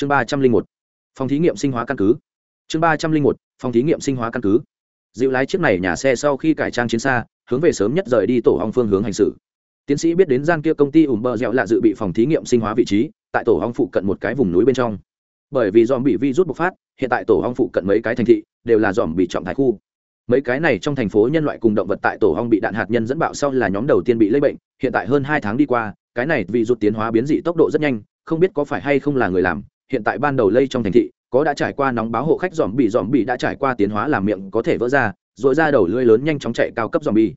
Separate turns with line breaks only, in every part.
chương ba trăm linh một, phòng thí nghiệm sinh hóa căn cứ. Chương ba trăm linh một, phòng thí nghiệm sinh hóa căn cứ. Dịu lái chiếc này nhà xe sau khi cải trang chiến xa, hướng về sớm nhất rời đi tổ hong phương hướng hành xử. Tiến sĩ biết đến gian kia công ty ủng bờ dẻo lạ dự bị phòng thí nghiệm sinh hóa vị trí, tại tổ hong phụ cận một cái vùng núi bên trong. Bởi vì dòm bị vi rút bộc phát, hiện tại tổ hong phụ cận mấy cái thành thị đều là dòm bị trọng thái khu. Mấy cái này trong thành phố nhân loại cùng động vật tại tổ hong bị đạn hạt nhân dẫn bạo sau là nhóm đầu tiên bị lây bệnh, hiện tại hơn hai tháng đi qua, cái này vì rút tiến hóa biến dị tốc độ rất nhanh, không biết có phải hay không là người làm hiện tại ban đầu lây trong thành thị, có đã trải qua nóng báo hộ khách dòm bị dòm bị đã trải qua tiến hóa làm miệng có thể vỡ ra rồi ra đầu lưỡi lớn nhanh chóng chạy cao cấp dòm bị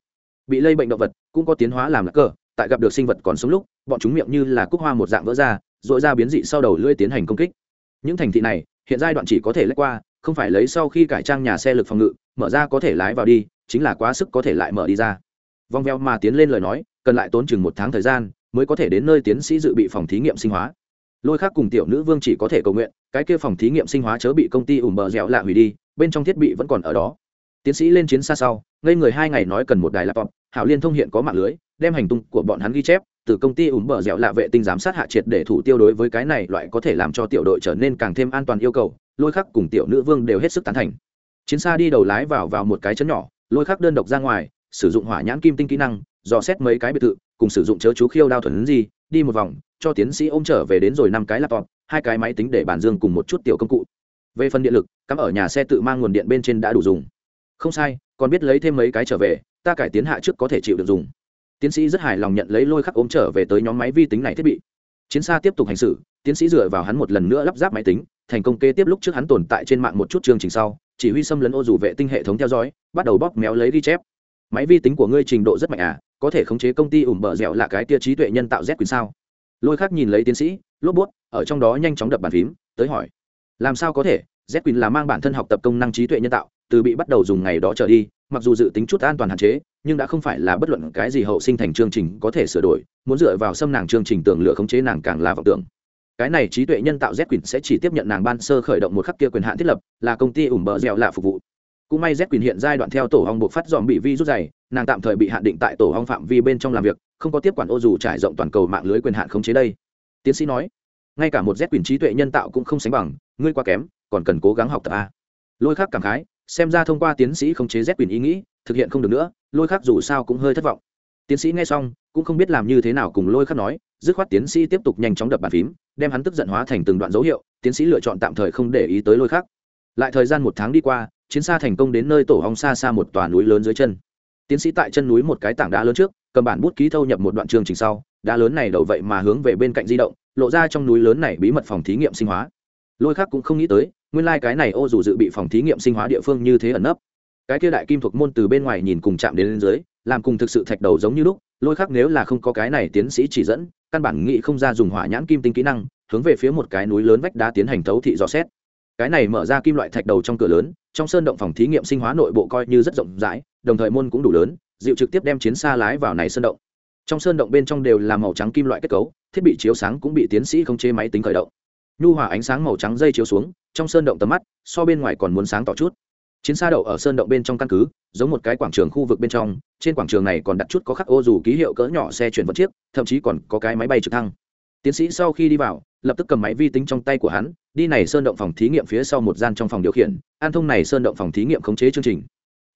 bị lây bệnh động vật cũng có tiến hóa làm lạc cờ, tại gặp được sinh vật còn sống lúc, bọn chúng miệng như là cúc hoa một dạng vỡ ra rồi ra biến dị sau đầu lưỡi tiến hành công kích. Những thành thị này, hiện giai đoạn chỉ có thể lách qua, không phải lấy sau khi cải trang nhà xe lực phòng ngự, mở ra có thể lái vào đi, chính là quá sức có thể lại mở đi ra. Vòng veo mà tiến lên lời nói, cần lại tốn chừng một tháng thời gian, mới có thể đến nơi tiến sĩ dự bị phòng thí nghiệm sinh hóa lôi khác cùng tiểu nữ vương chỉ có thể cầu nguyện, cái kia phòng thí nghiệm sinh hóa chớ bị công ty ủng bờ dẻo lạ hủy đi, bên trong thiết bị vẫn còn ở đó. Tiến sĩ lên chiến xa sau, ngây người hai ngày nói cần một đài laptop, hảo liên thông hiện có mạng lưới, đem hành tung của bọn hắn ghi chép, từ công ty ủng bờ dẻo lạ vệ tinh giám sát hạ triệt để thủ tiêu đối với cái này loại có thể làm cho tiểu đội trở nên càng thêm an toàn yêu cầu, lôi khắc cùng tiểu nữ vương đều hết sức tán thành. Chiến xa đi đầu lái vào vào một cái chấn nhỏ, lôi khắc đơn độc ra ngoài, sử dụng hỏa nhãn kim tinh kỹ năng, dò xét mấy cái biệt thự, cùng sử dụng chớ chú khiêu đao thuần gì, đi một vòng cho tiến sĩ ôm trở về đến rồi năm cái laptop, hai cái máy tính để bàn dương cùng một chút tiểu công cụ. Về phần điện lực, cắm ở nhà xe tự mang nguồn điện bên trên đã đủ dùng. Không sai, còn biết lấy thêm mấy cái trở về, ta cải tiến hạ trước có thể chịu được dùng. Tiến sĩ rất hài lòng nhận lấy lôi khắc ôm trở về tới nhóm máy vi tính này thiết bị. Chiến xa tiếp tục hành xử, tiến sĩ dựa vào hắn một lần nữa lắp ráp máy tính, thành công kế tiếp lúc trước hắn tồn tại trên mạng một chút chương trình sau, chỉ huy xâm lấn ô dù vệ tinh hệ thống theo dõi, bắt đầu bóp méo lấy ghi chép. Máy vi tính của ngươi trình độ rất mạnh à có thể khống chế công ty ủm bờ dẻo là cái tia trí tuệ nhân tạo z quyền sao? Lôi khác nhìn lấy tiến sĩ, lốp bút, ở trong đó nhanh chóng đập bàn phím, tới hỏi, làm sao có thể? Z quyền là mang bản thân học tập công năng trí tuệ nhân tạo, từ bị bắt đầu dùng ngày đó trở đi, mặc dù dự tính chút an toàn hạn chế, nhưng đã không phải là bất luận cái gì hậu sinh thành chương trình có thể sửa đổi, muốn dựa vào xâm nàng chương trình tưởng lựa khống chế nàng càng là vọng tưởng. Cái này trí tuệ nhân tạo z quyền sẽ chỉ tiếp nhận nàng ban sơ khởi động một khắc kia quyền hạn thiết lập, là công ty ủng bờ dẻo lạ phục vụ. Cũng may z quyền hiện giai đoạn theo tổ hong buộc phát dòm bị vi rút dày, nàng tạm thời bị hạn định tại tổ hong phạm vi bên trong làm việc không có tiếp quản ô dù trải rộng toàn cầu mạng lưới quyền hạn khống chế đây. Tiến sĩ nói, ngay cả một z quyền trí tuệ nhân tạo cũng không sánh bằng, ngươi quá kém, còn cần cố gắng học tập a. Lôi khác cảm khái, xem ra thông qua tiến sĩ khống chế z quyền ý nghĩ, thực hiện không được nữa, lôi khác dù sao cũng hơi thất vọng. Tiến sĩ nghe xong, cũng không biết làm như thế nào cùng lôi khác nói, dứt khoát tiến sĩ tiếp tục nhanh chóng đập bàn phím, đem hắn tức giận hóa thành từng đoạn dấu hiệu, tiến sĩ lựa chọn tạm thời không để ý tới lôi khác lại thời gian một tháng đi qua, chiến xa thành công đến nơi tổ hong xa xa một tòa núi lớn dưới chân. Tiến sĩ tại chân núi một cái tảng đá lớn trước cầm bản bút ký thâu nhập một đoạn chương trình sau, đá lớn này đầu vậy mà hướng về bên cạnh di động, lộ ra trong núi lớn này bí mật phòng thí nghiệm sinh hóa. Lôi khác cũng không nghĩ tới, nguyên lai、like、cái này ô dù dự bị phòng thí nghiệm sinh hóa địa phương như thế ẩn nấp. Cái kia đại kim thuộc môn từ bên ngoài nhìn cùng chạm đến lên dưới, làm cùng thực sự thạch đầu giống như lúc, lôi khác nếu là không có cái này tiến sĩ chỉ dẫn, căn bản nghĩ không ra dùng hỏa nhãn kim tinh kỹ năng, hướng về phía một cái núi lớn vách đá tiến hành thấu thị dò xét. Cái này mở ra kim loại thạch đầu trong cửa lớn, trong sơn động phòng thí nghiệm sinh hóa nội bộ coi như rất rộng rãi, đồng thời môn cũng đủ lớn dịu trực tiếp đem chiến xa lái vào này sơn động. Trong sơn động bên trong đều là màu trắng kim loại kết cấu, thiết bị chiếu sáng cũng bị tiến sĩ không chế máy tính khởi động. Nhu hòa ánh sáng màu trắng dây chiếu xuống, trong sơn động tầm mắt, so bên ngoài còn muốn sáng tỏ chút. Chiến xa đậu ở sơn động bên trong căn cứ, giống một cái quảng trường khu vực bên trong, trên quảng trường này còn đặt chút có khắc ô dù ký hiệu cỡ nhỏ xe chuyển vật chiếc, thậm chí còn có cái máy bay trực thăng. Tiến sĩ sau khi đi vào, lập tức cầm máy vi tính trong tay của hắn, đi này sơn động phòng thí nghiệm phía sau một gian trong phòng điều khiển, an thông này sơn động phòng thí nghiệm khống chế chương trình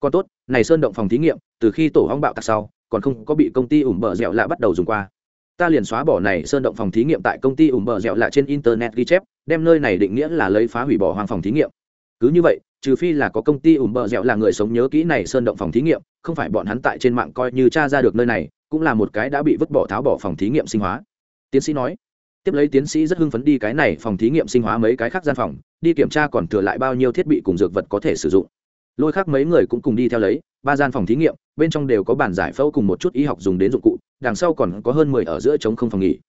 còn tốt, này sơn động phòng thí nghiệm, từ khi tổ hong bạo tạc sau, còn không có bị công ty ủng bờ dẻo lạ bắt đầu dùng qua. Ta liền xóa bỏ này sơn động phòng thí nghiệm tại công ty ủng bờ dẻo lạ trên internet ghi chép, đem nơi này định nghĩa là lấy phá hủy bỏ hoang phòng thí nghiệm. Cứ như vậy, trừ phi là có công ty ủng bờ dẻo là người sống nhớ kỹ này sơn động phòng thí nghiệm, không phải bọn hắn tại trên mạng coi như t ra được nơi này, cũng là một cái đã bị vứt bỏ tháo bỏ phòng thí nghiệm sinh hóa. Tiến sĩ nói, tiếp lấy tiến sĩ rất hưng phấn đi cái này phòng thí nghiệm sinh hóa mấy cái khác gian phòng, đi kiểm tra còn thừa lại bao nhiêu thiết bị cùng dược vật có thể sử dụng lôi khác mấy người cũng cùng đi theo lấy, ba gian phòng thí nghiệm, bên trong đều có bản giải phẫu cùng một chút y học dùng đến dụng cụ, đằng sau còn có hơn mười ở giữa chống không phòng nghỉ.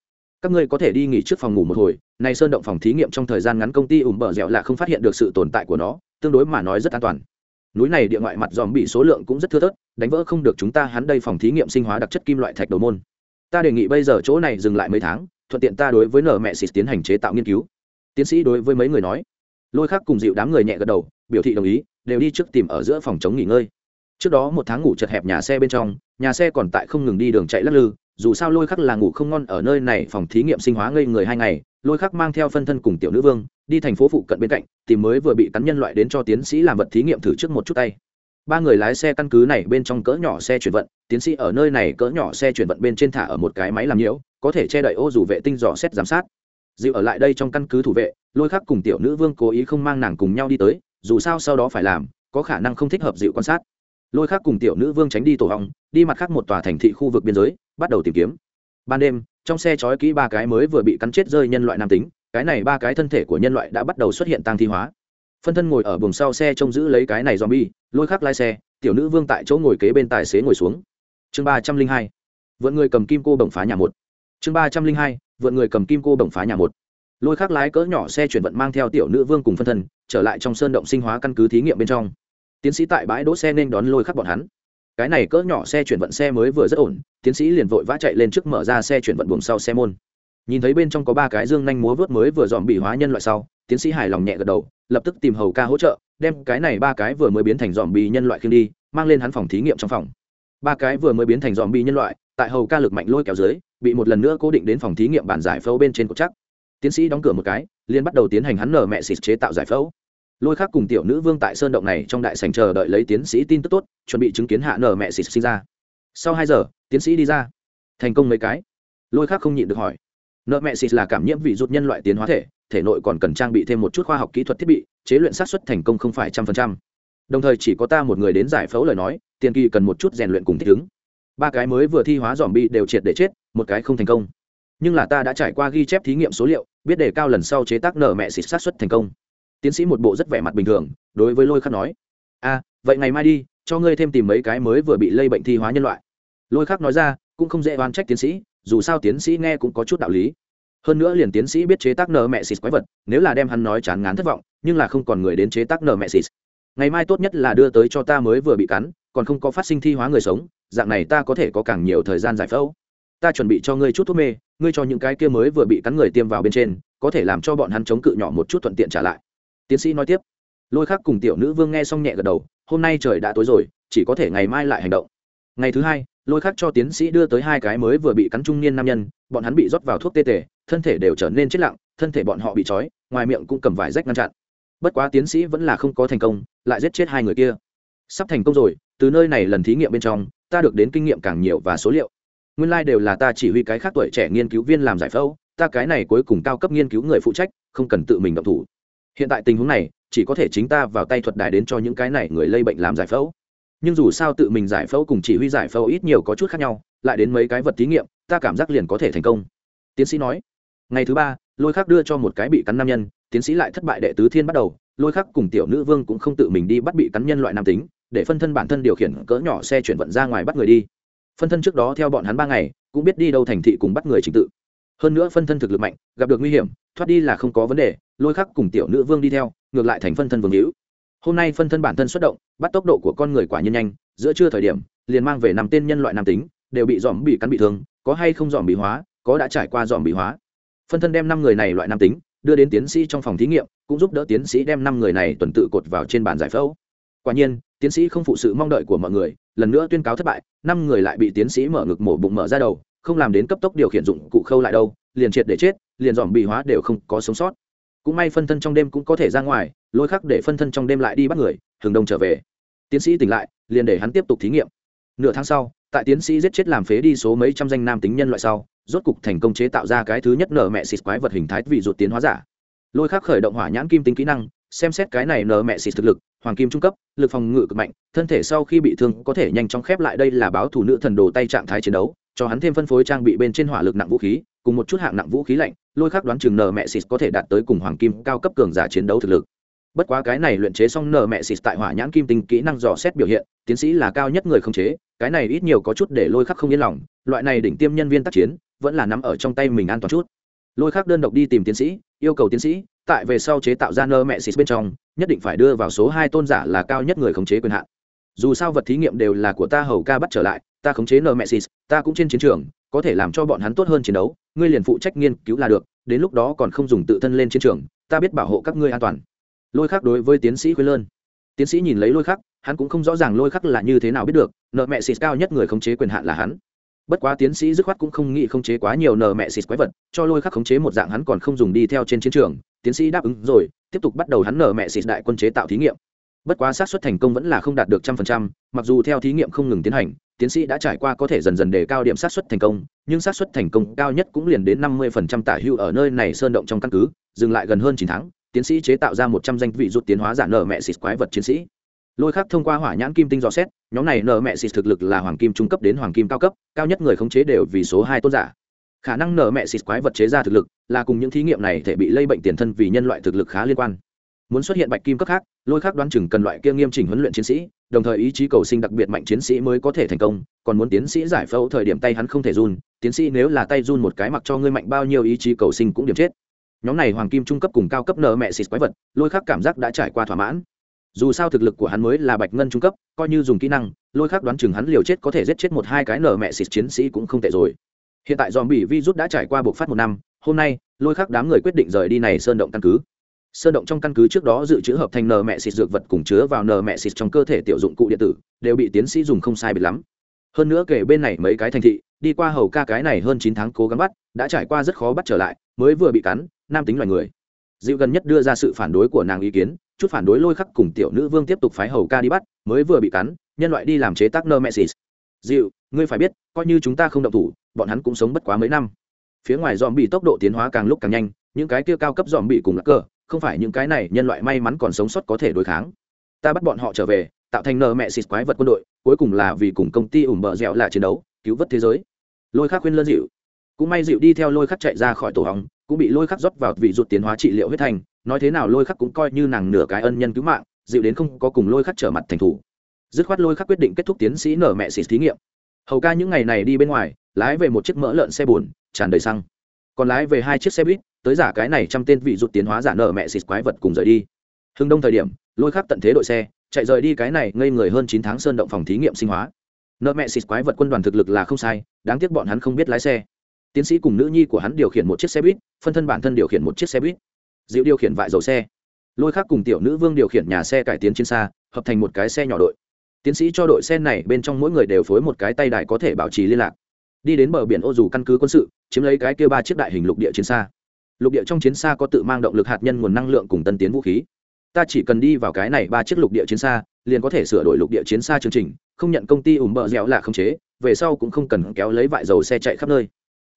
Các ngươi có thể đi nghỉ trước phòng ngủ một hồi này sơn động phòng thí nghiệm trong thời gian ngắn công ty ủng bờ dẻo là không phát hiện được sự tồn tại của nó, tương đối mà nói rất an toàn. Núi này địa ngoại mặt dòm bị số lượng cũng rất thưa thớt, đánh vỡ không được chúng ta hắn đây phòng thí nghiệm sinh hóa đặc chất kim loại thạch đầu môn. Ta đề nghị bây giờ chỗ này dừng lại mấy tháng, thuận tiện ta đối với nở mẹ xịt tiến hành chế tạo nghiên cứu. Tiến sĩ đối với mấy người nói. Lôi khác cùng dịu đám người nhẹ gật đầu, biểu thị đồng ý đều đi trước tìm ở giữa phòng chống nghỉ ngơi. Trước đó một tháng ngủ chật hẹp nhà xe bên trong, nhà xe còn tại không ngừng đi đường chạy lắc lư, dù sao lôi khắc là ngủ không ngon ở nơi này, phòng thí nghiệm sinh hóa ngây người hai ngày, lôi khắc mang theo phân thân cùng tiểu nữ vương, đi thành phố phụ cận bên cạnh, tìm mới vừa bị cắn nhân loại đến cho tiến sĩ làm vật thí nghiệm thử trước một chút tay. Ba người lái xe căn cứ này bên trong cỡ nhỏ xe chuyển vận, tiến sĩ ở nơi này cỡ nhỏ xe chuyển vận bên trên thả ở một cái máy làm nhiễu, có thể che đậy ô dù vệ tinh dò xét giám sát. Dịu ở lại đây trong căn cứ thủ vệ, lôi khắc cùng tiểu nữ vương cố ý không mang nàng cùng nhau đi tới dù sao sau đó phải làm, có khả năng không thích hợp dịu quan sát. Lôi khác cùng tiểu nữ vương tránh đi tổ hong, đi mặt khác một tòa thành thị khu vực biên giới, bắt đầu tìm kiếm. Ban đêm, trong xe trói kỹ ba cái mới vừa bị cắn chết rơi nhân loại nam tính, cái này ba cái thân thể của nhân loại đã bắt đầu xuất hiện tăng thi hóa. Phân thân ngồi ở buồng sau xe trông giữ lấy cái này zombie, lôi khắc lái xe, tiểu nữ vương tại chỗ ngồi kế bên tài xế ngồi xuống. Chương ba trăm linh hai, vượn người cầm kim cô bổng phá nhà một. Chương ba trăm linh hai, vượn người cầm kim cô bổng phá nhà một lôi khắc lái cỡ nhỏ xe chuyển vận mang theo tiểu nữ vương cùng phân thân, trở lại trong sơn động sinh hóa căn cứ thí nghiệm bên trong. Tiến sĩ tại bãi đỗ xe nên đón lôi khắc bọn hắn. Cái này cỡ nhỏ xe chuyển vận xe mới vừa rất ổn, tiến sĩ liền vội vã chạy lên trước mở ra xe chuyển vận buồng sau xe môn. Nhìn thấy bên trong có ba cái dương nhanh múa vớt mới vừa dòm bị hóa nhân loại sau, tiến sĩ hài lòng nhẹ gật đầu, lập tức tìm hầu ca hỗ trợ, đem cái này ba cái vừa mới biến thành dòm bị nhân loại khiêng đi, mang lên hắn phòng thí nghiệm trong phòng. Ba cái vừa mới biến thành dòm bị nhân loại, tại hầu ca lực mạnh lôi kéo dưới, bị một lần nữa cố định đến phòng thí nghiệm bản giải phẫu bên trên cột chắc tiến sĩ đóng cửa một cái, liền bắt đầu tiến hành hắn nở mẹ xịt chế tạo giải phẫu. Lôi khác cùng tiểu nữ vương tại sơn động này trong đại sành chờ đợi lấy tiến sĩ tin tức tốt, chuẩn bị chứng kiến hạ nở mẹ xịt sinh ra. Sau hai giờ, tiến sĩ đi ra. Thành công mấy cái. Lôi khác không nhịn được hỏi. Nợ mẹ xịt là cảm nhiễm vị rút nhân loại tiến hóa thể thể nội còn cần trang bị thêm một chút khoa học kỹ thuật thiết bị, chế luyện sát xuất thành công không phải trăm phần trăm. Đồng thời chỉ có ta một người đến giải phẫu lời nói, tiền kỳ cần một chút rèn luyện cùng thích ứng. Ba cái mới vừa thi hóa dòm bi đều triệt để chết, một cái không thành công nhưng là ta đã trải qua ghi chép thí nghiệm số liệu, biết đề cao lần sau chế tác nở mẹ xịt sát xuất thành công. Tiến sĩ một bộ rất vẻ mặt bình thường, đối với lôi khắc nói a vậy ngày mai đi, cho ngươi thêm tìm mấy cái mới vừa bị lây bệnh thi hóa nhân loại. Lôi khắc nói ra, cũng không dễ oan trách tiến sĩ, dù sao tiến sĩ nghe cũng có chút đạo lý. Hơn nữa liền tiến sĩ biết chế tác nở mẹ xịt quái vật, nếu là đem hắn nói chán ngán thất vọng, nhưng là không còn người đến chế tác nở mẹ xịt. Ngày mai tốt nhất là đưa tới cho ta mới vừa bị cắn, còn không có phát sinh thi hóa người sống, dạng này ta có thể có càng nhiều thời gian giải phẫu. Ta chuẩn bị cho ngươi chút thuốc mê ngươi cho những cái kia mới vừa bị cắn người tiêm vào bên trên, có thể làm cho bọn hắn chống cự nhỏ một chút thuận tiện trả lại. Tiến sĩ nói tiếp. Lôi khắc cùng tiểu nữ vương nghe xong nhẹ gật đầu, hôm nay trời đã tối rồi, chỉ có thể ngày mai lại hành động. Ngày thứ hai, lôi khắc cho tiến sĩ đưa tới hai cái mới vừa bị cắn trung niên nam nhân, bọn hắn bị rót vào thuốc tê tề, thân thể đều trở nên chết lặng, thân thể bọn họ bị trói, ngoài miệng cũng cầm vải rách ngăn chặn. Bất quá tiến sĩ vẫn là không có thành công, lại giết chết hai người kia. Sắp thành công rồi, từ nơi này lần thí nghiệm bên trong, ta được đến kinh nghiệm càng nhiều và số liệu nguyên lai、like、đều là ta chỉ huy cái khác tuổi trẻ nghiên cứu viên làm giải phẫu, ta cái này cuối cùng cao cấp nghiên cứu người phụ trách, không cần tự mình động thủ. Hiện tại tình huống này, chỉ có thể chính ta vào tay thuật đài đến cho những cái này người lây bệnh làm giải phẫu. Nhưng dù sao tự mình giải phẫu cùng chỉ huy giải phẫu ít nhiều có chút khác nhau, lại đến mấy cái vật thí nghiệm, ta cảm giác liền có thể thành công. Tiến sĩ nói, ngày thứ ba, lôi khắc đưa cho một cái bị cắn nam nhân, tiến sĩ lại thất bại đệ tứ thiên bắt đầu, lôi khắc cùng tiểu nữ vương cũng không tự mình đi bắt bị cắn nhân loại nam tính, để phân thân bản thân điều khiển cỡ nhỏ xe chuyển vận ra ngoài bắt người đi phân thân trước đó theo bọn hắn ba ngày, cũng biết đi đâu thành thị cùng bắt người trình tự. Hơn nữa phân thân thực lực mạnh, gặp được nguy hiểm, thoát đi là không có vấn đề, lôi khắc cùng tiểu nữ vương đi theo, ngược lại thành phân thân vương hữu. Hôm nay phân thân bản thân xuất động, bắt tốc độ của con người quả nhiên nhanh, giữa trưa thời điểm, liền mang về năm tên nhân loại nam tính, đều bị dòm bị cắn bị thương, có hay không dòm bị hóa, có đã trải qua dòm bị hóa. Phân thân đem năm người này loại nam tính, đưa đến tiến sĩ trong phòng thí nghiệm, cũng giúp đỡ tiến sĩ đem năm người này tuần tự cột vào trên bàn giải phẫu quả nhiên, tiến sĩ không phụ sự mong đợi của mọi người, lần nữa tuyên cáo thất bại, năm người lại bị tiến sĩ mở ngực mổ bụng mở ra đầu, không làm đến cấp tốc điều khiển dụng cụ khâu lại đâu, liền triệt để chết, liền dòm bị hóa đều không có sống sót. Cũng may phân thân trong đêm cũng có thể ra ngoài, lôi khắc để phân thân trong đêm lại đi bắt người hừng đông trở về. Tiến sĩ tỉnh lại, liền để hắn tiếp tục thí nghiệm. Nửa tháng sau, tại tiến sĩ giết chết làm phế đi số mấy trăm danh nam tính nhân loại sau, rốt cục thành công chế tạo ra cái thứ nhất nở mẹ xịt quái vật hình thái vị ruột tiến hóa giả. Lôi khắc khởi động hỏa nhãn kim tính kỹ năng, xem xét cái này nở mẹ xịt thực lực hoàng kim trung cấp, lực phòng ngự cực mạnh, thân thể sau khi bị thương có thể nhanh chóng khép lại. Đây là báo thủ nữ thần đồ tay trạng thái chiến đấu, cho hắn thêm phân phối trang bị bên trên hỏa lực nặng vũ khí, cùng một chút hạng nặng vũ khí lạnh, lôi khắc đoán chừng nờ mẹ xịt có thể đạt tới cùng hoàng kim cao cấp cường giả chiến đấu thực lực. Bất quá cái này luyện chế xong nờ mẹ xịt tại hỏa nhãn kim tinh kỹ năng dò xét biểu hiện, tiến sĩ là cao nhất người không chế, cái này ít nhiều có chút để lôi khắc không yên lòng, loại này đỉnh tiêm nhân viên tác chiến, vẫn là nắm ở trong tay mình an toàn chút. Lôi khắc đơn độc đi tìm tiến sĩ, yêu cầu tiến sĩ tại về sau chế tạo ra nơ mẹ xịt bên trong, nhất định phải đưa vào số hai tôn giả là cao nhất người khống chế quyền hạn. Dù sao vật thí nghiệm đều là của ta hầu ca bắt trở lại, ta khống chế nơ mẹ xịt, ta cũng trên chiến trường, có thể làm cho bọn hắn tốt hơn chiến đấu, ngươi liền phụ trách nghiên cứu là được, đến lúc đó còn không dùng tự thân lên chiến trường, ta biết bảo hộ các ngươi an toàn. Lôi khắc đối với tiến sĩ khuyên lơn. Tiến sĩ nhìn lấy lôi khắc, hắn cũng không rõ ràng lôi khắc là như thế nào biết được, nợ mẹ xịt cao nhất người khống chế quyền hạn là hắn bất quá tiến sĩ dứt khoát cũng không nghĩ khống chế quá nhiều nờ mẹ xịt quái vật, cho lôi khắc khống chế một dạng hắn còn không dùng đi theo trên chiến trường, tiến sĩ đáp ứng rồi, tiếp tục bắt đầu hắn nờ mẹ xịt đại quân chế tạo thí nghiệm. Bất quá xác suất thành công vẫn là không đạt được trăm phần trăm, mặc dù theo thí nghiệm không ngừng tiến hành, tiến sĩ đã trải qua có thể dần dần đề cao điểm xác suất thành công, nhưng xác suất thành công cao nhất cũng liền đến năm mươi phần trăm tả hưu ở nơi này sơn động trong căn cứ, dừng lại gần hơn chín tháng, tiến sĩ chế tạo ra một trăm danh vị rút tiến hóa giả nở mẹ xịt quái vật chiến sĩ lôi khác thông qua hỏa nhãn kim tinh dò xét, nhóm này nở mẹ xịt thực lực là hoàng kim trung cấp đến hoàng kim cao cấp, cao nhất người khống chế đều vì số hai tôn giả. Khả năng nở mẹ xịt quái vật chế ra thực lực là cùng những thí nghiệm này thể bị lây bệnh tiền thân vì nhân loại thực lực khá liên quan. Muốn xuất hiện bạch kim cấp khác, lôi khác đoán chừng cần loại kia nghiêm chỉnh huấn luyện chiến sĩ, đồng thời ý chí cầu sinh đặc biệt mạnh chiến sĩ mới có thể thành công, còn muốn tiến sĩ giải phẫu thời điểm tay hắn không thể run, tiến sĩ nếu là tay run một cái mặc cho ngươi mạnh bao nhiêu ý chí cầu sinh cũng điểm chết. Nhóm này hoàng kim trung cấp cùng cao cấp nợ mẹ xịt quái vật, lôi khắc cảm giác đã trải qua thỏa mãn dù sao thực lực của hắn mới là bạch ngân trung cấp, coi như dùng kỹ năng, lôi khắc đoán chừng hắn liều chết có thể giết chết một hai cái nở mẹ xịt chiến sĩ cũng không tệ rồi. Hiện tại dòm bị virus đã trải qua buộc phát một năm, hôm nay, lôi khắc đám người quyết định rời đi này sơn động căn cứ. Sơn động trong căn cứ trước đó dự trữ hợp thành nờ mẹ xịt dược vật cùng chứa vào nờ mẹ xịt trong cơ thể tiểu dụng cụ điện tử, đều bị tiến sĩ dùng không sai biệt lắm. Hơn nữa kể bên này mấy cái thành thị, đi qua hầu ca cái này hơn chín tháng cố gắng bắt, đã trải qua rất khó bắt trở lại, mới vừa bị cắn, nam tính loài người dịu gần nhất đưa ra sự phản đối của nàng ý kiến chút phản đối lôi khắc cùng tiểu nữ vương tiếp tục phái hầu ca đi bắt mới vừa bị cắn nhân loại đi làm chế tác nơ mẹ dịu ngươi phải biết coi như chúng ta không động thủ bọn hắn cũng sống bất quá mấy năm. Phía ngoài dòm bị tốc độ tiến hóa càng lúc càng nhanh những cái kia cao cấp dòm bị cùng lạc cờ, không phải những cái này nhân loại may mắn còn sống sót có thể đối kháng. Ta bắt bọn họ trở về tạo thành nơ mẹ xịt quái vật quân đội cuối cùng là vì cùng công ty ủng bờ dẻo là chiến đấu cứu vớt thế giới. Lôi khắc khuyên lân dịu. Cũng may dịu đi theo lôi khắc chạy ra khỏi tổ hóng cũng bị lôi khắc rót vào vị ruột tiến hóa trị liệu huyết thành nói thế nào lôi khắc cũng coi như nàng nửa cái ân nhân cứu mạng, dịu đến không có cùng lôi khắc trở mặt thành thủ. Dứt khoát lôi khắc quyết định kết thúc tiến sĩ nở mẹ xịt thí nghiệm. Hầu ca những ngày này đi bên ngoài, lái về một chiếc mỡ lợn xe bùn tràn đầy xăng. Còn lái về hai chiếc xe buýt, tới giả cái này trăm tên vị ruột tiến hóa giả nở mẹ xịt quái vật cùng rời đi. Hưng đông thời điểm, lôi khắc tận thế đội xe, chạy rời đi cái này ngây người hơn chín tháng sơn động phòng thí nghiệm sinh hóa. Nợ mẹ xịt quái vật quân đoàn thực lực là không sai, đáng tiếc bọn hắn không biết lái xe tiến sĩ cùng nữ nhi của hắn điều khiển một chiếc xe buýt, phân thân bản thân điều khiển một chiếc xe buýt. Dịu điều khiển vại dầu xe. Lôi khác cùng tiểu nữ vương điều khiển nhà xe cải tiến trên xa, hợp thành một cái xe nhỏ đội. Tiến sĩ cho đội xe này bên trong mỗi người đều phối một cái tay đài có thể bảo trì liên lạc. Đi đến bờ biển ô dù căn cứ quân sự, chiếm lấy cái kia ba chiếc đại hình lục địa chiến xa. Lục địa trong chiến xa có tự mang động lực hạt nhân nguồn năng lượng cùng tân tiến vũ khí. Ta chỉ cần đi vào cái này ba chiếc lục địa chiến xa, liền có thể sửa đổi lục địa chiến xa chương trình, không nhận công ty ủm bờ dẻo là không chế, về sau cũng không cần kéo lấy vại dầu xe chạy khắp nơi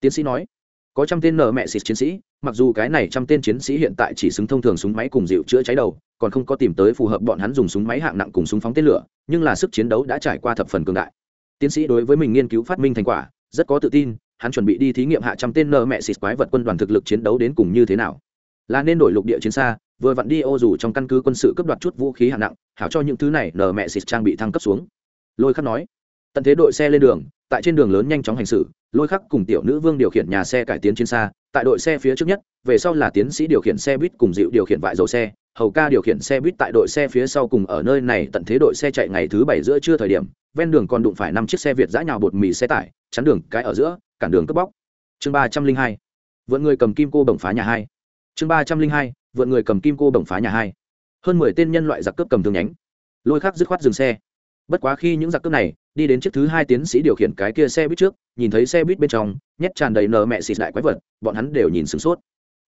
tiến sĩ nói, có trăm tên nở mẹ xịt chiến sĩ, mặc dù cái này trăm tên chiến sĩ hiện tại chỉ xứng thông thường súng máy cùng dịu chữa cháy đầu, còn không có tìm tới phù hợp bọn hắn dùng súng máy hạng nặng cùng súng phóng tên lửa, nhưng là sức chiến đấu đã trải qua thập phần cường đại. Tiến sĩ đối với mình nghiên cứu phát minh thành quả, rất có tự tin, hắn chuẩn bị đi thí nghiệm hạ trăm tên nợ mẹ xịt quái vật quân đoàn thực lực chiến đấu đến cùng như thế nào. Là nên đổi lục địa chiến xa, vừa vặn đi ô dù trong căn cứ quân sự cấp đoạt chút vũ khí hạng nặng, hảo cho những thứ này nợ mẹ xịt trang bị thăng cấp xuống. Lôi khắc nói, tận thế đội xe lên đường tại trên đường lớn nhanh chóng hành xử, lôi khắc cùng tiểu nữ vương điều khiển nhà xe cải tiến trên xa, tại đội xe phía trước nhất, về sau là tiến sĩ điều khiển xe buýt cùng dịu điều khiển vại dầu xe, hầu ca điều khiển xe buýt tại đội xe phía sau cùng ở nơi này tận thế đội xe chạy ngày thứ bảy giữa trưa thời điểm, ven đường còn đụng phải năm chiếc xe việt giã nhào bột mì xe tải, chắn đường cái ở giữa, cản đường cướp bóc. Chương ba trăm linh hai, vượn người cầm kim cô bồng phá nhà hai. Chương ba trăm linh hai, vượn người cầm kim cô bồng phá nhà hai. Hơn mười tên nhân loại giặc cướp cầm thương nhánh. Lôi khắc dứt khoát dừng xe. Bất quá khi những giặc cướp này đi đến chiếc thứ hai tiến sĩ điều khiển cái kia xe buýt trước, nhìn thấy xe buýt bên trong, nhét tràn đầy nờ mẹ xịt đại quái vật, bọn hắn đều nhìn sửng sốt.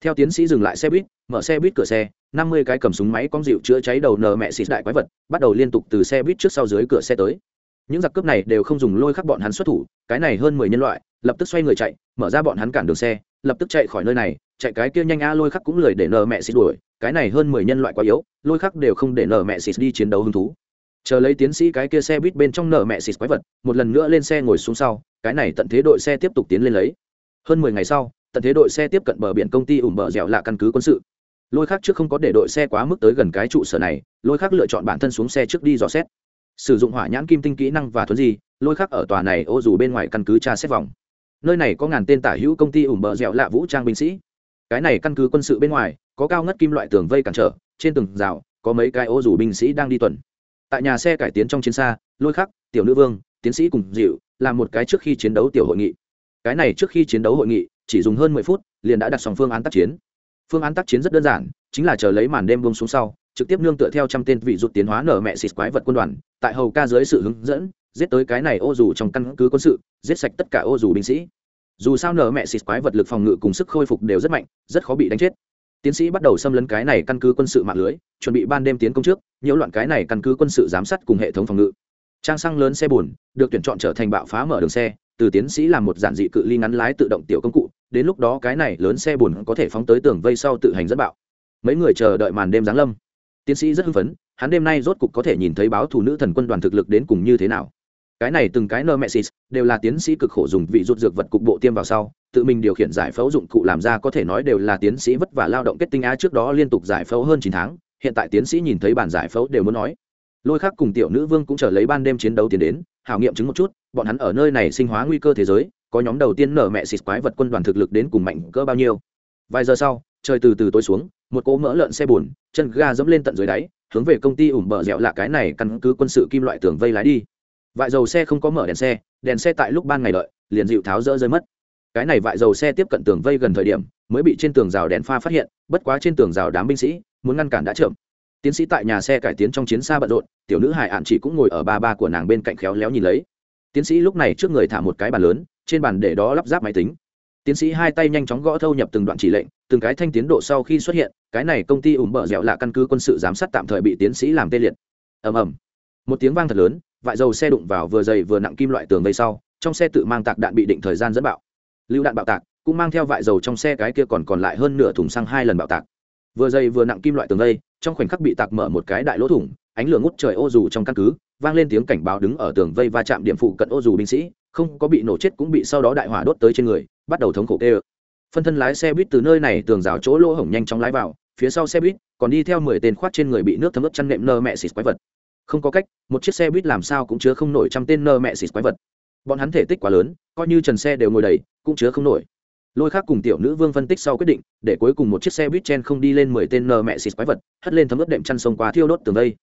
Theo tiến sĩ dừng lại xe buýt, mở xe buýt cửa xe, năm mươi cái cầm súng máy con dịu chữa cháy đầu nờ mẹ xịt đại quái vật, bắt đầu liên tục từ xe buýt trước sau dưới cửa xe tới. Những giặc cướp này đều không dùng lôi khắc bọn hắn xuất thủ, cái này hơn mười nhân loại, lập tức xoay người chạy, mở ra bọn hắn cản đường xe, lập tức chạy khỏi nơi này, chạy cái kia nhanh a lôi khắc cũng lười để nờ mẹ xịt đuổi, cái này hơn mười nhân loại quá yếu, lôi khắc đều không để nờ mẹ xịt đi chiến đấu hứng thú chờ lấy tiến sĩ cái kia xe buýt bên trong nở mẹ xịt quái vật, một lần nữa lên xe ngồi xuống sau, cái này tận thế đội xe tiếp tục tiến lên lấy. Hơn mười ngày sau, tận thế đội xe tiếp cận bờ biển công ty ủng bờ dẻo là căn cứ quân sự. Lôi khác trước không có để đội xe quá mức tới gần cái trụ sở này, lôi khác lựa chọn bản thân xuống xe trước đi dò xét. Sử dụng hỏa nhãn kim tinh kỹ năng và thuấn gì lôi khác ở tòa này ô dù bên ngoài căn cứ tra xét vòng. Nơi này có ngàn tên tả hữu công ty ủng bờ dẻo lạ vũ trang binh sĩ. Cái này căn cứ quân sự bên ngoài, có cao ngất kim loại tường vây cản trở, trên tường rào, có mấy cái ô dù binh sĩ đang đi tuần tại nhà xe cải tiến trong chiến xa, lôi khắc, tiểu nữ vương, tiến sĩ cùng dịu, làm một cái trước khi chiến đấu tiểu hội nghị. Cái này trước khi chiến đấu hội nghị, chỉ dùng hơn mười phút, liền đã đặt xong phương án tác chiến. Phương án tác chiến rất đơn giản, chính là chờ lấy màn đêm bông xuống sau, trực tiếp nương tựa theo trăm tên vị rút tiến hóa nở mẹ xịt quái vật quân đoàn, tại hầu ca dưới sự hướng dẫn, giết tới cái này ô dù trong căn cứ quân sự, giết sạch tất cả ô dù binh sĩ. Dù sao nở mẹ xịt quái vật lực phòng ngự cùng sức khôi phục đều rất mạnh, rất khó bị đánh chết tiến sĩ bắt đầu xâm lấn cái này căn cứ quân sự mạng lưới, chuẩn bị ban đêm tiến công trước, nhiễu loạn cái này căn cứ quân sự giám sát cùng hệ thống phòng ngự. Trang xăng lớn xe bùn được tuyển chọn trở thành bạo phá mở đường xe, từ tiến sĩ làm một giản dị cự ly ngắn lái tự động tiểu công cụ, đến lúc đó cái này lớn xe bùn có thể phóng tới tường vây sau tự hành dẫn bạo. Mấy người chờ đợi màn đêm giáng lâm. Tiến sĩ rất hưng phấn, hắn đêm nay rốt cục có thể nhìn thấy báo thủ nữ thần quân đoàn thực lực đến cùng như thế nào. Cái này từng cái nơ mẹ xịt đều là tiến sĩ cực khổ dùng vị rút dược vật cục bộ tiêm vào sau tự mình điều khiển giải phẫu dụng cụ làm ra có thể nói đều là tiến sĩ vất vả lao động kết tinh á trước đó liên tục giải phẫu hơn chín tháng, hiện tại tiến sĩ nhìn thấy bản giải phẫu đều muốn nói. Lôi khác cùng tiểu nữ vương cũng chờ lấy ban đêm chiến đấu tiến đến, hảo nghiệm chứng một chút, bọn hắn ở nơi này sinh hóa nguy cơ thế giới, có nhóm đầu tiên nở mẹ xịt quái vật quân đoàn thực lực đến cùng mạnh cỡ bao nhiêu. Vài giờ sau, trời từ từ tối xuống, một cỗ mỡ lợn xe bùn chân ga dẫm lên tận dưới đáy, hướng về công ty ủm bờ dẻo là cái này căn cứ quân sự kim loại tường vây lái đi. Vại dầu xe không có mở đèn xe đèn xe tại lúc ban ngày đợi, liền dịu tháo rỡ rơi mất cái này vại dầu xe tiếp cận tường vây gần thời điểm, mới bị trên tường rào đèn pha phát hiện, bất quá trên tường rào đám binh sĩ, muốn ngăn cản đã chậm. Tiến sĩ tại nhà xe cải tiến trong chiến xa bận rộn, tiểu nữ hải ạn chỉ cũng ngồi ở ba ba của nàng bên cạnh khéo léo nhìn lấy. Tiến sĩ lúc này trước người thả một cái bàn lớn, trên bàn để đó lắp ráp máy tính. Tiến sĩ hai tay nhanh chóng gõ thâu nhập từng đoạn chỉ lệnh, từng cái thanh tiến độ sau khi xuất hiện, cái này công ty ủng bở dẻo là căn cứ quân sự giám sát tạm thời bị tiến sĩ làm tê liệt. Ầm ầm. Một tiếng vang thật lớn, vại dầu xe đụng vào vừa dày vừa nặng kim loại tường vây sau, trong xe tự mang tạc đạn bị định thời gian dẫn bạo lưu đạn bạo tạc, cũng mang theo vại dầu trong xe cái kia còn còn lại hơn nửa thùng xăng hai lần bạo tạc. Vừa dày vừa nặng kim loại tường lây trong khoảnh khắc bị tạc mở một cái đại lỗ thủng, ánh lửa ngút trời ô dù trong căn cứ, vang lên tiếng cảnh báo đứng ở tường vây va chạm điểm phụ cận ô dù binh sĩ, không có bị nổ chết cũng bị sau đó đại hỏa đốt tới trên người, bắt đầu thống khổ tê ơ phân thân lái xe buýt từ nơi này tường rào chỗ lỗ hổng nhanh chóng lái vào, phía sau xe buýt, còn đi theo mười tên khoát trên người bị nước thấm ướt chăn nệm nơ mẹ xịt quái vật. Không có cách, một chiếc xe buýt làm sao cũng chứa không nổi trăm tên nơ mẹ xịt quái vật bọn hắn thể tích quá lớn, coi như trần xe đều ngồi đầy, cũng chứa không nổi. Lôi khác cùng tiểu nữ vương phân tích sau quyết định, để cuối cùng một chiếc xe buýt chen không đi lên mười tên nơ mẹ xịt quái vật, hất lên thấm ướt đệm chăn sông qua thiêu đốt tường đây.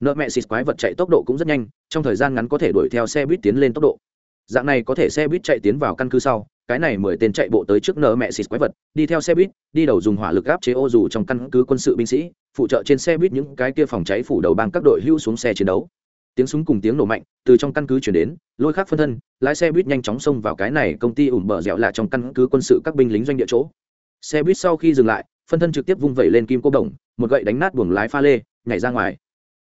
nợ mẹ xịt quái vật chạy tốc độ cũng rất nhanh, trong thời gian ngắn có thể đuổi theo xe buýt tiến lên tốc độ. Dạng này có thể xe buýt chạy tiến vào căn cứ sau, cái này mười tên chạy bộ tới trước nợ mẹ xịt quái vật, đi theo xe buýt, đi đầu dùng hỏa lực gáp chế ô dù trong căn cứ quân sự binh sĩ, phụ trợ trên xe buýt những cái kia phòng cháy phủ đầu bang các đội hưu xuống xe chiến đấu tiếng súng cùng tiếng nổ mạnh từ trong căn cứ chuyển đến, lôi khác phân thân, lái xe buýt nhanh chóng xông vào cái này công ty ủn bờ dẻo là trong căn cứ quân sự các binh lính doanh địa chỗ. Xe buýt sau khi dừng lại, phân thân trực tiếp vung vẩy lên kim cô đồng, một gậy đánh nát buồng lái pha lê, nhảy ra ngoài.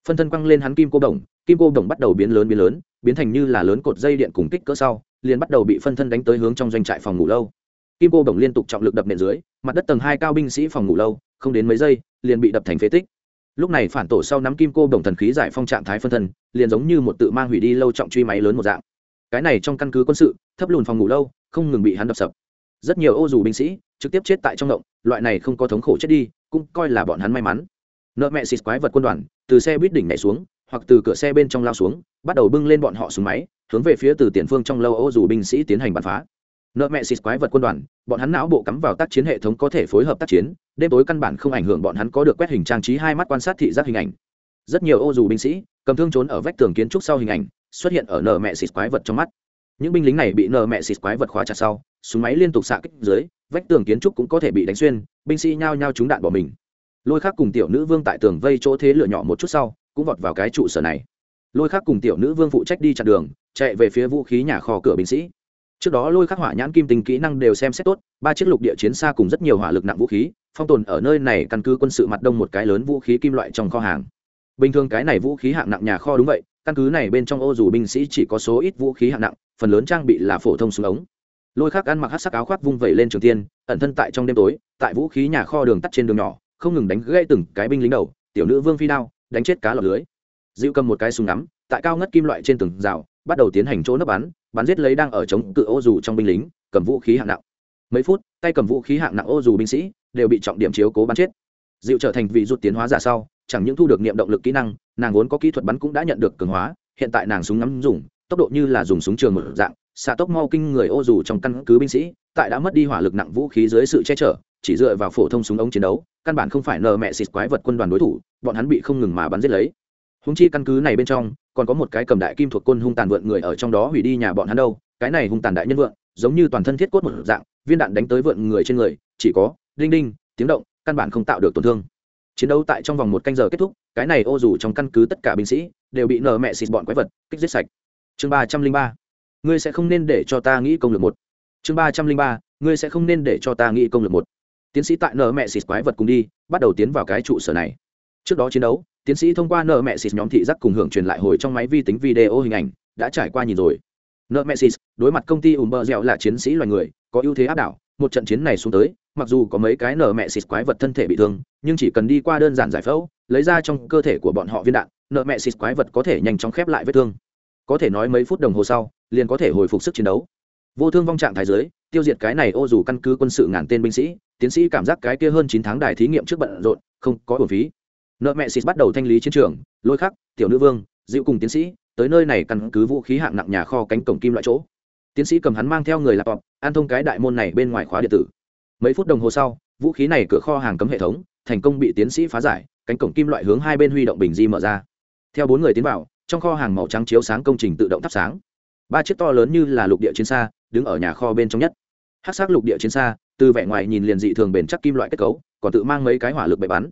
Phân thân quăng lên hắn kim cô đồng, kim cô đồng bắt đầu biến lớn biến lớn, biến thành như là lớn cột dây điện cùng kích cỡ sau, liền bắt đầu bị phân thân đánh tới hướng trong doanh trại phòng ngủ lâu. Kim cô đồng liên tục trọng lực đập nện dưới, mặt đất tầng hai cao binh sĩ phòng ngủ lâu, không đến mấy giây, liền bị đập thành phế tích lúc này phản tổ sau nắm kim cô đồng thần khí giải phong trạng thái phân thân, liền giống như một tự mang hủy đi lâu trọng truy máy lớn một dạng. Cái này trong căn cứ quân sự, thấp lùn phòng ngủ lâu, không ngừng bị hắn đập sập. Rất nhiều ô dù binh sĩ, trực tiếp chết tại trong động, loại này không có thống khổ chết đi, cũng coi là bọn hắn may mắn. Nợ mẹ xịt quái vật quân đoàn, từ xe buýt đỉnh nhảy xuống, hoặc từ cửa xe bên trong lao xuống, bắt đầu bưng lên bọn họ xuống máy, hướng về phía từ tiền phương trong lâu ô dù binh sĩ tiến hành bắn phá nợ mẹ xịt quái vật quân đoàn, bọn hắn não bộ cắm vào tác chiến hệ thống có thể phối hợp tác chiến, đêm tối căn bản không ảnh hưởng bọn hắn có được quét hình trang trí hai mắt quan sát thị giác hình ảnh. Rất nhiều ô dù binh sĩ, cầm thương trốn ở vách tường kiến trúc sau hình ảnh, xuất hiện ở nợ mẹ xịt quái vật trong mắt. Những binh lính này bị nợ mẹ xịt quái vật khóa chặt sau, súng máy liên tục xạ kích dưới, vách tường kiến trúc cũng có thể bị đánh xuyên, binh sĩ nhao nhao trúng đạn bỏ mình. Lôi khác cùng tiểu nữ vương tại tường vây chỗ thế lửa nhỏ một chút sau, cũng vọt vào cái trụ sở này. Lôi khác cùng tiểu nữ vương phụ trách đi chặn đường, chạy về phía vũ khí nhà kho cửa binh sĩ trước đó lôi khắc hỏa nhãn kim tình kỹ năng đều xem xét tốt, ba chiếc lục địa chiến xa cùng rất nhiều hỏa lực nặng vũ khí, phong tồn ở nơi này căn cứ quân sự mặt đông một cái lớn vũ khí kim loại trong kho hàng. Bình thường cái này vũ khí hạng nặng nhà kho đúng vậy, căn cứ này bên trong ô dù binh sĩ chỉ có số ít vũ khí hạng nặng, phần lớn trang bị là phổ thông súng ống. Lôi khắc ăn mặc hát sắc áo khoác vung vẩy lên trường tiên, ẩn thân tại trong đêm tối, tại vũ khí nhà kho đường tắt trên đường nhỏ, không ngừng đánh gãy từng cái binh lính đầu, tiểu nữ vương phi đao, đánh chết cá lọc lưới. Dịu cầm một cái súng ngắm, tại cao ngất kim loại trên tường rào, bắt đầu tiến hành chỗ nấp bắn bắn giết lấy đang ở chống cự ô dù trong binh lính, cầm vũ khí hạng nặng. Mấy phút, tay cầm vũ khí hạng nặng ô dù binh sĩ đều bị trọng điểm chiếu cố bắn chết. Dịu trở thành vị rút tiến hóa giả sau, chẳng những thu được niệm động lực kỹ năng, nàng vốn có kỹ thuật bắn cũng đã nhận được cường hóa, hiện tại nàng súng ngắm dùng, tốc độ như là dùng súng trường một dạng, xạ tốc mau kinh người ô dù trong căn cứ binh sĩ, tại đã mất đi hỏa lực nặng vũ khí dưới sự che chở, chỉ dựa vào phổ thông súng ống chiến đấu, căn bản không phải nờ mẹ xịt quái vật quân đoàn đối thủ, bọn hắn bị không ngừng mà bắn giết lấy húng chi căn cứ này bên trong, còn có một cái cầm đại kim thuộc côn hung tàn vượn người ở trong đó hủy đi nhà bọn hắn đâu, cái này hung tàn đại nhân vượn, giống như toàn thân thiết cốt một dạng, viên đạn đánh tới vượn người trên người, chỉ có đinh đinh, tiếng động, căn bản không tạo được tổn thương. Chiến đấu tại trong vòng một canh giờ kết thúc, cái này ô dù trong căn cứ tất cả binh sĩ đều bị nở mẹ xịt bọn quái vật kích giết sạch. Chương ba trăm linh ba, ngươi sẽ không nên để cho ta nghĩ công lược một. Chương ba trăm linh ba, ngươi sẽ không nên để cho ta nghĩ công lược một. Tiến sĩ tại nở mẹ xịt quái vật cùng đi, bắt đầu tiến vào cái trụ sở này. Trước đó chiến đấu tiến sĩ thông qua nợ mẹ xịt nhóm thị giác cùng hưởng truyền lại hồi trong máy vi tính video hình ảnh, đã trải qua nhìn rồi. Nợ mẹ xịt, đối mặt công ty ùm bơ dẻo là chiến sĩ loài người, có ưu thế áp đảo, một trận chiến này xuống tới, mặc dù có mấy cái nợ mẹ xịt quái vật thân thể bị thương, nhưng chỉ cần đi qua đơn giản giải phẫu, lấy ra trong cơ thể của bọn họ viên đạn, nợ mẹ xịt quái vật có thể nhanh chóng khép lại vết thương. Có thể nói mấy phút đồng hồ sau, liền có thể hồi phục sức chiến đấu. Vô thương vong trạng thái giới tiêu diệt cái này ô dù căn cứ quân sự ngàn tên binh sĩ, tiến sĩ cảm giác cái kia hơn chín tháng đài thí nghiệm trước bận rộn, không có bổn phí nợ mẹ xịt bắt đầu thanh lý chiến trường, lôi khắc, tiểu nữ vương, dịu cùng tiến sĩ, tới nơi này căn cứ vũ khí hạng nặng nhà kho cánh cổng kim loại chỗ. Tiến sĩ cầm hắn mang theo người laptop an thông cái đại môn này bên ngoài khóa điện tử. Mấy phút đồng hồ sau, vũ khí này cửa kho hàng cấm hệ thống, thành công bị tiến sĩ phá giải, cánh cổng kim loại hướng hai bên huy động bình di mở ra. Theo bốn người tiến vào, trong kho hàng màu trắng chiếu sáng công trình tự động thắp sáng. Ba chiếc to lớn như là lục địa chiến xa, đứng ở nhà kho bên trong nhất. Hát xác lục địa chiến xa, từ vẻ ngoài nhìn liền dị thường bền chắc kim loại kết cấu, còn tự mang mấy cái hỏa lực bậy bắn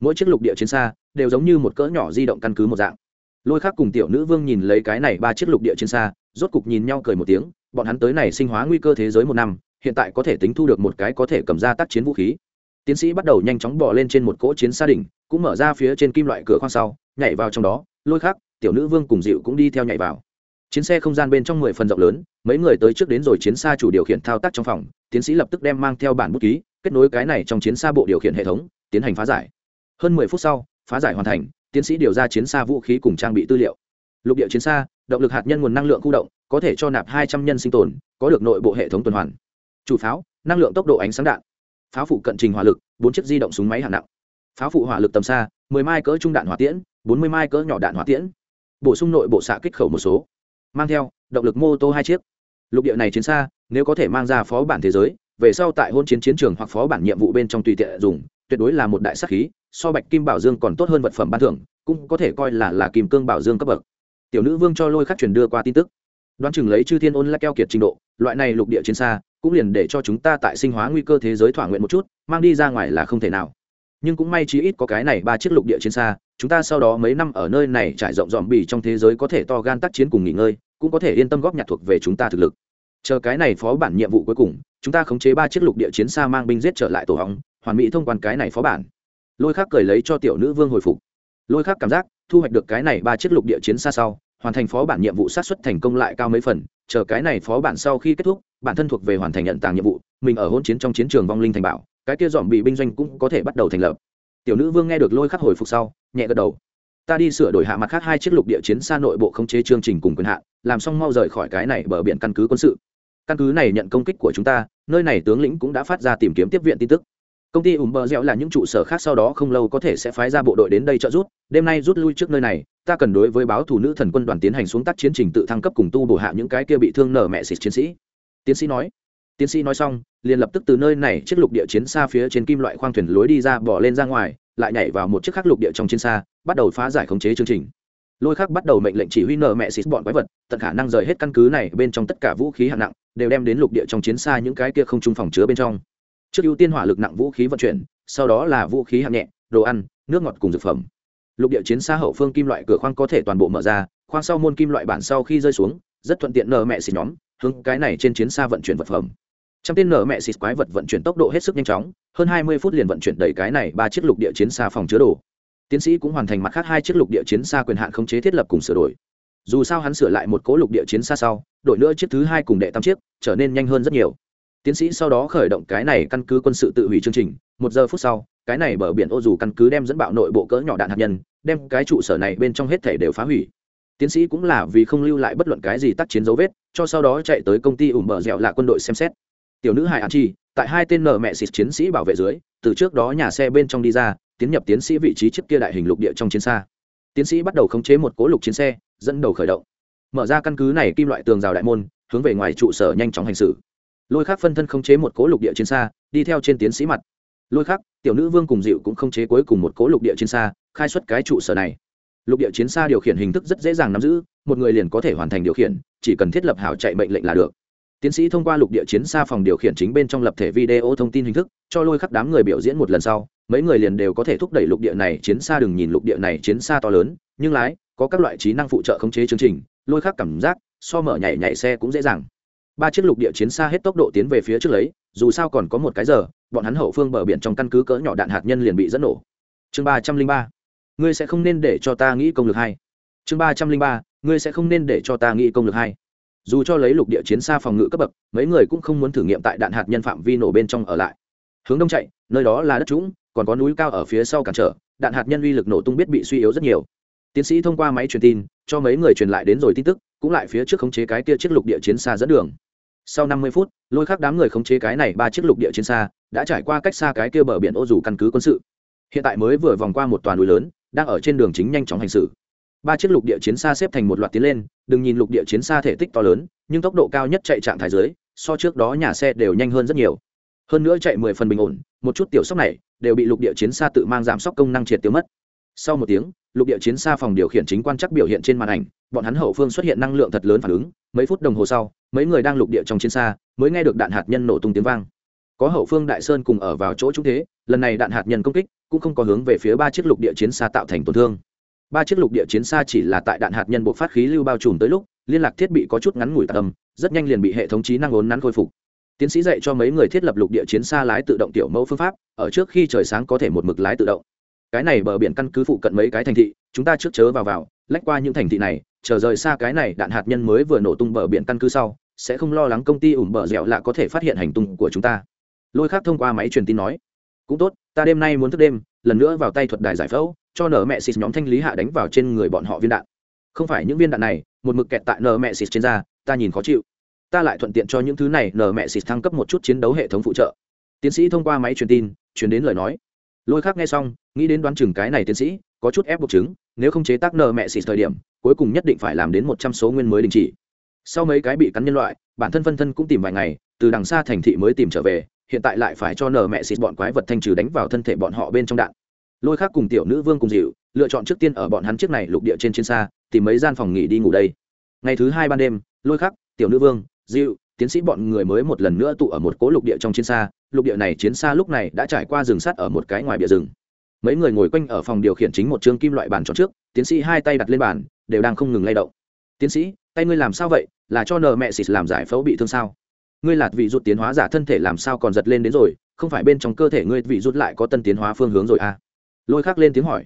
mỗi chiếc lục địa chiến xa đều giống như một cỡ nhỏ di động căn cứ một dạng. Lôi khác cùng tiểu nữ vương nhìn lấy cái này ba chiếc lục địa chiến xa, rốt cục nhìn nhau cười một tiếng, bọn hắn tới này sinh hóa nguy cơ thế giới một năm, hiện tại có thể tính thu được một cái có thể cầm ra tác chiến vũ khí. Tiến sĩ bắt đầu nhanh chóng bỏ lên trên một cỗ chiến xa đỉnh, cũng mở ra phía trên kim loại cửa khoang sau, nhảy vào trong đó, lôi khác, tiểu nữ vương cùng dịu cũng đi theo nhảy vào. Chiến xe không gian bên trong mười phần rộng lớn, mấy người tới trước đến rồi chiến xa chủ điều khiển thao tác trong phòng, tiến sĩ lập tức đem mang theo bản bút ký, kết nối cái này trong chiến xa bộ điều khiển hệ thống, tiến hành phá giải hơn mười phút sau, phá giải hoàn thành, tiến sĩ điều ra chiến xa vũ khí cùng trang bị tư liệu. Lục địa chiến xa, động lực hạt nhân nguồn năng lượng khu động, có thể cho nạp hai trăm nhân sinh tồn, có được nội bộ hệ thống tuần hoàn. Chủ pháo, năng lượng tốc độ ánh sáng đạn. Pháo phụ cận trình hỏa lực, bốn chiếc di động súng máy hạng nặng. Pháo phụ hỏa lực tầm xa, mười mai cỡ trung đạn hỏa tiễn, bốn mươi mai cỡ nhỏ đạn hỏa tiễn. Bổ sung nội bộ xạ kích khẩu một số. Mang theo, động lực mô tô hai chiếc. Lục địa này chiến xa, nếu có thể mang ra phó bản thế giới, về sau tại hôn chiến chiến trường hoặc phó bản nhiệm vụ bên trong tùy tiện dùng, tuyệt đối là một đại sắc khí so bạch kim bảo dương còn tốt hơn vật phẩm ban thưởng, cũng có thể coi là là kim cương bảo dương cấp bậc. Tiểu nữ vương cho lôi khắc truyền đưa qua tin tức. Đoán chừng lấy chư thiên ôn la keo kiệt trình độ, loại này lục địa chiến xa, cũng liền để cho chúng ta tại sinh hóa nguy cơ thế giới thỏa nguyện một chút, mang đi ra ngoài là không thể nào. Nhưng cũng may chí ít có cái này ba chiếc lục địa chiến xa, chúng ta sau đó mấy năm ở nơi này trải rộng dòm bì trong thế giới có thể to gan tác chiến cùng nghỉ ngơi, cũng có thể yên tâm góp nhặt thuộc về chúng ta thực lực. Chờ cái này phó bản nhiệm vụ cuối cùng, chúng ta khống chế ba chiếc lục địa chiến xa mang binh giết trở lại tổ hóng, hoàn mỹ thông quan cái này phó bản lôi khác cười lấy cho tiểu nữ vương hồi phục. Lôi khác cảm giác, thu hoạch được cái này ba chiếc lục địa chiến xa sau, hoàn thành phó bản nhiệm vụ sát xuất thành công lại cao mấy phần, chờ cái này phó bản sau khi kết thúc, bản thân thuộc về hoàn thành nhận tàng nhiệm vụ, mình ở hôn chiến trong chiến trường vong linh thành bảo, cái kia dòm bị binh doanh cũng có thể bắt đầu thành lập. Tiểu nữ vương nghe được lôi khắc hồi phục sau, nhẹ gật đầu. Ta đi sửa đổi hạ mặt khác hai chiếc lục địa chiến xa nội bộ khống chế chương trình cùng quyền hạn, làm xong mau rời khỏi cái này bờ biển căn cứ quân sự. Căn cứ này nhận công kích của chúng ta, nơi này tướng lĩnh cũng đã phát ra tìm kiếm tiếp viện tin tức công ty ủng bờ dẻo là những trụ sở khác sau đó không lâu có thể sẽ phái ra bộ đội đến đây trợ rút đêm nay rút lui trước nơi này, ta cần đối với báo thủ nữ thần quân đoàn tiến hành xuống tác chiến trình tự thăng cấp cùng tu bổ hạ những cái kia bị thương nở mẹ xịt chiến sĩ. Tiến sĩ nói. Tiến sĩ nói xong, liền lập tức từ nơi này chiếc lục địa chiến xa phía trên kim loại khoang thuyền lối đi ra bỏ lên ra ngoài, lại nhảy vào một chiếc khắc lục địa trong chiến xa, bắt đầu phá giải khống chế chương trình. Lôi khắc bắt đầu mệnh lệnh chỉ huy nợ mẹ xịt bọn quái vật, tận khả năng rời hết căn cứ này bên trong tất cả vũ khí hạng nặng, đều đem đến lục địa trong chiến xa những cái kia không trung phòng chứa bên trong trước ưu tiên hỏa lực nặng vũ khí vận chuyển, sau đó là vũ khí hạng nhẹ, đồ ăn, nước ngọt cùng dược phẩm. Lục địa chiến xa hậu phương kim loại cửa khoang có thể toàn bộ mở ra, khoang sau môn kim loại bản sau khi rơi xuống, rất thuận tiện nợ mẹ xịt nhóm, hướng cái này trên chiến xa vận chuyển vật phẩm. Trong tên nở mẹ xịt quái vật vận chuyển tốc độ hết sức nhanh chóng, hơn hai mươi phút liền vận chuyển đầy cái này ba chiếc lục địa chiến xa phòng chứa đồ. Tiến sĩ cũng hoàn thành mặt khác hai chiếc lục địa chiến xa quyền hạn khống chế thiết lập cùng sửa đổi. Dù sao hắn sửa lại một cố lục địa chiến xa sau đội nữa chiếc thứ hai cùng đệ tam chiếc, trở nên nhanh hơn rất nhiều tiến sĩ sau đó khởi động cái này căn cứ quân sự tự hủy chương trình, một giờ phút sau, cái này bờ biển ô dù căn cứ đem dẫn bạo nội bộ cỡ nhỏ đạn hạt nhân, đem cái trụ sở này bên trong hết thể đều phá hủy. Tiến sĩ cũng là vì không lưu lại bất luận cái gì tác chiến dấu vết, cho sau đó chạy tới công ty ủ mở dẻo là quân đội xem xét. Tiểu nữ hải an chi, tại hai tên nợ mẹ xịt chiến sĩ bảo vệ dưới, từ trước đó nhà xe bên trong đi ra, tiến nhập tiến sĩ vị trí trước kia đại hình lục địa trong chiến xa. Tiến sĩ bắt đầu khống chế một cố lục chiến xe, dẫn đầu khởi động. Mở ra căn cứ này kim loại tường rào đại môn, hướng về ngoài trụ sở nhanh chóng hành xử lôi khác phân thân không chế một cố lục địa chiến xa, đi theo trên tiến sĩ mặt. Lôi khác tiểu nữ vương cùng dịu cũng không chế cuối cùng một cố lục địa chiến xa, khai xuất cái trụ sở này. Lục địa chiến xa điều khiển hình thức rất dễ dàng nắm giữ, một người liền có thể hoàn thành điều khiển, chỉ cần thiết lập hảo chạy mệnh lệnh là được. Tiến sĩ thông qua lục địa chiến xa phòng điều khiển chính bên trong lập thể video thông tin hình thức, cho lôi khắc đám người biểu diễn một lần sau, mấy người liền đều có thể thúc đẩy lục địa này chiến xa đừng nhìn lục địa này chiến xa to lớn, nhưng lái, có các loại trí năng phụ trợ khống chế chương trình, lôi khắc cảm giác, so mở nhảy nhảy xe cũng dễ dàng ba chiếc lục địa chiến xa hết tốc độ tiến về phía trước lấy, dù sao còn có một cái giờ, bọn hắn hậu phương bờ biển trong căn cứ cỡ nhỏ đạn hạt nhân liền bị dẫn nổ. Chương ba trăm linh ba. Ngươi sẽ không nên để cho ta nghĩ công lực hai chương ba trăm linh ba, ngươi sẽ không nên để cho ta nghĩ công lực hai dù cho lấy lục địa chiến xa phòng ngự cấp bậc, mấy người cũng không muốn thử nghiệm tại đạn hạt nhân phạm vi nổ bên trong ở lại. Hướng đông chạy, nơi đó là đất trũng, còn có núi cao ở phía sau cản trở, đạn hạt nhân uy lực nổ tung biết bị suy yếu rất nhiều. Tiến sĩ thông qua máy truyền tin, cho mấy người truyền lại đến rồi tin tức, cũng lại phía trước khống chế cái kia chiếc lục địa chiến xa dẫn đường sau năm mươi phút, lôi khắc đám người khống chế cái này ba chiếc lục địa chiến xa, đã trải qua cách xa cái kia bờ biển ô dù căn cứ quân sự. Hiện tại mới vừa vòng qua một toàn núi lớn, đang ở trên đường chính nhanh chóng hành xử. Ba chiếc lục địa chiến xa xếp thành một loạt tiến lên, đừng nhìn lục địa chiến xa thể tích to lớn, nhưng tốc độ cao nhất chạy trạng thái dưới, so trước đó nhà xe đều nhanh hơn rất nhiều. Hơn nữa chạy mười phần bình ổn, một chút tiểu sóc này, đều bị lục địa chiến xa tự mang giảm sóc công năng triệt tiêu mất sau một tiếng, lục địa chiến xa phòng điều khiển chính quan chắc biểu hiện trên màn ảnh, bọn hắn hậu phương xuất hiện năng lượng thật lớn phản ứng, mấy phút đồng hồ sau, mấy người đang lục địa trong chiến xa mới nghe được đạn hạt nhân nổ tung tiếng vang. Có hậu phương đại sơn cùng ở vào chỗ trung thế, lần này đạn hạt nhân công kích cũng không có hướng về phía ba chiếc lục địa chiến xa tạo thành tổn thương. Ba chiếc lục địa chiến xa chỉ là tại đạn hạt nhân bộ phát khí lưu bao trùm tới lúc, liên lạc thiết bị có chút ngắn ngủi tạc âm rất nhanh liền bị hệ thống trí năng ốn nắn khôi phục. Tiến sĩ dạy cho mấy người thiết lập lục địa chiến xa lái tự động tiểu mẫu phương pháp, ở trước khi trời sáng có thể một mực lái tự động cái này bờ biển căn cứ phụ cận mấy cái thành thị, chúng ta trước chớ vào vào, lách qua những thành thị này, chờ rời xa cái này đạn hạt nhân mới vừa nổ tung bờ biển căn cứ sau, sẽ không lo lắng công ty ủm bờ dẻo lạ có thể phát hiện hành tung của chúng ta. Lôi khác thông qua máy truyền tin nói, cũng tốt, ta đêm nay muốn thức đêm, lần nữa vào tay thuật đài giải phẫu, cho nở mẹ xịt nhóm thanh lý hạ đánh vào trên người bọn họ viên đạn. Không phải những viên đạn này, một mực kẹt tại nở mẹ xịt trên da, ta nhìn khó chịu. Ta lại thuận tiện cho những thứ này nở mẹ xịt thăng cấp một chút chiến đấu hệ thống phụ trợ. Tiến sĩ thông qua máy truyền tin truyền đến lời nói lôi khác nghe xong, nghĩ đến đoán chừng cái này tiến sĩ, có chút ép buộc chứng, nếu không chế tác nở mẹ xịt thời điểm, cuối cùng nhất định phải làm đến một trăm số nguyên mới đình chỉ. Sau mấy cái bị cắn nhân loại, bản thân phân thân cũng tìm vài ngày, từ đằng xa thành thị mới tìm trở về, hiện tại lại phải cho nở mẹ xịt bọn quái vật thanh trừ đánh vào thân thể bọn họ bên trong đạn. Lôi khác cùng tiểu nữ vương cùng dịu, lựa chọn trước tiên ở bọn hắn chiếc này lục địa trên trên xa, tìm mấy gian phòng nghỉ đi ngủ đây. Ngày thứ hai ban đêm, lôi khắc, tiểu nữ vương, dịu, tiến sĩ bọn người mới một lần nữa tụ ở một cố lục địa trong chiến xa lục địa này chiến xa lúc này đã trải qua rừng sắt ở một cái ngoài bìa rừng. Mấy người ngồi quanh ở phòng điều khiển chính một chương kim loại bàn tròn trước, tiến sĩ hai tay đặt lên bàn, đều đang không ngừng lay động. Tiến sĩ, tay ngươi làm sao vậy? Là cho nờ mẹ xịt làm giải phẫu bị thương sao? Ngươi lạt vị rút tiến hóa giả thân thể làm sao còn giật lên đến rồi? Không phải bên trong cơ thể ngươi vị rút lại có tân tiến hóa phương hướng rồi à? Lôi khắc lên tiếng hỏi.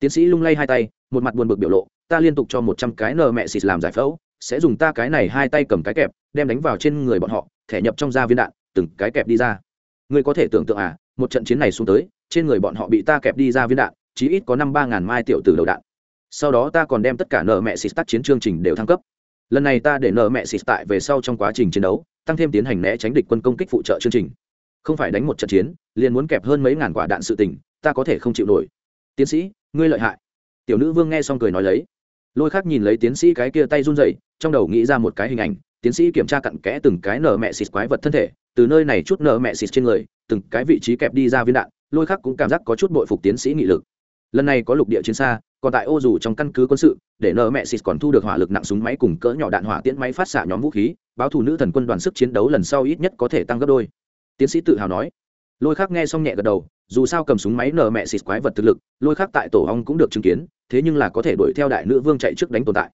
Tiến sĩ lung lay hai tay, một mặt buồn bực biểu lộ, ta liên tục cho một trăm cái nờ mẹ xịt làm giải phẫu, sẽ dùng ta cái này hai tay cầm cái kẹp, đem đánh vào trên người bọn họ, thẻ nhập trong da viên đạn, từng cái kẹp đi ra ngươi có thể tưởng tượng à một trận chiến này xuống tới, trên người bọn họ bị ta kẹp đi ra viên đạn, chí ít có năm ba ngàn mai tiểu từ đầu đạn. Sau đó ta còn đem tất cả nợ mẹ xịt tắt chiến chương trình đều thăng cấp. Lần này ta để nợ mẹ xịt tại về sau trong quá trình chiến đấu, tăng thêm tiến hành né tránh địch quân công kích phụ trợ chương trình. Không phải đánh một trận chiến, liền muốn kẹp hơn mấy ngàn quả đạn sự tình, ta có thể không chịu nổi. Tiến sĩ, ngươi lợi hại. Tiểu nữ vương nghe xong cười nói lấy. Lôi khác nhìn lấy tiến sĩ cái kia tay run rẩy, trong đầu nghĩ ra một cái hình ảnh, tiến sĩ kiểm tra cặn kẽ từng cái nở mẹ xịt quái vật thân thể từ nơi này chút nợ mẹ xịt trên người, từng cái vị trí kẹp đi ra viên đạn, lôi khắc cũng cảm giác có chút bội phục tiến sĩ nghị lực. Lần này có lục địa chiến xa, còn tại ô dù trong căn cứ quân sự, để nợ mẹ xịt còn thu được hỏa lực nặng súng máy cùng cỡ nhỏ đạn hỏa tiễn máy phát xạ nhóm vũ khí, báo thủ nữ thần quân đoàn sức chiến đấu lần sau ít nhất có thể tăng gấp đôi. Tiến sĩ tự hào nói. Lôi khắc nghe xong nhẹ gật đầu, dù sao cầm súng máy nở mẹ xịt quái vật thực lực, lôi khắc tại tổ ong cũng được chứng kiến, thế nhưng là có thể đuổi theo đại nữ vương chạy trước đánh tồn tại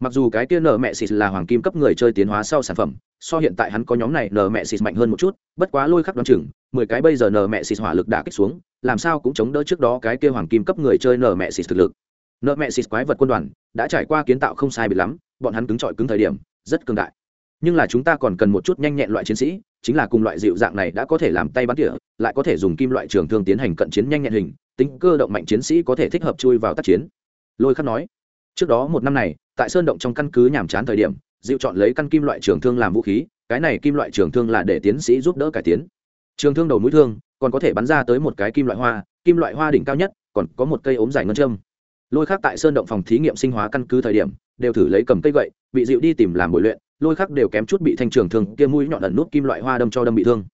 mặc dù cái kia nở mẹ xịt là hoàng kim cấp người chơi tiến hóa sau sản phẩm, so hiện tại hắn có nhóm này nở mẹ xịt mạnh hơn một chút, bất quá lôi khắc đoán chừng, mười cái bây giờ nở mẹ xịt hỏa lực đã kích xuống, làm sao cũng chống đỡ trước đó cái kia hoàng kim cấp người chơi nở mẹ xịt thực lực. Nở mẹ xịt quái vật quân đoàn đã trải qua kiến tạo không sai biệt lắm, bọn hắn cứng trọi cứng thời điểm, rất cường đại. Nhưng là chúng ta còn cần một chút nhanh nhẹn loại chiến sĩ, chính là cùng loại dịu dạng này đã có thể làm tay bắn tỉa, lại có thể dùng kim loại trường thương tiến hành cận chiến nhanh nhẹn hình, tính cơ động mạnh chiến sĩ có thể thích hợp chui vào tác chiến. Lôi khắc nói, trước đó một năm này tại sơn động trong căn cứ nhàm chán thời điểm, dịu chọn lấy căn kim loại trường thương làm vũ khí, cái này kim loại trường thương là để tiến sĩ giúp đỡ cải tiến. Trường thương đầu mũi thương, còn có thể bắn ra tới một cái kim loại hoa, kim loại hoa đỉnh cao nhất, còn có một cây ốm dài ngân châm. Lôi khác tại sơn động phòng thí nghiệm sinh hóa căn cứ thời điểm, đều thử lấy cầm cây gậy, bị dịu đi tìm làm bồi luyện, lôi khác đều kém chút bị thanh trường thương kia mũi nhọn ẩn nút kim loại hoa đâm cho đâm bị thương.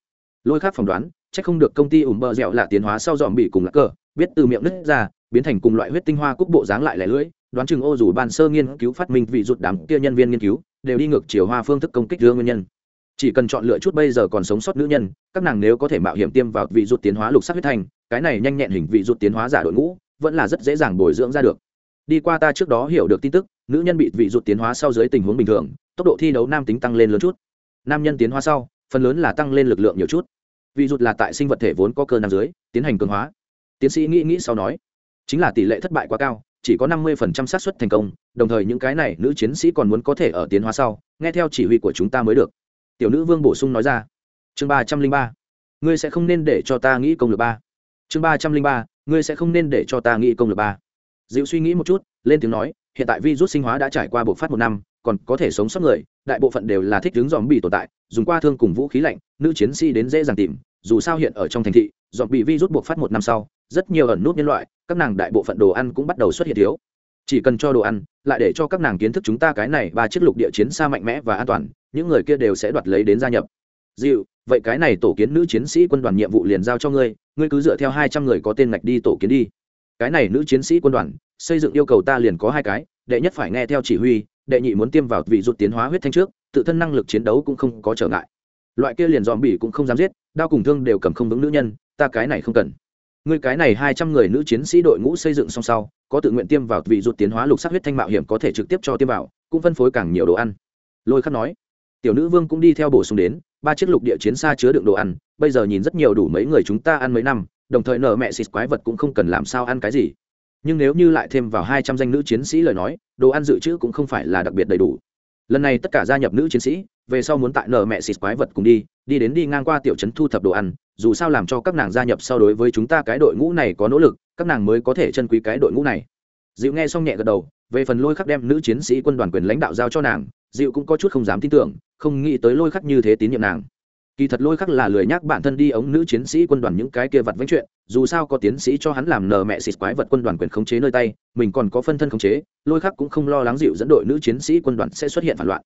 Lôi khác phỏng đoán c h ắ c không được công ty ủng bờ dẻo là tiến hóa sau dòm bị cùng lá cờ, biết từ miệng nứt ra, biến thành cùng loại huyết tinh hoa cúc bộ dáng lại lẻ lưỡi đoán chừng ô dù ban sơ nghiên cứu phát minh vị rụt đám kia nhân viên nghiên cứu, đều đi ngược chiều hoa phương thức công kích đưa nguyên nhân. Chỉ cần chọn lựa chút bây giờ còn sống sót nữ nhân, các nàng nếu có thể mạo hiểm tiêm vào vị rụt tiến hóa lục sắc huyết thành, cái này nhanh nhẹn hình vị rụt tiến hóa giả đội ngũ, vẫn là rất dễ dàng bồi dưỡng ra được. Đi qua ta trước đó hiểu được tin tức, nữ nhân bị vị rụt tiến hóa sau dưới tình huống bình thường, tốc độ thi đấu nam tính tăng lên lớn chút. Nam nhân tiến hóa sau, phần lớn là tăng lên lực lượng nhiều chút. Vị rụt là tại sinh vật thể vốn có cơ nam dưới, tiến hành cường hóa. Tiến sĩ nghĩ nghĩ sau nói, chính là tỷ lệ thất bại quá cao chỉ có năm mươi phần trăm xác suất thành công, đồng thời những cái này nữ chiến sĩ còn muốn có thể ở tiến hóa sau, nghe theo chỉ huy của chúng ta mới được. Tiểu nữ vương bổ sung nói ra. Chương ba trăm linh ba, ngươi sẽ không nên để cho ta nghĩ công lược ba. Chương ba trăm linh ba, ngươi sẽ không nên để cho ta nghĩ công lược ba. Dịu suy nghĩ một chút, lên tiếng nói, hiện tại virus sinh hóa đã trải qua bộ phát một năm, còn có thể sống sót người, đại bộ phận đều là thích đứng dòm bị tồn tại, dùng qua thương cùng vũ khí lạnh, nữ chiến sĩ đến dễ dàng tìm, dù sao hiện ở trong thành thị Dọn bị virus buộc phát một năm sau, rất nhiều ẩn nút nhân loại, các nàng đại bộ phận đồ ăn cũng bắt đầu xuất hiện thiếu. Chỉ cần cho đồ ăn, lại để cho các nàng kiến thức chúng ta cái này ba chiếc lục địa chiến xa mạnh mẽ và an toàn, những người kia đều sẽ đoạt lấy đến gia nhập. Dịu, vậy cái này tổ kiến nữ chiến sĩ quân đoàn nhiệm vụ liền giao cho ngươi ngươi cứ dựa theo hai trăm người có tên ngạch đi tổ kiến đi. Cái này nữ chiến sĩ quân đoàn, xây dựng yêu cầu ta liền có hai cái, đệ nhất phải nghe theo chỉ huy, đệ nhị muốn tiêm vào vị rút tiến hóa huyết thanh trước, tự thân năng lực chiến đấu cũng không có trở ngại loại kia liền dòm bỉ cũng không dám giết, đao cùng thương đều cầm không vững nữ nhân, ta cái này không cần. Ngươi cái này hai trăm người nữ chiến sĩ đội ngũ xây dựng song sau, có tự nguyện tiêm vào vị ruột tiến hóa lục sắc huyết thanh mạo hiểm có thể trực tiếp cho tiêm vào, cũng phân phối càng nhiều đồ ăn. Lôi khắc nói, tiểu nữ vương cũng đi theo bổ sung đến, ba chiếc lục địa chiến xa chứa đựng đồ ăn, bây giờ nhìn rất nhiều đủ mấy người chúng ta ăn mấy năm, đồng thời nợ mẹ xịt quái vật cũng không cần làm sao ăn cái gì. Nhưng nếu như lại thêm vào hai trăm danh nữ chiến sĩ lời nói, đồ ăn dự trữ cũng không phải là đặc biệt đầy đủ. Lần này tất cả gia nhập nữ chiến sĩ về sau muốn tại nợ mẹ xịt quái vật cùng đi đi đến đi ngang qua tiểu trấn thu thập đồ ăn, dù sao làm cho các nàng gia nhập sau đối với chúng ta cái đội ngũ này có nỗ lực, các nàng mới có thể chân quý cái đội ngũ này. Dịu nghe xong nhẹ gật đầu, về phần lôi khắc đem nữ chiến sĩ quân đoàn quyền lãnh đạo giao cho nàng, dịu cũng có chút không dám tin tưởng, không nghĩ tới lôi khắc như thế tín nhiệm nàng. Kỳ thật lôi khắc là lười nhắc bản thân đi ống nữ chiến sĩ quân đoàn những cái kia vặt vánh chuyện, dù sao có tiến sĩ cho hắn làm nờ mẹ xịt quái vật quân đoàn quyền khống chế nơi tay, mình còn có phân thân khống chế, lôi khắc cũng không lo lắng dịu dẫn đội nữ chiến sĩ quân đoàn sẽ xuất hiện phản loạn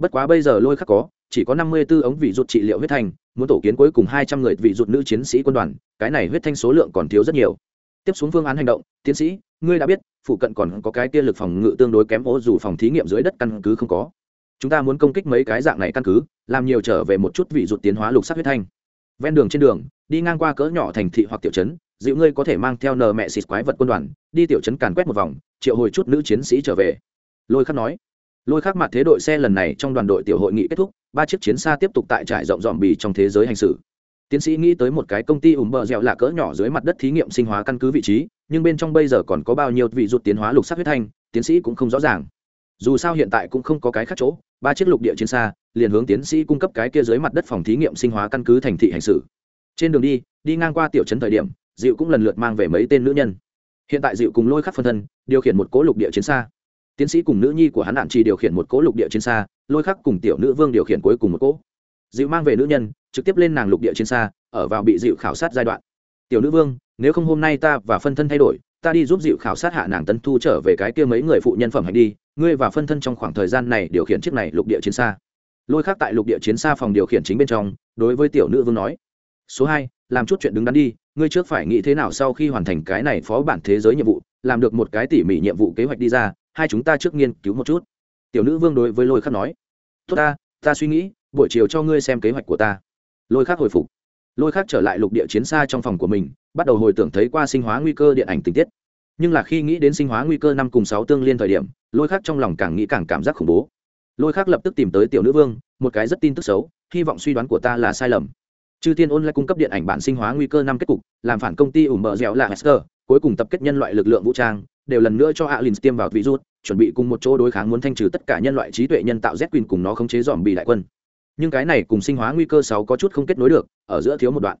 bất quá bây giờ lôi khắc có, chỉ có năm mươi 54 ống vị rụt trị liệu huyết thanh, muốn tổ kiến cuối cùng hai trăm người vị rụt nữ chiến sĩ quân đoàn, cái này huyết thanh số lượng còn thiếu rất nhiều. Tiếp xuống phương án hành động, tiến sĩ, ngươi đã biết, phụ cận còn có cái kia lực phòng ngự tương đối kém ố dù phòng thí nghiệm dưới đất căn cứ không có. Chúng ta muốn công kích mấy cái dạng này căn cứ, làm nhiều trở về một chút vị rụt tiến hóa lục sắc huyết thanh. Ven đường trên đường, đi ngang qua cỡ nhỏ thành thị hoặc tiểu trấn, dịu ngươi có thể mang theo nờ mẹ xịt quái vật quân đoàn, đi tiểu trấn càn quét một vòng, triệu hồi chút nữ chiến sĩ trở về. Lôi khắc nói lôi khắc mặt thế đội xe lần này trong đoàn đội tiểu hội nghị kết thúc, ba chiếc chiến xa tiếp tục tại trải rộng dòm bì trong thế giới hành xử. Tiến sĩ nghĩ tới một cái công ty ủng bờ dẻo là cỡ nhỏ dưới mặt đất thí nghiệm sinh hóa căn cứ vị trí, nhưng bên trong bây giờ còn có bao nhiêu vị rụt tiến hóa lục sắc huyết thanh, tiến sĩ cũng không rõ ràng. Dù sao hiện tại cũng không có cái khác chỗ, ba chiếc lục địa chiến xa, liền hướng tiến sĩ cung cấp cái kia dưới mặt đất phòng thí nghiệm sinh hóa căn cứ thành thị hành xử. Trên đường đi đi ngang qua tiểu trấn thời điểm, diệu cũng lần lượt mang về mấy tên nữ nhân. Hiện tại diệu cùng lôi khắc phân thân, điều khiển một cố lục địa chiến xa tiến sĩ cùng nữ nhi của hắn đạn chỉ điều khiển một cỗ lục địa chiến xa, lôi khắc cùng tiểu nữ vương điều khiển cuối cùng một cỗ. Dịu mang về nữ nhân, trực tiếp lên nàng lục địa chiến xa, ở vào bị dịu khảo sát giai đoạn. Tiểu nữ vương, nếu không hôm nay ta và phân thân thay đổi, ta đi giúp dịu khảo sát hạ nàng tân thu trở về cái kia mấy người phụ nhân phẩm hành đi, ngươi và phân thân trong khoảng thời gian này điều khiển chiếc này lục địa chiến xa. Lôi khác tại lục địa chiến xa phòng điều khiển chính bên trong, đối với tiểu nữ vương nói, số hai, làm chút chuyện đứng đắn đi, ngươi trước phải nghĩ thế nào sau khi hoàn thành cái này phó bản thế giới nhiệm vụ, làm được một cái tỉ mỉ nhiệm vụ kế hoạch đi ra hai chúng ta trước nghiên cứu một chút. Tiểu nữ vương đối với lôi khắc nói, tốt ta ta suy nghĩ, buổi chiều cho ngươi xem kế hoạch của ta. Lôi khắc hồi phục. Lôi khắc trở lại lục địa chiến xa trong phòng của mình, bắt đầu hồi tưởng thấy qua sinh hóa nguy cơ điện ảnh tình tiết. Nhưng là khi nghĩ đến sinh hóa nguy cơ năm cùng sáu tương liên thời điểm, lôi khắc trong lòng càng nghĩ càng cảm giác khủng bố. Lôi khắc lập tức tìm tới tiểu nữ vương, một cái rất tin tức xấu, hy vọng suy đoán của ta là sai lầm. Chư thiên ôn lại cung cấp điện ảnh bản sinh hóa nguy cơ năm kết cục, làm phản công ty ủ mở dẻo là hester cuối cùng tập kết nhân loại lực lượng vũ trang đều lần nữa cho alin tiêm vào virus chuẩn bị cùng một chỗ đối kháng muốn thanh trừ tất cả nhân loại trí tuệ nhân tạo z Queen cùng nó khống chế dòm bị đại quân. Nhưng cái này cùng sinh hóa nguy cơ sáu có chút không kết nối được, ở giữa thiếu một đoạn.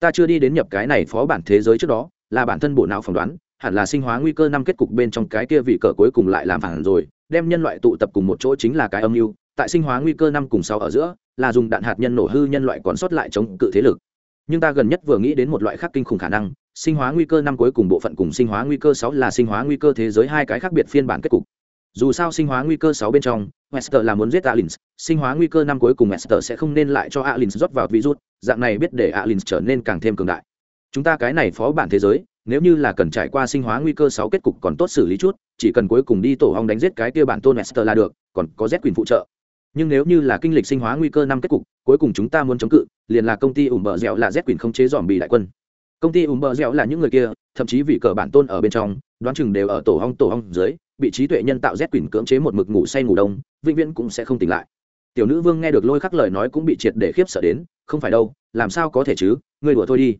Ta chưa đi đến nhập cái này phó bản thế giới trước đó, là bản thân bộ não phỏng đoán, hẳn là sinh hóa nguy cơ năm kết cục bên trong cái kia vị cờ cuối cùng lại làm phản rồi, đem nhân loại tụ tập cùng một chỗ chính là cái âm mưu, tại sinh hóa nguy cơ năm cùng sáu ở giữa, là dùng đạn hạt nhân nổ hư nhân loại còn sót lại chống cự thế lực. Nhưng ta gần nhất vừa nghĩ đến một loại khác kinh khủng khả năng sinh hóa nguy cơ năm cuối cùng bộ phận cùng sinh hóa nguy cơ sáu là sinh hóa nguy cơ thế giới hai cái khác biệt phiên bản kết cục dù sao sinh hóa nguy cơ sáu bên trong Wester là muốn giết Alins, sinh hóa nguy cơ năm cuối cùng Wester sẽ không nên lại cho Alins rót vào virus, dạng này biết để Alins trở nên càng thêm cường đại. Chúng ta cái này phó bản thế giới, nếu như là cần trải qua sinh hóa nguy cơ sáu kết cục còn tốt xử lý chút, chỉ cần cuối cùng đi tổ ong đánh giết cái kia bản tôn Wester là được, còn có Z quyền phụ trợ. Nhưng nếu như là kinh lịch sinh hóa nguy cơ năm kết cục, cuối cùng chúng ta muốn chống cự, liền là công ty ủng bờ dẻo là Z quyền không chế dòm bị đại quân. Công ty ủng bờ dẻo là những người kia, thậm chí vị cờ bản tôn ở bên trong, đoán chừng đều ở tổ ong tổ ong dưới, bị trí tuệ nhân tạo rét quỷ cưỡng chế một mực ngủ say ngủ đông vĩnh viễn cũng sẽ không tỉnh lại. Tiểu nữ vương nghe được lôi khắc lời nói cũng bị triệt để khiếp sợ đến không phải đâu làm sao có thể chứ ngươi đùa thôi đi.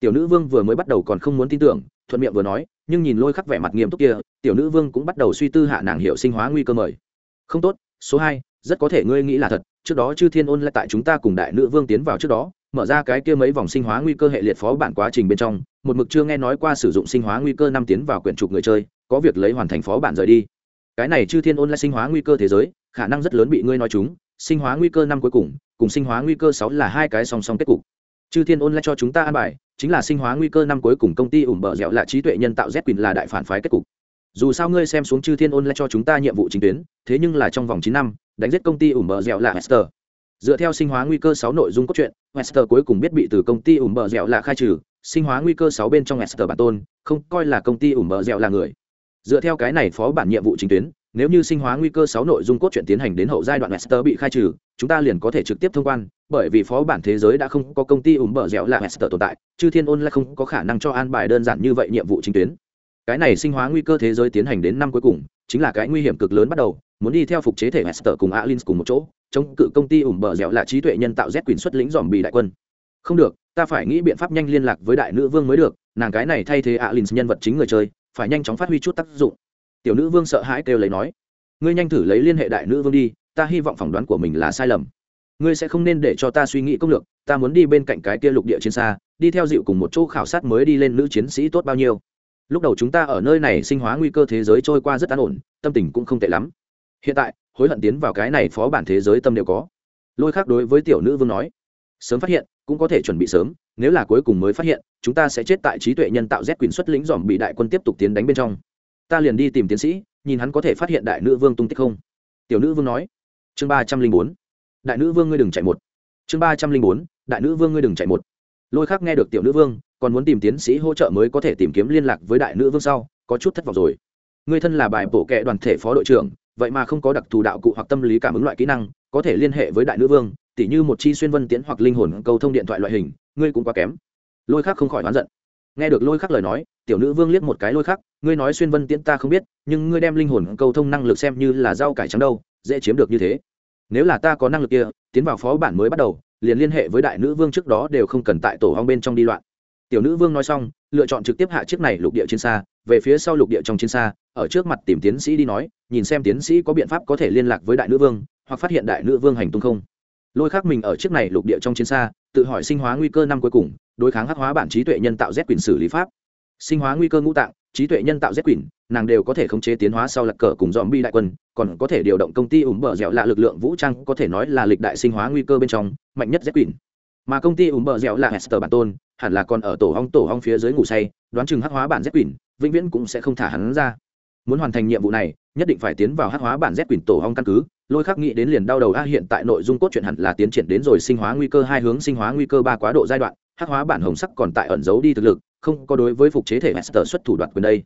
Tiểu nữ vương vừa mới bắt đầu còn không muốn tin tưởng thuận miệng vừa nói nhưng nhìn lôi khắc vẻ mặt nghiêm túc kia tiểu nữ vương cũng bắt đầu suy tư hạ nàng hiệu sinh hóa nguy cơ mời. Không tốt số hai rất có thể ngươi nghĩ là thật trước đó chư thiên ôn lại tại chúng ta cùng đại nữ vương tiến vào trước đó mở ra cái kia mấy vòng sinh hóa nguy cơ hệ liệt phó bản quá trình bên trong, một mực chưa nghe nói qua sử dụng sinh hóa nguy cơ năm tiến vào quyển trục người chơi, có việc lấy hoàn thành phó bản rời đi. Cái này chư thiên ôn lại sinh hóa nguy cơ thế giới, khả năng rất lớn bị ngươi nói chúng, sinh hóa nguy cơ năm cuối cùng cùng sinh hóa nguy cơ sáu là hai cái song song kết cục. Chư thiên ôn lại cho chúng ta an bài, chính là sinh hóa nguy cơ năm cuối cùng công ty ủng bờ dẻo là trí tuệ nhân tạo z quyền là đại phản phái kết cục. Dù sao ngươi xem xuống chư thiên ôn lại cho chúng ta nhiệm vụ chính tuyến, thế nhưng là trong vòng chín năm, đánh giết công ty ủng bờ dẻo là hester dựa theo sinh hóa nguy cơ sáu nội dung cốt truyện wester cuối cùng biết bị từ công ty ủng bờ dẻo là khai trừ. Sinh hóa nguy cơ sáu bên trong wester bản tôn không coi là công ty ủng bờ dẻo là người. Dựa theo cái này phó bản nhiệm vụ chính tuyến nếu như sinh hóa nguy cơ sáu nội dung cốt truyện tiến hành đến hậu giai đoạn Wester bị khai trừ, chúng ta liền có thể trực tiếp thông quan, bởi vì phó bản thế giới đã không có công ty ủng bờ dẻo là Wester tồn tại, chư thiên ôn lại không có khả năng cho an bài đơn giản như vậy nhiệm vụ chính tuyến. Cái này sinh hóa nguy cơ thế giới tiến hành đến năm cuối cùng, chính là cái nguy hiểm cực lớn bắt đầu, muốn đi theo phục chế thể Wester cùng Alins cùng một chỗ, chống cự công ty ủng bờ dẻo là trí tuệ nhân tạo Z quyền xuất lĩnh dòm bị đại quân. Không được, ta phải nghĩ biện pháp nhanh liên lạc với đại nữ vương mới được, nàng cái này thay thế Alins nhân vật chính người chơi, phải nhanh chóng phát huy chút tác dụng. Tiểu nữ vương sợ hãi kêu lấy nói ngươi nhanh thử lấy liên hệ đại nữ vương đi ta hy vọng phỏng đoán của mình là sai lầm. Ngươi sẽ không nên để cho ta suy nghĩ công lược ta muốn đi bên cạnh cái kia lục địa trên xa đi theo dịu cùng một chỗ khảo sát mới đi lên nữ chiến sĩ tốt bao nhiêu. Lúc đầu chúng ta ở nơi này sinh hóa nguy cơ thế giới trôi qua rất an ổn tâm tình cũng không tệ lắm. Hiện tại hối hận tiến vào cái này phó bản thế giới tâm đều có. Lôi khác đối với tiểu nữ vương nói, sớm phát hiện, cũng có thể chuẩn bị sớm, nếu là cuối cùng mới phát hiện, chúng ta sẽ chết tại trí tuệ nhân tạo z quyền xuất lĩnh dòm bị đại quân tiếp tục tiến đánh bên trong. Ta liền đi tìm tiến sĩ, nhìn hắn có thể phát hiện đại nữ vương tung tích không. Tiểu nữ vương nói, chương ba trăm linh bốn, đại nữ vương ngươi đừng chạy một. Chương ba trăm linh bốn, đại nữ vương ngươi đừng chạy một. Lôi khác nghe được tiểu nữ vương, còn muốn tìm tiến sĩ hỗ trợ mới có thể tìm kiếm liên lạc với đại nữ vương sau, có chút thất vọng rồi ngươi thân là bài bổ kệ đoàn thể phó đội trưởng, vậy mà không có đặc thù đạo cụ hoặc tâm lý cảm ứng loại kỹ năng, có thể liên hệ với đại nữ vương, tỉ như một chi xuyên vân tiễn hoặc linh hồn cầu thông điện thoại loại hình, ngươi cũng quá kém. Lôi khác không khỏi oán giận. Nghe được lôi khắc lời nói, tiểu nữ vương liếc một cái lôi khắc, ngươi nói xuyên vân tiễn ta không biết, nhưng ngươi đem linh hồn cầu thông năng lực xem như là rau cải trắng đâu, dễ chiếm được như thế. Nếu là ta có năng lực kia, tiến vào phó bản mới bắt đầu, liền liên hệ với đại nữ vương trước đó đều không cần tại tổ hong bên trong đi loạn. Tiểu nữ vương nói xong, lựa chọn trực tiếp hạ chiếc này lục địa trên xa, về phía sau lục địa trong trên xa ở trước mặt tìm tiến sĩ đi nói, nhìn xem tiến sĩ có biện pháp có thể liên lạc với đại nữ vương, hoặc phát hiện đại nữ vương hành tung không. Lôi khác mình ở chiếc này lục địa trong chiến xa, tự hỏi sinh hóa nguy cơ năm cuối cùng, đối kháng hắc hóa bản trí tuệ nhân tạo z quyền xử lý pháp. Sinh hóa nguy cơ ngũ tạng, trí tuệ nhân tạo z quyền, nàng đều có thể khống chế tiến hóa sau lật cờ cùng dòm bi đại quân, còn có thể điều động công ty ủng bờ dẻo lạ lực lượng vũ trang có thể nói là lịch đại sinh hóa nguy cơ bên trong, mạnh nhất z quyền. Mà công ty ủng bờ dẻo là hester bản tôn, hẳn là còn ở tổ hong tổ hong phía dưới ngủ say, đoán chừng hắc hóa bản z quyền, vĩnh viễn cũng sẽ không thả hắn ra muốn hoàn thành nhiệm vụ này, nhất định phải tiến vào hát hóa bản z quyển tổ hong căn cứ. Lôi khắc nghĩ đến liền đau đầu, a, hiện tại nội dung cốt truyện hẳn là tiến triển đến rồi sinh hóa nguy cơ hai hướng, sinh hóa nguy cơ ba quá độ giai đoạn hát hóa bản hồng sắc còn tại ẩn giấu đi thực lực, không có đối với phục chế thể master xuất thủ đoạn quyền đây.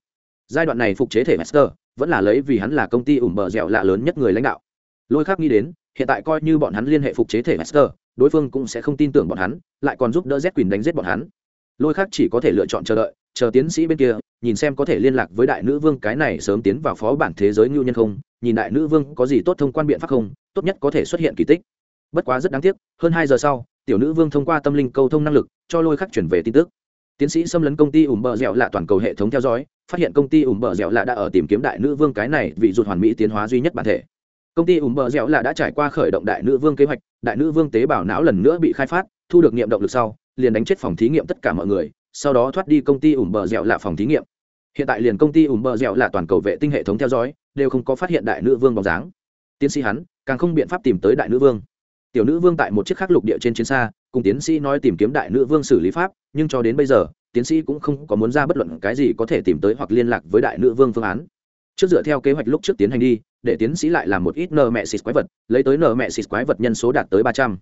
Giai đoạn này phục chế thể master vẫn là lấy vì hắn là công ty ủng bờ dẻo lạ lớn nhất người lãnh đạo. Lôi khắc nghĩ đến, hiện tại coi như bọn hắn liên hệ phục chế thể master, đối phương cũng sẽ không tin tưởng bọn hắn, lại còn giúp đỡ z quyền đánh giết bọn hắn. Lôi khắc chỉ có thể lựa chọn chờ đợi chờ tiến sĩ bên kia, nhìn xem có thể liên lạc với đại nữ vương cái này sớm tiến vào phó bản thế giới ngưu nhân không, nhìn đại nữ vương có gì tốt thông quan biện pháp không, tốt nhất có thể xuất hiện kỳ tích. Bất quá rất đáng tiếc, hơn hai giờ sau, tiểu nữ vương thông qua tâm linh cầu thông năng lực, cho lôi khắc chuyển về tin tức. Tiến sĩ xâm lấn công ty ủng bờ dẻo lạ toàn cầu hệ thống theo dõi, phát hiện công ty ủng bờ dẻo lạ đã ở tìm kiếm đại nữ vương cái này vị rụt hoàn mỹ tiến hóa duy nhất bản thể. Công ty ủng bờ dẻo lạ đã trải qua khởi động đại nữ vương kế hoạch, đại nữ vương tế bào não lần nữa bị khai phát, thu được nghiệm động lực sau, liền đánh chết phòng thí nghiệm tất cả mọi người sau đó thoát đi công ty ủng bờ dẻo là phòng thí nghiệm. Hiện tại liền công ty ủng bờ dẻo là toàn cầu vệ tinh hệ thống theo dõi, đều không có phát hiện đại nữ vương bóng dáng. Tiến sĩ hắn, càng không biện pháp tìm tới đại nữ vương. Tiểu nữ vương tại một chiếc khắc lục địa trên chiến xa, cùng tiến sĩ nói tìm kiếm đại nữ vương xử lý pháp, nhưng cho đến bây giờ, tiến sĩ cũng không có muốn ra bất luận cái gì có thể tìm tới hoặc liên lạc với đại nữ vương phương án. Trước dựa theo kế hoạch lúc trước tiến hành đi, để tiến sĩ lại làm một ít nợ mẹ xịt quái vật, lấy tới nợ mẹ xịt quái vật nhân số đạt tới ba trăm.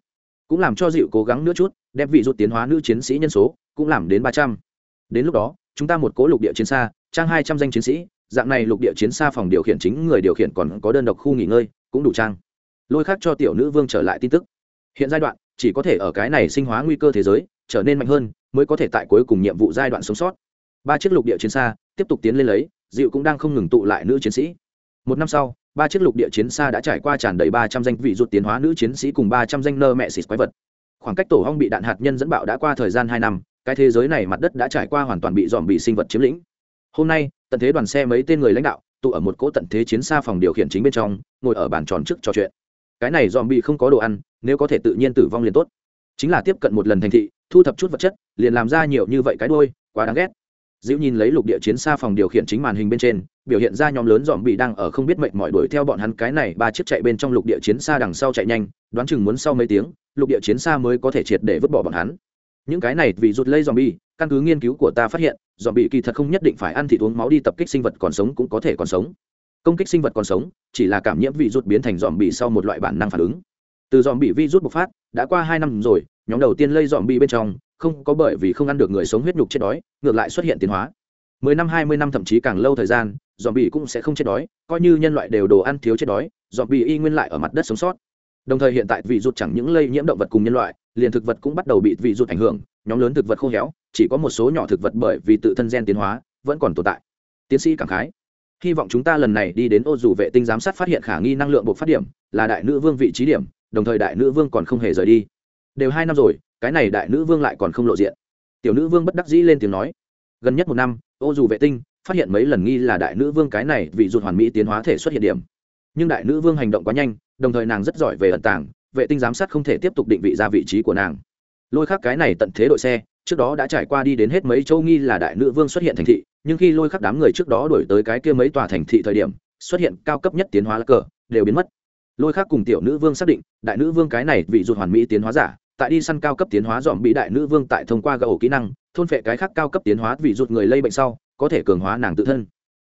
Cũng làm cho dịu cố gắng nữa chút, đem vị rút tiến hóa nữ chiến sĩ nhân số cũng làm đến ba trăm. Đến lúc đó, chúng ta một cố lục địa chiến xa, trang hai trăm danh chiến sĩ, dạng này lục địa chiến xa phòng điều khiển chính người điều khiển còn có đơn độc khu nghỉ ngơi, cũng đủ trang. Lôi khác cho tiểu nữ vương trở lại tin tức. Hiện giai đoạn, chỉ có thể ở cái này sinh hóa nguy cơ thế giới, trở nên mạnh hơn, mới có thể tại cuối cùng nhiệm vụ giai đoạn sống sót. Ba chiếc lục địa chiến xa, tiếp tục tiến lên lấy dịu cũng đang không ngừng tụ lại nữ chiến sĩ. Một năm sau, ba chiếc lục địa chiến xa đã trải qua tràn đầy ba trăm danh vị ruột tiến hóa nữ chiến sĩ cùng ba trăm danh nơ mẹ xịt quái vật. Khoảng cách tổ hong bị đạn hạt nhân dẫn bạo đã qua thời gian hai năm cái thế giới này mặt đất đã trải qua hoàn toàn bị dòm bị sinh vật chiếm lĩnh. Hôm nay, tận thế đoàn xe mấy tên người lãnh đạo, tụ ở một cỗ tận thế chiến xa phòng điều khiển chính bên trong, ngồi ở bàn tròn trước trò chuyện. Cái này dòm bị không có đồ ăn, nếu có thể tự nhiên tử vong liền tốt. Chính là tiếp cận một lần thành thị, thu thập chút vật chất, liền làm ra nhiều như vậy cái đôi quá đáng ghét. Dịu nhìn lấy lục địa chiến xa phòng điều khiển chính màn hình bên trên, biểu hiện ra nhóm lớn dòm bị đang ở không biết mệnh mọi đuổi theo bọn hắn cái này ba chiếc chạy bên trong lục địa chiến xa đằng sau chạy nhanh, đoán chừng muốn sau mấy tiếng, lục địa chiến xa mới có thể triệt để vứt bỏ bọn hắn những cái này vì rụt lây dòm bi căn cứ nghiên cứu của ta phát hiện dòm bị kỳ thật không nhất định phải ăn thịt uống máu đi tập kích sinh vật còn sống cũng có thể còn sống. Công kích sinh vật còn sống, chỉ là cảm nhiễm vị rút biến thành dòm bị sau một loại bản năng phản ứng. Từ dòm bị vi rút bộc phát, đã qua hai năm rồi, nhóm đầu tiên lây dòm bị bên trong, không có bởi vì không ăn được người sống huyết nhục chết đói, ngược lại xuất hiện tiến hóa. Mười năm, hai mươi năm thậm chí càng lâu thời gian dòm bị cũng sẽ không chết đói, coi như nhân loại đều đồ ăn thiếu chết đói dòm bị y nguyên lại ở mặt đất sống sót. Đồng thời hiện tại vị rút chẳng những lây nhiễm động vật cùng nhân loại liền thực vật cũng bắt đầu bị vị rụt ảnh hưởng, nhóm lớn thực vật khô héo, chỉ có một số nhỏ thực vật bởi vì tự thân gen tiến hóa, vẫn còn tồn tại. Tiến sĩ cảm khái, hy vọng chúng ta lần này đi đến ô dù vệ tinh giám sát phát hiện khả nghi năng lượng buộc phát điểm, là đại nữ vương vị trí điểm, đồng thời đại nữ vương còn không hề rời đi. Đều hai năm rồi, cái này đại nữ vương lại còn không lộ diện. Tiểu nữ vương bất đắc dĩ lên tiếng nói, gần nhất một năm, ô dù vệ tinh phát hiện mấy lần nghi là đại nữ vương cái này vị rụt hoàn mỹ tiến hóa thể xuất hiện điểm. Nhưng đại nữ vương hành động quá nhanh, đồng thời nàng rất giỏi về ẩn tàng vệ tinh giám sát không thể tiếp tục định vị ra vị trí của nàng. Lôi khắc cái này tận thế đội xe trước đó đã trải qua đi đến hết mấy châu nghi là đại nữ vương xuất hiện thành thị nhưng khi lôi khắc đám người trước đó đổi tới cái kia mấy tòa thành thị thời điểm xuất hiện cao cấp nhất tiến hóa lá cờ đều biến mất. Lôi khắc cùng tiểu nữ vương xác định đại nữ vương cái này vị ruột hoàn mỹ tiến hóa giả tại đi săn cao cấp tiến hóa dòm bị đại nữ vương tại thông qua gậu kỹ năng thôn phệ cái khác cao cấp tiến hóa vì rụt người lây bệnh sau có thể cường hóa nàng tự thân.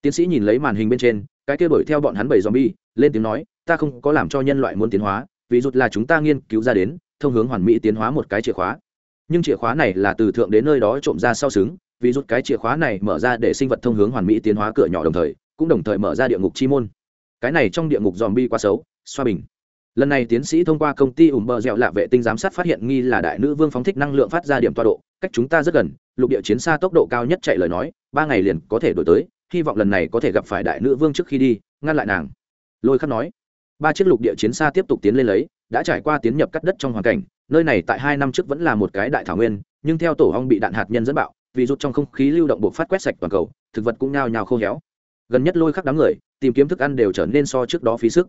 Tiến sĩ nhìn lấy màn hình bên trên cái kia đổi theo bọn hắn bảy bi, lên tiếng nói ta không có làm cho nhân loại muốn tiến hóa vì rụt là chúng ta nghiên cứu ra đến, thông hướng hoàn mỹ tiến hóa một cái chìa khóa. Nhưng chìa khóa này là từ thượng đến nơi đó trộm ra sau xứng, vì rút cái chìa khóa này mở ra để sinh vật thông hướng hoàn mỹ tiến hóa cửa nhỏ đồng thời, cũng đồng thời mở ra địa ngục chi môn. Cái này trong địa ngục dòm bi quá xấu, xoa bình. Lần này tiến sĩ thông qua công ty ủng bờ dẹo lạ vệ tinh giám sát phát hiện nghi là đại nữ vương phóng thích năng lượng phát ra điểm toa độ, cách chúng ta rất gần, lục địa chiến xa tốc độ cao nhất chạy lời nói, ba ngày liền có thể đổi tới, hy vọng lần này có thể gặp phải đại nữ vương trước khi đi, ngăn lại nàng. Lôi khắc nói ba chiếc lục địa chiến xa tiếp tục tiến lên lấy, đã trải qua tiến nhập cắt đất trong hoàn cảnh, nơi này tại hai năm trước vẫn là một cái đại thảo nguyên, nhưng theo tổ hong bị đạn hạt nhân dẫn bạo, vì rút trong không khí lưu động buộc phát quét sạch toàn cầu, thực vật cũng nhao nhao khô héo. Gần nhất lôi khắc đám người, tìm kiếm thức ăn đều trở nên so trước đó phí sức.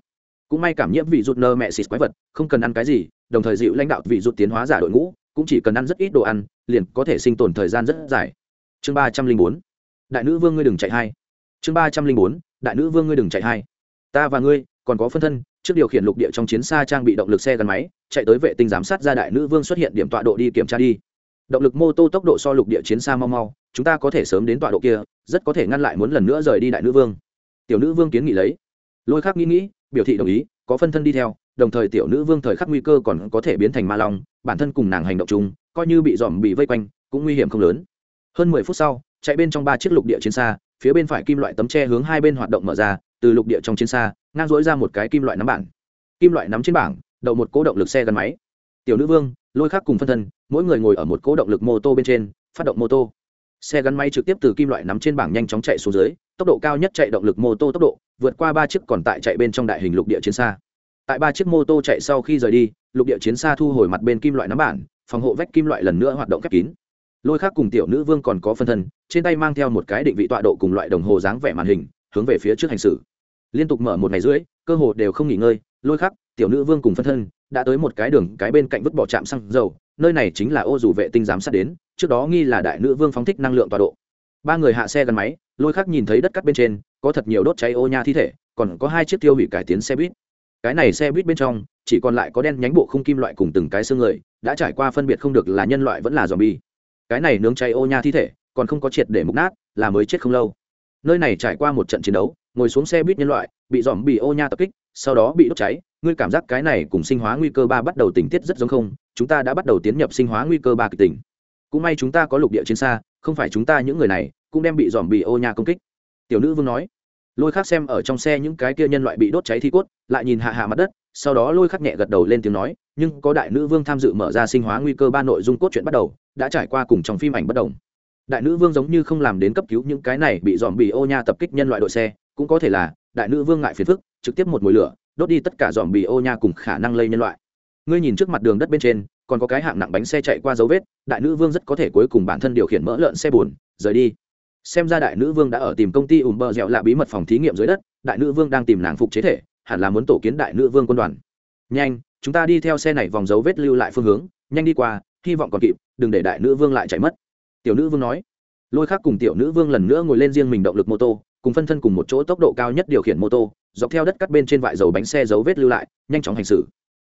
Cũng may cảm nhiễm vị rút nơ mẹ xịt quái vật, không cần ăn cái gì, đồng thời dịu lãnh đạo vị rút tiến hóa giả đội ngũ, cũng chỉ cần ăn rất ít đồ ăn, liền có thể sinh tồn thời gian rất dài. Chương ba trăm linh bốn. Đại nữ vương ngươi đừng chạy hai. Chương ba trăm linh bốn. Đại nữ vương ngươi đừng chạy hai. Ta và ngươi còn có phân thân, trước điều khiển lục địa trong chiến xa trang bị động lực xe gắn máy, chạy tới vệ tinh giám sát ra đại nữ vương xuất hiện điểm tọa độ đi kiểm tra đi. Động lực mô tô tốc độ so lục địa chiến xa mau mau, chúng ta có thể sớm đến tọa độ kia, rất có thể ngăn lại muốn lần nữa rời đi đại nữ vương. Tiểu nữ vương kiến nghị lấy. Lôi khác nghĩ nghĩ, biểu thị đồng ý, có phân thân đi theo, đồng thời tiểu nữ vương thời khắc nguy cơ còn có thể biến thành ma long, bản thân cùng nàng hành động chung, coi như bị dòm bị vây quanh, cũng nguy hiểm không lớn. Hơn mười phút sau, chạy bên trong ba chiếc lục địa chiến xa, phía bên phải kim loại tấm tre hướng hai bên hoạt động mở ra từ lục địa trong chiến xa, ngang dỗi ra một cái kim loại nắm bảng. Kim loại nắm trên bảng, đậu một cố động lực xe gắn máy. Tiểu nữ vương, lôi khác cùng phân thân, mỗi người ngồi ở một cố động lực mô tô bên trên, phát động mô tô. Xe gắn máy trực tiếp từ kim loại nắm trên bảng nhanh chóng chạy xuống dưới, tốc độ cao nhất chạy động lực mô tô tốc độ, vượt qua ba chiếc còn tại chạy bên trong đại hình lục địa chiến xa. Tại ba chiếc mô tô chạy sau khi rời đi, lục địa chiến xa thu hồi mặt bên kim loại nắm bản phòng hộ vách kim loại lần nữa hoạt động khép kín. Lôi khác cùng tiểu nữ vương còn có phân thân, trên tay mang theo một cái định vị tọa độ cùng loại đồng hồ dáng vẻ màn hình hướng về phía trước hành xử. Liên tục mở một ngày rưỡi, cơ hồ đều không nghỉ ngơi, lôi khắc, tiểu nữ vương cùng phân thân đã tới một cái đường, cái bên cạnh vứt bỏ trạm xăng dầu, nơi này chính là ô dù vệ tinh giám sát đến, trước đó nghi là đại nữ vương phóng thích năng lượng tọa độ. Ba người hạ xe gắn máy, lôi khắc nhìn thấy đất cắt bên trên, có thật nhiều đốt cháy ô nha thi thể, còn có hai chiếc tiêu hủy cải tiến xe buýt. Cái này xe buýt bên trong, chỉ còn lại có đen nhánh bộ không kim loại cùng từng cái xương người, đã trải qua phân biệt không được là nhân loại vẫn là dòm bi cái này nướng cháy ô nha thi thể, còn không có triệt để mục nát, là mới chết không lâu nơi này trải qua một trận chiến đấu, ngồi xuống xe buýt nhân loại, bị dòm bị ô nha tập kích, sau đó bị đốt cháy, ngươi cảm giác cái này cùng sinh hóa nguy cơ ba bắt đầu tình tiết rất giống không? Chúng ta đã bắt đầu tiến nhập sinh hóa nguy cơ ba kịch tình. Cũng may chúng ta có lục địa chiến xa, không phải chúng ta những người này, cũng đem bị dòm bị ô nha công kích. Tiểu nữ vương nói. Lôi khắc xem ở trong xe những cái kia nhân loại bị đốt cháy thi cốt, lại nhìn hạ hạ mặt đất, sau đó lôi khắc nhẹ gật đầu lên tiếng nói, nhưng có đại nữ vương tham dự mở ra sinh hóa nguy cơ ba nội dung cốt truyện bắt đầu, đã trải qua cùng trong phim ảnh bất đồng đại nữ vương giống như không làm đến cấp cứu những cái này bị dòm bị ô nha tập kích nhân loại đội xe, cũng có thể là, đại nữ vương ngại phiền phức, trực tiếp một mồi lửa, đốt đi tất cả dòm bị ô nha cùng khả năng lây nhân loại. Ngươi nhìn trước mặt đường đất bên trên, còn có cái hạng nặng bánh xe chạy qua dấu vết, đại nữ vương rất có thể cuối cùng bản thân điều khiển mỡ lợn xe bùn rời đi. Xem ra đại nữ vương đã ở tìm công ty ùm bờ dẻo lạ bí mật phòng thí nghiệm dưới đất, đại nữ vương đang tìm nàng phục chế thể, hẳn là muốn tổ kiến đại nữ vương quân đoàn. Nhanh, chúng ta đi theo xe này vòng dấu vết lưu lại phương hướng, nhanh đi qua, hy vọng còn kịp, đừng để đại nữ vương lại chạy mất tiểu nữ vương nói. Lôi khác cùng tiểu nữ vương lần nữa ngồi lên riêng mình động lực mô tô, cùng phân thân cùng một chỗ tốc độ cao nhất điều khiển mô tô, dọc theo đất cắt bên trên vại dầu bánh xe dấu vết lưu lại, nhanh chóng hành xử.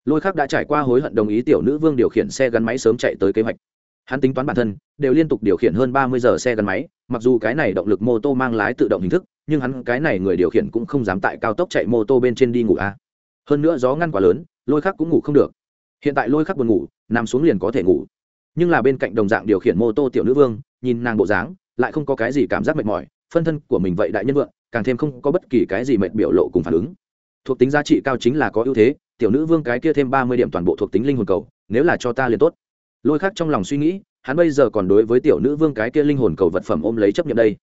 Lôi khác đã trải qua hối hận đồng ý tiểu nữ vương điều khiển xe gắn máy sớm chạy tới kế hoạch. Hắn tính toán bản thân, đều liên tục điều khiển hơn ba mươi giờ xe gắn máy, mặc dù cái này động lực mô tô mang lái tự động hình thức, nhưng hắn cái này người điều khiển cũng không dám tại cao tốc chạy mô tô bên trên đi ngủ a à. hơn nữa gió ngăn quá lớn, lôi khắc cũng ngủ không được. Hiện tại lôi khắc buồn ngủ, nằm xuống liền có thể ngủ nhưng là bên cạnh đồng dạng điều khiển mô tô tiểu nữ vương, nhìn nàng bộ dáng, lại không có cái gì cảm giác mệt mỏi, phân thân của mình vậy đại nhân vượng, càng thêm không có bất kỳ cái gì mệt biểu lộ cùng phản ứng. Thuộc tính giá trị cao chính là có ưu thế, tiểu nữ vương cái kia thêm ba mươi điểm toàn bộ thuộc tính linh hồn cầu, nếu là cho ta liền tốt. Lôi khác trong lòng suy nghĩ, hắn bây giờ còn đối với tiểu nữ vương cái kia linh hồn cầu vật phẩm ôm lấy chấp nhận đây.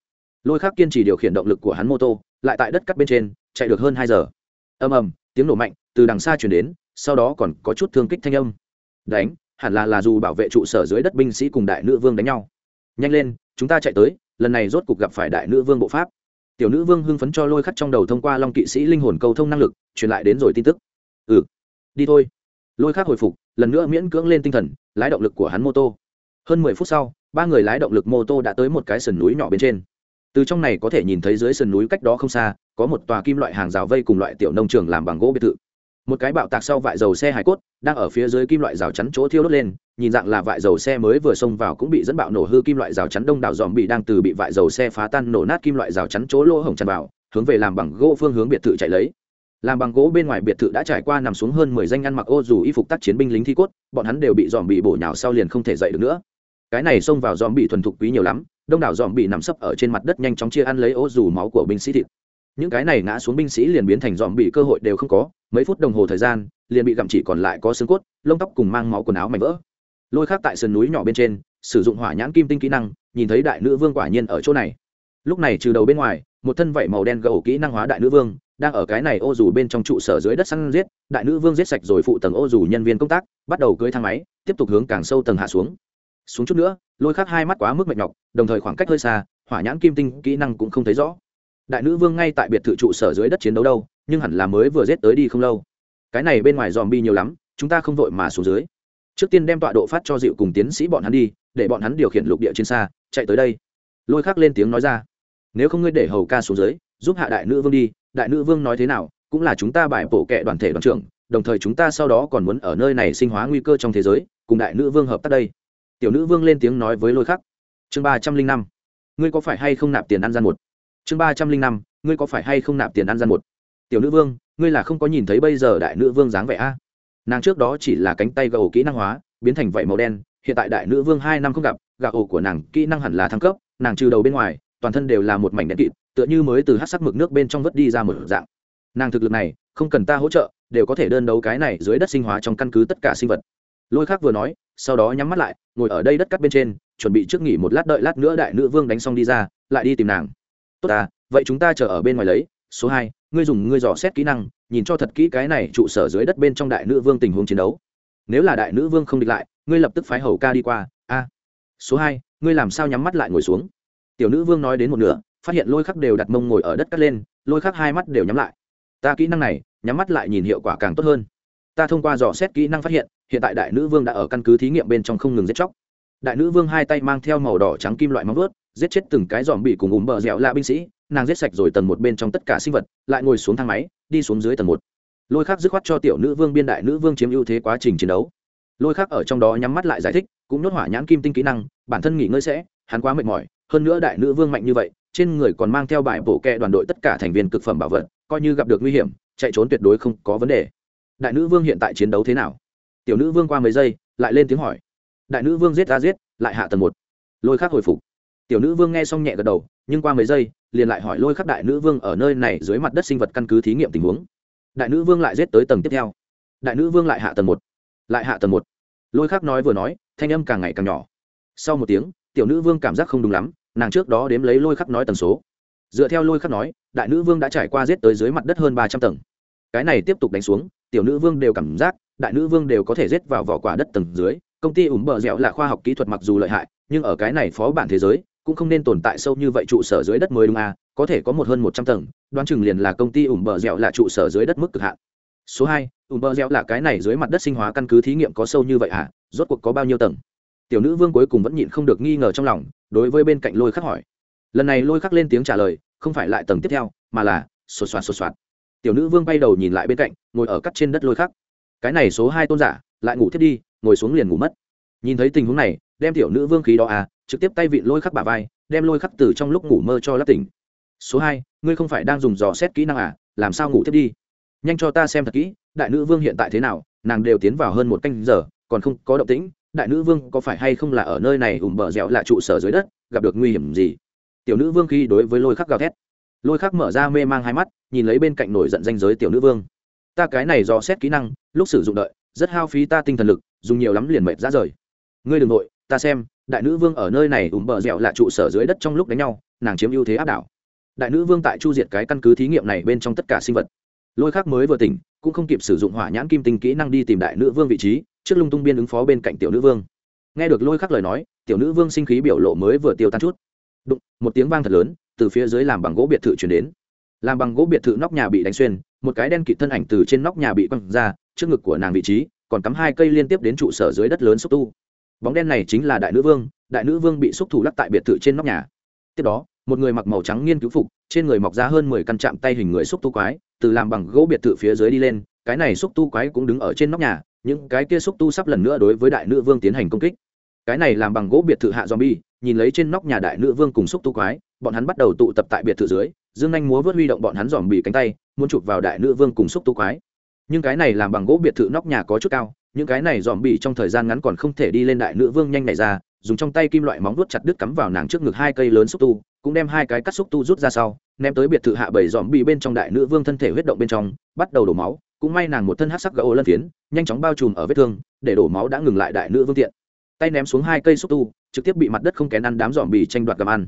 Lôi khác kiên trì điều khiển động lực của hắn mô tô, lại tại đất cắt bên trên, chạy được hơn hai giờ. Ầm ầm, tiếng nổ mạnh từ đằng xa chuyển đến, sau đó còn có chút thương kích thanh âm. Đánh hẳn là là dù bảo vệ trụ sở dưới đất binh sĩ cùng đại nữ vương đánh nhau. Nhanh lên, chúng ta chạy tới, lần này rốt cục gặp phải đại nữ vương bộ pháp. Tiểu nữ vương hưng phấn cho lôi khắc trong đầu thông qua long kỵ sĩ linh hồn câu thông năng lực, truyền lại đến rồi tin tức. Ừ đi thôi. Lôi khắc hồi phục, lần nữa miễn cưỡng lên tinh thần, lái động lực của hắn mô tô hơn mười phút sau, ba người lái động lực mô tô đã tới một cái sườn núi nhỏ bên trên. Từ trong này có thể nhìn thấy dưới sườn núi cách đó không xa, có một tòa kim loại hàng rào vây cùng loại tiểu nông trường làm bằng gỗ biệt thự một cái bạo tạc sau vại dầu xe hải cốt, đang ở phía dưới kim loại rào chắn chỗ thiêu đốt lên, nhìn dạng là vại dầu xe mới vừa xông vào cũng bị dẫn bạo nổ hư kim loại rào chắn đông đảo dòm bị đang từ bị vại dầu xe phá tan nổ nát kim loại rào chắn chỗ lỗ hổng tràn vào, hướng về làm bằng gỗ phương hướng biệt thự chạy lấy. Làm bằng gỗ bên ngoài biệt thự đã trải qua nằm xuống hơn mười danh ăn mặc ô dù y phục tác chiến binh lính thi cốt, bọn hắn đều bị dòm bị bổ nhào sau liền không thể dậy được nữa. Cái này xông vào dòm bị thuần thục quý nhiều lắm, đông đảo dòm bị nằm sấp ở trên mặt đất nhanh chóng chia ăn lấy ô dù máu của binh sĩ thịt. Những cái này ngã xuống binh sĩ liền biến thành dòm bị cơ hội đều không có mấy phút đồng hồ thời gian, liền bị gặm chỉ còn lại có xương cốt, lông tóc cùng mang máu quần áo mảnh vỡ. Lôi khác tại sườn núi nhỏ bên trên, sử dụng hỏa nhãn kim tinh kỹ năng, nhìn thấy đại nữ vương quả nhiên ở chỗ này. Lúc này trừ đầu bên ngoài, một thân vảy màu đen gầu kỹ năng hóa đại nữ vương, đang ở cái này ô dù bên trong trụ sở dưới đất săn giết, đại nữ vương giết sạch rồi phụ tầng ô dù nhân viên công tác, bắt đầu cưới thang máy, tiếp tục hướng càng sâu tầng hạ xuống. Xuống chút nữa, lôi khắc hai mắt quá mức mệt nhọc, đồng thời khoảng cách hơi xa, hỏa nhãn kim tinh kỹ năng cũng không thấy rõ đại nữ vương ngay tại biệt thự trụ sở dưới đất chiến đấu đâu, nhưng hẳn là mới vừa giết tới đi không lâu. Cái này bên ngoài dòm bi nhiều lắm, chúng ta không vội mà xuống dưới. Trước tiên đem tọa độ phát cho dịu cùng tiến sĩ bọn hắn đi, để bọn hắn điều khiển lục địa trên xa, chạy tới đây. Lôi khắc lên tiếng nói ra, nếu không ngươi để hầu ca xuống dưới, giúp hạ đại nữ vương đi, đại nữ vương nói thế nào, cũng là chúng ta bài bổ kệ đoàn thể đoàn trưởng, đồng thời chúng ta sau đó còn muốn ở nơi này sinh hóa nguy cơ trong thế giới, cùng đại nữ vương hợp tác đây. Tiểu nữ vương lên tiếng nói với lôi khắc, chương ba trăm linh năm, ngươi có phải hay không nạp tiền ăn gian một? Chương ba trăm linh năm, ngươi có phải hay không nạp tiền ăn gian một? Tiểu nữ vương, ngươi là không có nhìn thấy bây giờ đại nữ vương dáng vẻ a? Nàng trước đó chỉ là cánh tay gầu kỹ năng hóa, biến thành vảy màu đen, hiện tại đại nữ vương hai năm không gặp, gạo ổ của nàng kỹ năng hẳn là thăng cấp, nàng trừ đầu bên ngoài, toàn thân đều là một mảnh đen kịt, tựa như mới từ hát sắc mực nước bên trong vớt đi ra một dạng. Nàng thực lực này, không cần ta hỗ trợ, đều có thể đơn đấu cái này dưới đất sinh hóa trong căn cứ tất cả sinh vật. Lôi khác vừa nói, sau đó nhắm mắt lại, ngồi ở đây đất cắt bên trên, chuẩn bị trước nghỉ một lát đợi lát nữa đại nữ vương đánh xong đi ra, lại đi tìm nàng tốt à vậy chúng ta chờ ở bên ngoài lấy. Số hai, ngươi dùng ngươi dò xét kỹ năng, nhìn cho thật kỹ cái này trụ sở dưới đất bên trong đại nữ vương tình huống chiến đấu. Nếu là đại nữ vương không địch lại, ngươi lập tức phái hầu ca đi qua. A. Số hai, ngươi làm sao nhắm mắt lại ngồi xuống? Tiểu nữ vương nói đến một nửa, phát hiện lôi khắc đều đặt mông ngồi ở đất cắt lên, lôi khắc hai mắt đều nhắm lại. Ta kỹ năng này, nhắm mắt lại nhìn hiệu quả càng tốt hơn. Ta thông qua dò xét kỹ năng phát hiện hiện tại đại nữ vương đã ở căn cứ thí nghiệm bên trong không ngừng giết chóc. Đại nữ vương hai tay mang theo màu đỏ trắng kim loại móng vớt giết chết từng cái dòm bị cùng ùm bờ dẻo lạ binh sĩ, nàng giết sạch rồi tầng một bên trong tất cả sinh vật, lại ngồi xuống thang máy, đi xuống dưới tầng một. Lôi khác dứt khoát cho tiểu nữ vương biên đại nữ vương chiếm ưu thế quá trình chiến đấu. Lôi khác ở trong đó nhắm mắt lại giải thích, cũng nhốt hỏa nhãn kim tinh kỹ năng, bản thân nghỉ ngơi sẽ, hắn quá mệt mỏi, hơn nữa đại nữ vương mạnh như vậy, trên người còn mang theo bài bổ kẹ đoàn đội tất cả thành viên cực phẩm bảo vật, coi như gặp được nguy hiểm, chạy trốn tuyệt đối không có vấn đề. Đại nữ vương hiện tại chiến đấu thế nào? Tiểu nữ vương qua mấy giây, lại lên tiếng hỏi. Đại nữ vương giết ra giết, lại hạ tầng một. Lôi khác hồi phục tiểu nữ vương nghe xong nhẹ gật đầu, nhưng qua mấy giây, liền lại hỏi lôi khắc đại nữ vương ở nơi này dưới mặt đất sinh vật căn cứ thí nghiệm tình huống. Đại nữ vương lại rết tới tầng tiếp theo. Đại nữ vương lại hạ tầng một, lại hạ tầng một. Lôi khắc nói vừa nói, thanh âm càng ngày càng nhỏ. Sau một tiếng, tiểu nữ vương cảm giác không đúng lắm, nàng trước đó đếm lấy lôi khắc nói tần số. Dựa theo lôi khắc nói, đại nữ vương đã trải qua rết tới dưới mặt đất hơn ba trăm tầng. Cái này tiếp tục đánh xuống, tiểu nữ vương đều cảm giác, đại nữ vương đều có thể rết vào vỏ quả đất tầng dưới. Công ty ủng bờ dẻo là khoa học kỹ thuật mặc dù lợi hại, nhưng ở cái này phó bản thế giới cũng không nên tồn tại sâu như vậy trụ sở dưới đất mới đúng à có thể có một hơn một trăm tầng, đoán chừng liền là công ty ủng bờ dẻo là trụ sở dưới đất mức cực hạn. Số hai ủng bờ dẻo là cái này dưới mặt đất sinh hóa căn cứ thí nghiệm có sâu như vậy à rốt cuộc có bao nhiêu tầng? Tiểu nữ vương cuối cùng vẫn nhịn không được nghi ngờ trong lòng, đối với bên cạnh lôi khắc hỏi. Lần này lôi khắc lên tiếng trả lời, không phải lại tầng tiếp theo, mà là sột xoạt sột xoạt. tiểu nữ vương bay đầu nhìn lại bên cạnh, ngồi ở cắt trên đất lôi khắc. Cái này số hai tôn giả, lại ngủ thiết đi, ngồi xuống liền ngủ mất. Nhìn thấy tình huống này, đem tiểu nữ vương khí đó à trực tiếp tay vịn lôi khắc bà vai, đem lôi khắc từ trong lúc ngủ mơ cho lắp tỉnh. Số hai, ngươi không phải đang dùng dò xét kỹ năng à làm sao ngủ thiết đi? Nhanh cho ta xem thật kỹ, đại nữ vương hiện tại thế nào, nàng đều tiến vào hơn một canh giờ, còn không có động tĩnh, đại nữ vương có phải hay không là ở nơi này ủng bờ dẻo là trụ sở dưới đất, gặp được nguy hiểm gì? Tiểu nữ vương khi đối với lôi khắc gào thét, lôi khắc mở ra mê mang hai mắt, nhìn lấy bên cạnh nổi giận danh giới tiểu nữ vương. Ta cái này do xét kỹ năng, lúc sử dụng đợi, rất hao phí ta tinh thần lực, dùng nhiều lắm liền mệt ra rời. Ngươi đ ừ n g nội, ta xem đại nữ vương ở nơi này ủng bờ dẻo là trụ sở dưới đất trong lúc đánh nhau, nàng chiếm ưu thế áp đảo. Đại nữ vương tại chu diệt cái căn cứ thí nghiệm này bên trong tất cả sinh vật. Lôi khắc mới vừa tỉnh, cũng không kịp sử dụng hỏa nhãn kim tinh kỹ năng đi tìm đại nữ vương vị trí, trước lung tung biên ứng phó bên cạnh tiểu nữ vương. Nghe được lôi khắc lời nói, tiểu nữ vương sinh khí biểu lộ mới vừa tiêu tan chút. Đụng, một tiếng vang thật lớn, từ phía dưới làm bằng gỗ biệt thự chuyển đến. Làm bằng gỗ biệt thự nóc nhà bị đánh xuyên, một cái đen kịt thân ảnh từ trên nóc nhà bị quăng ra, trước ngực của nàng vị trí, còn cắm hai cây liên tiếp đến trụ sở dưới đất lớn xúc tu bóng đen này chính là đại nữ vương, đại nữ vương bị xúc thủ lắc tại biệt thự trên nóc nhà. Tiếp đó, một người mặc màu trắng nghiên cứu phục, trên người mọc ra hơn mười căn chạm tay hình người xúc tu quái, từ làm bằng gỗ biệt thự phía dưới đi lên, cái này xúc tu quái cũng đứng ở trên nóc nhà, những cái kia xúc tu sắp lần nữa đối với đại nữ vương tiến hành công kích. Cái này làm bằng gỗ biệt thự hạ zombie, nhìn lấy trên nóc nhà đại nữ vương cùng xúc tu quái, bọn hắn bắt đầu tụ tập tại biệt thự dưới, dương anh múa vớt huy động bọn hắn dòm bị cánh tay, muốn chụp vào đại nữ vương cùng xúc tu quái. Nhưng cái này làm bằng gỗ biệt thự nóc nhà có chút cao những cái này dòm bị trong thời gian ngắn còn không thể đi lên đại nữ vương nhanh này ra, dùng trong tay kim loại móng vuốt chặt đứt cắm vào nàng trước ngực hai cây lớn xúc tu, cũng đem hai cái cắt xúc tu rút ra sau, ném tới biệt thự hạ bảy dòm bị bên trong đại nữ vương thân thể huyết động bên trong, bắt đầu đổ máu, cũng may nàng một thân hát sắc gỗ lân phiến, nhanh chóng bao trùm ở vết thương, để đổ máu đã ngừng lại đại nữ vương tiện. Tay ném xuống hai cây xúc tu, trực tiếp bị mặt đất không kén ăn đám dòm bị tranh đoạt gặm ăn.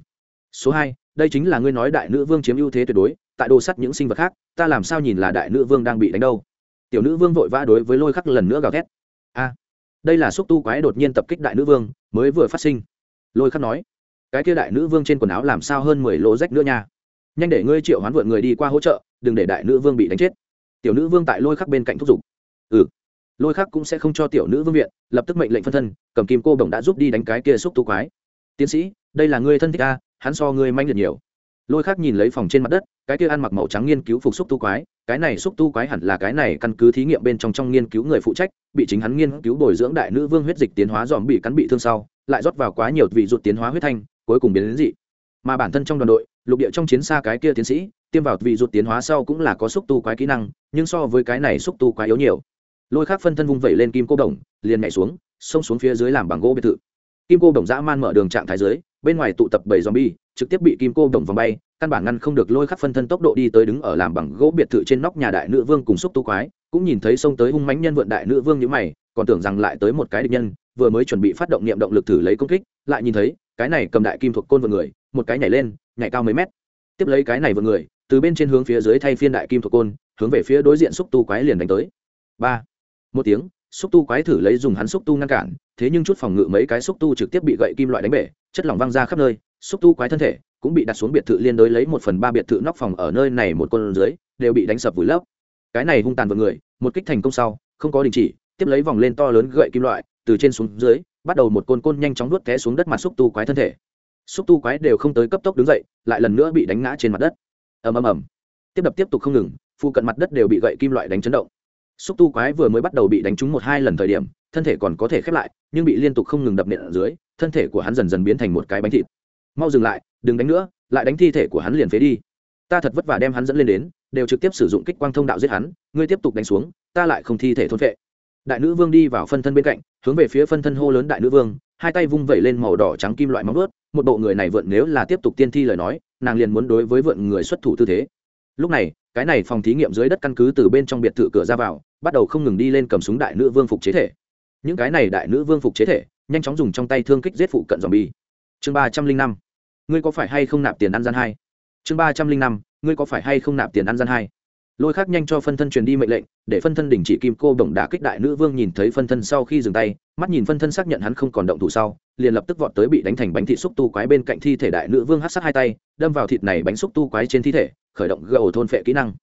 Số hai, đây chính là ngươi nói đại nữ vương chiếm ưu thế tuyệt đối, tại đồ sắt những sinh vật khác, ta làm sao nhìn là đại nữ vương đang bị đánh đâu? Tiểu nữ vương vội vã đối với lôi khắc lần nữa gào thét. A, đây là xúc tu quái đột nhiên tập kích đại nữ vương, mới vừa phát sinh. Lôi khắc nói, cái kia đại nữ vương trên quần áo làm sao hơn mười lỗ rách nữa nha. Nhanh để ngươi triệu hoán vượn người đi qua hỗ trợ, đừng để đại nữ vương bị đánh chết. Tiểu nữ vương tại lôi khắc bên cạnh thúc giục. Ừ lôi khắc cũng sẽ không cho tiểu nữ vương viện, lập tức mệnh lệnh phân thân, cầm kim cô đồng đã giúp đi đánh cái kia xúc tu quái. Tiến sĩ, đây là ngươi thân thích a, hắn so ngươi manh liệt nhiều lôi khác nhìn lấy phòng trên mặt đất, cái kia ăn mặc màu trắng nghiên cứu phục xúc tu quái, cái này xúc tu quái hẳn là cái này căn cứ thí nghiệm bên trong trong nghiên cứu người phụ trách, bị chính hắn nghiên cứu bồi dưỡng đại nữ vương huyết dịch tiến hóa dòm bị cắn bị thương sau, lại rót vào quá nhiều vị ruột tiến hóa huyết thanh, cuối cùng biến đến dị. Mà bản thân trong đoàn đội, lục địa trong chiến xa cái kia tiến sĩ, tiêm vào vị ruột tiến hóa sau cũng là có xúc tu quái kỹ năng, nhưng so với cái này xúc tu quái yếu nhiều. Lôi khác phân thân vung vẩy lên kim cô đồng, liền nhảy xuống, xông xuống phía dưới làm bằng gỗ biệt thự. Kim cô đồng dã man mở đường trạng thái dưới, bên ngoài tụ tập bảy zombie trực tiếp bị kim cô đồng vòng bay, căn bản ngăn không được lôi khắc phân thân tốc độ đi tới đứng ở làm bằng gỗ biệt thự trên nóc nhà đại nữ vương cùng xúc tu quái, cũng nhìn thấy xông tới hung mãnh nhân vượn đại nữ vương như mày, còn tưởng rằng lại tới một cái địch nhân, vừa mới chuẩn bị phát động niệm động lực thử lấy công kích, lại nhìn thấy, cái này cầm đại kim thuộc côn vượn người, một cái nhảy lên, nhảy cao mấy mét. Tiếp lấy cái này vượn người, từ bên trên hướng phía dưới thay phiên đại kim thuộc côn, hướng về phía đối diện xúc tu quái liền đánh tới. Ba. Một tiếng, xúc tu quái thử lấy dùng hắn xúc tu ngăn cản, thế nhưng chút phòng ngự mấy cái xúc tu trực tiếp bị gậy kim loại đánh bể, chất lỏng văng ra khắp nơi xúc tu quái thân thể cũng bị đặt xuống biệt thự liên đối lấy một phần ba biệt thự nóc phòng ở nơi này một con dưới, đều bị đánh sập vùi lấp. Cái này hung tàn vượt người, một kích thành công sau, không có đình chỉ, tiếp lấy vòng lên to lớn gậy kim loại, từ trên xuống dưới, bắt đầu một côn côn nhanh chóng nuốt té xuống đất mặt xúc tu quái thân thể. Xúc tu quái đều không tới cấp tốc đứng dậy, lại lần nữa bị đánh ngã trên mặt đất. Ầm ầm ầm. Tiếp đập tiếp tục không ngừng, phụ cận mặt đất đều bị gậy kim loại đánh chấn động. Xúc tu quái vừa mới bắt đầu bị đánh trúng một hai lần thời điểm, thân thể còn có thể khép lại, nhưng bị liên tục không ngừng đập nện ở dưới, thân thể của hắn dần dần biến thành một cái bánh thịt mau dừng lại, đừng đánh nữa, lại đánh thi thể của hắn liền phế đi. Ta thật vất vả đem hắn dẫn lên đến, đều trực tiếp sử dụng kích quang thông đạo giết hắn, ngươi tiếp tục đánh xuống, ta lại không thi thể thôn vệ đại nữ vương đi vào phân thân bên cạnh, hướng về phía phân thân hô lớn đại nữ vương, hai tay vung vẩy lên màu đỏ trắng kim loại móng ướt một bộ người này vượn nếu là tiếp tục tiên thi lời nói, nàng liền muốn đối với vượn người xuất thủ tư thế. Lúc này, cái này phòng thí nghiệm dưới đất căn cứ từ bên trong biệt thự cửa ra vào, bắt đầu không ngừng đi lên cầm súng đại nữ vương phục chế thể. Những cái này đại nữ vương phục chế thể, nhanh chóng dùng trong tay thương kích giết phụ cận dòm bi chương ba trăm linh năm. Ngươi có phải hay không nạp tiền ăn gian hai? Chương ba trăm linh năm, ngươi có phải hay không nạp tiền ăn gian hai? Lôi khác nhanh cho phân thân truyền đi mệnh lệnh, để phân thân đình chỉ kim cô đồng đả kích đại nữ vương nhìn thấy phân thân sau khi dừng tay, mắt nhìn phân thân xác nhận hắn không còn động thủ sau, liền lập tức vọt tới bị đánh thành bánh thịt xúc tu quái bên cạnh thi thể đại nữ vương hát sát hai tay, đâm vào thịt này bánh xúc tu quái trên thi thể, khởi động gầu thôn phệ kỹ năng.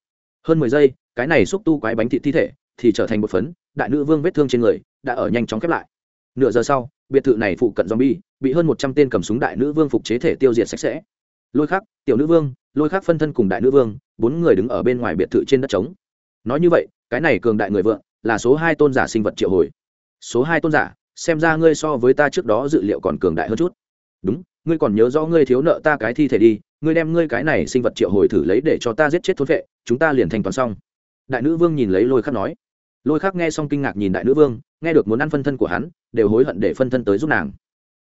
Hơn mười giây, cái này xúc tu quái bánh thịt thi thể thì trở thành một phấn, đại nữ vương vết thương trên người đã ở nhanh chóng khép lại nửa giờ sau, biệt thự này phụ cận zombie, bị hơn một trăm tên cầm súng đại nữ vương phục chế thể tiêu diệt sạch sẽ. Lôi khắc, tiểu nữ vương, lôi khắc phân thân cùng đại nữ vương, bốn người đứng ở bên ngoài biệt thự trên đất trống. Nói như vậy, cái này cường đại người vượng, là số hai tôn giả sinh vật triệu hồi. Số hai tôn giả, xem ra ngươi so với ta trước đó dự liệu còn cường đại hơn chút. Đúng, ngươi còn nhớ rõ ngươi thiếu nợ ta cái thi thể đi, ngươi đem ngươi cái này sinh vật triệu hồi thử lấy để cho ta giết chết thôn vệ, chúng ta liền thành toàn xong. Đại nữ vương nhìn lấy lôi khắc nói. Lôi khắc nghe xong kinh ngạc nhìn đại nữ vương, nghe được muốn ăn phân thân của hắn đều hối hận để phân thân tới giúp nàng.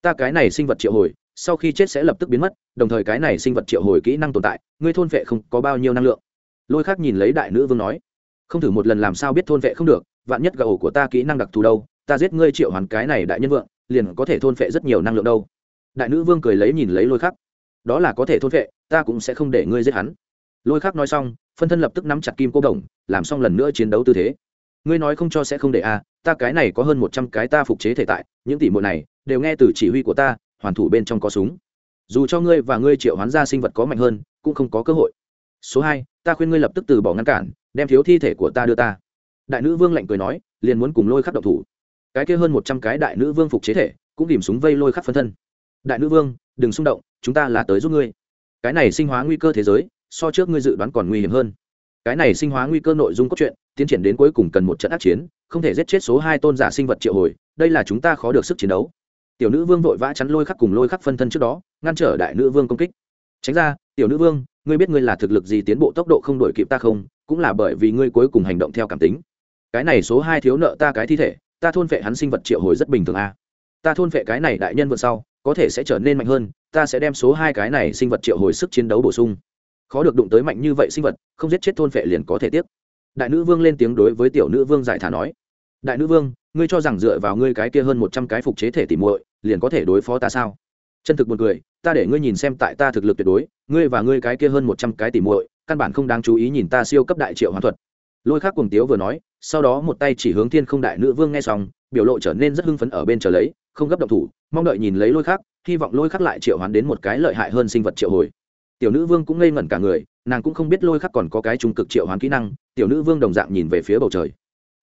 Ta cái này sinh vật triệu hồi, sau khi chết sẽ lập tức biến mất, đồng thời cái này sinh vật triệu hồi kỹ năng tồn tại, ngươi thôn vệ không có bao nhiêu năng lượng. Lôi khắc nhìn lấy đại nữ vương nói, không thử một lần làm sao biết thôn vệ không được, vạn nhất gầu của ta kỹ năng đặc thù đâu, ta giết ngươi triệu hoàn cái này đại nhân vượng, liền có thể thôn vệ rất nhiều năng lượng đâu. Đại nữ vương cười lấy nhìn lấy lôi khắc, đó là có thể thôn vệ, ta cũng sẽ không để ngươi giết hắn. Lôi khắc nói xong, phân thân lập tức nắm chặt kim cô đồng, làm xong lần nữa chiến đấu tư thế ngươi nói không cho sẽ không để a à, ta cái này có hơn một trăm cái ta phục chế thể tại những tỷ muội này đều nghe từ chỉ huy của ta hoàn thủ bên trong có súng. Dù cho ngươi và ngươi triệu hoán gia sinh vật có mạnh hơn cũng không có cơ hội. Số hai ta khuyên ngươi lập tức từ bỏ ngăn cản đem thiếu thi thể của ta đưa ta. Đại nữ vương lạnh cười nói liền muốn cùng lôi khắc động thủ. Cái kia hơn một trăm cái đại nữ vương phục chế thể cũng tìm súng vây lôi khắc phân thân. Đại nữ vương đừng xung động chúng ta là tới giúp ngươi. Cái này sinh hóa nguy cơ thế giới so trước ngươi dự đoán còn nguy hiểm hơn. Cái này sinh hóa nguy cơ nội dung cốt truyện tiến triển đến cuối cùng cần một trận ác chiến, không thể giết chết số hai tôn giả sinh vật triệu hồi, đây là chúng ta khó được sức chiến đấu. Tiểu nữ vương vội vã chắn lôi khắc cùng lôi khắc phân thân trước đó, ngăn trở đại nữ vương công kích. Tránh ra, tiểu nữ vương, ngươi biết ngươi là thực lực gì tiến bộ tốc độ không đổi kịp ta không, cũng là bởi vì ngươi cuối cùng hành động theo cảm tính. Cái này số hai thiếu nợ ta cái thi thể, ta thôn vệ hắn sinh vật triệu hồi rất bình thường a. À. ta thôn vệ cái này đại nhân vượt sau, có thể sẽ trở nên mạnh hơn, ta sẽ đem số hai cái này sinh vật triệu hồi sức chiến đấu bổ sung. Khó được đụng tới mạnh như vậy sinh vật, không giết chết thôn vệ liền có thể tiếp đại nữ vương lên tiếng đối với tiểu nữ vương giải thả nói, đại nữ vương, ngươi cho rằng dựa vào ngươi cái kia hơn một trăm cái phục chế thể tỉ muội, liền có thể đối phó ta sao? Chân thực một người ta để ngươi nhìn xem tại ta thực lực tuyệt đối, ngươi và ngươi cái kia hơn một trăm cái tỉ muội, căn bản không đáng chú ý nhìn ta siêu cấp đại triệu hoàn thuật. Lôi khác cùng tiếu vừa nói, sau đó một tay chỉ hướng thiên không đại nữ vương nghe xong, biểu lộ trở nên rất hưng phấn ở bên chờ lấy, không gấp động thủ, mong đợi nhìn lấy lôi khác hy vọng lôi khắc lại triệu hoán đến một cái lợi hại hơn sinh vật triệu hồi. Tiểu nữ vương cũng ngây ngẩn cả người, nàng cũng không biết lôi khắc còn có cái trung cực triệu hoán kỹ năng tiểu nữ vương đồng dạng nhìn về phía bầu trời.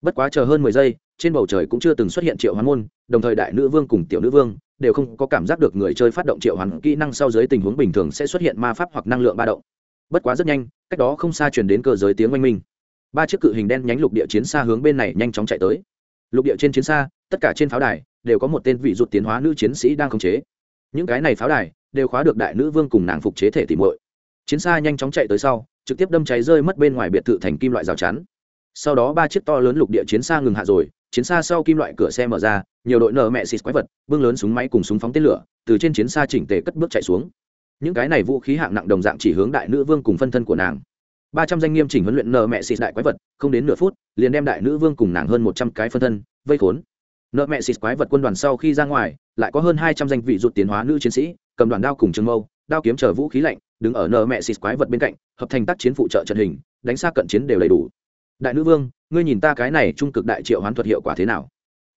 Bất quá chờ hơn mười giây, trên bầu trời cũng chưa từng xuất hiện triệu hoán môn, đồng thời đại nữ vương cùng tiểu nữ vương đều không có cảm giác được người chơi phát động triệu hoán kỹ năng sau dưới tình huống bình thường sẽ xuất hiện ma pháp hoặc năng lượng ba động. Bất quá rất nhanh, cách đó không xa truyền đến cơ giới tiếng oanh minh. Ba chiếc cự hình đen nhánh lục địa chiến xa hướng bên này nhanh chóng chạy tới. Lục địa trên chiến xa, tất cả trên pháo đài đều có một tên vị rụt tiến hóa nữ chiến sĩ đang khống chế. Những cái này pháo đài đều khóa được đại nữ vương cùng nàng phục chế thể tìm muội. Chiến xa nhanh chóng chạy tới sau trực tiếp đâm cháy rơi mất bên ngoài biệt thự thành kim loại rào chắn. Sau đó ba chiếc to lớn lục địa chiến xa ngừng hạ rồi, chiến xa sau kim loại cửa xe mở ra, nhiều đội nở mẹ xịt quái vật, bưng lớn súng máy cùng súng phóng tên lửa, từ trên chiến xa chỉnh tề cất bước chạy xuống. Những cái này vũ khí hạng nặng đồng dạng chỉ hướng đại nữ vương cùng phân thân của nàng. Ba trăm danh nghiêm chỉnh huấn luyện nợ mẹ xịt đại quái vật, không đến nửa phút, liền đem đại nữ vương cùng nàng hơn một trăm cái phân thân vây khốn. Nợ mẹ xịt quái vật quân đoàn sau khi ra ngoài, lại có hơn hai trăm danh vị rụt tiến hóa nữ chiến sĩ, cầm đoàn đao cùng trường mâu, đao kiếm chờ vũ khí lạnh đứng ở nợ mẹ xịt quái vật bên cạnh, hợp thành tác chiến phụ trợ trận hình, đánh xa cận chiến đều đầy đủ. Đại nữ vương, ngươi nhìn ta cái này trung cực đại triệu hoán thuật hiệu quả thế nào?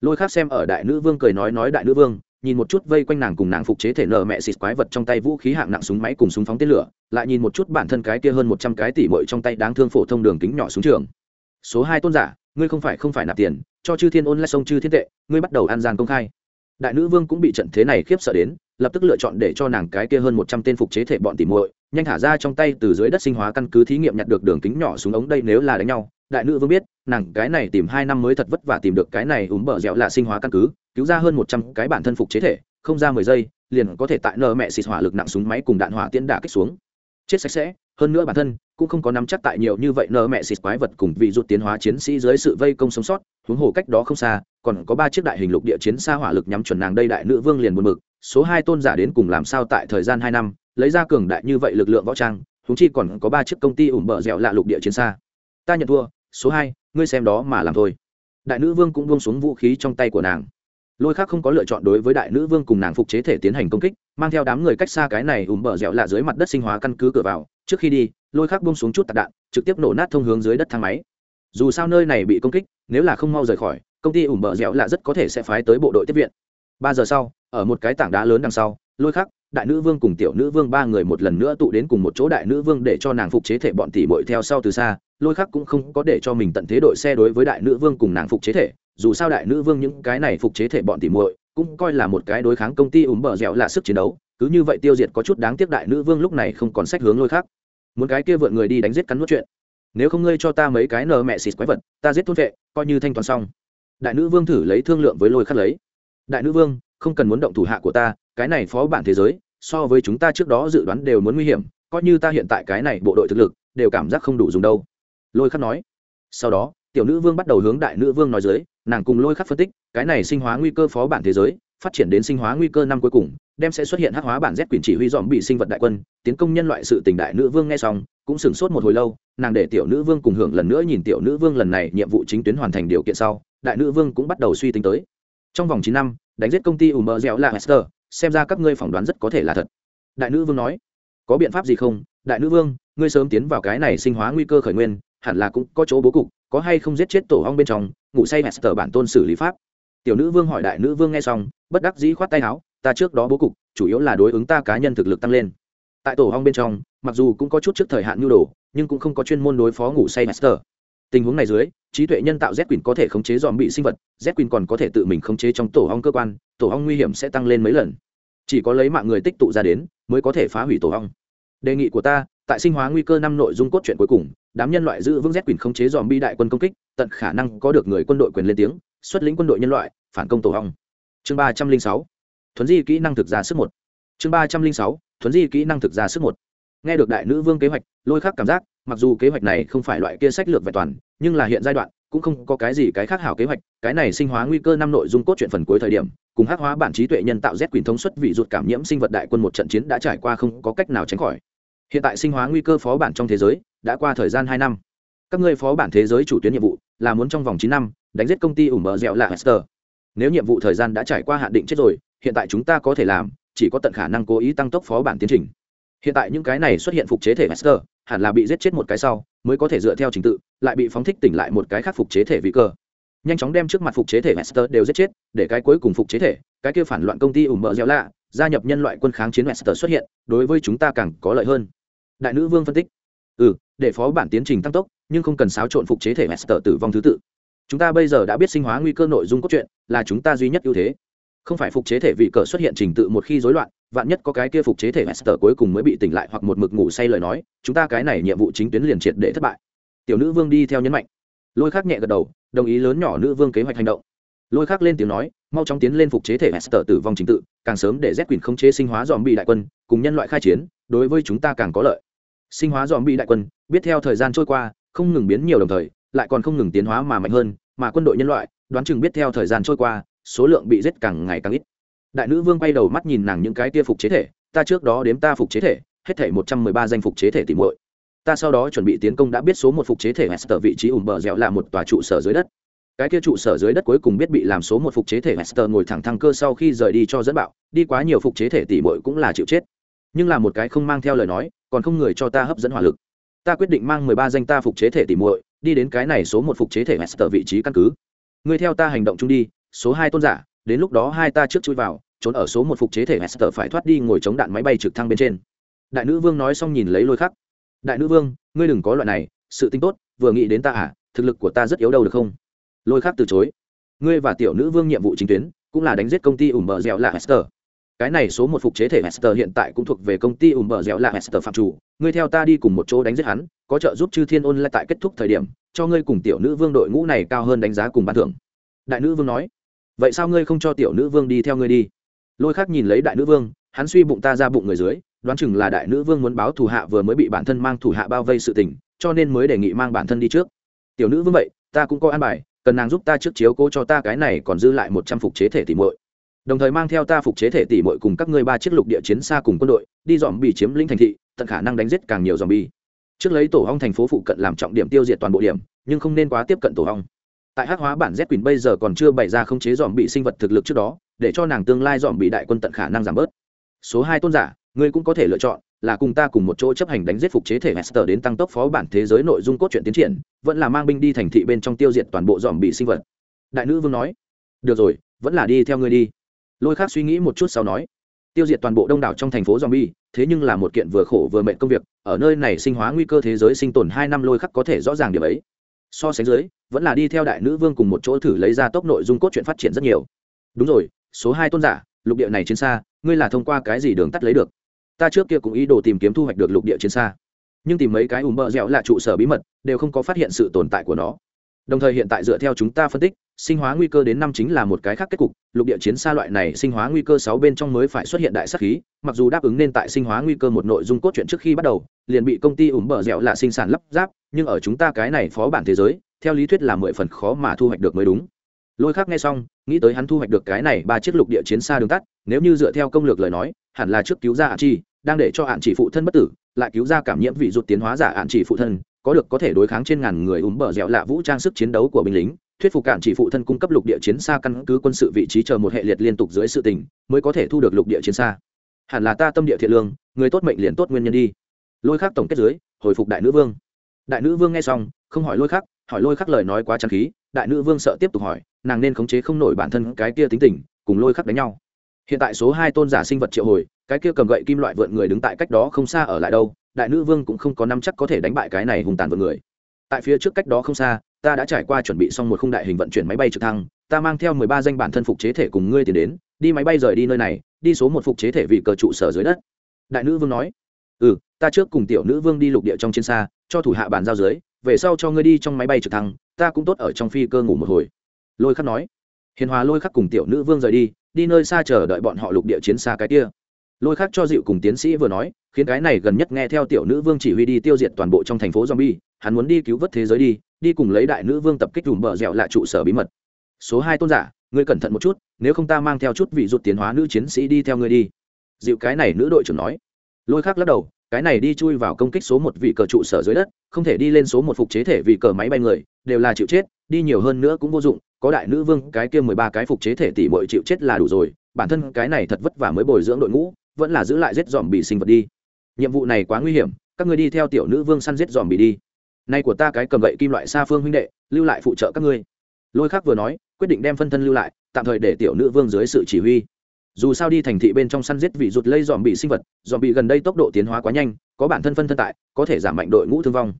Lôi khác xem ở đại nữ vương cười nói nói đại nữ vương, nhìn một chút vây quanh nàng cùng nàng phục chế thể nở mẹ xịt quái vật trong tay vũ khí hạng nặng súng máy cùng súng phóng tên lửa, lại nhìn một chút bản thân cái kia hơn một trăm cái tỉ mội trong tay đáng thương phổ thông đường kính nhỏ xuống trường. Số hai tôn giả, ngươi không phải không phải nạp tiền, cho chư thiên ôn lại sông chư thiên tệ, ngươi bắt đầu ăn gian công khai. Đại nữ vương cũng bị trận thế này khiếp sợ đến lập tức lựa chọn để cho nàng cái kia hơn một trăm tên phục chế thể bọn tỉ muội, nhanh thả ra trong tay từ dưới đất sinh hóa căn cứ thí nghiệm nhặt được đường kính nhỏ xuống ống đây nếu là đánh nhau đại nữ vương biết, nàng cái này tìm hai năm mới thật vất vả tìm được cái này úm bờ dẻo là sinh hóa căn cứ, cứu ra hơn một trăm cái bản thân phục chế thể, không ra mười giây, liền có thể tại nợ mẹ xịt hỏa lực nặng súng máy cùng đạn hỏa tiễn đả kích xuống chết sạch sẽ, hơn nữa bản thân cũng không có nắm chắc tại nhiều như vậy nợ mẹ xịt quái vật cùng vị rút tiến hóa chiến sĩ dưới sự vây công sống sót, huống hồ cách đó không xa, còn có ba chiếc đại hình lục địa chiến xa hỏa lực nhắm chuẩn nàng đây đại nữ vương liền buồn bực số hai tôn giả đến cùng làm sao tại thời gian hai năm, lấy ra cường đại như vậy lực lượng võ trang húng chi còn có ba chiếc công ty ủm bờ dẻo lạ lục địa chiến xa. Ta nhận thua, số hai, ngươi xem đó mà làm thôi. Đại nữ vương cũng buông xuống vũ khí trong tay của nàng. Lôi khác không có lựa chọn đối với đại nữ vương cùng nàng phục chế thể tiến hành công kích, mang theo đám người cách xa cái này ùm bờ dẻo lạ dưới mặt đất sinh hóa căn cứ cửa vào. Trước khi đi, lôi khắc buông xuống chút tạc đạn, trực tiếp nổ nát thông hướng dưới đất thang máy. Dù sao nơi này bị công kích, nếu là không mau rời khỏi, công ty ủm bờ dẻo lạ rất có thể sẽ phái tới bộ đội tiếp viện. Ba giờ sau ở một cái tảng đá lớn đằng sau, lôi khắc, đại nữ vương cùng tiểu nữ vương ba người một lần nữa tụ đến cùng một chỗ đại nữ vương để cho nàng phục chế thể bọn tỷ bội theo sau từ xa, lôi khắc cũng không có để cho mình tận thế đội xe đối với đại nữ vương cùng nàng phục chế thể, dù sao đại nữ vương những cái này phục chế thể bọn tỷ muội cũng coi là một cái đối kháng công ty ủm bờ dẻo là sức chiến đấu, cứ như vậy tiêu diệt có chút đáng tiếc đại nữ vương lúc này không còn sách hướng lôi khắc. Muốn cái kia vượn người đi đánh giết cắn nuốt chuyện. Nếu không ngươi cho ta mấy cái nờ mẹ xịt quái vật, ta giết thôn vệ, coi như thanh toán xong. Đại nữ vương thử lấy thương lượng với lôi khắc lấy. Đại nữ vương không cần muốn động thủ hạ của ta, cái này phó bản thế giới, so với chúng ta trước đó dự đoán đều muốn nguy hiểm, coi như ta hiện tại cái này bộ đội thực lực, đều cảm giác không đủ dùng đâu. Lôi khắc nói. Sau đó, tiểu nữ vương bắt đầu hướng đại nữ vương nói dưới, nàng cùng lôi khắc phân tích, cái này sinh hóa nguy cơ phó bản thế giới, phát triển đến sinh hóa nguy cơ năm cuối cùng, đem sẽ xuất hiện hắc hóa bản z quyền chỉ huy dòm bị sinh vật đại quân, tiến công nhân loại sự tình đại nữ vương nghe xong, cũng sửng sốt một hồi lâu, nàng để tiểu nữ vương cùng hưởng lần nữa nhìn tiểu nữ vương lần này nhiệm vụ chính tuyến hoàn thành điều kiện sau, đại nữ vương cũng bắt đầu suy tính tới. Trong vòng chín năm đánh giết công ty ủ mờ dẻo là hester, xem ra các ngươi phỏng đoán rất có thể là thật. Đại nữ vương nói, có biện pháp gì không? Đại nữ vương, ngươi sớm tiến vào cái này sinh hóa nguy cơ khởi nguyên, hẳn là cũng có chỗ bố cục, có hay không giết chết tổ hong bên trong, ngủ say hester bản tôn xử lý pháp. Tiểu nữ vương hỏi đại nữ vương nghe xong, bất đắc dĩ khoát tay áo, ta trước đó bố cục, chủ yếu là đối ứng ta cá nhân thực lực tăng lên. Tại tổ hong bên trong, mặc dù cũng có chút trước thời hạn nhu đồ, nhưng cũng không có chuyên môn đối phó ngủ say hester tình huống này dưới, trí tuệ nhân tạo z quỳnh có thể khống chế dòm bị sinh vật, z quỳnh còn có thể tự mình khống chế trong tổ hong cơ quan, tổ hong nguy hiểm sẽ tăng lên mấy lần. Chỉ có lấy mạng người tích tụ ra đến, mới có thể phá hủy tổ hong đề nghị của ta, tại sinh hóa nguy cơ năm nội dung cốt truyện cuối cùng, đám nhân loại giữ vững z quỳnh khống chế dòm bi đại quân công kích, tận khả năng có được người quân đội quyền lên tiếng, xuất lĩnh quân đội nhân loại, phản công tổ hong chương ba trăm linh sáu, thuấn di kỹ năng thực ra sức một. Chương ba trăm linh sáu, thuấn di kỹ năng thực ra sức một. Nghe được đại nữ vương kế hoạch, lôi khắc cảm giác mặc dù kế hoạch này không phải loại kia sách lược vẹn toàn, nhưng là hiện giai đoạn, cũng không có cái gì cái khác hảo kế hoạch, cái này sinh hóa nguy cơ năm nội dung cốt truyện phần cuối thời điểm, cùng hắc hóa bản trí tuệ nhân tạo z quyền thống suất vị ruột cảm nhiễm sinh vật đại quân một trận chiến đã trải qua không có cách nào tránh khỏi. Hiện tại sinh hóa nguy cơ phó bản trong thế giới, đã qua thời gian hai năm. Các ngươi phó bản thế giới chủ tuyến nhiệm vụ, là muốn trong vòng chín năm, đánh giết công ty ủng mở dẻo là hester. Nếu nhiệm vụ thời gian đã trải qua hạn định chết rồi, hiện tại chúng ta có thể làm, chỉ có tận khả năng cố ý tăng tốc phó bản tiến trình. Hiện tại những cái này xuất hiện phục chế thể hester hẳn là bị giết chết một cái sau, mới có thể dựa theo trình tự, lại bị phóng thích tỉnh lại một cái khác phục chế thể vị cơ. Nhanh chóng đem trước mặt phục chế thể master đều giết chết, để cái cuối cùng phục chế thể, cái kia phản loạn công ty ủng mỡ dẻo lạ, gia nhập nhân loại quân kháng chiến master xuất hiện, đối với chúng ta càng có lợi hơn. Đại nữ vương phân tích. Ừ để phó bản tiến trình tăng tốc, nhưng không cần xáo trộn phục chế thể master tử vong thứ tự. Chúng ta bây giờ đã biết sinh hóa nguy cơ nội dung cốt truyện là chúng ta duy nhất ưu thế. Không phải phục chế thể vị cờ xuất hiện trình tự một khi rối loạn vạn nhất có cái kia phục chế thể master cuối cùng mới bị tỉnh lại hoặc một mực ngủ say lời nói, chúng ta cái này nhiệm vụ chính tuyến liền triệt để thất bại. Tiểu nữ vương đi theo nhấn mạnh. Lôi khắc nhẹ gật đầu, đồng ý lớn nhỏ nữ vương kế hoạch hành động. Lôi khắc lên tiếng nói, mau chóng tiến lên phục chế thể master tử vong chính tự, càng sớm để z quyền không chế sinh hóa dòm bị đại quân, cùng nhân loại khai chiến, đối với chúng ta càng có lợi. Sinh hóa dòm bị đại quân, biết theo thời gian trôi qua, không ngừng biến nhiều đồng thời, lại còn không ngừng tiến hóa mà mạnh hơn, mà quân đội nhân loại, đoán chừng biết theo thời gian trôi qua, số lượng bị giết càng ngày càng ít đại nữ vương quay đầu mắt nhìn nàng những cái tia phục chế thể, ta trước đó đếm ta phục chế thể, hết thể một trăm mười ba danh phục chế thể tìm muội. Ta sau đó chuẩn bị tiến công đã biết số một phục chế thể hester vị trí ủng bờ dẻo là một tòa trụ sở dưới đất. Cái kia trụ sở dưới đất cuối cùng biết bị làm số một phục chế thể hester ngồi thẳng thăng cơ sau khi rời đi cho dẫn bạo, đi quá nhiều phục chế thể tỉ muội cũng là chịu chết. Nhưng là một cái không mang theo lời nói, còn không người cho ta hấp dẫn hỏa lực. Ta quyết định mang mười ba danh ta phục chế thể tỉ muội, đi đến cái này số một phục chế thể hester vị trí căn cứ. Ngươi theo ta hành động chung đi, số hai tôn giả, đến lúc đó hai ta trước chui vào trốn ở số một phục chế thể hester phải thoát đi ngồi chống đạn máy bay trực thăng bên trên. Đại nữ vương nói xong nhìn lấy lôi khắc. Đại nữ vương, ngươi đừng có loại này, sự tinh tốt, vừa nghĩ đến ta à thực lực của ta rất yếu đâu được không? Lôi khắc từ chối. Ngươi và tiểu nữ vương nhiệm vụ chính tuyến, cũng là đánh giết công ty ủng mở dẻo là hester. Cái này số một phục chế thể hester hiện tại cũng thuộc về công ty ủng mở dẻo là hester phạm chủ. Ngươi theo ta đi cùng một chỗ đánh giết hắn, có trợ giúp chư thiên ôn lại tại kết thúc thời điểm, cho ngươi cùng tiểu nữ vương đội ngũ này cao hơn đánh giá cùng ban thưởng. Đại nữ vương nói. Vậy sao ngươi không cho tiểu nữ vương đi theo ngươi đi? Lôi khác nhìn lấy đại nữ vương, hắn suy bụng ta ra bụng người dưới, đoán chừng là đại nữ vương muốn báo thủ hạ vừa mới bị bản thân mang thủ hạ bao vây sự tình, cho nên mới đề nghị mang bản thân đi trước. Tiểu nữ vương vậy, ta cũng có an bài, cần nàng giúp ta trước chiếu cố cho ta cái này còn dư lại một trăm phục chế thể tỷ muội. Đồng thời mang theo ta phục chế thể tỷ muội cùng các ngươi ba chiếc lục địa chiến xa cùng quân đội, đi dòm bị chiếm lĩnh thành thị, tận khả năng đánh giết càng nhiều dòm bi trước lấy tổ hong thành phố phụ cận làm trọng điểm tiêu diệt toàn bộ điểm, nhưng không nên quá tiếp cận tổ hong. Tại hắc hóa bản z quỳnh bây giờ còn chưa bày ra không chế dòm bị sinh vật thực lực trước đó để cho nàng tương lai dòm bị đại quân tận khả năng giảm bớt số hai tôn giả ngươi cũng có thể lựa chọn là cùng ta cùng một chỗ chấp hành đánh giết phục chế thể Hester đến tăng tốc phó bản thế giới nội dung cốt truyện tiến triển, vẫn là mang binh đi thành thị bên trong tiêu diệt toàn bộ dòm bị sinh vật. Đại nữ vương nói, được rồi, vẫn là đi theo ngươi đi. Lôi Khác suy nghĩ một chút sau nói, tiêu diệt toàn bộ đông đảo trong thành phố zombie, thế nhưng là một kiện vừa khổ vừa mệt công việc, ở nơi này sinh hóa nguy cơ thế giới sinh tồn hai năm Lôi Khắc có thể rõ ràng điểm ấy. So sánh dưới, vẫn là đi theo đại nữ vương cùng một chỗ thử lấy ra tốc nội dung cốt truyện phát triển rất nhiều. Đúng rồi, số hai tôn giả, lục địa này chiến xa, ngươi là thông qua cái gì đường tắt lấy được? ta trước kia cũng ý đồ tìm kiếm thu hoạch được lục địa chiến xa. Nhưng tìm mấy cái ùm bợ dẻo là trụ sở bí mật đều không có phát hiện sự tồn tại của nó. Đồng thời hiện tại dựa theo chúng ta phân tích sinh hóa nguy cơ đến năm chính là một cái khác kết cục. Lục địa chiến xa loại này sinh hóa nguy cơ sáu bên trong mới phải xuất hiện đại sắc khí mặc dù đáp ứng nên tại sinh hóa nguy cơ một nội dung cốt truyện trước khi bắt đầu liền bị công ty ủng bờ dẻo là sinh sản lắp ráp nhưng ở chúng ta cái này phó bản thế giới theo lý thuyết là mười phần khó mà thu hoạch được mới đúng lôi khác nghe xong, nghĩ tới hắn thu hoạch được cái này ba chiếc lục địa chiến xa đường tắt, nếu như dựa theo công lược lời nói, hẳn là trước cứu ra hạn chi, đang để cho hạn chỉ phụ thân bất tử, lại cứu ra cảm nhiễm vị rụt tiến hóa giả hạn chỉ phụ thân, có được có thể đối kháng trên ngàn người úng bờ dẻo lạ vũ trang sức chiến đấu của binh lính, thuyết phục cản chỉ phụ thân cung cấp lục địa chiến xa căn cứ quân sự vị trí chờ một hệ liệt liên tục dưới sự tình, mới có thể thu được lục địa chiến xa. Hẳn là ta tâm địa thiện lương, người tốt mệnh liền tốt nguyên nhân đi. Lôi khắc tổng kết dưới, hồi phục đại nữ vương. Đại nữ vương nghe xong, không hỏi lôi khắc, hỏi lôi khắc lời nói quá chán khí đại nữ vương sợ tiếp tục hỏi, nàng nên khống chế không nổi bản thân cái kia tính tình, cùng lôi khắc đánh nhau. Hiện tại số hai tôn giả sinh vật triệu hồi, cái kia cầm gậy kim loại vượn người đứng tại cách đó không xa ở lại đâu, đại nữ vương cũng không có năm chắc có thể đánh bại cái này hùng tàn vượn người. Tại phía trước cách đó không xa, ta đã trải qua chuẩn bị xong một khung đại hình vận chuyển máy bay trực thăng, ta mang theo mười ba danh bản thân phục chế thể cùng ngươi tiến đến, đi máy bay rời đi nơi này, đi số một phục chế thể vì cờ trụ sở dưới đất. Đại nữ vương nói ừ ta trước cùng tiểu nữ vương đi lục địa trong trên xa, cho thủ hạ bàn giao dưới về sau cho ngươi đi trong máy bay trực thăng, ta cũng tốt ở trong phi cơ ngủ một hồi. Lôi khắc nói. Hiền hòa lôi khắc cùng tiểu nữ vương rời đi đi nơi xa chờ đợi bọn họ lục địa chiến xa cái kia. Lôi khắc cho dịu cùng tiến sĩ vừa nói, khiến cái này gần nhất nghe theo tiểu nữ vương chỉ huy đi tiêu diệt toàn bộ trong thành phố zombie, hắn muốn đi cứu vớt thế giới đi đi cùng lấy đại nữ vương tập kích đùm bờ dẻo lại trụ sở bí mật. Số hai tôn giả, ngươi cẩn thận một chút, nếu không ta mang theo chút vị rụt tiến hóa nữ chiến sĩ đi theo ngươi đi. Dịu cái này nữ đội trưởng nói. Lôi khắc lắc đầu cái này đi chui vào công kích số một vị cờ trụ sở dưới đất, không thể đi lên số một phục chế thể vì cờ máy bay người, đều là chịu chết, đi nhiều hơn nữa cũng vô dụng, có đại nữ vương, cái kia mười ba cái phục chế thể tỷ bội chịu chết là đủ rồi, bản thân cái này thật vất vả mới bồi dưỡng đội ngũ, vẫn là giữ lại giết dòm bị sinh vật đi. Nhiệm vụ này quá nguy hiểm, các người đi theo tiểu nữ vương săn giết dòm bị đi. Nay của ta cái cầm gậy kim loại xa phương huynh đệ, lưu lại phụ trợ các ngươi. Lôi khắc vừa nói, quyết định đem phân thân lưu lại, tạm thời để tiểu nữ vương dưới sự chỉ huy dù sao đi thành thị bên trong săn giết vị rụt lây dòm bị sinh vật, dòm bị gần đây tốc độ tiến hóa quá nhanh, có bản thân phân thân tại, có thể giảm mạnh đội ngũ thương vong.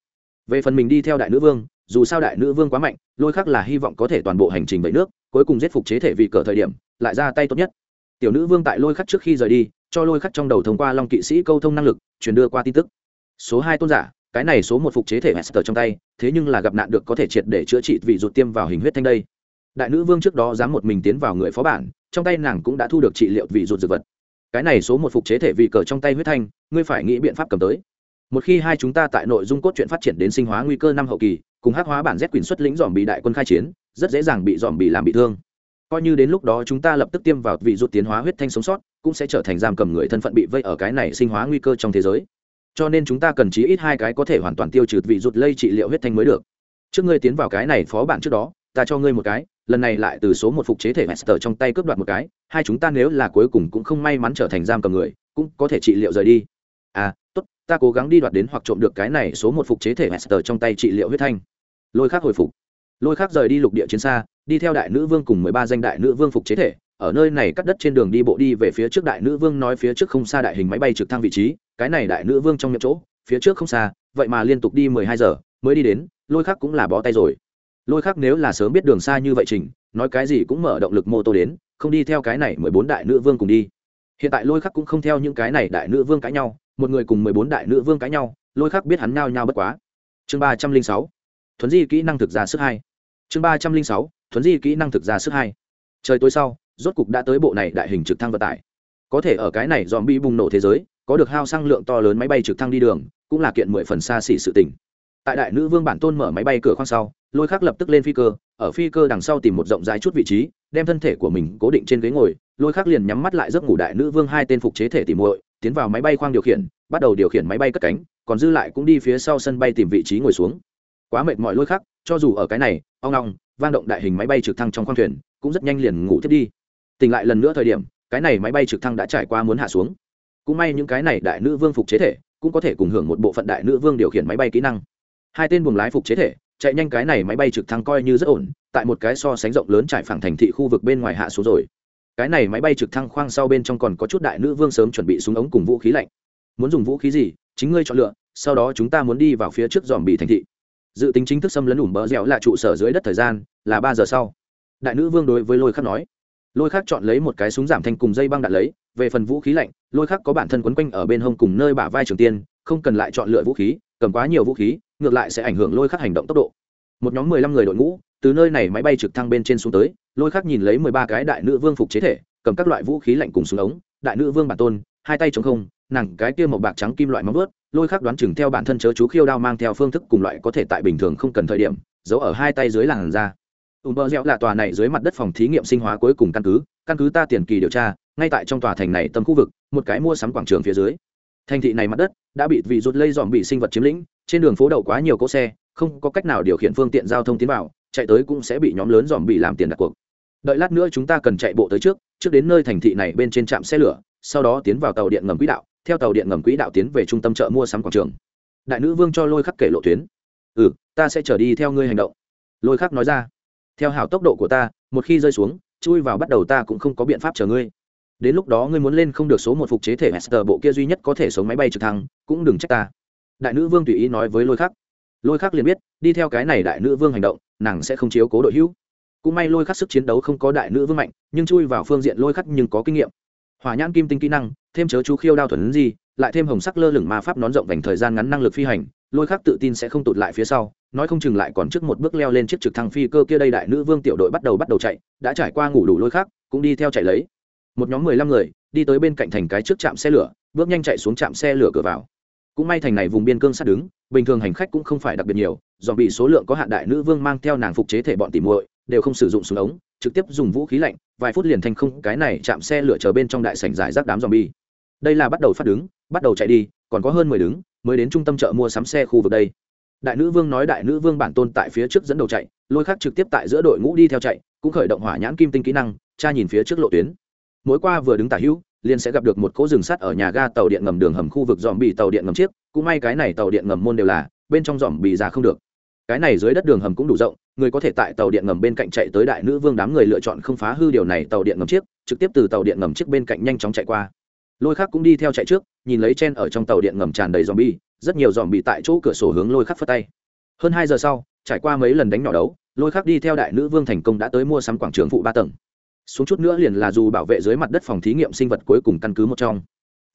Về phần mình đi theo đại nữ vương, dù sao đại nữ vương quá mạnh, lôi khắc là hy vọng có thể toàn bộ hành trình vậy nước, cuối cùng giết phục chế thể vị cờ thời điểm, lại ra tay tốt nhất. Tiểu nữ vương tại lôi khắc trước khi rời đi, cho lôi khắc trong đầu thông qua long kỵ sĩ câu thông năng lực, truyền đưa qua tin tức. Số hai tôn giả, cái này số một phục chế thể hester trong tay, thế nhưng là gặp nạn được có thể triệt để chữa trị vị rụt tiêm vào hình huyết thanh đây. Đại nữ vương trước đó dám một mình tiến vào người phó bản trong tay nàng cũng đã thu được trị liệu vị rụt dược vật. Cái này số một phục chế thể vị cờ trong tay huyết thanh, ngươi phải nghĩ biện pháp cầm tới. Một khi hai chúng ta tại nội dung cốt truyện phát triển đến sinh hóa nguy cơ năm hậu kỳ, cùng hắc hóa bản z quyền xuất lĩnh dòm bị đại quân khai chiến, rất dễ dàng bị dòm bị làm bị thương. Coi như đến lúc đó chúng ta lập tức tiêm vào vị ruột tiến hóa huyết thanh sống sót, cũng sẽ trở thành giam cầm người thân phận bị vây ở cái này sinh hóa nguy cơ trong thế giới. Cho nên chúng ta cần chí ít hai cái có thể hoàn toàn tiêu trừ vị ruột lây trị liệu huyết thanh mới được. Trước ngươi tiến vào cái này phó bản trước đó, ta cho ngươi một cái lần này lại từ số một phục chế thể master trong tay cướp đoạt một cái, hai chúng ta nếu là cuối cùng cũng không may mắn trở thành giam cầm người, cũng có thể trị liệu rời đi. À tốt, ta cố gắng đi đoạt đến hoặc trộm được cái này số một phục chế thể master trong tay trị liệu huyết thanh. Lôi khác hồi phục. Lôi khác rời đi lục địa chiến xa, đi theo đại nữ vương cùng mười ba danh đại nữ vương phục chế thể, ở nơi này cắt đất trên đường đi bộ đi về phía trước đại nữ vương nói phía trước không xa đại hình máy bay trực thăng vị trí, cái này đại nữ vương trong nhậm chỗ, phía trước không xa, vậy mà liên tục đi mười hai giờ, mới đi đến, lôi khác cũng là bó tay rồi lôi khác nếu là sớm biết đường xa như vậy trình nói cái gì cũng mở động lực mô tô đến, không đi theo cái này mười bốn đại nữ vương cùng đi. Hiện tại lôi khắc cũng không theo những cái này đại nữ vương cãi nhau, một người cùng mười bốn đại nữ vương cãi nhau, lôi khắc biết hắn nhao nhao bất quá. Chương ba trăm linh sáu, thuấn di kỹ năng thực ra sức hai chương ba trăm linh sáu, thuấn di kỹ năng thực ra sức hai trời tối sau, rốt cục đã tới bộ này đại hình trực thăng vận tải. Có thể ở cái này dòm bi bùng nổ thế giới, có được hao xăng lượng to lớn máy bay trực thăng đi đường, cũng là kiện mười phần xa xỉ sự tình tại đại nữ vương bản tôn mở máy bay cửa khoang sau, lôi khắc lập tức lên phi cơ, ở phi cơ đằng sau tìm một rộng rãi chút vị trí, đem thân thể của mình cố định trên ghế ngồi. Lôi khắc liền nhắm mắt lại giấc ngủ đại nữ vương hai tên phục chế thể tìm muội, tiến vào máy bay khoang điều khiển, bắt đầu điều khiển máy bay cất cánh, còn dư lại cũng đi phía sau sân bay tìm vị trí ngồi xuống. Quá mệt mỏi lôi khắc, cho dù ở cái này, ong ong, vang động đại hình máy bay trực thăng trong khoang thuyền, cũng rất nhanh liền ngủ thiết đi. Tỉnh lại lần nữa thời điểm, cái này máy bay trực thăng đã trải qua muốn hạ xuống. Cũng may những cái này đại nữ vương phục chế thể, cũng có thể cùng hưởng một bộ phận đại nữ vương điều khiển máy bay kỹ năng hai tên buồng lái phục chế thể, chạy nhanh cái này máy bay trực thăng coi như rất ổn, tại một cái so sánh rộng lớn trải phẳng thành thị khu vực bên ngoài hạ xuống rồi. Cái này máy bay trực thăng khoang sau bên trong còn có chút đại nữ vương sớm chuẩn bị súng ống cùng vũ khí lạnh. Muốn dùng vũ khí gì? Chính ngươi chọn lựa, sau đó chúng ta muốn đi vào phía trước dòm bị thành thị. Dự tính chính thức xâm lấn ủm bờ dẻo là trụ sở dưới đất thời gian, là ba giờ sau. Đại nữ vương đối với lôi khắc nói. Lôi khắc chọn lấy một cái súng giảm thanh cùng dây băng đạn lấy, về phần vũ khí lạnh, lôi khắc có bản thân quấn quanh ở bên hông cùng nơi bả vai trường tiên, không cần lại chọn lựa vũ khí, cầm quá nhiều vũ khí ngược lại sẽ ảnh hưởng lôi khắc hành động tốc độ. Một nhóm mười lăm người đội ngũ, từ nơi này máy bay trực thăng bên trên xuống tới, lôi khắc nhìn lấy mười ba cái đại nữ vương phục chế thể, cầm các loại vũ khí lạnh cùng súng ống, đại nữ vương bản tôn, hai tay chống không, nàng cái kia một bạc trắng kim loại móng vớt lôi khắc đoán chừng theo bản thân chớ chú khiêu đao mang theo phương thức cùng loại có thể tại bình thường không cần thời điểm, giấu ở hai tay dưới làn da. Ùm bơ dẻo là tòa này dưới mặt đất phòng thí nghiệm sinh hóa cuối cùng căn cứ căn cứ ta tiền kỳ điều tra, ngay tại trong tòa thành này tầm khu vực, một cái mua sắm quảng trường phía dưới. Thành thị này mặt đất đã bị vị rút lây dòm bị sinh vật chiếm lĩnh trên đường phố đậu quá nhiều cỗ xe, không có cách nào điều khiển phương tiện giao thông tiến vào, chạy tới cũng sẽ bị nhóm lớn dòm bị làm tiền đặt cuộc. Đợi lát nữa chúng ta cần chạy bộ tới trước trước đến nơi thành thị này bên trên trạm xe lửa, sau đó tiến vào tàu điện ngầm quỹ đạo, theo tàu điện ngầm quỹ đạo tiến về trung tâm chợ mua sắm quảng trường. Đại nữ vương cho lôi khắc kể lộ tuyến. Ừ ta sẽ trở đi theo ngươi hành động. Lôi khắc nói ra. Theo hảo tốc độ của ta, một khi rơi xuống, chui vào bắt đầu ta cũng không có biện pháp chờ ngươi. Đến lúc đó ngươi muốn lên không được số một phục chế thể hester bộ kia duy nhất có thể sống máy bay trực thăng, cũng đừng trách ta đại nữ vương tùy ý nói với lôi khắc. Lôi khắc liền biết, đi theo cái này đại nữ vương hành động, nàng sẽ không chiếu cố đội hữu. Cũng may lôi khắc sức chiến đấu không có đại nữ vương mạnh, nhưng chui vào phương diện lôi khắc nhưng có kinh nghiệm. Hỏa nhãn kim tinh kỹ năng, thêm chớ chú khiêu đao thuần gì lại thêm hồng sắc lơ lửng ma pháp nón rộng vành thời gian ngắn năng lực phi hành, lôi khắc tự tin sẽ không tụt lại phía sau, nói không chừng lại còn trước một bước leo lên chiếc trực thăng phi cơ kia đây đại nữ vương tiểu đội bắt đầu bắt đầu chạy, đã trải qua ngủ đủ lôi khắc, cũng đi theo chạy lấy. Một nhóm mười lăm người, đi tới bên cạnh thành cái trước trạm xe lửa, bước nhanh chạy xuống trạm xe lửa cửa vào cũng may thành này vùng biên cương sát đứng, bình thường hành khách cũng không phải đặc biệt nhiều, do bị số lượng có hạn đại nữ vương mang theo nàng phục chế thể bọn tỉ muội, đều không sử dụng súng ống, trực tiếp dùng vũ khí lạnh, vài phút liền thành không, cái này chạm xe lửa chờ bên trong đại sảnh giải rác đám zombie. Đây là bắt đầu phát đứng, bắt đầu chạy đi, còn có hơn mười đứng, mới đến trung tâm chợ mua sắm xe khu vực đây. Đại nữ vương nói đại nữ vương bản tôn tại phía trước dẫn đầu chạy, lôi khác trực tiếp tại giữa đội ngũ đi theo chạy, cũng khởi động hỏa nhãn kim tinh kỹ năng cha nhìn phía trước lộ tuyến. Mỗi qua vừa đứng tả hữu liền sẽ gặp được một cỗ rừng sắt ở nhà ga tàu điện ngầm đường hầm khu vực dòm bị tàu điện ngầm chiếc. Cũng may cái này tàu điện ngầm môn đều là, bên trong dòm bị ra không được. Cái này dưới đất đường hầm cũng đủ rộng, người có thể tại tàu điện ngầm bên cạnh chạy tới đại nữ vương đám người lựa chọn không phá hư điều này, tàu điện ngầm chiếc, trực tiếp từ tàu điện ngầm chiếc bên cạnh nhanh chóng chạy qua. Lôi khác cũng đi theo chạy trước, nhìn lấy chen ở trong tàu điện ngầm tràn đầy dòm bi rất nhiều dòm bị tại chỗ cửa sổ hướng lôi khắc phất tay. Hơn hai giờ sau, trải qua mấy lần đánh nhỏ đấu, lôi khắc đi theo đại nữ vương thành công đã tới mua sắm quảng trường phụ ba tầng xuống chút nữa liền là dù bảo vệ dưới mặt đất phòng thí nghiệm sinh vật cuối cùng căn cứ một trong.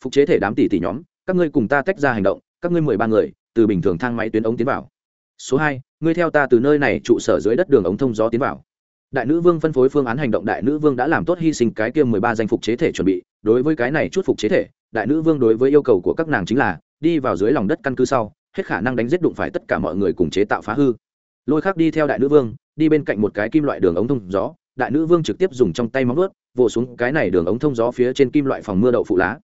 Phục chế thể đám tỷ tỷ nhóm, các ngươi cùng ta tách ra hành động, các ngươi mười ba người, từ bình thường thang máy tuyến ống tiến vào. Số hai, ngươi theo ta từ nơi này trụ sở dưới đất đường ống thông gió tiến vào. Đại nữ vương phân phối phương án hành động đại nữ vương đã làm tốt hy sinh cái kia mười ba danh phục chế thể chuẩn bị, đối với cái này chút phục chế thể, đại nữ vương đối với yêu cầu của các nàng chính là, đi vào dưới lòng đất căn cứ sau, hết khả năng đánh giết đụng phải tất cả mọi người cùng chế tạo phá hư. Lôi khác đi theo đại nữ vương, đi bên cạnh một cái kim loại đường ống thông gió đại nữ vương trực tiếp dùng trong tay móng ướt vỗ xuống cái này đường ống thông gió phía trên kim loại phòng mưa đậu phụ lá.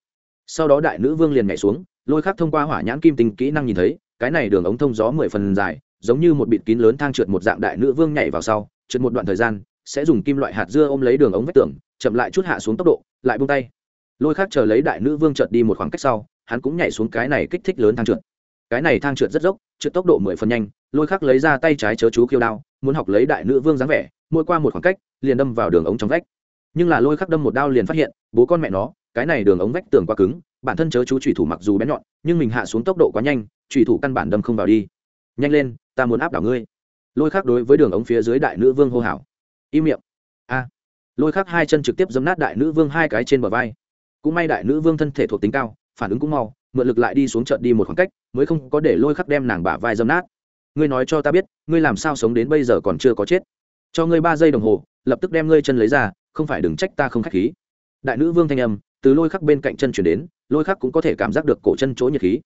Sau đó đại nữ vương liền nhảy xuống, lôi khắc thông qua hỏa nhãn kim tinh kỹ năng nhìn thấy, cái này đường ống thông gió mười phần dài, giống như một bịt kín lớn thang trượt một dạng đại nữ vương nhảy vào sau, trượt một đoạn thời gian, sẽ dùng kim loại hạt dưa ôm lấy đường ống vách tường, chậm lại chút hạ xuống tốc độ, lại buông tay. Lôi khác chờ lấy đại nữ vương trượt đi một khoảng cách sau, hắn cũng nhảy xuống cái này kích thích lớn thang trượt. Cái này thang trượt rất dốc, trượt tốc độ mười phần nhanh, lôi khác lấy ra tay trái chớ chú khiêu đao, muốn học lấy đại nữ vương dáng vẻ mỗi qua một khoảng cách, liền đâm vào đường ống trong vách. Nhưng là lôi khắc đâm một đao liền phát hiện, bố con mẹ nó, cái này đường ống vách tường quá cứng, bản thân chớ chú thủy thủ mặc dù bén nhọn, nhưng mình hạ xuống tốc độ quá nhanh thủy thủ căn bản đâm không vào đi. Nhanh lên, ta muốn áp đảo ngươi. Lôi khắc đối với đường ống phía dưới đại nữ vương hô hào. Im miệng. A. Lôi khắc hai chân trực tiếp giấm nát đại nữ vương hai cái trên bờ vai. Cũng may đại nữ vương thân thể thuộc tính cao, phản ứng cũng mau, mượn lực lại đi xuống trận đi một khoảng cách, mới không có để lôi khắc đem nàng bả vai dấm nát. Ngươi nói cho ta biết, ngươi làm sao sống đến bây giờ còn chưa có chết? Cho ngươi ba giây đồng hồ, lập tức đem ngươi chân lấy ra, không phải đừng trách ta không k h á c h khí. Đại nữ vương thanh âm, từ lôi khắc bên cạnh chân chuyển đến, lôi khắc cũng có thể cảm giác được cổ chân chỗ nhiệt khí.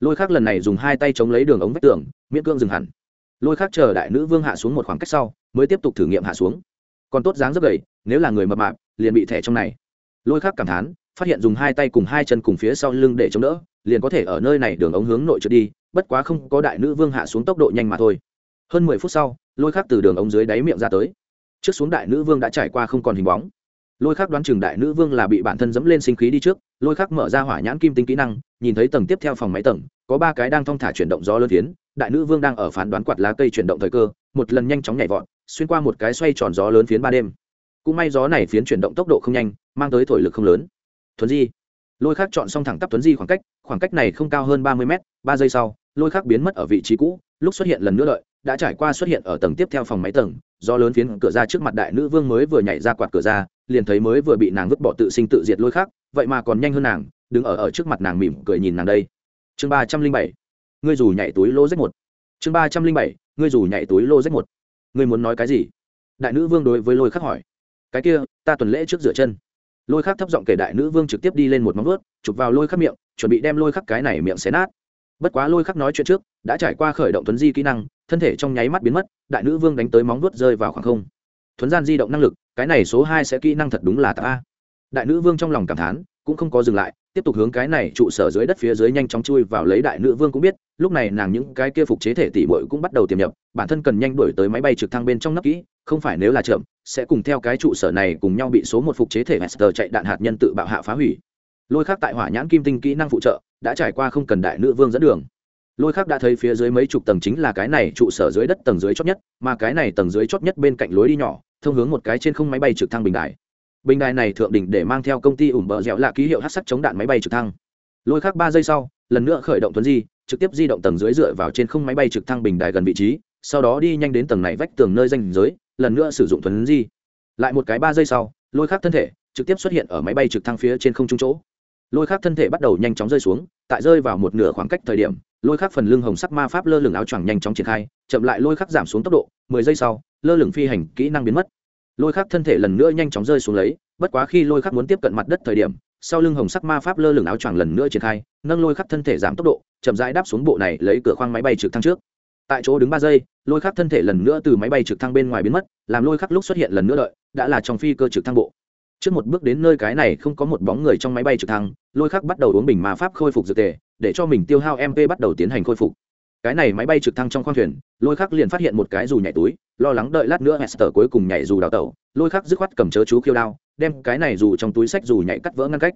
Lôi khắc lần này dùng hai tay chống lấy đường ống vách tường, miễn cưỡng dừng hẳn. Lôi khắc chờ đại nữ vương hạ xuống một khoảng cách sau, mới tiếp tục thử nghiệm hạ xuống. Còn tốt dáng rất gầy, nếu là người mập mạp, liền bị thẻ trong này. Lôi khắc cảm thán, phát hiện dùng hai tay cùng hai chân cùng phía sau lưng để chống đỡ, liền có thể ở nơi này đường ống hướng nội trượt đi, bất quá không có đại nữ vương hạ xuống tốc độ nhanh mà thôi. Hơn mười phút sau lôi khắc từ đường ống dưới đáy miệng ra tới. Trước xuống đại nữ vương đã trải qua không còn hình bóng. Lôi khắc đoán chừng đại nữ vương là bị bản thân dẫm lên sinh khí đi trước, lôi khắc mở ra hỏa nhãn kim tinh kỹ năng, nhìn thấy tầng tiếp theo phòng máy tầng, có ba cái đang thong thả chuyển động gió lớn phiến đại nữ vương đang ở phán đoán quạt lá cây chuyển động thời cơ, một lần nhanh chóng nhảy vọt, xuyên qua một cái xoay tròn gió lớn phiến ba đêm. Cũng may gió này phiến chuyển động tốc độ không nhanh, mang tới thổi lực không lớn. Thuấn di. Lôi khắc chọn xong thẳng tắp thuấn di khoảng cách khoảng cách này không cao hơn ba mươi m ba giây sau, lôi khắc biến mất ở vị trí cũ, lúc xuất hiện lần nữa đợi đã trải qua xuất hiện ở tầng tiếp theo phòng máy tầng, do lớn phiến cửa ra trước mặt đại nữ vương mới vừa nhảy ra quạt cửa ra, liền thấy mới vừa bị nàng vứt bỏ tự sinh tự diệt lôi khác vậy mà còn nhanh hơn nàng, đứng ở ở trước mặt nàng mỉm cười nhìn nàng đây. Chương ba trăm linh bảy, ngươi dù nhảy túi lô rách một. Chương ba trăm linh bảy, ngươi dù nhảy túi lô rách một. Ngươi muốn nói cái gì? Đại nữ vương đối với lôi khắc hỏi. Cái kia, ta tuần lễ trước rửa chân. Lôi khắc thấp giọng kể đại nữ vương trực tiếp đi lên một móng vớt chụp vào lôi khắc miệng, chuẩn bị đem lôi khắc cái này miệng xé nát bất quá lôi khắc nói chuyện trước, đã trải qua khởi động tuấn di kỹ năng, thân thể trong nháy mắt biến mất, đại nữ vương đánh tới móng vuốt rơi vào khoảng không. Thuấn gian di động năng lực, cái này số hai sẽ kỹ năng thật đúng là tạ a. Đại nữ vương trong lòng cảm thán, cũng không có dừng lại, tiếp tục hướng cái này trụ sở dưới đất phía dưới nhanh chóng chui vào lấy đại nữ vương cũng biết, lúc này nàng những cái kia phục chế thể tỷ bội cũng bắt đầu tiềm nhập, bản thân cần nhanh đuổi tới máy bay trực thăng bên trong nắp kỹ, không phải nếu là chậm, sẽ cùng theo cái trụ sở này cùng nhau bị số một phục chế thể master chạy đạn hạt nhân tự bạo hạ phá hủy. Lôi khác tại hỏa nhãn kim tinh kỹ năng phụ trợ đã trải qua không cần đại nữ vương dẫn đường. Lôi khác đã thấy phía dưới mấy chục tầng chính là cái này trụ sở dưới đất tầng dưới chót nhất, mà cái này tầng dưới chót nhất bên cạnh lối đi nhỏ, thông hướng một cái trên không máy bay trực thăng bình đài. Bình đài này thượng đỉnh để mang theo công ty ủng bờ dẻo là ký hiệu hát sắc chống đạn máy bay trực thăng. Lôi khác ba giây sau, lần nữa khởi động tuấn di, trực tiếp di động tầng dưới dựa vào trên không máy bay trực thăng bình đài gần vị trí, sau đó đi nhanh đến tầng này vách tường nơi danh giới, lần nữa sử dụng tuấn di. Lại một cái ba giây sau, lôi khác thân thể trực tiếp xuất hiện ở máy bay trực thăng phía trên không trung chỗ lôi khác thân thể bắt đầu nhanh chóng rơi xuống, tại rơi vào một nửa khoảng cách thời điểm, lôi khác phần lưng hồng sắc ma pháp lơ lửng áo choàng nhanh chóng triển khai, chậm lại lôi khác giảm xuống tốc độ, mười giây sau, lơ lửng phi hành kỹ năng biến mất. Lôi khác thân thể lần nữa nhanh chóng rơi xuống lấy, bất quá khi lôi khác muốn tiếp cận mặt đất thời điểm, sau lưng hồng sắc ma pháp lơ lửng áo choàng lần nữa triển khai, nâng lôi khác thân thể giảm tốc độ, chậm rãi đáp xuống bộ này lấy cửa khoang máy bay trực thăng trước. Tại chỗ đứng ba giây, lôi khác thân thể lần nữa từ máy bay trực thăng bên ngoài biến mất, làm lôi khác lúc xuất hiện lần nữa đợi, đã là trong phi cơ trực thăng bộ trước một bước đến nơi cái này không có một bóng người trong máy bay trực thăng, lôi khắc bắt đầu uống bình ma pháp khôi phục dược tề, để cho mình tiêu hao mp bắt đầu tiến hành khôi phục. Cái này máy bay trực thăng trong khoang thuyền, lôi khắc liền phát hiện một cái dù nhảy túi, lo lắng đợi lát nữa hester cuối cùng nhảy dù đào tẩu, lôi khắc dứt khoát cầm chớ chú khiêu đao, đem cái này dù trong túi sách dù nhảy cắt vỡ ngăn cách.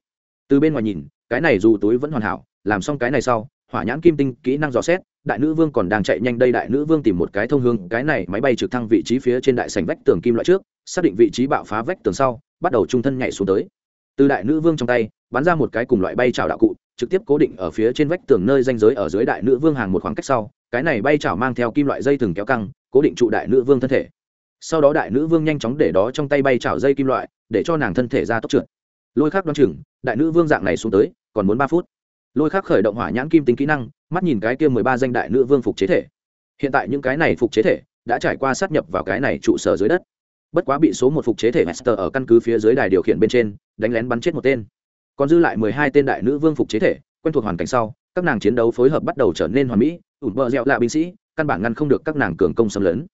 Từ bên ngoài nhìn, cái này dù túi vẫn hoàn hảo, làm xong cái này sau, hỏa nhãn kim tinh, kỹ năng dò xét, đại nữ vương còn đang chạy nhanh đây đại nữ vương tìm một cái thông hương cái này máy bay trực thăng vị trí phía trên đại sành vách tường kim loại trước, xác định vị trí bạo phá vách tường sau bắt đầu trung thân nhảy xuống tới. Từ đại nữ vương trong tay, bắn ra một cái cùng loại bay trào đạo cụ, trực tiếp cố định ở phía trên vách tường nơi danh giới ở dưới đại nữ vương hàng một khoảng cách sau, cái này bay trào mang theo kim loại dây thừng kéo căng, cố định trụ đại nữ vương thân thể. Sau đó đại nữ vương nhanh chóng để đó trong tay bay trào dây kim loại, để cho nàng thân thể ra tốc trượt. Lôi khắc đoán chừng, đại nữ vương dạng này xuống tới, còn muốn ba phút. Lôi khắc khởi động hỏa nhãn kim tính kỹ năng, mắt nhìn cái kia mười ba danh đại nữ vương phục chế thể. Hiện tại những cái này phục chế thể, đã trải qua sát nhập vào cái này trụ sở dưới đất bất quá bị số một phục chế thể master ở căn cứ phía dưới đài điều khiển bên trên, đánh lén bắn chết một tên. Còn dư lại mười hai tên đại nữ vương phục chế thể, quen thuộc hoàn cảnh sau, các nàng chiến đấu phối hợp bắt đầu trở nên hoàn mỹ, ủn bờ dẹo lạ binh sĩ, căn bản ngăn không được các nàng cường công xâm lấn.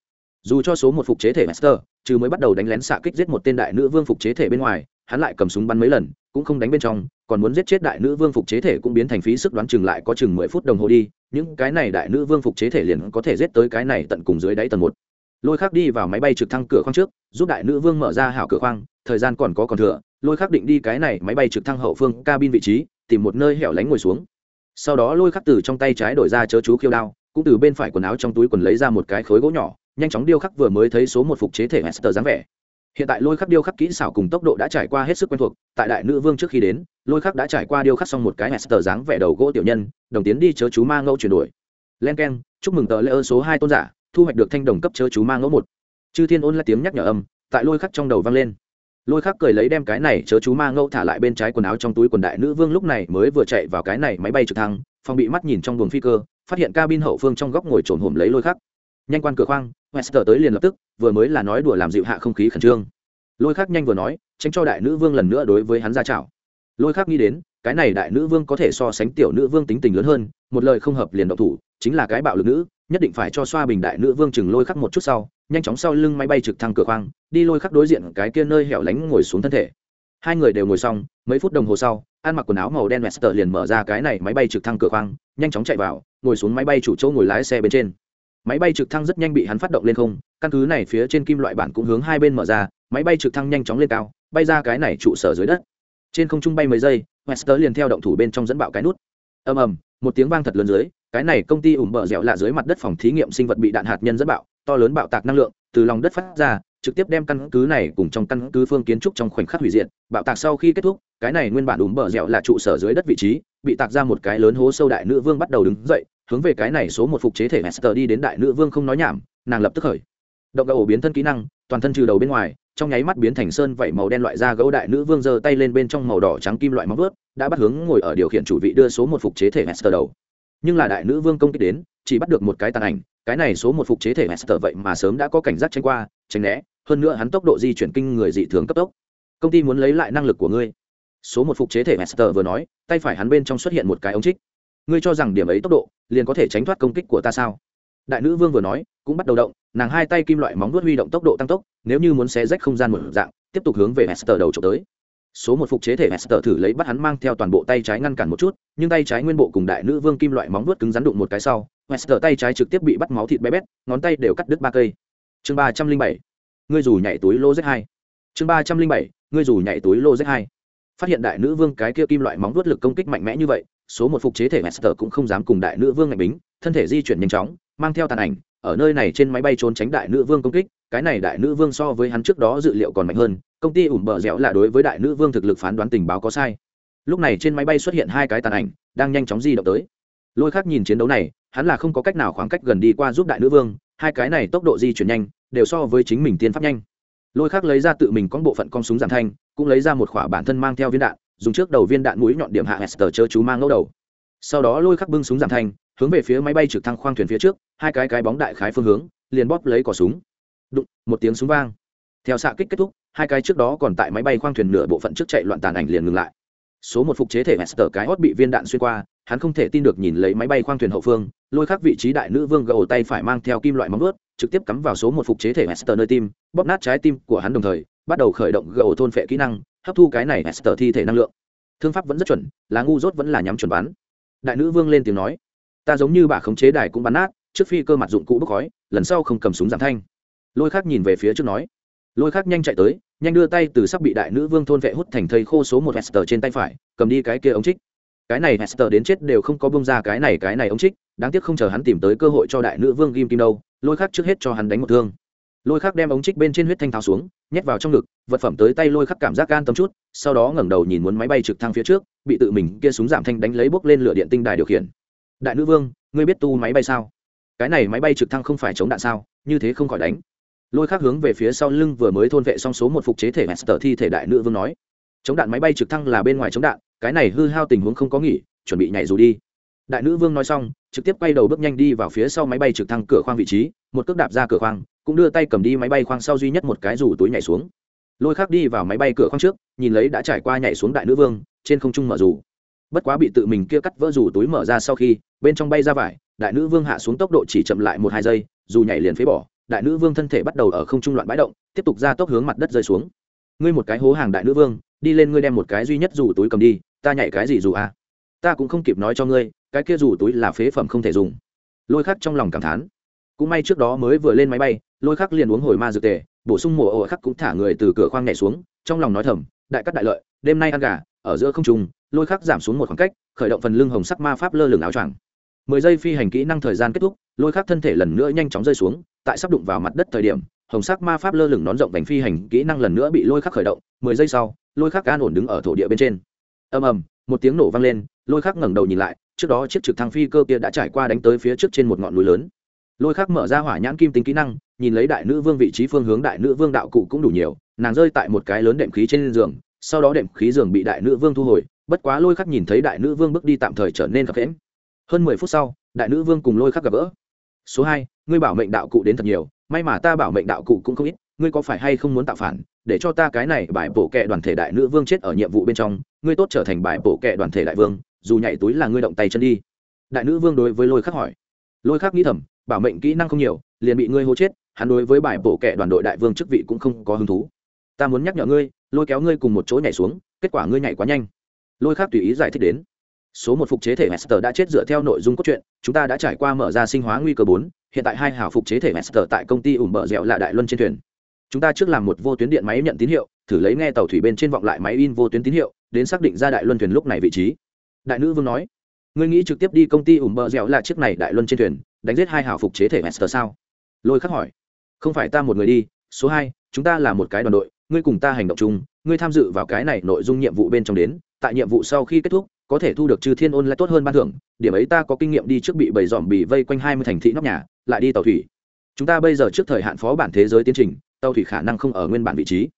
Dù cho số một phục chế thể master trừ mới bắt đầu đánh lén xạ kích giết một tên đại nữ vương phục chế thể bên ngoài, hắn lại cầm súng bắn mấy lần, cũng không đánh bên trong, còn muốn giết chết đại nữ vương phục chế thể cũng biến thành phí sức đoán chừng lại có chừng mười phút đồng hồ đi, những cái này đại nữ vương phục chế thể liền có thể giết tới cái này tận cùng dưới đáy tầng một lôi khắc đi vào máy bay trực thăng cửa khoang trước, giúp đại nữ vương mở ra hảo cửa khoang, thời gian còn có còn thừa, lôi khắc định đi cái này máy bay trực thăng hậu phương cabin vị trí, tìm một nơi hẻo lánh ngồi xuống. Sau đó lôi khắc từ trong tay trái đổi ra chớ chú khiêu đao, cũng từ bên phải quần áo trong túi quần lấy ra một cái khối gỗ nhỏ, nhanh chóng điêu khắc vừa mới thấy số một phục chế thể hester dáng vẻ. Hiện tại lôi khắc điêu khắc kỹ xảo cùng tốc độ đã trải qua hết sức quen thuộc, tại đại nữ vương trước khi đến, lôi khắc đã trải qua điêu khắc xong một cái hester dáng vẻ đầu gỗ tiểu nhân, đồng tiến đi chớ chú ma ngẫu chuyển đổi. Len k e n chúc mừng tờ lễ ơn số hai tôn giả thu hoạch được thanh đồng cấp chớ chú ma ngẫu một. Chư thiên ôn lại tiếng nhắc nhở âm, tại lôi khắc trong đầu vang lên. Lôi khắc cười lấy đem cái này chớ chú ma ngẫu thả lại bên trái quần áo trong túi quần đại nữ vương lúc này mới vừa chạy vào cái này máy bay trực thăng phong bị mắt nhìn trong buồng phi cơ, phát hiện cabin hậu phương trong góc ngồi trồn hổm lấy lôi khắc. Nhanh quan cửa khoang, wester tới liền lập tức, vừa mới là nói đùa làm dịu hạ không khí khẩn trương. Lôi khắc nhanh vừa nói, tránh cho đại nữ vương lần nữa đối với hắn ra chảo. lôi khắc nghĩ đến, cái này đại nữ vương có thể so sánh tiểu nữ vương tính tình lớn hơn, một lời không hợp liền động thủ, chính là cái bạo lực nữ nhất định phải cho xoa bình đại nữ vương chừng lôi khắc một chút sau, nhanh chóng sau lưng máy bay trực thăng cửa khoang, đi lôi khắc đối diện cái kia nơi hẻo lánh ngồi xuống thân thể. Hai người đều ngồi xong, mấy phút đồng hồ sau, ăn mặc quần áo màu đen Wester liền mở ra cái này máy bay trực thăng cửa khoang, nhanh chóng chạy vào, ngồi xuống máy bay chủ chỗ ngồi lái xe bên trên. Máy bay trực thăng rất nhanh bị hắn phát động lên không, căn cứ này phía trên kim loại bản cũng hướng hai bên mở ra, máy bay trực thăng nhanh chóng lên cao, bay ra cái này trụ sở dưới đất. Trên không trung bay mấy giây wester liền theo động thủ bên trong dẫn bạo cái nút. Ầm ầm, một tiếng vang thật lớn dưới cái này công ty ủng bờ dẻo lạ dưới mặt đất phòng thí nghiệm sinh vật bị đạn hạt nhân dẫn bạo, to lớn bạo tạc năng lượng, từ lòng đất phát ra, trực tiếp đem căn cứ này cùng trong căn cứ phương kiến trúc trong khoảnh khắc hủy diệt. Bạo tạc sau khi kết thúc, cái này nguyên bản ủng bờ dẻo là trụ sở dưới đất vị trí, bị tạc ra một cái lớn hố sâu đại nữ vương bắt đầu đứng dậy, hướng về cái này số một phục chế thể Master đi đến đại nữ vương không nói nhảm, nàng lập tức khởi. Động gấu biến thân kỹ năng, toàn thân trừ đầu bên ngoài, trong nháy mắt biến thành sơn vảy màu đen loại da gấu đại nữ vương giơ tay lên bên trong màu đỏ trắng kim loại móng vuốt, đã bắt hướng ngồi ở điều khiển chủ vị đưa số một phục chế thể Master đầu nhưng là đại nữ vương công kích đến, chỉ bắt được một cái tàn ảnh, cái này số một phục chế thể Master vậy mà sớm đã có cảnh giác tránh qua, tránh né, hơn nữa hắn tốc độ di chuyển kinh người dị thường cấp tốc. Công ty muốn lấy lại năng lực của ngươi. Số một phục chế thể Master vừa nói, tay phải hắn bên trong xuất hiện một cái ống trích. Ngươi cho rằng điểm ấy tốc độ, liền có thể tránh thoát công kích của ta sao? Đại nữ vương vừa nói, cũng bắt đầu động, nàng hai tay kim loại móng vuốt huy động tốc độ tăng tốc, nếu như muốn xé rách không gian một dạng, tiếp tục hướng về hester đầu trộm tới số một phục chế thể hester thử lấy bắt hắn mang theo toàn bộ tay trái ngăn cản một chút nhưng tay trái nguyên bộ cùng đại nữ vương kim loại móng vuốt cứng rắn đụng một cái sau hester tay trái trực tiếp bị bắt máu thịt bé bét ngón tay đều cắt đứt ba cây. Chương ba trăm linh bảy. Ngươi dù nhảy túi lô z hai. Chương ba trăm linh bảy. Ngươi dù nhảy túi lô z hai. Phát hiện đại nữ vương cái kia kim loại móng vuốt lực công kích mạnh mẽ như vậy số một phục chế thể Master cũng không dám cùng đại nữ vương ngạch bính, thân thể di chuyển nhanh chóng, mang theo tàn ảnh, ở nơi này trên máy bay trốn tránh đại nữ vương công kích, cái này đại nữ vương so với hắn trước đó dự liệu còn mạnh hơn, công ty ủm bờ dẻo là đối với đại nữ vương thực lực phán đoán tình báo có sai. Lúc này trên máy bay xuất hiện hai cái tàn ảnh, đang nhanh chóng di động tới. Lôi Khắc nhìn chiến đấu này, hắn là không có cách nào khoảng cách gần đi qua giúp đại nữ vương, hai cái này tốc độ di chuyển nhanh, đều so với chính mình tiên pháp nhanh. Lôi Khắc lấy ra tự mình có bộ phận con súng giảm thanh, cũng lấy ra một khỏa bản thân mang theo viên đạn, dùng trước đầu viên đạn mũi nhọn điểm hạ Hester chớ chú mang ngẫu đầu. Sau đó lôi khắc bưng súng giảm thanh, hướng về phía máy bay trực thăng khoang thuyền phía trước, hai cái cái bóng đại khái phương hướng, liền bóp lấy cò súng. Đụng, một tiếng súng vang. Theo xạ kích kết thúc, hai cái trước đó còn tại máy bay khoang thuyền nửa bộ phận trước chạy loạn tàn ảnh liền ngừng lại. Số một phục chế thể Hester cái hốt bị viên đạn xuyên qua, hắn không thể tin được nhìn lấy máy bay khoang thuyền hậu phương, lôi khắc vị trí đại nữ vương gầu tay phải mang theo kim loại móng ướt trực tiếp cắm vào số một phục chế thể Hester nơi tim, bóp nát trái tim của hắn đồng thời, bắt đầu khởi động gầu thôn phệ kỹ năng, hấp thu cái này Hester thi thể năng lượng. Thương pháp vẫn rất chuẩn là ngu dốt vẫn là nhắm chuẩn bắn. Đại nữ vương lên tiếng nói ta giống như bà khống chế đài cũng bắn nát trước phi cơ mặt dụng cụ bốc khói lần sau không cầm súng giảm thanh. Lôi khác nhìn về phía trước nói lôi khác nhanh chạy tới nhanh đưa tay từ sắp bị đại nữ vương thôn vệ hút thành thây khô số một hester trên tay phải, cầm đi cái kia ống trích. Cái này hester đến chết đều không có bông ra cái này cái này ống trích, đáng tiếc không chờ hắn tìm tới cơ hội cho đại nữ vương ghim kim đâu, lôi khắc trước hết cho hắn đánh một thương. Lôi khắc đem ống trích bên trên huyết thanh tháo xuống, nhét vào trong ngực, vật phẩm tới tay lôi khắc cảm giác gan tâm chút, sau đó ngẩng đầu nhìn muốn máy bay trực thăng phía trước, bị tự mình kia súng giảm thanh đánh lấy bốc lên lửa điện tinh đài điều khiển. Đại nữ vương, ngươi biết tu máy bay sao? Cái này máy bay trực thăng không phải chống đạn sao? Như thế không khỏi đánh lôi khác hướng về phía sau lưng vừa mới thôn vệ xong số một phục chế thể master thi thể đại nữ vương nói. Chống đạn máy bay trực thăng là bên ngoài chống đạn, cái này hư hao tình huống không có nghỉ, chuẩn bị nhảy dù đi. Đại nữ vương nói xong, trực tiếp quay đầu bước nhanh đi vào phía sau máy bay trực thăng cửa khoang vị trí, một cước đạp ra cửa khoang, cũng đưa tay cầm đi máy bay khoang sau duy nhất một cái dù túi nhảy xuống. Lôi khác đi vào máy bay cửa khoang trước, nhìn lấy đã trải qua nhảy xuống đại nữ vương, trên không trung mở dù. Bất quá bị tự mình kia cắt vỡ dù túi mở ra sau khi, bên trong bay ra vải, đại nữ vương hạ xuống tốc độ chỉ chậm lại một hai giây, dù nhảy liền phế bỏ đại nữ vương thân thể bắt đầu ở không trung loạn bãi động, tiếp tục ra tốc hướng mặt đất rơi xuống. Ngươi một cái hố hàng đại nữ vương, đi lên ngươi đem một cái duy nhất rủ túi cầm đi, ta nhảy cái gì dù à? Ta cũng không kịp nói cho ngươi, cái kia rủ túi là phế phẩm không thể dùng. Lôi khắc trong lòng cảm thán. Cũng may trước đó mới vừa lên máy bay, lôi khắc liền uống hồi ma dược tề, bổ sung mùa ổ khắc cũng thả người từ cửa khoang nhảy xuống, trong lòng nói thầm, đại cắt đại lợi, đêm nay ăn gà, ở giữa không trùng lôi khắc giảm xuống một khoảng cách, khởi động phần lưng hồng sắc ma pháp lơ lửng áo choàng mười giây phi hành kỹ năng thời gian kết thúc, lôi khắc thân thể lần nữa nhanh chóng rơi xuống, tại sắp đụng vào mặt đất thời điểm, hồng sắc ma pháp lơ lửng nón rộng vành phi hành kỹ năng lần nữa bị lôi khắc khởi động, mười giây sau, lôi khắc an ổn đứng ở thổ địa bên trên. Ầm ầm, một tiếng nổ vang lên, lôi khắc ngẩng đầu nhìn lại, trước đó chiếc trực thăng phi cơ kia đã trải qua đánh tới phía trước trên một ngọn núi lớn. Lôi khắc mở ra hỏa nhãn kim tính kỹ năng, nhìn lấy đại nữ vương vị trí phương hướng đại nữ vương đạo cụ cũng đủ nhiều, nàng rơi tại một cái lớn đệm khí trên giường, sau đó đệm khí giường bị đại nữ vương thu hồi, bất quá lôi khắc nhìn thấy đại nữ vương bước đi tạm thời trở nên khập khẽm hơn mười phút sau, đại nữ vương cùng lôi khắc gặp gỡ. Số hai, ngươi bảo mệnh đạo cụ đến thật nhiều, may mà ta bảo mệnh đạo cụ cũng không ít, ngươi có phải hay không muốn tạo phản, để cho ta cái này bài bổ kẹ đoàn thể đại nữ vương chết ở nhiệm vụ bên trong, ngươi tốt trở thành bài bổ kẹ đoàn thể đại vương, dù nhảy túi là ngươi động tay chân đi. Đại nữ vương đối với lôi khắc hỏi. Lôi khắc nghĩ thầm, bảo mệnh kỹ năng không nhiều, liền bị ngươi hô chết, hắn đối với bài bổ kẹ đoàn đội đại vương chức vị cũng không có hứng thú. Ta muốn nhắc nhở ngươi, lôi kéo ngươi cùng một chỗ nhảy xuống, kết quả ngươi nhảy quá nhanh. Lôi khắc tùy ý giải thích đến số một phục chế thể master đã chết dựa theo nội dung cốt truyện, chúng ta đã trải qua mở ra sinh hóa nguy cơ bốn, hiện tại hai hảo phục chế thể master tại công ty ủng bờ dẻo là đại luân trên thuyền. Chúng ta trước làm một vô tuyến điện máy nhận tín hiệu, thử lấy nghe tàu thủy bên trên vọng lại máy in vô tuyến tín hiệu, đến xác định ra đại luân thuyền lúc này vị trí. Đại nữ vương nói, ngươi nghĩ trực tiếp đi công ty ủng bờ dẻo là chiếc này đại luân trên thuyền, đánh giết hai hảo phục chế thể master sao? Lôi khắc hỏi, không phải ta một người đi, số hai, chúng ta là một cái đoàn đội, ngươi cùng ta hành động chung, ngươi tham dự vào cái này nội dung nhiệm vụ bên trong đến, tại nhiệm vụ sau khi kết thúc có thể thu được chư thiên ôn lại tốt hơn ban thưởng, điểm ấy ta có kinh nghiệm đi trước bị bầy dòm bị vây quanh hai mươi thành thị nóc nhà, lại đi tàu thủy. Chúng ta bây giờ trước thời hạn phó bản thế giới tiến trình, tàu thủy khả năng không ở nguyên bản vị trí.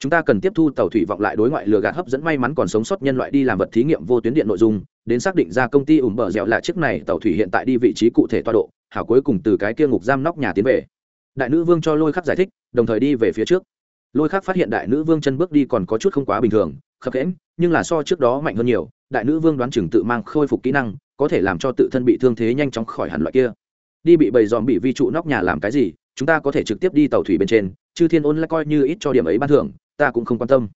Chúng ta cần tiếp thu tàu thủy vọng lại đối ngoại lừa gạt hấp dẫn may mắn còn sống sót nhân loại đi làm vật thí nghiệm vô tuyến điện nội dung, đến xác định ra công ty ủng bờ dẻo là chiếc này tàu thủy hiện tại đi vị trí cụ thể toa độ, hảo cuối cùng từ cái kia ngục giam nóc nhà tiến về. Đại nữ vương cho lôi khắc giải thích, đồng thời đi về phía trước. Lôi khắc phát hiện đại nữ vương chân bước đi còn có chút không quá bình thường, khập khẽm, nhưng là so trước đó mạnh hơn nhiều đại nữ vương đoán chừng tự mang khôi phục kỹ năng, có thể làm cho tự thân bị thương thế nhanh chóng khỏi hẳn loại kia. Đi bị bầy dòm bị vi trụ nóc nhà làm cái gì, chúng ta có thể trực tiếp đi tàu thủy bên trên, chư thiên ôn lại coi như ít cho điểm ấy ban thưởng, ta cũng không quan tâm.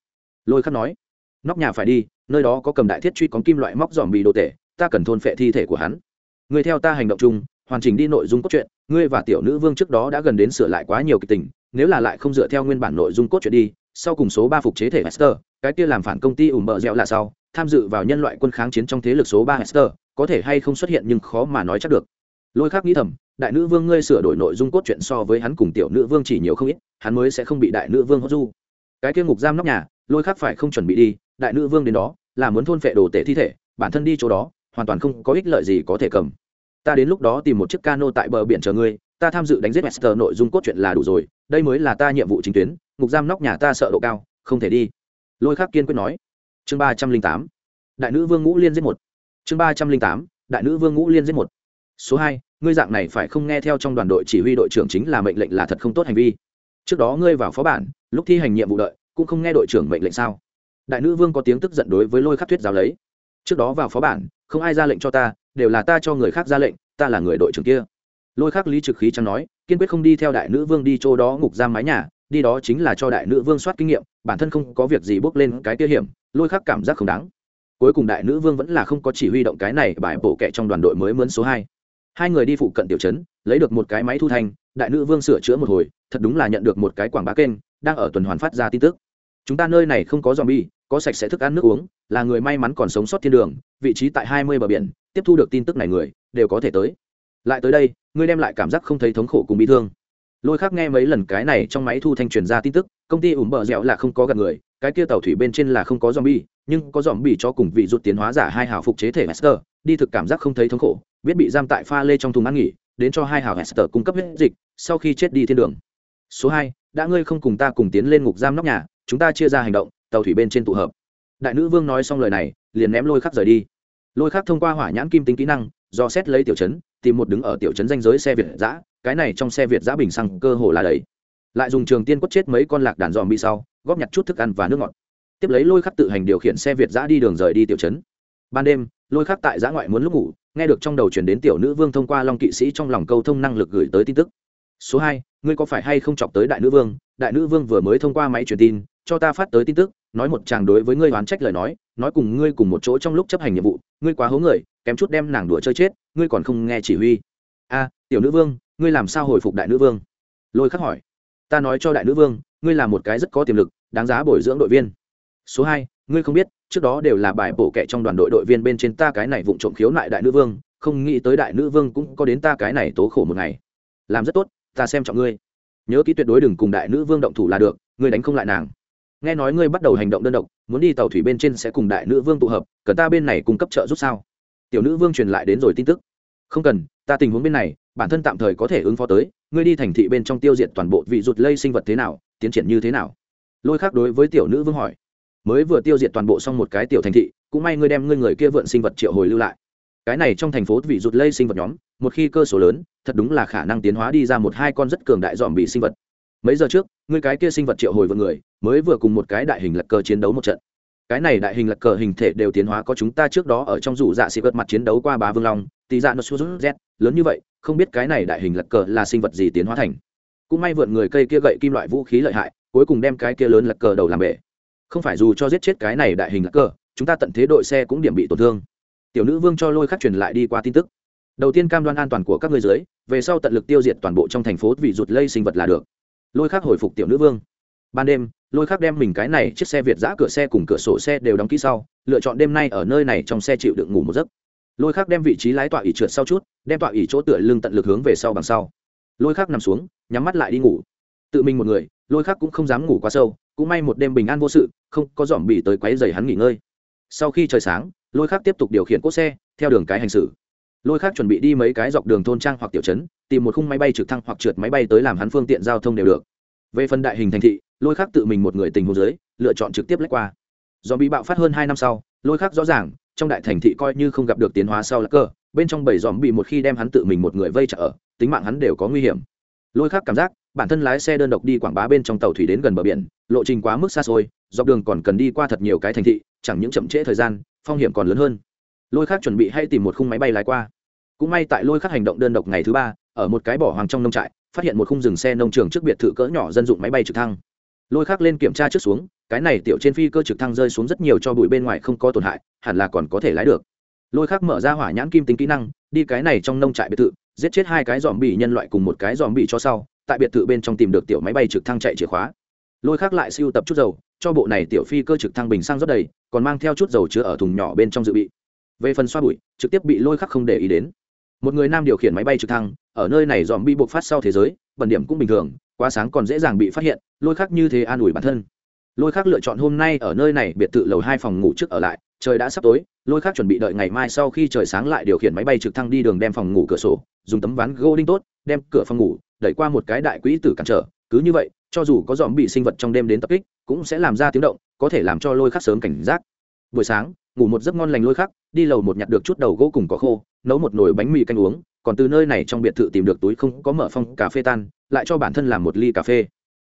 Lôi khắc nói. Nóc nhà phải đi, nơi đó có cầm đại thiết truy có kim loại móc dòm bị đồ tể, ta cần thôn phệ thi thể của hắn. Người theo ta hành động chung, hoàn chỉnh đi nội dung cốt truyện, ngươi và tiểu nữ vương trước đó đã gần đến sửa lại quá nhiều kịch tình, nếu là lại không dựa theo nguyên bản nội dung cốt truyện đi, sau cùng số ba phục chế thể master, cái kia làm phản công ty ủm bờ dẻo là sau tham dự vào nhân loại quân kháng chiến trong thế lực số ba Hester, có thể hay không xuất hiện nhưng khó mà nói chắc được. Lôi khác nghĩ thầm đại nữ vương ngươi sửa đổi nội dung cốt truyện so với hắn cùng tiểu nữ vương chỉ nhiều không ít hắn mới sẽ không bị đại nữ vương hốt du. Cái kia ngục giam nóc nhà lôi khác phải không chuẩn bị đi đại nữ vương đến đó là muốn thôn phệ đồ tể thi thể bản thân đi chỗ đó hoàn toàn không có ích lợi gì có thể cầm. Ta đến lúc đó tìm một chiếc cano tại bờ biển chờ ngươi ta tham dự đánh giết master nội dung cốt truyện là đủ rồi đây mới là ta nhiệm vụ chính tuyến ngục giam nóc nhà ta sợ độ cao không thể đi. Lôi khắc kiên quyết nói chương ba trăm linh tám, đại nữ vương ngũ liên giết một. Chương ba trăm linh tám, đại nữ vương ngũ liên giết một. Số hai, ngươi dạng này phải không nghe theo trong đoàn đội chỉ huy đội trưởng chính là mệnh lệnh là thật không tốt hành vi. Trước đó ngươi vào phó bản, lúc thi hành nhiệm vụ đợi, cũng không nghe đội trưởng mệnh lệnh sao? Đại nữ vương có tiếng tức giận đối với lôi khắc thuyết giáo lấy. Trước đó vào phó bản, không ai ra lệnh cho ta, đều là ta cho người khác ra lệnh, ta là người đội trưởng kia. Lôi khắc lý trực khí chẳng nói, kiên quyết không đi theo đại nữ vương đi chỗ đó ngục giam mái nhà đi đó chính là cho đại nữ vương soát kinh nghiệm, bản thân không có việc gì bước lên cái kia hiểm, lôi khắc cảm giác không đáng. Cuối cùng đại nữ vương vẫn là không có chỉ huy động cái này, bài bộ kệ trong đoàn đội mới mướn số hai. Hai người đi phụ cận tiểu trấn, lấy được một cái máy thu thanh, đại nữ vương sửa chữa một hồi, thật đúng là nhận được một cái quảng bá kênh, đang ở tuần hoàn phát ra tin tức. Chúng ta nơi này không có dòm bi có sạch sẽ thức ăn nước uống, là người may mắn còn sống sót thiên đường, vị trí tại hai mươi bờ biển, tiếp thu được tin tức này người, đều có thể tới. Lại tới đây, ngươi đem lại cảm giác không thấy thống khổ cùng bị thương lôi khác nghe mấy lần cái này trong máy thu thanh truyền ra tin tức, công ty ủng bờ dẻo là không có gần người, cái kia tàu thủy bên trên là không có dòm bi nhưng có dòm bi cho cùng vị rút tiến hóa giả hai hào phục chế thể hester, đi thực cảm giác không thấy thống khổ, biết bị giam tại pha lê trong thùng ăn nghỉ, đến cho hai hào hester cung cấp huyết dịch, sau khi chết đi thiên đường. Số hai, đã ngươi không cùng ta cùng tiến lên ngục giam nóc nhà, chúng ta chia ra hành động, tàu thủy bên trên tụ hợp. Đại nữ vương nói xong lời này, liền ném lôi khắc rời đi. Lôi khắc thông qua hỏa nhãn kim tính kỹ năng, do xét lấy tiểu chấn tìm một đứng ở tiểu chấn danh giới xe việt giã cái này trong xe việt giã bình xăng cơ hồ là đầy. Lại dùng trường tiên quất chết mấy con lạc đàn dòm bị sau, góp nhặt chút thức ăn và nước ngọt. Tiếp lấy lôi khắc tự hành điều khiển xe việt giã đi đường rời đi tiểu trấn. Ban đêm, lôi khắc tại giã ngoại muốn lúc ngủ, nghe được trong đầu chuyển đến tiểu nữ vương thông qua long kỵ sĩ trong lòng câu thông năng lực gửi tới tin tức. Số hai, ngươi có phải hay không chọc tới đại nữ vương? Đại nữ vương vừa mới thông qua máy truyền tin, cho ta phát tới tin tức, nói một chàng đối với ngươi oán trách lời nói nói cùng ngươi cùng một chỗ trong lúc chấp hành nhiệm vụ, ngươi quá hố người, kém chút đem nàng đùa chơi chết, ngươi còn không nghe chỉ huy. A, tiểu nữ vương ngươi làm sao hồi phục đại nữ vương? Lôi khắc hỏi. Ta nói cho đại nữ vương, ngươi là một cái rất có tiềm lực, đáng giá bồi dưỡng đội viên. Số hai, ngươi không biết, trước đó đều là bài bổ kệ trong đoàn đội đội viên bên trên ta cái này vụng trộm khiếu nại đại nữ vương, không nghĩ tới đại nữ vương cũng có đến ta cái này tố khổ một ngày. Làm rất tốt, ta xem trọng ngươi. Nhớ kỹ tuyệt đối đừng cùng đại nữ vương động thủ là được, ngươi đánh không lại nàng. Nghe nói ngươi bắt đầu hành động đơn độc, muốn đi tàu thủy bên trên sẽ cùng đại nữ vương tụ hợp, cần ta bên này cung cấp trợ giúp sao? Tiểu nữ vương truyền lại đến rồi tin tức. Không cần ta tình huống bên này, bản thân tạm thời có thể ứng phó tới, ngươi đi thành thị bên trong tiêu diệt toàn bộ vị rụt lây sinh vật thế nào, tiến triển như thế nào? Lôi khác đối với tiểu nữ vương hỏi. Mới vừa tiêu diệt toàn bộ xong một cái tiểu thành thị, cũng may ngươi đem ngươi người kia vượn sinh vật triệu hồi lưu lại. Cái này trong thành phố vị rụt lây sinh vật nhóm, một khi cơ số lớn, thật đúng là khả năng tiến hóa đi ra một hai con rất cường đại dòm bị sinh vật. Mấy giờ trước, ngươi cái kia sinh vật triệu hồi vượn người, mới vừa cùng một cái đại hình lật cờ chiến đấu một trận cái này đại hình lật cờ hình thể đều tiến hóa có chúng ta trước đó ở trong rủ dạ xị vật mặt chiến đấu qua bá vương long tỷ dạ nó su z, lớn như vậy, không biết cái này đại hình lật cờ là sinh vật gì tiến hóa thành. Cũng may vượn người cây kia gậy kim loại vũ khí lợi hại, cuối cùng đem cái kia lớn lật cờ đầu làm bể. Không phải dù cho giết chết cái này đại hình lật cờ, chúng ta tận thế đội xe cũng điểm bị tổn thương. Tiểu nữ vương cho lôi khắc truyền lại đi qua tin tức. Đầu tiên cam đoan an toàn của các ngươi dưới, về sau tận lực tiêu diệt toàn bộ trong thành phố vì rụt lây sinh vật là được. Lôi khắc hồi phục tiểu nữ vương ban đêm, lôi khắc đem mình cái này chiếc xe việt giã cửa xe cùng cửa sổ xe đều đóng kỹ sau, lựa chọn đêm nay ở nơi này trong xe chịu đựng ngủ một giấc. Lôi khắc đem vị trí lái tọa ỉ trượt sau chút, đem tọa ỉ chỗ tựa lưng tận lực hướng về sau bằng sau. Lôi khắc nằm xuống, nhắm mắt lại đi ngủ. Tự mình một người, lôi khắc cũng không dám ngủ quá sâu, cũng may một đêm bình an vô sự, không có dòm bỉ tới quấy dày hắn nghỉ ngơi. Sau khi trời sáng, lôi khắc tiếp tục điều khiển cốt xe, theo đường cái hành xử. Lôi khắc chuẩn bị đi mấy cái dọc đường thôn trang hoặc tiểu trấn, tìm một khung máy bay trực thăng hoặc trượt máy bay tới làm hắn phương tiện giao thông đều được. Về phần đại hình thành thị lôi khắc tự mình một người tình hồ dưới lựa chọn trực tiếp lách qua. Do bị bạo phát hơn hai năm sau, lôi khắc rõ ràng, trong đại thành thị coi như không gặp được tiến hóa sau là cơ, bên trong bảy dòm bị một khi đem hắn tự mình một người vây trở tính mạng hắn đều có nguy hiểm. Lôi khắc cảm giác, bản thân lái xe đơn độc đi quảng bá bên trong tàu thủy đến gần bờ biển, lộ trình quá mức xa xôi, dọc đường còn cần đi qua thật nhiều cái thành thị, chẳng những chậm trễ thời gian, phong hiểm còn lớn hơn. Lôi khắc chuẩn bị hay tìm một khung máy bay lái qua. Cũng may tại lôi khắc hành động đơn độc ngày thứ ba, ở một cái bỏ hoàng trong nông trại, phát hiện một khung dừng xe nông trường trước biệt thự cỡ nhỏ dân dụng máy bay trực thăng lôi khắc lên kiểm tra trước xuống, cái này tiểu trên phi cơ trực thăng rơi xuống rất nhiều cho bụi bên ngoài không có tổn hại, hẳn là còn có thể lái được. Lôi khắc mở ra hỏa nhãn kim tính kỹ năng, đi cái này trong nông trại biệt thự, giết chết hai cái dòm bị nhân loại cùng một cái dòm bị cho sau, tại biệt thự bên trong tìm được tiểu máy bay trực thăng chạy chìa khóa. Lôi khắc lại siêu tập chút dầu, cho bộ này tiểu phi cơ trực thăng bình sang rất đầy, còn mang theo chút dầu chứa ở thùng nhỏ bên trong dự bị. Về phần xoa bụi, trực tiếp bị lôi khắc không để ý đến. Một người nam điều khiển máy bay trực thăng, ở nơi này dòm bị buộc phát sau thế giới bẩn điểm cũng bình thường, quá sáng còn dễ dàng bị phát hiện, lôi khác như thế an ủi bản thân. Lôi khác lựa chọn hôm nay ở nơi này, biệt thự lầu hai phòng ngủ trước ở lại, trời đã sắp tối, lôi khác chuẩn bị đợi ngày mai sau khi trời sáng lại điều khiển máy bay trực thăng đi đường đem phòng ngủ cửa sổ, dùng tấm ván gỗ đinh tốt, đem cửa phòng ngủ, đẩy qua một cái đại quỹ tử cản trở. Cứ như vậy, cho dù có dòm bị sinh vật trong đêm đến tập kích, cũng sẽ làm ra tiếng động, có thể làm cho lôi khắc sớm cảnh giác. Buổi sáng, ngủ một giấc ngon lành lôi khắc, đi lầu một nhặt được chút đầu gỗ cùng có khô, nấu một nồi bánh mì canh uống còn từ nơi này trong biệt thự tìm được túi không có mở phong cà phê tan, lại cho bản thân làm một ly cà phê.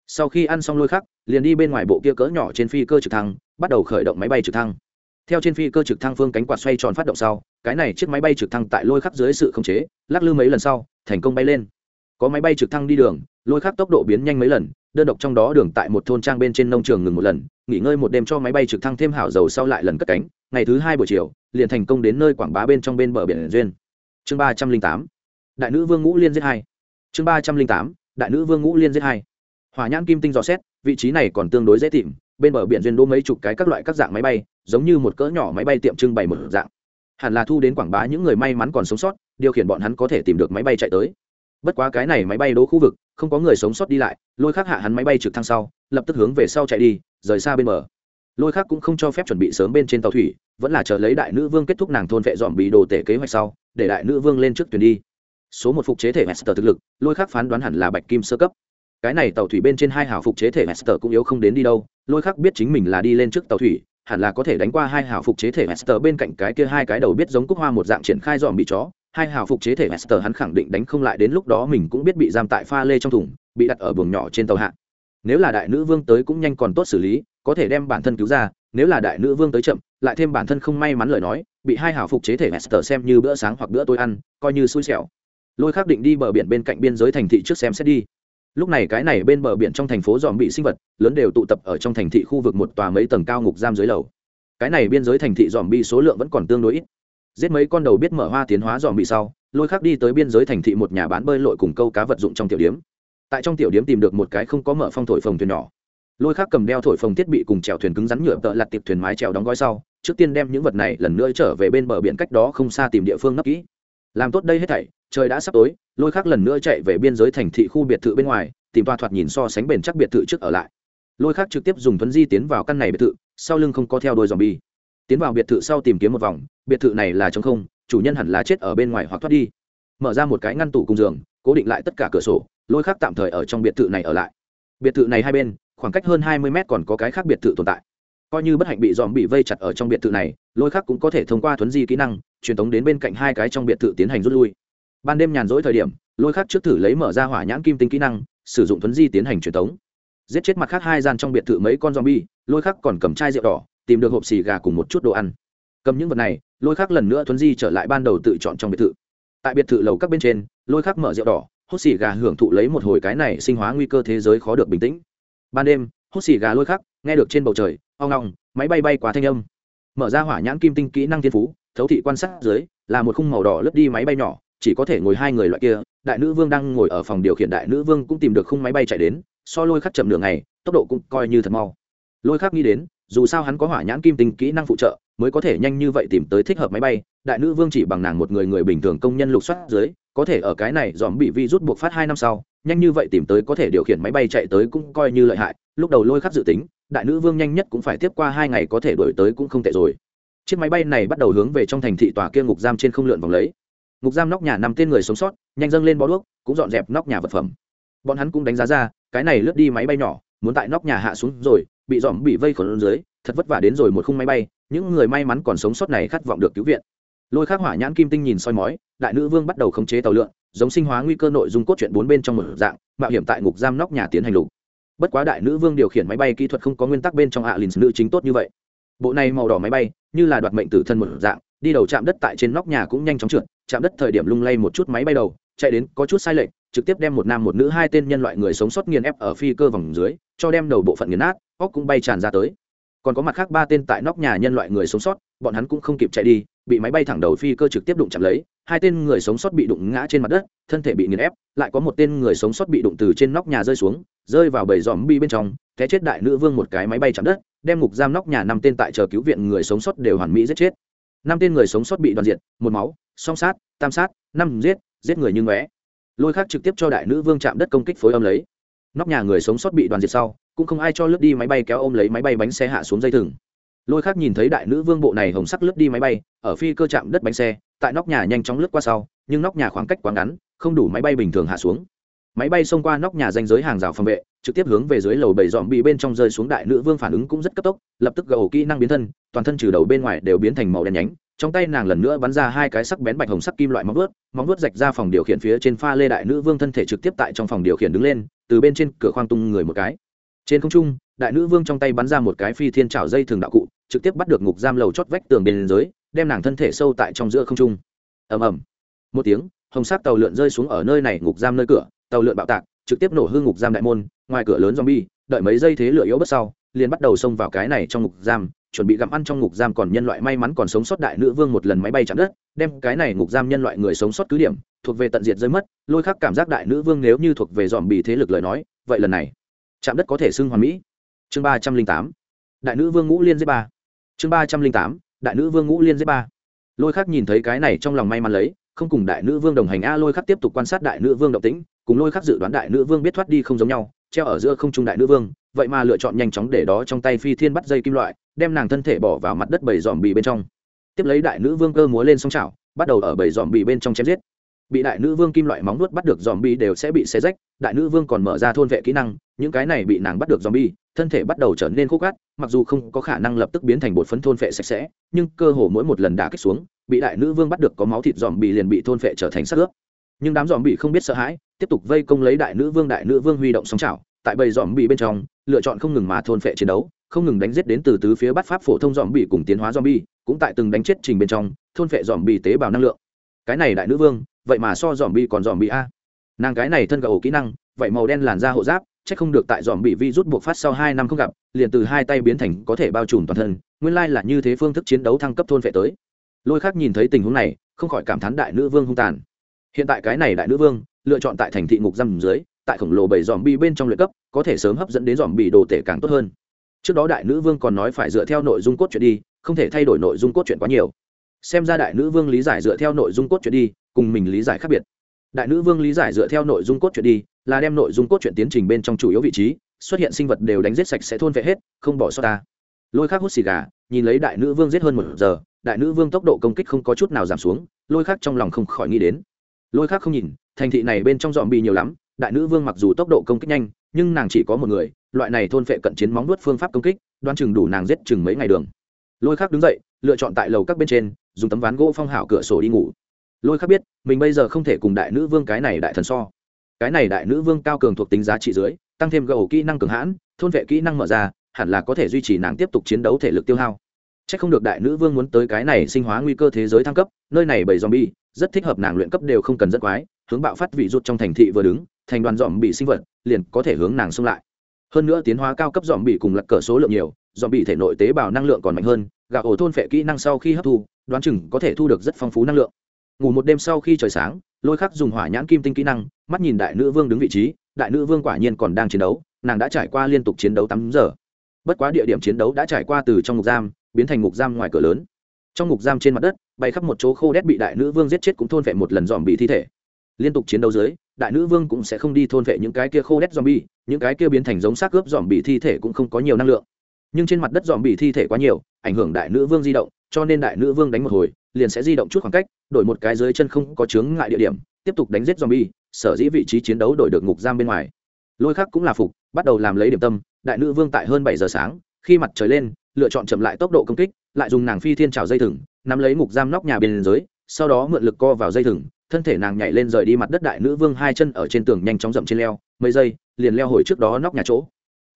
Sau khi ăn xong lôi khắc, liền đi bên ngoài bộ kia cỡ nhỏ trên phi cơ trực thăng, bắt đầu khởi động máy bay trực thăng. Theo trên phi cơ trực thăng phương cánh quạt xoay tròn phát động sau, cái này chiếc máy bay trực thăng tại lôi khắc dưới sự khống chế, lắc lư mấy lần sau, thành công bay lên. Có máy bay trực thăng đi đường, lôi khắc tốc độ biến nhanh mấy lần, đơn độc trong đó đường tại một thôn trang bên trên nông trường ngừng một lần, nghỉ ngơi một đêm cho máy bay trực thăng thêm hảo dầu sau lại lần cất cánh. Ngày thứ hai buổi chiều, liền thành công đến nơi quảng bá bên trong bên bờ biển duyên chương ba trăm linh tám. Đại nữ vương ngũ liên giết hai. Chương ba trăm linh tám. Đại nữ vương ngũ liên giết hai. Hỏa nhãn kim tinh dò xét, vị trí này còn tương đối dễ tìm, bên bờ biển duyên đỗ mấy chục cái các loại các dạng máy bay, giống như một cỡ nhỏ máy bay tiệm trưng bày một dạng. Hẳn là thu đến quảng bá những người may mắn còn sống sót, điều khiển bọn hắn có thể tìm được máy bay chạy tới. Bất quá cái này máy bay đỗ khu vực, không có người sống sót đi lại, lôi khắc hạ hắn máy bay trực thăng sau, lập tức hướng về sau chạy đi, rời xa bên bờ. Lôi khắc cũng không cho phép chuẩn bị sớm bên trên tàu thủy vẫn là chờ lấy đại nữ vương kết thúc nàng thôn vệ dọn bị đồ tể kế hoạch sau để đại nữ vương lên trước tuyển đi. Số một phục chế thể hester thực lực lôi khắc phán đoán hẳn là bạch kim sơ cấp. Cái này tàu thủy bên trên hai hảo phục chế thể hester cũng yếu không đến đi đâu lôi khắc biết chính mình là đi lên trước tàu thủy hẳn là có thể đánh qua hai hảo phục chế thể hester bên cạnh cái kia hai cái đầu biết giống cúc hoa một dạng triển khai dọn bị chó. Hai hào phục chế thể Hester hắn khẳng định đánh không lại đến lúc đó mình cũng biết bị giam tại pha lê trong thùng, bị đặt ở buồng nhỏ trên tàu hạ. Nếu là đại nữ vương tới cũng nhanh còn tốt xử lý, có thể đem bản thân cứu ra, nếu là đại nữ vương tới chậm, lại thêm bản thân không may mắn lời nói, bị hai hào phục chế thể Hester xem như bữa sáng hoặc bữa tối ăn, coi như xui xẻo. Lôi khắc định đi bờ biển bên cạnh biên giới thành thị trước xem xét đi. Lúc này cái này bên bờ biển trong thành phố dòm bị sinh vật, lớn đều tụ tập ở trong thành thị khu vực một tòa mấy tầng cao ngục giam dưới lầu. Cái này biên giới thành thị dòm bị số lượng vẫn còn tương đối ít giết mấy con đầu biết mở hoa tiến hóa dòm bị sau lôi khắc đi tới biên giới thành thị một nhà bán bơi lội cùng câu cá vật dụng trong tiểu điếm tại trong tiểu điếm tìm được một cái không có mở phong thổi phồng thuyền nhỏ lôi khác cầm đeo thổi phồng thiết bị cùng chèo thuyền cứng rắn nhựa tợ lặt tiệp thuyền mái chèo đóng gói sau, trước tiên đem những vật này lần nữa trở về bên bờ biển cách đó không xa tìm địa phương nấp kỹ. Làm tốt đây hết thảy, trời đã sắp tối, lôi khác lần nữa chạy về biên giới thành thị khu biệt thự bên ngoài, tìm toa thoạt nhìn so sánh bền chắc biệt thự trước ở lại. Lôi khác trực tiếp dùng thuấn di tiến vào căn này biệt thự, sau lưng không có theo đôi dòm bi tiến vào biệt thự sau tìm kiếm một vòng, biệt thự này là t không, chủ nhân hẳn là chết ở bên ngoài hoặc thoát đi. Mở ra một cái ngăn tủ cùng giường, cố định lại tất cả cửa sổ, lôi khác tạm thời ở trong biệt thự này ở lại. Biệt thự này hai bên khoảng cách hơn hai mươi mét còn có cái khác biệt thự tồn tại. Coi như bất hạnh bị dòm bị vây chặt ở trong biệt thự này, lôi khác cũng có thể thông qua thuấn di kỹ năng, truyền tống đến bên cạnh hai cái trong biệt thự tiến hành rút lui. Ban đêm nhàn rỗi thời điểm, lôi khác trước thử lấy mở ra hỏa nhãn kim tinh kỹ năng, sử dụng thuấn di tiến hành truyền tống. Giết chết mặt khác hai gian trong biệt thự mấy con zombie, lôi khắc còn cầm chai rượu đỏ, tìm được hộp xì gà cùng một chút đồ ăn. Cầm những vật này, lôi khắc lần nữa thuấn di trở lại ban đầu tự chọn trong biệt thự. Tại biệt thự lầu các bên trên, lôi khắc mở rượu đỏ, hút xì gà hưởng thụ lấy một hồi cái này sinh hóa nguy cơ thế giới khó được bình tĩnh ban đêm, hút xì gà lôi khắc, nghe được trên bầu trời oong ngong máy bay bay quá thanh âm. Mở ra hỏa nhãn kim tinh kỹ năng thiên phú, thấu thị quan sát dưới, là một khung màu đỏ lướt đi máy bay nhỏ, chỉ có thể ngồi hai người loại kia. Đại nữ vương đang ngồi ở phòng điều khiển đại nữ vương cũng tìm được khung máy bay chạy đến, so lôi khắc chậm nửa ngày, tốc độ cũng coi như thật mau. Lôi khắc nghĩ đến, dù sao hắn có hỏa nhãn kim tinh kỹ năng phụ trợ, mới có thể nhanh như vậy tìm tới thích hợp máy bay. Đại nữ vương chỉ bằng nàng một người người bình thường công nhân lục soát dưới, có thể ở cái này dòm bị vi rút buộc phát hai năm sau nhanh như vậy tìm tới có thể điều khiển máy bay chạy tới cũng coi như lợi hại, lúc đầu lôi khắc dự tính, đại nữ vương nhanh nhất cũng phải tiếp qua hai ngày có thể đổi tới cũng không tệ rồi. Chiếc máy bay này bắt đầu hướng về trong thành thị tòa kia ngục giam trên không lượn vòng lấy. Ngục giam nóc nhà nằm tên người sống sót, nhanh dâng lên bó đuốc, cũng dọn dẹp nóc nhà vật phẩm. Bọn hắn cũng đánh giá ra, cái này lướt đi máy bay nhỏ, muốn tại nóc nhà hạ xuống rồi, bị dòm bị vây khổn dưới, thật vất vả đến rồi một khung máy bay, những người may mắn còn sống sót này khát vọng được cứu viện. Lôi khắc hỏa nhãn kim tinh nhìn soi mói, đại nữ vương bắt đầu khống chế tàu lượn giống sinh hóa nguy cơ nội dung cốt truyện bốn bên trong một dạng, mạo hiểm tại ngục giam nóc nhà tiến hành lục. Bất quá đại nữ vương điều khiển máy bay kỹ thuật không có nguyên tắc bên trong ạ à lìn nữ chính tốt như vậy. Bộ này màu đỏ máy bay, như là đoạt mệnh tử thân một dạng, đi đầu chạm đất tại trên nóc nhà cũng nhanh chóng trượt, chạm đất thời điểm lung lay một chút máy bay đầu, chạy đến có chút sai lệch, trực tiếp đem một nam một nữ hai tên nhân loại người sống sót nghiền ép ở phi cơ vòng dưới, cho đem đầu bộ phận nghiền nát, óc cũng bay tràn ra tới. Còn có mặt khác ba tên tại nóc nhà nhân loại người sống sót, bọn hắn cũng không kịp chạy đi, bị máy bay thẳng đầu phi cơ trực tiếp đụng chạm lấy hai tên người sống sót bị đụng ngã trên mặt đất, thân thể bị nghiền ép, lại có một tên người sống sót bị đụng từ trên nóc nhà rơi xuống, rơi vào bầy dòm bi bên trong, té chết đại nữ vương một cái máy bay chạm đất, đem ngục giam nóc nhà năm tên tại chờ cứu viện người sống sót đều hoàn mỹ giết chết. Năm tên người sống sót bị đoàn diệt, một máu, song sát, tam sát, năm giết giết người như ngóe. Lôi khác trực tiếp cho đại nữ vương chạm đất công kích phối âm lấy. Nóc nhà người sống sót bị đoàn diệt sau, cũng không ai cho lướt đi máy bay kéo ôm lấy máy bay bánh xe hạ xuống dây thừng. Lôi khác nhìn thấy đại nữ vương bộ này hồng sắc lướt đi máy bay, ở phi cơ chạm đất bánh xe tại nóc nhà nhanh chóng lướt qua sau, nhưng nóc nhà khoảng cách quá ngắn, không đủ máy bay bình thường hạ xuống. Máy bay xông qua nóc nhà danh giới hàng rào phòng vệ, trực tiếp hướng về dưới lầu bảy dòm bị bên trong rơi xuống đại nữ vương phản ứng cũng rất cấp tốc, lập tức gầu kỹ năng biến thân, toàn thân trừ đầu bên ngoài đều biến thành màu đen nhánh, trong tay nàng lần nữa bắn ra hai cái sắc bén bạch hồng sắc kim loại móng vuốt móng vuốt rạch ra phòng điều khiển phía trên pha lê đại nữ vương thân thể trực tiếp tại trong phòng điều khiển đứng lên, từ bên trên cửa khoang tung người một cái. Trên không trung, đại nữ vương trong tay bắn ra một cái phi thiên trào dây thường đạo cụ, trực tiếp bắt được ngục giam lầu chót vách tường bên dưới đem nàng thân thể sâu tại trong giữa không trung. Ầm ầm. Một tiếng, hồng sắc tàu lượn rơi xuống ở nơi này ngục giam nơi cửa, tàu lượn bạo tạc, trực tiếp nổ hư ngục giam đại môn, ngoài cửa lớn zombie, đợi mấy giây thế lửa yếu bất sau, liền bắt đầu xông vào cái này trong ngục giam, chuẩn bị gặm ăn trong ngục giam còn nhân loại may mắn còn sống sót đại nữ vương một lần máy bay chạm đất, đem cái này ngục giam nhân loại người sống sót cứ điểm, thuộc về tận diệt rơi mất, lôi khắc cảm giác đại nữ vương nếu như thuộc về dòm bị thế lực lời nói, vậy lần này, chạm đất có thể xưng hoàn mỹ. Chương ba trăm linh tám, đại nữ vương ngũ liên giết ba. Chương ba trăm linh tám đại nữ vương ngũ liên giết ba lôi khắc nhìn thấy cái này trong lòng may mắn lấy, không cùng đại nữ vương đồng hành a lôi khắc tiếp tục quan sát đại nữ vương động tĩnh, cùng lôi khắc dự đoán đại nữ vương biết thoát đi không giống nhau, treo ở giữa không trung đại nữ vương, vậy mà lựa chọn nhanh chóng để đó trong tay phi thiên bắt dây kim loại, đem nàng thân thể bỏ vào mặt đất bầy dòm bì bên trong tiếp lấy đại nữ vương cơ múa lên song chảo, bắt đầu ở bầy dòm bì bên trong chém giết bị đại nữ vương kim loại móng nuốt bắt được dòm bì đều sẽ bị xé rách, đại nữ vương còn mở ra thôn vệ kỹ năng, những cái này bị nàng bắt được dòm bì thân thể bắt đầu trở nên khô gắt, mặc dù không có khả năng lập tức biến thành bột phấn thôn phệ sạch sẽ nhưng cơ hồ mỗi một lần đả kích xuống bị đại nữ vương bắt được có máu thịt dòm bị liền bị thôn phệ trở thành xác ướp. Nhưng đám dòm bị không biết sợ hãi tiếp tục vây công lấy đại nữ vương đại nữ vương huy động sóng chảo tại bầy dòm bị bên trong lựa chọn không ngừng mà thôn phệ chiến đấu không ngừng đánh giết đến từ tứ phía bắt pháp phổ thông dòm bị cùng tiến hóa dòm bị cũng tại từng đánh chết trình bên trong thôn phệ dòm bị tế bào năng lượng. Cái này đại nữ vương vậy mà so dòm bị còn dòm bị a. Nàng cái này thân gạo kỹ năng vậy màu đen làn da hộ giáp chắc không được tại dòm bị vi rút buộc phát sau hai năm không gặp, liền từ hai tay biến thành có thể bao trùm toàn thân, nguyên lai là như thế phương thức chiến đấu thăng cấp thôn vệ tới. Lôi khác nhìn thấy tình huống này, không khỏi cảm thán đại nữ vương hung tàn. Hiện tại cái này đại nữ vương, lựa chọn tại thành thị ngục giam dưới, tại khổng lồ bảy dòm bi bên trong luyện cấp, có thể sớm hấp dẫn đến dòm bị đồ tể càng tốt hơn. Trước đó đại nữ vương còn nói phải dựa theo nội dung cốt truyện đi, không thể thay đổi nội dung cốt truyện quá nhiều. Xem ra đại nữ vương lý giải dựa theo nội dung cốt truyện đi, cùng mình lý giải khác biệt đại nữ vương lý giải dựa theo nội dung cốt truyện đi, là đem nội dung cốt truyện tiến trình bên trong chủ yếu vị trí, xuất hiện sinh vật đều đánh giết sạch sẽ thôn vệ hết, không bỏ sót ta. Lôi khác hút xì gà, nhìn lấy đại nữ vương giết hơn một giờ, đại nữ vương tốc độ công kích không có chút nào giảm xuống, lôi khác trong lòng không khỏi nghĩ đến. Lôi khác không nhìn, thành thị này bên trong dòm bị nhiều lắm, đại nữ vương mặc dù tốc độ công kích nhanh, nhưng nàng chỉ có một người, loại này thôn phệ cận chiến móng nuốt phương pháp công kích đoan chừng đủ nàng giết chừng mấy ngày đường. Lôi khác đứng dậy, lựa chọn tại lầu các bên trên, dùng tấm ván gỗ phong hảo cửa sổ đi ngủ lôi khác biết, mình bây giờ không thể cùng đại nữ vương cái này đại thần so. Cái này đại nữ vương cao cường thuộc tính giá trị dưới, tăng thêm gầu kỹ năng cường hãn, thôn vệ kỹ năng mở ra, hẳn là có thể duy trì nàng tiếp tục chiến đấu thể lực tiêu hao. C h ắ c không được đại nữ vương muốn tới cái này sinh hóa nguy cơ thế giới thăng cấp, nơi này bảy dòm bi rất thích hợp nàng luyện cấp đều không cần rất quái, hướng bạo phát vị rút trong thành thị vừa đứng, thành đoàn dòm bị sinh vật, liền có thể hướng nàng xung lại. Hơn nữa tiến hóa cao cấp dòm bị cùng lặt cờ số lượng nhiều dòm bị thể nội tế bào năng lượng còn mạnh hơn, gạo ổ thôn vệ kỹ năng sau khi hấp thu, đoán chừng có thể thu được rất phong phú năng lượng ngủ một đêm sau khi trời sáng lôi khắc dùng hỏa nhãn kim tinh kỹ năng mắt nhìn đại nữ vương đứng vị trí đại nữ vương quả nhiên còn đang chiến đấu nàng đã trải qua liên tục chiến đấu tám giờ. Bất quá địa điểm chiến đấu đã trải qua từ trong ngục giam biến thành ngục giam ngoài cửa lớn. Trong ngục giam trên mặt đất bay khắp một chỗ khô đét bị đại nữ vương giết chết cũng thôn vệ một lần dòm bị thi thể. Liên tục chiến đấu dưới đại nữ vương cũng sẽ không đi thôn vệ những cái kia khô đét dòm bị, những cái kia biến thành giống xác ướp dòm bị thi thể cũng không có nhiều năng lượng. Nhưng trên mặt đất dòm bị thi thể quá nhiều ảnh hưởng đại nữ vương di động cho nên đại nữ vương đánh một hồi liền sẽ di động chút khoảng cách, đổi một cái dưới chân không có chướng ngại địa điểm, tiếp tục đánh giết zombie. sở dĩ vị trí chiến đấu đổi được ngục giam bên ngoài lôi khắc cũng là phục, bắt đầu làm lấy điểm tâm, đại nữ vương tại hơn bảy giờ sáng, khi mặt trời lên, lựa chọn chậm lại tốc độ công kích, lại dùng nàng phi thiên trào dây thừng, nắm lấy ngục giam nóc nhà bên dưới, sau đó mượn lực co vào dây thừng, thân thể nàng nhảy lên rời đi mặt đất đại nữ vương hai chân ở trên tường nhanh chóng dậm trên leo, mấy giây, liền leo hồi trước đó nóc nhà chỗ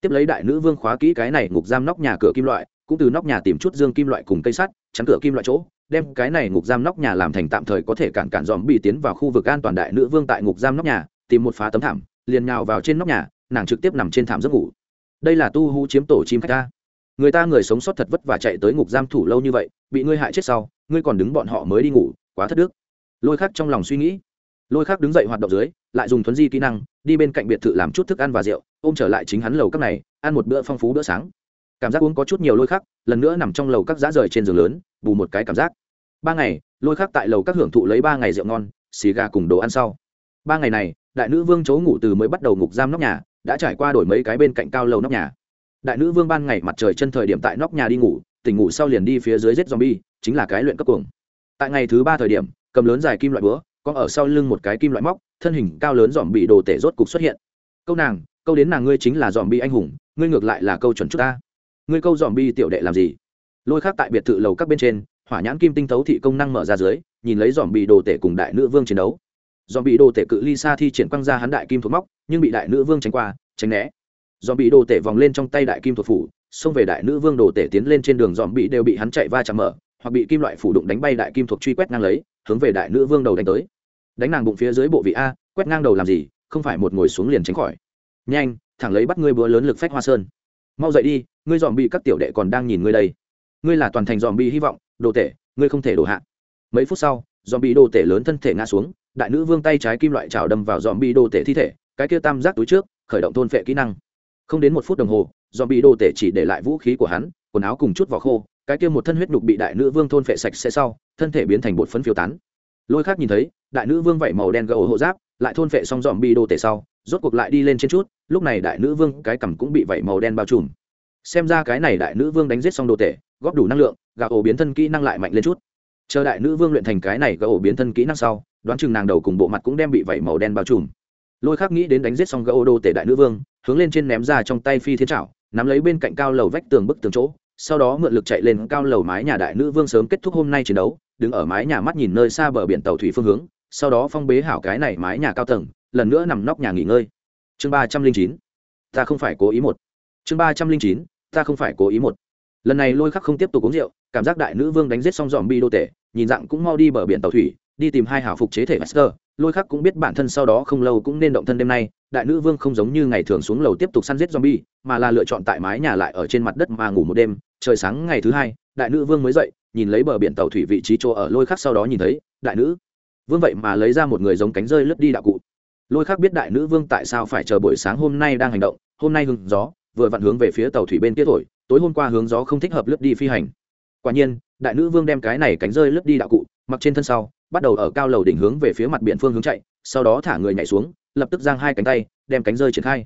tiếp lấy đại nữ vương khóa kỹ cái này ngục giam nóc nhà cửa kim loại, cũng từ nóc nhà tìm chút dương kim loại cùng cây sắt, chắn cửa kim loại chỗ đem cái này ngục giam nóc nhà làm thành tạm thời có thể cản cản dòm bị tiến vào khu vực an toàn đại nữ vương tại ngục giam nóc nhà, tìm một phá tấm thảm, liền nhào vào trên nóc nhà, nàng trực tiếp nằm trên thảm giấc ngủ. Đây là tu hú chiếm tổ chim khách ta. Người ta người sống sót thật vất và chạy tới ngục giam thủ lâu như vậy, bị ngươi hại chết sau, ngươi còn đứng bọn họ mới đi ngủ, quá thất đức. Lôi khắc trong lòng suy nghĩ. Lôi khắc đứng dậy hoạt động dưới, lại dùng thuấn di kỹ năng, đi bên cạnh biệt thự làm chút thức ăn và rượu, ôm trở lại chính hắn lầu các này, ăn một bữa phong phú bữa sáng cảm giác uống có chút nhiều lôi khắc, lần nữa nằm trong lầu các giá rời trên giường lớn, bù một cái cảm giác. Ba ngày, lôi khắc tại lầu các hưởng thụ lấy ba ngày rượu ngon, xì gà cùng đồ ăn sau. Ba ngày này, đại nữ vương chấu ngủ từ mới bắt đầu ngục giam nóc nhà, đã trải qua đổi mấy cái bên cạnh cao lầu nóc nhà. Đại nữ vương ban ngày mặt trời chân thời điểm tại nóc nhà đi ngủ, tỉnh ngủ sau liền đi phía dưới giết zombie, chính là cái luyện cấp cuồng. Tại ngày thứ ba thời điểm, cầm lớn dài kim loại búa, có ở sau lưng một cái kim loại móc, thân hình cao lớn dòm bị đồ tể rốt cục xuất hiện. Câu nàng, câu đến nàng ngươi chính là dòm bi anh hùng, ngươi ngược lại là câu chuẩn chút ta ngươi câu dòm bi tiểu đệ làm gì? Lôi khác tại biệt thự lầu các bên trên, hỏa nhãn kim tinh tấu thị công năng mở ra dưới, nhìn lấy dòm bị đồ tể cùng đại nữ vương chiến đấu. Dòm bị đồ tể cự ly xa thi triển quăng ra hắn đại kim thuộc móc, nhưng bị đại nữ vương tránh qua, tránh né. Dòm bị đồ tể vòng lên trong tay đại kim thuộc phủ, xông về đại nữ vương đồ tể tiến lên trên đường, dòm bị đều bị hắn chạy va chạm mở, hoặc bị kim loại phủ đụng đánh bay đại kim thuộc truy quét ngang lấy, hướng về đại nữ vương đầu đánh tới. Đánh nàng bụng phía dưới bộ vị a, quét ngang đầu làm gì, không phải một ngồi xuống liền tránh khỏi. Nhanh, thẳng lấy bắt ngươi búa lớn lực phách hoa sơn mau dậy đi, ngươi dòm bị các tiểu đệ còn đang nhìn ngươi đây. Ngươi là toàn thành dòm bị hy vọng, đồ tể, ngươi không thể đổ hạ. Mấy phút sau, dòm bị đồ tể lớn thân thể ngã xuống, đại nữ vương tay trái kim loại trào đâm vào dòm bị đồ tể thi thể, cái kia tam giác túi trước, khởi động thôn phệ kỹ năng. Không đến một phút đồng hồ, dòm bị đồ tể chỉ để lại vũ khí của hắn, quần áo cùng chút vỏ khô, cái kia một thân huyết đục bị đại nữ vương thôn phệ sạch sẽ sau, thân thể biến thành bột phấn phiêu tán. Lôi khác nhìn thấy, đại nữ vương vẩy màu đen gỡ hộ giáp, lại thôn phệ xong dòm bị đồ tể sau rốt cuộc lại đi lên trên chút, lúc này đại nữ vương cái cằm cũng bị vẩy màu đen bao trùm. Xem ra cái này đại nữ vương đánh giết xong đồ tể, góp đủ năng lượng gà ổ biến thân kỹ năng lại mạnh lên chút. Chờ đại nữ vương luyện thành cái này gà ổ biến thân kỹ năng sau, đoán chừng nàng đầu cùng bộ mặt cũng đem bị vẩy màu đen bao trùm. Lôi khác nghĩ đến đánh giết xong gà ổ đồ tể đại nữ vương, hướng lên trên ném ra trong tay phi thiên trảo, nắm lấy bên cạnh cao lầu vách tường bức tường chỗ, sau đó mượn lực chạy lên cao lầu mái nhà đại nữ vương sớm kết thúc hôm nay chiến đấu, đứng ở mái nhà mắt nhìn nơi xa bờ biển tàu thủy phương hướng, sau đó phong bế hảo cái này mái nhà cao tầng lần nữa nằm nóc nhà nghỉ ngơi. Chương ba trăm linh chín, ta không phải cố ý một. Chương ba trăm linh chín, ta không phải cố ý một. Lần này lôi khắc không tiếp tục uống rượu, cảm giác đại nữ vương đánh giết xong dòm bi đô tể, nhìn dạng cũng mau đi bờ biển tàu thủy, đi tìm hai hảo phục chế thể master. Lôi khắc cũng biết bản thân sau đó không lâu cũng nên động thân đêm nay, đại nữ vương không giống như ngày thường xuống lầu tiếp tục săn giết zombie, mà là lựa chọn tại mái nhà lại ở trên mặt đất mà ngủ một đêm. Trời sáng ngày thứ hai, đại nữ vương mới dậy, nhìn lấy bờ biển tàu thủy vị trí chỗ ở lôi khắc sau đó nhìn thấy, đại nữ vương vậy mà lấy ra một người giống cánh rơi lướt đi đạo cụ lôi khác biết đại nữ vương tại sao phải chờ buổi sáng hôm nay đang hành động, hôm nay hứng gió, vừa vặn hướng về phía tàu thủy bên kia thổi, tối hôm qua hướng gió không thích hợp lướt đi phi hành. Quả nhiên, đại nữ vương đem cái này cánh rơi lướt đi đạo cụ, mặc trên thân sau, bắt đầu ở cao lầu đỉnh hướng về phía mặt biển phương hướng chạy, sau đó thả người nhảy xuống, lập tức giang hai cánh tay, đem cánh rơi triển khai.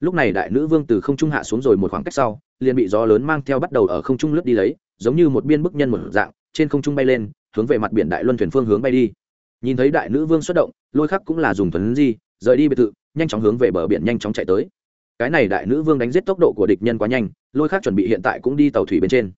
Lúc này đại nữ vương từ không trung hạ xuống rồi một khoảng cách sau, liền bị gió lớn mang theo bắt đầu ở không trung lướt đi lấy, giống như một biên bức nhân một dạng, trên không trung bay lên, hướng về mặt biển đại luân thuyền phương hướng bay đi nhìn thấy đại nữ vương xuất động, lôi khắc cũng là dùng thuấn di, rời đi biệt thự, nhanh chóng hướng về bờ biển nhanh chóng chạy tới. Cái này đại nữ vương đánh giết tốc độ của địch nhân quá nhanh, lôi khắc chuẩn bị hiện tại cũng đi tàu thủy bên trên.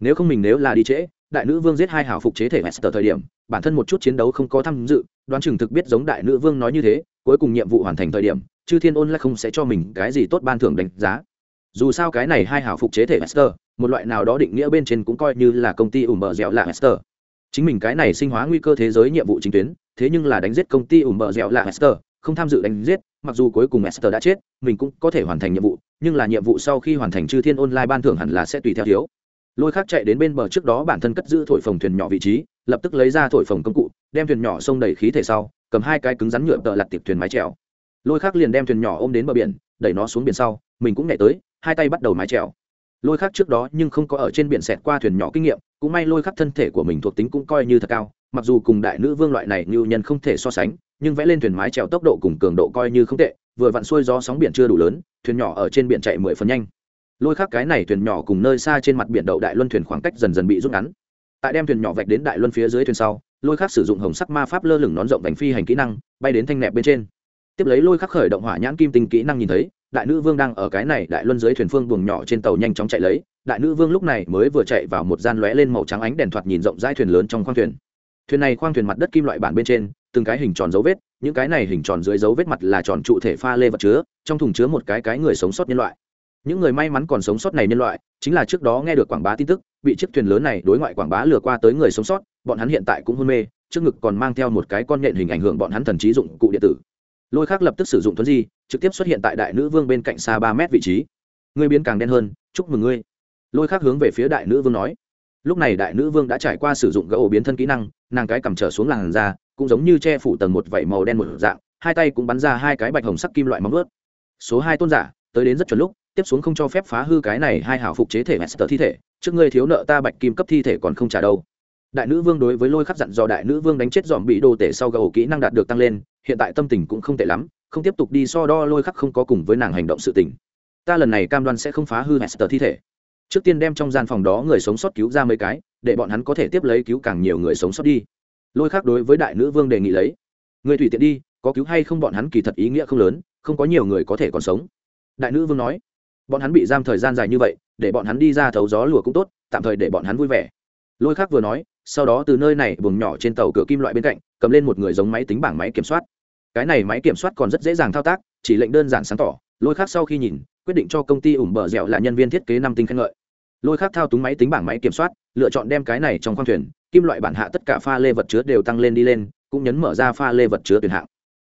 Nếu không mình nếu là đi trễ, đại nữ vương giết hai hảo phục chế thể master thời điểm, bản thân một chút chiến đấu không có tham dự, đoán chừng thực biết giống đại nữ vương nói như thế, cuối cùng nhiệm vụ hoàn thành thời điểm, chư thiên ôn lại không sẽ cho mình cái gì tốt ban thưởng đánh giá. Dù sao cái này hai hảo phục chế thể master một loại nào đó định nghĩa bên trên cũng coi như là công ty ủ mở dẻo là master chính mình cái này sinh hóa nguy cơ thế giới nhiệm vụ chính tuyến, thế nhưng là đánh giết công ty ủng mờ dẻo là Esther, không tham dự đánh giết, mặc dù cuối cùng Esther đã chết, mình cũng có thể hoàn thành nhiệm vụ, nhưng là nhiệm vụ sau khi hoàn thành chư thiên online ban thưởng hẳn là sẽ tùy theo thiếu. Lôi khác chạy đến bên bờ trước đó bản thân cất giữ thổi phồng thuyền nhỏ vị trí, lập tức lấy ra thổi phồng công cụ, đem thuyền nhỏ xông đầy khí thể sau, cầm hai cái cứng rắn nhựa tợ lặt tiệp thuyền mái trèo lôi khác liền đem thuyền nhỏ ôm đến bờ biển, đẩy nó xuống biển sau, mình cũng nhảy tới, hai tay bắt đầu mái trèo lôi khác trước đó nhưng không có ở trên biển xẹt qua thuyền nhỏ kinh nghiệm cũng may lôi khắc thân thể của mình thuộc tính cũng coi như thật cao, mặc dù cùng đại nữ vương loại này như nhân không thể so sánh, nhưng vẽ lên thuyền mái trèo tốc độ cùng cường độ coi như không tệ, vừa vặn xuôi gió sóng biển chưa đủ lớn, thuyền nhỏ ở trên biển chạy mười phần nhanh. Lôi khắc cái này thuyền nhỏ cùng nơi xa trên mặt biển đậu đại luân thuyền khoảng cách dần dần bị rút ngắn. Tại đem thuyền nhỏ vạch đến đại luân phía dưới thuyền sau, lôi khắc sử dụng hồng sắc ma pháp lơ lửng nón rộng vành phi hành kỹ năng, bay đến thanh nẹp bên trên. Tiếp lấy lôi khắc khởi động hỏa nhãn kim tinh kỹ năng nhìn thấy, đại nữ vương đang ở cái này đại luân dưới thuyền phương buồng nhỏ trên tàu nhanh chóng chạy lấy đại nữ vương lúc này mới vừa chạy vào một gian lóe lên màu trắng ánh đèn thoạt nhìn rộng rãi thuyền lớn trong khoang thuyền. Thuyền này khoang thuyền mặt đất kim loại bản bên trên, từng cái hình tròn dấu vết, những cái này hình tròn dưới dấu vết mặt là tròn trụ thể pha lê vật chứa, trong thùng chứa một cái cái người sống sót nhân loại. Những người may mắn còn sống sót này nhân loại, chính là trước đó nghe được quảng bá tin tức, bị chiếc thuyền lớn này đối ngoại quảng bá lừa qua tới người sống sót, bọn hắn hiện tại cũng hôn mê, trước ngực còn mang theo một cái con nhện hình ảnh hưởng bọn hắn thần trí dụng cụ điện tử. Lôi khác lập tức sử dụng thuấn di, trực tiếp xuất hiện tại đại nữ vương bên cạnh xa ba mét vị trí. Ngươi biến càng đen hơn, chúc mừng ngươi lôi khác hướng về phía đại nữ vương nói. Lúc này đại nữ vương đã trải qua sử dụng gỗ biến thân kỹ năng, nàng cái cầm trở xuống làn da cũng giống như che phủ tầng một vảy màu đen một dạng, hai tay cũng bắn ra hai cái bạch hồng sắc kim loại móng ướt số hai tôn giả, tới đến rất chuẩn lúc, tiếp xuống không cho phép phá hư cái này hai hảo phục chế thể master thi thể, trước ngươi thiếu nợ ta bạch kim cấp thi thể còn không trả đâu. Đại nữ vương đối với lôi khắc dặn do đại nữ vương đánh chết dòm bị đồ tể sau gầu kỹ năng đạt được tăng lên, hiện tại tâm tình cũng không tệ lắm, không tiếp tục đi so đo lôi khắc không có cùng với nàng hành động sự tình. Ta lần này cam đoan sẽ không phá hư master thi thể trước tiên đem trong gian phòng đó người sống sót cứu ra mấy cái, để bọn hắn có thể tiếp lấy cứu càng nhiều người sống sót đi. Lôi khắc đối với đại nữ vương đề nghị lấy. Người tùy tiện đi, có cứu hay không bọn hắn kỳ thật ý nghĩa không lớn, không có nhiều người có thể còn sống. Đại nữ vương nói. Bọn hắn bị giam thời gian dài như vậy, để bọn hắn đi ra thấu gió lùa cũng tốt, tạm thời để bọn hắn vui vẻ. Lôi khác vừa nói, sau đó từ nơi này buồng nhỏ trên tàu cửa kim loại bên cạnh, cầm lên một người giống máy tính bảng máy kiểm soát. Cái này máy kiểm soát còn rất dễ dàng thao tác, chỉ lệnh đơn giản sáng tỏ. Lôi khác sau khi nhìn quyết định cho công ty ủng bờ dẻo là nhân viên thiết kế năm tinh khen ngợi. Lôi khác thao túng máy tính bảng máy kiểm soát, lựa chọn đem cái này trong khoang thuyền, kim loại bản hạ tất cả pha lê vật chứa đều tăng lên đi lên, cũng nhấn mở ra pha lê vật chứa tuyển hạng.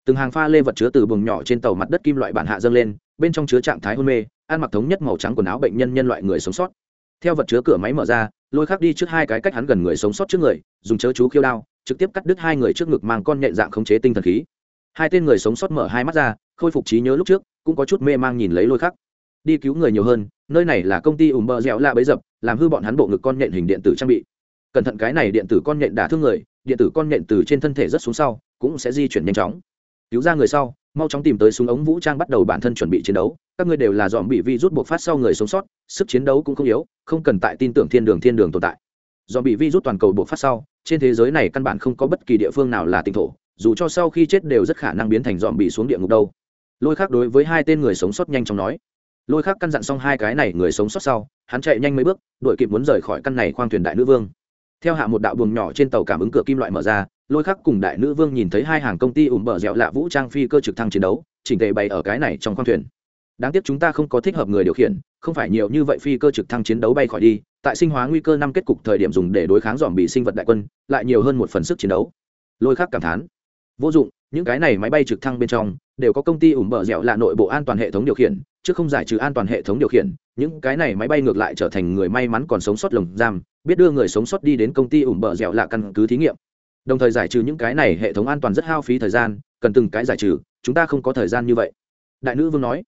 Từng hàng pha lê vật chứa từ buồng nhỏ trên tàu mặt đất kim loại bản hạ dâng lên, bên trong chứa trạng thái hôn mê, ăn mặc thống nhất màu trắng quần áo bệnh nhân nhân loại người sống sót. Theo vật chứa cửa máy mở ra, lôi khắc đi trước hai cái cách hắn gần người sống sót trước người, dùng chớ chú khiêu đao, trực tiếp cắt đứt hai người trước ngực mang con nhện dạng khống chế tinh thần khí. Hai tên người sống sót mở hai mắt ra, khôi phục trí nhớ lúc trước, cũng có chút mê mang nhìn lấy lôi khắc đi cứu người nhiều hơn, nơi này là công ty ủ bờ dẻo lạ bấy dập, làm hư bọn hắn bộ ngực con nhện hình điện tử trang bị. Cẩn thận cái này điện tử con nhện đả thương người, điện tử con nhện từ trên thân thể rất xuống sau, cũng sẽ di chuyển nhanh chóng. Cứu ra người sau, mau chóng tìm tới súng ống vũ trang bắt đầu bản thân chuẩn bị chiến đấu, các ngươi đều là dòm bị vi rút buộc phát sau người sống sót, sức chiến đấu cũng không yếu, không cần tại tin tưởng thiên đường thiên đường tồn tại. Dòm bị vi rút toàn cầu buộc phát sau, trên thế giới này căn bản không có bất kỳ địa phương nào là tỉnh thổ, dù cho sau khi chết đều rất khả năng biến thành dòm bị xuống địa ngục đâu. Lôi khác đối với hai tên người sống sót nhanh chóng nói lôi khác căn dặn xong hai cái này người sống sót sau, hắn chạy nhanh mấy bước đội kịp muốn rời khỏi căn này khoang thuyền đại nữ vương. Theo hạ một đạo buồng nhỏ trên tàu cảm ứng cửa kim loại mở ra, lôi khắc cùng đại nữ vương nhìn thấy hai hàng công ty ủm bờ dẻo lạ vũ trang phi cơ trực thăng chiến đấu, chỉnh tề bày ở cái này trong khoang thuyền. Đáng tiếc chúng ta không có thích hợp người điều khiển, không phải nhiều như vậy phi cơ trực thăng chiến đấu bay khỏi đi, tại sinh hóa nguy cơ năm kết cục thời điểm dùng để đối kháng dòm bị sinh vật đại quân, lại nhiều hơn một phần sức chiến đấu. Lôi khắc cảm thán. Vô dụng những cái này máy bay trực thăng bên trong đều có công ty ủng bờ dẻo là nội bộ an toàn hệ thống điều khiển chứ không giải trừ an toàn hệ thống điều khiển. Những cái này máy bay ngược lại trở thành người may mắn còn sống sót lồng giam biết đưa người sống sót đi đến công ty ủng bờ dẻo là căn cứ thí nghiệm. Đồng thời giải trừ những cái này hệ thống an toàn rất hao phí thời gian cần từng cái giải trừ chúng ta không có thời gian như vậy. Đại nữ vương nói.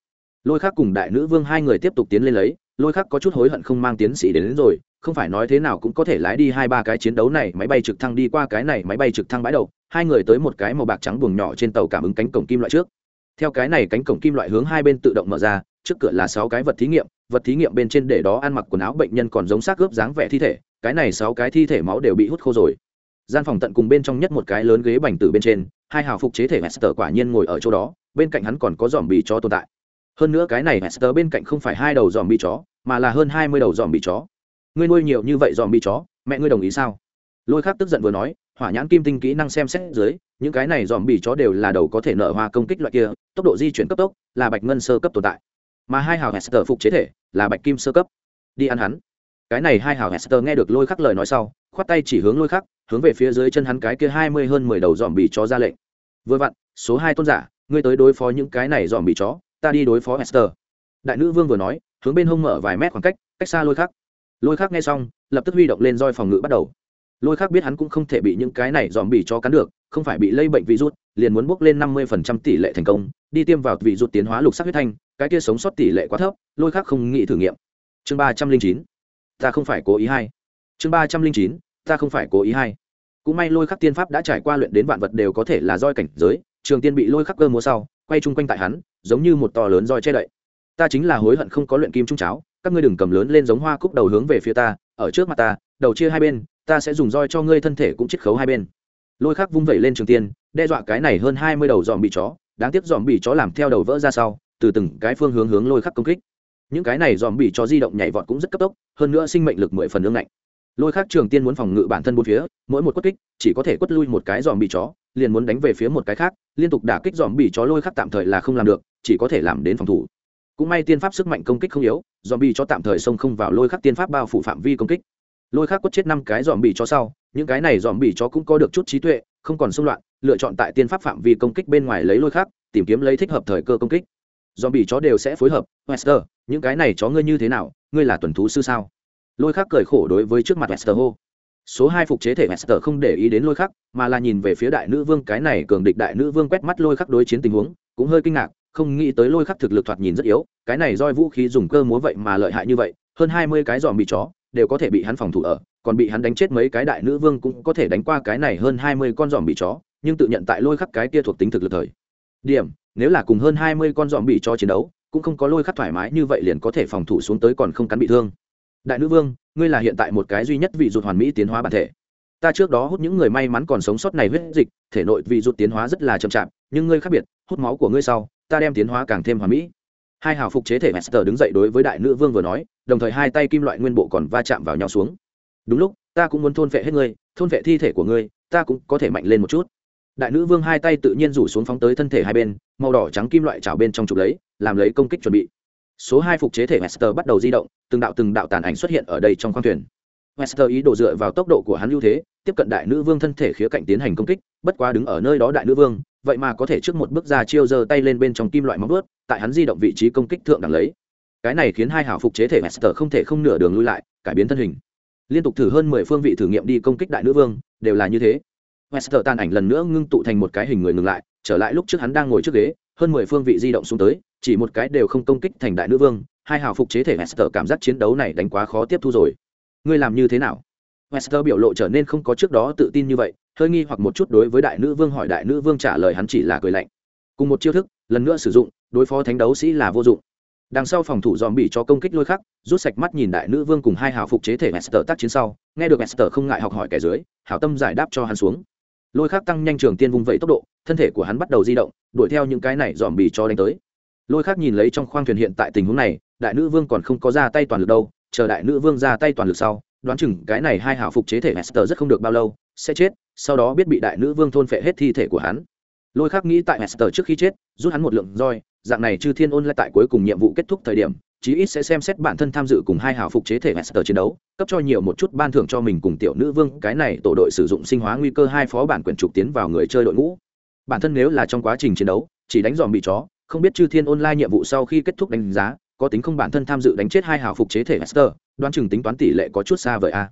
Lôi khác cùng đại nữ vương hai người tiếp tục tiến lên lấy lôi khác có chút hối hận không mang tiến sĩ đến, đến rồi không phải nói thế nào cũng có thể lái đi hai ba cái chiến đấu này máy bay trực thăng đi qua cái này máy bay trực thăng bãi đầu hai người tới một cái màu bạc trắng buồng nhỏ trên tàu cảm ứng cánh cổng kim loại trước. Theo cái này cánh cổng kim loại hướng hai bên tự động mở ra, trước cửa là sáu cái vật thí nghiệm, vật thí nghiệm bên trên để đó ăn mặc quần áo bệnh nhân còn giống xác ướp dáng vẻ thi thể, cái này sáu cái thi thể máu đều bị hút khô rồi. Gian phòng tận cùng bên trong nhất một cái lớn ghế bành từ bên trên, hai hào phục chế thể hester quả nhiên ngồi ở chỗ đó, bên cạnh hắn còn có dòm bì chó tồn tại. Hơn nữa cái này hester bên cạnh không phải hai đầu dòm bì chó, mà là hơn hai mươi đầu dòm bì chó. Ngươi nuôi nhiều như vậy dòm bì chó, mẹ ngươi đồng ý sao? Lôi khác tức giận vừa nói, hỏa nhãn kim tinh kỹ năng xem xét dưới, những cái này dòm bì chó đều là đầu có thể nở hoa công kích loại kia, tốc độ di chuyển cấp tốc, là bạch ngân sơ cấp tồn tại. Mà hai hào hester phục chế thể, là bạch kim sơ cấp. Đi ăn hắn. Cái này hai hào hester nghe được lôi khắc lời nói sau, khoát tay chỉ hướng lôi khắc, hướng về phía dưới chân hắn cái kia hai mươi hơn mười đầu dòm bị chó ra lệnh. Vừa vặn, số hai tôn giả, ngươi tới đối phó những cái này dòm bị chó, ta đi đối phó hester. Đại nữ vương vừa nói, hướng bên hông mở vài mét khoảng cách cách xa lôi khắc. Lôi khắc nghe xong, lập tức huy động lên roi phòng ngự bắt đầu lôi khắc biết hắn cũng không thể bị những cái này dòm bị cho cắn được, không phải bị lây bệnh virus liền muốn bước lên năm mươi phần trăm tỷ lệ thành công, đi tiêm vào vị rút tiến hóa lục sắc huyết thanh, cái kia sống sót tỷ lệ quá thấp, lôi khác không nghĩ thử nghiệm. Chương ba trăm linh chín, ta không phải cố ý hay. Chương ba trăm linh chín, ta không phải cố ý hay. Cũng may lôi khắc tiên pháp đã trải qua luyện đến vạn vật đều có thể là roi cảnh giới, trường tiên bị lôi khắc cơ múa sau, quay chung quanh tại hắn, giống như một to lớn roi che đậy. Ta chính là hối hận không có luyện kim trung cháo, các ngươi đừng cầm lớn lên giống hoa cúc đầu hướng về phía ta, ở trước mặt ta, đầu chia hai bên ta sẽ dùng roi cho ngươi thân thể cũng chiết khấu hai bên. Lôi khắc vung vẩy lên trường tiên, đe dọa cái này hơn hai mươi đầu dòm bị chó, đáng tiếc dòm bị chó làm theo đầu vỡ ra sau, từ từng cái phương hướng hướng lôi khắc công kích. Những cái này dòm bị chó di động nhảy vọt cũng rất cấp tốc, hơn nữa sinh mệnh lực mười phần nương lạnh lôi khắc trường tiên muốn phòng ngự bản thân bốn phía, mỗi một quất kích, chỉ có thể quất lui một cái dòm bị chó, liền muốn đánh về phía một cái khác, liên tục đả kích dòm bị chó lôi khắc tạm thời là không làm được, chỉ có thể làm đến phòng thủ. Cũng may tiên pháp sức mạnh công kích không yếu, dòm bị chó tạm thời xông không vào lôi khắc tiên pháp bao phủ phạm vi công kích lôi khác quất chết năm cái dòm bị chó sau những cái này dòm bị chó cũng có được chút trí tuệ không còn xung loạn lựa chọn tại tiên pháp phạm vi công kích bên ngoài lấy lôi khác, tìm kiếm lấy thích hợp thời cơ công kích. Dòm bị chó đều sẽ phối hợp. Wester những cái này chó ngươi như thế nào? Ngươi là tuần thú sư sao? Lôi khác cười khổ đối với trước mặt wester hô. Số hai phục chế thể wester không để ý đến lôi khắc mà là nhìn về phía đại nữ vương cái này cường địch đại nữ vương quét mắt lôi khắc đối chiến tình huống cũng hơi kinh ngạc không nghĩ tới lôi khắc thực lực thoạt nhìn rất yếu cái này roi vũ khí dùng cơ múa vậy mà lợi hại như vậy hơn hai mươi cái dòm bị chó đều có thể bị hắn phòng thủ ở, còn bị hắn đánh chết mấy cái đại nữ vương cũng có thể đánh qua cái này hơn hai mươi con dòm bị chó, nhưng tự nhận tại lôi khắc cái kia thuộc tính thực lực thời. Điểm, nếu là cùng hơn hai mươi con dòm bị chó chiến đấu, cũng không có lôi khắc thoải mái như vậy liền có thể phòng thủ xuống tới còn không cắn bị thương. Đại nữ vương, ngươi là hiện tại một cái duy nhất vị ruột hoàn mỹ tiến hóa bản thể. Ta trước đó hút những người may mắn còn sống sót này huyết dịch, thể nội vị ruột tiến hóa rất là chậm chạp, nhưng ngươi khác biệt, hút máu của ngươi sau, ta đem tiến hóa càng thêm hoàn mỹ. Hai hào phục chế thể master đứng dậy đối với đại nữ vương vừa nói đồng thời hai tay kim loại nguyên bộ còn va chạm vào nhau xuống. Đúng lúc, ta cũng muốn thôn vệ hết ngươi, thôn vệ thi thể của ngươi, ta cũng có thể mạnh lên một chút. Đại nữ vương hai tay tự nhiên rủ xuống phóng tới thân thể hai bên, màu đỏ trắng kim loại trào bên trong trục lấy, làm lấy công kích chuẩn bị. Số hai phục chế thể master bắt đầu di động, từng đạo từng đạo tàn ảnh xuất hiện ở đây trong khoang thuyền. Master ý đồ dựa vào tốc độ của hắn ưu thế, tiếp cận đại nữ vương thân thể khía cạnh tiến hành công kích, bất quá đứng ở nơi đó đại nữ vương, vậy mà có thể trước một bước ra chiêu giơ tay lên bên trong kim loại móng vuốt, tại hắn di động vị trí công kích thượng đẳng lấy cái này khiến hai hảo phục chế thể master không thể không nửa đường lui lại, cải biến thân hình. Liên tục thử hơn mười phương vị thử nghiệm đi công kích đại nữ vương, đều là như thế. Master tàn ảnh lần nữa ngưng tụ thành một cái hình người ngừng lại, trở lại lúc trước hắn đang ngồi trước ghế, hơn mười phương vị di động xuống tới, chỉ một cái đều không công kích thành đại nữ vương, hai hào phục chế thể master cảm giác chiến đấu này đánh quá khó tiếp thu rồi. Ngươi làm như thế nào? Master biểu lộ trở nên không có trước đó tự tin như vậy, hơi nghi hoặc một chút đối với đại nữ vương hỏi đại nữ vương trả lời hắn chỉ là cười lạnh. Cùng một chiêu thức, lần nữa sử dụng, đối phó thánh đấu sĩ là vô dụng đằng sau phòng thủ dòm bị cho công kích lôi khắc, rút sạch mắt nhìn đại nữ vương cùng hai hào phục chế thể master tác chiến sau, nghe được master không ngại học hỏi kẻ dưới, hảo tâm giải đáp cho hắn xuống. Lôi khắc tăng nhanh trường tiên vung vẫy tốc độ, thân thể của hắn bắt đầu di động, đuổi theo những cái này dòm bị cho đánh tới. Lôi khắc nhìn lấy trong khoang thuyền hiện tại tình huống này, đại nữ vương còn không có ra tay toàn lực đâu, chờ đại nữ vương ra tay toàn lực sau, đoán chừng cái này hai hảo phục chế thể master rất không được bao lâu, sẽ chết, sau đó biết bị đại nữ vương thôn phệ hết thi thể của hắn lôi khắc nghĩ tại master trước khi chết, rút hắn một lượng roi, dạng này chư thiên ôn lại tại cuối cùng nhiệm vụ kết thúc thời điểm, chí ít sẽ xem xét bản thân tham dự cùng hai hảo phục chế thể master chiến đấu, cấp cho nhiều một chút ban thưởng cho mình cùng tiểu nữ vương, cái này tổ đội sử dụng sinh hóa nguy cơ hai phó bản quyền trục tiến vào người chơi đội ngũ. Bản thân nếu là trong quá trình chiến đấu, chỉ đánh dòm bị chó, không biết chư thiên online nhiệm vụ sau khi kết thúc đánh giá, có tính không bản thân tham dự đánh chết hai hào phục chế thể master đoán chừng tính toán tỷ lệ có chút xa vời a.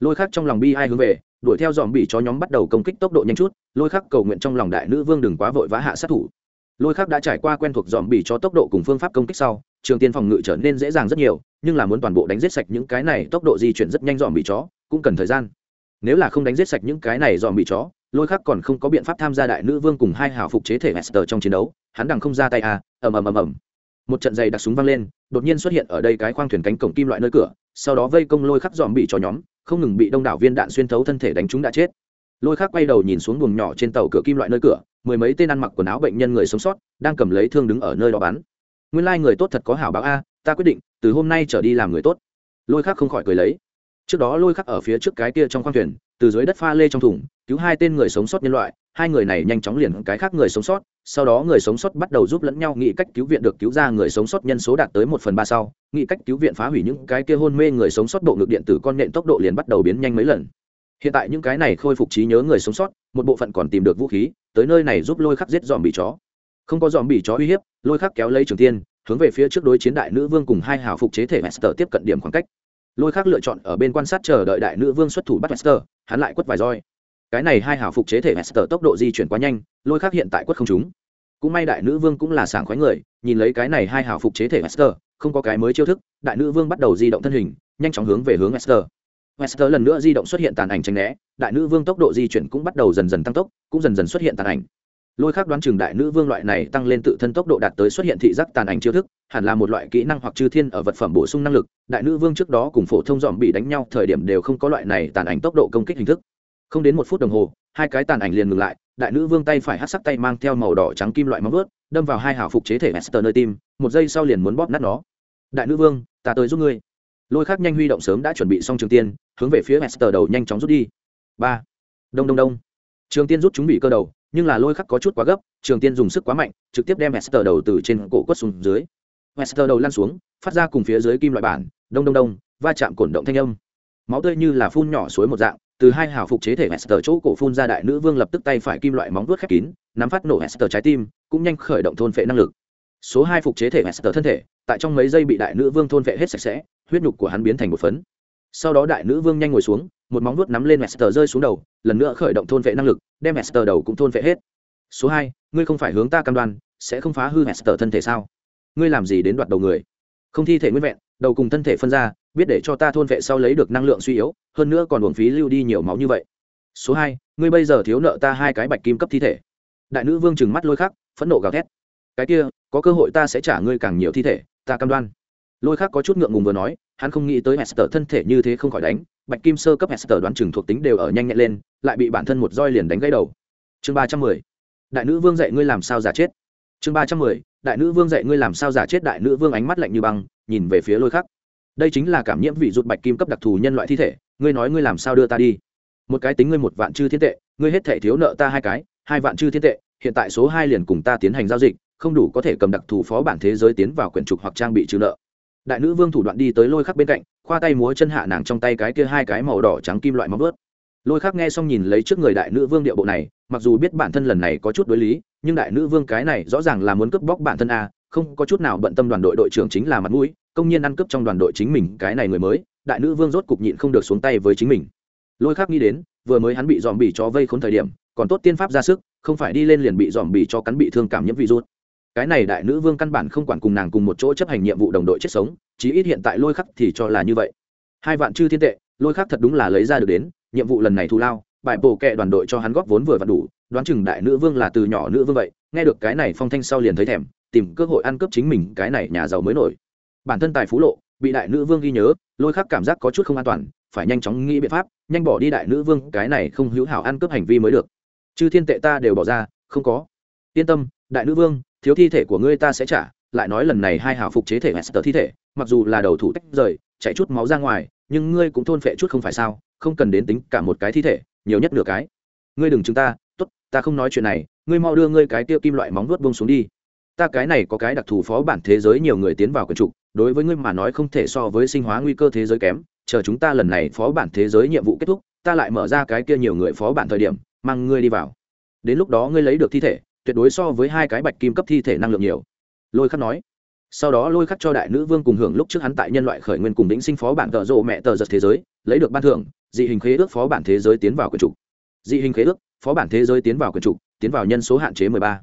Lôi khác trong lòng bi ai hướng về, đuổi theo dòm bị chó nhóm bắt đầu công kích tốc độ nhanh chút lôi khắc cầu nguyện trong lòng đại nữ vương đừng quá vội vã hạ sát thủ. Lôi khắc đã trải qua quen thuộc dòm bỉ cho tốc độ cùng phương pháp công kích sau, trường tiên phòng ngự trở nên dễ dàng rất nhiều, nhưng là muốn toàn bộ đánh giết sạch những cái này tốc độ di chuyển rất nhanh dòm bỉ chó, cũng cần thời gian. Nếu là không đánh giết sạch những cái này dòm bỉ chó, lôi khắc còn không có biện pháp tham gia đại nữ vương cùng hai hào phục chế thể master trong chiến đấu, hắn đằng không ra tay à ầm ầm ầm ầm. Một trận giày đặc súng văng lên, đột nhiên xuất hiện ở đây cái khoang thuyền cánh cổng kim loại nơi cửa, sau đó vây công lôi khắc dòm bỉ chó nhóm, không ngừng bị đông đảo viên đạn xuyên thấu thân thể đánh chúng đã chết lôi khắc quay đầu nhìn xuống buồng nhỏ trên tàu cửa kim loại nơi cửa, mười mấy tên ăn mặc quần áo bệnh nhân người sống sót, đang cầm lấy thương đứng ở nơi đó bắn. Nguyên lai、like、người tốt thật có hảo báo a, ta quyết định, từ hôm nay trở đi làm người tốt. Lôi khắc không khỏi cười lấy. Trước đó lôi khắc ở phía trước cái kia trong khoang thuyền, từ dưới đất pha lê trong thùng, cứu hai tên người sống sót nhân loại, hai người này nhanh chóng liền cái khác người sống sót, sau đó người sống sót bắt đầu giúp lẫn nhau nghĩ cách cứu viện được cứu ra người sống sót nhân số đạt tới một phần ba sau, nghĩ cách cứu viện phá hủy những cái kia hôn mê người sống sót bộ ngực điện tử con nện tốc độ liền bắt đầu biến nhanh mấy lần hiện tại những cái này khôi phục trí nhớ người sống sót một bộ phận còn tìm được vũ khí tới nơi này giúp lôi khắc giết dòm bị chó. Không có dòm bị chó uy hiếp lôi khắc kéo lấy trường tiên hướng về phía trước đối chiến đại nữ vương cùng hai hào phục chế thể master tiếp cận điểm khoảng cách. Lôi khắc lựa chọn ở bên quan sát chờ đợi đại nữ vương xuất thủ bắt master hắn lại quất vài roi. Cái này hai hào phục chế thể master tốc độ di chuyển quá nhanh lôi khắc hiện tại quất không chúng cũng may đại nữ vương cũng là sảng khoái người nhìn lấy cái này hai hào phục chế thể master, không có cái mới chiêu thức đại nữ vương bắt đầu di động thân hình nhanh chóng hướng về hướng master. Esther lần nữa di động xuất hiện tàn ảnh tránh né đại nữ vương tốc độ di chuyển cũng bắt đầu dần dần tăng tốc cũng dần dần xuất hiện tàn ảnh. Lôi khắc đoán chừng đại nữ vương loại này tăng lên tự thân tốc độ đạt tới xuất hiện thị giác tàn ảnh chiêu thức hẳn là một loại kỹ năng hoặc chư thiên ở vật phẩm bổ sung năng lực đại nữ vương trước đó cùng phổ thông dòm bị đánh nhau thời điểm đều không có loại này tàn ảnh tốc độ công kích hình thức. Không đến một phút đồng hồ hai cái tàn ảnh liền ngừng lại đại nữ vương tay phải hắc sắc tay mang theo màu đỏ trắng kim loại móng vuốt, đâm vào hai hào phục chế thể Esther nơi tim một giây sau liền muốn bóp nát nó. Đại nữ vương ta tới giúp ngươi lôi khác nhanh huy động sớm đã chuẩn bị xong trường tiên, hướng về phía hester đầu nhanh chóng rút đi. Ba. Đông đông đông. Trường tiên rút chúng bị cơ đầu, nhưng là lôi khắc có chút quá gấp, trường tiên dùng sức quá mạnh, trực tiếp đem hester đầu từ trên cổ quất xuống dưới. Hester đầu lăn xuống, phát ra cùng phía dưới kim loại bản, đông đông đông, va chạm cổn động thanh âm. Máu tươi như là phun nhỏ suối một dạng, từ hai hào phục chế thể hester chỗ cổ phun ra đại nữ vương lập tức tay phải kim loại móng vuốt khép kín, nắm phát nổ hester trái tim, cũng nhanh khởi động thôn phệ năng lực. Số hai phục chế thể hester thân thể tại trong mấy giây bị đại nữ vương thôn vệ hết sạch sẽ, huyết nhục của hắn biến thành một phấn. Sau đó đại nữ vương nhanh ngồi xuống, một móng vuốt nắm lên Esther rơi xuống đầu, lần nữa khởi động thôn vệ năng lực, đem Esther đầu cũng thôn vệ hết. Số hai, ngươi không phải hướng ta cam đoan, sẽ không phá hư Esther thân thể sao? Ngươi làm gì đến đoạt đầu người? Không thi thể nguyên vẹn, đầu cùng thân thể phân ra, biết để cho ta thôn vệ sau lấy được năng lượng suy yếu, hơn nữa còn uổng phí lưu đi nhiều máu như vậy. Số hai, ngươi bây giờ thiếu nợ ta hai cái bạch kim cấp thi thể. Đại nữ vương trừng mắt lôi khắc, phẫn nộ gào thét. Cái kia, có cơ hội ta sẽ trả ngươi càng nhiều thi thể ta cam đoan lôi khắc có chút ngượng ngùng vừa nói hắn không nghĩ tới Hester thân thể như thế không khỏi đánh, Bạch Kim sơ cấp Hester đoán chừng thuộc tính đều ở nhanh nhẹn lên, lại bị bản thân một roi liền đánh gãy đầu. Chương ba trăm mười Đại nữ vương dạy ngươi làm sao giả chết. Chương ba trăm mười Đại nữ vương dạy ngươi làm sao giả chết, đại nữ vương ánh mắt lạnh như băng, nhìn về phía Lôi Khắc. Đây chính là cảm nhiễm vị rụt Bạch Kim cấp đặc thù nhân loại thi thể, ngươi nói ngươi làm sao đưa ta đi? Một cái tính ngươi một vạn chư thiên tệ, ngươi hết thể thiếu nợ ta hai cái, hai vạn chư thiên tệ, hiện tại số hai liền cùng ta tiến hành giao dịch, không đủ có thể cầm đặc thù phó bản thế giới tiến vào quyển trục hoặc trang bị trừ nợ. Đại nữ vương thủ đoạn đi tới lôi khắc bên cạnh, khoa tay múa chân hạ nàng trong tay cái kia hai cái màu đỏ trắng kim loại móng vớt lôi khắc nghe xong nhìn lấy trước người đại nữ vương địa bộ này, mặc dù biết bản thân lần này có chút đối lý, nhưng đại nữ vương cái này rõ ràng là muốn cướp bóc bản thân a, không có chút nào bận tâm đoàn đội đội trưởng chính là mặt mũi, công nhiên ăn cướp trong đoàn đội chính mình, cái này người mới, đại nữ vương rốt cục nhịn không được xuống tay với chính mình. Lôi khắc nghĩ đến, vừa mới hắn bị dòm bỉ cho vây khốn thời điểm, còn tốt tiên pháp ra sức, không phải đi lên liền bị dòm bỉ cho cắn bị thương cảm nhiễm virus cái này đại nữ vương căn bản không quản cùng nàng cùng một chỗ chấp hành nhiệm vụ đồng đội chết sống, chí ít hiện tại lôi khắc thì cho là như vậy. Hai vạn chư thiên tệ, lôi khắc thật đúng là lấy ra được đến, nhiệm vụ lần này thù lao bài bổ kệ đoàn đội cho hắn góp vốn vừa và đủ, đoán chừng đại nữ vương là từ nhỏ nữ vương vậy, nghe được cái này phong thanh sau liền thấy thèm, tìm cơ hội ăn cướp chính mình, cái này nhà giàu mới nổi. Bản thân tài phú lộ, bị đại nữ vương ghi nhớ, lôi khắc cảm giác có chút không an toàn, phải nhanh chóng nghĩ biện pháp, nhanh bỏ đi đại nữ vương, cái này không hữu hảo ăn cướp hành vi mới được. Chư thiên tệ ta đều bỏ ra, không có. Yên tâm, đại nữ vương thiếu thi thể của ngươi ta sẽ trả lại nói lần này hai hào phục chế thể Hester thi thể, mặc dù là đầu thủ tách rời, chạy chút máu ra ngoài, nhưng ngươi cũng thôn phệ chút không phải sao? Không cần đến tính cả một cái thi thể, nhiều nhất nửa cái. Ngươi đừng chúng ta, tốt, ta không nói chuyện này, ngươi mau đưa ngươi cái tiêu kim loại móng vuốt bông xuống đi. Ta cái này có cái đặc thù phó bản thế giới nhiều người tiến vào quần trục, đối với ngươi mà nói không thể so với sinh hóa nguy cơ thế giới kém, chờ chúng ta lần này phó bản thế giới nhiệm vụ kết thúc, ta lại mở ra cái kia nhiều người phó bản thời điểm, mang ngươi đi vào. Đến lúc đó ngươi lấy được thi thể, tuyệt đối so với hai cái bạch kim cấp thi thể năng lượng nhiều. Lôi khắc nói. Sau đó lôi khắc cho đại nữ vương cùng hưởng lúc trước hắn tại nhân loại khởi nguyên cùng đĩnh sinh phó bản tợ rộ mẹ tờ giật thế giới, lấy được ban thưởng, dị hình khế ước phó bản thế giới tiến vào quyền trục. Dị hình khế ước, phó bản thế giới tiến vào quyền trục, tiến vào nhân số hạn chế mười ba.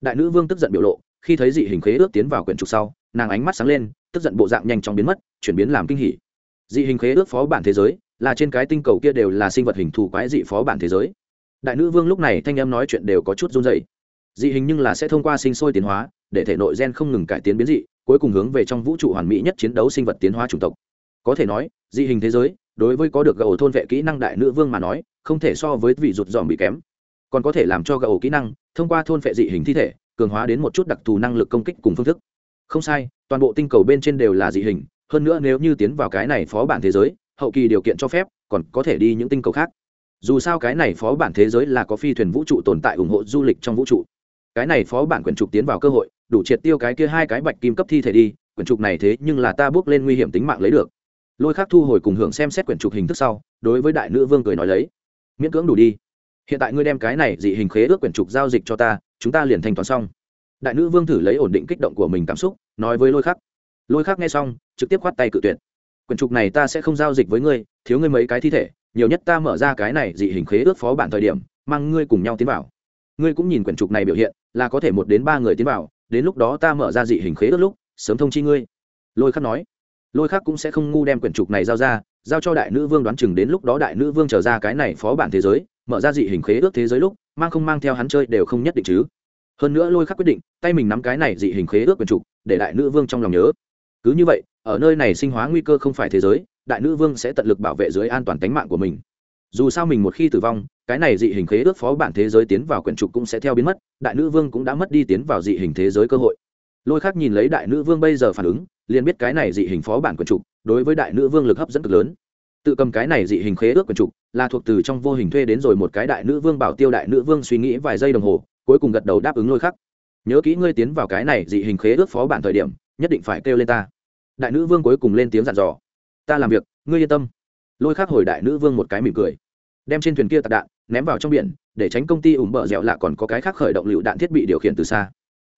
Đại nữ vương tức giận biểu lộ, khi thấy dị hình khế ước tiến vào quyền trục sau, nàng ánh mắt sáng lên, tức giận bộ dạng nhanh chóng biến mất, chuyển biến làm kinh hỉ. Dị hình khế ước phó bản thế giới, là trên cái tinh cầu kia đều là sinh vật hình thù quái dị phó bản thế giới. Đại nữ vương lúc này thanh em nói chuyện đều có chút run dày dị hình nhưng là sẽ thông qua sinh sôi tiến hóa, để thể nội gen không ngừng cải tiến biến dị, cuối cùng hướng về trong vũ trụ hoàn mỹ nhất chiến đấu sinh vật tiến hóa chủng tộc. Có thể nói, dị hình thế giới, đối với có được gầu thôn vệ kỹ năng đại nữ vương mà nói, không thể so với vị rụt dòm bị kém. Còn có thể làm cho gầu kỹ năng, thông qua thôn vệ dị hình thi thể, cường hóa đến một chút đặc thù năng lực công kích cùng phương thức. Không sai, toàn bộ tinh cầu bên trên đều là dị hình, hơn nữa nếu như tiến vào cái này phó bản thế giới, hậu kỳ điều kiện cho phép, còn có thể đi những tinh cầu khác. Dù sao cái này phó bản thế giới là có phi thuyền vũ trụ tồn tại ủng hộ du lịch trong vũ trụ cái này phó bản quyển trục tiến vào cơ hội, đủ triệt tiêu cái kia hai cái bạch kim cấp thi thể đi, quyển trục này thế nhưng là ta bước lên nguy hiểm tính mạng lấy được. Lôi khác thu hồi cùng hưởng xem xét quyển trục hình thức sau, đối với đại nữ vương cười nói lấy, miễn cưỡng đủ đi. Hiện tại ngươi đem cái này dị hình khế ước quyển trục giao dịch cho ta, chúng ta liền thanh toán xong. Đại nữ vương thử lấy ổn định kích động của mình cảm xúc, nói với lôi khắc. Lôi khắc nghe xong, trực tiếp khoát tay cự tuyệt. Quyển trục này ta sẽ không giao dịch với ngươi, thiếu ngươi mấy cái thi thể, nhiều nhất ta mở ra cái này dị hình khế ước phó bản thời điểm, mang ngươi cùng nhau tiến vào. Ngươi cũng nhìn quyển trục này biểu hiện là có thể một đến ba người tiến vào, đến lúc đó ta mở ra dị hình khế ước lúc, sớm thông chi ngươi. Lôi khắc nói. Lôi khắc cũng sẽ không ngu đem quyển trục này giao ra, giao cho đại nữ vương đoán chừng đến lúc đó đại nữ vương trở ra cái này phó bản thế giới, mở ra dị hình khế ước thế giới lúc, mang không mang theo hắn chơi đều không nhất định chứ. Hơn nữa lôi khắc quyết định, tay mình nắm cái này dị hình khế ước quyển trục, để đại nữ vương trong lòng nhớ. Cứ như vậy, ở nơi này sinh hóa nguy cơ không phải thế giới, đại nữ vương sẽ tận lực bảo vệ dưới an toàn tính mạng của mình dù sao mình một khi tử vong, cái này dị hình khế ước phó bản thế giới tiến vào quyển trục cũng sẽ theo biến mất, đại nữ vương cũng đã mất đi tiến vào dị hình thế giới cơ hội. Lôi khác nhìn lấy đại nữ vương bây giờ phản ứng, liền biết cái này dị hình phó bản quyển trục đối với đại nữ vương lực hấp dẫn cực lớn. Tự cầm cái này dị hình khế ước quyển trục là thuộc từ trong vô hình thuê đến rồi một cái đại nữ vương bảo tiêu đại nữ vương suy nghĩ vài giây đồng hồ, cuối cùng gật đầu đáp ứng lôi khắc. Nhớ kỹ ngươi tiến vào cái này dị hình khế ước phó bản thời điểm, nhất định phải kêu lên ta. Đại nữ vương cuối cùng lên tiếng dặn dò. Ta làm việc, ngươi yên tâm lôi khắc hồi đại nữ vương một cái mỉm cười. Đem trên thuyền kia tạc đạn ném vào trong biển, để tránh công ty ủng bờ dẻo lạ còn có cái khác khởi động lựu đạn thiết bị điều khiển từ xa.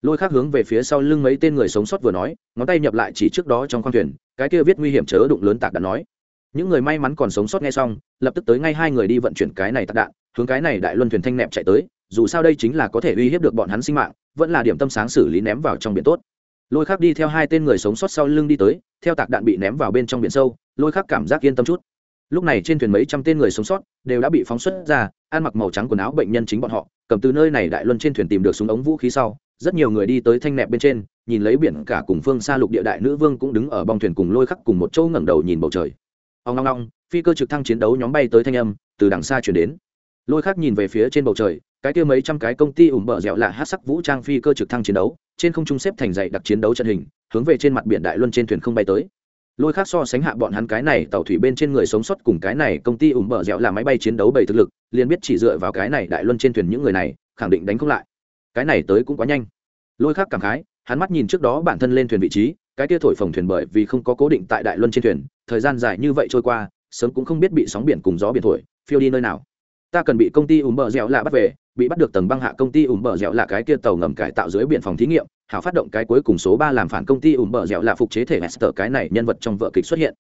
Lôi khác hướng về phía sau lưng mấy tên người sống sót vừa nói, ngón tay nhập lại chỉ trước đó trong khoang thuyền, cái kia viết nguy hiểm chớ đụng lớn tạc đạn nói. Những người may mắn còn sống sót nghe xong, lập tức tới ngay hai người đi vận chuyển cái này tạc đạn, hướng cái này đại luân thuyền thanh nẹp chạy tới, dù sao đây chính là có thể uy hiếp được bọn hắn sinh mạng, vẫn là điểm tâm sáng xử lý ném vào trong biển tốt. Lôi khác đi theo hai tên người sống sót sau lưng đi tới, theo tạc đạn bị ném vào bên trong biển sâu, lôi khác cảm giác yên tâm chút lúc này trên thuyền mấy trăm tên người sống sót đều đã bị phóng xuất ra, ăn mặc màu trắng quần áo bệnh nhân chính bọn họ, cầm từ nơi này đại luân trên thuyền tìm được súng ống vũ khí sau, rất nhiều người đi tới thanh nẹp bên trên, nhìn lấy biển cả cùng phương xa lục địa đại nữ vương cũng đứng ở bong thuyền cùng lôi khắc cùng một chỗ ngẩng đầu nhìn bầu trời. Ông long long phi cơ trực thăng chiến đấu nhóm bay tới thanh âm, từ đằng xa chuyển đến. Lôi khắc nhìn về phía trên bầu trời, cái kia mấy trăm cái công ty ủng bờ dẻo lạ hát sắc vũ trang phi cơ trực thăng chiến đấu, trên không trung xếp thành dãy đặc chiến đấu trận hình, hướng về trên mặt biển đại luân trên thuyền không bay tới lôi khác so sánh hạ bọn hắn cái này tàu thủy bên trên người sống sót cùng cái này công ty ủng bờ dẻo là máy bay chiến đấu bảy thực lực, liền biết chỉ dựa vào cái này đại luân trên thuyền những người này, khẳng định đánh không lại. Cái này tới cũng quá nhanh. Lôi khác cảm khái, hắn mắt nhìn trước đó bản thân lên thuyền vị trí, cái kia thổi phồng thuyền bởi vì không có cố định tại đại luân trên thuyền, thời gian dài như vậy trôi qua, sớm cũng không biết bị sóng biển cùng gió biển thổi, phiêu đi nơi nào. Ta cần bị công ty ủng bờ dẻo là bắt về, bị bắt được tầng băng hạ công ty ủng bờ dẻo là cái kia tàu ngầm cải tạo dưới biển phòng thí nghiệm hảo phát động cái cuối cùng số ba làm phản công ty ủng bờ dẻo là phục chế thể Esther cái này nhân vật trong vợ kịch xuất hiện.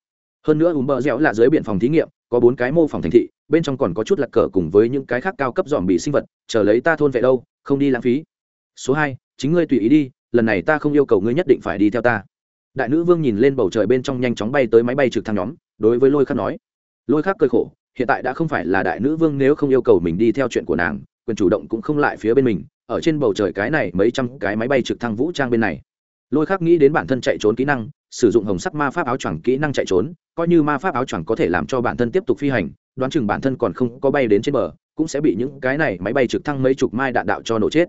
Hơn nữa ủng bờ dẻo là dưới biển phòng thí nghiệm, có bốn cái mô phòng thành thị, bên trong còn có chút lạc cờ cùng với những cái khác cao cấp dòm bị sinh vật, chờ lấy ta thôn vệ đâu, không đi lãng phí. Số hai, chính ngươi tùy ý đi, lần này ta không yêu cầu ngươi nhất định phải đi theo ta. Đại nữ vương nhìn lên bầu trời bên trong nhanh chóng bay tới máy bay trực thăng nhóm, đối với lôi khắc nói. Lôi khắc cơi khổ, hiện tại đã không phải là đại nữ vương nếu không yêu cầu mình đi theo chuyện của nàng, quyền chủ động cũng không lại phía bên mình ở trên bầu trời cái này mấy trăm cái máy bay trực thăng vũ trang bên này. Lôi khắc nghĩ đến bản thân chạy trốn kỹ năng, sử dụng hồng sắc ma pháp áo choàng kỹ năng chạy trốn, coi như ma pháp áo choàng có thể làm cho bản thân tiếp tục phi hành, đoán chừng bản thân còn không có bay đến trên bờ, cũng sẽ bị những cái này máy bay trực thăng mấy chục mai đạn đạo cho nổ chết.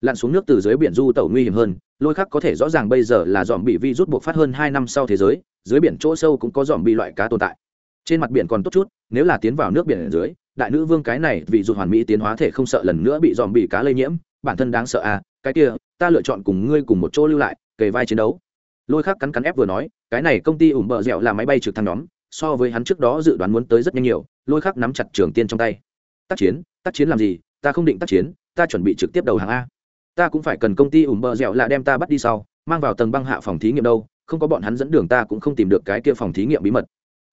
Lặn xuống nước từ dưới biển du tàu nguy hiểm hơn, lôi khắc có thể rõ ràng bây giờ là dòm bị vi rút buộc phát hơn hai năm sau thế giới, dưới biển chỗ sâu cũng có dòm bị loại cá tồn tại. Trên mặt biển còn tốt chút, nếu là tiến vào nước biển ở dưới, đại nữ vương cái này vì dù hoàn mỹ tiến hóa thể không sợ lần nữa bị dòm bị cá lây nhiễm bản thân đáng sợ à cái kia, ta lựa chọn cùng ngươi cùng một chỗ lưu lại, kề vai chiến đấu. Lôi khác cắn cắn ép vừa nói, cái này công ty ủng bờ dẻo là máy bay trực thăng nhóm, so với hắn trước đó dự đoán muốn tới rất nhanh nhiều, lôi khác nắm chặt trường tiên trong tay. Tác chiến tác chiến làm gì, ta không định tác chiến, ta chuẩn bị trực tiếp đầu hàng a. Ta cũng phải cần công ty ủng bờ dẻo là đem ta bắt đi sau, mang vào tầng băng hạ phòng thí nghiệm đâu, không có bọn hắn dẫn đường ta cũng không tìm được cái kia phòng thí nghiệm bí mật.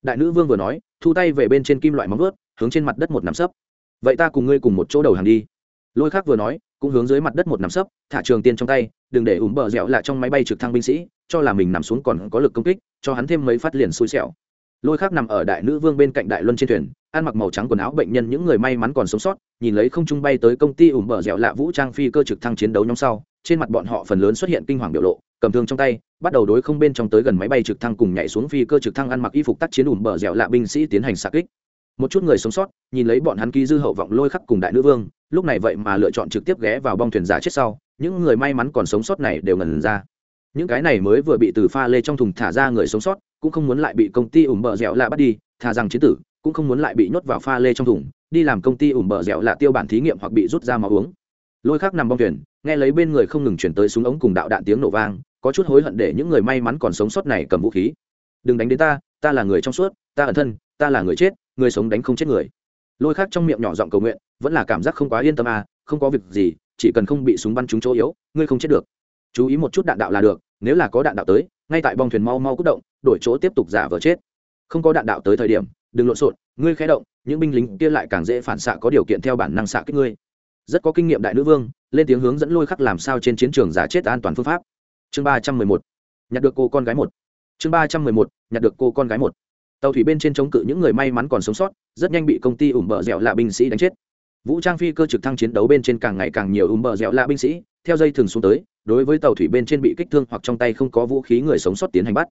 Đại nữ vương vừa nói, thu tay về bên trên kim loại móng vớt hướng trên mặt đất một nắm sấp. Vậy ta cùng ngươi cùng một chỗ đầu hàng đi. Lôi khác vừa nói cũng hướng dưới mặt đất một nằm sấp, thả trường tiên trong tay, đừng để ủm bờ dẻo lại trong máy bay trực thăng binh sĩ, cho là mình nằm xuống còn có lực công kích, cho hắn thêm mấy phát liền xui xẻo. Lôi khác nằm ở đại nữ vương bên cạnh đại luân trên thuyền, ăn mặc màu trắng quần áo bệnh nhân những người may mắn còn sống sót, nhìn lấy không trung bay tới công ty ủm bờ dẻo lạ vũ trang phi cơ trực thăng chiến đấu nhóm sau, trên mặt bọn họ phần lớn xuất hiện kinh hoàng biểu lộ, cầm thương trong tay, bắt đầu đối không bên trong tới gần máy bay trực thăng cùng nhảy xuống phi cơ trực thăng ăn mặc y phục tác chiến ủm bờ dẻo lạ binh sĩ tiến hành xạ kích một chút người sống sót, nhìn lấy bọn hắn ký dư hậu vọng lôi khắc cùng đại nữ vương, lúc này vậy mà lựa chọn trực tiếp ghé vào bong thuyền giả chết sau, những người may mắn còn sống sót này đều ngần ra. Những cái này mới vừa bị từ pha lê trong thùng thả ra người sống sót, cũng không muốn lại bị công ty ủng bờ dẻo lạ bắt đi, thà rằng chiến tử, cũng không muốn lại bị nhốt vào pha lê trong thùng, đi làm công ty ủng bờ dẻo lạ tiêu bản thí nghiệm hoặc bị rút ra máu uống. Lôi khắc nằm bong thuyền, nghe lấy bên người không ngừng chuyển tới súng ống cùng đạo đạn tiếng nổ vang, có chút hối hận để những người may mắn còn sống sót này cầm vũ khí. Đừng đánh đến ta ta là người trong suốt, ta ẩn thân ta là người chết, người sống đánh không chết người. Lôi khác trong miệng nhỏ giọng cầu nguyện, vẫn là cảm giác không quá yên tâm à không có việc gì, chỉ cần không bị súng bắn trúng chỗ yếu, ngươi không chết được. Chú ý một chút đạn đạo là được, nếu là có đạn đạo tới, ngay tại bong thuyền mau mau cúc động, đổi chỗ tiếp tục giả vờ chết. Không có đạn đạo tới thời điểm, đừng lộn xộn, ngươi khé động, những binh lính kia lại càng dễ phản xạ có điều kiện theo bản năng xạ kích ngươi. Rất có kinh nghiệm đại nữ vương, lên tiếng hướng dẫn lôi khắc làm sao trên chiến trường giả chết an toàn phương pháp. Chương ba trăm mười một, nhặt được cô con gái một. Chương ba trăm mười một, nhặt được cô con gái một tàu thủy bên trên chống cự những người may mắn còn sống sót, rất nhanh bị công ty ủng bờ dẻo lạ binh sĩ đánh chết. Vũ trang phi cơ trực thăng chiến đấu bên trên càng ngày càng nhiều ủng bờ dẻo lạ binh sĩ, theo dây thường xuống tới, đối với tàu thủy bên trên bị kích thương hoặc trong tay không có vũ khí người sống sót tiến hành bắt.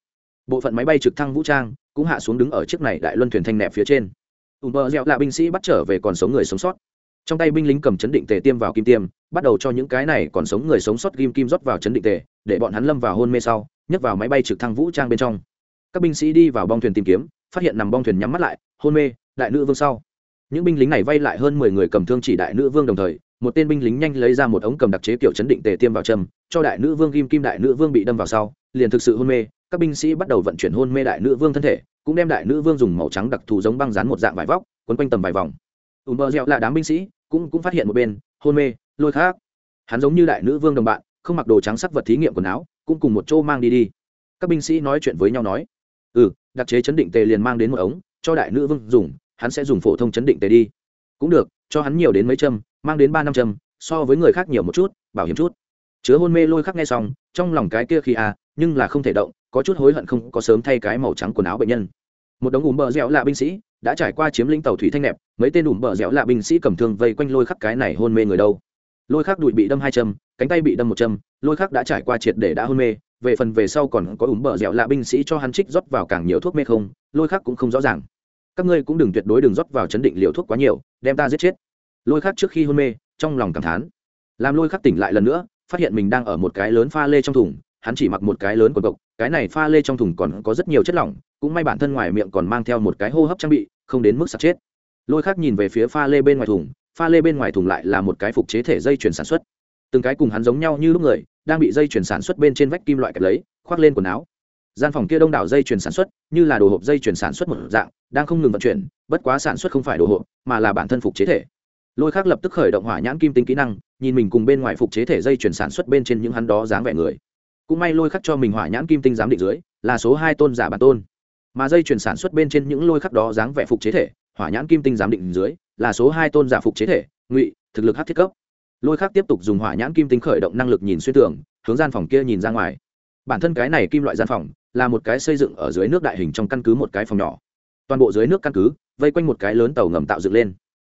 Bộ phận máy bay trực thăng vũ trang cũng hạ xuống đứng ở chiếc này đại luân thuyền thanh nẹp phía trên. Ủng bờ dẻo lạ binh sĩ bắt trở về còn sống người sống sót. Trong tay binh lính cầm chấn định tề tiêm vào kim tiêm, bắt đầu cho những cái này còn sống người sống sót kim kim rót vào chấn định tề, để bọn hắn lâm vào hôn mê sau, nhấc vào máy bay trực thăng vũ trang bên trong. Các binh sĩ đi vào bong thuyền tìm kiếm phát hiện nằm bong thuyền nhắm mắt lại, hôn mê, đại nữ vương sau. Những binh lính này vay lại hơn mười người cầm thương chỉ đại nữ vương đồng thời, một tên binh lính nhanh lấy ra một ống cầm đặc chế kiểu chấn định tề tiêm vào châm, cho đại nữ vương kim kim đại nữ vương bị đâm vào sau, liền thực sự hôn mê. Các binh sĩ bắt đầu vận chuyển hôn mê đại nữ vương thân thể, cũng đem đại nữ vương dùng màu trắng đặc thù giống băng dán một dạng vải vóc, quấn quanh tầm vài vòng. Ùm bơ reo là đám binh sĩ, cũng cũng phát hiện một bên, hôn mê, lôi khác. Hắn giống như đại nữ vương đồng bạn, không mặc đồ trắng sắc vật thí nghiệm quần áo, cũng cùng một chỗ mang đi đi. Các binh sĩ nói chuyện với nhau nói ừ đặc chế chấn định tề liền mang đến một ống, cho đại nữ vương dùng, hắn sẽ dùng phổ thông chấn định tề đi. Cũng được, cho hắn nhiều đến mấy châm, mang đến ba năm châm, so với người khác nhiều một chút, bảo hiểm chút. Chứa hôn mê lôi khắc nghe xong, trong lòng cái kia khi à nhưng là không thể động, có chút hối hận không có sớm thay cái màu trắng quần áo bệnh nhân. Một đống ủm bờ dẻo lạ binh sĩ đã trải qua chiếm lĩnh tàu thủy thanh nẹp, mấy tên ủm bờ dẻo lạ binh sĩ cầm thương vây quanh lôi khắc cái này hôn mê người đâu. Lôi khắc đùi bị đâm hai châm, cánh tay bị đâm một châm, lôi khắc đã trải qua triệt để đã hôn mê về phần về sau còn có ủm bờ dẻo lạ binh sĩ cho hắn trích rót vào càng nhiều thuốc mê không, lôi khắc cũng không rõ ràng. Các ngươi cũng đừng tuyệt đối đừng rót vào chấn định liều thuốc quá nhiều, đem ta giết chết. Lôi khắc trước khi hôn mê, trong lòng cảm thán. Làm lôi khắc tỉnh lại lần nữa, phát hiện mình đang ở một cái lớn pha lê trong thùng, hắn chỉ mặc một cái lớn quần cộc, cái này pha lê trong thùng còn có rất nhiều chất lỏng, cũng may bản thân ngoài miệng còn mang theo một cái hô hấp trang bị, không đến mức sắp chết. Lôi khắc nhìn về phía pha lê bên ngoài thùng, pha lê bên ngoài thùng lại là một cái phục chế thể dây chuyển sản xuất. Từng cái cùng hắn giống nhau như lúc người đang bị dây chuyển sản xuất bên trên vách kim loại kẹp lấy, khoác lên quần áo. Gian phòng kia đông đảo dây chuyển sản xuất, như là đồ hộp dây chuyển sản xuất một dạng, đang không ngừng vận chuyển, bất quá sản xuất không phải đồ hộp, mà là bản thân phục chế thể. Lôi khác lập tức khởi động hỏa nhãn kim tinh kỹ năng, nhìn mình cùng bên ngoài phục chế thể dây chuyển sản xuất bên trên những hắn đó dáng vẻ người. Cũng may lôi khắc cho mình hỏa nhãn kim tinh giám định dưới, là số hai tôn giả bản tôn. Mà dây chuyển sản xuất bên trên những lôi khắc đó dáng vẻ phục chế thể, hỏa nhãn kim tinh giám định dưới, là số hai tôn giả phục chế thể, ngụy, thực lực hát thiết cấp lôi khắc tiếp tục dùng hỏa nhãn kim tinh khởi động năng lực nhìn xuyên tường, hướng gian phòng kia nhìn ra ngoài. Bản thân cái này kim loại gian phòng, là một cái xây dựng ở dưới nước đại hình trong căn cứ một cái phòng nhỏ. Toàn bộ dưới nước căn cứ, vây quanh một cái lớn tàu ngầm tạo dựng lên.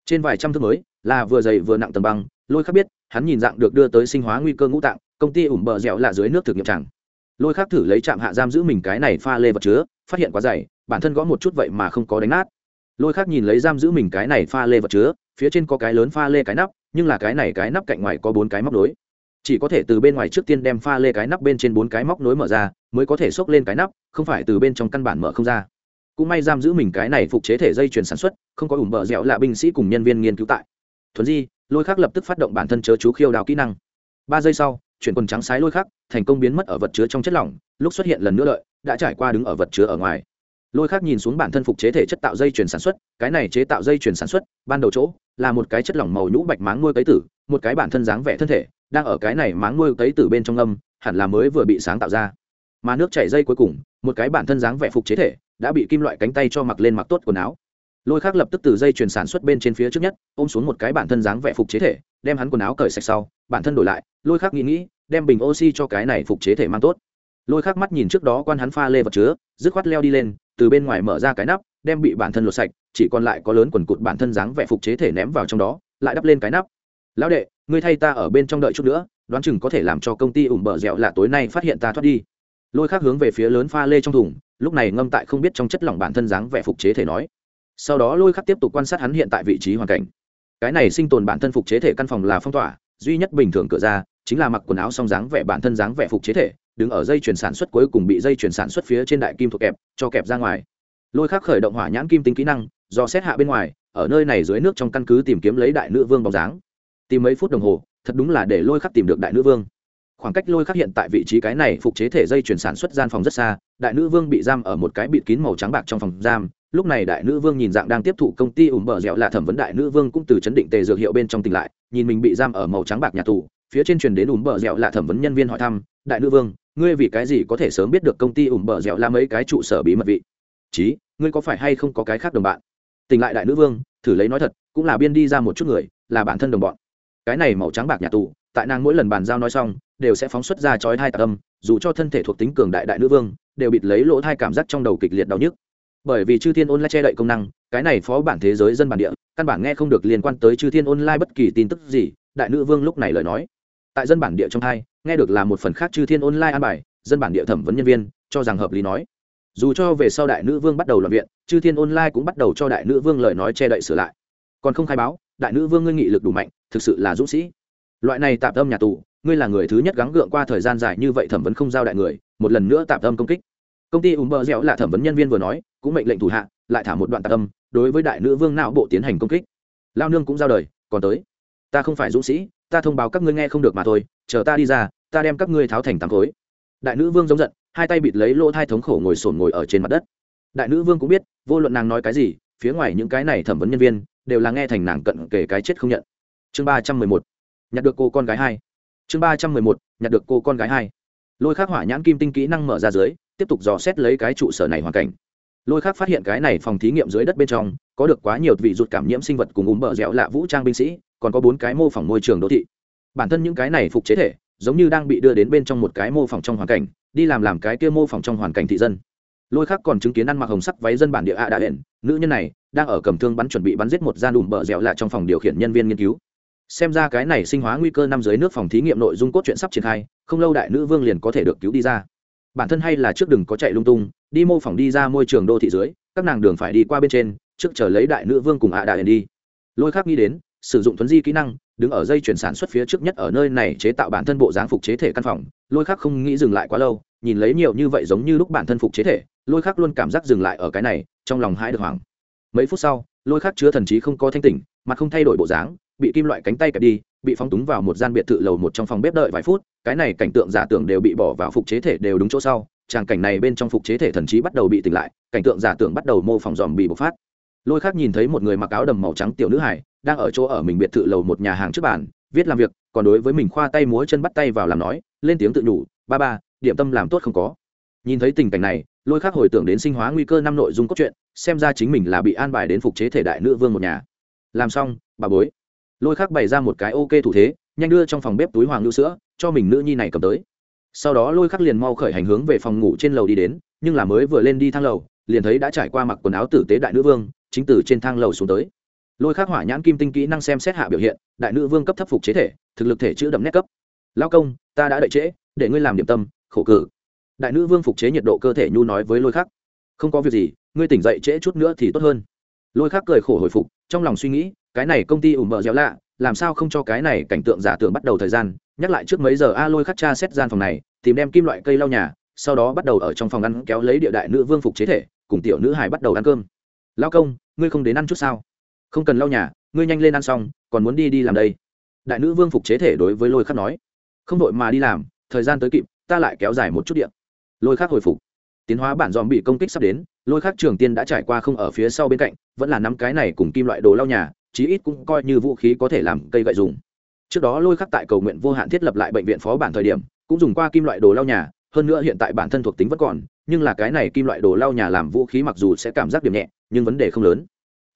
Trên vài trăm thước mới, là vừa dày vừa nặng tầng băng, lôi khắc biết, hắn nhìn dạng được đưa tới sinh hóa nguy cơ ngũ tạng, công ty ủng bờ dẻo là dưới nước thực nghiệm chẳng lôi khắc thử lấy trạm hạ giam giữ mình cái này pha lê vật chứa, phát hiện quá dày, bản thân gõ một chút vậy mà không có đánh nát. Lôi khắc nhìn lấy giam giữ mình cái này pha lê vật chứa, phía trên có cái lớn pha lê cái nắp nhưng là cái này cái nắp cạnh ngoài có bốn cái móc nối. Chỉ có thể từ bên ngoài trước tiên đem pha lê cái nắp bên trên bốn cái móc nối mở ra, mới có thể xốc lên cái nắp, không phải từ bên trong căn bản mở không ra. Cũng may giam giữ mình cái này phục chế thể dây chuyển sản xuất, không có ủng bờ dẻo là binh sĩ cùng nhân viên nghiên cứu tại. Thuần di, lôi khắc lập tức phát động bản thân chớ chú khiêu đào kỹ năng. Ba giây sau, chuyển quần trắng sái lôi khắc thành công biến mất ở vật chứa trong chất lỏng, lúc xuất hiện lần nữa lợi, đã trải qua đứng ở vật chứa ở ngoài lôi khắc nhìn xuống bản thân phục chế thể chất tạo dây chuyển sản xuất, cái này chế tạo dây chuyển sản xuất, ban đầu chỗ, là một cái chất lỏng màu nhũ bạch máng nuôi cấy tử, một cái bản thân dáng vẻ thân thể, đang ở cái này máng nuôi cấy tử bên trong âm, hẳn là mới vừa bị sáng tạo ra. Mà nước chảy dây cuối cùng, một cái bản thân dáng vẻ phục chế thể, đã bị kim loại cánh tay cho mặc lên mặc tốt quần áo. Lôi khác lập tức từ dây chuyền sản xuất bên trên phía trước nhất, ôm xuống một cái bản thân dáng vẻ phục chế thể, đem hắn quần áo cởi sạch sau, bản thân đổi lại, lôi khác nghĩ nghĩ, đem bình oxy cho cái này phục chế thể mang tốt. Lôi khác mắt nhìn trước đó quan hắn pha lê vật chứa, dứt khoát leo đi lên từ bên ngoài mở ra cái nắp, đem bị bản thân lột sạch, chỉ còn lại có lớn quần cụt bản thân dáng vẻ phục chế thể ném vào trong đó, lại đắp lên cái nắp. Lão đệ, ngươi thay ta ở bên trong đợi chút nữa, đoán chừng có thể làm cho công ty ủng bờ dẻo là tối nay phát hiện ta thoát đi. Lôi khác hướng về phía lớn pha lê trong thùng, lúc này ngâm tại không biết trong chất lỏng bản thân dáng vẻ phục chế thể nói. Sau đó lôi khắc tiếp tục quan sát hắn hiện tại vị trí hoàn cảnh. Cái này sinh tồn bản thân phục chế thể căn phòng là phong tỏa, duy nhất bình thường cửa ra chính là mặc quần áo song dáng vẻ bản thân dáng vẻ phục chế thể, đứng ở dây chuyển sản xuất cuối cùng bị dây chuyển sản xuất phía trên đại kim thuộc kẹp, cho kẹp ra ngoài. Lôi khắc khởi động hỏa nhãn kim tính kỹ năng, do xét hạ bên ngoài, ở nơi này dưới nước trong căn cứ tìm kiếm lấy đại nữ vương bóng dáng. Tìm mấy phút đồng hồ, thật đúng là để lôi khắc tìm được đại nữ vương. Khoảng cách lôi khắc hiện tại vị trí cái này phục chế thể dây chuyển sản xuất gian phòng rất xa, đại nữ vương bị giam ở một cái bịt kín màu trắng bạc trong phòng giam. Lúc này đại nữ vương nhìn dạng đang tiếp thụ công ty ủng bờ dẻo là thẩm vấn đại nữ vương cũng từ chấn định tề dược hiệu bên trong tỉnh lại, nhìn mình bị giam ở màu trắng bạc nhà tù phía trên truyền đến ủm bờ dẻo là thẩm vấn nhân viên hỏi thăm, đại nữ vương, ngươi vì cái gì có thể sớm biết được công ty ủm bờ dẻo là mấy cái trụ sở bí mật vị? Chí, ngươi có phải hay không có cái khác đồng bạn? Tỉnh lại đại nữ vương, thử lấy nói thật, cũng là biên đi ra một chút người, là bản thân đồng bọn. Cái này màu trắng bạc nhà tù, tại nàng mỗi lần bàn giao nói xong, đều sẽ phóng xuất ra chói thai tạc âm, dù cho thân thể thuộc tính cường đại đại nữ vương, đều bịt lấy lỗ thai cảm giác trong đầu kịch liệt đau nhức. Bởi vì chư thiên online che đậy công năng, cái này phó bản thế giới dân bản địa, căn bản nghe không được liên quan tới chư thiên online bất kỳ tin tức gì, đại nữ vương lúc này lời nói tại dân bản địa trong hai, nghe được là một phần khác chư thiên online an bài, dân bản địa thẩm vấn nhân viên, cho rằng hợp lý nói. Dù cho về sau đại nữ vương bắt đầu làm viện, chư thiên online cũng bắt đầu cho đại nữ vương lời nói che đậy sửa lại. Còn không khai báo, đại nữ vương ngươi nghị lực đủ mạnh, thực sự là dũng sĩ. Loại này tạm tâm nhà tù, ngươi là người thứ nhất gắng gượng qua thời gian dài như vậy thẩm vấn không giao đại người, một lần nữa tạm tâm công kích. Công ty umber dẻo là thẩm vấn nhân viên vừa nói, cũng mệnh lệnh thủ hạ, lại thả một đoạn tạm tâm, đối với đại nữ vương não bộ tiến hành công kích. Lao nương cũng giao đời, còn tới. Ta không phải dũng sĩ ta thông báo các ngươi nghe không được mà thôi, chờ ta đi ra, ta đem các ngươi tháo thành tám khối. Đại nữ vương giống giận, hai tay bịt lấy lỗ thai thống khổ ngồi sổn ngồi ở trên mặt đất. Đại nữ vương cũng biết, vô luận nàng nói cái gì, phía ngoài những cái này thẩm vấn nhân viên, đều là nghe thành nàng cận kể cái chết không nhận. Chương ba trăm mười một, nhặt được cô con gái hai. Chương ba trăm mười một, nhặt được cô con gái hai. Lôi khắc hỏa nhãn kim tinh kỹ năng mở ra dưới, tiếp tục dò xét lấy cái trụ sở này hoàn cảnh. Lôi khắc phát hiện cái này phòng thí nghiệm dưới đất bên trong, có được quá nhiều vị rụt cảm nhiễm sinh vật cùng úng bờ dẻo lạ vũ trang binh sĩ còn có bốn cái mô phỏng môi trường đô thị. Bản thân những cái này phục chế thể, giống như đang bị đưa đến bên trong một cái mô phỏng trong hoàn cảnh, đi làm làm cái kia mô phỏng trong hoàn cảnh thị dân. Lôi khác còn chứng kiến ăn mặc hồng sắc váy dân bản địa ạ đại hẹn nữ nhân này đang ở cầm thương bắn chuẩn bị bắn giết một gian đùm bờ dẻo lạ trong phòng điều khiển nhân viên nghiên cứu. Xem ra cái này sinh hóa nguy cơ năm dưới nước phòng thí nghiệm nội dung cốt truyện sắp triển khai, không lâu đại nữ vương liền có thể được cứu đi ra. Bản thân hay là trước đừng có chạy lung tung, đi mô phỏng đi ra môi trường đô thị dưới, các nàng đường phải đi qua bên trên, trước chờ lấy đại nữ vương cùng ạ đại đi. Lôi khác nghĩ đến sử dụng thuấn di kỹ năng, đứng ở dây chuyển sản xuất phía trước nhất ở nơi này chế tạo bản thân bộ dáng phục chế thể căn phòng. Lôi khắc không nghĩ dừng lại quá lâu, nhìn lấy nhiều như vậy giống như lúc bản thân phục chế thể, lôi khắc luôn cảm giác dừng lại ở cái này, trong lòng hãi được hoảng. Mấy phút sau, lôi khắc chứa thần trí không có thanh tỉnh, mặt không thay đổi bộ dáng, bị kim loại cánh tay kẹp đi, bị phóng túng vào một gian biệt thự lầu một trong phòng bếp đợi vài phút, cái này cảnh tượng giả tưởng đều bị bỏ vào phục chế thể đều đúng chỗ sau, tràng cảnh này bên trong phục chế thể thần trí bắt đầu bị tỉnh lại, cảnh tượng giả tưởng bắt đầu mô phỏng dòm bị bộc phát. Lôi khác nhìn thấy một người mặc áo đầm màu trắng tiểu nữ hải đang ở chỗ ở mình biệt thự lầu một nhà hàng trước bàn, viết làm việc, còn đối với mình khoa tay múa chân bắt tay vào làm nói, lên tiếng tự nhủ, ba ba, điểm tâm làm tốt không có. Nhìn thấy tình cảnh này, lôi khác hồi tưởng đến sinh hóa nguy cơ năm nội dung cốt truyện, xem ra chính mình là bị an bài đến phục chế thể đại nữ vương một nhà. Làm xong, bà bối. Lôi khác bày ra một cái ok thủ thế, nhanh đưa trong phòng bếp túi hoàng lưu sữa, cho mình nữ nhi này cầm tới. Sau đó lôi khắc liền mau khởi hành hướng về phòng ngủ trên lầu đi đến, nhưng là mới vừa lên đi thang lầu, liền thấy đã trải qua mặc quần áo tử tế đại nữ vương, chính từ trên thang lầu xuống tới lôi khắc hỏa nhãn kim tinh kỹ năng xem xét hạ biểu hiện, đại nữ vương cấp thấp phục chế thể, thực lực thể chữ đậm nét cấp. Lao công, ta đã đợi trễ, để ngươi làm điểm tâm, khổ cử. Đại nữ vương phục chế nhiệt độ cơ thể nhu nói với lôi khắc. Không có việc gì, ngươi tỉnh dậy trễ chút nữa thì tốt hơn. Lôi khắc cười khổ hồi phục, trong lòng suy nghĩ, cái này công ty ủ mờ dẻo lạ, làm sao không cho cái này cảnh tượng giả tưởng bắt đầu thời gian, nhắc lại trước mấy giờ a lôi khắc cha xét gian phòng này, tìm đem kim loại cây lau nhà, sau đó bắt đầu ở trong phòng ăn kéo lấy địa đại nữ vương phục chế thể, cùng tiểu nữ hải bắt đầu ăn cơm. Lao công, ngươi không đến ăn chút sao? Không cần lau nhà, ngươi nhanh lên ăn xong, còn muốn đi đi làm đây. Đại nữ vương phục chế thể đối với lôi khắc nói. Không đội mà đi làm, thời gian tới kịp, ta lại kéo dài một chút điện lôi khắc hồi phục. Tiến hóa bản dòm bị công kích sắp đến, lôi khắc trường tiên đã trải qua không ở phía sau bên cạnh, vẫn là nắm cái này cùng kim loại đồ lau nhà, chí ít cũng coi như vũ khí có thể làm cây gậy dùng. Trước đó lôi khắc tại cầu nguyện vô hạn thiết lập lại bệnh viện phó bản thời điểm, cũng dùng qua kim loại đồ lau nhà, hơn nữa hiện tại bản thân thuộc tính vẫn còn, nhưng là cái này kim loại đồ lau nhà làm vũ khí mặc dù sẽ cảm giác điểm nhẹ, nhưng vấn đề không lớn.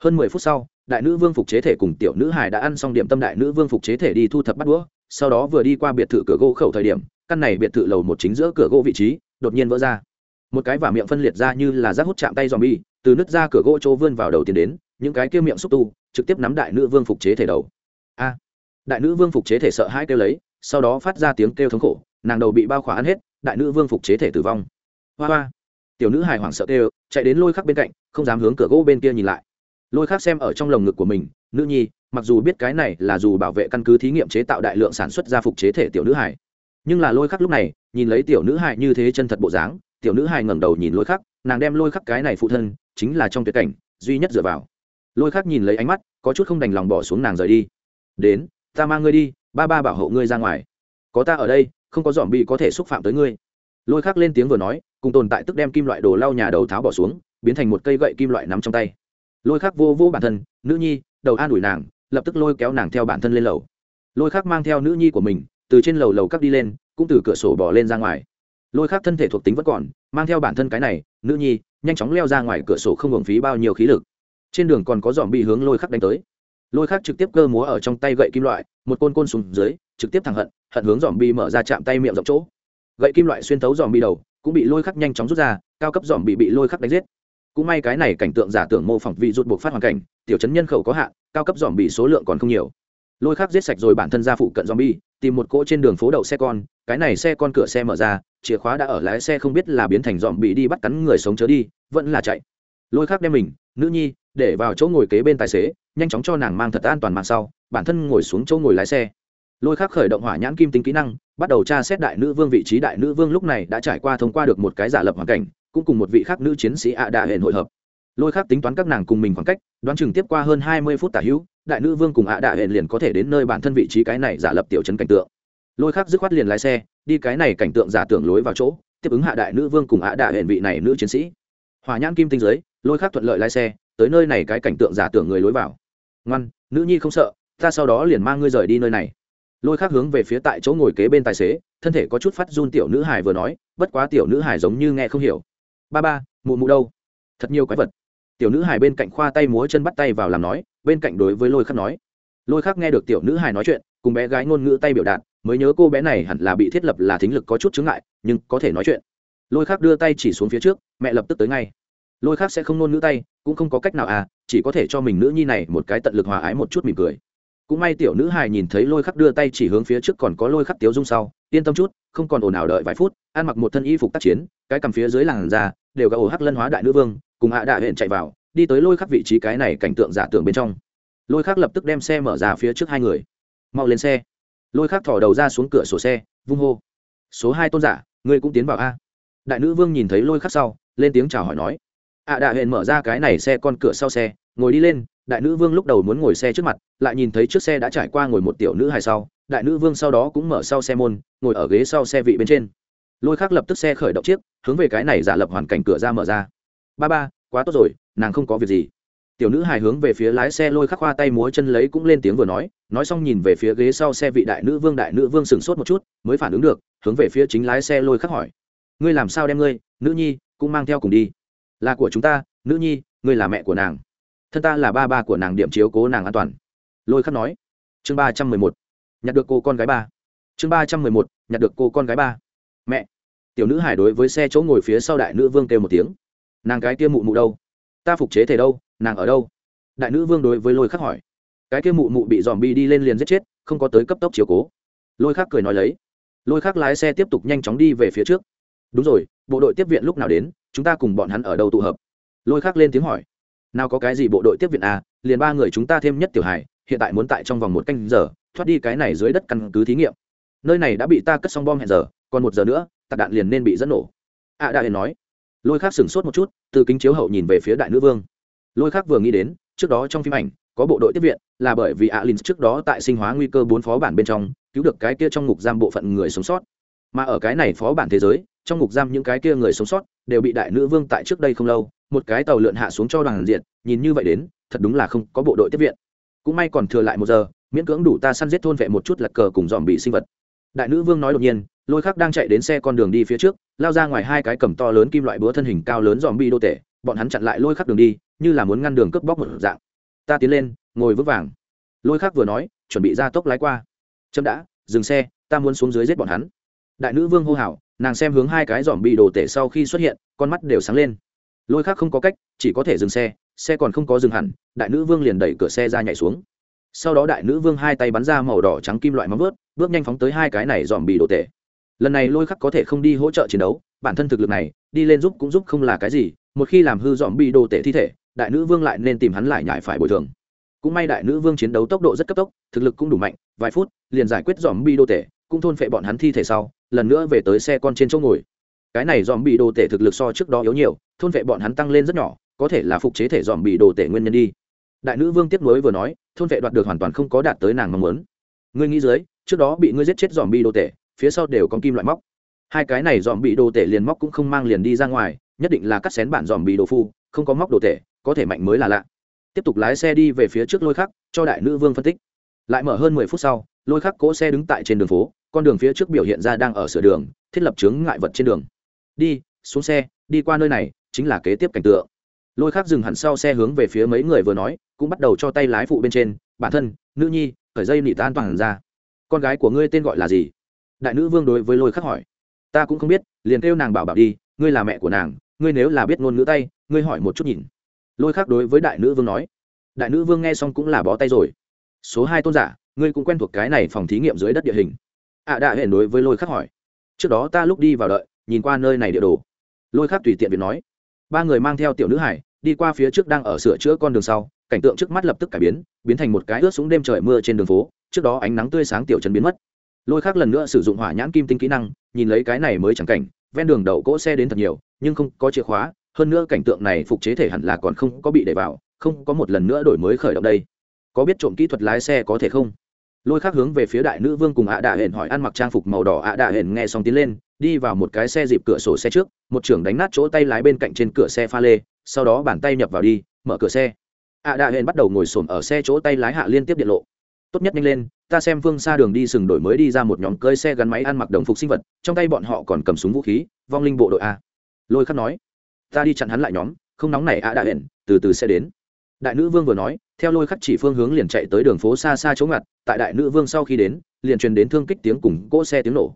Hơn mười phút sau đại nữ vương phục chế thể cùng tiểu nữ hải đã ăn xong điểm tâm đại nữ vương phục chế thể đi thu thập bắt đũa, sau đó vừa đi qua biệt thự cửa gỗ khẩu thời điểm, căn này biệt thự lầu một chính giữa cửa gỗ vị trí, đột nhiên vỡ ra. Một cái vả miệng phân liệt ra như là rác hút chạm tay dòm bi từ nứt ra cửa gỗ chỗ vươn vào đầu tiến đến, những cái kia miệng xúc tu, trực tiếp nắm đại nữ vương phục chế thể đầu. A! Đại nữ vương phục chế thể sợ hãi kêu lấy, sau đó phát ra tiếng kêu thống khổ, nàng đầu bị bao khỏa ăn hết, đại nữ vương phục chế thể tử vong. Hoa hoa! Tiểu nữ hài hoảng sợ kêu, chạy đến lôi khắc bên cạnh, không dám hướng cửa gỗ bên kia nhìn lại lôi khắc xem ở trong lồng ngực của mình nữ nhi mặc dù biết cái này là dù bảo vệ căn cứ thí nghiệm chế tạo đại lượng sản xuất ra phục chế thể tiểu nữ hải, nhưng là lôi khắc lúc này nhìn lấy tiểu nữ hải như thế chân thật bộ dáng tiểu nữ hải ngẩng đầu nhìn lôi khắc nàng đem lôi khắc cái này phụ thân chính là trong tuyệt cảnh duy nhất dựa vào. Lôi khắc nhìn lấy ánh mắt có chút không đành lòng bỏ xuống nàng rời đi. Đến ta mang ngươi đi ba ba bảo hộ ngươi ra ngoài. Có ta ở đây không có dòm bị có thể xúc phạm tới ngươi. Lôi khắc lên tiếng vừa nói cùng tồn tại tức đem kim loại đồ lau nhà đầu tháo bỏ xuống biến thành một cây gậy kim loại nắm trong tay lôi khắc vô vô bản thân, nữ nhi, đầu an ủi nàng, lập tức lôi kéo nàng theo bản thân lên lầu. Lôi khắc mang theo nữ nhi của mình, từ trên lầu lầu cắp đi lên, cũng từ cửa sổ bỏ lên ra ngoài. Lôi khắc thân thể thuộc tính vẫn còn, mang theo bản thân cái này, nữ nhi, nhanh chóng leo ra ngoài cửa sổ không hưởng phí bao nhiêu khí lực. Trên đường còn có dòm bị hướng lôi khắc đánh tới. Lôi khắc trực tiếp cơ múa ở trong tay gậy kim loại, một côn côn xuống dưới, trực tiếp thẳng hận hận hướng dòm bi mở ra chạm tay miệng rộng chỗ. Gậy kim loại xuyên thấu dòm bi đầu, cũng bị lôi khắc nhanh chóng rút ra, cao cấp dòm bị bị lôi khắc đánh giết cũng may cái này cảnh tượng giả tưởng mô phỏng vị rút buộc phát hoàn cảnh, tiểu chấn nhân khẩu có hạn, cao cấp dòm bị số lượng còn không nhiều. Lôi khắc giết sạch rồi bản thân ra phụ cận dòm bi tìm một cỗ trên đường phố đậu xe con, cái này xe con cửa xe mở ra, chìa khóa đã ở lái xe không biết là biến thành dòm bị đi bắt cắn người sống chớ đi, vẫn là chạy. Lôi khắc đem mình, nữ nhi, để vào chỗ ngồi kế bên tài xế, nhanh chóng cho nàng mang thật an toàn mạng sau, bản thân ngồi xuống chỗ ngồi lái xe. Lôi khắc khởi động hỏa nhãn kim tính kỹ năng, bắt đầu tra xét đại nữ vương vị trí. Đại nữ vương lúc này đã trải qua thông qua được một cái giả lập hoàn cảnh cũng cùng một vị khác nữ chiến sĩ ạ đạ hển hội hợp. Lôi khác tính toán các nàng cùng mình khoảng cách, đoán chừng tiếp qua hơn hai mươi phút tả hữu, đại nữ vương cùng ạ đạ hển liền có thể đến nơi bản thân vị trí cái này giả lập tiểu trấn cảnh tượng. Lôi khác dứt khoát liền lái xe, đi cái này cảnh tượng giả tưởng lối vào chỗ, tiếp ứng hạ đại nữ vương cùng ạ đạ hển vị này nữ chiến sĩ. Hòa nhãn kim tinh giới lôi khác thuận lợi lái xe, tới nơi này cái cảnh tượng giả tưởng người lối vào. Ngoan, nữ nhi không sợ, ta sau đó liền mang ngươi rời đi nơi này. Lôi khác hướng về phía tại chỗ ngồi kế bên tài xế, thân thể có chút phát run tiểu nữ hải vừa nói, bất quá tiểu nữ hải giống như nghe không hiểu ba ba, mụ mụ đâu? Thật nhiều quái vật. Tiểu nữ hải bên cạnh khoa tay múa chân bắt tay vào làm nói, bên cạnh đối với lôi khắc nói. Lôi khắc nghe được tiểu nữ hải nói chuyện, cùng bé gái ngôn ngữ tay biểu đạt, mới nhớ cô bé này hẳn là bị thiết lập là thính lực có chút chứng ngại, nhưng có thể nói chuyện. Lôi khắc đưa tay chỉ xuống phía trước, mẹ lập tức tới ngay. Lôi khắc sẽ không ngôn ngữ tay, cũng không có cách nào à chỉ có thể cho mình nữ nhi này một cái tận lực hòa ái một chút mỉm cười. Cũng may tiểu nữ hài nhìn thấy lôi khắc đưa tay chỉ hướng phía trước còn có lôi khắc tiếu dung sau, yên tâm chút, không còn ồn ào đợi vài phút, ăn mặc một thân y phục tác chiến, cái cầm phía dưới làn da đều gà ổ hắc lân hóa đại nữ vương, cùng hạ đại huyện chạy vào, đi tới lôi khắc vị trí cái này cảnh tượng giả tưởng bên trong. Lôi khắc lập tức đem xe mở ra phía trước hai người. Mau lên xe. Lôi khắc thỏ đầu ra xuống cửa sổ xe, vung hô. Số hai tôn giả, ngươi cũng tiến vào a. Đại nữ vương nhìn thấy lôi khắc sau, lên tiếng chào hỏi nói. Ạ đại huyện mở ra cái này xe con cửa sau xe, ngồi đi lên, đại nữ vương lúc đầu muốn ngồi xe trước mặt, lại nhìn thấy chiếc xe đã trải qua ngồi một tiểu nữ hài sau, đại nữ vương sau đó cũng mở sau xe môn, ngồi ở ghế sau xe vị bên trên lôi khác lập tức xe khởi động chiếc, hướng về cái này giả lập hoàn cảnh cửa ra mở ra. Ba ba, quá tốt rồi, nàng không có việc gì. Tiểu nữ hài hướng về phía lái xe lôi khắc khoa tay múa chân lấy cũng lên tiếng vừa nói nói xong nhìn về phía ghế sau xe vị đại nữ vương, đại nữ vương sửng sốt một chút, mới phản ứng được, hướng về phía chính lái xe lôi khắc hỏi. Ngươi làm sao đem ngươi, nữ nhi, cũng mang theo cùng đi? Là của chúng ta, nữ nhi, ngươi là mẹ của nàng. Thân ta là ba ba của nàng điểm chiếu cố nàng an toàn. Lôi khắc nói. Chương ba trăm mười một, nhặt được cô con gái ba. Chương ba trăm mười một, nhặt được cô con gái ba. Mẹ tiểu nữ hải đối với xe chỗ ngồi phía sau đại nữ vương kêu một tiếng. Nàng cái kia mụ mụ đâu? Ta phục chế thể đâu? Nàng ở đâu? Đại nữ vương đối với lôi khắc hỏi. Cái kia mụ mụ bị dòm bi đi lên liền giết chết, không có tới cấp tốc chiếu cố. Lôi khắc cười nói lấy. Lôi khắc lái xe tiếp tục nhanh chóng đi về phía trước. Đúng rồi, bộ đội tiếp viện lúc nào đến, chúng ta cùng bọn hắn ở đâu tụ hợp? Lôi khắc lên tiếng hỏi. Nào có cái gì bộ đội tiếp viện à liền ba người chúng ta thêm nhất tiểu hải hiện tại muốn tại trong vòng một canh giờ, thoát đi cái này dưới đất căn cứ thí nghiệm. Nơi này đã bị ta cất xong bom hẹn giờ, còn một giờ nữa tạc đạn liền nên bị dẫn nổ. Ạ à, đại nói. Lôi khác sửng sốt một chút từ kính chiếu hậu nhìn về phía đại nữ vương. Lôi khác vừa nghĩ đến trước đó trong phim ảnh có bộ đội tiếp viện là bởi vì alin trước đó tại sinh hóa nguy cơ bốn phó bản bên trong cứu được cái kia trong ngục giam bộ phận người sống sót. Mà ở cái này phó bản thế giới trong ngục giam những cái kia người sống sót đều bị đại nữ vương tại trước đây không lâu một cái tàu lượn hạ xuống cho đoàn diện nhìn như vậy đến thật đúng là không có bộ đội tiếp viện. Cũng may còn thừa lại một giờ miễn cưỡng đủ ta săn giết thôn vệ một chút lật cờ cùng dòm bị sinh vật. Đại nữ vương nói đột nhiên lôi khắc đang chạy đến xe con đường đi phía trước, lao ra ngoài hai cái cầm to lớn kim loại búa thân hình cao lớn dòm bi đô tể bọn hắn chặn lại lôi khắc đường đi, như là muốn ngăn đường cướp bóc một dạng. Ta tiến lên, ngồi vững vàng. Lôi khắc vừa nói, chuẩn bị ra tốc lái qua. Chậm đã, dừng xe, ta muốn xuống dưới giết bọn hắn. Đại nữ vương hô hào, nàng xem hướng hai cái dòm bị đồ tể sau khi xuất hiện, con mắt đều sáng lên. Lôi khác không có cách, chỉ có thể dừng xe xe còn không có dừng hẳn, đại nữ vương liền đẩy cửa xe ra nhảy xuống. Sau đó đại nữ vương hai tay bắn ra màu đỏ trắng kim loại móng vớt bước nhanh phóng tới hai cái này dòm bị đồ tể lần này lôi khắc có thể không đi hỗ trợ chiến đấu, bản thân thực lực này, đi lên giúp cũng giúp không là cái gì, một khi làm hư dọn bị đồ tể thi thể, đại nữ vương lại nên tìm hắn lại nhải phải bồi thường. Cũng may đại nữ vương chiến đấu tốc độ rất cấp tốc, thực lực cũng đủ mạnh, vài phút, liền giải quyết dòm Bi Đô tể, cũng thôn phệ bọn hắn thi thể sau, lần nữa về tới xe con trên chỗ ngồi. Cái này dòm bị đồ tể thực lực so trước đó yếu nhiều, thôn vệ bọn hắn tăng lên rất nhỏ, có thể là phục chế thể dòm bị đồ tể nguyên nhân đi. Đại nữ vương tiếp nối vừa nói, thôn vệ đoạt được hoàn toàn không có đạt tới nàng mong muốn. Ngươi nghĩ dưới, trước đó bị ngươi giết chết dòm bị đồ tể phía sau đều có kim loại móc. Hai cái này dòm bị đồ tể liền móc cũng không mang liền đi ra ngoài, nhất định là cắt xén bản dòm bị đồ phu, không có móc đồ tể, có thể mạnh mới là lạ. Tiếp tục lái xe đi về phía trước lôi khắc, cho đại nữ vương phân tích. Lại mở hơn mười phút sau, lôi khắc cỗ xe đứng tại trên đường phố, con đường phía trước biểu hiện ra đang ở sửa đường, thiết lập chướng ngại vật trên đường. Đi, xuống xe, đi qua nơi này, chính là kế tiếp cảnh tượng. Lôi khác dừng hẳn sau xe hướng về phía mấy người vừa nói, cũng bắt đầu cho tay lái phụ bên trên, bản thân, nữ nhi khởi dây nị tan toàn ra. Con gái của ngươi tên gọi là gì? Đại nữ vương đối với lôi khắc hỏi. Ta cũng không biết, liền kêu nàng bảo bảo đi, ngươi là mẹ của nàng, ngươi nếu là biết ngôn ngữ tay, ngươi hỏi một chút nhìn. Lôi khắc đối với đại nữ vương nói. Đại nữ vương nghe xong cũng là bó tay rồi. Số hai tôn giả, ngươi cũng quen thuộc cái này phòng thí nghiệm dưới đất địa hình. Ạ à đã hẹn đối với lôi khắc hỏi. Trước đó ta lúc đi vào đợi, nhìn qua nơi này địa đồ. Lôi khắc tùy tiện việc nói. Ba người mang theo tiểu nữ hải, đi qua phía trước đang ở sửa chữa con đường sau, cảnh tượng trước mắt lập tức cải biến biến thành một cái ướt súng đêm trời mưa trên đường phố, trước đó ánh nắng tươi sáng tiểu trần biến mất lôi khác lần nữa sử dụng hỏa nhãn kim tinh kỹ năng, nhìn lấy cái này mới chẳng cảnh, ven đường đậu cỗ xe đến thật nhiều, nhưng không có chìa khóa, hơn nữa cảnh tượng này phục chế thể hẳn là còn không có bị để vào, không có một lần nữa đổi mới khởi động đây. Có biết trộm kỹ thuật lái xe có thể không? Lôi khác hướng về phía đại nữ vương cùng ạ đạ hển hỏi ăn mặc trang phục màu đỏ, ạ đạ hển nghe xong tiến lên, đi vào một cái xe dịp cửa sổ xe trước, một trưởng đánh nát chỗ tay lái bên cạnh trên cửa xe pha lê, sau đó bàn tay nhập vào đi, mở cửa xe. ạ đạ hển bắt đầu ngồi xổm ở xe chỗ tay lái hạ liên tiếp điện lộ tốt nhất nhanh lên, ta xem phương xa đường đi sừng đổi mới đi ra một nhóm cơi xe gắn máy ăn mặc đồng phục sinh vật, trong tay bọn họ còn cầm súng vũ khí, vong linh bộ đội a. Lôi khắc nói, ta đi chặn hắn lại nhóm, không nóng này a đại hển từ từ sẽ đến. Đại nữ vương vừa nói, theo lôi khắc chỉ phương hướng liền chạy tới đường phố xa xa chống ngặt, tại đại nữ vương sau khi đến, liền truyền đến thương kích tiếng cùng cỗ xe tiếng nổ.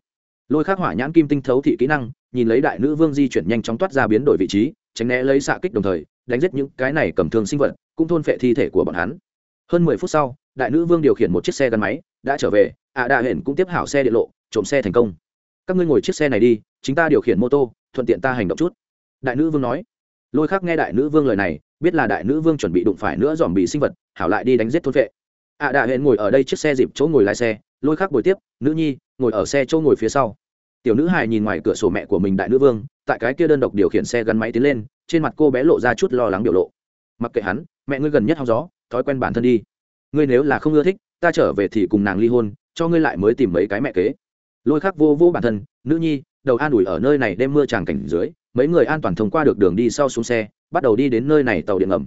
Lôi khắc hỏa nhãn kim tinh thấu thị kỹ năng, nhìn lấy đại nữ vương di chuyển nhanh chóng toát ra biến đổi vị trí, tránh né lấy xạ kích đồng thời, đánh giết những cái này cầm thương sinh vật, cũng thôn phệ thi thể của bọn hắn. Hơn mười phút sau đại nữ vương điều khiển một chiếc xe gắn máy, đã trở về, ạ à đạ hển cũng tiếp hảo xe điện lộ, trộm xe thành công. Các ngươi ngồi chiếc xe này đi chính ta điều khiển mô tô, thuận tiện ta hành động chút. Đại nữ vương nói. Lôi khác nghe đại nữ vương lời này, biết là đại nữ vương chuẩn bị đụng phải nữa dòm bị sinh vật, hảo lại đi đánh giết thôn vệ. Ạ à đạ hển ngồi ở đây chiếc xe dịp chỗ ngồi lái xe, lôi khác bồi tiếp, nữ nhi, ngồi ở xe chỗ ngồi phía sau. Tiểu nữ hài nhìn ngoài cửa sổ mẹ của mình đại nữ vương, tại cái kia đơn độc điều khiển xe gắn máy tiến lên, trên mặt cô bé lộ ra chút lo lắng biểu lộ. Mặc kệ hắn, mẹ ngươi gần nhất hóng gió, thói quen bản thân đi ngươi nếu là không ưa thích, ta trở về thì cùng nàng ly hôn, cho ngươi lại mới tìm mấy cái mẹ kế. Lôi khắc vô vô bản thân, nữ nhi, đầu an ủi ở nơi này đêm mưa tràng cảnh dưới, mấy người an toàn thông qua được đường đi sau xuống xe, bắt đầu đi đến nơi này tàu điện ngầm.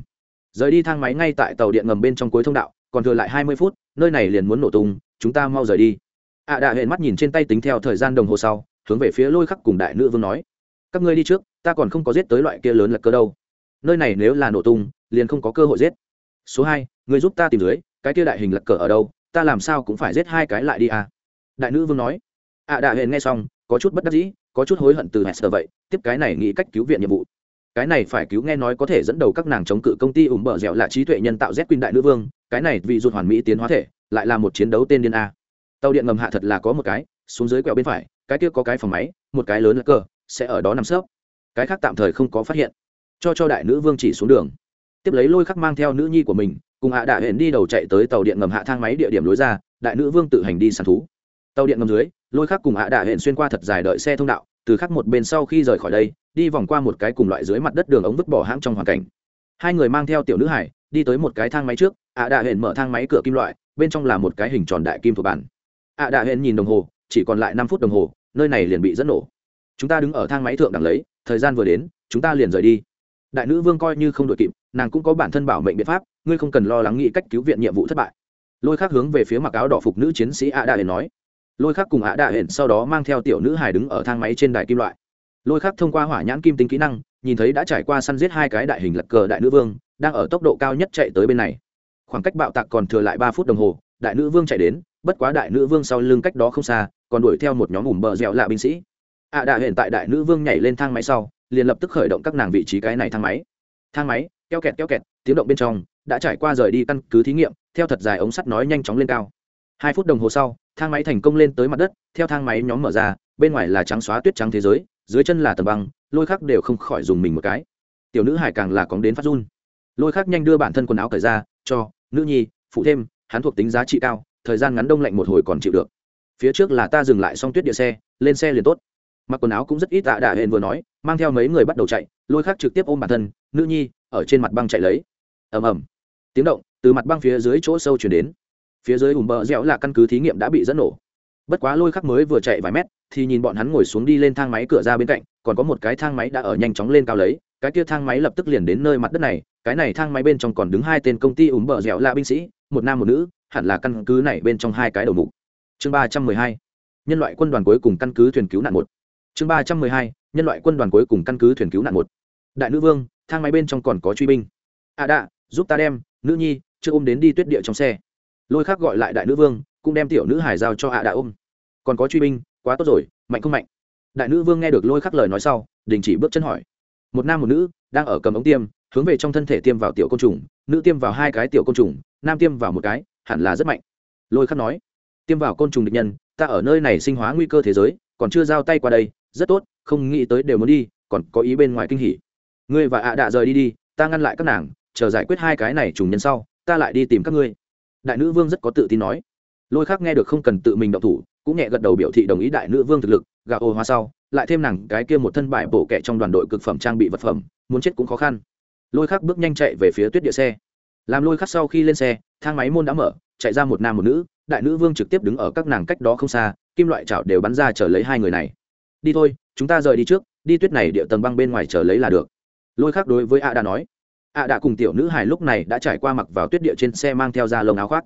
Rời đi thang máy ngay tại tàu điện ngầm bên trong cuối thông đạo, còn thừa lại hai mươi phút, nơi này liền muốn nổ tung, chúng ta mau rời đi. Ạ à đạ hẹn mắt nhìn trên tay tính theo thời gian đồng hồ sau, hướng về phía lôi khắc cùng đại nữ vương nói, các ngươi đi trước, ta còn không có giết tới loại kia lớn là cơ đâu. Nơi này nếu là nổ tung, liền không có cơ hội giết số hai người giúp ta tìm dưới cái kia đại hình lật cờ ở đâu ta làm sao cũng phải giết hai cái lại đi à? Đại nữ vương nói. Ạ à, đại huyền nghe xong có chút bất đắc dĩ có chút hối hận từ hẹn sờ vậy tiếp cái này nghĩ cách cứu viện nhiệm vụ. Cái này phải cứu nghe nói có thể dẫn đầu các nàng chống cự công ty ủng bờ dẻo là trí tuệ nhân tạo z quyên đại nữ vương cái này vì ruột hoàn mỹ tiến hóa thể lại là một chiến đấu tên điên a. Tàu điện ngầm hạ thật là có một cái xuống dưới quẹo bên phải cái kia có cái phòng máy một cái lớn là cờ sẽ ở đó nằm sớp cái khác tạm thời không có phát hiện. Cho cho đại nữ vương chỉ xuống đường tiếp lấy lôi khắc mang theo nữ nhi của mình, cùng hạ đạ hển đi đầu chạy tới tàu điện ngầm hạ thang máy địa điểm lối ra, đại nữ vương tự hành đi săn thú. Tàu điện ngầm dưới, lôi khắc cùng hạ đạ hển xuyên qua thật dài đợi xe thông đạo, từ khắc một bên sau khi rời khỏi đây, đi vòng qua một cái cùng loại dưới mặt đất đường ống vứt bỏ hãng trong hoàn cảnh. Hai người mang theo tiểu nữ hải, đi tới một cái thang máy trước hạ đạ hển mở thang máy cửa kim loại, bên trong là một cái hình tròn đại kim thuộc bản. Hạ đạ hển nhìn đồng hồ, chỉ còn lại năm phút đồng hồ, nơi này liền bị dẫn nổ. Chúng ta đứng ở thang máy thượng đẳng lấy, thời gian vừa đến, chúng ta liền rời đi đại nữ vương coi như không đội kịp, nàng cũng có bản thân bảo mệnh biện pháp, ngươi không cần lo lắng nghĩ cách cứu viện nhiệm vụ thất bại. Lôi khác hướng về phía mặc áo đỏ phục nữ chiến sĩ ạ đạ hển nói. Lôi khác cùng ạ đạ hển sau đó mang theo tiểu nữ hài đứng ở thang máy trên đài kim loại. Lôi khác thông qua hỏa nhãn kim tính kỹ năng, nhìn thấy đã trải qua săn giết hai cái đại hình lật cờ đại nữ vương, đang ở tốc độ cao nhất chạy tới bên này. Khoảng cách bạo tạc còn thừa lại ba phút đồng hồ, đại nữ vương chạy đến, bất quá đại nữ vương sau lưng cách đó không xa, còn đuổi theo một nhóm ủng bờ dẻo lạ binh sĩ. Ạ đạ hển tại đại nữ vương nhảy lên thang máy sau liền lập tức khởi động các nàng vị trí cái này thang máy. Thang máy, keo kẹt keo kẹt, tiếng động bên trong đã trải qua rời đi căn cứ thí nghiệm, theo thật dài ống sắt nói nhanh chóng lên cao. Hai phút đồng hồ sau, thang máy thành công lên tới mặt đất, theo thang máy nhóm mở ra, bên ngoài là trắng xóa tuyết trắng thế giới, dưới chân là tầm băng, lôi khắc đều không khỏi dùng mình một cái. Tiểu nữ hải càng là cóng đến phát run. Lôi khắc nhanh đưa bản thân quần áo cởi ra, cho nữ nhi, phụ thêm, hắn thuộc tính giá trị cao, thời gian ngắn đông lạnh một hồi còn chịu được. Phía trước là ta dừng lại xong tuyết địa xe, lên xe liền tốt. Mặc quần áo cũng rất ít tạ đạ hên vừa nói mang theo mấy người bắt đầu chạy, lôi khắc trực tiếp ôm bản thân, nữ nhi, ở trên mặt băng chạy lấy. Ầm ầm. Tiếng động từ mặt băng phía dưới chỗ sâu chuyển đến. Phía dưới ủng bờ dẻo là căn cứ thí nghiệm đã bị dẫn nổ. Bất quá lôi khắc mới vừa chạy vài mét, thì nhìn bọn hắn ngồi xuống đi lên thang máy cửa ra bên cạnh, còn có một cái thang máy đã ở nhanh chóng lên cao lấy, cái kia thang máy lập tức liền đến nơi mặt đất này, cái này thang máy bên trong còn đứng hai tên công ty ủng bờ dẻo là binh sĩ, một nam một nữ, hẳn là căn cứ này bên trong hai cái đầu mục. Chương ba trăm mười hai. Nhân loại quân đoàn cuối cùng căn cứ thuyền cứu nạn một chương ba trăm mười hai, nhân loại quân đoàn cuối cùng căn cứ thuyền cứu nạn một. Đại nữ vương, thang máy bên trong còn có truy binh. À đạ, giúp ta đem, nữ nhi, chưa ôm đến đi tuyết địa trong xe. Lôi khác gọi lại đại nữ vương, cũng đem tiểu nữ hải giao cho à ạ đã ôm. Còn có truy binh, quá tốt rồi, mạnh không mạnh? Đại nữ vương nghe được lôi khắc lời nói sau, đình chỉ bước chân hỏi. Một nam một nữ, đang ở cầm ống tiêm, hướng về trong thân thể tiêm vào tiểu côn trùng, nữ tiêm vào hai cái tiểu côn trùng, nam tiêm vào một cái, hẳn là rất mạnh. Lôi khắc nói, tiêm vào côn trùng địch nhân, ta ở nơi này sinh hóa nguy cơ thế giới, còn chưa giao tay qua đây rất tốt, không nghĩ tới đều muốn đi, còn có ý bên ngoài kinh hỉ. Ngươi và ạ à đạ rời đi đi, ta ngăn lại các nàng, chờ giải quyết hai cái này trùng nhân sau, ta lại đi tìm các ngươi. Đại nữ vương rất có tự tin nói. Lôi khác nghe được không cần tự mình động thủ, cũng nhẹ gật đầu biểu thị đồng ý đại nữ vương thực lực, gà ô hoa sau, lại thêm nàng cái kia một thân bại bổ kẹ trong đoàn đội cực phẩm trang bị vật phẩm, muốn chết cũng khó khăn. Lôi khác bước nhanh chạy về phía tuyết địa xe. Làm lôi khắc sau khi lên xe, thang máy môn đã mở, chạy ra một nam một nữ, đại nữ vương trực tiếp đứng ở các nàng cách đó không xa, kim loại chảo đều bắn ra chờ lấy hai người này đi thôi, chúng ta rời đi trước, đi tuyết này địa tầng băng bên ngoài chờ lấy là được. Lôi khắc đối với ạ đã nói. Ạ đã cùng tiểu nữ hài lúc này đã trải qua mặc vào tuyết địa trên xe mang theo da lông áo khoác.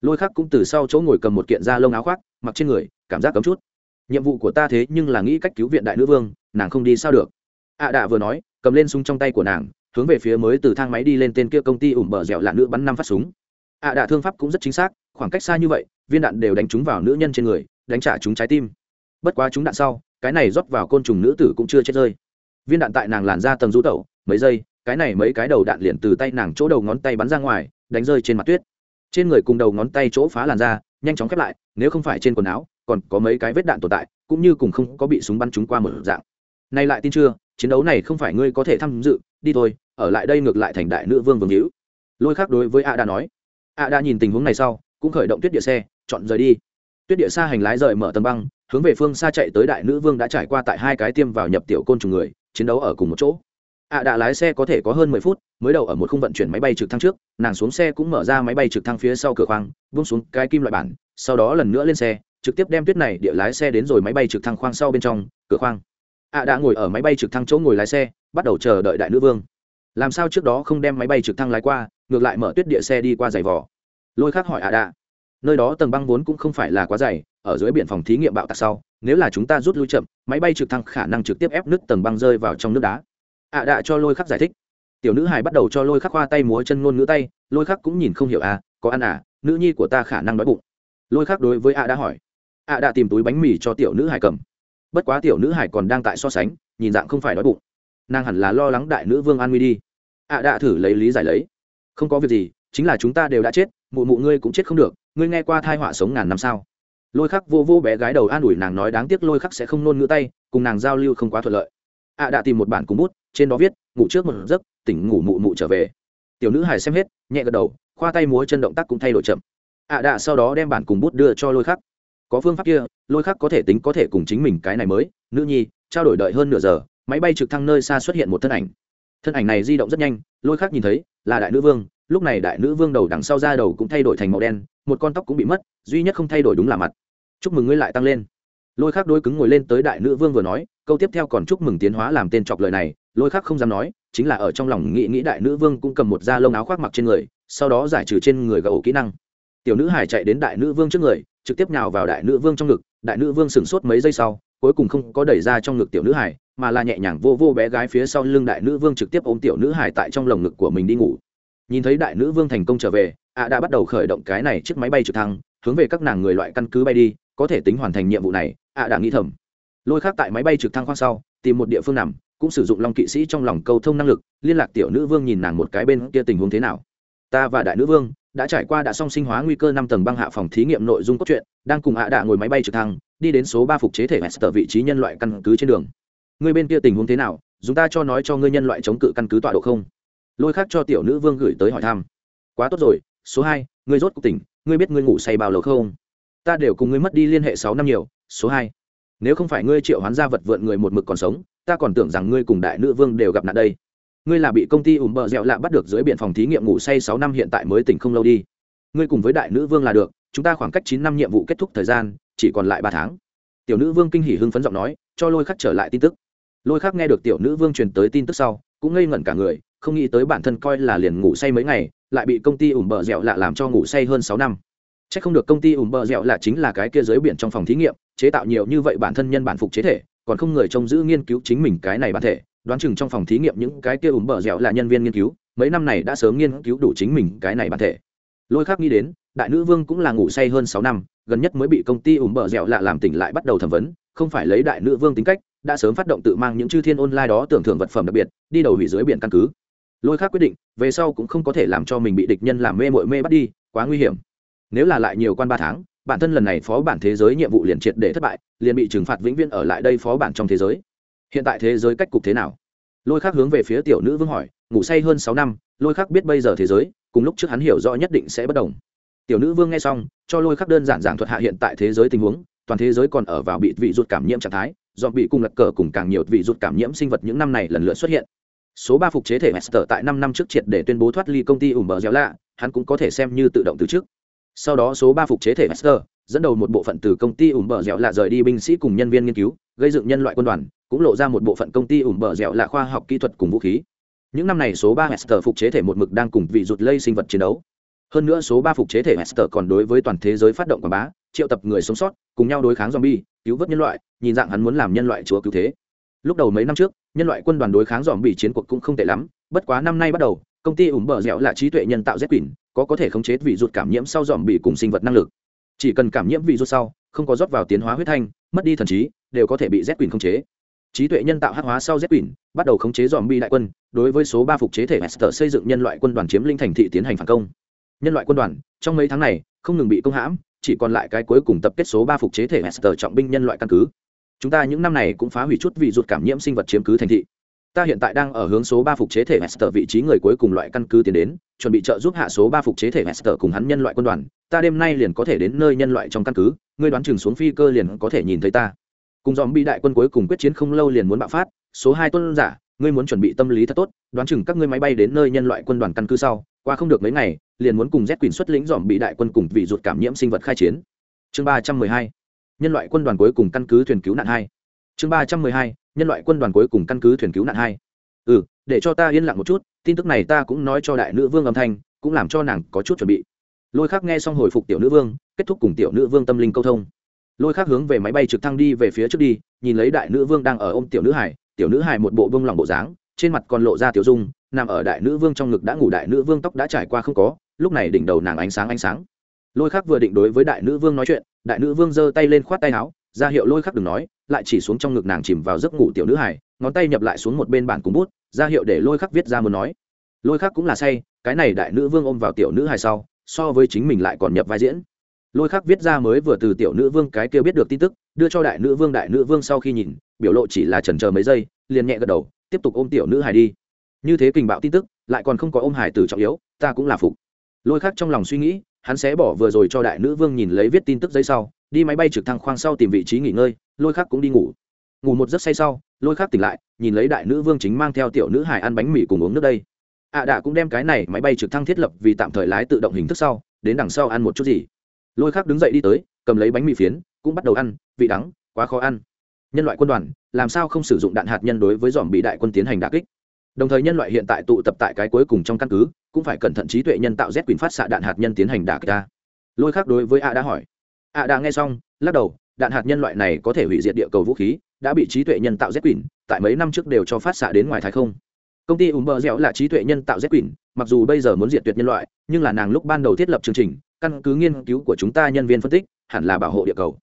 Lôi khắc cũng từ sau chỗ ngồi cầm một kiện da lông áo khoác, mặc trên người, cảm giác cấm chút. Nhiệm vụ của ta thế nhưng là nghĩ cách cứu viện đại nữ vương, nàng không đi sao được. Ạ đã vừa nói, cầm lên súng trong tay của nàng, hướng về phía mới từ thang máy đi lên tên kia công ty ủm bờ dẻo là nữ bắn năm phát súng. Ạ đã thương pháp cũng rất chính xác, khoảng cách xa như vậy, viên đạn đều đánh trúng vào nữ nhân trên người, đánh trả chúng trái tim. Bất quá chúng đạn sau cái này rót vào côn trùng nữ tử cũng chưa chết rơi. Viên đạn tại nàng làn ra tầng du tẩu, mấy giây, cái này mấy cái đầu đạn liền từ tay nàng chỗ đầu ngón tay bắn ra ngoài, đánh rơi trên mặt tuyết. Trên người cùng đầu ngón tay chỗ phá làn ra nhanh chóng khép lại, nếu không phải trên quần áo, còn có mấy cái vết đạn tồn tại, cũng như cùng không có bị súng bắn chúng qua một dạng. Nay lại tin chưa, chiến đấu này không phải ngươi có thể tham dự, đi thôi, ở lại đây ngược lại thành đại nữ vương vương hữu. Lôi khác đối với a đa nói. A đa nhìn tình huống này sau, cũng khởi động tuyết địa xe, chọn rời đi. Tuyết địa xa hành lái rời mở tầng băng hướng về phương xa chạy tới đại nữ vương đã trải qua tại hai cái tiêm vào nhập tiểu côn trùng người, chiến đấu ở cùng một chỗ. Ạ à đã lái xe có thể có hơn mười phút, mới đầu ở một khung vận chuyển máy bay trực thăng trước, nàng xuống xe cũng mở ra máy bay trực thăng phía sau cửa khoang vung xuống cái kim loại bản, sau đó lần nữa lên xe, trực tiếp đem tuyết này địa lái xe đến rồi máy bay trực thăng khoang sau bên trong, cửa khoang. Ạ à đã ngồi ở máy bay trực thăng chỗ ngồi lái xe, bắt đầu chờ đợi đại nữ vương. Làm sao trước đó không đem máy bay trực thăng lái qua, ngược lại mở tuyết địa xe đi qua giày vò. Lôi khác hỏi ạ à đã nơi đó tầng băng vốn cũng không phải là quá dày ở dưới biển phòng thí nghiệm bạo tạc sau, nếu là chúng ta rút lui chậm, máy bay trực thăng khả năng trực tiếp ép nước tầng băng rơi vào trong nước đá. Ạ à đạ cho lôi khắc giải thích. Tiểu nữ hài bắt đầu cho lôi khắc khoa tay múa chân ngôn ngữ tay, lôi khắc cũng nhìn không hiểu à có ăn à nữ nhi của ta khả năng đói bụng. Lôi khắc đối với ạ đã hỏi. Ạ đã tìm túi bánh mì cho tiểu nữ hài cầm. Bất quá tiểu nữ hài còn đang tại so sánh, nhìn dạng không phải đói bụng. Nàng hẳn là lo lắng đại nữ vương an nguy đi. Ạ đã thử lấy lý giải lấy. Không có việc gì, chính là chúng ta đều đã chết, mụ mụ ngươi cũng chết không được, ngươi nghe qua thai họa sống ngàn năm sao? Lôi khắc vô vô bé gái đầu an ủi nàng nói đáng tiếc lôi khắc sẽ không nôn ngữ tay, cùng nàng giao lưu không quá thuận lợi. Ạ đã tìm một bản cùng bút, trên đó viết, ngủ trước một giấc, tỉnh ngủ mụ mụ trở về. Tiểu nữ hải xem hết, nhẹ gật đầu, khoa tay múa chân động tác cũng thay đổi chậm. Ạ đạ sau đó đem bản cùng bút đưa cho lôi khắc. Có phương pháp kia, lôi khắc có thể tính có thể cùng chính mình cái này mới. Nữ nhi, trao đổi đợi hơn nửa giờ, máy bay trực thăng nơi xa xuất hiện một thân ảnh. Thân ảnh này di động rất nhanh, lôi khắc nhìn thấy, là đại nữ vương lúc này đại nữ vương đầu đằng sau da đầu cũng thay đổi thành màu đen, một con tóc cũng bị mất, duy nhất không thay đổi đúng là mặt. Chúc mừng ngươi lại tăng lên. Lôi khắc đôi cứng ngồi lên tới đại nữ vương vừa nói, câu tiếp theo còn chúc mừng tiến hóa làm tên chọc lời này, lôi khắc không dám nói, chính là ở trong lòng nghĩ nghĩ đại nữ vương cũng cầm một da lông áo khoác mặc trên người, sau đó giải trừ trên người gậu kỹ năng. Tiểu nữ hải chạy đến đại nữ vương trước người, trực tiếp nhào vào đại nữ vương trong ngực, đại nữ vương sửng sốt mấy giây sau, cuối cùng không có đẩy ra trong ngực tiểu nữ hải, mà là nhẹ nhàng vô vô bé gái phía sau lưng đại nữ vương trực tiếp ôm tiểu nữ hải tại trong lồng ngực của mình đi ngủ nhìn thấy đại nữ vương thành công trở về, ạ đã bắt đầu khởi động cái này chiếc máy bay trực thăng, hướng về các nàng người loại căn cứ bay đi, có thể tính hoàn thành nhiệm vụ này, ạ đã nghĩ thầm. Lôi khác tại máy bay trực thăng khoang sau, tìm một địa phương nằm, cũng sử dụng long kỵ sĩ trong lòng câu thông năng lực, liên lạc tiểu nữ vương nhìn nàng một cái bên kia tình huống thế nào. Ta và đại nữ vương đã trải qua đã song sinh hóa nguy cơ năm tầng băng hạ phòng thí nghiệm nội dung cốt truyện, đang cùng ạ đã ngồi máy bay trực thăng, đi đến số ba phục chế thể hester vị trí nhân loại căn cứ trên đường. Người bên kia tình huống thế nào? Chúng ta cho nói cho ngươi nhân loại chống cự căn cứ tọa độ không? Lôi khác cho tiểu nữ vương gửi tới hỏi thăm. Quá tốt rồi, số hai, ngươi rốt cuộc tỉnh, ngươi biết ngươi ngủ say bao lâu không? Ta đều cùng ngươi mất đi liên hệ sáu năm nhiều, số hai. Nếu không phải ngươi triệu hoán gia vật vượn người một mực còn sống, ta còn tưởng rằng ngươi cùng đại nữ vương đều gặp nạn đây. Ngươi là bị công ty ủng bờ dẹo lạ bắt được dưới biển phòng thí nghiệm ngủ say sáu năm hiện tại mới tỉnh không lâu đi. Ngươi cùng với đại nữ vương là được, chúng ta khoảng cách chín năm nhiệm vụ kết thúc thời gian, chỉ còn lại ba tháng. Tiểu nữ vương kinh hỉ hưng phấn giọng nói, cho lôi khắc trở lại tin tức. Lôi khắc nghe được tiểu nữ vương truyền tới tin tức sau, cũng ngây ngẩn cả người không nghĩ tới bản thân coi là liền ngủ say mấy ngày, lại bị công ty ủng bờ dẹo lạ làm cho ngủ say hơn sáu năm. C h ắ c không được công ty ủng bờ dẹo lạ chính là cái kia dưới biển trong phòng thí nghiệm, chế tạo nhiều như vậy bản thân nhân bản phục chế thể, còn không người trông giữ nghiên cứu chính mình cái này bản thể, đoán chừng trong phòng thí nghiệm những cái kia ủng bờ dẻo là nhân viên nghiên cứu, mấy năm này đã sớm nghiên cứu đủ chính mình cái này bản thể. Lôi khác nghĩ đến, đại nữ vương cũng là ngủ say hơn sáu năm, gần nhất mới bị công ty ủng bờ dẻo lạ làm tỉnh lại bắt đầu thẩm vấn, không phải lấy đại nữ vương tính cách, đã sớm phát động tự mang những chư thiên online đó tưởng thưởng vật phẩm đặc biệt, đi đầu hủy dưới biển căn cứ lôi khác quyết định, về sau cũng không có thể làm cho mình bị địch nhân làm mê mội mê bắt đi, quá nguy hiểm. Nếu là lại nhiều quan ba tháng, bản thân lần này phó bản thế giới nhiệm vụ liền triệt để thất bại, liền bị trừng phạt vĩnh viễn ở lại đây phó bản trong thế giới. Hiện tại thế giới cách cục thế nào? Lôi khác hướng về phía tiểu nữ vương hỏi, ngủ say hơn sáu năm, lôi khác biết bây giờ thế giới, cùng lúc trước hắn hiểu rõ nhất định sẽ bất đồng. Tiểu nữ vương nghe xong, cho lôi khắc đơn giản giảng thuật hạ hiện tại thế giới tình huống, toàn thế giới còn ở vào bị vị rụt cảm nhiễm trạng thái, do bị cung lật cờ cùng càng nhiều vị rụt cảm nhiễm sinh vật những năm này lần lượt xuất hiện số ba phục chế thể Hester tại năm năm trước triệt để tuyên bố thoát ly công ty ủng bờ dẻo lạ hắn cũng có thể xem như tự động từ trước sau đó số ba phục chế thể Hester dẫn đầu một bộ phận từ công ty ủng bờ dẻo lạ rời đi binh sĩ cùng nhân viên nghiên cứu, gây dựng nhân loại quân đoàn, cũng lộ ra một bộ phận công ty ủng bờ dẻo lạ khoa học kỹ thuật cùng vũ khí. Những năm này số ba Hester phục chế thể một mực đang cùng vị rụt lây sinh vật chiến đấu. Hơn nữa số ba phục chế thể Hester còn đối với toàn thế giới phát động quảng bá, triệu tập người sống sót, cùng nhau đối kháng zombie, cứu vớt nhân loại, nhìn dạng hắn muốn làm nhân loại chúa cứu thế lúc đầu mấy năm trước, nhân loại quân đoàn đối kháng dòm bị chiến cuộc cũng không tệ lắm, bất quá năm nay bắt đầu, công ty ủng bờ dẻo là trí tuệ nhân tạo z quỷ, có có thể khống chế vị rụt cảm nhiễm sau dòm bị cùng sinh vật năng lực. Chỉ cần cảm nhiễm vị rụt sau, không có rót vào tiến hóa huyết thanh, mất đi thần trí, đều có thể bị z quỷ khống chế. Trí tuệ nhân tạo hắc hóa sau z quỷ, bắt đầu khống chế dòm bị đại quân, đối với số ba phục chế thể master xây dựng nhân loại quân đoàn chiếm linh thành thị tiến hành phản công. Nhân loại quân đoàn, trong mấy tháng này, không ngừng bị công hãm, chỉ còn lại cái cuối cùng tập kết số ba phục chế thể master trọng binh nhân loại căn cứ chúng ta những năm này cũng phá hủy chút vị rụt cảm nhiễm sinh vật chiếm cứ thành thị. Ta hiện tại đang ở hướng số ba phục chế thể Hester vị trí người cuối cùng loại căn cứ tiến đến, chuẩn bị trợ giúp hạ số ba phục chế thể Hester cùng hắn nhân loại quân đoàn. Ta đêm nay liền có thể đến nơi nhân loại trong căn cứ, ngươi đoán chừng xuống phi cơ liền có thể nhìn thấy ta. Cùng dòm bị đại quân cuối cùng quyết chiến không lâu liền muốn bạo phát, số hai tuân giả, ngươi muốn chuẩn bị tâm lý thật tốt, đoán chừng các ngươi máy bay đến nơi nhân loại quân đoàn căn cứ sau, qua không được mấy ngày, liền muốn cùng z quyền xuất lĩnh dòm bị đại quân cùng vị ruột cảm nhiễm sinh vật khai chiến. Chương ba trăm mười hai nhân loại quân đoàn cuối cùng căn cứ thuyền cứu nạn hai. Chương ba trăm mười hai, nhân loại quân đoàn cuối cùng căn cứ thuyền cứu nạn hai. Ừ để cho ta yên lặng một chút, tin tức này ta cũng nói cho đại nữ vương âm thanh, cũng làm cho nàng có chút chuẩn bị. Lôi khác nghe xong hồi phục tiểu nữ vương, kết thúc cùng tiểu nữ vương tâm linh câu thông. Lôi khác hướng về máy bay trực thăng đi về phía trước đi, nhìn lấy đại nữ vương đang ở ôm tiểu nữ hải, tiểu nữ hải một bộ bông lòng bộ dáng, trên mặt còn lộ ra tiểu dung, nằm ở đại nữ vương trong ngực đã ngủ đại nữ vương tóc đã trải qua không có, lúc này đỉnh đầu nàng ánh sáng ánh sáng lôi khắc vừa định đối với đại nữ vương nói chuyện, đại nữ vương giơ tay lên khoát tay áo, ra hiệu lôi khắc đừng nói, lại chỉ xuống trong ngực nàng chìm vào giấc ngủ tiểu nữ hải ngón tay nhập lại xuống một bên bản cùng bút, ra hiệu để lôi khắc viết ra muốn nói. Lôi khắc cũng là say, cái này đại nữ vương ôm vào tiểu nữ hải sau, so với chính mình lại còn nhập vai diễn. Lôi khắc viết ra mới vừa từ tiểu nữ vương cái kia biết được tin tức, đưa cho đại nữ vương, đại nữ vương sau khi nhìn, biểu lộ chỉ là trần chờ mấy giây, liền nhẹ gật đầu, tiếp tục ôm tiểu nữ hải đi. Như thế kình bạo tin tức, lại còn không có ôm hải tử trọng yếu, ta cũng là phục. Lôi khắc trong lòng suy nghĩ hắn sẽ bỏ vừa rồi cho đại nữ vương nhìn lấy viết tin tức giấy sau, đi máy bay trực thăng khoang sau tìm vị trí nghỉ ngơi, lôi khác cũng đi ngủ. Ngủ một giấc say sau, lôi khác tỉnh lại, nhìn lấy đại nữ vương chính mang theo tiểu nữ hải ăn bánh mì cùng uống nước đây. Ạ à đạ cũng đem cái này máy bay trực thăng thiết lập vì tạm thời lái tự động hình thức sau, đến đằng sau ăn một chút gì. Lôi khác đứng dậy đi tới, cầm lấy bánh mì phiến, cũng bắt đầu ăn, vị đắng, quá khó ăn. Nhân loại quân đoàn, làm sao không sử dụng đạn hạt nhân đối với dòm bị đại quân tiến hành đà kích? Đồng thời nhân loại hiện tại tụ tập tại cái cuối cùng trong căn cứ, cũng phải cẩn thận trí tuệ nhân tạo z quyền phát xạ đạn hạt nhân tiến hành đả kích ta lôi khác đối với a đã hỏi. A đã nghe xong, lắc đầu, đạn hạt nhân loại này có thể hủy diệt địa cầu vũ khí, đã bị trí tuệ nhân tạo z quyền, tại mấy năm trước đều cho phát xạ đến ngoài thái không. Công ty umber dẻo là trí tuệ nhân tạo z quyền, mặc dù bây giờ muốn diệt tuyệt nhân loại, nhưng là nàng lúc ban đầu thiết lập chương trình, căn cứ nghiên cứu của chúng ta nhân viên phân tích, hẳn là bảo hộ địa cầu.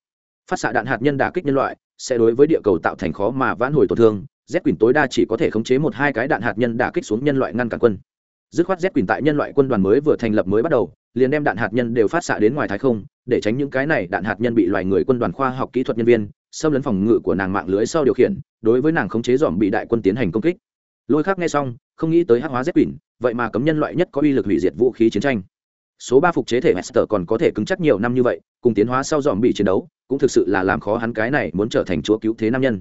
Phát xạ đạn hạt nhân đả kích nhân loại, sẽ đối với địa cầu tạo thành khó mà vãn hồi tổn thương z quỳnh tối đa chỉ có thể khống chế một hai cái đạn hạt nhân đả kích xuống nhân loại ngăn cản quân. Dứt khoát z quỳnh tại nhân loại quân đoàn mới vừa thành lập mới bắt đầu liền đem đạn hạt nhân đều phát xạ đến ngoài thái không để tránh những cái này đạn hạt nhân bị loài người quân đoàn khoa học kỹ thuật nhân viên xâm lấn phòng ngự của nàng mạng lưới sau điều khiển đối với nàng khống chế dòm bị đại quân tiến hành công kích. Lôi khác nghe xong không nghĩ tới hắc hóa z quỳnh, vậy mà cấm nhân loại nhất có uy lực hủy diệt vũ khí chiến tranh. Số ba phục chế thể master còn có thể cứng chắc nhiều năm như vậy cùng tiến hóa sau dòm bị chiến đấu cũng thực sự là làm khó hắn cái này muốn trở thành chúa cứu thế nam nhân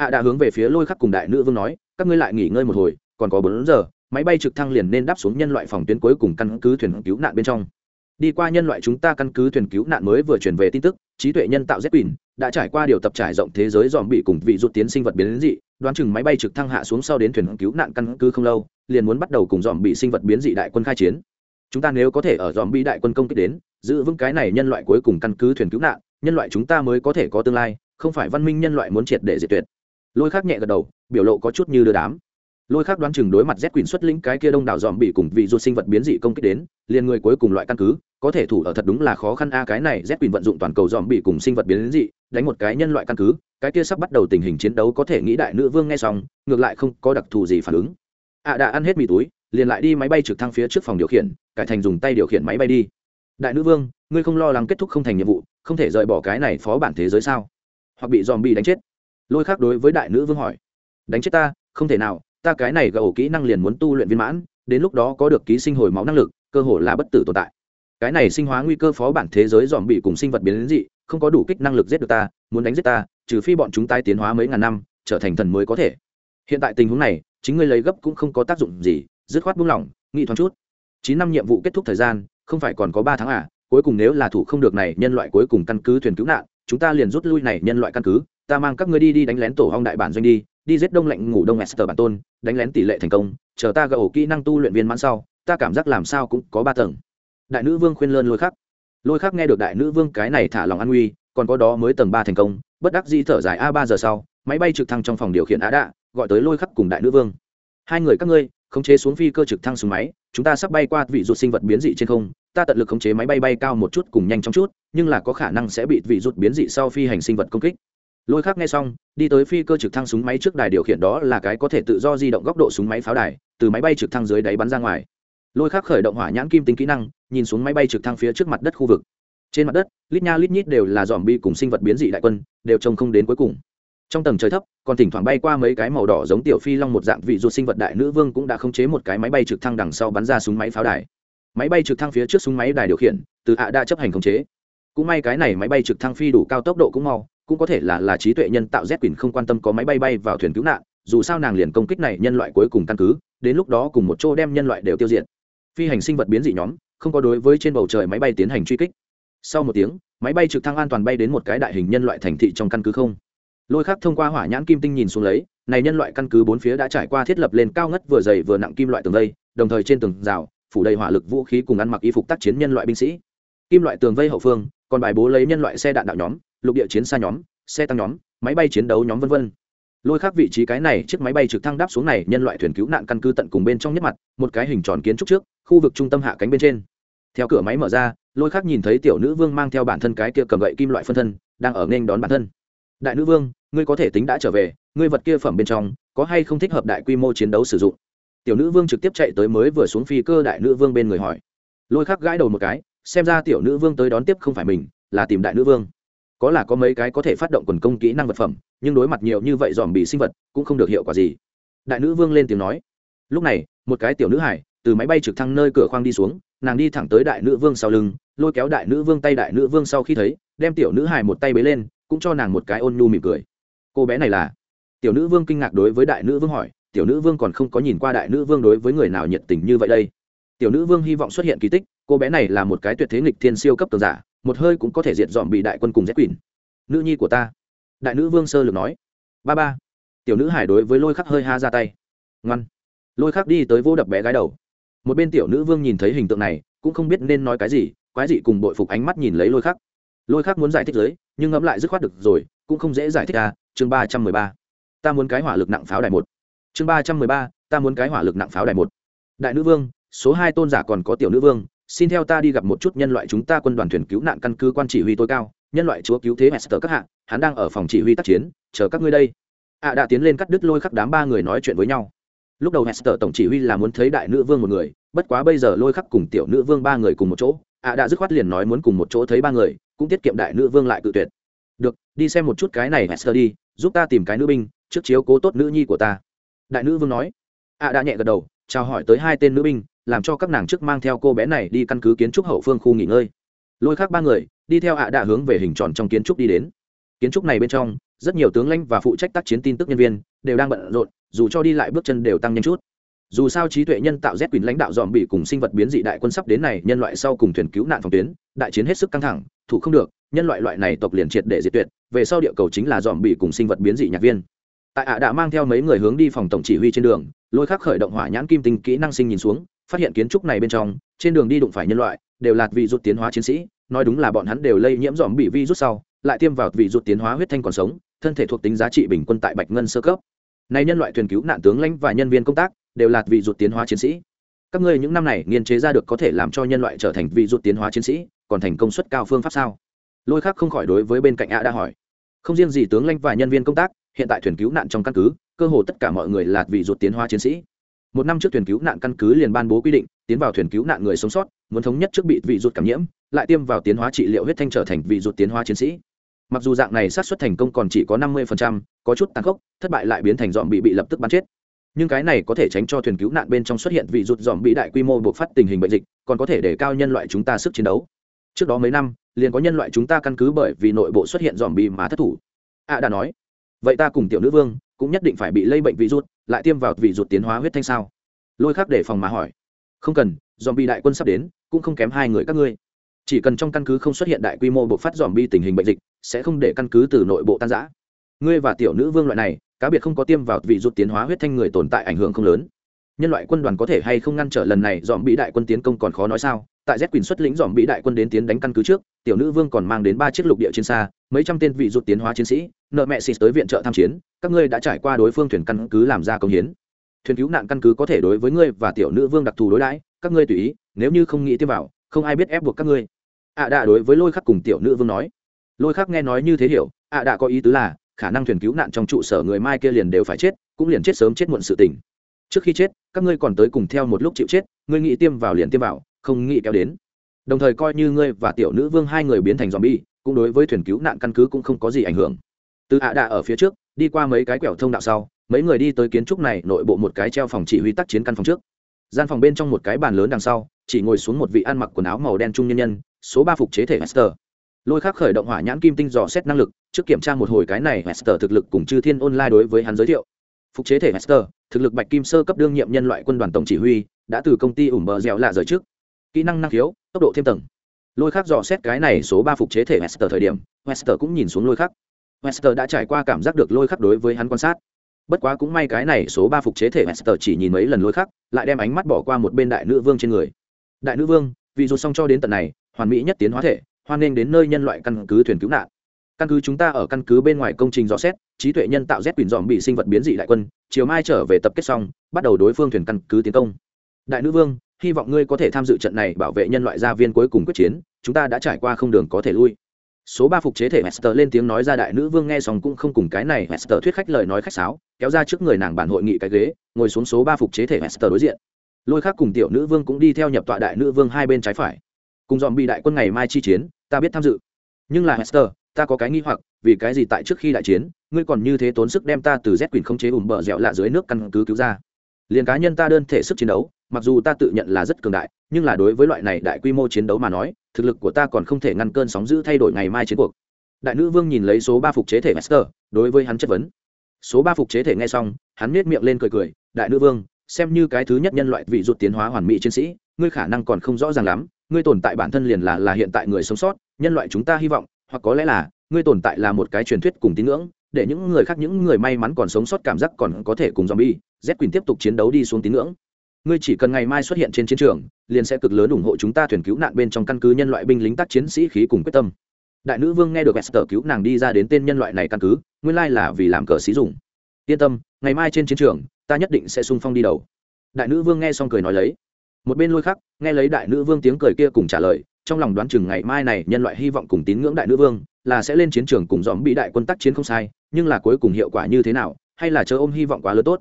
ạ đã hướng về phía lôi khắc cùng đại nữ vương nói, các ngươi lại nghỉ ngơi một hồi, còn có bốn giờ, máy bay trực thăng liền nên đáp xuống nhân loại phòng tuyến cuối cùng căn cứ thuyền cứu nạn bên trong. Đi qua nhân loại chúng ta căn cứ thuyền cứu nạn mới vừa truyền về tin tức, trí tuệ nhân tạo z quỳnh đã trải qua điều tập trải rộng thế giới dòm bị cùng vị rút tiến sinh vật biến dị, đoán chừng máy bay trực thăng hạ xuống sau đến thuyền cứu nạn căn cứ không lâu, liền muốn bắt đầu cùng dòm bị sinh vật biến dị đại quân khai chiến. Chúng ta nếu có thể ở dòm bị đại quân công kích đến, giữ vững cái này nhân loại cuối cùng căn cứ thuyền cứu nạn, nhân loại chúng ta mới có thể có tương lai, không phải văn minh nhân loại muốn triệt để diệt tuyệt lôi khác nhẹ gật đầu, biểu lộ có chút như đưa đám. Lôi khác đoán chừng đối mặt z quyền xuất lĩnh cái kia đông đảo dòm bị cùng vị ruột sinh vật biến dị công kích đến, liền người cuối cùng loại căn cứ, có thể thủ ở thật đúng là khó khăn a, cái này z quyền vận dụng toàn cầu dòm bị cùng sinh vật biến dị, đánh một cái nhân loại căn cứ, cái kia sắp bắt đầu tình hình chiến đấu có thể nghĩ đại nữ vương nghe xong, ngược lại không có đặc thù gì phản ứng. Ạ đã ăn hết mì túi, liền lại đi máy bay trực thăng phía trước phòng điều khiển, cải thành dùng tay điều khiển máy bay đi. Đại nữ vương, ngươi không lo lắng kết thúc không thành nhiệm vụ, không thể rời bỏ cái này phó bản thế giới sao? Hoặc bị dòm bị đánh chết lôi khác đối với đại nữ vương hỏi. Đánh chết ta, không thể nào, ta cái này gầu kỹ năng liền muốn tu luyện viên mãn, đến lúc đó có được ký sinh hồi máu năng lực, cơ hội là bất tử tồn tại. Cái này sinh hóa nguy cơ phó bản thế giới dòm bị cùng sinh vật biến đến dị, không có đủ kích năng lực giết được ta, muốn đánh giết ta, trừ phi bọn chúng tái tiến hóa mấy ngàn năm, trở thành thần mới có thể. Hiện tại tình huống này, chính ngươi lấy gấp cũng không có tác dụng gì, dứt khoát buông lỏng, nghĩ thoáng chút. Chín năm nhiệm vụ kết thúc thời gian, không phải còn có ba tháng à cuối cùng nếu là thủ không được này nhân loại cuối cùng căn cứ thuyền cứu nạn, chúng ta liền rút lui này nhân loại căn cứ ta mang các ngươi đi đi đánh lén tổ hong đại bản doanh đi đi giết đông lạnh ngủ đông Esther bản tôn, đánh lén tỷ lệ thành công, chờ ta gậu kỹ năng tu luyện viên mãn sau, ta cảm giác làm sao cũng có ba tầng. Đại nữ vương khuyên lơn lôi khắc. Lôi khắc nghe được đại nữ vương cái này thả lòng an nguy, còn có đó mới tầng ba thành công, bất đắc dĩ thở dài a ba giờ sau, máy bay trực thăng trong phòng điều khiển á đạ, gọi tới lôi khắc cùng đại nữ vương. Hai người các ngươi, khống chế xuống phi cơ trực thăng xuống máy, chúng ta sắp bay qua vị rụt sinh vật biến dị trên không, ta tận lực khống chế máy bay bay cao một chút cùng nhanh trong chút, nhưng là có khả năng sẽ bị vị rụt biến dị sau phi hành sinh vật công kích lôi khắc nghe xong, đi tới phi cơ trực thăng súng máy trước đài điều khiển đó là cái có thể tự do di động góc độ súng máy pháo đài, từ máy bay trực thăng dưới đáy bắn ra ngoài. Lôi khắc khởi động hỏa nhãn kim tính kỹ năng, nhìn xuống máy bay trực thăng phía trước mặt đất khu vực. Trên mặt đất, lít nha lít nhít đều là dòm bi cùng sinh vật biến dị đại quân, đều trông không đến cuối cùng. Trong tầng trời thấp, còn thỉnh thoảng bay qua mấy cái màu đỏ giống tiểu phi long một dạng vị ruột sinh vật đại nữ vương cũng đã khống chế một cái máy bay trực thăng đằng sau bắn ra súng máy pháo đài. Máy bay trực thăng phía trước súng máy đài điều khiển, từ ạ đã chấp hành khống chế. Cũng may cái này máy bay trực thăng phi đủ cao tốc độ cũng mau cũng có thể là là trí tuệ nhân tạo z quyền không quan tâm có máy bay bay vào thuyền cứu nạn, dù sao nàng liền công kích này nhân loại cuối cùng căn cứ, đến lúc đó cùng một chỗ đem nhân loại đều tiêu diệt. Phi hành sinh vật biến dị nhóm, không có đối với trên bầu trời máy bay tiến hành truy kích. Sau một tiếng, máy bay trực thăng an toàn bay đến một cái đại hình nhân loại thành thị trong căn cứ không. Lôi khắc thông qua hỏa nhãn kim tinh nhìn xuống lấy, này nhân loại căn cứ bốn phía đã trải qua thiết lập lên cao ngất vừa dày vừa nặng kim loại tường vây, đồng thời trên tường rào, phủ đầy hỏa lực vũ khí cùng ăn mặc y phục tác chiến nhân loại binh sĩ. Kim loại tường vây hậu phương, còn bài bố lấy nhân loại xe đạn đạo nhóm lục địa chiến xa nhóm, xe tăng nhóm, máy bay chiến đấu nhóm v v lôi khác vị trí cái này, chiếc máy bay trực thăng đáp xuống này, nhân loại thuyền cứu nạn căn cứ tận cùng bên trong nhất mặt, một cái hình tròn kiến trúc trước, khu vực trung tâm hạ cánh bên trên. Theo cửa máy mở ra, lôi khác nhìn thấy tiểu nữ vương mang theo bản thân cái kia cầm gậy kim loại phân thân, đang ở nghênh đón bản thân. Đại nữ vương, ngươi có thể tính đã trở về, ngươi vật kia phẩm bên trong, có hay không thích hợp đại quy mô chiến đấu sử dụng? Tiểu nữ vương trực tiếp chạy tới mới vừa xuống phi cơ đại nữ vương bên người hỏi. Lôi khắc gãi đầu một cái, xem ra tiểu nữ vương tới đón tiếp không phải mình, là tìm đại nữ vương có là có mấy cái có thể phát động quần công kỹ năng vật phẩm, nhưng đối mặt nhiều như vậy dòm bị sinh vật, cũng không được hiệu quả gì. Đại nữ vương lên tiếng nói, lúc này, một cái tiểu nữ hải, từ máy bay trực thăng nơi cửa khoang đi xuống, nàng đi thẳng tới đại nữ vương sau lưng, lôi kéo đại nữ vương tay đại nữ vương sau khi thấy, đem tiểu nữ hải một tay bế lên, cũng cho nàng một cái ôn nhu mỉm cười. Cô bé này là? Tiểu nữ vương kinh ngạc đối với đại nữ vương hỏi, tiểu nữ vương còn không có nhìn qua đại nữ vương đối với người nào nhiệt tình như vậy đây? Tiểu nữ vương hy vọng xuất hiện kỳ tích cô bé này là một cái tuyệt thế nghịch thiên siêu cấp tường giả, một hơi cũng có thể diệt dọn bị đại quân cùng z quỳnh nữ nhi của ta. Đại nữ vương sơ lược nói. Ba ba. Tiểu nữ hải đối với lôi khắc hơi ha ra tay. Ngoan. Lôi khắc đi tới vô đập bé gái đầu. Một bên tiểu nữ vương nhìn thấy hình tượng này, cũng không biết nên nói cái gì, quái dị cùng bội phục ánh mắt nhìn lấy lôi khắc. Lôi khắc muốn giải thích giới, nhưng ngẫm lại dứt khoát được rồi, cũng không dễ giải thích à chương ba trăm mười ba. Ta muốn cái hỏa lực nặng pháo đài một. Chương ba trăm mười ba, ta muốn cái hỏa lực nặng pháo đài một. Đại nữ vương, số hai tôn giả còn có tiểu nữ vương xin theo ta đi gặp một chút nhân loại chúng ta quân đoàn thuyền cứu nạn căn cứ quan chỉ huy tối cao, nhân loại chúa cứu thế hester các hạng hắn đang ở phòng chỉ huy tác chiến, chờ các ngươi đây. Ạ đã tiến lên cắt đứt lôi khắc đám ba người nói chuyện với nhau. Lúc đầu hester tổng chỉ huy là muốn thấy đại nữ vương một người, bất quá bây giờ lôi khắc cùng tiểu nữ vương ba người cùng một chỗ ạ đã dứt khoát liền nói muốn cùng một chỗ thấy ba người, cũng tiết kiệm đại nữ vương lại cự tuyệt. Được, đi xem một chút cái này hester đi, giúp ta tìm cái nữ binh, trước chiếu cố tốt nữ nhi của ta. Đại nữ vương nói. Ạ đã nhẹ gật đầu, chào hỏi tới hai tên nữ binh làm cho các nàng trước mang theo cô bé này đi căn cứ kiến trúc hậu phương khu nghỉ ngơi. Lôi khác ba người, đi theo ạ đạ hướng về hình tròn trong kiến trúc đi đến. Kiến trúc này bên trong, rất nhiều tướng lãnh và phụ trách tác chiến tin tức nhân viên đều đang bận rộn, dù cho đi lại bước chân đều tăng nhanh chút. Dù sao trí tuệ nhân tạo z quyền lãnh đạo dòm bị cùng sinh vật biến dị đại quân sắp đến này, nhân loại sau cùng thuyền cứu nạn phòng tuyến, đại chiến hết sức căng thẳng, thủ không được, nhân loại loại này tộc liền triệt để diệt tuyệt, về sau địa cầu chính là dòm bị cùng sinh vật biến dị nhạc viên. Tại ạ đã mang theo mấy người hướng đi phòng tổng chỉ huy trên đường, lôi khắc khởi động hỏa nhãn kim tinh kỹ năng sinh nhìn xuống phát hiện kiến trúc này bên trong, trên đường đi đụng phải nhân loại, đều là vị rút tiến hóa chiến sĩ, nói đúng là bọn hắn đều lây nhiễm dòm bị vi rút sau, lại tiêm vào vị rút tiến hóa huyết thanh còn sống, thân thể thuộc tính giá trị bình quân tại bạch ngân sơ cấp. Nay nhân loại thuyền cứu nạn tướng lãnh và nhân viên công tác, đều là vị rút tiến hóa chiến sĩ. Các ngươi những năm này nghiên chế ra được có thể làm cho nhân loại trở thành vị rút tiến hóa chiến sĩ, còn thành công suất cao phương pháp sao? Lôi khác không khỏi đối với bên cạnh ạ đã hỏi. Không riêng gì tướng lãnh và nhân viên công tác, hiện tại thuyền cứu nạn trong căn cứ, cơ hồ tất cả mọi người là vị rút tiến hóa chiến sĩ một năm trước thuyền cứu nạn căn cứ liền ban bố quy định, tiến vào thuyền cứu nạn người sống sót, muốn thống nhất trước bị vị rụt cảm nhiễm, lại tiêm vào tiến hóa trị liệu huyết thanh trở thành vị rụt tiến hóa chiến sĩ. Mặc dù dạng này sát xuất thành công còn chỉ có năm mươi có chút tàn khốc, thất bại lại biến thành dọn bị bị lập tức bắn chết. Nhưng cái này có thể tránh cho thuyền cứu nạn bên trong xuất hiện vị rụt dòm bị đại quy mô buộc phát tình hình bệnh dịch, còn có thể để cao nhân loại chúng ta sức chiến đấu. Trước đó mấy năm, liền có nhân loại chúng ta căn cứ bởi vì nội bộ xuất hiện dòm bị mà thất thủ. A đã nói, vậy ta cùng tiểu nữ vương cũng nhất định phải bị lây bệnh vị lại tiêm vào vị rụt tiến hóa huyết thanh sao? Lôi khắc để phòng mà hỏi. Không cần, zombie đại quân sắp đến, cũng không kém hai người các ngươi. Chỉ cần trong căn cứ không xuất hiện đại quy mô bộc phát zombie bi tình hình bệnh dịch, sẽ không để căn cứ từ nội bộ tan rã. ngươi và tiểu nữ vương loại này, cá biệt không có tiêm vào vị rút tiến hóa huyết thanh người tồn tại ảnh hưởng không lớn nhân loại quân đoàn có thể hay không ngăn trở lần này dòm bị đại quân tiến công còn khó nói sao? Tại z quyền xuất lĩnh dòm bị đại quân đến tiến đánh căn cứ trước, tiểu nữ vương còn mang đến ba chiếc lục địa chiến xa, mấy trăm tên vị rút tiến hóa chiến sĩ, nợ mẹ xịt tới viện trợ tham chiến, các ngươi đã trải qua đối phương thuyền căn cứ làm ra công hiến. Thuyền cứu nạn căn cứ có thể đối với ngươi và tiểu nữ vương đặc thù đối đãi, các ngươi tùy ý, nếu như không nghĩ tiêm vào, không ai biết ép buộc các ngươi. Ạ à đối với lôi khắc cùng tiểu nữ vương nói. Lôi khắc nghe nói như thế hiểu, ạ à có ý tứ là, khả năng thuyền cứu nạn trong trụ sở người mai kia liền đều phải chết, cũng liền chết sớm chết muộn sự tình trước khi chết, các ngươi còn tới cùng theo một lúc chịu chết, ngươi nghĩ tiêm vào liền tiêm vào, không nghĩ kéo đến. Đồng thời coi như ngươi và tiểu nữ vương hai người biến thành dòm bi cũng đối với thuyền cứu nạn căn cứ cũng không có gì ảnh hưởng. Từ ạ à đạ ở phía trước, đi qua mấy cái quẹo thông đạo sau, mấy người đi tới kiến trúc này nội bộ một cái treo phòng chỉ huy tác chiến căn phòng trước. Gian phòng bên trong một cái bàn lớn đằng sau, chỉ ngồi xuống một vị ăn mặc quần áo màu đen trung nhân nhân, số ba phục chế thể hester. Lôi khắc khởi động hỏa nhãn kim tinh dò xét năng lực, trước kiểm tra một hồi cái này hester thực lực cùng chư thiên online đối với hắn giới thiệu phục chế thể hester, thực lực bạch kim sơ cấp đương nhiệm nhân loại quân đoàn tổng chỉ huy, đã từ công ty ủng bờ dẻo lạ rời trước. Kỹ năng năng khiếu, tốc độ thêm tầng. Lôi khắc dò xét cái này số ba phục chế thể hester thời điểm, hester cũng nhìn xuống lôi khắc. Hester đã trải qua cảm giác được lôi khắc đối với hắn quan sát. Bất quá cũng may cái này số ba phục chế thể hester chỉ nhìn mấy lần lôi khắc, lại đem ánh mắt bỏ qua một bên đại nữ vương trên người. Đại nữ vương, vì dù xong cho đến tận này, hoàn mỹ nhất tiến hóa thể, hoan nghênh đến nơi nhân loại căn cứ thuyền cứu nạn căn cứ chúng ta ở căn cứ bên ngoài công trình rõ xét, trí tuệ nhân tạo z quyền dòm bị sinh vật biến dị đại quân, chiều mai trở về tập kết xong, bắt đầu đối phương thuyền căn cứ tiến công. Đại nữ vương, hy vọng ngươi có thể tham dự trận này bảo vệ nhân loại gia viên cuối cùng quyết chiến, chúng ta đã trải qua không đường có thể lui. Số ba phục chế thể hester lên tiếng nói ra đại nữ vương nghe xong cũng không cùng cái này hester thuyết khách lời nói khách sáo, kéo ra trước người nàng bản hội nghị cái ghế, ngồi xuống số ba phục chế thể hester đối diện. Lôi khác cùng tiểu nữ vương cũng đi theo nhập tọa đại nữ vương hai bên trái phải. Cùng dòm bị đại quân ngày mai chi chiến, ta biết tham dự. Nhưng là hester ta có cái nghi hoặc, vì cái gì tại trước khi đại chiến, ngươi còn như thế tốn sức đem ta từ z quyền không chế ủng bờ dẻo lạ dưới nước căn cứ cứu ra? Liền cá nhân ta đơn thể sức chiến đấu, mặc dù ta tự nhận là rất cường đại, nhưng là đối với loại này đại quy mô chiến đấu mà nói, thực lực của ta còn không thể ngăn cơn sóng giữ thay đổi ngày mai chiến cuộc. Đại nữ vương nhìn lấy số ba phục chế thể master, đối với hắn chất vấn. Số ba phục chế thể nghe xong, hắn nết miệng lên cười cười, đại nữ vương, xem như cái thứ nhất nhân loại vị rụt tiến hóa hoàn mỹ chiến sĩ, ngươi khả năng còn không rõ ràng lắm, ngươi tồn tại bản thân liền là là hiện tại người sống sót, nhân loại chúng ta hy vọng hoặc có lẽ là, ngươi tồn tại là một cái truyền thuyết cùng tín ngưỡng, để những người khác, những người may mắn còn sống sót cảm giác còn có thể cùng zombie, z quỳnh tiếp tục chiến đấu đi xuống tín ngưỡng. Ngươi chỉ cần ngày mai xuất hiện trên chiến trường, liền sẽ cực lớn ủng hộ chúng ta thuyền cứu nạn bên trong căn cứ nhân loại binh lính tác chiến sĩ khí cùng quyết tâm. Đại nữ vương nghe được esther cứu nàng đi ra đến tên nhân loại này căn cứ, nguyên lai là vì làm cờ xí dùng yên tâm, ngày mai trên chiến trường, ta nhất định sẽ sung phong đi đầu. Đại nữ vương nghe xong cười nói lấy một bên lôi khắc, nghe lấy đại nữ vương tiếng cười kia cùng trả lời, trong lòng đoán chừng ngày mai này nhân loại hy vọng cùng tín ngưỡng đại nữ vương, là sẽ lên chiến trường cùng dòm bị đại quân tác chiến không sai, nhưng là cuối cùng hiệu quả như thế nào, hay là chờ ôm hy vọng quá lớn tốt.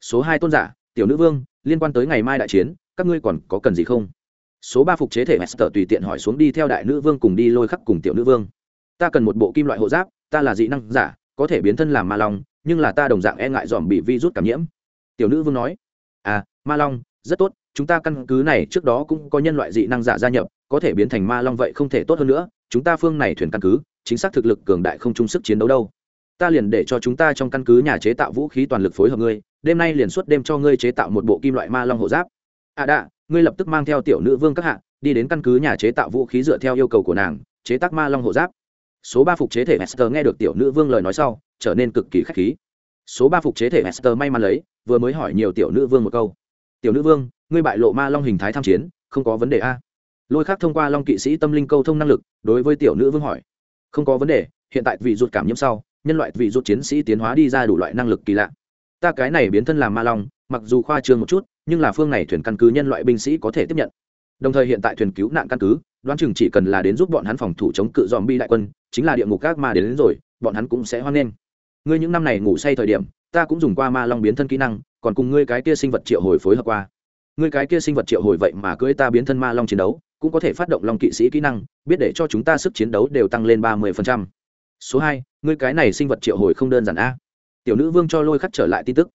Số hai tôn giả, tiểu nữ vương, liên quan tới ngày mai đại chiến, các ngươi còn có cần gì không? Số ba phục chế thể master tùy tiện hỏi xuống đi theo đại nữ vương cùng đi lôi khắc cùng tiểu nữ vương. Ta cần một bộ kim loại hộ giáp, ta là dị năng giả, có thể biến thân làm ma long, nhưng là ta đồng dạng e ngại dòm bị virus cảm nhiễm. Tiểu nữ vương nói à ma long, rất tốt chúng ta căn cứ này trước đó cũng có nhân loại dị năng giả gia nhập, có thể biến thành ma long vậy không thể tốt hơn nữa, chúng ta phương này thuyền căn cứ, chính xác thực lực cường đại không chung sức chiến đấu đâu. Ta liền để cho chúng ta trong căn cứ nhà chế tạo vũ khí toàn lực phối hợp ngươi, đêm nay liền suốt đêm cho ngươi chế tạo một bộ kim loại ma long hộ giáp. À đạ, ngươi lập tức mang theo tiểu nữ vương các hạ, đi đến căn cứ nhà chế tạo vũ khí dựa theo yêu cầu của nàng, chế tác ma long hộ giáp. Số ba phục chế thể Hester nghe được tiểu nữ vương lời nói sau, trở nên cực kỳ khách khí. Số ba phục chế thể Hester may mắn lấy, vừa mới hỏi nhiều tiểu nữ vương một câu. Tiểu nữ vương ngươi bại lộ ma long hình thái tham chiến không có vấn đề a. Lôi khác thông qua long kỵ sĩ tâm linh câu thông năng lực đối với tiểu nữ vương hỏi. Không có vấn đề hiện tại vị ruột cảm nhiễm sau nhân loại vị ruột chiến sĩ tiến hóa đi ra đủ loại năng lực kỳ lạ. Ta cái này biến thân làm ma long mặc dù khoa trương một chút nhưng là phương này thuyền căn cứ nhân loại binh sĩ có thể tiếp nhận. Đồng thời hiện tại thuyền cứu nạn căn cứ đoán chừng chỉ cần là đến giúp bọn hắn phòng thủ chống cự dòm bi đại quân chính là địa ngục các ma đến, đến rồi bọn hắn cũng sẽ hoan nghênh. Ngươi những năm này ngủ say thời điểm ta cũng dùng qua ma long biến thân kỹ năng còn cùng ngươi cái kia sinh vật triệu hồi phối hợp qua ngươi cái kia sinh vật triệu hồi vậy mà cưỡi ta biến thân ma long chiến đấu, cũng có thể phát động long kỵ sĩ kỹ năng, biết để cho chúng ta sức chiến đấu đều tăng lên ba mươi phần trăm. số hai, ngươi cái này sinh vật triệu hồi không đơn giản a. Tiểu nữ vương cho lôi khắc trở lại tin tức.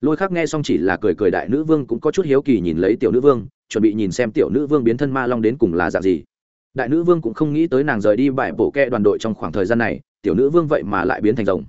Lôi khắc nghe xong chỉ là cười cười đại nữ vương cũng có chút hiếu kỳ nhìn lấy tiểu nữ vương, chuẩn bị nhìn xem tiểu nữ vương biến thân ma long đến cùng là dạng gì. Đại nữ vương cũng không nghĩ tới nàng rời đi bãi bộ kẹ đoàn đội trong khoảng thời gian này, tiểu nữ vương vậy mà lại biến thành rồng.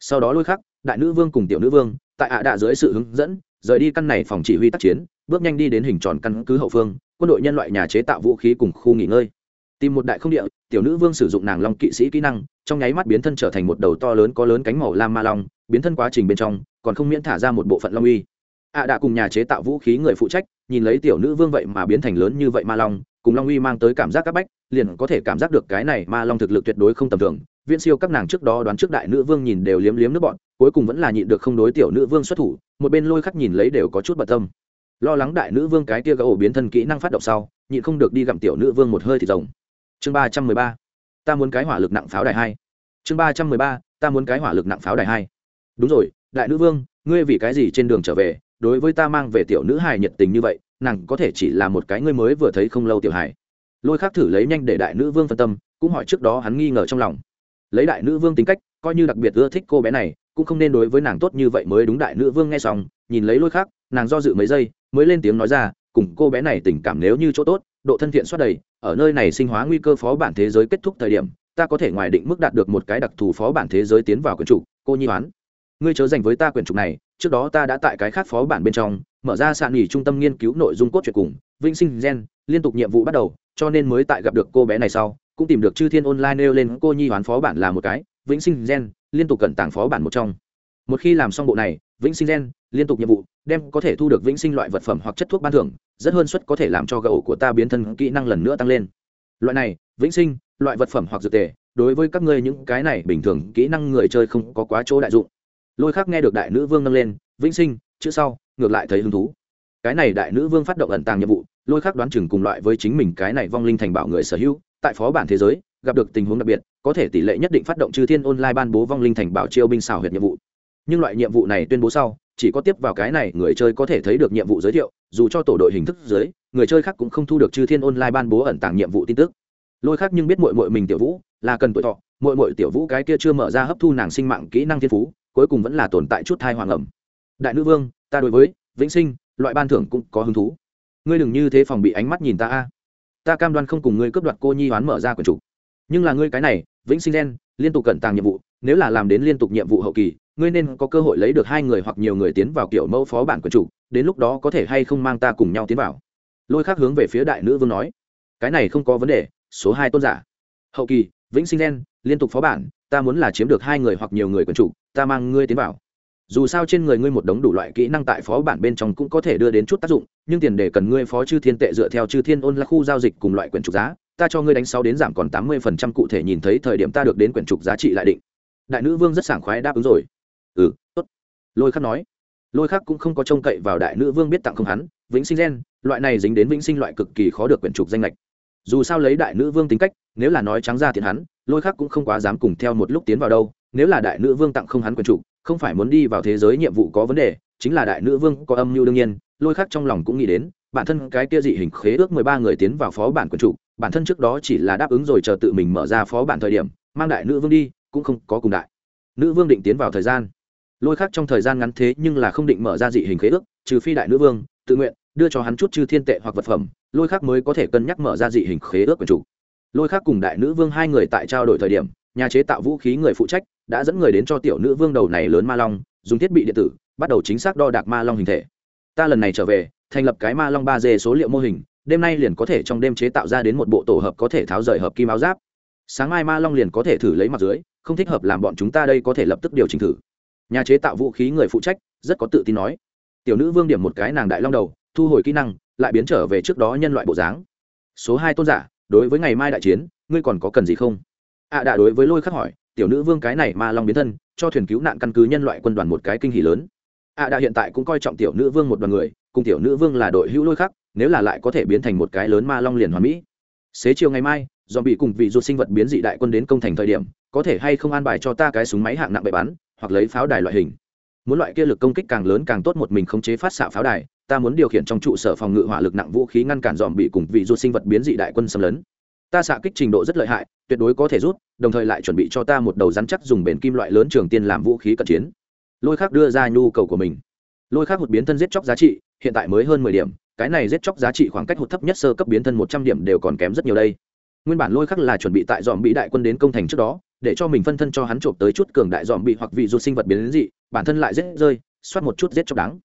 Sau đó lôi khắc, đại nữ vương cùng tiểu nữ vương, tại ạ đạ dưới sự hướng dẫn, rời đi căn này phòng chỉ huy tác chiến bước nhanh đi đến hình tròn căn cứ hậu phương, quân đội nhân loại nhà chế tạo vũ khí cùng khu nghỉ ngơi. Tìm một đại không địa, tiểu nữ vương sử dụng nàng long kỵ sĩ kỹ năng, trong nháy mắt biến thân trở thành một đầu to lớn có lớn cánh màu lam ma long, biến thân quá trình bên trong, còn không miễn thả ra một bộ phận long uy. Ạ đã cùng nhà chế tạo vũ khí người phụ trách, nhìn lấy tiểu nữ vương vậy mà biến thành lớn như vậy ma long, cùng long uy mang tới cảm giác c áp bách, liền có thể cảm giác được cái này ma long thực lực tuyệt đối không tầm thường. Viễn siêu các nàng trước đó đoán trước đại nữ vương nhìn đều liếm liếm nước bọn, cuối cùng vẫn là nhịn được không đối tiểu nữ vương xuất thủ, một bên lôi khắc nhìn lấy đều có chút bận tâm lo lắng đại nữ vương cái tia gấu ổ biến thân kỹ năng phát động sau, nhịn không được đi gặm tiểu nữ vương một hơi thì rồng. Chương ba trăm mười ba. Ta muốn cái hỏa lực nặng pháo đài hai. Chương ba trăm mười ba. Ta muốn cái hỏa lực nặng pháo đài hai. Đúng rồi, đại nữ vương, ngươi vì cái gì trên đường trở về, đối với ta mang về tiểu nữ hài nhiệt tình như vậy, nàng có thể chỉ là một cái ngươi mới vừa thấy không lâu tiểu hài. Lôi khác thử lấy nhanh để đại nữ vương phân tâm, cũng hỏi trước đó hắn nghi ngờ trong lòng. Lấy đại nữ vương tính cách, coi như đặc biệt ưa thích cô bé này, cũng không nên đối với nàng tốt như vậy mới đúng đại nữ vương nghe xong, nhìn lấy lôi khác nàng do dự mấy giây mới lên tiếng nói ra, cùng cô bé này tình cảm nếu như chỗ tốt, độ thân thiện xoát đầy, ở nơi này sinh hóa nguy cơ phó bản thế giới kết thúc thời điểm, ta có thể ngoài định mức đạt được một cái đặc thù phó bản thế giới tiến vào quyển trục, cô nhi toán ngươi chớ dành với ta quyển trục này, trước đó ta đã tại cái khác phó bản bên trong, mở ra sạn nghỉ trung tâm nghiên cứu nội dung cốt truyện cùng vinh sinh gen, liên tục nhiệm vụ bắt đầu, cho nên mới tại gặp được cô bé này sau, cũng tìm được chư thiên online nêu lên cô nhi hoán phó bản là một cái, vĩnh sinh gen, liên tục cẩn tàng phó bản một trong. Một khi làm xong bộ này vĩnh sinh gen, liên tục nhiệm vụ, đem có thể thu được vĩnh sinh loại vật phẩm hoặc chất thuốc ban thưởng, rất hơn suất có thể làm cho gậu của ta biến thân kỹ năng lần nữa tăng lên. Loại này, vĩnh sinh, loại vật phẩm hoặc dược tề, đối với các ngươi những cái này bình thường kỹ năng người chơi không có quá chỗ đại dụng. Lôi khác nghe được đại nữ vương nâng lên, vĩnh sinh, chữ sau, ngược lại thấy hứng thú. Cái này đại nữ vương phát động ẩn tàng nhiệm vụ, lôi khác đoán chừng cùng loại với chính mình cái này vong linh thành bảo người sở hữu, tại phó bản thế giới, gặp được tình huống đặc biệt, có thể tỷ lệ nhất định phát động chư thiên online ban bố vong linh thành bảo chiêu binh xảo huyệt nhiệm vụ nhưng loại nhiệm vụ này tuyên bố sau, chỉ có tiếp vào cái này người chơi có thể thấy được nhiệm vụ giới thiệu, dù cho tổ đội hình thức dưới, người chơi khác cũng không thu được chư thiên online ban bố ẩn tàng nhiệm vụ tin tức. Lôi khác nhưng biết mội mội mình tiểu vũ, là cần tuổi thọ mội mội tiểu vũ cái kia chưa mở ra hấp thu nàng sinh mạng kỹ năng thiên phú, cuối cùng vẫn là tồn tại chút thai hoàng ẩm. Đại nữ vương, ta đối với, vĩnh sinh, loại ban thưởng cũng có hứng thú. Ngươi đừng như thế phòng bị ánh mắt nhìn ta a. Ta cam đoan không cùng ngươi cướp đoạt cô nhi hoán mở ra quần chủ. Nhưng là ngươi cái này, vĩnh sinh đen liên tục cẩn tàng nhiệm vụ, nếu là làm đến liên tục nhiệm vụ hậu kỳ ngươi nên có cơ hội lấy được hai người hoặc nhiều người tiến vào kiểu mẫu phó bản quân chủ, đến lúc đó có thể hay không mang ta cùng nhau tiến vào. Lôi khác hướng về phía đại nữ vương nói. Cái này không có vấn đề, số hai tôn giả. Hậu kỳ, vĩnh sinh gen, liên tục phó bản, ta muốn là chiếm được hai người hoặc nhiều người quần chủ, ta mang ngươi tiến vào. Dù sao trên người ngươi một đống đủ loại kỹ năng tại phó bản bên trong cũng có thể đưa đến chút tác dụng, nhưng tiền để cần ngươi phó chư thiên tệ dựa theo chư thiên ôn là khu giao dịch cùng loại quyển trục giá, ta cho ngươi đánh sáu đến giảm còn tám mươi phần trăm cụ thể nhìn thấy thời điểm ta được đến quyển trục giá trị lại định. Đại nữ vương rất sảng khoái đáp ứng rồi ừ tốt. Lôi khắc nói. Lôi khắc cũng không có trông cậy vào đại nữ vương biết tặng không hắn, vĩnh sinh gen, loại này dính đến vĩnh sinh loại cực kỳ khó được quyển trục danh lệch. Dù sao lấy đại nữ vương tính cách, nếu là nói trắng ra tiền hắn, lôi khắc cũng không quá dám cùng theo một lúc tiến vào đâu. Nếu là đại nữ vương tặng không hắn quyển trục, không phải muốn đi vào thế giới nhiệm vụ có vấn đề, chính là đại nữ vương có âm mưu đương nhiên, lôi khắc trong lòng cũng nghĩ đến, bản thân cái kia dị hình khế ước mười ba người tiến vào phó bản quyển chủ bản thân trước đó chỉ là đáp ứng rồi chờ tự mình mở ra phó bản thời điểm, mang đại nữ vương đi, cũng không có cùng đại. Nữ vương định tiến vào thời gian lôi khác trong thời gian ngắn thế nhưng là không định mở ra dị hình khế ước, trừ phi đại nữ vương, tự nguyện, đưa cho hắn chút chư thiên tệ hoặc vật phẩm, lôi khác mới có thể cân nhắc mở ra dị hình khế ước quần chủ. Lôi khác cùng đại nữ vương hai người tại trao đổi thời điểm, nhà chế tạo vũ khí người phụ trách, đã dẫn người đến cho tiểu nữ vương đầu này lớn ma long, dùng thiết bị điện tử, bắt đầu chính xác đo đạc ma long hình thể. Ta lần này trở về, thành lập cái ma long ba d số liệu mô hình, đêm nay liền có thể trong đêm chế tạo ra đến một bộ tổ hợp có thể tháo rời hợp kim áo giáp. Sáng mai ma long liền có thể thử lấy mặt dưới, không thích hợp làm bọn chúng ta đây có thể lập tức điều chỉnh thử nhà chế tạo vũ khí người phụ trách, rất có tự tin nói. Tiểu nữ vương điểm một cái nàng đại long đầu, thu hồi kỹ năng, lại biến trở về trước đó nhân loại bộ dáng. Số hai tôn giả, đối với ngày mai đại chiến, ngươi còn có cần gì không? Ạ à đã đối với lôi khắc hỏi, tiểu nữ vương cái này ma long biến thân, cho thuyền cứu nạn căn cứ nhân loại quân đoàn một cái kinh hỷ lớn. Ạ đã hiện tại cũng coi trọng tiểu nữ vương một đoàn người, cùng tiểu nữ vương là đội hữu lôi khắc, nếu là lại có thể biến thành một cái lớn ma long liền hoàn mỹ. Xế chiều ngày mai do bị cùng vị ruột sinh vật biến dị đại quân đến công thành thời điểm, có thể hay không an bài cho ta cái súng máy hạng nặng bậy bắn hoặc lấy pháo đài loại hình. Muốn loại kia lực công kích càng lớn càng tốt một mình khống chế phát xạ pháo đài, ta muốn điều khiển trong trụ sở phòng ngự hỏa lực nặng vũ khí ngăn cản dòm bị cùng vị du sinh vật biến dị đại quân xâm lấn. Ta xạ kích trình độ rất lợi hại, tuyệt đối có thể rút, đồng thời lại chuẩn bị cho ta một đầu rắn chắc dùng bền kim loại lớn trường tiên làm vũ khí cận chiến. Lôi khác đưa ra nhu cầu của mình. Lôi khác hụt biến thân giết chóc giá trị, hiện tại mới hơn mười điểm, cái này giết chóc giá trị khoảng cách hụt thấp nhất sơ cấp biến thân một trăm điểm đều còn kém rất nhiều đây. Nguyên bản lôi khác là chuẩn bị tại dòm bị đại quân đến công thành trước đó để cho mình phân thân cho hắn trộm tới chút cường đại dòm bị hoặc vị ruột sinh vật biến đến dị, bản thân lại giết rơi xoát một chút giết chóc đáng.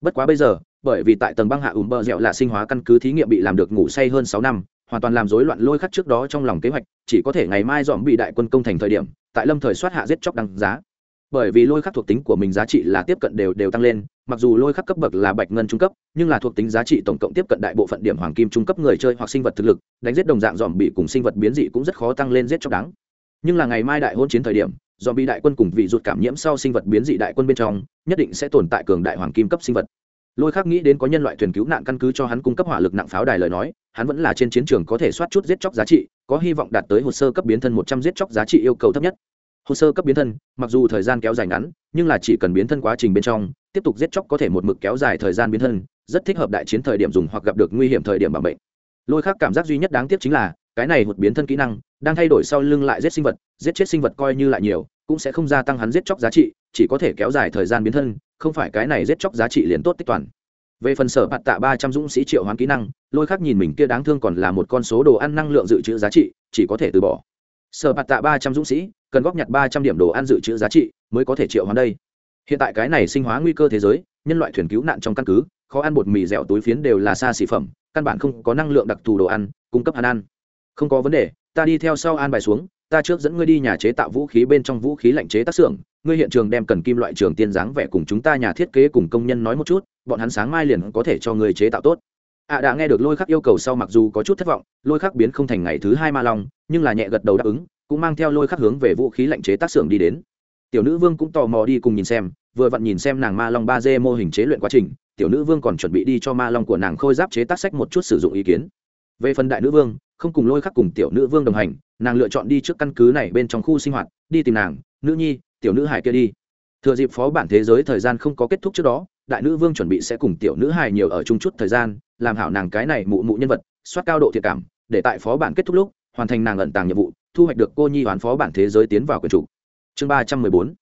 Bất quá bây giờ, bởi vì tại tầng băng hạ ùm bờ dẻo là sinh hóa căn cứ thí nghiệm bị làm được ngủ say hơn sáu năm, hoàn toàn làm rối loạn lôi khắc trước đó trong lòng kế hoạch, chỉ có thể ngày mai dòm bị đại quân công thành thời điểm, tại lâm thời soát hạ giết chóc đăng giá. Bởi vì lôi khắc thuộc tính của mình giá trị là tiếp cận đều đều tăng lên, mặc dù lôi khắc cấp bậc là bạch ngân trung cấp, nhưng là thuộc tính giá trị tổng cộng tiếp cận đại bộ phận điểm hoàng kim trung cấp người chơi hoặc sinh vật thực lực, đánh giết đồng dạng dòm bị cùng sinh vật biến dị cũng rất khó tăng lên giết chóc đáng nhưng là ngày mai đại hôn chiến thời điểm do bị đại quân cùng vị rụt cảm nhiễm sau sinh vật biến dị đại quân bên trong, nhất định sẽ tồn tại cường đại hoàng kim cấp sinh vật. Lôi khác nghĩ đến có nhân loại thuyền cứu nạn căn cứ cho hắn cung cấp hỏa lực nặng pháo đài lời nói, hắn vẫn là trên chiến trường có thể soát chút giết chóc giá trị, có hy vọng đạt tới hồ sơ cấp biến thân một trăm giết chóc giá trị yêu cầu thấp nhất. Hồ sơ cấp biến thân, mặc dù thời gian kéo dài ngắn, nhưng là chỉ cần biến thân quá trình bên trong, tiếp tục giết chóc có thể một mực kéo dài thời gian biến thân, rất thích hợp đại chiến thời điểm dùng hoặc gặp được nguy hiểm thời điểm bảo mệnh lôi khác cảm giác duy nhất đáng tiếc chính là cái này một biến thân kỹ năng, đang thay đổi sau lưng lại giết sinh vật, giết chết sinh vật coi như lại nhiều, cũng sẽ không gia tăng hắn giết chóc giá trị, chỉ có thể kéo dài thời gian biến thân, không phải cái này giết chóc giá trị liền tốt tích toàn. Về phần sở bạt tạ ba trăm dũng sĩ triệu hoán kỹ năng, lôi khác nhìn mình kia đáng thương còn là một con số đồ ăn năng lượng dự trữ giá trị, chỉ có thể từ bỏ. Sở bạt tạ ba trăm dũng sĩ, cần góp nhặt ba trăm điểm đồ ăn dự trữ giá trị mới có thể triệu hoán đây. Hiện tại cái này sinh hóa nguy cơ thế giới, nhân loại thuyền cứu nạn trong căn cứ, khó ăn bột mì dẻo túi phiến đều là xa xỉ phẩm, căn bản không có năng lượng đặc thù đồ ăn, cung cấp ăn ăn không có vấn đề, ta đi theo sau an bài xuống, ta trước dẫn ngươi đi nhà chế tạo vũ khí bên trong vũ khí lạnh chế tác xưởng, ngươi hiện trường đem cần kim loại trường tiên dáng vẻ cùng chúng ta nhà thiết kế cùng công nhân nói một chút, bọn hắn sáng mai liền có thể cho ngươi chế tạo tốt. Ạ à đã nghe được lôi khắc yêu cầu sau mặc dù có chút thất vọng, lôi khắc biến không thành ngày thứ hai ma long, nhưng là nhẹ gật đầu đáp ứng, cũng mang theo lôi khắc hướng về vũ khí lạnh chế tác xưởng đi đến. Tiểu nữ vương cũng tò mò đi cùng nhìn xem, vừa vặn nhìn xem nàng ma long ba d mô hình chế luyện quá trình, tiểu nữ vương còn chuẩn bị đi cho ma long của nàng khôi giáp chế tác sách một chút sử dụng ý kiến. Về phần đại nữ vương không cùng lôi khắc cùng tiểu nữ vương đồng hành, nàng lựa chọn đi trước căn cứ này bên trong khu sinh hoạt, đi tìm nàng, nữ nhi, tiểu nữ hải kia đi. Thừa dịp phó bản thế giới thời gian không có kết thúc trước đó, đại nữ vương chuẩn bị sẽ cùng tiểu nữ hải nhiều ở chung chút thời gian, làm hảo nàng cái này mụ mụ nhân vật, soát cao độ thiệt cảm, để tại phó bản kết thúc lúc, hoàn thành nàng ẩn tàng nhiệm vụ, thu hoạch được cô nhi hoán phó bản thế giới tiến vào quyền chủ. Chương ba trăm mười bốn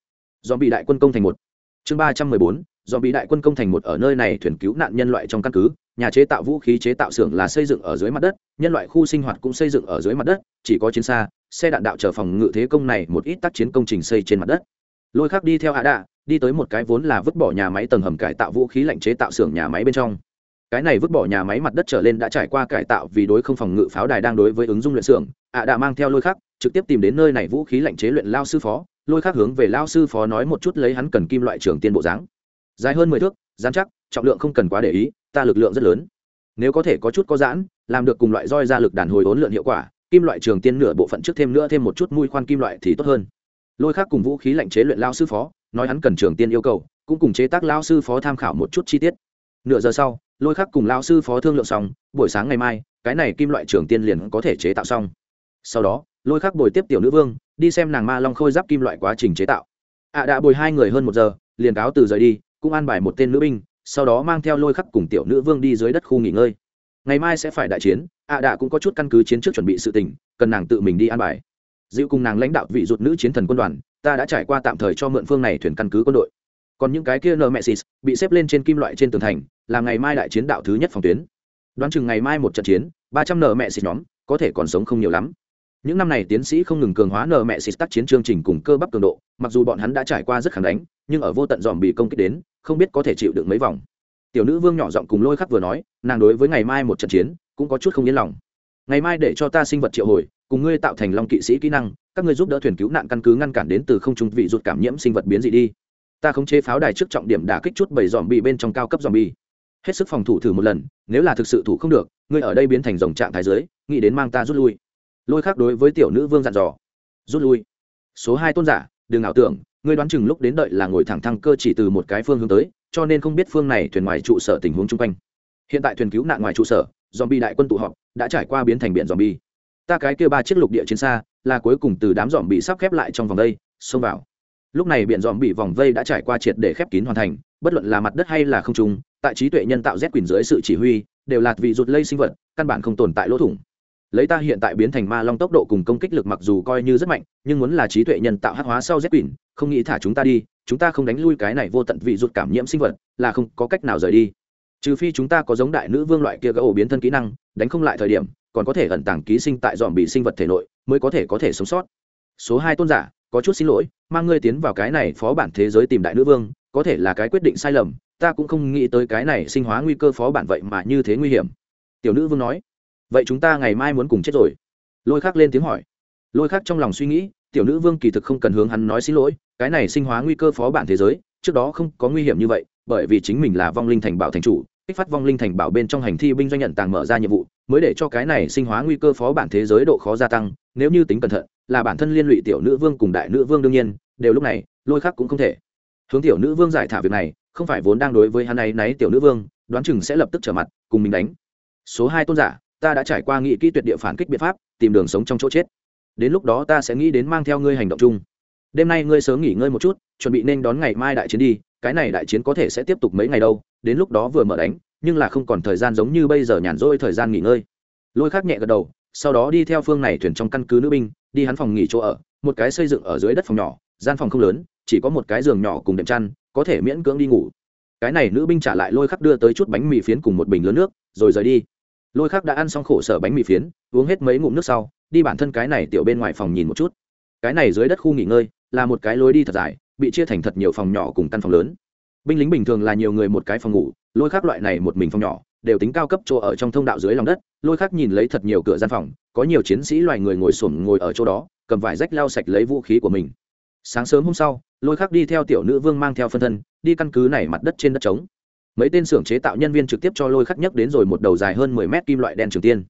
do bị đại quân công thành một. Chương ba trăm mười bốn do bị đại quân công thành một ở nơi này thuyền cứu nạn nhân loại trong căn cứ nhà chế tạo vũ khí chế tạo xưởng là xây dựng ở dưới mặt đất, nhân loại khu sinh hoạt cũng xây dựng ở dưới mặt đất, chỉ có chiến xa, xe đạn đạo chở phòng ngự thế công này một ít tác chiến công trình xây trên mặt đất. Lôi khác đi theo hạ đạ đi tới một cái vốn là vứt bỏ nhà máy tầng hầm cải tạo vũ khí lạnh chế tạo xưởng nhà máy bên trong. Cái này vứt bỏ nhà máy mặt đất trở lên đã trải qua cải tạo vì đối không phòng ngự pháo đài đang đối với ứng dụng luyện xưởng ạ đã mang theo lôi khắc, trực tiếp tìm đến nơi này vũ khí lạnh chế luyện lao sư phó. Lôi khắc hướng về lao sư phó nói một chút lấy hắn cần kim loại trường tiên bộ dáng. Dài hơn mười thước, dán chắc, trọng lượng không cần quá để ý ta lực lượng rất lớn. Nếu có thể có chút có giãn, làm được cùng loại roi ra lực đàn hồi hỗn lượn hiệu quả, kim loại trường tiên nửa bộ phận trước thêm nữa thêm một chút mũi khoan kim loại thì tốt hơn. Lôi khác cùng vũ khí lạnh chế luyện lao sư phó, nói hắn cần trường tiên yêu cầu, cũng cùng chế tác lao sư phó tham khảo một chút chi tiết. Nửa giờ sau, lôi khác cùng lao sư phó thương lượng xong, buổi sáng ngày mai, cái này kim loại trường tiên liền có thể chế tạo xong. Sau đó, lôi khác bồi tiếp tiểu nữ vương, đi xem nàng ma long khôi giáp kim loại quá trình chế tạo. Ạ đã bồi hai người hơn một giờ, liền cáo từ rời đi, cũng an bài một tên nữ binh sau đó mang theo lôi khắc cùng tiểu nữ vương đi dưới đất khu nghỉ ngơi. Ngày mai sẽ phải đại chiến, ạ đạ cũng có chút căn cứ chiến trước chuẩn bị sự tình, cần nàng tự mình đi an bài. Dịu cùng nàng lãnh đạo vị rụt nữ chiến thần quân đoàn, ta đã trải qua tạm thời cho mượn phương này thuyền căn cứ quân đội. Còn những cái kia nợ mẹ xịt bị xếp lên trên kim loại trên tường thành, là ngày mai đại chiến đạo thứ nhất phòng tuyến. Đoán chừng ngày mai một trận chiến, ba trăm nợ mẹ xịt nhóm có thể còn sống không nhiều lắm. Những năm này tiến sĩ không ngừng cường hóa nợ mẹ xịt tác chiến chương trình cùng cơ bắp cường độ, mặc dù bọn hắn đã trải qua rất khẳng đánh, nhưng ở vô tận dòm bị công kích đến không biết có thể chịu được mấy vòng. Tiểu nữ vương nhỏ giọng cùng lôi khắc vừa nói, nàng đối với ngày mai một trận chiến, cũng có chút không yên lòng. Ngày mai để cho ta sinh vật triệu hồi, cùng ngươi tạo thành long kỵ sĩ kỹ năng, các ngươi giúp đỡ thuyền cứu nạn căn cứ ngăn cản đến từ không trung vị rụt cảm nhiễm sinh vật biến dị đi. Ta khống chế pháo đài trước trọng điểm đả kích chút bảy dòm bị bên trong cao cấp dòm bi. Hết sức phòng thủ thử một lần, nếu là thực sự thủ không được, ngươi ở đây biến thành dòng trạng thái giới nghĩ đến mang ta rút lui. Lôi khác đối với tiểu nữ vương dặn dò. Rút lui. Số hai tôn giả, đừng ảo tưởng ngươi đoán chừng lúc đến đợi là ngồi thẳng thăng cơ chỉ từ một cái phương hướng tới, cho nên không biết phương này thuyền ngoài trụ sở tình huống chung quanh. Hiện tại thuyền cứu nạn ngoài trụ sở dòm bi đại quân tụ họp, đã trải qua biến thành biển dòm bi ta cái kia ba chiếc lục địa chiến xa, là cuối cùng từ đám dòm bị sắp khép lại trong vòng vây xông vào. Lúc này biển dòm bị vòng vây đã trải qua triệt để khép kín hoàn thành, bất luận là mặt đất hay là không trung, tại trí tuệ nhân tạo z quyền dưới sự chỉ huy, đều là vì rụt lây sinh vật, căn bản không tồn tại lỗ thủng. Lấy ta hiện tại biến thành ma long tốc độ cùng công kích lực mặc dù coi như rất mạnh, nhưng muốn là trí tuệ nhân tạo hắc hóa sau z quyền không nghĩ thả chúng ta đi, chúng ta không đánh lui cái này vô tận vị rụt cảm nhiễm sinh vật, là không có cách nào rời đi. Trừ phi chúng ta có giống đại nữ vương loại kia gỡ ổ biến thân kỹ năng, đánh không lại thời điểm, còn có thể ẩn tàng ký sinh tại dòm bị sinh vật thể nội, mới có thể có thể sống sót. Số hai tôn giả, có chút xin lỗi, mang ngươi tiến vào cái này phó bản thế giới tìm đại nữ vương, có thể là cái quyết định sai lầm, ta cũng không nghĩ tới cái này sinh hóa nguy cơ phó bản vậy mà như thế nguy hiểm. Tiểu nữ vương nói, vậy chúng ta ngày mai muốn cùng chết rồi. Lôi khắc lên tiếng hỏi. Lôi khắc trong lòng suy nghĩ, tiểu nữ vương kỳ thực không cần hướng hắn nói xin lỗi cái này sinh hóa nguy cơ phó bản thế giới, trước đó không có nguy hiểm như vậy, bởi vì chính mình là vong linh thành bảo thành chủ, kích phát vong linh thành bảo bên trong hành thi binh doanh nhận tàng mở ra nhiệm vụ, mới để cho cái này sinh hóa nguy cơ phó bản thế giới độ khó gia tăng, nếu như tính cẩn thận, là bản thân liên lụy tiểu nữ vương cùng đại nữ vương đương nhiên, đều lúc này, lôi khắc cũng không thể. Hướng tiểu nữ vương giải thả việc này, không phải vốn đang đối với hắn ấy náy tiểu nữ vương, đoán chừng sẽ lập tức trở mặt, cùng mình đánh. Số hai tôn giả, ta đã trải qua nghị kỹ tuyệt địa phản kích biện pháp, tìm đường sống trong chỗ chết. Đến lúc đó ta sẽ nghĩ đến mang theo ngươi hành động chung đêm nay ngươi sớm nghỉ ngơi một chút, chuẩn bị nên đón ngày mai đại chiến đi, cái này đại chiến có thể sẽ tiếp tục mấy ngày đâu, đến lúc đó vừa mở đánh, nhưng là không còn thời gian giống như bây giờ nhàn rỗi thời gian nghỉ ngơi. Lôi khắc nhẹ gật đầu, sau đó đi theo phương này thuyền trong căn cứ nữ binh, đi hắn phòng nghỉ chỗ ở, một cái xây dựng ở dưới đất phòng nhỏ, gian phòng không lớn, chỉ có một cái giường nhỏ cùng đệm chăn, có thể miễn cưỡng đi ngủ. Cái này nữ binh trả lại lôi khắc đưa tới chút bánh mì phiến cùng một bình lớn nước, rồi rời đi. Lôi khắc đã ăn xong khổ sở bánh mì phiến, uống hết mấy ngụm nước sau, đi bản thân cái này tiểu bên ngoài phòng nhìn một chút cái này dưới đất khu nghỉ ngơi là một cái lối đi thật dài, bị chia thành thật nhiều phòng nhỏ cùng căn phòng lớn. Binh lính bình thường là nhiều người một cái phòng ngủ, lôi khác loại này một mình phòng nhỏ, đều tính cao cấp chỗ ở trong thông đạo dưới lòng đất, lôi khác nhìn lấy thật nhiều cửa gian phòng, có nhiều chiến sĩ loài người ngồi xổm ngồi ở chỗ đó, cầm vải rách lau sạch lấy vũ khí của mình. Sáng sớm hôm sau, lôi khác đi theo tiểu nữ vương mang theo phân thân, đi căn cứ này mặt đất trên đất trống. Mấy tên xưởng chế tạo nhân viên trực tiếp cho lôi khắc nhấc đến rồi một đầu dài hơn mười mét kim loại đen trường tiên.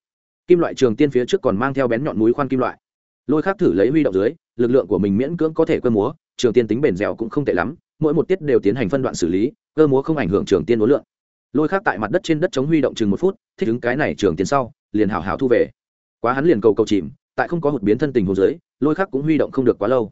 Kim loại trường tiên phía trước còn mang theo bén nhọn núi khoan kim loại. Lôi khắc thử lấy huy động dưới lực lượng của mình miễn cưỡng có thể cơ múa, trường tiên tính bền dẻo cũng không tệ lắm, mỗi một tiết đều tiến hành phân đoạn xử lý, cơ múa không ảnh hưởng trường tiên đối lượng lôi khắc tại mặt đất trên đất chống huy động chừng một phút, thích ứng cái này trường tiên sau, liền hào hào thu về. Quá hắn liền cầu cầu chìm, tại không có hụt biến thân tình hồ dưới, lôi khắc cũng huy động không được quá lâu.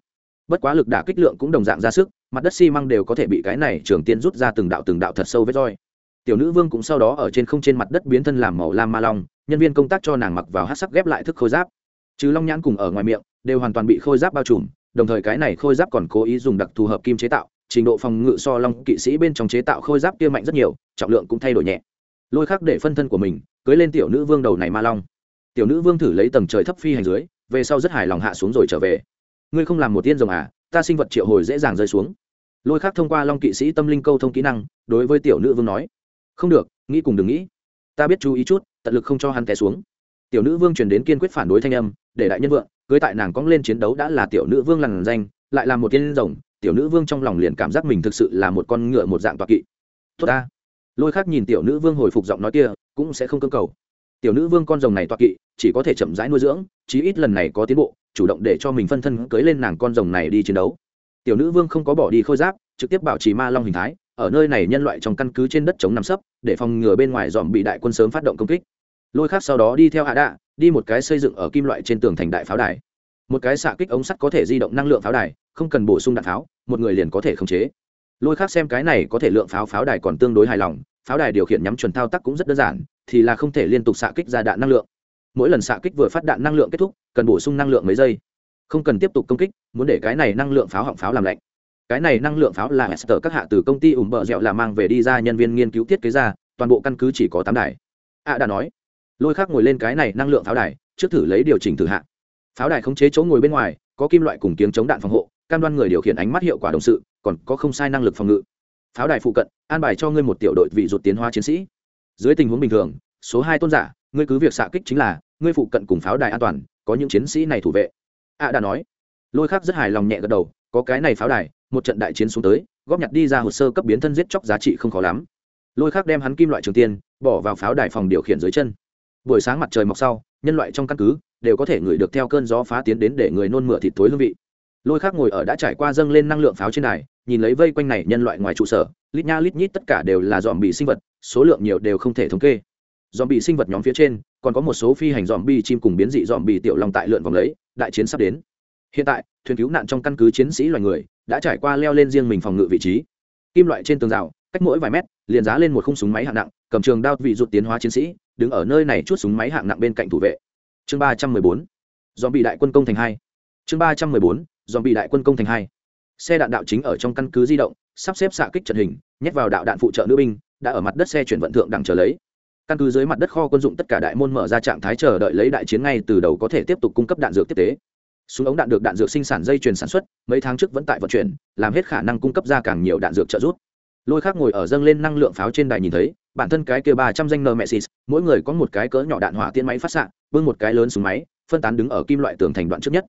Bất quá lực đả kích lượng cũng đồng dạng ra sức, mặt đất xi măng đều có thể bị cái này trường tiên rút ra từng đạo từng đạo thật sâu vết roi. Tiểu nữ vương cũng sau đó ở trên không trên mặt đất biến thân làm màu lam ma long, nhân viên công tác cho nàng mặc vào hát sắc ghép lại thức khôi giáp. Trừ long nhãn cùng ở ngoài miệng đều hoàn toàn bị khôi giáp bao trùm, đồng thời cái này khôi giáp còn cố ý dùng đặc thù hợp kim chế tạo, trình độ phòng ngự so long kỵ sĩ bên trong chế tạo khôi giáp kia mạnh rất nhiều, trọng lượng cũng thay đổi nhẹ. Lôi khắc để phân thân của mình, cưới lên tiểu nữ vương đầu này ma long. Tiểu nữ vương thử lấy tầng trời thấp phi hành dưới, về sau rất hài lòng hạ xuống rồi trở về. Ngươi không làm một tiên rồng à ta sinh vật triệu hồi dễ dàng rơi xuống. Lôi khắc thông qua long kỵ sĩ tâm linh câu thông kỹ năng, đối với tiểu nữ vương nói, không được, nghĩ cùng đừng nghĩ. Ta biết chú ý chút, tận lực không cho hắn té xuống. Tiểu nữ vương truyền đến kiên quyết phản đối thanh âm, để đại nhân vượng cưới tại nàng cong lên chiến đấu đã là tiểu nữ vương lằn danh, lại là một tiên rồng, tiểu nữ vương trong lòng liền cảm giác mình thực sự là một con ngựa một dạng toạc kỵ. Tốt ta. Lôi khác nhìn tiểu nữ vương hồi phục giọng nói kia, cũng sẽ không cơ cầu. Tiểu nữ vương con rồng này toạc kỵ, chỉ có thể chậm rãi nuôi dưỡng, chí ít lần này có tiến bộ, chủ động để cho mình phân thân cưới lên nàng con rồng này đi chiến đấu. Tiểu nữ vương không có bỏ đi khôi giáp, trực tiếp bảo trì ma long hình thái, ở nơi này nhân loại trong căn cứ trên đất chống nằm sấp, để phòng ngừa bên ngoài dòm bị đại quân sớm phát động công kích. Lôi khác sau đó đi theo hạ đạ đi một cái xây dựng ở kim loại trên tường thành đại pháo đài. Một cái xạ kích ống sắt có thể di động năng lượng pháo đài, không cần bổ sung đạn pháo, một người liền có thể khống chế. Lôi khác xem cái này có thể lượng pháo pháo đài còn tương đối hài lòng, pháo đài điều khiển nhắm chuẩn thao tác cũng rất đơn giản, thì là không thể liên tục xạ kích ra đạn năng lượng. Mỗi lần xạ kích vừa phát đạn năng lượng kết thúc, cần bổ sung năng lượng mấy giây. Không cần tiếp tục công kích, muốn để cái này năng lượng pháo họng pháo làm lạnh. Cái này năng lượng pháo là sờ các hạ từ công ty ủng bờ dẻo là mang về đi ra nhân viên nghiên cứu thiết kế ra, toàn bộ căn cứ chỉ có tám đài. A đã nói lôi khác ngồi lên cái này năng lượng pháo đài, trước thử lấy điều chỉnh thử hạ. Pháo đài khống chế chỗ ngồi bên ngoài, có kim loại cùng kiếng chống đạn phòng hộ, cam đoan người điều khiển ánh mắt hiệu quả đồng sự, còn có không sai năng lực phòng ngự. Pháo đài phụ cận, an bài cho ngươi một tiểu đội vị ruột tiến hóa chiến sĩ. Dưới tình huống bình thường, số hai tôn giả, ngươi cứ việc xạ kích chính là, ngươi phụ cận cùng pháo đài an toàn, có những chiến sĩ này thủ vệ. A đã nói. Lôi khác rất hài lòng nhẹ gật đầu, có cái này pháo đài, một trận đại chiến xuống tới, góp nhặt đi ra hồ sơ cấp biến thân giết chóc giá trị không khó lắm. Lôi khác đem hắn kim loại trường tiên, bỏ vào pháo đài phòng điều khiển dưới chân buổi sáng mặt trời mọc sau, nhân loại trong căn cứ đều có thể ngửi được theo cơn gió phá tiến đến để người nôn mửa thịt thối hương vị. Lôi khác ngồi ở đã trải qua dâng lên năng lượng pháo trên đài, nhìn lấy vây quanh này nhân loại ngoài trụ sở, lít nha lít nhít tất cả đều là dòm bị sinh vật, số lượng nhiều đều không thể thống kê. Dòm bị sinh vật nhóm phía trên, còn có một số phi hành dòm bi chim cùng biến dị dòm bị tiểu long tại lượn vòng lấy, đại chiến sắp đến. Hiện tại, thuyền cứu nạn trong căn cứ chiến sĩ loài người đã trải qua leo lên riêng mình phòng ngự vị trí. Kim loại trên tường rào cách mỗi vài mét, liền giá lên một khung súng máy hạng nặng, cầm trường đao vị rụt tiến hóa chiến sĩ, đứng ở nơi này chút súng máy hạng nặng bên cạnh thủ vệ. Chương ba trăm mười bốn dòm bị đại quân công thành hai. Chương ba trăm mười bốn dòm bị đại quân công thành hai. Xe đạn đạo chính ở trong căn cứ di động, sắp xếp xạ kích trận hình, nhét vào đạo đạn phụ trợ nữ binh, đã ở mặt đất xe chuyển vận thượng đẳng chờ lấy. Căn cứ dưới mặt đất kho quân dụng tất cả đại môn mở ra trạng thái chờ đợi lấy đại chiến ngay từ đầu có thể tiếp tục cung cấp đạn dược tiếp tế. Súng ống đạn được đạn dược sinh sản dây chuyền sản xuất, mấy tháng trước vẫn tại vận chuyển, làm hết khả năng cung cấp ra càng nhiều đạn dược trợ giúp lôi khác ngồi ở dâng lên năng lượng pháo trên đài nhìn thấy, bản thân cái kia ba trăm danh nơ mẹ xịt mỗi người có một cái cỡ nhỏ đạn hỏa tiên máy phát xạ, bưng một cái lớn súng máy, phân tán đứng ở kim loại tường thành đoạn trước nhất.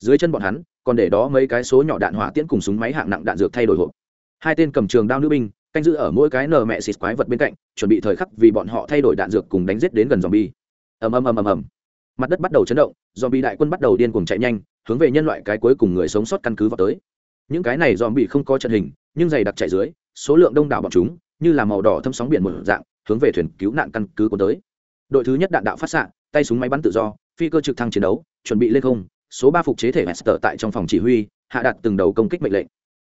Dưới chân bọn hắn, còn để đó mấy cái số nhỏ đạn hỏa tiễn cùng súng máy hạng nặng đạn dược thay đổi hộp. Hai tên cầm trường đao nữ binh, canh giữ ở mỗi cái nờ mẹ xịt quái vật bên cạnh, chuẩn bị thời khắc vì bọn họ thay đổi đạn dược cùng đánh giết đến gần dòm bi ầm ầm ầm ầm ầm. Mặt đất bắt đầu chấn động dòm bi đại quân bắt đầu điên cuồng chạy nhanh, hướng về nhân loại cái cuối cùng người sống sót căn cứ vào tới. Những cái này dòm bị không có trận hình, nhưng dày đặc chạy dưới số lượng đông đảo bọn chúng, như là màu đỏ thâm sóng biển một dạng, hướng về thuyền cứu nạn căn cứ của tới. Đội thứ nhất đạn đạo phát xạ, tay súng máy bắn tự do, phi cơ trực thăng chiến đấu, chuẩn bị lên không, số ba phục chế thể Hester tại trong phòng chỉ huy, hạ đặt từng đầu công kích mệnh lệnh.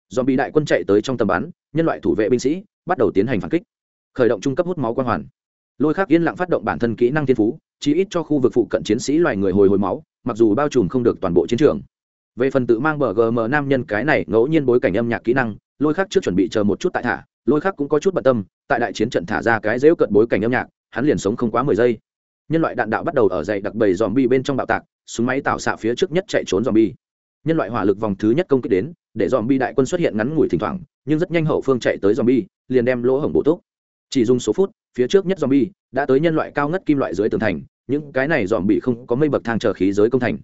Dòm bị đại quân chạy tới trong tầm bắn, nhân loại thủ vệ binh sĩ, bắt đầu tiến hành phản kích. Khởi động trung cấp hút máu quan hoàn. Lôi khắc yên lặng phát động bản thân kỹ năng thiên phú, chỉ ít cho khu vực phụ cận chiến sĩ loài người hồi hồi máu, mặc dù bao trùm không được toàn bộ chiến trường. Về phần tự mang bờ gm nam nhân cái này, ngẫu nhiên bối cảnh âm nhạc kỹ năng lôi khắc trước chuẩn bị chờ một chút tại thả, lôi khắc cũng có chút bận tâm, tại đại chiến trận thả ra cái dễu cận bối cảnh âm nhạc, hắn liền sống không quá mười giây. Nhân loại đạn đạo bắt đầu ở dậy đặc bầy dòm bi bên trong bạo tạc, súng máy tạo xạ phía trước nhất chạy trốn dòm bi nhân loại hỏa lực vòng thứ nhất công kích đến, để dòm bi đại quân xuất hiện ngắn ngủi thỉnh thoảng, nhưng rất nhanh hậu phương chạy tới dòm bi liền đem lỗ hổng bổ túc. Chỉ dùng số phút, phía trước nhất dòm bi đã tới nhân loại cao ngất kim loại dưới tường thành, những cái này dòm bị không có mây bậc thang chờ khí giới công thành.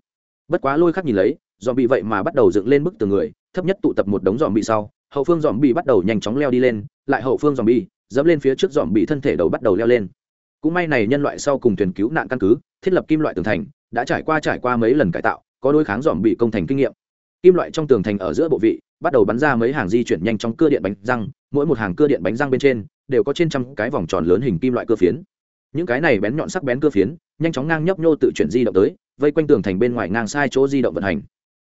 Bất quá lôi khắc nhìn lấy dòm bị vậy mà bắt đầu dựng lên bức tường người, thấp nhất tụ tập một đống dòm bị sau hậu phương dòm bị bắt đầu nhanh chóng leo đi lên, lại hậu phương dòm bị dẫm lên phía trước dòm bị thân thể đầu bắt đầu leo lên. Cũng may này nhân loại sau cùng thuyền cứu nạn căn cứ, thiết lập kim loại tường thành, đã trải qua trải qua mấy lần cải tạo, có đôi kháng dòm bị công thành kinh nghiệm. Kim loại trong tường thành ở giữa bộ vị, bắt đầu bắn ra mấy hàng di chuyển nhanh trong cưa điện bánh răng, mỗi một hàng cưa điện bánh răng bên trên, đều có trên trăm cái vòng tròn lớn hình kim loại cơ phiến. Những cái này bén nhọn sắc bén cưa phiến, nhanh chóng ngang nhấp nhô tự chuyển di động tới, vây quanh tường thành bên ngoài ngang sai chỗ di động vận hành.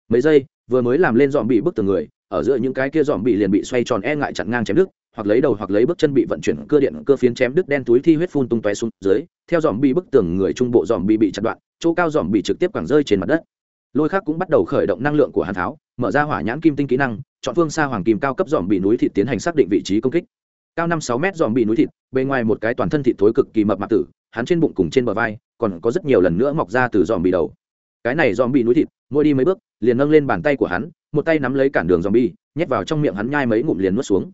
Mấy giây, vừa mới làm lên dòm bị bức tường người ở giữa những cái kia dòm bị liền bị xoay tròn e ngại chặn ngang chém đứt, hoặc lấy đầu hoặc lấy bước chân bị vận chuyển cơ điện, cơ phiến chém đứt đen túi thi huyết phun tung tóe xuống dưới, theo dòm bị bức tường người trung bộ dòm bị bị chặt đoạn, chỗ cao dòm bị trực tiếp quẳng rơi trên mặt đất. Lôi khác cũng bắt đầu khởi động năng lượng của hàn tháo, mở ra hỏa nhãn kim tinh kỹ năng, chọn phương xa hoàng kim cao cấp dòm bị núi thịt tiến hành xác định vị trí công kích. Cao năm sáu mét dòm bị núi thịt, bề ngoài một cái toàn thân thịt thối cực kỳ mập mạp tử, hắn trên bụng cùng trên bờ vai, còn có rất nhiều lần nữa mọc ra từ dòm bị đầu. Cái này dòm bị núi thịt, mỗi đi mấy bước, liền nâng lên bàn tay của hắn một tay nắm lấy cản đường dòm bi, nhét vào trong miệng hắn nhai mấy ngụm liền nuốt xuống.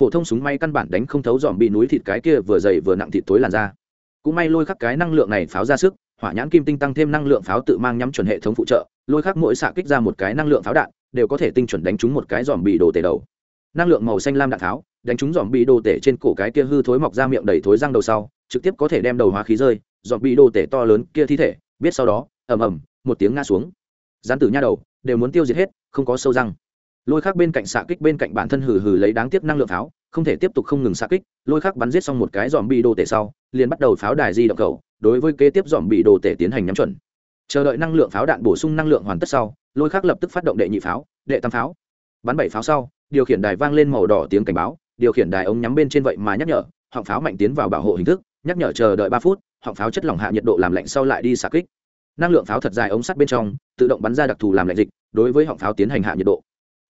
Phổ thông súng may căn bản đánh không thấu dòm bị núi thịt cái kia vừa dày vừa nặng thịt tối làn ra cũng may lôi khắc cái năng lượng này pháo ra sức, hỏa nhãn kim tinh tăng thêm năng lượng pháo tự mang nhắm chuẩn hệ thống phụ trợ, lôi khắc mỗi xạ kích ra một cái năng lượng pháo đạn, đều có thể tinh chuẩn đánh trúng một cái dòm bị đồ tể đầu. Năng lượng màu xanh lam đạn tháo, đánh trúng dòm bị đồ tể trên cổ cái kia hư thối mọc ra miệng đầy thối răng đầu sau, trực tiếp có thể đem đầu hóa khí rơi, dòm bị đồ tể to lớn kia thi thể, biết sau đó, ầm ầm, một tiếng ngã xuống. Gián tử nha đầu, đều muốn tiêu diệt hết không có sâu răng. Lôi khác bên cạnh xạ kích bên cạnh bản thân hừ hừ lấy đáng tiếc năng lượng pháo, không thể tiếp tục không ngừng xạ kích, lôi khác bắn giết xong một cái dòm bị đồ tể sau, liền bắt đầu pháo đài di động cầu, đối với kế tiếp dòm bị đồ tể tiến hành nhắm chuẩn. Chờ đợi năng lượng pháo đạn bổ sung năng lượng hoàn tất sau, lôi khác lập tức phát động đệ nhị pháo, đệ tam pháo. Bắn bảy pháo sau, điều khiển đài vang lên màu đỏ tiếng cảnh báo, điều khiển đài ống nhắm bên trên vậy mà nhắc nhở, họng pháo mạnh tiến vào bảo hộ hình thức, nhắc nhở chờ đợi ba phút, họng pháo chất lỏng hạ nhiệt độ làm lạnh sau lại đi xạ kích năng lượng pháo thật dài ống sắt bên trong, tự động bắn ra đặc thù làm lạnh dịch, đối với họng pháo tiến hành hạ nhiệt độ.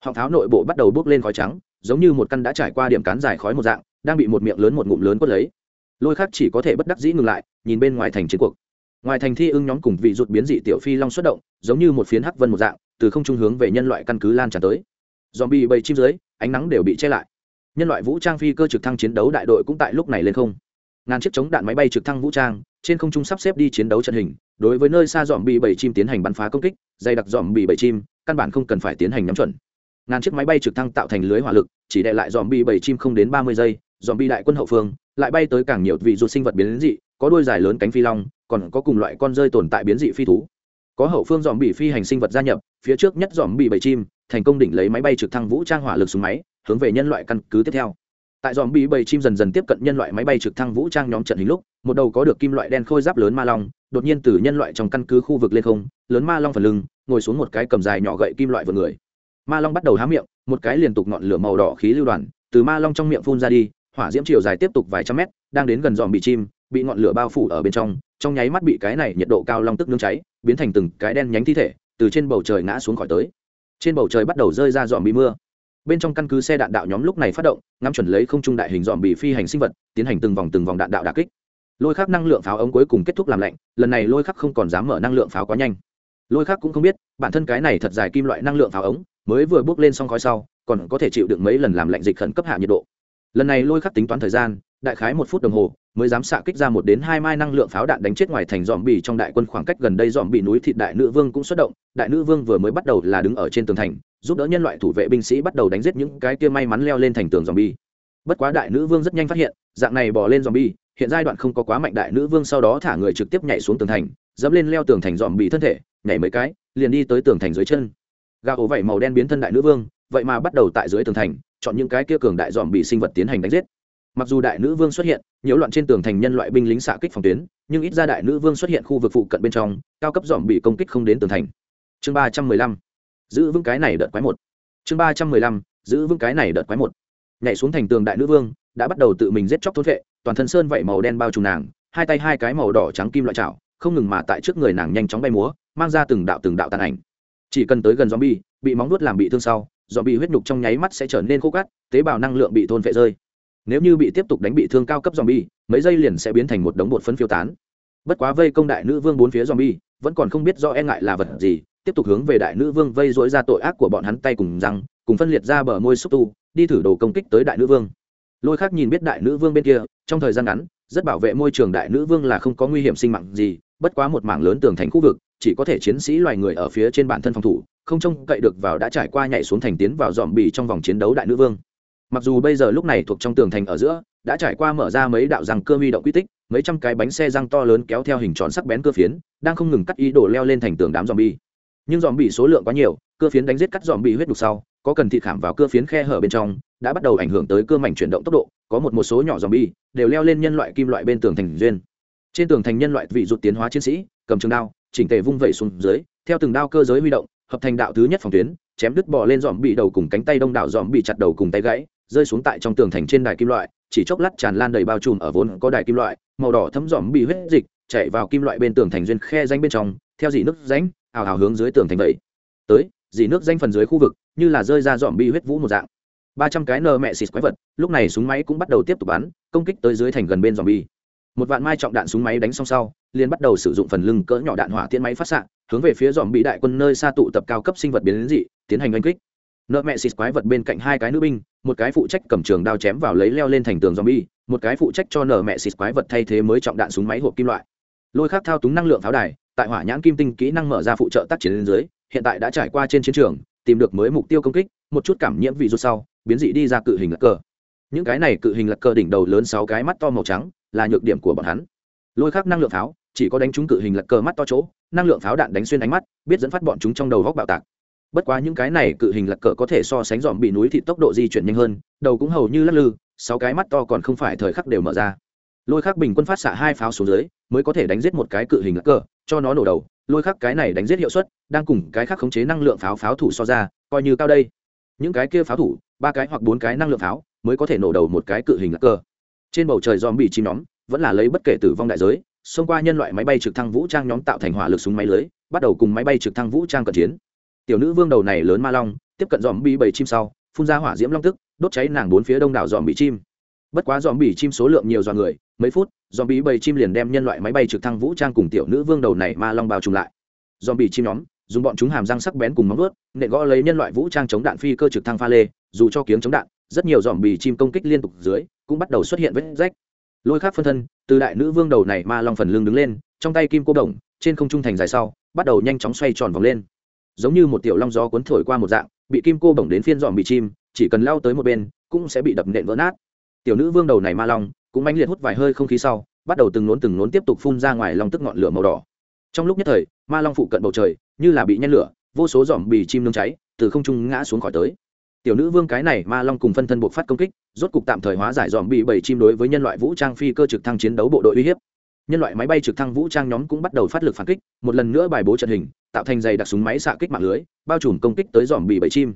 Họng pháo nội bộ bắt đầu bốc lên khói trắng, giống như một căn đã trải qua điểm cán dài khói một dạng, đang bị một miệng lớn một ngụm lớn quất lấy. Lôi khác chỉ có thể bất đắc dĩ ngừng lại, nhìn bên ngoài thành chiến cuộc. Ngoài thành thi ưng nhóm cùng vị rụt biến dị tiểu phi long xuất động, giống như một phiến hắc vân một dạng, từ không trung hướng về nhân loại căn cứ lan tràn tới. Dòm bị bầy chim dưới, ánh nắng đều bị che lại. Nhân loại vũ trang phi cơ trực thăng chiến đấu đại đội cũng tại lúc này lên không ngàn chiếc chống đạn máy bay trực thăng vũ trang, trên không trung sắp xếp đi chiến đấu trận hình, đối với nơi xa dòm bị bầy chim tiến hành bắn phá công kích, dày đặc dòm bị bầy chim, căn bản không cần phải tiến hành nhắm chuẩn. Ngàn chiếc máy bay trực thăng tạo thành lưới hỏa lực, chỉ đệ lại dòm bị bầy chim không đến ba mươi giây dòm bị đại quân hậu phương lại bay tới càng nhiều vị ruột sinh vật biến dị, có đôi dài lớn cánh phi long, còn có cùng loại con rơi tồn tại biến dị phi thú. Có hậu phương dòm bị phi hành sinh vật gia nhập, phía trước nhất dòm bị bầy chim, thành công đỉnh lấy máy bay trực thăng vũ trang hỏa lực súng máy, hướng về nhân loại căn cứ tiếp theo tại dòm bị bầy chim dần dần tiếp cận nhân loại máy bay trực thăng vũ trang nhóm trận hình lúc, một đầu có được kim loại đen khôi giáp lớn ma long, đột nhiên từ nhân loại trong căn cứ khu vực lên không, lớn ma long phần lưng, ngồi xuống một cái cầm dài nhỏ gậy kim loại vượt người. Ma long bắt đầu há miệng, một cái liên tục ngọn lửa màu đỏ khí lưu đoàn, từ ma long trong miệng phun ra đi, hỏa diễm chiều dài tiếp tục vài trăm mét, đang đến gần dòm bị chim, bị ngọn lửa bao phủ ở bên trong trong nháy mắt bị cái này nhiệt độ cao long tức nương cháy, biến thành từng cái đen nhánh thi thể, từ trên bầu trời ngã xuống khỏi tới. Trên bầu trời bắt đầu rơi ra dòm bị mưa bên trong căn cứ xe đạn đạo nhóm lúc này phát động, ngắm chuẩn lấy không trung đại hình dòm bị phi hành sinh vật, tiến hành từng vòng từng vòng đạn đạo đà kích. Lôi khắc năng lượng pháo ống cuối cùng kết thúc làm lạnh, lần này lôi khắc không còn dám mở năng lượng pháo quá nhanh. Lôi khắc cũng không biết, bản thân cái này thật dài kim loại năng lượng pháo ống, mới vừa bước lên xong khói sau, còn có thể chịu được mấy lần làm lạnh dịch khẩn cấp hạ nhiệt độ. Lần này lôi khắc tính toán thời gian, đại khái một phút đồng hồ, mới dám xạ kích ra một đến hai mai năng lượng pháo đạn đánh chết ngoài thành dòm bì trong đại quân khoảng cách gần đây dòm bì núi thịt đại nữ vương cũng xuất động, đại nữ vương vừa mới bắt đầu là đứng ở trên tường thành giúp đỡ nhân loại thủ vệ binh sĩ bắt đầu đánh giết những cái kia may mắn leo lên thành tường dòm bi. bất quá đại nữ vương rất nhanh phát hiện, dạng này bỏ lên dòm bi hiện giai đoạn không có quá mạnh đại nữ vương sau đó thả người trực tiếp nhảy xuống tường thành, dẫm lên leo tường thành dòm bì thân thể, nhảy mấy cái, liền đi tới tường thành dưới chân. Gà ổ vẩy màu đen biến thân đại nữ vương, vậy mà bắt đầu tại dưới tường thành, chọn những cái kia cường đại dòm bị sinh vật tiến hành đánh giết. Mặc dù đại nữ vương xuất hiện, nhiễu loạn trên tường thành nhân loại binh lính xạ kích phòng tuyến, nhưng ít ra đại nữ vương xuất hiện khu vực phụ cận bên trong, cao cấp dòm bị công kích không đến tường thành. Chương ba trăm mười lăm giữ vững cái này đợt quái một. Chương ba trăm mười lăm, giữ vững cái này đợt quái một. Nhảy xuống thành tường đại nữ vương, đã bắt đầu tự mình giết chóc thốt vệ, toàn thân sơn vẫy màu đen bao trùm nàng, hai tay hai cái màu đỏ trắng kim loại chảo, không ngừng mà tại trước người nàng nhanh chóng bay múa, mang ra từng đạo từng đạo tàn ảnh. Chỉ cần tới gần zombie, bị móng nuốt làm bị thương sau, zombie huyết nhục trong nháy mắt sẽ trở nên khô cát, tế bào năng lượng bị thôn phệ rơi. Nếu như bị tiếp tục đánh bị thương cao cấp zombie, mấy giây liền sẽ biến thành một đống bột phấn phiêu tán. Bất quá vây công đại nữ vương bốn phía zombie, vẫn còn không biết do e ngại là vật gì tiếp tục hướng về đại nữ vương vây dỗi ra tội ác của bọn hắn tay cùng răng, cùng phân liệt ra bờ môi xúc tu, đi thử đồ công kích tới đại nữ vương. Lôi khác nhìn biết đại nữ vương bên kia, trong thời gian ngắn, rất bảo vệ môi trường đại nữ vương là không có nguy hiểm sinh mạng gì, bất quá một mảng lớn tường thành khu vực, chỉ có thể chiến sĩ loài người ở phía trên bản thân phòng thủ, không trông cậy được vào đã trải qua nhảy xuống thành tiến vào dòm bì trong vòng chiến đấu đại nữ vương. Mặc dù bây giờ lúc này thuộc trong tường thành ở giữa, đã trải qua mở ra mấy đạo răng cơ huy động quy tích, mấy trăm cái bánh xe răng to lớn kéo theo hình tròn sắc bén cơ phiến, đang không ngừng cắt ý đồ leo lên thành tường đám dòm bì nhưng dòm bị số lượng quá nhiều cơ phiến đánh giết cắt dòm bị huyết đục sau, có cần thịt khảm vào cơ phiến khe hở bên trong, đã bắt đầu ảnh hưởng tới cơ mảnh chuyển động tốc độ, có một một số nhỏ dòm bi đều leo lên nhân loại kim loại bên tường thành duyên. Trên tường thành nhân loại vị rụt tiến hóa chiến sĩ, cầm trường đao, chỉnh tề vung vẩy xuống dưới, theo từng đao cơ giới huy động, hợp thành đạo thứ nhất phòng tuyến, chém đứt bỏ lên dòm bị đầu cùng cánh tay đông đảo dòm bị chặt đầu cùng tay gãy, rơi xuống tại trong tường thành trên đài kim loại, chỉ chốc lát tràn lan đầy bao trùm ở vốn có đài kim loại, màu đỏ thấm dòm bị huyết dịch, chạy vào kim loại bên tường thành duyên khe danh bên trong, theo dỉ nước rãnh ào ào hướng dưới tường thành vậy. Tới, dì nước danh phần dưới khu vực, như là rơi ra dòm bi huyết vũ một dạng. Ba trăm cái nơ mẹ xịt quái vật, lúc này súng máy cũng bắt đầu tiếp tục bắn, công kích tới dưới thành gần bên dòm bi. Một vạn mai trọng đạn súng máy đánh xong sau, liền bắt đầu sử dụng phần lưng cỡ nhỏ đạn hỏa tiễn máy phát xạ, hướng về phía dòm bị đại quân nơi xa tụ tập cao cấp sinh vật biến đến dị, tiến hành oanh kích. Nợ mẹ xịt quái vật bên cạnh hai cái nữ binh, một cái phụ trách cầm trường đao chém vào lấy leo lên thành tường zombie một cái phụ trách cho nợ mẹ xịt quái vật thay thế mới trọng đạn súng máy hộp kim loại. Lôi khác thao túng năng lượng pháo đài tại hỏa nhãn kim tinh kỹ năng mở ra phụ trợ tác chiến lên dưới, hiện tại đã trải qua trên chiến trường, tìm được mới mục tiêu công kích, một chút cảm nhiễm vị rút sau, biến dị đi ra cự hình lật cờ. Những cái này cự hình lật cờ đỉnh đầu lớn sáu cái mắt to màu trắng, là nhược điểm của bọn hắn. Lôi khác năng lượng pháo, chỉ có đánh trúng cự hình lật cờ mắt to chỗ, năng lượng pháo đạn đánh xuyên ánh mắt, biết dẫn phát bọn chúng trong đầu góc bạo tạc. Bất quá những cái này cự hình lật cờ có thể so sánh dòm bị núi thì tốc độ di chuyển nhanh hơn, đầu cũng hầu như lắc lư, sáu cái mắt to còn không phải thời khắc đều mở ra. Lôi khắc bình quân phát xạ hai pháo xuống dưới, mới có thể đánh giết một cái cự hình lật cờ cho nó nổ đầu, lôi khắc cái này đánh giết hiệu suất, đang cùng cái khác khống chế năng lượng pháo pháo thủ so ra, coi như cao đây. Những cái kia pháo thủ, ba cái hoặc bốn cái năng lượng pháo, mới có thể nổ đầu một cái cự hình lật cờ. Trên bầu trời dòm bị chim nhóm, vẫn là lấy bất kể tử vong đại giới, xông qua nhân loại máy bay trực thăng vũ trang nhóm tạo thành hỏa lực súng máy lưới, bắt đầu cùng máy bay trực thăng vũ trang cận chiến. Tiểu nữ vương đầu này lớn ma long, tiếp cận dòm bị bảy chim sau, phun ra hỏa diễm long tức, đốt cháy nàng bốn phía đông đảo dòm bị chim. Bất quá dòm bị chim số lượng nhiều dọa người, mấy phút dòm bí bầy chim liền đem nhân loại máy bay trực thăng vũ trang cùng tiểu nữ vương đầu này ma long bao trùm lại. Dòm bị chim nhóm, dùng bọn chúng hàm răng sắc bén cùng móng ướt nện gõ lấy nhân loại vũ trang chống đạn phi cơ trực thăng pha lê, dù cho kiếng chống đạn, rất nhiều dòm bì chim công kích liên tục dưới, cũng bắt đầu xuất hiện vết rách. Lôi khác phân thân, từ đại nữ vương đầu này ma long phần lưng đứng lên, trong tay kim cô đồng, trên không trung thành dài sau, bắt đầu nhanh chóng xoay tròn vòng lên. Giống như một tiểu long gió cuốn thổi qua một dạng, bị kim cô bổng đến phiên dòm bị chim, chỉ cần lao tới một bên, cũng sẽ bị đập nện vỡ nát. Tiểu nữ vương đầu này ma long cũng mãnh liệt hút vài hơi không khí sau, bắt đầu từng nốn từng nốn tiếp tục phun ra ngoài long tức ngọn lửa màu đỏ. Trong lúc nhất thời, ma long phụ cận bầu trời như là bị nhen lửa, vô số dòm bì chim nương cháy, từ không trung ngã xuống khỏi tới. Tiểu nữ vương cái này ma long cùng phân thân buộc phát công kích, rốt cục tạm thời hóa giải dòm bị bảy chim đối với nhân loại vũ trang phi cơ trực thăng chiến đấu bộ đội uy hiếp. Nhân loại máy bay trực thăng vũ trang nhóm cũng bắt đầu phát lực phản kích, một lần nữa bài bố trận hình, tạo thành dày đặc súng máy xạ kích mạng lưới, bao trùm công kích tới dòm bị bảy chim.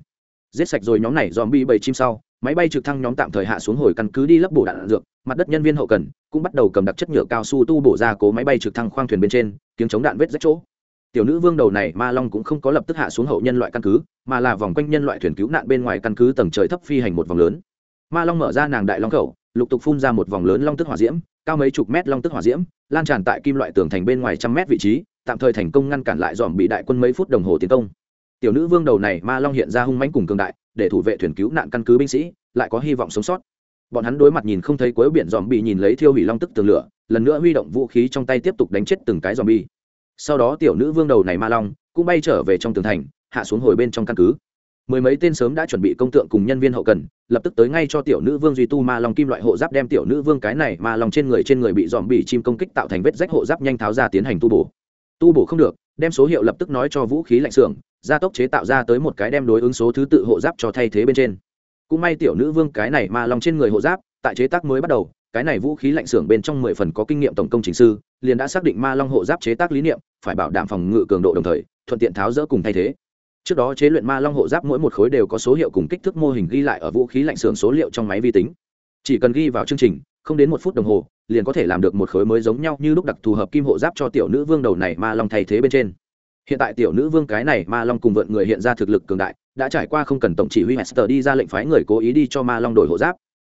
Giết sạch rồi nhóm này dòm bị bảy chim sau máy bay trực thăng nhóm tạm thời hạ xuống hồi căn cứ đi lấp bổ đạn, đạn dược mặt đất nhân viên hậu cần cũng bắt đầu cầm đặc chất nhựa cao su tu bổ ra cố máy bay trực thăng khoang thuyền bên trên tiếng chống đạn vết rách chỗ. Tiểu nữ vương đầu này ma long cũng không có lập tức hạ xuống hậu nhân loại căn cứ mà là vòng quanh nhân loại thuyền cứu nạn bên ngoài căn cứ tầng trời thấp phi hành một vòng lớn. Ma long mở ra nàng đại long khẩu lục tục phun ra một vòng lớn long tức hỏa diễm cao mấy chục mét long tức hỏa diễm lan tràn tại kim loại tường thành bên ngoài trăm mét vị trí tạm thời thành công ngăn cản lại dòm bị đại quân mấy phút đồng hồ tiến công. Tiểu nữ vương đầu này ma long hiện ra hung mãnh cùng cường đại để thủ vệ thuyền cứu nạn căn cứ binh sĩ, lại có hy vọng sống sót. Bọn hắn đối mặt nhìn không thấy cuối biển dòm bị nhìn lấy thiêu hủy long tức tường lửa, lần nữa huy động vũ khí trong tay tiếp tục đánh chết từng cái dòm bi sau đó tiểu nữ vương đầu này ma long cũng bay trở về trong tường thành, hạ xuống hồi bên trong căn cứ. Mười mấy tên sớm đã chuẩn bị công tượng cùng nhân viên hậu cần, lập tức tới ngay cho tiểu nữ vương duy tu ma long kim loại hộ giáp đem tiểu nữ vương cái này ma long trên người trên người bị dòm bị chim công kích tạo thành vết rách hộ giáp nhanh tháo ra tiến hành tu bổ. Tu bổ không được, đem số hiệu lập tức nói cho vũ khí lạnh xưởng gia tốc chế tạo ra tới một cái đem đối ứng số thứ tự hộ giáp cho thay thế bên trên. Cũng may tiểu nữ vương cái này ma long trên người hộ giáp, tại chế tác mới bắt đầu, cái này vũ khí lạnh xưởng bên trong mười phần có kinh nghiệm tổng công trình sư, liền đã xác định ma long hộ giáp chế tác lý niệm, phải bảo đảm phòng ngự cường độ đồng thời, thuận tiện tháo rỡ cùng thay thế. Trước đó chế luyện ma long hộ giáp mỗi một khối đều có số hiệu cùng kích thước mô hình ghi lại ở vũ khí lạnh xưởng số liệu trong máy vi tính. Chỉ cần ghi vào chương trình, không đến một phút đồng hồ, liền có thể làm được một khối mới giống nhau như lúc đặc thù hợp kim hộ giáp cho tiểu nữ vương đầu này ma long thay thế bên trên hiện tại tiểu nữ vương cái này ma long cùng vượn người hiện ra thực lực cường đại, đã trải qua không cần tổng chỉ huy hester đi ra lệnh phái người cố ý đi cho ma long đổi hộ giáp.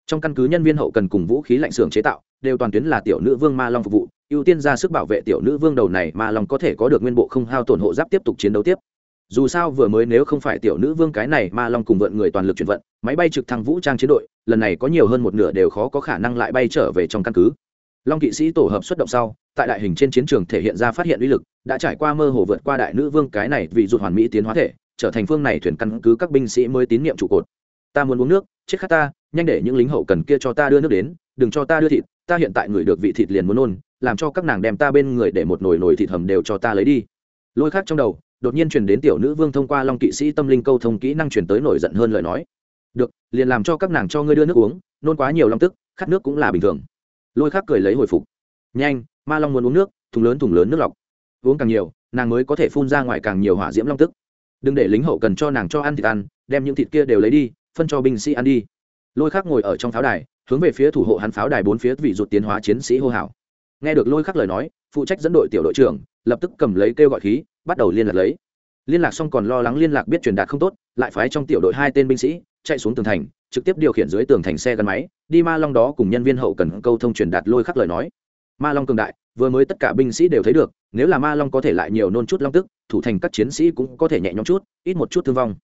Trong căn cứ nhân viên hậu cần cùng vũ khí lạnh xưởng chế tạo, đều toàn tuyến là tiểu nữ vương ma long phục vụ, ưu tiên ra sức bảo vệ tiểu nữ vương đầu này ma long có thể có được nguyên bộ không hao tổn hộ giáp tiếp tục chiến đấu tiếp. Dù sao vừa mới nếu không phải tiểu nữ vương cái này ma long cùng vượn người toàn lực chuyển vận, máy bay trực thăng vũ trang chiến đội, lần này có nhiều hơn một nửa đều khó có khả năng lại bay trở về trong căn cứ long kỵ sĩ tổ hợp xuất động sau, tại đại hình trên chiến trường thể hiện ra phát hiện uy lực, đã trải qua mơ hồ vượt qua đại nữ vương cái này vì rụt hoàn mỹ tiến hóa thể, trở thành phương này thuyền căn cứ các binh sĩ mới tín nhiệm trụ cột. Ta muốn uống nước, chết khát ta, nhanh để những lính hậu cần kia cho ta đưa nước đến, đừng cho ta đưa thịt, ta hiện tại người được vị thịt liền muốn nôn, làm cho các nàng đem ta bên người để một nồi nồi thịt hầm đều cho ta lấy đi. Lôi khác trong đầu, đột nhiên truyền đến tiểu nữ vương thông qua long kỵ sĩ tâm linh câu thông kỹ năng truyền tới nổi giận hơn lời nói. Được, liền làm cho các nàng cho ngươi đưa nước uống, nôn quá nhiều long tức, khát nước cũng là bình thường lôi khác cười lấy hồi phục. Nhanh, ma long muốn uống nước, thùng lớn thùng lớn nước lọc. Uống càng nhiều, nàng mới có thể phun ra ngoài càng nhiều hỏa diễm long tức. Đừng để lính hậu cần cho nàng cho ăn thịt ăn, đem những thịt kia đều lấy đi, phân cho binh sĩ ăn đi. Lôi khắc ngồi ở trong pháo đài, hướng về phía thủ hộ hắn pháo đài bốn phía vị rụt tiến hóa chiến sĩ hô hào. Nghe được lôi khắc lời nói, phụ trách dẫn đội tiểu đội trưởng, lập tức cầm lấy kêu gọi khí, bắt đầu liên lạc lấy liên lạc xong còn lo lắng liên lạc biết truyền đạt không tốt, lại phái trong tiểu đội hai tên binh sĩ, chạy xuống tường thành, trực tiếp điều khiển dưới tường thành xe gắn máy, đi ma long đó cùng nhân viên hậu cần câu thông truyền đạt lôi khắc lời nói. Ma long cường đại, vừa mới tất cả binh sĩ đều thấy được, nếu là ma long có thể lại nhiều nôn chút long tức, thủ thành các chiến sĩ cũng có thể nhẹ nhõm chút, ít một chút thương vong.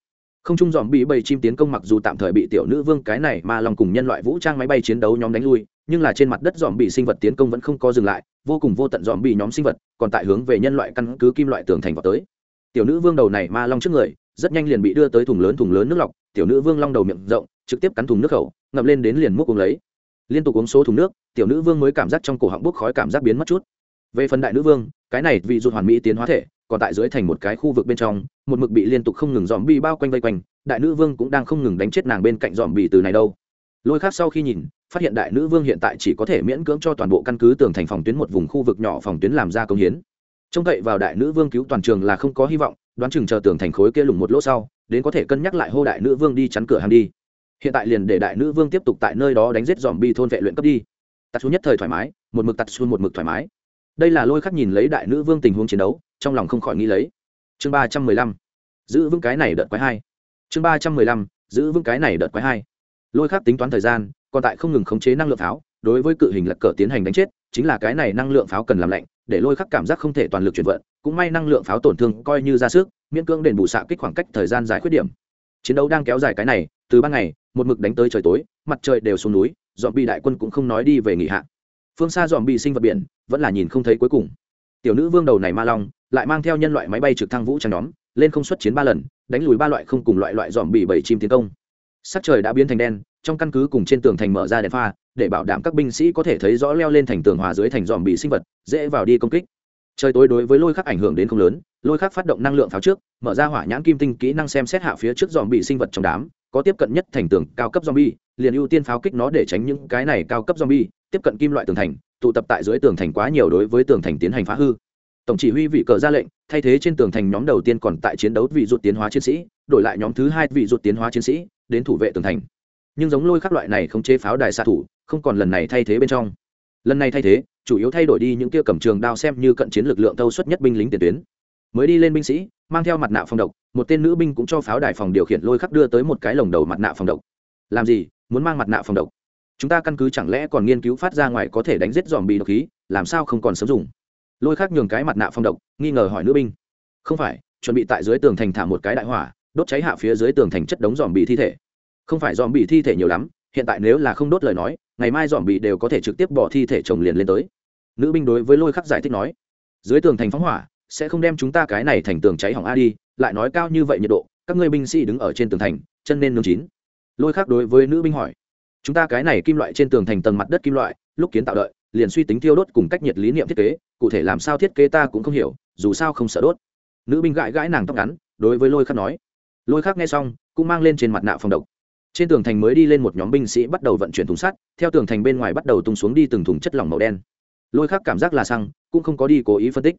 Không trung dòm bị bầy chim tiến công mặc dù tạm thời bị tiểu nữ vương cái này ma long cùng nhân loại vũ trang máy bay chiến đấu nhóm đánh lui, nhưng là trên mặt đất dòm bị sinh vật tiến công vẫn không có dừng lại, vô cùng vô tận dòm bị nhóm sinh vật còn tại hướng về nhân loại căn cứ kim loại tường thành vào tới tiểu nữ vương đầu này ma long trước người, rất nhanh liền bị đưa tới thùng lớn thùng lớn nước lọc, tiểu nữ vương long đầu miệng rộng, trực tiếp cắn thùng nước khẩu, ngậm lên đến liền múc uống lấy. Liên tục uống số thùng nước, tiểu nữ vương mới cảm giác trong cổ họng bốc khói cảm giác biến mất chút. Về phần đại nữ vương, cái này vì rụt hoàn mỹ tiến hóa thể, còn tại dưới thành một cái khu vực bên trong, một mực bị liên tục không ngừng dòm bi bao quanh vây quanh, đại nữ vương cũng đang không ngừng đánh chết nàng bên cạnh dòm bị từ này đâu. Lôi khác sau khi nhìn, phát hiện đại nữ vương hiện tại chỉ có thể miễn cưỡng cho toàn bộ căn cứ tường thành phòng tuyến một vùng khu vực nhỏ phòng tuyến làm ra công hiến trông cậy vào đại nữ vương cứu toàn trường là không có hy vọng, đoán chừng chờ tường thành khối kia lủng một lỗ sau, đến có thể cân nhắc lại hô đại nữ vương đi chắn cửa hàng đi. Hiện tại liền để đại nữ vương tiếp tục tại nơi đó đánh giết dòm bi thôn vệ luyện cấp đi. Tạt xuống nhất thời thoải mái, một mực tạt xuống một mực thoải mái. Đây là lôi khắc nhìn lấy đại nữ vương tình huống chiến đấu, trong lòng không khỏi nghĩ lấy. Chương ba trăm mười lăm. Giữ vững cái này đợt quái hai. Chương ba trăm mười lăm. Giữ vững cái này đợt quái hai. Lôi khắc tính toán thời gian, còn tại không ngừng khống chế năng lượng pháo, đối với cự hình lật cờ tiến hành đánh chết, chính là cái này năng lượng pháo cần làm lạnh để lôi khắc cảm giác không thể toàn lực chuyển vận, cũng may năng lượng pháo tổn thương coi như ra sức, miễn cưỡng đền bù xạ kích khoảng cách thời gian dài khuyết điểm. Chiến đấu đang kéo dài cái này, từ ban ngày, một mực đánh tới trời tối, mặt trời đều xuống núi dọn bị đại quân cũng không nói đi về nghỉ hạ. Phương xa dọn bị sinh vật biển, vẫn là nhìn không thấy cuối cùng. Tiểu nữ vương đầu này ma long, lại mang theo nhân loại máy bay trực thăng vũ trang nhóm, lên không xuất chiến ba lần, đánh lùi ba loại không cùng loại loại dòm bị bảy chim tiến công. Sắc trời đã biến thành đen, trong căn cứ cùng trên tường thành mở ra đèn pha, để bảo đảm các binh sĩ có thể thấy rõ leo lên thành tường hòa dưới thành dòm bị sinh vật dễ vào đi công kích. Trời tối đối với lôi khắc ảnh hưởng đến không lớn, lôi khắc phát động năng lượng pháo trước, mở ra hỏa nhãn kim tinh kỹ năng xem xét hạ phía trước dòm bị sinh vật trong đám, có tiếp cận nhất thành tường cao cấp zombie, liền ưu tiên pháo kích nó để tránh những cái này cao cấp zombie, tiếp cận kim loại tường thành, tụ tập tại dưới tường thành quá nhiều đối với tường thành tiến hành phá hư. Tổng chỉ huy vị cờ ra lệnh, thay thế trên tường thành nhóm đầu tiên còn tại chiến đấu vị rụt tiến hóa chiến sĩ, đổi lại nhóm thứ hai vị rụt tiến hóa chiến sĩ, đến thủ vệ tường thành. Nhưng giống lôi khắc loại này không chế pháo đài xạ thủ, không còn lần này thay thế bên trong. Lần này thay thế chủ yếu thay đổi đi những kia cầm trường đao xem như cận chiến lực lượng tâu suất nhất binh lính tiền tuyến. Mới đi lên binh sĩ, mang theo mặt nạ phòng độc, một tên nữ binh cũng cho pháo đài phòng điều khiển lôi khắc đưa tới một cái lồng đầu mặt nạ phòng độc. Làm gì? Muốn mang mặt nạ phòng độc? Chúng ta căn cứ chẳng lẽ còn nghiên cứu phát ra ngoài có thể đánh giết dòm bị độc khí, làm sao không còn sớm dùng? Lôi khắc nhường cái mặt nạ phòng độc, nghi ngờ hỏi nữ binh. Không phải, chuẩn bị tại dưới tường thành thả một cái đại hỏa, đốt cháy hạ phía dưới tường thành chất đống dòm bị thi thể. Không phải dòm bị thi thể nhiều lắm, hiện tại nếu là không đốt lời nói, ngày mai dòm bị đều có thể trực tiếp bỏ thi thể chồng liền lên tới nữ binh đối với lôi khắc giải thích nói, dưới tường thành phóng hỏa, sẽ không đem chúng ta cái này thành tường cháy hỏng a đi, lại nói cao như vậy nhiệt độ, các ngươi binh sĩ đứng ở trên tường thành, chân nên nương chín. Lôi khắc đối với nữ binh hỏi, chúng ta cái này kim loại trên tường thành tầng mặt đất kim loại, lúc kiến tạo đợi, liền suy tính thiêu đốt cùng cách nhiệt lý niệm thiết kế, cụ thể làm sao thiết kế ta cũng không hiểu, dù sao không sợ đốt. Nữ binh gãi gãi nàng tóc ngắn, đối với lôi khắc nói, lôi khắc nghe xong, cũng mang lên trên mặt nạ phòng độc. Trên tường thành mới đi lên một nhóm binh sĩ bắt đầu vận chuyển thùng sắt, theo tường thành bên ngoài bắt đầu tung xuống đi từng thùng chất lỏng màu đen lôi khắc cảm giác là xăng, cũng không có đi cố ý phân tích.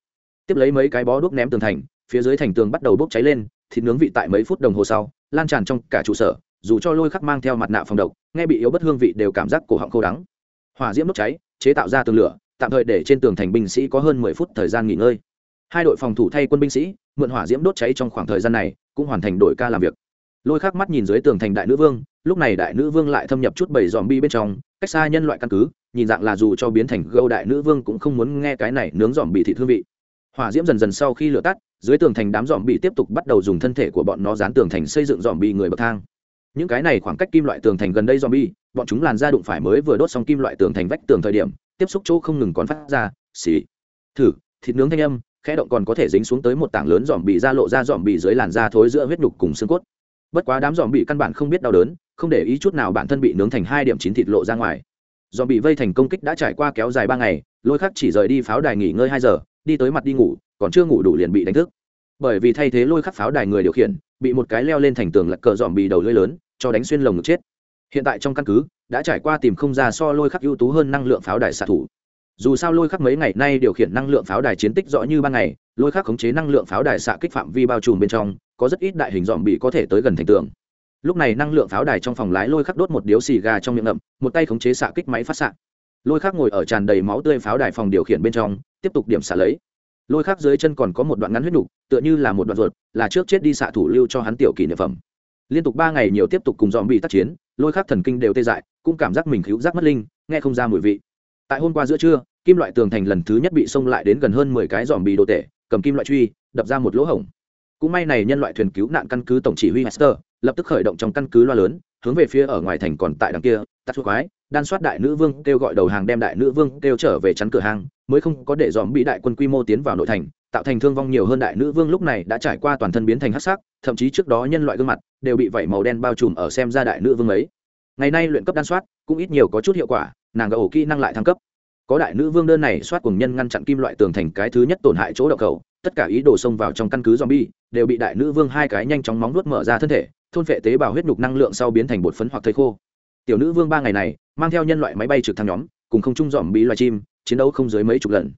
Tiếp lấy mấy cái bó đuốc ném tường thành, phía dưới thành tường bắt đầu bốc cháy lên, thịt nướng vị tại mấy phút đồng hồ sau, lan tràn trong cả trụ sở, dù cho lôi khắc mang theo mặt nạ phòng độc, nghe bị yếu bất hương vị đều cảm giác cổ họng khô đắng. Hỏa diễm đốt cháy, chế tạo ra tường lửa, tạm thời để trên tường thành binh sĩ có hơn mười phút thời gian nghỉ ngơi. Hai đội phòng thủ thay quân binh sĩ, mượn hỏa diễm đốt cháy trong khoảng thời gian này, cũng hoàn thành đội ca làm việc. Lôi khắc mắt nhìn dưới tường thành đại nữ vương, lúc này đại nữ vương lại thâm nhập chút bảy dòm bi bên trong, cách xa nhân loại căn cứ nhìn dạng là dù cho biến thành gâu đại nữ vương cũng không muốn nghe cái này nướng dòm bị thị thương vị. Hỏa diễm dần dần sau khi lửa tắt, dưới tường thành đám dòm bị tiếp tục bắt đầu dùng thân thể của bọn nó dán tường thành xây dựng dòm bị người bậc thang. Những cái này khoảng cách kim loại tường thành gần đây dòm bi bọn chúng làn ra đụng phải mới vừa đốt xong kim loại tường thành vách tường thời điểm, tiếp xúc chỗ không ngừng còn phát ra, xì. Thử, thịt nướng thanh âm, khẽ động còn có thể dính xuống tới một tảng lớn dòm bị ra lộ ra dòm bị dưới làn da thối giữa huyết nhục cùng xương cốt. Bất quá đám dòm bị căn bản không biết đau đớn, không để ý chút nào bản thân bị nướng thành hai điểm chín thịt lộ ra ngoài dòm bị vây thành công kích đã trải qua kéo dài ba ngày, lôi khắc chỉ rời đi pháo đài nghỉ ngơi hai giờ, đi tới mặt đi ngủ, còn chưa ngủ đủ liền bị đánh thức. Bởi vì thay thế lôi khắc pháo đài người điều khiển, bị một cái leo lên thành tường lật cờ dòm bị đầu lưỡi lớn, cho đánh xuyên lồng ngực chết. Hiện tại trong căn cứ, đã trải qua tìm không ra so lôi khắc ưu tú hơn năng lượng pháo đài xạ thủ. Dù sao lôi khắc mấy ngày nay điều khiển năng lượng pháo đài chiến tích rõ như ban ngày, lôi khắc khống chế năng lượng pháo đài xạ kích phạm vi bao trùm bên trong, có rất ít đại hình dòm bị có thể tới gần thành tường lúc này năng lượng pháo đài trong phòng lái lôi khắc đốt một điếu xì gà trong miệng ngậm một tay khống chế xạ kích máy phát xạ. Lôi khắc ngồi ở tràn đầy máu tươi pháo đài phòng điều khiển bên trong tiếp tục điểm xạ lấy. Lôi khắc dưới chân còn có một đoạn ngắn huyết đủ, tựa như là một đoạn ruột là trước chết đi xạ thủ lưu cho hắn tiểu kỷ niệm phẩm. Liên tục ba ngày nhiều tiếp tục cùng dòm bị tác chiến lôi khắc thần kinh đều tê dại cũng cảm giác mình cứu giác mất linh nghe không ra mùi vị. Tại hôm qua giữa trưa kim loại tường thành lần thứ nhất bị xông lại đến gần hơn mười cái dòm bị đồ tể cầm kim loại truy đập ra một lỗ hổng. Cũng may này nhân loại thuyền cứu nạn căn cứ tổng chỉ huy hester lập tức khởi động trong căn cứ loa lớn, hướng về phía ở ngoài thành còn tại đằng kia tắt thuốc quái, đan soát đại nữ vương kêu gọi đầu hàng đem đại nữ vương kêu trở về chắn cửa hàng, mới không có để dòm bị đại quân quy mô tiến vào nội thành, tạo thành thương vong nhiều hơn đại nữ vương lúc này đã trải qua toàn thân biến thành hắc sắc, thậm chí trước đó nhân loại gương mặt đều bị vảy màu đen bao trùm ở xem ra đại nữ vương ấy. Ngày nay luyện cấp đan soát cũng ít nhiều có chút hiệu quả, nàng gậu kỹ năng lại thăng cấp. Có đại nữ vương đơn này soát cùng nhân ngăn chặn kim loại tường thành cái thứ nhất tổn hại chỗ đậu cầu, tất cả ý đồ xông vào trong căn cứ zombie đều bị đại nữ vương hai cái nhanh chóng móng nuốt mở ra thân thể thôn phệ tế bào huyết nhục năng lượng sau biến thành bột phấn hoặc thây khô. Tiểu nữ vương ba ngày này, mang theo nhân loại máy bay trực thăng nhóm, cùng không trung dòm bí loài chim, chiến đấu không dưới mấy chục lần.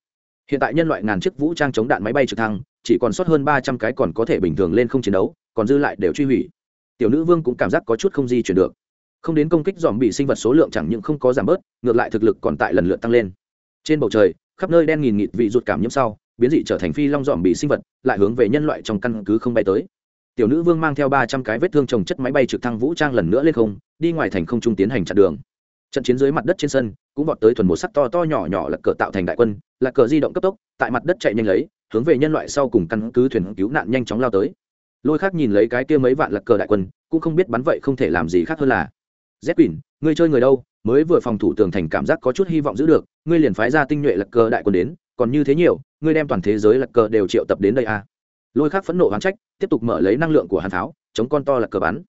Hiện tại nhân loại ngàn chiếc vũ trang chống đạn máy bay trực thăng, chỉ còn sót hơn ba trăm cái còn có thể bình thường lên không chiến đấu, còn dư lại đều truy hủy. Tiểu nữ vương cũng cảm giác có chút không di chuyển được. Không đến công kích dòm bị sinh vật số lượng chẳng những không có giảm bớt, ngược lại thực lực còn tại lần lượt tăng lên. Trên bầu trời, khắp nơi đen nghìn nghịt vị ruột cảm nhiễm sau, biến dị trở thành phi long dòm bị sinh vật, lại hướng về nhân loại trong căn cứ không bay tới tiểu nữ vương mang theo ba trăm cái vết thương trồng chất máy bay trực thăng vũ trang lần nữa lên không, đi ngoài thành không trung tiến hành chặn đường. Trận chiến dưới mặt đất trên sân, cũng vọt tới thuần một sắc to to nhỏ nhỏ là cờ tạo thành đại quân, là cờ di động cấp tốc, tại mặt đất chạy nhanh lấy, hướng về nhân loại sau cùng căn cứ thuyền cứu nạn nhanh chóng lao tới. Lôi khác nhìn lấy cái kia mấy vạn lật cờ đại quân, cũng không biết bắn vậy không thể làm gì khác hơn là z quỳnh, ngươi chơi người đâu? Mới vừa phòng thủ tường thành cảm giác có chút hy vọng giữ được, ngươi liền phái ra tinh nhuệ lật cờ đại quân đến, còn như thế nhiều, ngươi đem toàn thế giới lật cờ đều triệu tập đến đây à lôi khác phẫn nộ hoán trách tiếp tục mở lấy năng lượng của hàn pháo chống con to là cờ bắn.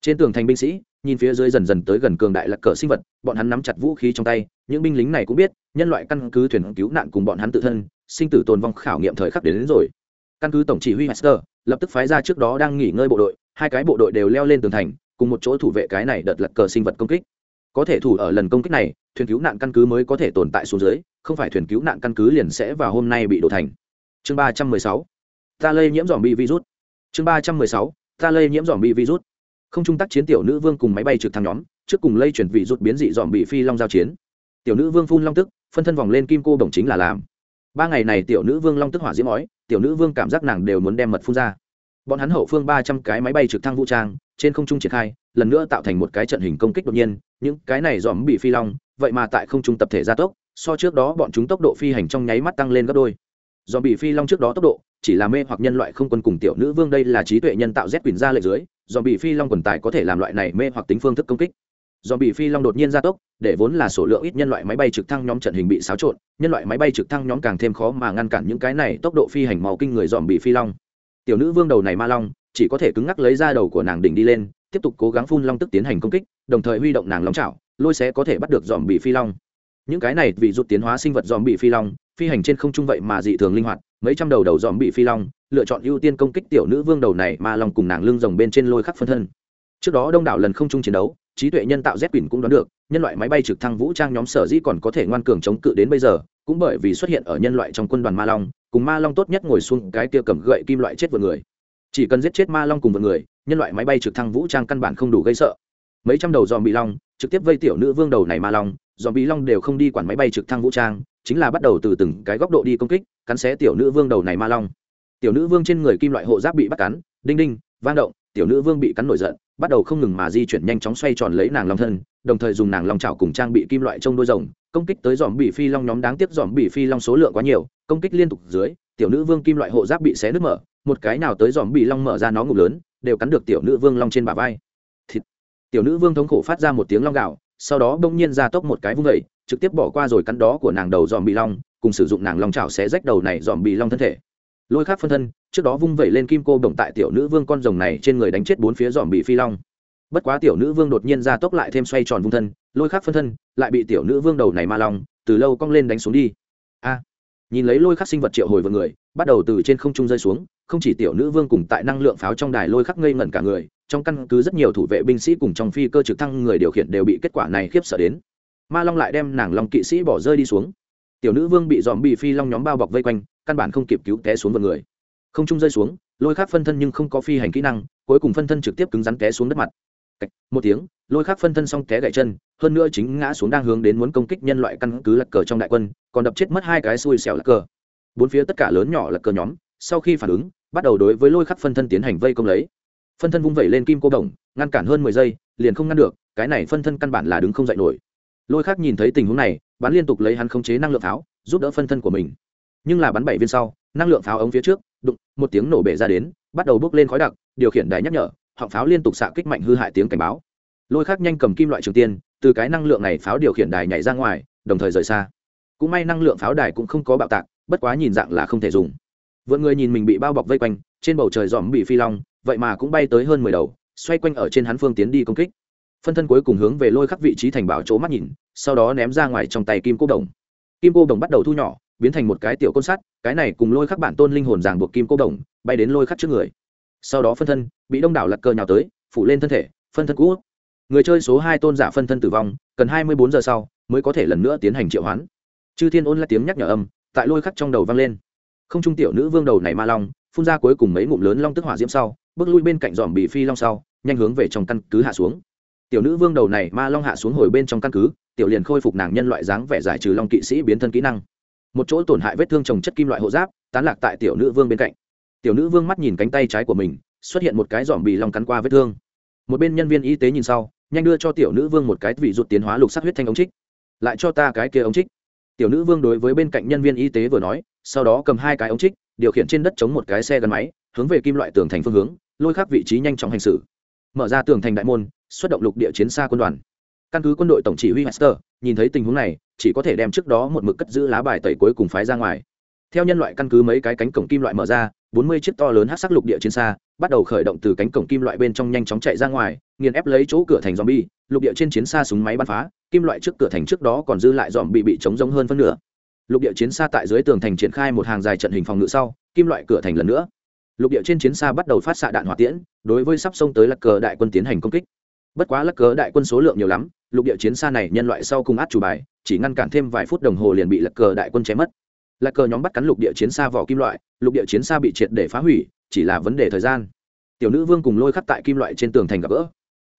Trên tường thành binh sĩ nhìn phía dưới dần dần tới gần cường đại lạc cờ sinh vật bọn hắn nắm chặt vũ khí trong tay những binh lính này cũng biết nhân loại căn cứ thuyền cứu nạn cùng bọn hắn tự thân sinh tử tồn vong khảo nghiệm thời khắc đến, đến rồi. Căn cứ tổng chỉ huy master lập tức phái ra trước đó đang nghỉ ngơi bộ đội hai cái bộ đội đều leo lên tường thành cùng một chỗ thủ vệ cái này đợt lật cờ sinh vật công kích. Có thể thủ ở lần công kích này thuyền cứu nạn căn cứ mới có thể tồn tại xuống dưới không phải thuyền cứu nạn căn cứ liền sẽ vào hôm nay bị đổ thành. Chương ba trăm mười sáu ta lây nhiễm dòm bi virus. Chương ba trăm mười sáu, ta lây nhiễm dòm bi virus. Không trung tác chiến tiểu nữ vương cùng máy bay trực thăng nhóm, trước cùng lây chuyển vị rút biến dị dòm bị phi long giao chiến. Tiểu nữ vương phun long tức, phân thân vòng lên kim cô đồng chính là làm. Ba ngày này tiểu nữ vương long tức hỏa diễm ói, tiểu nữ vương cảm giác nàng đều muốn đem mật phun ra. Bọn hắn hậu phương ba trăm cái máy bay trực thăng vũ trang, trên không trung triển khai, lần nữa tạo thành một cái trận hình công kích đột nhiên, những cái này dòm bị phi long, vậy mà tại không trung tập thể gia tốc, so trước đó bọn chúng tốc độ phi hành trong nháy mắt tăng lên gấp đôi do bị phi long trước đó tốc độ, chỉ là mê hoặc nhân loại không quân cùng tiểu nữ vương đây là trí tuệ nhân tạo z quyền ra lệ dưới do bị phi long quần tài có thể làm loại này mê hoặc tính phương thức công kích. Do bị phi long đột nhiên gia tốc, để vốn là số lượng ít nhân loại máy bay trực thăng nhóm trận hình bị xáo trộn, nhân loại máy bay trực thăng nhóm càng thêm khó mà ngăn cản những cái này tốc độ phi hành màu kinh người dòm bị phi long. Tiểu nữ vương đầu này ma long, chỉ có thể cứng ngắc lấy ra đầu của nàng đỉnh đi lên, tiếp tục cố gắng phun long tức tiến hành công kích, đồng thời huy động nàng long chảo, lôi sẽ có thể bắt được dòm bị phi long. Những cái này vì rút tiến hóa sinh vật dòm bị phi long phi hành trên không trung vậy mà dị thường linh hoạt, mấy trăm đầu đầu dòm bị phi long, lựa chọn ưu tiên công kích tiểu nữ vương đầu này ma long cùng nàng lưng rồng bên trên lôi khắc phân thân. Trước đó đông đảo lần không trung chiến đấu, trí tuệ nhân tạo z quỳnh cũng đoán được, nhân loại máy bay trực thăng vũ trang nhóm sở dĩ còn có thể ngoan cường chống cự đến bây giờ, cũng bởi vì xuất hiện ở nhân loại trong quân đoàn ma long, cùng ma long tốt nhất ngồi xuống cái kia cầm gậy kim loại chết vượt người. Chỉ cần giết chết ma long cùng vượt người, nhân loại máy bay trực thăng vũ trang căn bản không đủ gây sợ. Mấy trăm đầu dòm bị long trực tiếp vây tiểu nữ vương đầu này ma long dòm bí long đều không đi quản máy bay trực thăng vũ trang, chính là bắt đầu từ từng cái góc độ đi công kích, cắn xé tiểu nữ vương đầu này ma long. Tiểu nữ vương trên người kim loại hộ giáp bị bắt cắn, đinh đinh, vang động, tiểu nữ vương bị cắn nổi giận, bắt đầu không ngừng mà di chuyển nhanh chóng xoay tròn lấy nàng long thân, đồng thời dùng nàng long trào cùng trang bị kim loại trong đôi rồng, công kích tới dòm bị phi long nhóm đáng tiếc dòm bị phi long số lượng quá nhiều, công kích liên tục dưới, tiểu nữ vương kim loại hộ giáp bị xé nứt mở, một cái nào tới dòm bị long mở ra nó ngủ lớn, đều cắn được tiểu nữ vương long trên bả vai tiểu nữ vương thống khổ phát ra một tiếng long gạo sau đó bỗng nhiên ra tốc một cái vung vẩy trực tiếp bỏ qua rồi cắn đó của nàng đầu dòm bị long, cùng sử dụng nàng long chảo xé rách đầu này dòm bị long thân thể. Lôi khác phân thân, trước đó vung vẩy lên kim cô bổng tại tiểu nữ vương con rồng này trên người đánh chết bốn phía dòm bị phi long. Bất quá tiểu nữ vương đột nhiên ra tốc lại thêm xoay tròn vung thân, lôi khắc phân thân lại bị tiểu nữ vương đầu này ma long từ lâu cong lên đánh xuống đi. A! Nhìn lấy lôi khắc sinh vật triệu hồi vợ người, bắt đầu từ trên không trung rơi xuống không chỉ tiểu nữ vương cùng tại năng lượng pháo trong đài lôi khắc ngây ngẩn cả người trong căn cứ rất nhiều thủ vệ binh sĩ cùng trong phi cơ trực thăng người điều khiển đều bị kết quả này khiếp sợ đến. Ma long lại đem nàng long kỵ sĩ bỏ rơi đi xuống. Tiểu nữ vương bị dòm bị phi long nhóm bao bọc vây quanh căn bản không kịp cứu té xuống vợ người. Không trung rơi xuống lôi khắc phân thân nhưng không có phi hành kỹ năng cuối cùng phân thân trực tiếp cứng rắn té xuống đất mặt. Cách, một tiếng lôi khắc phân thân xong té gãy chân hơn nữa chính ngã xuống đang hướng đến muốn công kích nhân loại căn cứ lật cờ trong đại quân còn đập chết mất hai cái xui xẻo lật cờ. Bốn phía tất cả lớn nhỏ lật cờ nhóm sau khi phản ứng bắt đầu đối với lôi khắc phân thân tiến hành vây công lấy. Phân thân vung vẩy lên kim cô đồng, ngăn cản hơn mười giây, liền không ngăn được, cái này phân thân căn bản là đứng không dậy nổi. Lôi khắc nhìn thấy tình huống này, bắn liên tục lấy hắn khống chế năng lượng pháo, giúp đỡ phân thân của mình. Nhưng là bắn bảy viên sau, năng lượng pháo ống phía trước, đụng, một tiếng nổ bể ra đến, bắt đầu bốc lên khói đặc, điều khiển đài nhắc nhở, họng pháo liên tục xạ kích mạnh hư hại tiếng cảnh báo. Lôi khắc nhanh cầm kim loại trường tiên, từ cái năng lượng này pháo điều khiển đài nhảy ra ngoài, đồng thời rời xa. Cũng may năng lượng pháo đài cũng không có bạo tạc, bất quá nhìn dạng là không thể dùng vượn người nhìn mình bị bao bọc vây quanh, trên bầu trời dòm bị phi long, vậy mà cũng bay tới hơn mười đầu, xoay quanh ở trên hắn phương tiến đi công kích. Phân thân cuối cùng hướng về lôi khắc vị trí thành bảo chỗ mắt nhìn, sau đó ném ra ngoài trong tay kim cô đồng. Kim cô đồng bắt đầu thu nhỏ, biến thành một cái tiểu côn sắt, cái này cùng lôi khắc bản tôn linh hồn ràng buộc kim cô đồng, bay đến lôi khắc trước người. Sau đó phân thân, bị đông đảo lật cơ nhào tới, phủ lên thân thể, phân thân cũ người chơi số hai tôn giả phân thân tử vong, cần hai mươi bốn giờ sau, mới có thể lần nữa tiến hành triệu hoán. Chư thiên ôn là tiếng nhắc nhở âm, tại lôi khắc trong đầu vang lên không trung tiểu nữ vương đầu này ma long, phun ra cuối cùng mấy ngụm lớn long tức hỏa diễm sau, bước lui bên cạnh dòm bị phi long sau, nhanh hướng về trong căn cứ hạ xuống. Tiểu nữ vương đầu này ma long hạ xuống hồi bên trong căn cứ, tiểu liền khôi phục nàng nhân loại dáng vẻ giải trừ long kỵ sĩ biến thân kỹ năng. Một chỗ tổn hại vết thương trồng chất kim loại hộ giáp, tán lạc tại tiểu nữ vương bên cạnh. Tiểu nữ vương mắt nhìn cánh tay trái của mình, xuất hiện một cái dòm bị long cắn qua vết thương. Một bên nhân viên y tế nhìn sau, nhanh đưa cho tiểu nữ vương một cái vị rụt tiến hóa lục sắc huyết thanh ống trích. Lại cho ta cái kia ống trích. Tiểu nữ vương đối với bên cạnh nhân viên y tế vừa nói sau đó cầm hai cái ống trích, điều khiển trên đất chống một cái xe gắn máy, hướng về kim loại tường thành phương hướng, lôi khắc vị trí nhanh chóng hành xử. Mở ra tường thành đại môn, xuất động lục địa chiến xa quân đoàn. Căn cứ quân đội tổng chỉ huy Hester, nhìn thấy tình huống này, chỉ có thể đem trước đó một mực cất giữ lá bài tẩy cuối cùng phái ra ngoài. Theo nhân loại căn cứ mấy cái cánh cổng kim loại mở ra, bốn mươi chiếc to lớn hát sắc lục địa chiến xa, bắt đầu khởi động từ cánh cổng kim loại bên trong nhanh chóng chạy ra ngoài, nghiền ép lấy chỗ cửa thành dòm bi lục địa trên chiến xa súng máy bắn phá, kim loại trước cửa thành trước đó còn dư lại dòm bị bị chống giống hơn phân nửa lục địa chiến xa tại dưới tường thành triển khai một hàng dài trận hình phòng ngự sau, kim loại cửa thành lần nữa. Lục địa trên chiến xa bắt đầu phát xạ đạn hỏa tiễn, đối với sắp xông tới lắc cờ đại quân tiến hành công kích. Bất quá lắc cờ đại quân số lượng nhiều lắm, lục địa chiến xa này nhân loại sau cùng át chủ bài, chỉ ngăn cản thêm vài phút đồng hồ liền bị lắc cờ đại quân chém mất. Lắc cờ nhóm bắt cắn lục địa chiến xa vỏ kim loại, lục địa chiến xa bị triệt để phá hủy, chỉ là vấn đề thời gian. Tiểu nữ vương cùng lôi khắc tại kim loại trên tường thành gặp gỡ.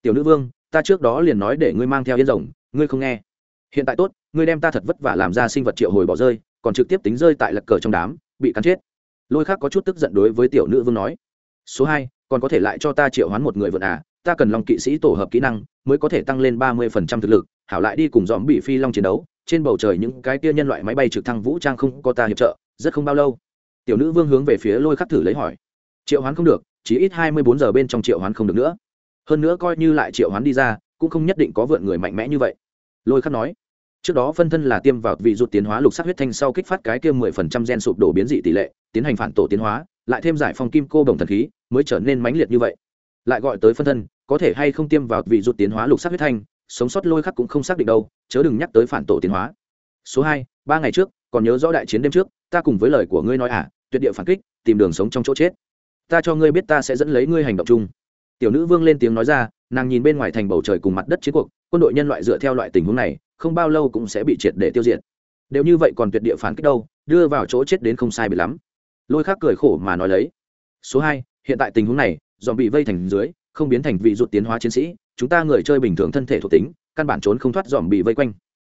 Tiểu nữ vương, ta trước đó liền nói để ngươi mang theo yên rồng, ngươi không nghe. Hiện tại tốt ngươi đem ta thật vất vả làm ra sinh vật triệu hồi bỏ rơi, còn trực tiếp tính rơi tại lật cờ trong đám, bị cắn chết. Lôi khắc có chút tức giận đối với tiểu nữ vương nói, số hai, còn có thể lại cho ta triệu hoán một người vượt à ta cần lòng kỵ sĩ tổ hợp kỹ năng, mới có thể tăng lên ba mươi phần trăm thực lực, hảo lại đi cùng dòm bị phi long chiến đấu, trên bầu trời những cái kia nhân loại máy bay trực thăng vũ trang không có ta hiệp trợ, rất không bao lâu. Tiểu nữ vương hướng về phía lôi khắc thử lấy hỏi, triệu hoán không được, chỉ ít hai mươi bốn giờ bên trong triệu hoán không được nữa. Hơn nữa coi như lại triệu hoán đi ra, cũng không nhất định có vượn người mạnh mẽ như vậy. Lôi khắc nói trước đó phân thân là tiêm vào vị rụt tiến hóa lục sắc huyết thanh sau kích phát cái kia mười phần trăm gen sụp đổ biến dị tỷ lệ, tiến hành phản tổ tiến hóa, lại thêm giải phong kim cô đồng thần khí, mới trở nên mãnh liệt như vậy. Lại gọi tới phân thân, có thể hay không tiêm vào vị rụt tiến hóa lục sắc huyết thanh, sống sót lôi khắc cũng không xác định đâu, chớ đừng nhắc tới phản tổ tiến hóa. Số hai, ba ngày trước, còn nhớ rõ đại chiến đêm trước, ta cùng với lời của ngươi nói à tuyệt địa phản kích, tìm đường sống trong chỗ chết. Ta cho ngươi biết ta sẽ dẫn lấy ngươi hành động chung. Tiểu nữ vương lên tiếng nói ra, nàng nhìn bên ngoài thành bầu trời cùng mặt đất chiến cuộc, quân đội nhân loại dựa theo loại tình huống này không bao lâu cũng sẽ bị triệt để tiêu diệt. Đều như vậy còn tuyệt địa phản kích đâu, đưa vào chỗ chết đến không sai bị lắm. Lôi khác cười khổ mà nói lấy. Số hai, hiện tại tình huống này, dòm bị vây thành dưới, không biến thành vị rụt tiến hóa chiến sĩ, chúng ta người chơi bình thường thân thể thuộc tính, căn bản trốn không thoát dòm bị vây quanh.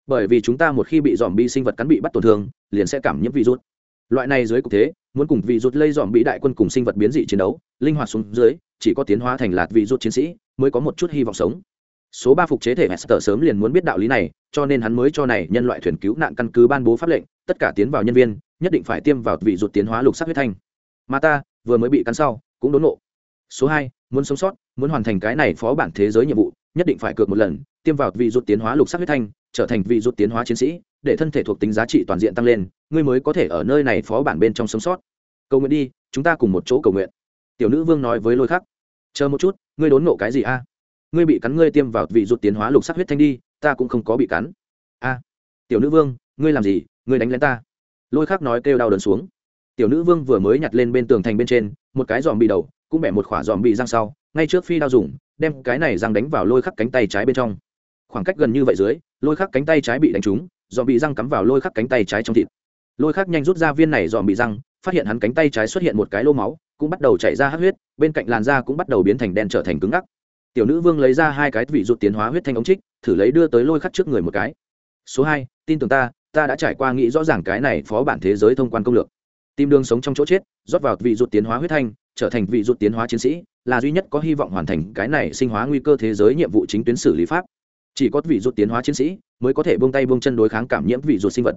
Bởi vì chúng ta một khi bị dòm bị sinh vật cắn bị bắt tổn thương, liền sẽ cảm nhiễm virus loại này dưới cục thế, muốn cùng vị rụt lây dòm bị đại quân cùng sinh vật biến dị chiến đấu, linh hoạt xuống dưới, chỉ có tiến hóa thành lạt vị rụt chiến sĩ, mới có một chút hy vọng sống số ba phục chế thể Hester sớm liền muốn biết đạo lý này, cho nên hắn mới cho này nhân loại thuyền cứu nạn căn cứ ban bố pháp lệnh, tất cả tiến vào nhân viên, nhất định phải tiêm vào vị ruột tiến hóa lục sắc huyết thanh. Mà ta, vừa mới bị cắn sau, cũng đốn nộ. Số hai, muốn sống sót, muốn hoàn thành cái này phó bản thế giới nhiệm vụ, nhất định phải cược một lần, tiêm vào vị ruột tiến hóa lục sắc huyết thanh, trở thành vị ruột tiến hóa chiến sĩ, để thân thể thuộc tính giá trị toàn diện tăng lên, ngươi mới có thể ở nơi này phó bản bên trong sống sót. Cầu nguyện đi, chúng ta cùng một chỗ cầu nguyện. Tiểu nữ vương nói với lôi khắc. Chờ một chút, ngươi đốn nộ cái gì a? Ngươi bị cắn ngươi tiêm vào vị rụt tiến hóa lục sắc huyết thanh đi, ta cũng không có bị cắn. A, tiểu nữ vương, ngươi làm gì? Ngươi đánh lên ta. Lôi khắc nói kêu đau đớn xuống. Tiểu nữ vương vừa mới nhặt lên bên tường thành bên trên, một cái giòm bị đầu, cũng bẻ một khỏa giòm bị răng sau, ngay trước phi đao dùng, đem cái này răng đánh vào lôi khắc cánh tay trái bên trong. Khoảng cách gần như vậy dưới, lôi khắc cánh tay trái bị đánh trúng, giòm bị răng cắm vào lôi khắc cánh tay trái trong thịt. Lôi khắc nhanh rút ra viên này giòm bị răng, phát hiện hắn cánh tay trái xuất hiện một cái lô máu, cũng bắt đầu chảy ra hát huyết, bên cạnh làn da cũng bắt đầu biến thành đen trở thành cứng ngắc tiểu nữ vương lấy ra hai cái vị rụt tiến hóa huyết thanh ống trích, thử lấy đưa tới lôi khắc trước người một cái. Số hai, tin tưởng ta ta đã trải qua nghĩ rõ ràng cái này phó bản thế giới thông quan công lược. Tìm đường sống trong chỗ chết, rót vào vị rụt tiến hóa huyết thanh, trở thành vị rụt tiến hóa chiến sĩ, là duy nhất có hy vọng hoàn thành cái này sinh hóa nguy cơ thế giới nhiệm vụ chính tuyến xử lý pháp. Chỉ có vị rụt tiến hóa chiến sĩ mới có thể buông tay buông chân đối kháng cảm nhiễm vị rụt sinh vật.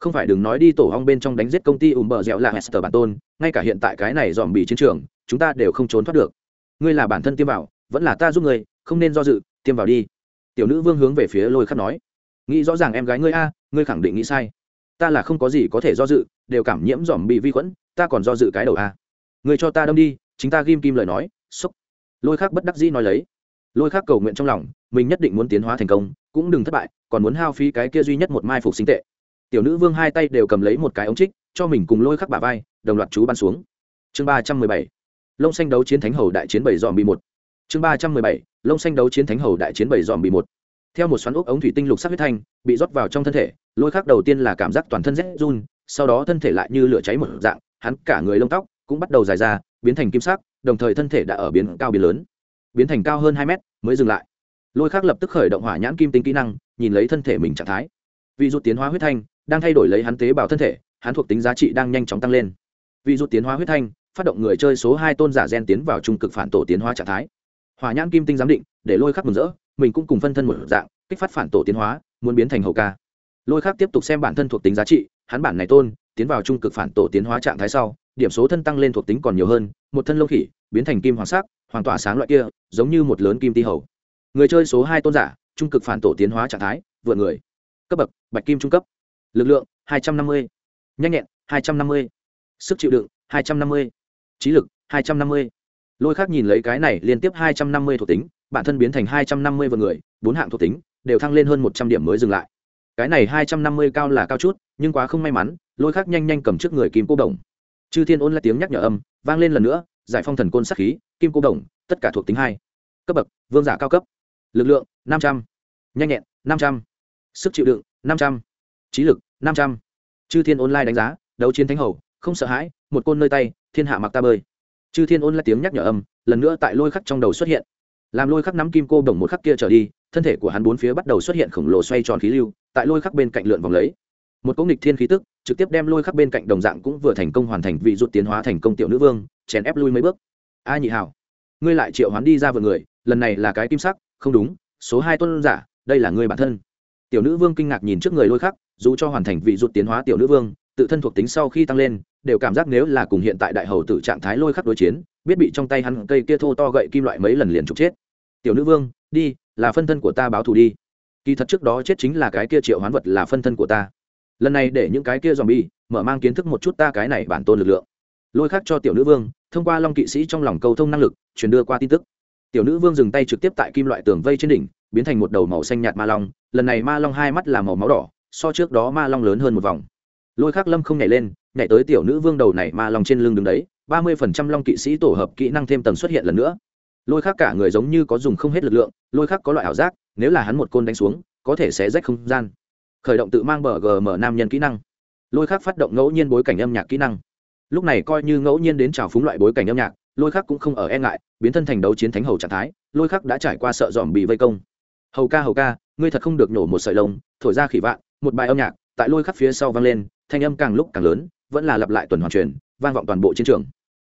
Không phải đừng nói đi tổ hong bên trong đánh giết công ty ùm bờ dẻo là hester bản tôn, ngay cả hiện tại cái này dòm bị chiến trường, chúng ta đều không trốn thoát được. Ngươi là bản thân tiêm vào vẫn là ta giúp ngươi, không nên do dự, tiêm vào đi. Tiểu nữ vương hướng về phía lôi khắc nói. Nghĩ rõ ràng em gái ngươi a, ngươi khẳng định nghĩ sai. Ta là không có gì có thể do dự, đều cảm nhiễm dòm bị vi khuẩn, ta còn do dự cái đầu a. Ngươi cho ta đâm đi, chính ta ghim kim lời nói, xúc. Lôi khắc bất đắc dĩ nói lấy. Lôi khắc cầu nguyện trong lòng, mình nhất định muốn tiến hóa thành công, cũng đừng thất bại, còn muốn hao phí cái kia duy nhất một mai phục sinh tệ. Tiểu nữ vương hai tay đều cầm lấy một cái ống trích, cho mình cùng lôi khắc bả vai, đồng loạt chú bắn xuống. Chương ba trăm mười bảy. Lông xanh đấu chiến thánh hầu đại chiến bảy dòm bị một chương ba trăm mười bảy, lông xanh đấu chiến thánh hầu đại chiến bảy dòm bị một. Theo một xoắn ốc ống thủy tinh lục sắc huyết thanh, bị rót vào trong thân thể, lôi khắc đầu tiên là cảm giác toàn thân rét run, sau đó thân thể lại như lửa cháy một dạng, hắn cả người lông tóc cũng bắt đầu dài ra, biến thành kim sắc, đồng thời thân thể đã ở biến cao biến lớn. Biến thành cao hơn hai mét, mới dừng lại. Lôi khắc lập tức khởi động hỏa nhãn kim tinh kỹ năng, nhìn lấy thân thể mình trạng thái. Vì rút tiến hóa huyết thanh, đang thay đổi lấy hắn tế bào thân thể, hắn thuộc tính giá trị đang nhanh chóng tăng lên. Vì rút tiến hóa huyết thanh, phát động người chơi số hai tôn giả gen tiến vào trung cực phản tổ tiến hóa trạng thái hỏa nhãn kim tinh giám định, để lôi khắc mừng rỡ, mình cũng cùng phân thân một dạng, kích phát phản tổ tiến hóa, muốn biến thành hậu ca lôi khắc tiếp tục xem bản thân thuộc tính giá trị, hắn bản này tôn, tiến vào trung cực phản tổ tiến hóa trạng thái sau, điểm số thân tăng lên thuộc tính còn nhiều hơn, một thân lông khỉ, biến thành kim hoàng sắc, hoàng tỏa sáng loại kia, giống như một lớn kim ti hầu người chơi số hai tôn giả, trung cực phản tổ tiến hóa trạng thái, vượt người cấp bậc, bạch kim trung cấp lực lượng 250. nhanh nhẹn 250. sức chịu đựng 250. trí lực 250 lôi khác nhìn lấy cái này liên tiếp 250 thuộc tính, bản thân biến thành hai trăm năm mươi vợ người, bốn hạng thuộc tính, đều thăng lên hơn một trăm điểm mới dừng lại. Cái này 250 cao là cao chút, nhưng quá không may mắn, lôi khác nhanh nhanh cầm trước người kim cô đồng. Chư thiên ôn lại tiếng nhắc nhở âm, vang lên lần nữa, giải phong thần côn sắc khí, kim cô đồng, tất cả thuộc tính hai. Cấp bậc, vương giả cao cấp. Lực lượng, năm trăm. Nhanh nhẹn, năm trăm. Sức chịu đựng, năm trăm. Trí lực, năm trăm. Chư thiên online đánh giá, đấu chiến thánh hầu, không sợ hãi, một côn nơi tay, thiên hạ mặc ta bơi chư thiên ôn lại tiếng nhắc nhở âm, lần nữa tại lôi khắc trong đầu xuất hiện. Làm lôi khắc nắm kim cô đồng một khắc kia trở đi, thân thể của hắn bốn phía bắt đầu xuất hiện khổng lồ xoay tròn khí lưu, tại lôi khắc bên cạnh lượn vòng lấy. Một công nghịch thiên khí tức, trực tiếp đem lôi khắc bên cạnh đồng dạng cũng vừa thành công hoàn thành vị rút tiến hóa thành công tiểu nữ vương, chèn ép lui mấy bước. A nhị hảo, ngươi lại triệu hoán đi ra vượt người, lần này là cái kim sắc, không đúng, số hai tuân giả, đây là ngươi bản thân. Tiểu nữ vương kinh ngạc nhìn trước người lôi khắc, dù cho hoàn thành vị rút tiến hóa tiểu nữ vương tự thân thuộc tính sau khi tăng lên, đều cảm giác nếu là cùng hiện tại đại hầu tử trạng thái lôi khắc đối chiến, biết bị trong tay hắn cây kia thô to gậy kim loại mấy lần liền trục chết. Tiểu nữ vương, đi, là phân thân của ta báo thù đi. Kỳ thật trước đó chết chính là cái kia triệu hoán vật là phân thân của ta. Lần này để những cái kia dòm bi mở mang kiến thức một chút ta cái này bản tôn lực lượng. Lôi khắc cho tiểu nữ vương, thông qua long kỵ sĩ trong lòng cầu thông năng lực, truyền đưa qua tin tức. Tiểu nữ vương dừng tay trực tiếp tại kim loại tường vây trên đỉnh, biến thành một đầu màu xanh nhạt ma long. Lần này ma long hai mắt là màu máu đỏ, so trước đó ma long lớn hơn một vòng lôi khắc lâm không nhảy lên, nhảy tới tiểu nữ vương đầu này mà long trên lưng đứng đấy, ba mươi phần trăm long kỵ sĩ tổ hợp kỹ năng thêm tầng xuất hiện lần nữa. Lôi khắc cả người giống như có dùng không hết lực lượng, lôi khắc có loại ảo giác, nếu là hắn một côn đánh xuống, có thể sẽ rách không gian. Khởi động tự mang bờ gm nam nhân kỹ năng. Lôi khắc phát động ngẫu nhiên bối cảnh âm nhạc kỹ năng. Lúc này coi như ngẫu nhiên đến trào phúng loại bối cảnh âm nhạc, lôi khắc cũng không ở e ngại, biến thân thành đấu chiến thánh hầu trạng thái, lôi khắc đã trải qua sợ dòm bị vây công. Hầu ca hầu ca, ngươi thật không được nổ một sợi lông, thổi ra khỉ vạn, một bài âm nhạc. Tại lôi khắc phía sau vang lên thanh âm càng lúc càng lớn, vẫn là lặp lại tuần hoàn truyền, vang vọng toàn bộ chiến trường.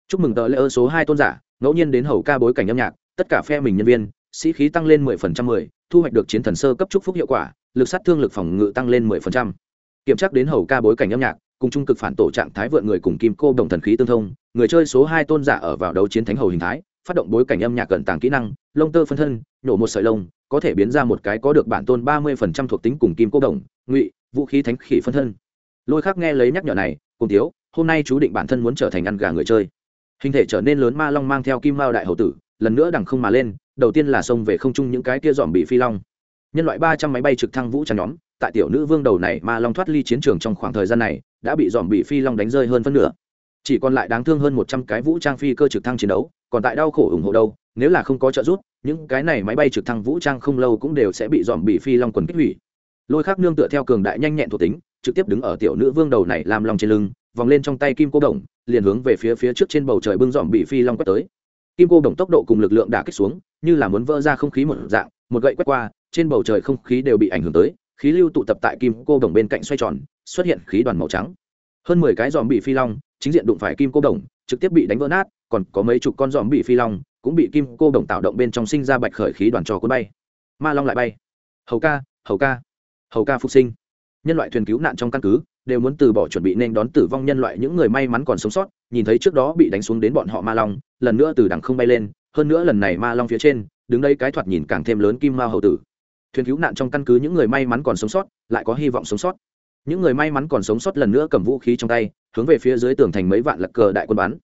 Chúc mừng tờ lễ ơ số hai tôn giả, ngẫu nhiên đến hầu ca bối cảnh âm nhạc, tất cả phe mình nhân viên, sĩ khí tăng lên mười phần trăm mười, thu hoạch được chiến thần sơ cấp chúc phúc hiệu quả, lực sát thương lực phòng ngự tăng lên mười phần trăm. Kiểm tra đến hầu ca bối cảnh âm nhạc, cùng trung cực phản tổ trạng thái vượn người cùng kim cô đồng thần khí tương thông, người chơi số hai tôn giả ở vào đấu chiến thánh hầu hình thái, phát động bối cảnh âm nhạc cận tàng kỹ năng, lông tơ phân thân nhổ một sợi lông, có thể biến ra một cái có được bản tôn ba mươi phần trăm thuộc tính cùng kim cô đồng, ngụy, vũ khí thánh khỉ phân thân lôi khác nghe lấy nhắc nhở này, cùng thiếu, hôm nay chú định bản thân muốn trở thành ăn gà người chơi. Hình thể trở nên lớn ma long mang theo kim mao đại hậu tử, lần nữa đằng không mà lên, đầu tiên là xông về không trung những cái kia dòm bị phi long. Nhân loại ba trăm máy bay trực thăng vũ trang nhóm, tại tiểu nữ vương đầu này ma long thoát ly chiến trường trong khoảng thời gian này, đã bị dòm bị phi long đánh rơi hơn phân nửa. Chỉ còn lại đáng thương hơn một trăm cái vũ trang phi cơ trực thăng chiến đấu, còn tại đau khổ ủng hộ đâu, nếu là không có trợ giúp, những cái này máy bay trực thăng vũ trang không lâu cũng đều sẽ bị dòm bị phi long quần kích hủy. Lôi khác nương tựa theo cường đại nhanh nhẹn thuộc tính trực tiếp đứng ở tiểu nữ vương đầu này làm lòng trên lưng, vòng lên trong tay kim cô đồng, liền hướng về phía phía trước trên bầu trời bưng dòm bị phi long quét tới. Kim cô đồng tốc độ cùng lực lượng đả kích xuống, như là muốn vỡ ra không khí một dạng, một gậy quét qua, trên bầu trời không khí đều bị ảnh hưởng tới, khí lưu tụ tập tại kim cô đồng bên cạnh xoay tròn, xuất hiện khí đoàn màu trắng. Hơn mười cái dòm bị phi long, chính diện đụng phải kim cô đồng, trực tiếp bị đánh vỡ nát, còn có mấy chục con dòm bị phi long cũng bị kim cô đồng tạo động bên trong sinh ra bạch khởi khí đoàn trò cuốn bay. Ma long lại bay. Hầu ca hầu ca hầu ca phục sinh nhân loại thuyền cứu nạn trong căn cứ, đều muốn từ bỏ chuẩn bị nên đón tử vong nhân loại những người may mắn còn sống sót, nhìn thấy trước đó bị đánh xuống đến bọn họ ma long, lần nữa từ đằng không bay lên, hơn nữa lần này ma long phía trên, đứng đây cái thoạt nhìn càng thêm lớn kim mao hầu tử. Thuyền cứu nạn trong căn cứ những người may mắn còn sống sót, lại có hy vọng sống sót. Những người may mắn còn sống sót lần nữa cầm vũ khí trong tay, hướng về phía dưới tường thành mấy vạn lật cờ đại quân bắn.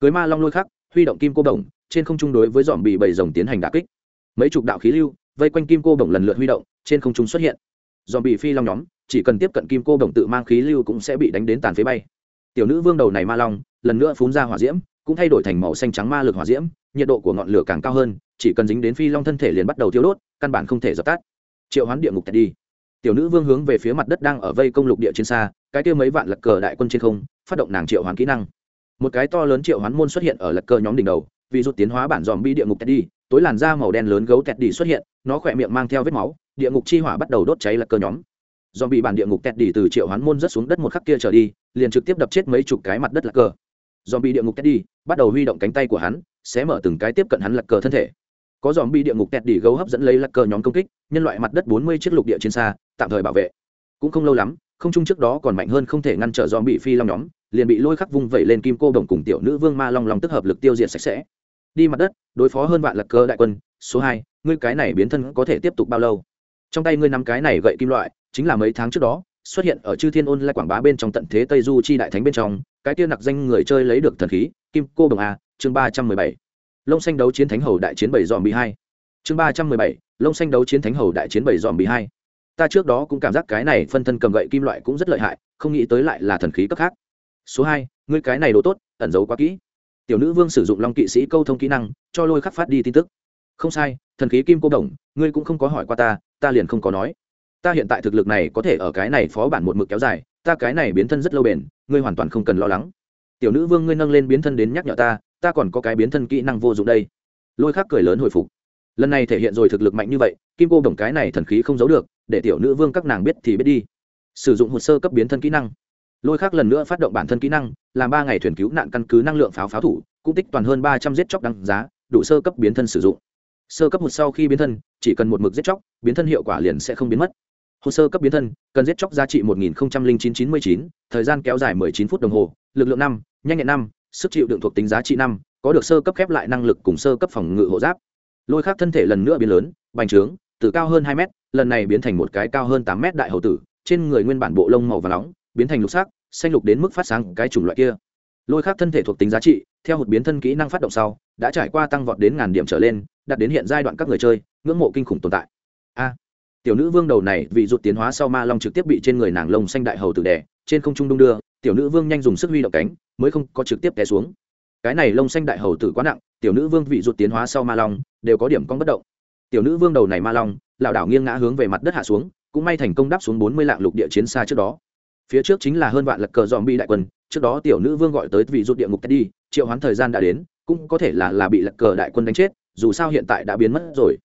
Cưới ma long lôi khắc, huy động kim cô đồng trên không trung đối với dòm bị bầy rồng tiến hành đà kích. Mấy chục đạo khí lưu, vây quanh kim cô đồng lần lượt huy động, trên không trung xuất hiện. Dòm bị phi long nhóm chỉ cần tiếp cận kim cô đồng tự mang khí lưu cũng sẽ bị đánh đến tàn phế bay. Tiểu nữ vương đầu này ma long, lần nữa phun ra hỏa diễm, cũng thay đổi thành màu xanh trắng ma lực hỏa diễm, nhiệt độ của ngọn lửa càng cao hơn, chỉ cần dính đến phi long thân thể liền bắt đầu thiêu đốt, căn bản không thể dập tắt. Triệu hoán địa ngục tẹt đi. Tiểu nữ vương hướng về phía mặt đất đang ở vây công lục địa trên xa, cái kia mấy vạn lật cờ đại quân trên không, phát động nàng triệu hoán kỹ năng. Một cái to lớn triệu hoán môn xuất hiện ở lật cờ nhóm đỉnh đầu, vì rút tiến hóa bản dòm bi địa ngục tẹt đi, tối làn da màu đen lớn gấu tẹt đi xuất hiện, nó khỏe miệng mang theo vết máu, địa ngục chi hỏa bắt đầu đốt cháy lật cờ nhóm dòm bị bản địa ngục tẹt đi từ triệu hoán môn rất xuống đất một khắc kia trở đi, liền trực tiếp đập chết mấy chục cái mặt đất lật cờ. Dòm bị địa ngục tẹt đi bắt đầu huy động cánh tay của hắn xé mở từng cái tiếp cận hắn lật cờ thân thể. Có dòm bị địa ngục tẹt đi gấu hấp dẫn lấy lật cờ nhóm công kích, nhân loại mặt đất bốn mươi chiếc lục địa trên xa, tạm thời bảo vệ. Cũng không lâu lắm, không chung trước đó còn mạnh hơn không thể ngăn trở dòm bị phi long nhóm, liền bị lôi khắc vung vẩy lên kim cô đồng cùng tiểu nữ vương ma long lòng tức hợp lực tiêu diệt sạch sẽ. Đi mặt đất, đối phó hơn vạn lật cờ đại quân, số hai, ngươi cái này biến thân có thể tiếp tục bao lâu? Trong tay ngươi nắm cái này gậy kim loại chính là mấy tháng trước đó, xuất hiện ở chư thiên ôn lại quảng bá bên trong tận thế tây du chi đại thánh bên trong, cái kia nặc danh người chơi lấy được thần khí, kim cô đồng a, chương ba trăm mười bảy. Lông xanh đấu chiến thánh hầu đại chiến bảy dòm bị hai. Chương ba trăm mười bảy, lông xanh đấu chiến thánh hầu đại chiến bảy dòm bị hai. Ta trước đó cũng cảm giác cái này phân thân cầm gậy kim loại cũng rất lợi hại, không nghĩ tới lại là thần khí cấp khác. Số hai, ngươi cái này đồ tốt, ẩn giấu quá kỹ. Tiểu nữ vương sử dụng long kỵ sĩ câu thông kỹ năng, cho lôi khắc phát đi tin tức. Không sai, thần khí kim cô đồng, ngươi cũng không có hỏi qua ta ta liền không có nói ta hiện tại thực lực này có thể ở cái này phó bản một mực kéo dài, ta cái này biến thân rất lâu bền, ngươi hoàn toàn không cần lo lắng. Tiểu nữ vương ngươi nâng lên biến thân đến nhắc nhở ta ta còn có cái biến thân kỹ năng vô dụng đây. Lôi khắc cười lớn hồi phục. Lần này thể hiện rồi thực lực mạnh như vậy, kim cô đồng cái này thần khí không giấu được, để tiểu nữ vương các nàng biết thì biết đi. Sử dụng hồ sơ cấp biến thân kỹ năng. Lôi khắc lần nữa phát động bản thân kỹ năng, làm ba ngày thuyền cứu nạn căn cứ năng lượng pháo pháo thủ, cũng tích toàn hơn ba trăm giết chóc đăng giá, đủ sơ cấp biến thân sử dụng. Sơ cấp một sau khi biến thân, chỉ cần một mực giết chóc, biến thân hiệu quả liền sẽ không biến mất hồ sơ cấp biến thân, cần giết chóc giá trị một nghìn chín chín mươi chín, thời gian kéo dài chín phút đồng hồ, lực lượng năm, nhanh nhẹn năm, sức chịu đựng thuộc tính giá trị năm, có được sơ cấp khép lại năng lực cùng sơ cấp phòng ngự hộ giáp. Lôi khác thân thể lần nữa biến lớn, bành trướng, từ cao hơn hai mét, lần này biến thành một cái cao hơn tám mét đại hậu tử, trên người nguyên bản bộ lông màu và nóng, biến thành lục sắc, xanh lục đến mức phát sáng cái chủng loại kia. Lôi khác thân thể thuộc tính giá trị, theo một biến thân kỹ năng phát động sau, đã trải qua tăng vọt đến ngàn điểm trở lên, đạt đến hiện giai đoạn các người chơi, ngưỡng mộ kinh khủng tồn tại tiểu nữ vương đầu này vì rụt tiến hóa sau ma long trực tiếp bị trên người nàng lông xanh đại hầu tử đẻ trên không trung đung đưa, tiểu nữ vương nhanh dùng sức huy động cánh, mới không có trực tiếp té xuống. Cái này lông xanh đại hầu tử quá nặng, tiểu nữ vương vị rụt tiến hóa sau ma long, đều có điểm con bất động. Tiểu nữ vương đầu này ma long, lảo đảo nghiêng ngã hướng về mặt đất hạ xuống, cũng may thành công đáp xuống bốn mươi lạng lục địa chiến xa trước đó. Phía trước chính là hơn vạn lật cờ dòm bi đại quân, trước đó tiểu nữ vương gọi tới vị rụt địa ngục đi triệu hoán thời gian đã đến, cũng có thể là là bị lật cờ đại quân đánh chết, dù sao hiện tại đã biến mất rồi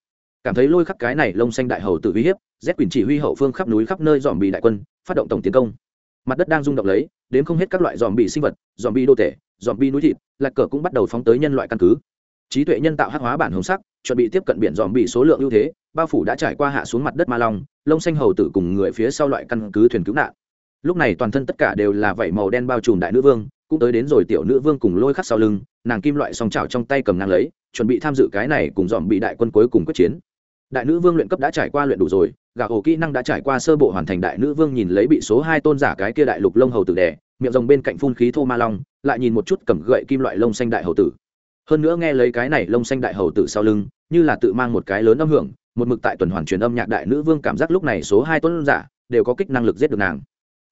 cảm thấy lôi khắc cái này lông xanh đại hầu tự uy hiếp, z quyền chỉ huy hậu phương khắp núi khắp nơi dòm bị đại quân, phát động tổng tiến công. Mặt đất đang rung động lấy, đến không hết các loại dòm bị sinh vật dòm bị đô tể dòm bị núi thịt, lạc cờ cũng bắt đầu phóng tới nhân loại căn cứ. Trí tuệ nhân tạo hắc hóa bản hồng sắc, chuẩn bị tiếp cận biển dòm bị số lượng ưu thế, bao phủ đã trải qua hạ xuống mặt đất ma long, lông xanh hầu tử cùng người phía sau loại căn cứ thuyền cứu nạn. Lúc này toàn thân tất cả đều là vảy màu đen bao trùm đại nữ vương, cũng tới đến rồi tiểu nữ vương cùng lôi khắc sau lưng, nàng kim loại song trào trong tay cầm ngang lấy, chuẩn bị tham dự cái này cùng dòm bị đại quân cuối cùng quyết chiến đại nữ vương luyện cấp đã trải qua luyện đủ rồi, gà ổ kỹ năng đã trải qua sơ bộ hoàn thành, đại nữ vương nhìn lấy bị số hai tôn giả cái kia đại lục lông hầu tử đẻ miệng rồng bên cạnh phun khí thô ma long, lại nhìn một chút cầm gậy kim loại lông xanh đại hầu tử. Hơn nữa nghe lấy cái này lông xanh đại hầu tử sau lưng, như là tự mang một cái lớn âm hưởng, một mực tại tuần hoàn truyền âm nhạc đại nữ vương cảm giác lúc này số hai tôn giả đều có kích năng lực giết được nàng.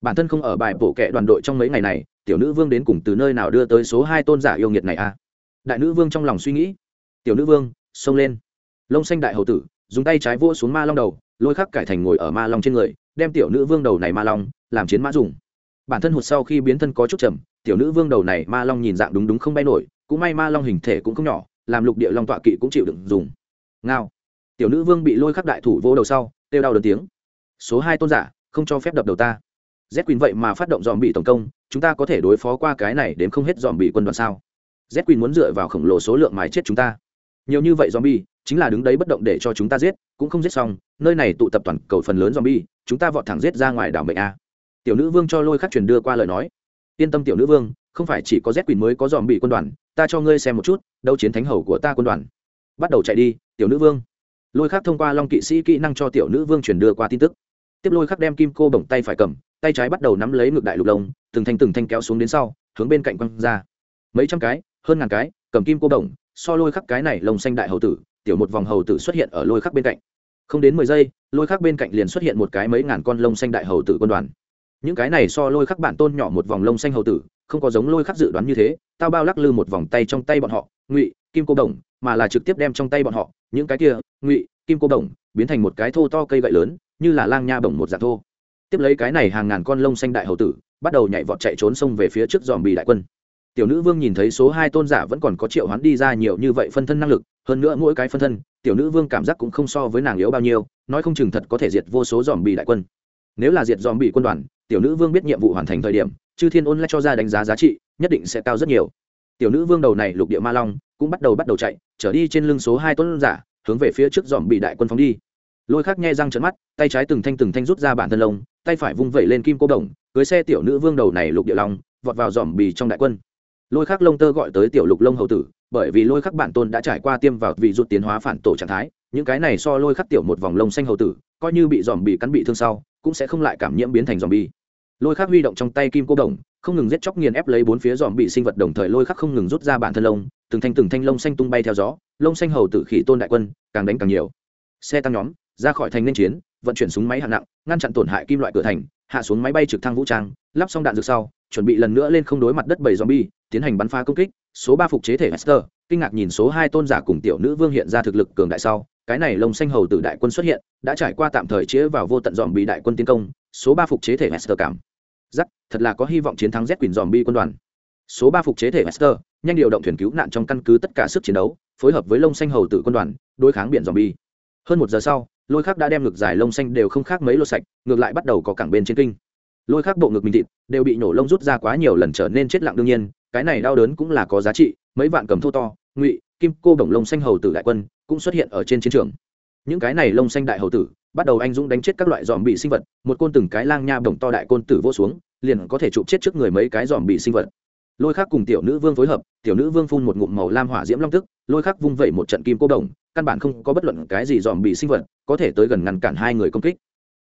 Bản thân không ở bài bổ kệ đoàn đội trong mấy ngày này, tiểu nữ vương đến cùng từ nơi nào đưa tới số hai tôn giả yêu nghiệt này a? À? đại nữ vương trong lòng suy nghĩ. Tiểu nữ vương, xông lên. Lông xanh đại hầu tử dùng tay trái vỗ xuống ma long đầu, lôi khắc cải thành ngồi ở ma long trên người, đem tiểu nữ vương đầu này ma long làm chiến mã dùng. Bản thân hụt sau khi biến thân có chút chậm, tiểu nữ vương đầu này ma long nhìn dạng đúng đúng không bay nổi, cũng may ma long hình thể cũng không nhỏ, làm lục địa long tọa kỵ cũng chịu đựng dùng. Ngao. Tiểu nữ vương bị lôi khắc đại thủ vỗ đầu sau, kêu đau đớn tiếng. Số hai tôn giả, không cho phép đập đầu ta. Z quỳnh vậy mà phát động dòm bị tổng công, chúng ta có thể đối phó qua cái này đến không hết dòm bị quân đoàn sao? Z quỳnh muốn dựa vào khổng lồ số lượng mái chết chúng ta nhiều như vậy zombie, chính là đứng đấy bất động để cho chúng ta giết, cũng không giết xong, nơi này tụ tập toàn cầu phần lớn zombie, chúng ta vọt thẳng giết ra ngoài đảo mệnh a. Tiểu nữ vương cho lôi khắc truyền đưa qua lời nói. Yên tâm tiểu nữ vương, không phải chỉ có z quỳnh mới có dòm bị quân đoàn, ta cho ngươi xem một chút đâu chiến thánh hầu của ta quân đoàn. Bắt đầu chạy đi, tiểu nữ vương. Lôi khắc thông qua long kỵ sĩ kỹ năng cho tiểu nữ vương truyền đưa qua tin tức. Tiếp lôi khắc đem kim cô bổng tay phải cầm, tay trái bắt đầu nắm lấy ngược đại lục lông, từng thanh từng thanh kéo xuống đến sau, hướng bên cạnh quăng ra. Mấy trăm cái, hơn ngàn cái, cầm kim cô bổng so lôi khắc cái này lông xanh đại hầu tử, tiểu một vòng hầu tử xuất hiện ở lôi khắc bên cạnh. Không đến mười giây, lôi khắc bên cạnh liền xuất hiện một cái mấy ngàn con lông xanh đại hầu tử quân đoàn. Những cái này so lôi khắc bản tôn nhỏ một vòng lông xanh hầu tử, không có giống lôi khắc dự đoán như thế, tao bao lắc lư một vòng tay trong tay bọn họ, ngụy, kim cô đồng, mà là trực tiếp đem trong tay bọn họ, những cái kia, ngụy, kim cô đồng, biến thành một cái thô to cây gậy lớn, như là lang nha bổng một dạng thô. Tiếp lấy cái này hàng ngàn con lông xanh đại hầu tử, bắt đầu nhảy vọt chạy trốn sông về phía trước dòm bì đại quân tiểu nữ vương nhìn thấy số hai tôn giả vẫn còn có triệu hoán đi ra nhiều như vậy phân thân năng lực, hơn nữa mỗi cái phân thân, tiểu nữ vương cảm giác cũng không so với nàng yếu bao nhiêu, nói không chừng thật có thể diệt vô số dòm bì đại quân. Nếu là diệt dòm bì quân đoàn, tiểu nữ vương biết nhiệm vụ hoàn thành thời điểm, chư thiên ôn lại cho ra đánh giá giá trị, nhất định sẽ cao rất nhiều. Tiểu nữ vương đầu này lục địa ma long, cũng bắt đầu bắt đầu chạy, trở đi trên lưng số hai tôn giả, hướng về phía trước dòm bì đại quân phóng đi. Lôi khắc nghe răng trận mắt, tay trái từng thanh từng thanh rút ra bản thân lông, tay phải vung vẩy lên kim cô đồng, cưới xe tiểu nữ vương đầu này lục địa long, vọt vào dòm bì trong đại quân lôi khắc lông tơ gọi tới tiểu lục lông hầu tử, bởi vì lôi khắc bản tôn đã trải qua tiêm vào vị rút tiến hóa phản tổ trạng thái, những cái này so lôi khắc tiểu một vòng lông xanh hầu tử, coi như bị dòm bị cắn bị thương sau, cũng sẽ không lại cảm nhiễm biến thành dòm bi lôi khắc huy động trong tay kim cô đồng, không ngừng giết chóc nghiền ép lấy bốn phía dòm bị sinh vật, đồng thời lôi khắc không ngừng rút ra bản thân lông, từng thanh từng thanh lông xanh tung bay theo gió, lông xanh hầu tử khỉ tôn đại quân, càng đánh càng nhiều. Xe tăng nhóm, ra khỏi thành nên chiến, vận chuyển súng máy hạng nặng, ngăn chặn tổn hại kim loại cửa thành, hạ xuống máy bay trực thăng vũ trang, lắp xong đạn dược sau, chuẩn bị lần nữa lên không đối mặt đất bảy zombie tiến hành bắn phá công kích, số ba phục chế thể Hester, kinh ngạc nhìn số hai tôn giả cùng tiểu nữ vương hiện ra thực lực cường đại sau, cái này lông xanh hầu tử đại quân xuất hiện, đã trải qua tạm thời chế vào vô tận dòm bị đại quân tiến công, số ba phục chế thể hester cảm giắc thật là có hy vọng chiến thắng z quyền dòm bi quân đoàn. Số ba phục chế thể hester, nhanh điều động thuyền cứu nạn trong căn cứ tất cả sức chiến đấu, phối hợp với lông xanh hầu tử quân đoàn, đối kháng biển dòm bi hơn một giờ sau, lôi khác đã đem ngực dài lông xanh đều không khác mấy lột sạch, ngược lại bắt đầu có cảng bên trên kinh. Lôi khác bộ ngực mình thịt, đều bị nổ lông rút ra quá nhiều lần trở nên chết lặng đương nhiên cái này đau đớn cũng là có giá trị, mấy vạn cầm thô to, ngụy, kim, cô bổng lông xanh hầu tử đại quân cũng xuất hiện ở trên chiến trường. Những cái này lông xanh đại hầu tử, bắt đầu anh dũng đánh chết các loại dòm bị sinh vật, một côn từng cái lang nha bổng to đại côn tử vô xuống, liền có thể chụp chết trước người mấy cái dòm bị sinh vật. Lôi khắc cùng tiểu nữ vương phối hợp, tiểu nữ vương phun một ngụm màu lam hỏa diễm long tức, lôi khắc vung vẩy một trận kim cô đồng căn bản không có bất luận cái gì dòm bị sinh vật có thể tới gần ngăn cản hai người công kích.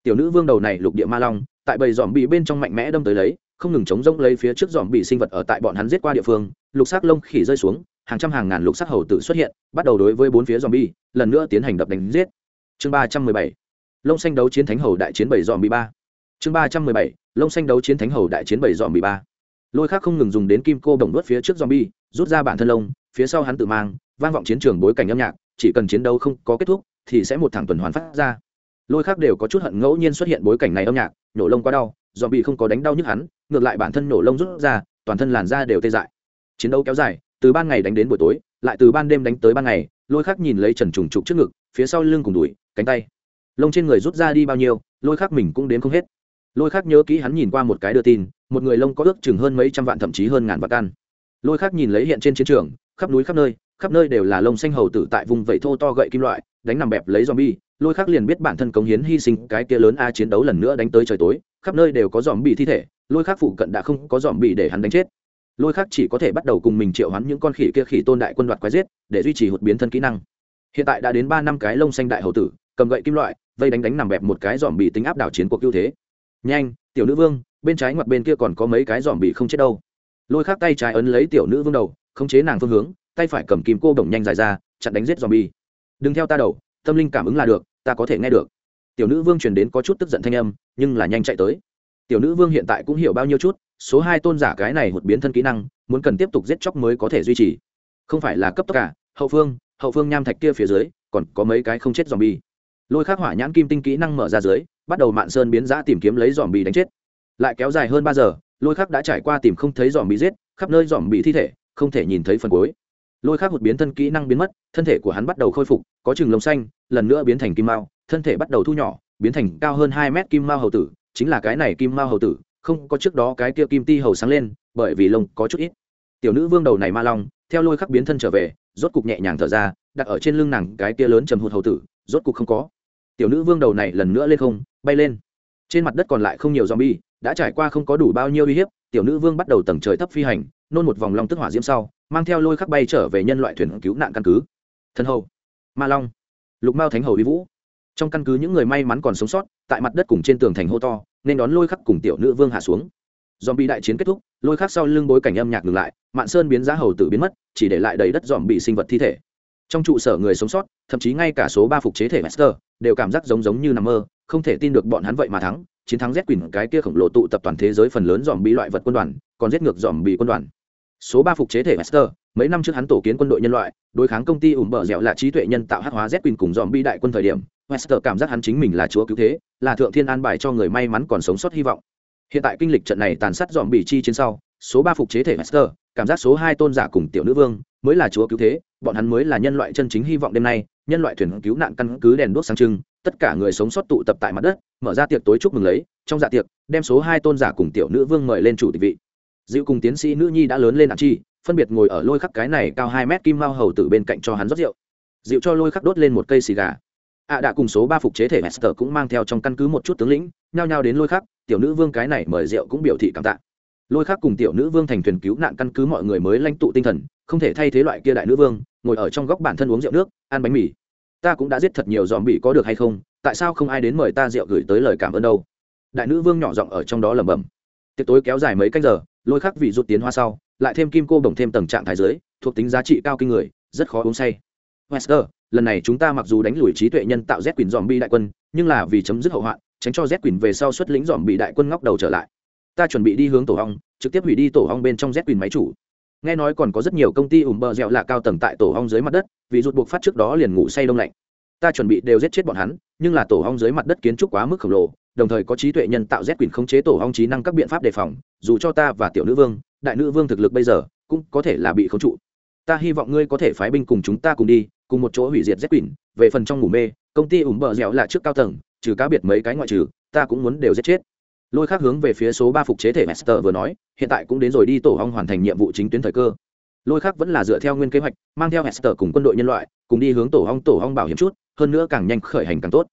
Tiểu nữ vương đầu này lục địa ma long, tại bầy dòm bị bên trong mạnh mẽ đâm tới lấy không ngừng chống rông lấy phía trước dòm bị sinh vật ở tại bọn hắn giết qua địa phương, lục sắc lông khỉ rơi xuống, hàng trăm hàng ngàn lục sắc hầu tử xuất hiện, bắt đầu đối với bốn phía dòm bi lần nữa tiến hành đập đánh giết. Chương ba trăm mười bảy, lông xanh đấu chiến thánh hầu đại chiến bảy dòm bị ba. Chương ba trăm mười bảy, lông xanh đấu chiến thánh hầu đại chiến bảy dòm bị ba. Lôi khác không ngừng dùng đến kim cô bổng đuốt phía trước dòm bi rút ra bản thân lông, phía sau hắn tự mang, vang vọng chiến trường bối cảnh âm nhạc, chỉ cần chiến đấu không có kết thúc, thì sẽ một thẳng tuần hoàn phát ra. Lôi khác đều có chút hận ngẫu nhiên xuất hiện bối cảnh này âm nhạc, nhổ lông quá đau zombie không có đánh đau nhức hắn, ngược lại bản thân nổ lông rút ra, toàn thân làn da đều tê dại. Chiến đấu kéo dài, từ ban ngày đánh đến buổi tối, lại từ ban đêm đánh tới ban ngày, lôi khắc nhìn lấy trần trùng trục trước ngực, phía sau lưng cùng đùi, cánh tay. Lông trên người rút ra đi bao nhiêu, lôi khắc mình cũng đến không hết. Lôi khắc nhớ kỹ hắn nhìn qua một cái đưa tin, một người lông có ước chừng hơn mấy trăm vạn thậm chí hơn ngàn vạn căn. Lôi khắc nhìn lấy hiện trên chiến trường, khắp núi khắp nơi khắp nơi đều là lông xanh hầu tử tại vùng vẫy thô to gậy kim loại, đánh nằm bẹp lấy zombie lôi khắc liền biết bản thân cống hiến hy sinh cái kia lớn a chiến đấu lần nữa đánh tới trời tối, khắp nơi đều có dòm bị thi thể, lôi khắc phụ cận đã không có dòm bị để hắn đánh chết. Lôi khắc chỉ có thể bắt đầu cùng mình triệu hắn những con khỉ kia khỉ tôn đại quân đoạt quái giết, để duy trì hụt biến thân kỹ năng. Hiện tại đã đến ba năm cái lông xanh đại hầu tử, cầm gậy kim loại, vây đánh đánh nằm bẹp một cái dòm bị tính áp đảo chiến cuộc ưu thế. Nhanh, tiểu nữ vương, bên trái ngoặt bên kia còn có mấy cái dòm bị không chết đâu. Lôi khắc tay trái ấn lấy tiểu nữ vương đầu, khống chế nàng phương hướng, tay phải cầm kìm cô bổng nhanh dài ra, chặn đánh giết dòm bi đừng theo ta đầu, tâm linh cảm ứng là được ta có thể nghe được. Tiểu nữ vương truyền đến có chút tức giận thanh âm, nhưng là nhanh chạy tới. Tiểu nữ vương hiện tại cũng hiểu bao nhiêu chút, số hai tôn giả cái này hụt biến thân kỹ năng, muốn cần tiếp tục giết chóc mới có thể duy trì. Không phải là cấp tốc cả hậu phương hậu phương nham thạch kia phía dưới, còn có mấy cái không chết dòm bi lôi khắc hỏa nhãn kim tinh kỹ năng mở ra dưới, bắt đầu mạn sơn biến giã tìm kiếm lấy dòm bị đánh chết. Lại kéo dài hơn ba giờ, lôi khắc đã trải qua tìm không thấy dòm bị giết, khắp nơi dòm bị thi thể, không thể nhìn thấy phần cuối lôi khắc hụt biến thân kỹ năng biến mất, thân thể của hắn bắt đầu khôi phục, có chừng lồng xanh, lần nữa biến thành kim mao, thân thể bắt đầu thu nhỏ, biến thành cao hơn hai mét kim mao hầu tử, chính là cái này kim mao hầu tử, không có trước đó cái kia kim ti hầu sáng lên, bởi vì lông có chút ít. Tiểu nữ vương đầu này ma long, theo lôi khắc biến thân trở về, rốt cục nhẹ nhàng thở ra, đặt ở trên lưng nàng cái kia lớn trầm hụt hầu tử, rốt cục không có. Tiểu nữ vương đầu này lần nữa lên không, bay lên. Trên mặt đất còn lại không nhiều zombie, đã trải qua không có đủ bao nhiêu uy hiếp, tiểu nữ vương bắt đầu tầng trời thấp phi hành, nôn một vòng long tức hỏa diễm sau mang theo lôi khắc bay trở về nhân loại thuyền cứu nạn căn cứ. Thân hầu, ma long, lục mao thánh hầu uy vũ. Trong căn cứ những người may mắn còn sống sót, tại mặt đất cùng trên tường thành hô to, nên đón lôi khắc cùng tiểu nữ vương hạ xuống. Dòm bị đại chiến kết thúc, lôi khắc sau lưng bối cảnh âm nhạc ngừng lại, mạn sơn biến giá hầu tử biến mất, chỉ để lại đầy đất dòm bị sinh vật thi thể. Trong trụ sở người sống sót, thậm chí ngay cả số ba phục chế thể master, đều cảm giác giống giống như nằm mơ, không thể tin được bọn hắn vậy mà thắng. Chiến thắng z quỳnh cái kia khổng lồ tụ tập toàn thế giới phần lớn dòm bị loại vật quân đoàn, còn giết ngược dòm bị quân đoàn số ba phục chế thể master mấy năm trước hắn tổ kiến quân đội nhân loại, đối kháng công ty ủng bờ dẻo là trí tuệ nhân tạo hắc hóa z quỳnh cùng dòm bi đại quân thời điểm master cảm giác hắn chính mình là chúa cứu thế, là thượng thiên an bài cho người may mắn còn sống sót hy vọng. Hiện tại kinh lịch trận này tàn sát dòm bị chi chiến sau, số ba phục chế thể master cảm giác số hai tôn giả cùng tiểu nữ vương mới là chúa cứu thế, bọn hắn mới là nhân loại chân chính hy vọng đêm nay, nhân loại thuyền cứu nạn căn cứ đèn đuốc sáng trưng, tất cả người sống sót tụ tập tại mặt đất, mở ra tiệc tối chúc mừng lấy, trong dạ tiệc, đem số hai tôn giả cùng tiểu nữ vương mời lên chủ tịch vị dịu cùng tiến sĩ nữ nhi đã lớn lên ạn chi, phân biệt ngồi ở lôi khắc cái này cao hai mét kim mao hầu từ bên cạnh cho hắn rót rượu. Dịu cho lôi khắc đốt lên một cây xì gà. Ạ đã cùng số ba phục chế thể master cũng mang theo trong căn cứ một chút tướng lĩnh, nhao nhao đến lôi khắc, tiểu nữ vương cái này mời rượu cũng biểu thị cảm tạ. Lôi khắc cùng tiểu nữ vương thành thuyền cứu nạn căn cứ mọi người mới lãnh tụ tinh thần, không thể thay thế loại kia đại nữ vương, ngồi ở trong góc bản thân uống rượu nước, ăn bánh mì. Ta cũng đã giết thật nhiều dòm bị có được hay không, tại sao không ai đến mời ta rượu gửi tới lời cảm ơn đâu? Đại nữ vương nhỏ giọng ở trong đó lẩm bẩm. Tiệc tối kéo dài mấy canh giờ lôi khắc vị rút tiến hoa sau lại thêm kim cô bồng thêm tầng trạng thái giới thuộc tính giá trị cao kinh người rất khó uống say Wester, lần này chúng ta mặc dù đánh lùi trí tuệ nhân tạo Z Quỳnh dòm bi đại quân, nhưng là vì chấm dứt hậu hoạn, tránh cho Z Quỳnh về sau xuất lĩnh dòm bị đại quân ngóc đầu trở lại. Ta chuẩn bị đi hướng tổ hong, trực tiếp hủy đi tổ hong bên trong Z Quỳnh máy chủ. nghe nói còn có rất nhiều công ty ủng bờ dẻo lạ cao tầng tại tổ hong dưới mặt đất vì rụt buộc phát trước đó liền ngủ say đông lạnh ta chuẩn bị đều giết chết bọn hắn nhưng là tổ hong dưới mặt đất kiến trúc quá mức khổng lồ đồng thời có trí tuệ nhân tạo z quyền khống chế tổ ong trí năng các biện pháp đề phòng, dù cho ta và tiểu nữ vương, đại nữ vương thực lực bây giờ, cũng có thể là bị khống trụ. Ta hy vọng ngươi có thể phái binh cùng chúng ta cùng đi, cùng một chỗ hủy diệt z quyền, về phần trong ngủ mê, công ty ủng bờ dẻo là trước cao tầng, trừ cá biệt mấy cái ngoại trừ, ta cũng muốn đều giết chết. Lôi khác hướng về phía số ba phục chế thể master vừa nói, hiện tại cũng đến rồi đi tổ ong hoàn thành nhiệm vụ chính tuyến thời cơ. Lôi khác vẫn là dựa theo nguyên kế hoạch, mang theo master cùng quân đội nhân loại, cùng đi hướng tổ ong tổ ong bảo hiểm chút, hơn nữa càng nhanh khởi hành càng tốt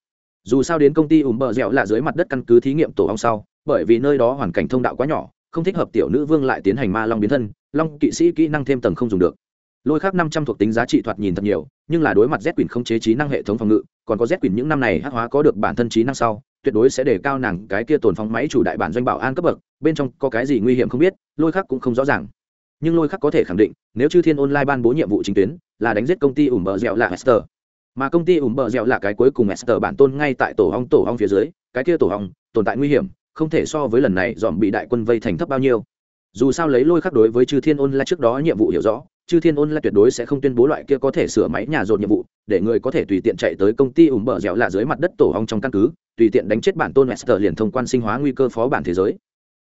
dù sao đến công ty ủng bờ dẻo là dưới mặt đất căn cứ thí nghiệm tổ ong sau, bởi vì nơi đó hoàn cảnh thông đạo quá nhỏ, không thích hợp tiểu nữ vương lại tiến hành ma long biến thân, long kỵ sĩ kỹ năng thêm tầng không dùng được. Lôi khác năm trăm thuộc tính giá trị thoạt nhìn thật nhiều, nhưng là đối mặt z quyền không chế trí năng hệ thống phòng ngự, còn có z quyền những năm này hát hóa có được bản thân trí năng sau, tuyệt đối sẽ để cao nàng cái kia tồn phóng máy chủ đại bản doanh bảo an cấp bậc, bên trong có cái gì nguy hiểm không biết, lôi khác cũng không rõ ràng. Nhưng lôi khắc có thể khẳng định, nếu chư thiên online ban bố nhiệm vụ chính tuyến, là đánh giết công ty ủng bờ dẻo là hester mà công ty ủng bờ dẻo là cái cuối cùng hester bản tôn ngay tại tổ hong tổ hong phía dưới, cái kia tổ hong, tồn tại nguy hiểm, không thể so với lần này dòm bị đại quân vây thành thấp bao nhiêu. Dù sao lấy lôi khắc đối với chư thiên Ôn là trước đó nhiệm vụ hiểu rõ, chư thiên ôn là tuyệt đối sẽ không tuyên bố loại kia có thể sửa máy nhà rột nhiệm vụ, để người có thể tùy tiện chạy tới công ty ủng bờ dẻo là dưới mặt đất tổ hong trong căn cứ, tùy tiện đánh chết bản tôn master liền thông quan sinh hóa nguy cơ phó bản thế giới.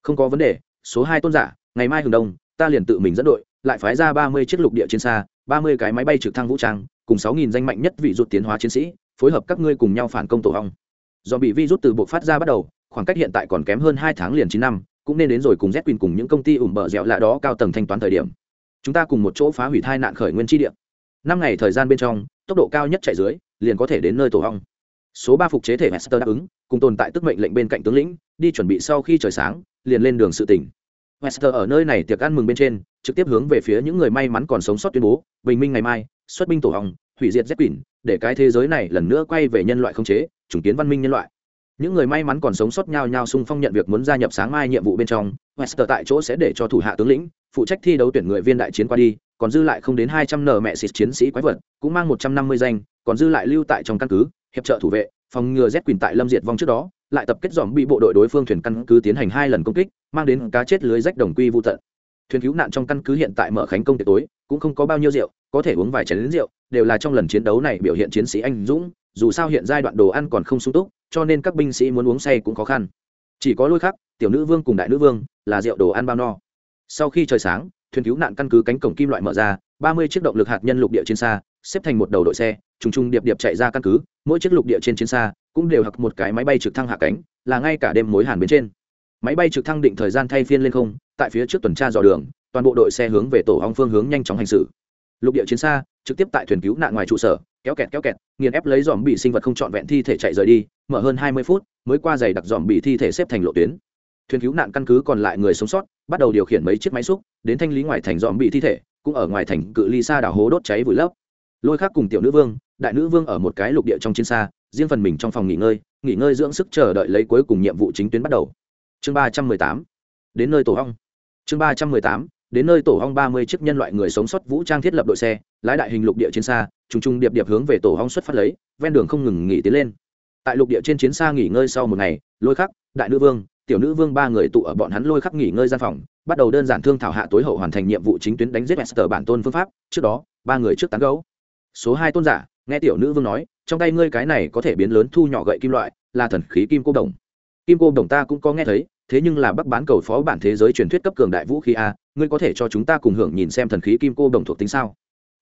Không có vấn đề, số hai tôn giả, ngày mai hừng đông, ta liền tự mình dẫn đội, lại phái ra ba mươi chiếc lục địa trên xa, ba mươi cái máy bay trực thăng vũ trang cùng sáu nghìn danh mạnh nhất vị rút tiến hóa chiến sĩ, phối hợp các ngươi cùng nhau phản công tổ hong do bị vi rút từ buộc phát ra bắt đầu, khoảng cách hiện tại còn kém hơn hai tháng liền chín năm, cũng nên đến rồi cùng z cùng những công ty ủng bờ dẻo lạ đó cao tầng thanh toán thời điểm. Chúng ta cùng một chỗ phá hủy thai nạn khởi nguyên tri địa. Năm ngày thời gian bên trong, tốc độ cao nhất chạy dưới, liền có thể đến nơi tổ hong số ba phục chế thể hester đáp ứng, cùng tồn tại tức mệnh lệnh bên cạnh tướng lĩnh, đi chuẩn bị sau khi trời sáng, liền lên đường sự tỉnh. Hester ở nơi này tiệc ăn mừng bên trên trực tiếp hướng về phía những người may mắn còn sống sót tuyên bố, bình minh ngày mai, xuất binh tổ hồng, hủy diệt z quỷ để cái thế giới này lần nữa quay về nhân loại không chế chủng kiến văn minh nhân loại. Những người may mắn còn sống sót nhau nhau xung phong nhận việc muốn gia nhập sáng mai nhiệm vụ bên trong, wester tại chỗ sẽ để cho thủ hạ tướng lĩnh, phụ trách thi đấu tuyển người viên đại chiến qua đi, còn dư lại không đến hai trăm nở mẹ xịt chiến sĩ quái vật, cũng mang một trăm năm mươi danh, còn dư lại lưu tại trong căn cứ, hiệp trợ thủ vệ, phòng ngừa z quỷ tại lâm diệt vong trước đó, lại tập kết dòm bị bộ đội đối phương thuyền căn cứ tiến hành hai lần công kích, mang đến cá chết lưới rách đồng quy vô tận thuyền cứu nạn trong căn cứ hiện tại mở khánh công tiệc tối, cũng không có bao nhiêu rượu, có thể uống vài chén lính rượu, đều là trong lần chiến đấu này biểu hiện chiến sĩ anh dũng, dù sao hiện giai đoạn đồ ăn còn không sung túc, cho nên các binh sĩ muốn uống say cũng khó khăn. Chỉ có lôi khắc, tiểu nữ vương cùng đại nữ vương, là rượu đồ ăn bao no. Sau khi trời sáng, thuyền cứu nạn căn cứ cánh cổng kim loại mở ra, ba mươi chiếc động lực hạt nhân lục địa trên xa, xếp thành một đầu đội xe, trùng trùng điệp điệp chạy ra căn cứ, mỗi chiếc lục địa trên chiến xa cũng đều hặc một cái máy bay trực thăng hạ cánh, là ngay cả đêm mối hàn bên trên. Máy bay trực thăng định thời gian thay phiên lên không tại phía trước tuần tra dò đường, toàn bộ đội xe hướng về tổ hong phương hướng nhanh chóng hành xử. Lục địa chiến xa, trực tiếp tại thuyền cứu nạn ngoài trụ sở, kéo kẹt kéo kẹt, nghiền ép lấy dòm bị sinh vật không trọn vẹn thi thể chạy rời đi, mở hơn hai mươi phút, mới qua giày đặc dòm bị thi thể xếp thành lộ tuyến. Thuyền cứu nạn căn cứ còn lại người sống sót, bắt đầu điều khiển mấy chiếc máy xúc, đến thanh lý ngoài thành dòm bị thi thể, cũng ở ngoài thành cự ly xa đào hố đốt cháy vùi lấp. Lôi khác cùng tiểu nữ vương, đại nữ vương ở một cái lục địa trong chiến xa, riêng phần mình trong phòng nghỉ ngơi nghỉ ngơi dưỡng sức chờ đợi lấy cuối cùng nhiệm vụ chính tuyến bắt đầu. Chương ba trăm mười tám. Đến nơi tổ hong chương ba trăm mười tám, đến nơi tổ hong ba mươi chiếc nhân loại người sống sót vũ trang thiết lập đội xe, lái đại hình lục địa chiến xa, trùng trùng điệp điệp hướng về tổ hong xuất phát lấy, ven đường không ngừng nghỉ tiến lên. Tại lục địa trên chiến xa nghỉ ngơi sau một ngày, lôi khắc, đại nữ vương, tiểu nữ vương ba người tụ ở bọn hắn lôi khắc nghỉ ngơi gian phòng, bắt đầu đơn giản thương thảo hạ tối hậu hoàn thành nhiệm vụ chính tuyến đánh giết Esther bản tôn phương pháp, trước đó, ba người trước tán gấu số hai tôn giả, nghe tiểu nữ vương nói, trong tay ngươi cái này có thể biến lớn thu nhỏ gậy kim loại, là thần khí kim cô đồng. Kim cô đồng ta cũng có nghe thấy thế nhưng là bắc bán cầu phó bản thế giới truyền thuyết cấp cường đại vũ khí a, ngươi có thể cho chúng ta cùng hưởng nhìn xem thần khí kim cô đồng thuộc tính sao?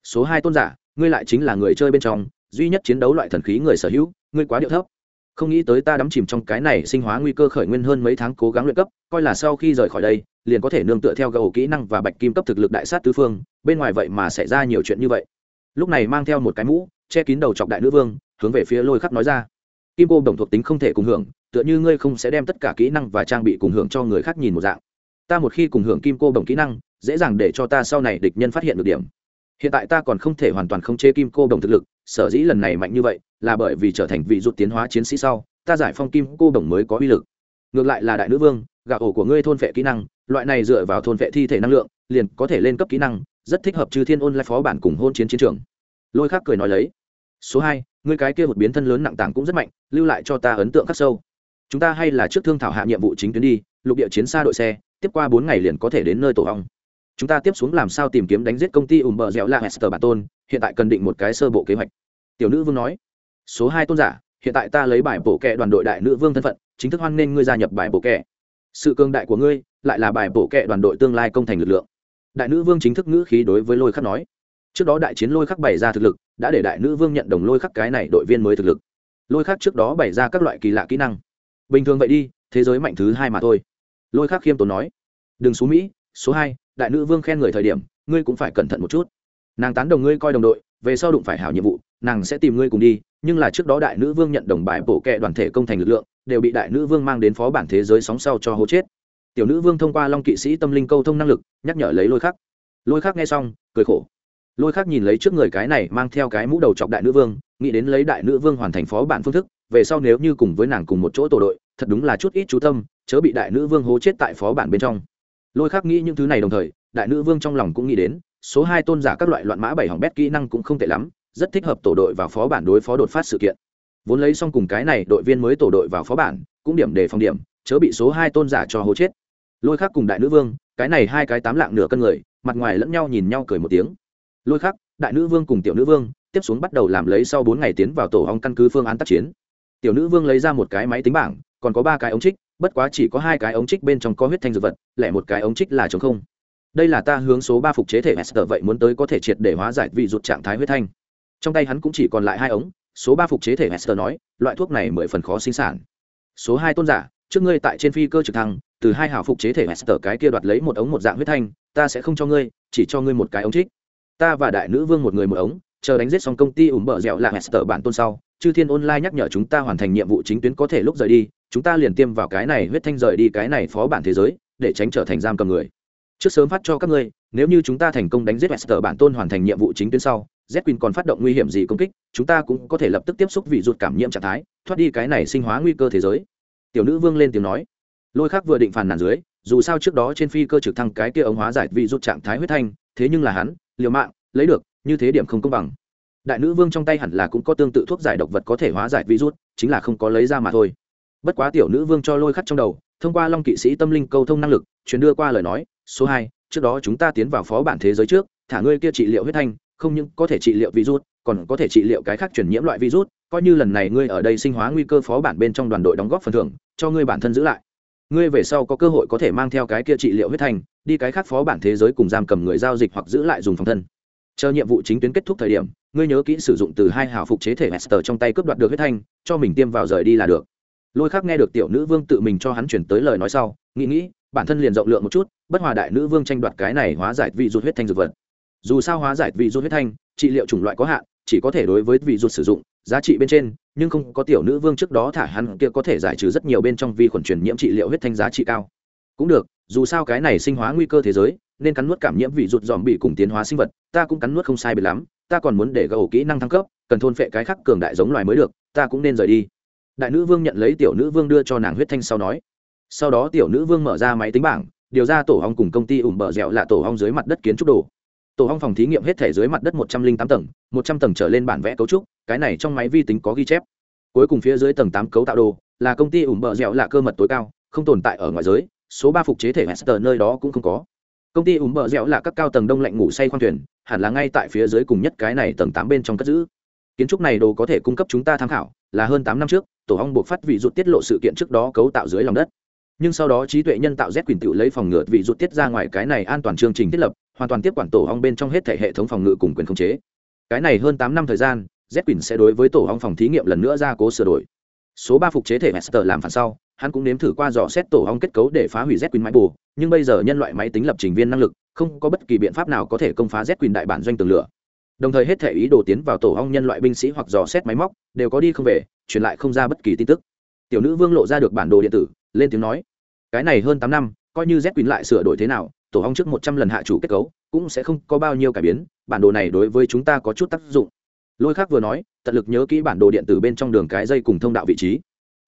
Số hai tôn giả, ngươi lại chính là người chơi bên trong, duy nhất chiến đấu loại thần khí người sở hữu, ngươi quá điệu thấp. Không nghĩ tới ta đắm chìm trong cái này sinh hóa nguy cơ khởi nguyên hơn mấy tháng cố gắng luyện cấp, coi là sau khi rời khỏi đây, liền có thể nương tựa theo gầu kỹ năng và bạch kim cấp thực lực đại sát tứ phương, bên ngoài vậy mà xảy ra nhiều chuyện như vậy. Lúc này mang theo một cái mũ, che kín đầu chọc đại nữ vương, hướng về phía lôi khắc nói ra. Kim cô đồng thuộc tính không thể cùng hưởng tựa như ngươi không sẽ đem tất cả kỹ năng và trang bị cùng hưởng cho người khác nhìn một dạng. Ta một khi cùng hưởng kim cô đồng kỹ năng, dễ dàng để cho ta sau này địch nhân phát hiện được điểm. Hiện tại ta còn không thể hoàn toàn không chế kim cô đồng thực lực, sở dĩ lần này mạnh như vậy là bởi vì trở thành vị rút tiến hóa chiến sĩ sau, ta giải phong kim cô đồng mới có uy lực. Ngược lại là đại nữ vương, gạo ổ của ngươi thôn vệ kỹ năng, loại này dựa vào thôn vệ thi thể năng lượng, liền có thể lên cấp kỹ năng, rất thích hợp trừ thiên ôn lại phó bản cùng hôn chiến chiến trường. Lôi khác cười nói lấy, số hai, ngươi cái kia một biến thân lớn nặng tảng cũng rất mạnh, lưu lại cho ta ấn tượng khắc sâu chúng ta hay là trước thương thảo hạ nhiệm vụ chính tuyến đi, lục địa chiến xa đội xe, tiếp qua bốn ngày liền có thể đến nơi tổ hong chúng ta tiếp xuống làm sao tìm kiếm đánh giết công ty ùm bờ dẻo la hester bản tôn, hiện tại cần định một cái sơ bộ kế hoạch. Tiểu nữ vương nói. Số hai tôn giả, hiện tại ta lấy bài bổ kẹ đoàn đội đại nữ vương thân phận, chính thức hoan nghênh ngươi gia nhập bài bổ kẹ. Sự cường đại của ngươi, lại là bài bổ kẹ đoàn đội tương lai công thành lực lượng. Đại nữ vương chính thức ngữ khí đối với lôi khắc nói. Trước đó đại chiến lôi khắc bày ra thực lực, đã để đại nữ vương nhận đồng lôi khắc cái này đội viên mới thực lực. Lôi khắc trước đó bày ra các loại kỳ lạ kỹ năng bình thường vậy đi, thế giới mạnh thứ hai mà thôi. Lôi khắc khiêm tốn nói. Đừng xú mỹ, số hai, đại nữ vương khen người thời điểm, ngươi cũng phải cẩn thận một chút. Nàng tán đồng ngươi coi đồng đội, về sau đụng phải hảo nhiệm vụ, nàng sẽ tìm ngươi cùng đi, nhưng là trước đó đại nữ vương nhận đồng bài bổ kệ đoàn thể công thành lực lượng, đều bị đại nữ vương mang đến phó bản thế giới sóng sau cho hố chết. Tiểu nữ vương thông qua long kỵ sĩ tâm linh câu thông năng lực, nhắc nhở lấy lôi khắc. Lôi khắc nghe xong, cười khổ. Lôi khắc nhìn lấy trước người cái này mang theo cái mũ đầu chọc đại nữ vương nghĩ đến lấy đại nữ vương hoàn thành phó bản phương thức, về sau nếu như cùng với nàng cùng một chỗ tổ đội, thật đúng là chút ít chú tâm, chớ bị đại nữ vương hố chết tại phó bản bên trong. Lôi khắc nghĩ những thứ này đồng thời, đại nữ vương trong lòng cũng nghĩ đến, số hai tôn giả các loại loạn mã bảy hỏng bét kỹ năng cũng không tệ lắm, rất thích hợp tổ đội vào phó bản đối phó đột phát sự kiện. Vốn lấy xong cùng cái này đội viên mới tổ đội vào phó bản, cũng điểm đề phòng điểm, chớ bị số hai tôn giả cho hố chết. Lôi khắc cùng đại nữ vương, cái này hai cái tám lạng nửa cân người, mặt ngoài lẫn nhau nhìn nhau cười một tiếng. Lôi khắc, đại nữ vương cùng tiểu nữ vương tiếp xuống bắt đầu làm lấy sau bốn ngày tiến vào tổ hong căn cứ phương án tác chiến. Tiểu nữ vương lấy ra một cái máy tính bảng, còn có ba cái ống trích, bất quá chỉ có hai cái ống trích bên trong có huyết thanh dược vật, lẻ một cái ống trích là chống không. Đây là ta hướng số ba phục chế thể master vậy muốn tới có thể triệt để hóa giải vị rụt trạng thái huyết thanh. Trong tay hắn cũng chỉ còn lại hai ống, số ba phục chế thể master nói, loại thuốc này mười phần khó sinh sản. Số hai tôn giả, trước ngươi tại trên phi cơ trực thăng, từ hai hảo phục chế thể master cái kia đoạt lấy một ống một dạng huyết thanh, ta sẽ không cho ngươi, chỉ cho ngươi một cái ống trích. Ta và đại nữ vương một người một ống chờ đánh giết xong công ty ủng bờ dẻo là hester bản tôn sau, chư thiên online nhắc nhở chúng ta hoàn thành nhiệm vụ chính tuyến có thể lúc rời đi, chúng ta liền tiêm vào cái này huyết thanh rời đi cái này phó bản thế giới, để tránh trở thành giam cầm người. Trước sớm phát cho các ngươi, nếu như chúng ta thành công đánh giết Wester bản tôn hoàn thành nhiệm vụ chính tuyến sau z queen còn phát động nguy hiểm gì công kích, chúng ta cũng có thể lập tức tiếp xúc vị ruột cảm nhiễm trạng thái, thoát đi cái này sinh hóa nguy cơ thế giới. Tiểu nữ vương lên tiếng nói. Lôi khác vừa định phản nàn dưới, dù sao trước đó trên phi cơ trực thăng cái kia ống hóa giải vị ruột trạng thái huyết thanh, thế nhưng là hắn, liều mạng, lấy được như thế điểm không công bằng. Đại nữ vương trong tay hẳn là cũng có tương tự thuốc giải độc vật có thể hóa giải virus, chính là không có lấy ra mà thôi. Bất quá tiểu nữ vương cho lôi khắc trong đầu, thông qua long kỵ sĩ tâm linh câu thông năng lực, truyền đưa qua lời nói, số hai, trước đó chúng ta tiến vào phó bản thế giới trước, thả ngươi kia trị liệu huyết thanh, không những có thể trị liệu virus, còn có thể trị liệu cái khác truyền nhiễm loại virus, coi như lần này ngươi ở đây sinh hóa nguy cơ phó bản bên trong đoàn đội đóng góp phần thưởng, cho ngươi bản thân giữ lại. Ngươi về sau có cơ hội có thể mang theo cái kia trị liệu huyết thanh, đi cái khác phó bản thế giới cùng giam cầm người giao dịch hoặc giữ lại dùng phòng thân chờ nhiệm vụ chính tuyến kết thúc thời điểm, ngươi nhớ kỹ sử dụng từ hai hào phục chế thể Hester trong tay cướp đoạt được huyết thanh, cho mình tiêm vào rời đi là được. Lôi khác nghe được tiểu nữ vương tự mình cho hắn chuyển tới lời nói sau, nghĩ nghĩ, bản thân liền rộng lượng một chút, bất hòa đại nữ vương tranh đoạt cái này hóa giải vị rút huyết thanh dược vật. Dù sao hóa giải vị rút huyết thanh, trị liệu chủng loại có hạn, chỉ có thể đối với vị rút sử dụng, giá trị bên trên, nhưng không có tiểu nữ vương trước đó thả hắn kia có thể giải trừ rất nhiều bên trong vi khuẩn truyền nhiễm trị liệu huyết thanh giá trị cao. Cũng được dù sao cái này sinh hóa nguy cơ thế giới, nên cắn nuốt cảm nhiễm vị rụt dòm bị cùng tiến hóa sinh vật, ta cũng cắn nuốt không sai bị lắm, ta còn muốn để gầu kỹ năng thăng cấp, cần thôn phệ cái khắc cường đại giống loài mới được, ta cũng nên rời đi. Đại nữ vương nhận lấy tiểu nữ vương đưa cho nàng huyết thanh sau nói. Sau đó tiểu nữ vương mở ra máy tính bảng, điều ra tổ hong cùng công ty ủng bờ dẻo là tổ hong dưới mặt đất kiến trúc đồ. Tổ hong phòng thí nghiệm hết thể dưới mặt đất một trăm linh tám tầng, một trăm tầng trở lên bản vẽ cấu trúc, cái này trong máy vi tính có ghi chép. Cuối cùng phía dưới tầng tám cấu tạo đồ, là công ty ủng bờ dẻo là cơ mật tối cao, không tồn tại ở ngoài giới số ba phục chế thể hester nơi đó cũng không có. Công ty ủm bờ dẻo là các cao tầng đông lạnh ngủ say khoang thuyền, hẳn là ngay tại phía dưới cùng nhất cái này tầng tám bên trong cất giữ. Kiến trúc này đồ có thể cung cấp chúng ta tham khảo, là hơn tám năm trước, tổ ong buộc phát vị rụt tiết lộ sự kiện trước đó cấu tạo dưới lòng đất. Nhưng sau đó trí tuệ nhân tạo z quyền tự lấy phòng ngự vị rụt tiết ra ngoài cái này an toàn chương trình thiết lập, hoàn toàn tiếp quản tổ ong bên trong hết thể hệ thống phòng ngự cùng quyền khống chế. Cái này hơn tám năm thời gian, z quyền sẽ đối với tổ ong phòng thí nghiệm lần nữa ra cố sửa đổi. Số ba phục chế thể master làm phản sau hắn cũng nếm thử qua dò xét tổ hong kết cấu để phá hủy z quyền máy bù, nhưng bây giờ nhân loại máy tính lập trình viên năng lực, không có bất kỳ biện pháp nào có thể công phá z quyền đại bản doanh tường lửa. Đồng thời hết thể ý đồ tiến vào tổ hong nhân loại binh sĩ hoặc dò xét máy móc, đều có đi không về, truyền lại không ra bất kỳ tin tức. Tiểu nữ vương lộ ra được bản đồ điện tử, lên tiếng nói, cái này hơn tám năm, coi như z quyền lại sửa đổi thế nào, tổ hong trước một trăm lần hạ chủ kết cấu, cũng sẽ không có bao nhiêu cải biến, bản đồ này đối với chúng ta có chút tác dụng. Lôi khác vừa nói, tận lực nhớ kỹ bản đồ điện tử bên trong đường cái dây cùng thông đạo vị trí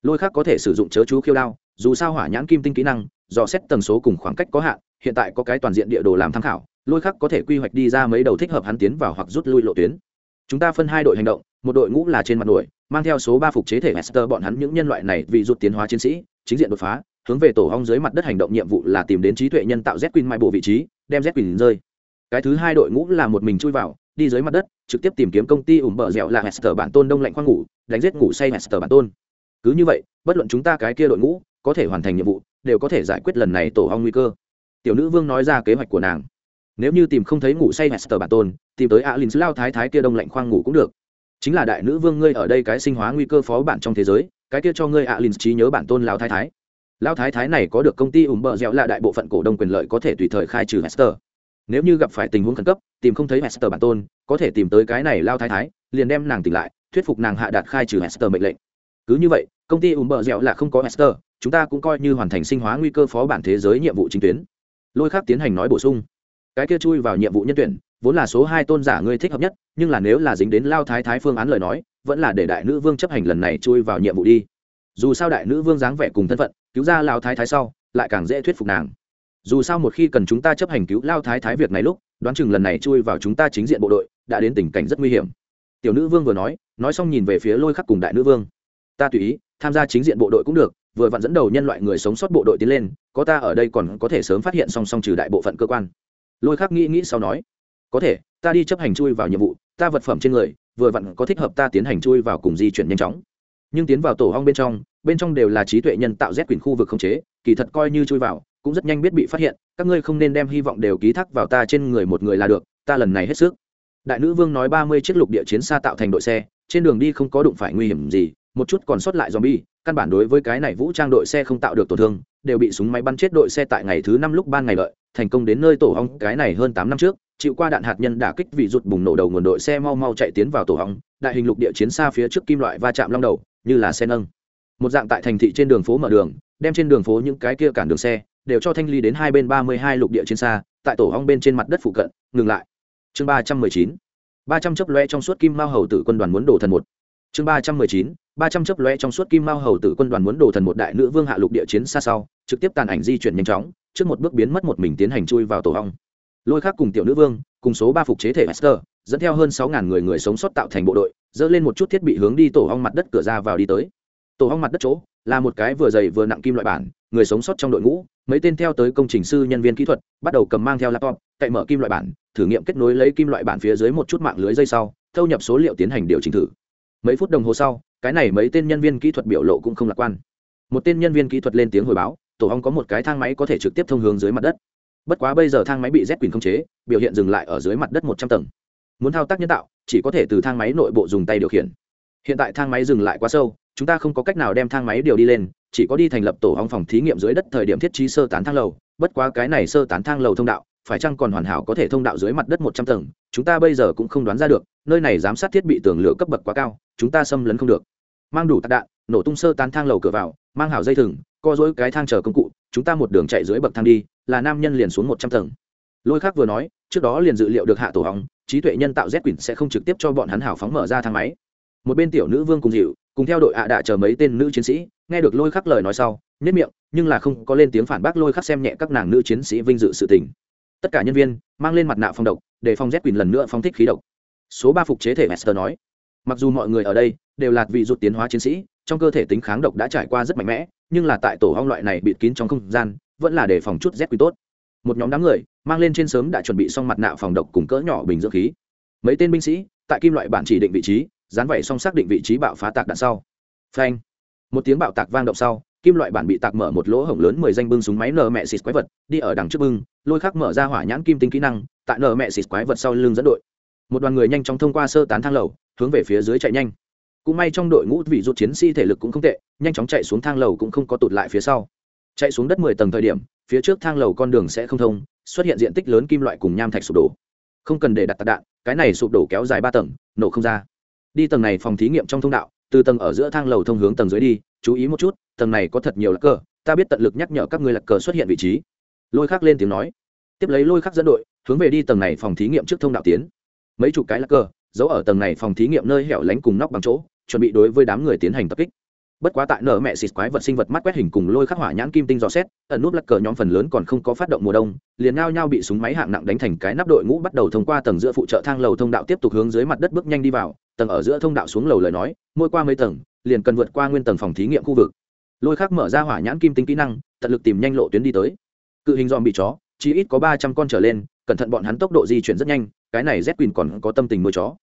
lôi khác có thể sử dụng chớ chú khiêu đao, dù sao hỏa nhãn kim tinh kỹ năng, dò xét tần số cùng khoảng cách có hạn, hiện tại có cái toàn diện địa đồ làm tham khảo, lôi khắc có thể quy hoạch đi ra mấy đầu thích hợp hắn tiến vào hoặc rút lui lộ tuyến. Chúng ta phân hai đội hành động, một đội ngũ là trên mặt nổi mang theo số ba phục chế thể Hester bọn hắn những nhân loại này vì rút tiến hóa chiến sĩ, chính diện đột phá, hướng về tổ hong dưới mặt đất hành động nhiệm vụ là tìm đến trí tuệ nhân tạo z queen mai bộ vị trí, đem z quỳnh rơi. Cái thứ hai đội ngũ là một mình chui vào, đi dưới mặt đất, trực tiếp tìm kiếm công ty ủng bờ dẻo là hester bản tôn đông lạnh khoang ngủ, đánh giết ngủ say hester bản tôn cứ như vậy, bất luận chúng ta cái kia đội ngũ có thể hoàn thành nhiệm vụ, đều có thể giải quyết lần này tổ hong nguy cơ. Tiểu nữ vương nói ra kế hoạch của nàng. Nếu như tìm không thấy ngủ say hester bản tôn, tìm tới alin lao thái thái kia đông lạnh khoang ngủ cũng được. Chính là đại nữ vương ngươi ở đây cái sinh hóa nguy cơ phó bản trong thế giới, cái kia cho ngươi alin trí nhớ bản tôn lao thái thái. Lao thái thái này có được công ty ủng bờ dẻo là đại bộ phận cổ đông quyền lợi có thể tùy thời khai trừ hester. Nếu như gặp phải tình huống khẩn cấp, tìm không thấy hester bản tôn, có thể tìm tới cái này lao thái thái, liền đem nàng tỉnh lại, thuyết phục nàng hạ đạt khai trừ hester mệnh lệnh cứ như vậy, công ty ủng bờ dẻo là không có esther, chúng ta cũng coi như hoàn thành sinh hóa nguy cơ phó bản thế giới nhiệm vụ chính tuyến. Lôi khác tiến hành nói bổ sung. Cái kia chui vào nhiệm vụ nhân tuyển, vốn là số hai tôn giả ngươi thích hợp nhất, nhưng là nếu là dính đến lao thái thái phương án lời nói, vẫn là để đại nữ vương chấp hành lần này chui vào nhiệm vụ đi. Dù sao đại nữ vương dáng vẻ cùng thân phận, cứu ra lao thái thái sau, lại càng dễ thuyết phục nàng. Dù sao một khi cần chúng ta chấp hành cứu lao thái thái việc này lúc, đoán chừng lần này chui vào chúng ta chính diện bộ đội, đã đến tình cảnh rất nguy hiểm. Tiểu nữ vương vừa nói nói xong nhìn về phía lôi khắc cùng đại nữ vương ta tùy ý, tham gia chính diện bộ đội cũng được, vừa vặn dẫn đầu nhân loại người sống sót bộ đội tiến lên, có ta ở đây còn có thể sớm phát hiện song song trừ đại bộ phận cơ quan. Lôi khắc nghĩ nghĩ sau nói, có thể, ta đi chấp hành chui vào nhiệm vụ, ta vật phẩm trên người, vừa vặn có thích hợp ta tiến hành chui vào cùng di chuyển nhanh chóng. Nhưng tiến vào tổ hong bên trong bên trong đều là trí tuệ nhân tạo rét quyền khu vực không chế, kỳ thật coi như chui vào, cũng rất nhanh biết bị phát hiện, các ngươi không nên đem hy vọng đều ký thác vào ta trên người một người là được, ta lần này hết sức. Đại nữ vương nói ba mươi chiếc lục địa chiến xa tạo thành đội xe, trên đường đi không có đụng phải nguy hiểm gì một chút còn sót lại zombie, căn bản đối với cái này vũ trang đội xe không tạo được tổn thương, đều bị súng máy bắn chết đội xe tại ngày thứ năm lúc ban ngày lợi, thành công đến nơi tổ ong, cái này hơn tám năm trước, chịu qua đạn hạt nhân đả kích vì rụt bùng nổ đầu nguồn đội xe mau mau chạy tiến vào tổ ong, đại hình lục địa chiến xa phía trước kim loại va chạm long đầu, như là xe nâng. Một dạng tại thành thị trên đường phố mở đường, đem trên đường phố những cái kia cản đường xe, đều cho thanh ly đến hai bên ba mươi hai lục địa chiến xa, tại tổ ong bên trên mặt đất phụ cận, ngừng lại. Chương ba trăm mười chín ba trăm chớp lóe trong suốt kim mao hầu tử quân đoàn muốn đổ thần một chương ba trăm mười chín, ba trăm chấp loe trong suốt kim mao hầu tử quân đoàn muốn đổ thần một đại nữ vương hạ lục địa chiến xa sau, trực tiếp tàn ảnh di chuyển nhanh chóng, trước một bước biến mất một mình tiến hành chui vào tổ hong lôi khác cùng tiểu nữ vương, cùng số ba phục chế thể master dẫn theo hơn sáu ngàn người người sống sót tạo thành bộ đội dỡ lên một chút thiết bị hướng đi tổ hong mặt đất cửa ra vào đi tới. Tổ hong mặt đất chỗ, là một cái vừa dày vừa nặng kim loại bản, người sống sót trong đội ngũ, mấy tên theo tới công trình sư nhân viên kỹ thuật, bắt đầu cầm mang theo laptop, cậy mở kim loại bản, thử nghiệm kết nối lấy kim loại bản phía dưới một chút mạng lưới dây sau, thâu nhập số liệu tiến hành điều chỉnh thử mấy phút đồng hồ sau, cái này mấy tên nhân viên kỹ thuật biểu lộ cũng không lạc quan. Một tên nhân viên kỹ thuật lên tiếng hồi báo, tổ hong có một cái thang máy có thể trực tiếp thông hướng dưới mặt đất. Bất quá bây giờ thang máy bị z quyền khống chế, biểu hiện dừng lại ở dưới mặt đất một trăm tầng. Muốn thao tác nhân tạo, chỉ có thể từ thang máy nội bộ dùng tay điều khiển. Hiện tại thang máy dừng lại quá sâu, chúng ta không có cách nào đem thang máy điều đi lên, chỉ có đi thành lập tổ hong phòng thí nghiệm dưới đất thời điểm thiết trí sơ tán thang lầu. Bất quá cái này sơ tán thang lầu thông đạo phải chăng còn hoàn hảo có thể thông đạo dưới mặt đất một trăm tầng? Chúng ta bây giờ cũng không đoán ra được, nơi này giám sát thiết bị tường lửa cấp bậc quá cao, chúng ta xâm lấn không được. Mang đủ tạc đạn, nổ tung sơ tán thang lầu cửa vào, mang hảo dây thừng, co dối cái thang chờ công cụ, chúng ta một đường chạy dưới bậc thang đi, là nam nhân liền xuống một trăm tầng. Lôi khác vừa nói, trước đó liền dự liệu được hạ tổ hóng, trí tuệ nhân tạo z quỷ sẽ không trực tiếp cho bọn hắn hảo phóng mở ra thang máy. Một bên tiểu nữ vương cùng dịu, cùng theo đội ạ à đạ chờ mấy tên nữ chiến sĩ, nghe được lôi khắc lời nói sau nhất miệng, nhưng là không có lên tiếng phản bác lôi khắc xem nhẹ các nàng nữ chiến sĩ vinh dự sự tình tất cả nhân viên mang lên mặt nạ phòng độc, để phòng z quỳnh lần nữa phong thích khí độc. Số ba phục chế thể master nói, mặc dù mọi người ở đây đều là vị rụt tiến hóa chiến sĩ, trong cơ thể tính kháng độc đã trải qua rất mạnh mẽ, nhưng là tại tổ hong loại này bịt kín trong không gian, vẫn là để phòng chút z quỳnh tốt. Một nhóm đám người mang lên trên sớm đã chuẩn bị xong mặt nạ phòng độc cùng cỡ nhỏ bình dưỡng khí. Mấy tên binh sĩ tại kim loại bản chỉ định vị trí, dán vẩy xong xác định vị trí bạo phá tạc đạn sau. Phanh! Một tiếng bạo tạc vang động sau kim loại bản bị tạc mở một lỗ hổng lớn mười danh bưng súng máy nở mẹ xịt quái vật, đi ở đằng trước bưng, lôi khắc mở ra hỏa nhãn kim tinh kỹ năng, tại nở mẹ xịt quái vật sau lưng dẫn đội. Một đoàn người nhanh chóng thông qua sơ tán thang lầu, hướng về phía dưới chạy nhanh. Cũng may trong đội ngũ vị rút chiến sĩ thể lực cũng không tệ, nhanh chóng chạy xuống thang lầu cũng không có tụt lại phía sau. Chạy xuống đất mười tầng thời điểm, phía trước thang lầu con đường sẽ không thông, xuất hiện diện tích lớn kim loại cùng nham thạch sụp đổ. Không cần để đặt tạc đạn, cái này sụp đổ kéo dài ba tầng, nổ không ra. Đi tầng này phòng thí nghiệm trong thông đạo từ tầng ở giữa thang lầu thông hướng tầng dưới đi, chú ý một chút, tầng này có thật nhiều lạc cờ, ta biết tận lực nhắc nhở các người lạc cờ xuất hiện vị trí. Lôi khắc lên tiếng nói. Tiếp lấy lôi khắc dẫn đội, hướng về đi tầng này phòng thí nghiệm trước thông đạo tiến. Mấy chục cái lạc cờ, giấu ở tầng này phòng thí nghiệm nơi hẻo lánh cùng nóc bằng chỗ, chuẩn bị đối với đám người tiến hành tập kích bất quá tại nở mẹ xịt quái vật sinh vật mắt quét hình cùng lôi khắc hỏa nhãn kim tinh dò xét, ẩn núp lắc cờ nhóm phần lớn còn không có phát động mùa đông, liền ngao nhau bị súng máy hạng nặng đánh thành cái nắp đội ngũ bắt đầu thông qua tầng giữa phụ trợ thang lầu thông đạo tiếp tục hướng dưới mặt đất bước nhanh đi vào, tầng ở giữa thông đạo xuống lầu lời nói, mỗi qua mấy tầng, liền cần vượt qua nguyên tầng phòng thí nghiệm khu vực. Lôi khắc mở ra hỏa nhãn kim tinh kỹ năng, tận lực tìm nhanh lộ tuyến đi tới. Cự hình dòm bị chó, chỉ ít có ba trăm con trở lên, cẩn thận bọn hắn tốc độ di chuyển rất nhanh, cái này z quỳnh còn có tâm tình nuôi chó.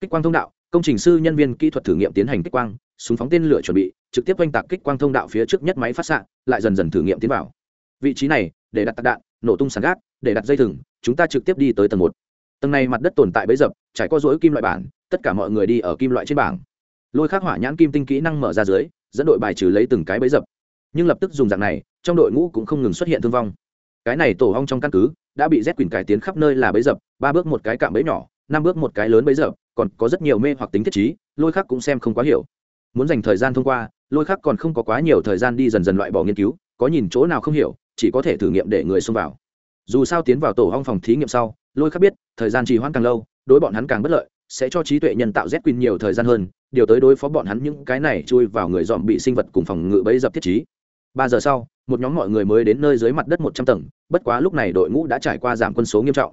Kích quang thông đạo công trình sư nhân viên kỹ thuật thử nghiệm tiến hành kích quang, súng phóng tên lửa chuẩn bị, trực tiếp oanh tạc kích quang thông đạo phía trước nhất máy phát xạ, lại dần dần thử nghiệm tiến vào. Vị trí này, để đặt tạc đạn, nổ tung sàn gác, để đặt dây thừng, chúng ta trực tiếp đi tới tầng một. Tầng này mặt đất tồn tại bấy dập, trải qua rỗi kim loại bản tất cả mọi người đi ở kim loại trên bảng. Lôi khắc hỏa nhãn kim tinh kỹ năng mở ra dưới, dẫn đội bài trừ lấy từng cái bấy dập. Nhưng lập tức dùng dạng này, trong đội ngũ cũng không ngừng xuất hiện thương vong. Cái này tổ hong trong căn cứ, đã bị rét quỳnh cải tiến khắp nơi là bấy dập, ba bước một cái cạm bấy nhỏ, năm bước một cái lớn bấy dập còn có rất nhiều mê hoặc tính thiết trí, lôi khắc cũng xem không quá hiểu. Muốn dành thời gian thông qua lôi khắc còn không có quá nhiều thời gian đi dần dần loại bỏ nghiên cứu có nhìn chỗ nào không hiểu chỉ có thể thử nghiệm để người xông vào. Dù sao tiến vào tổ hong phòng thí nghiệm sau lôi khắc biết thời gian trì hoãn càng lâu đối bọn hắn càng bất lợi sẽ cho trí tuệ nhân tạo z quỳnh nhiều thời gian hơn điều tới đối phó bọn hắn những cái này chui vào người dòm bị sinh vật cùng phòng ngự bẫy dập thiết trí. Ba giờ sau một nhóm mọi người mới đến nơi dưới mặt đất một trăm tầng bất quá lúc này đội ngũ đã trải qua giảm quân số nghiêm trọng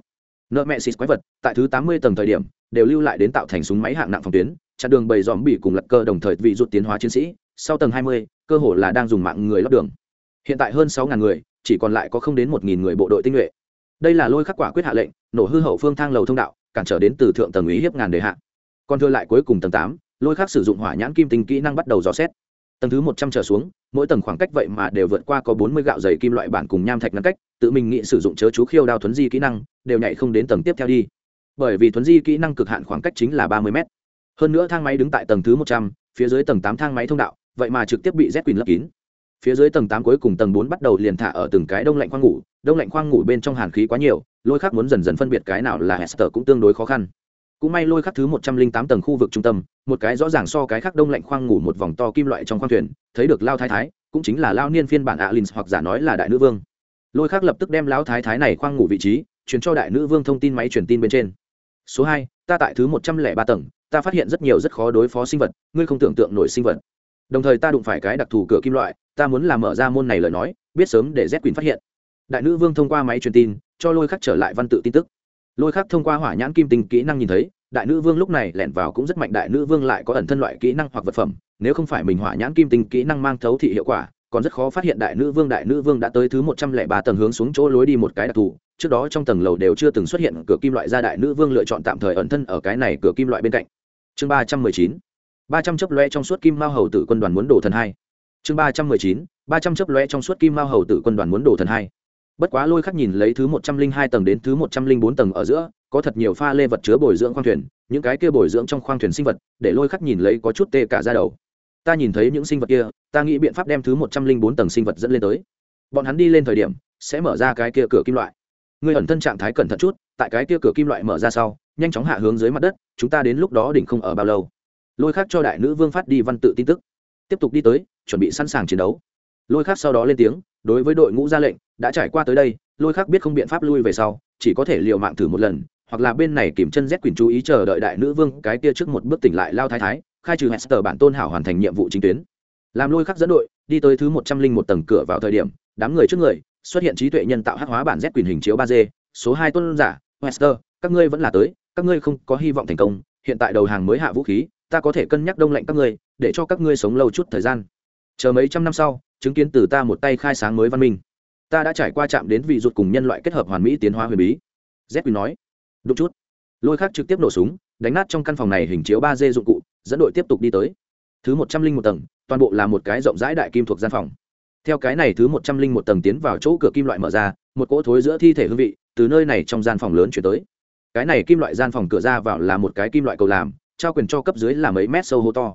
nợ mẹ xịt quái vật, tại thứ tám mươi tầng thời điểm, đều lưu lại đến tạo thành súng máy hạng nặng phòng tuyến, chặn đường bầy dòm bị cùng lật cơ đồng thời vị rút tiến hóa chiến sĩ. Sau tầng hai mươi, cơ hồ là đang dùng mạng người lót đường. Hiện tại hơn sáu ngàn người, chỉ còn lại có không đến một nghìn người bộ đội tinh nhuệ. Đây là lôi khắc quả quyết hạ lệnh, nổ hư hậu phương thang lầu thông đạo, cản trở đến từ thượng tầng ý hiếp ngàn đề hạ. Còn thừa lại cuối cùng tầng tám, lôi khắc sử dụng hỏa nhãn kim tinh kỹ năng bắt đầu dò xét tầng thứ một trăm trở xuống, mỗi tầng khoảng cách vậy mà đều vượt qua có bốn mươi gạo dày kim loại bản cùng nham thạch ngăn cách, tự mình nghĩ sử dụng chớ chú khiêu đao thuấn di kỹ năng, đều nhảy không đến tầng tiếp theo đi. Bởi vì thuấn di kỹ năng cực hạn khoảng cách chính là ba mươi mét. Hơn nữa thang máy đứng tại tầng thứ một trăm, phía dưới tầng tám thang máy thông đạo, vậy mà trực tiếp bị z quỳnh lấp kín. Phía dưới tầng tám cuối cùng tầng bốn bắt đầu liền thả ở từng cái đông lạnh khoang ngủ, đông lạnh khoang ngủ bên trong hàn khí quá nhiều, lôi khác muốn dần dần phân biệt cái nào là hester cũng tương đối khó khăn cũng may lôi khắc thứ một trăm linh tám tầng khu vực trung tâm, một cái rõ ràng so cái khác đông lạnh khoang ngủ một vòng to kim loại trong khoang thuyền, thấy được lao thái thái, cũng chính là lao niên phiên bản alin, hoặc giả nói là đại nữ vương. Lôi khắc lập tức đem lao thái thái này khoang ngủ vị trí chuyển cho đại nữ vương thông tin máy truyền tin bên trên. Số hai, ta tại thứ một trăm lẻ ba tầng, ta phát hiện rất nhiều rất khó đối phó sinh vật, ngươi không tưởng tượng nổi sinh vật. Đồng thời ta đụng phải cái đặc thù cửa kim loại, ta muốn làm mở ra môn này lời nói, biết sớm để z quyền phát hiện. Đại nữ vương thông qua máy truyền tin, cho lôi khắc trở lại văn tự tin tức lôi khắc thông qua hỏa nhãn kim tinh kỹ năng nhìn thấy, đại nữ vương lúc này lẻn vào cũng rất mạnh, đại nữ vương lại có ẩn thân loại kỹ năng hoặc vật phẩm, nếu không phải mình hỏa nhãn kim tinh kỹ năng mang thấu thị hiệu quả, còn rất khó phát hiện đại nữ vương, đại nữ vương đã tới thứ một trăm lẻ ba tầng hướng xuống chỗ lối đi một cái đặc thù, trước đó trong tầng lầu đều chưa từng xuất hiện cửa kim loại ra, đại nữ vương lựa chọn tạm thời ẩn thân ở cái này cửa kim loại bên cạnh. Chương ba trăm mười chín, ba trăm chấp loe trong suốt kim mao hầu tử quân đoàn muốn đổ thần hai. Chương ba trăm mười chín, ba trăm chấp loe trong suốt kim mao hầu tử quân đoàn muốn đổ thần hai bất quá lôi khắc nhìn lấy thứ một trăm linh hai tầng đến thứ một trăm linh bốn tầng ở giữa, có thật nhiều pha lê vật chứa bồi dưỡng khoang thuyền, những cái kia bồi dưỡng trong khoang thuyền sinh vật, để lôi khắc nhìn lấy có chút tê cả ra đầu. Ta nhìn thấy những sinh vật kia, ta nghĩ biện pháp đem thứ một trăm linh bốn tầng sinh vật dẫn lên tới. Bọn hắn đi lên thời điểm, sẽ mở ra cái kia cửa kim loại. Người ẩn thân trạng thái cẩn thận chút, tại cái kia cửa kim loại mở ra sau, nhanh chóng hạ hướng dưới mặt đất, chúng ta đến lúc đó đỉnh không ở bao lâu. Lôi khác cho đại nữ vương phát đi văn tự tin tức. Tiếp tục đi tới, chuẩn bị sẵn sàng chiến đấu. Lôi khác sau đó lên tiếng đối với đội ngũ ra lệnh, đã trải qua tới đây, lôi khắc biết không biện pháp lui về sau, chỉ có thể l i ề u mạng thử một lần, hoặc là bên này kìm chân z quyền chú ý chờ đợi đại nữ vương cái kia trước một bước tỉnh lại lao thái thái, khai trừ hester bản tôn hảo hoàn thành nhiệm vụ chính tuyến. Làm lôi khắc dẫn đội, đi tới thứ một trăm linh một tầng cửa vào thời điểm, đám người trước người, xuất hiện trí tuệ nhân tạo hắc hóa bản z quyền hình chiếu ba d, số hai tôn giả, hester, các ngươi vẫn là tới, các ngươi không có hy vọng thành công, hiện tại đầu hàng mới hạ vũ khí, ta có thể cân nhắc đông lạnh các ngươi, để cho các ngươi sống lâu chút thời gian. Chờ mấy trăm năm sau chứng kiến từ ta một tay khai sáng mới văn minh. Ta đã trải qua chạm đến vị ruột cùng nhân loại kết hợp hoàn mỹ tiến hóa huyền bí. Z quy nói. Đúng chút. Lôi khác trực tiếp nổ súng, đánh nát trong căn phòng này hình chiếu ba d dụng cụ, dẫn đội tiếp tục đi tới. Thứ một trăm linh một tầng, toàn bộ là một cái rộng rãi đại kim thuộc gian phòng. Theo cái này thứ một trăm linh một tầng tiến vào chỗ cửa kim loại mở ra, một cỗ thối giữa thi thể hương vị từ nơi này trong gian phòng lớn chuyển tới. Cái này kim loại gian phòng cửa ra vào là một cái kim loại cầu làm, trao quyền cho cấp dưới là mấy mét sâu hô to.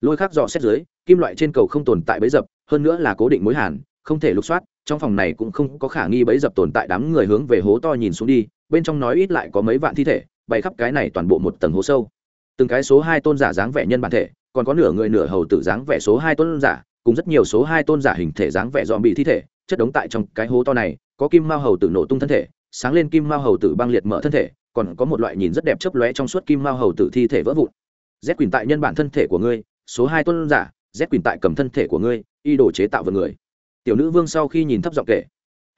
Lôi khắc dò xét dưới kim loại trên cầu không tồn tại bẫy dập, hơn nữa là cố định mối hàn, không thể lục soát, trong phòng này cũng không có khả nghi bẫy dập tồn tại đám người hướng về hố to nhìn xuống đi, bên trong nói ít lại có mấy vạn thi thể, bày khắp cái này toàn bộ một tầng hố sâu. Từng cái số hai tôn giả dáng vẻ nhân bản thể, còn có nửa người nửa hầu tử dáng vẻ số hai tôn giả, cùng rất nhiều số hai tôn giả hình thể dáng vẻ dọn bị thi thể, chất đống tại trong cái hố to này, có kim mao hầu tử nổ tung thân thể, sáng lên kim mao hầu tử băng liệt mở thân thể, còn có một loại nhìn rất đẹp chấp lóe trong suốt kim mao hầu tử thi thể vỡ vụn. Rét quỳnh tại nhân bản thân thể của ngươi, số hai tôn giả z Quỳnh tại cầm thân thể của ngươi y đồ chế tạo vợ người. Tiểu nữ vương sau khi nhìn thấp giọng kể,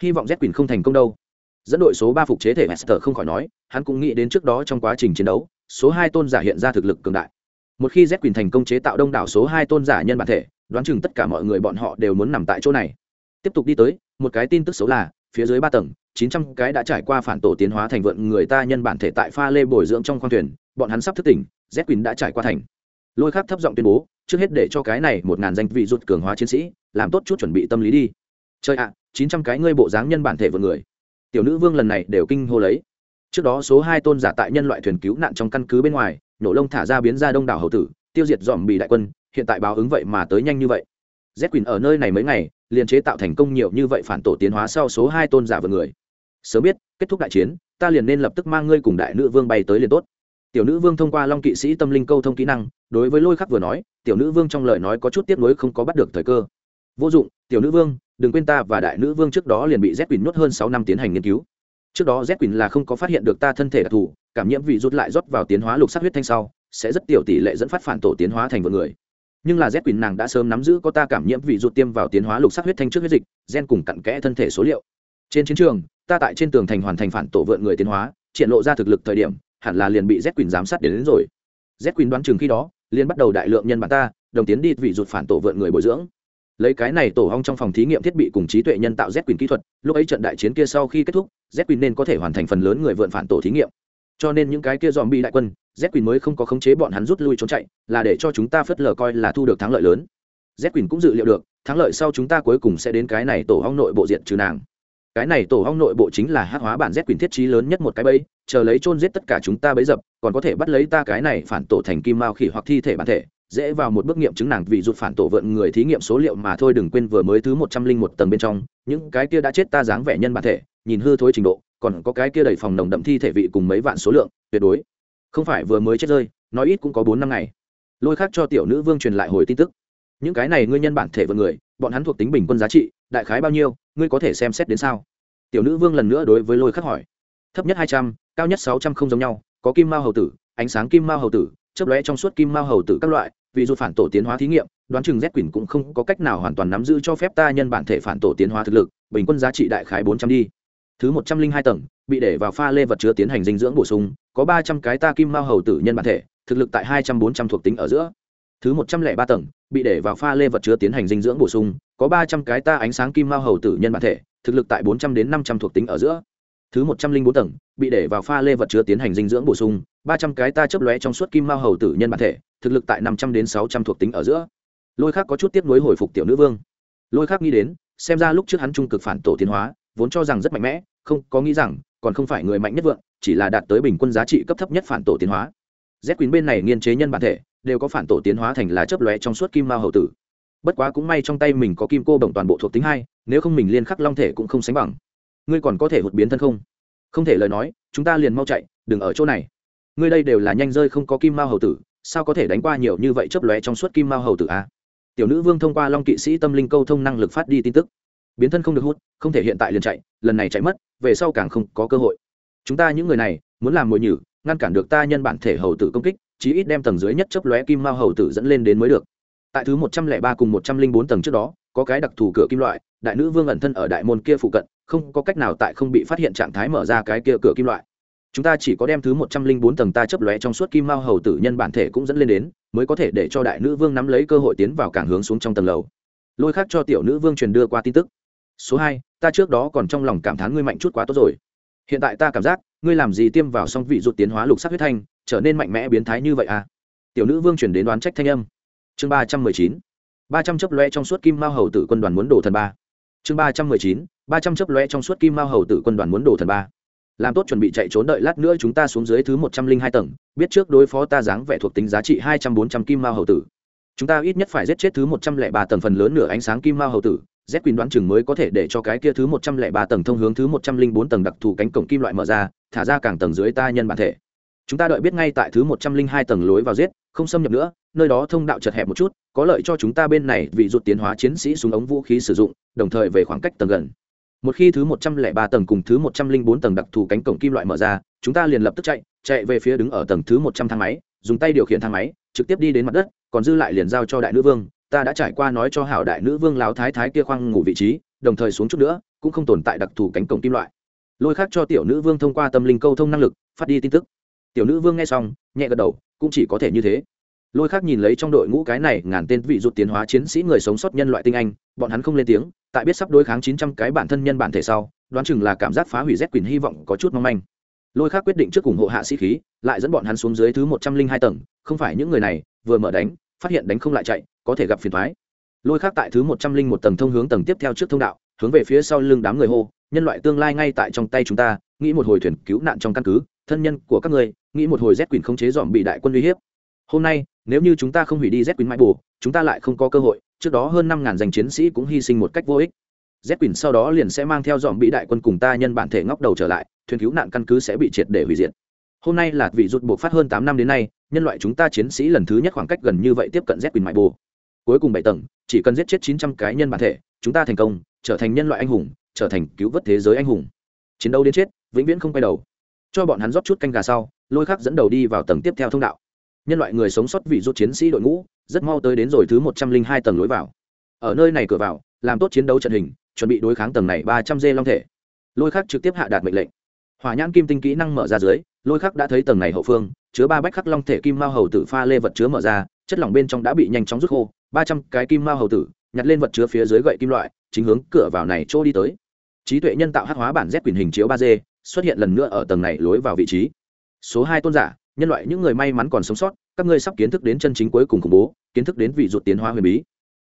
hy vọng z Quỳnh không thành công đâu. Dẫn đội số ba phục chế thể Hester không khỏi nói, hắn cũng nghĩ đến trước đó trong quá trình chiến đấu, số hai tôn giả hiện ra thực lực cường đại. Một khi z Quỳnh thành công chế tạo đông đảo số hai tôn giả nhân bản thể, đoán chừng tất cả mọi người bọn họ đều muốn nằm tại chỗ này. Tiếp tục đi tới, một cái tin tức xấu là, phía dưới ba tầng, chín trăm cái đã trải qua phản tổ tiến hóa thành vượn người ta nhân bản thể tại pha lê bồi dưỡng trong khoang thuyền, bọn hắn sắp thức tỉnh, z quỳnh đã trải qua thành. Lôi khắc thấp giọng tuyên bố trước hết để cho cái này một ngàn danh vị rút cường hóa chiến sĩ, làm tốt chút chuẩn bị tâm lý đi. Chơi ạ, chín trăm cái ngươi bộ dáng nhân bản thể vượt người. Tiểu nữ vương lần này đều kinh hô lấy. Trước đó số hai tôn giả tại nhân loại thuyền cứu nạn trong căn cứ bên ngoài nổ lông thả ra biến ra đông đảo hậu tử, tiêu diệt dòm bị đại quân, hiện tại báo ứng vậy mà tới nhanh như vậy. Z quỳnh ở nơi này mấy ngày, liền chế tạo thành công nhiều như vậy phản tổ tiến hóa sau số hai tôn giả vượt người. Sớm biết, kết thúc đại chiến, ta liền nên lập tức mang ngươi cùng đại nữ vương bay tới liền tốt tiểu nữ vương thông qua long kỵ sĩ tâm linh câu thông kỹ năng, đối với lôi khắc vừa nói, tiểu nữ vương trong lời nói có chút tiếp nối không có bắt được thời cơ. Vô dụng, tiểu nữ vương, đừng quên ta và đại nữ vương trước đó liền bị z quỳnh nhốt hơn sáu năm tiến hành nghiên cứu. Trước đó z quỳnh là không có phát hiện được ta thân thể đặc thù, cảm nhiễm vị rút lại rót vào tiến hóa lục sắc huyết thanh sau, sẽ rất tiểu tỷ lệ dẫn phát phản tổ tiến hóa thành vợ người. Nhưng là z quỳnh nàng đã sớm nắm giữ có ta cảm nhiễm vị rút tiêm vào tiến hóa lục sắc huyết thanh trước huyết dịch, gen cùng cặn kẽ thân thể số liệu. Trên chiến trường, ta tại trên tường thành hoàn thành phản tổ vượn người tiến hóa, triển lộ ra thực lực thời điểm hẳn là liền bị z quỳnh giám sát đến, đến rồi. Z quỳnh đoán chừng khi đó liền bắt đầu đại lượng nhân bản ta đồng tiến đi vị rụt phản tổ vượn người bồi dưỡng. Lấy cái này tổ hong trong phòng thí nghiệm thiết bị cùng trí tuệ nhân tạo z quỳnh kỹ thuật lúc ấy trận đại chiến kia sau khi kết thúc z quỳnh nên có thể hoàn thành phần lớn người vượn phản tổ thí nghiệm. Cho nên những cái kia dòm bị đại quân z quỳnh mới không có khống chế bọn hắn rút lui trốn chạy là để cho chúng ta phớt lờ coi là thu được thắng lợi lớn. Z quỳnh cũng dự liệu được thắng lợi sau chúng ta cuối cùng sẽ đến cái này tổ hong nội bộ diện trừ nàng cái này tổ hong nội bộ chính là hát hóa bản z quyền thiết trí lớn nhất một cái bẫy, chờ lấy chôn giết tất cả chúng ta bấy dập, còn có thể bắt lấy ta cái này phản tổ thành kim mao khỉ hoặc thi thể bản thể, dễ vào một bước nghiệm chứng nàng vì rụt phản tổ vượn người thí nghiệm số liệu mà thôi, đừng quên vừa mới thứ một trăm linh một tầng bên trong, những cái kia đã chết ta dáng vẻ nhân bản thể, nhìn hư thối trình độ, còn có cái kia đầy phòng nồng đậm thi thể vị cùng mấy vạn số lượng, tuyệt đối. Không phải vừa mới chết rơi, nói ít cũng có bốn năm ngày. Lôi khác cho tiểu nữ vương truyền lại hồi tin tức. Những cái này ngươi nhân bản thể vượn người, bọn hắn thuộc tính bình quân giá trị, đại khái bao nhiêu ngươi có thể xem xét đến sao? Tiểu nữ vương lần nữa đối với lôi khắc hỏi. Thấp nhất hai trăm, cao nhất sáu trăm không giống nhau, có kim mao hầu tử, ánh sáng kim mao hầu tử chấp lóe trong suốt kim mao hầu tử các loại, vì dù phản tổ tiến hóa thí nghiệm, đoán chừng z quỳnh cũng không có cách nào hoàn toàn nắm giữ cho phép ta nhân bản thể phản tổ tiến hóa thực lực, bình quân giá trị đại khái bốn trăm đi. Thứ một trăm linh hai tầng, bị để vào pha lê vật chứa tiến hành dinh dưỡng bổ sung, có ba trăm cái ta kim mao hầu tử nhân bản thể, thực lực tại hai trăm bốn trăm thuộc tính ở giữa. Thứ một trăm lẻ ba tầng, bị để vào pha lê vật chứa tiến hành dinh dưỡng bổ sung có ba trăm cái ta ánh sáng kim mao hầu tử nhân bản thể, thực lực tại bốn trăm đến năm trăm thuộc tính ở giữa. Thứ một trăm linh bốn tầng, bị để vào pha lê vật chứa tiến hành dinh dưỡng bổ sung, ba trăm cái ta chấp lóe trong suốt kim mao hầu tử nhân bản thể, thực lực tại năm trăm đến sáu trăm thuộc tính ở giữa. Lôi khác có chút tiếp nối hồi phục tiểu nữ vương. Lôi khác nghĩ đến, xem ra lúc trước hắn trung cực phản tổ tiến hóa, vốn cho rằng rất mạnh mẽ, không, có nghĩ rằng, còn không phải người mạnh nhất vượng, chỉ là đạt tới bình quân giá trị cấp thấp nhất phản tổ tiến hóa. Z quyến bên này nghiên chế nhân bản thể, đều có phản tổ tiến hóa thành lá chớp lóe trong suốt kim mao hầu tử bất quá cũng may trong tay mình có kim cô bồng toàn bộ thuộc tính hai, nếu không mình liên khắc long thể cũng không sánh bằng. Ngươi còn có thể hụt biến thân không? Không thể lời nói, chúng ta liền mau chạy, đừng ở chỗ này. Ngươi đây đều là nhanh rơi không có kim mao hầu tử, sao có thể đánh qua nhiều như vậy chấp lóe trong suốt kim mao hầu tử a tiểu nữ vương thông qua long kỵ sĩ tâm linh câu thông năng lực phát đi tin tức. Biến thân không được hút, không thể hiện tại liền chạy, lần này chạy mất, về sau càng không có cơ hội. Chúng ta những người này, muốn làm mồi nhử, ngăn cản được ta nhân bản thể hầu tử công kích, chí ít đem tầng dưới nhất chấp lóe kim mao hầu tử dẫn lên đến mới được tại thứ một trăm lẻ ba cùng một trăm linh bốn tầng trước đó, có cái đặc thù cửa kim loại, đại nữ vương ẩn thân ở đại môn kia phụ cận, không có cách nào tại không bị phát hiện trạng thái mở ra cái kia cửa kim loại. Chúng ta chỉ có đem thứ một trăm linh bốn tầng ta chấp lóe trong suốt kim mao hầu tử nhân bản thể cũng dẫn lên đến, mới có thể để cho đại nữ vương nắm lấy cơ hội tiến vào cảng hướng xuống trong tầng lầu. Lôi khác cho tiểu nữ vương truyền đưa qua tin tức. Số hai, ta trước đó còn trong lòng cảm thán ngươi mạnh chút quá tốt rồi. Hiện tại ta cảm giác, ngươi làm gì tiêm vào xong vị rụt tiến hóa lục sắc huyết thanh, trở nên mạnh mẽ biến thái như vậy à? Tiểu nữ vương chuyển đến đoán trách thanh âm chương ba trăm mười chín. ba trăm chấp loe trong suốt kim mao hầu tử quân đoàn muốn đổ thần ba. Chương ba trăm mười chín, ba trăm chấp loe trong suốt kim mao hầu tử quân đoàn muốn đổ thần ba. Làm tốt chuẩn bị chạy trốn đợi lát nữa chúng ta xuống dưới thứ một trăm linh hai tầng, biết trước đối phó ta dáng vẻ thuộc tính giá trị hai trăm bốn trăm kim mao hầu tử. Chúng ta ít nhất phải giết chết thứ một trăm lẻ ba tầng phần lớn nửa ánh sáng kim mao hầu tử, z quyền đoán chừng mới có thể để cho cái kia thứ một trăm lẻ ba tầng thông hướng thứ một trăm linh bốn tầng đặc thù cánh cổng kim loại mở ra, thả ra càng tầng dưới ta nhân bản thể chúng ta đợi biết ngay tại thứ một trăm linh hai tầng lối vào giết, không xâm nhập nữa, nơi đó thông đạo chật hẹp một chút, có lợi cho chúng ta bên này vì rụt tiến hóa chiến sĩ súng ống vũ khí sử dụng, đồng thời về khoảng cách tầng gần. Một khi thứ một trăm lẻ ba tầng cùng thứ một trăm linh bốn tầng đặc thù cánh cổng kim loại mở ra, chúng ta liền lập tức chạy chạy về phía đứng ở tầng thứ một trăm thang máy, dùng tay điều khiển thang máy, trực tiếp đi đến mặt đất, còn dư lại liền giao cho đại nữ vương, ta đã trải qua nói cho hảo đại nữ vương láo thái thái kia khoang ngủ vị trí, đồng thời xuống chút nữa, cũng không tồn tại đặc thù cánh cổng kim loại. Lôi khác cho tiểu nữ vương thông qua tâm linh câu thông năng lực, phát đi tin tức tiểu nữ vương nghe xong, nhẹ gật đầu, cũng chỉ có thể như thế. Lôi khác nhìn lấy trong đội ngũ cái này ngàn tên vị rụt tiến hóa chiến sĩ người sống sót nhân loại tinh anh, bọn hắn không lên tiếng, tại biết sắp đối kháng chín trăm cái bản thân nhân bản thể sau, đoán chừng là cảm giác phá hủy z quyền hy vọng có chút mong manh. Lôi khác quyết định trước ủng hộ hạ sĩ khí, lại dẫn bọn hắn xuống dưới thứ một trăm linh hai tầng, không phải những người này, vừa mở đánh, phát hiện đánh không lại chạy, có thể gặp phiền thoái lôi khác tại thứ một trăm linh một tầng thông hướng tầng tiếp theo trước thông đạo, hướng về phía sau lưng đám người hô, nhân loại tương lai ngay tại trong tay chúng ta, nghĩ một hồi thuyền cứu nạn trong căn cứ, thân nhân của các người nghĩ một hồi z quyền không chế dòm bị đại quân uy hiếp. Hôm nay, nếu như chúng ta không hủy đi z quyền mãi bù, chúng ta lại không có cơ hội, trước đó hơn năm ngàn danh chiến sĩ cũng hy sinh một cách vô ích. Z quyền sau đó liền sẽ mang theo dòm bị đại quân cùng ta nhân bản thể ngóc đầu trở lại, thuyền cứu nạn căn cứ sẽ bị triệt để hủy diệt. Hôm nay là vị rụt buộc phát hơn tám năm đến nay, nhân loại chúng ta chiến sĩ lần thứ nhất khoảng cách gần như vậy tiếp cận z quyền mãi bù. Cuối cùng bảy tầng, chỉ cần giết chết chín trăm cái nhân bản thể, chúng ta thành công, trở thành nhân loại anh hùng, trở thành cứu vớt thế giới anh hùng. Chiến đấu đến chết, vĩnh viễn không quay đầu. Cho bọn hắn rót chút canh gà sau lôi khắc dẫn đầu đi vào tầng tiếp theo thông đạo. Nhân loại người sống sót vị rút chiến sĩ đội ngũ, rất mau tới đến rồi thứ một trăm linh hai tầng lối vào. Ở nơi này cửa vào, làm tốt chiến đấu trận hình, chuẩn bị đối kháng tầng này ba trăm dê long thể. Lôi khắc trực tiếp hạ đạt mệnh lệnh. Hỏa nhãn kim tinh kỹ năng mở ra dưới, lôi khắc đã thấy tầng này hậu phương, chứa ba bách khắc long thể kim mao hầu tử pha lê vật chứa mở ra, chất lỏng bên trong đã bị nhanh chóng rút khô, ba trăm cái kim mao hầu tử, nhặt lên vật chứa phía dưới gậy kim loại, chính hướng cửa vào này chỗ đi tới. Trí tuệ nhân tạo hắc hóa bản z quyền hình chiếu ba d xuất hiện lần nữa ở tầng này lối vào vị trí số hai tôn giả, nhân loại những người may mắn còn sống sót, các ngươi sắp kiến thức đến chân chính cuối cùng khủng bố, kiến thức đến vị ruột tiến hóa huyền bí.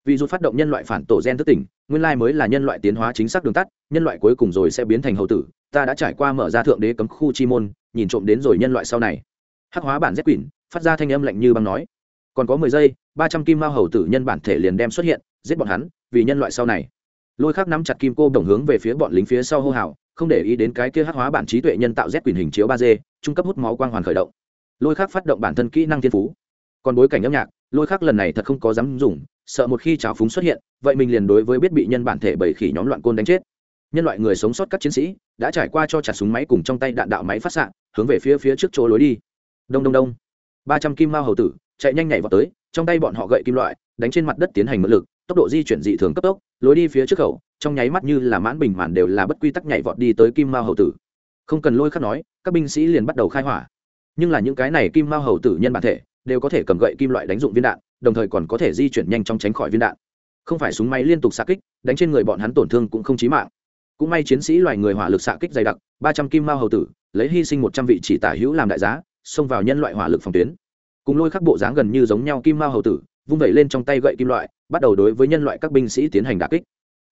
Vị ruột phát động nhân loại phản tổ gen thức tỉnh, nguyên lai mới là nhân loại tiến hóa chính xác đường tắt, nhân loại cuối cùng rồi sẽ biến thành hậu tử, ta đã trải qua mở ra thượng đế cấm khu chi môn, nhìn trộm đến rồi nhân loại sau này. Hắc hóa bản z quỷ phát ra thanh âm lạnh như băng nói. Còn có mười giây, ba trăm kim mao hầu tử nhân bản thể liền đem xuất hiện, giết bọn hắn, vì nhân loại sau này. Lôi khắc nắm chặt kim cô đồng hướng về phía bọn lính phía sau hô hào không để ý đến cái kia hắc hóa bản trí tuệ nhân tạo z quyền hình chiếu ba d, trung cấp hút máu quang hoàn khởi động. Lôi khắc phát động bản thân kỹ năng thiên phú. Còn bối cảnh âm nhạc, lôi khắc lần này thật không có dám dùng, sợ một khi trào phúng xuất hiện, vậy mình liền đối với biết bị nhân bản thể bảy khỉ nhóm loạn côn đánh chết. Nhân loại người sống sót các chiến sĩ đã trải qua cho chặt súng máy cùng trong tay đạn đạo máy phát xạ, hướng về phía phía trước chỗ lối đi. Đông đông đông. Ba trăm kim mao hầu tử chạy nhanh nhảy vào tới, trong tay bọn họ gậy kim loại, đánh trên mặt đất tiến hành mượn lực tốc độ di chuyển dị thường cấp tốc, lối đi phía trước khẩu, trong nháy mắt như là mãn bình màn đều là bất quy tắc nhảy vọt đi tới kim mao hầu tử. Không cần lôi khắc nói, các binh sĩ liền bắt đầu khai hỏa. Nhưng là những cái này kim mao hầu tử nhân bản thể, đều có thể cầm gậy kim loại đánh dụng viên đạn, đồng thời còn có thể di chuyển nhanh trong tránh khỏi viên đạn. Không phải súng máy liên tục xạ kích, đánh trên người bọn hắn tổn thương cũng không chí mạng. Cũng may chiến sĩ loài người hỏa lực xạ kích dày đặc, ba trăm kim mao hầu tử, lấy hy sinh một trăm vị chỉ tả hữu làm đại giá, xông vào nhân loại hỏa lực phòng tuyến. Cùng lôi khắc bộ dáng gần như giống nhau kim mao hầu tử, vung vẩy lên trong tay gậy kim loại bắt đầu đối với nhân loại các binh sĩ tiến hành đà kích.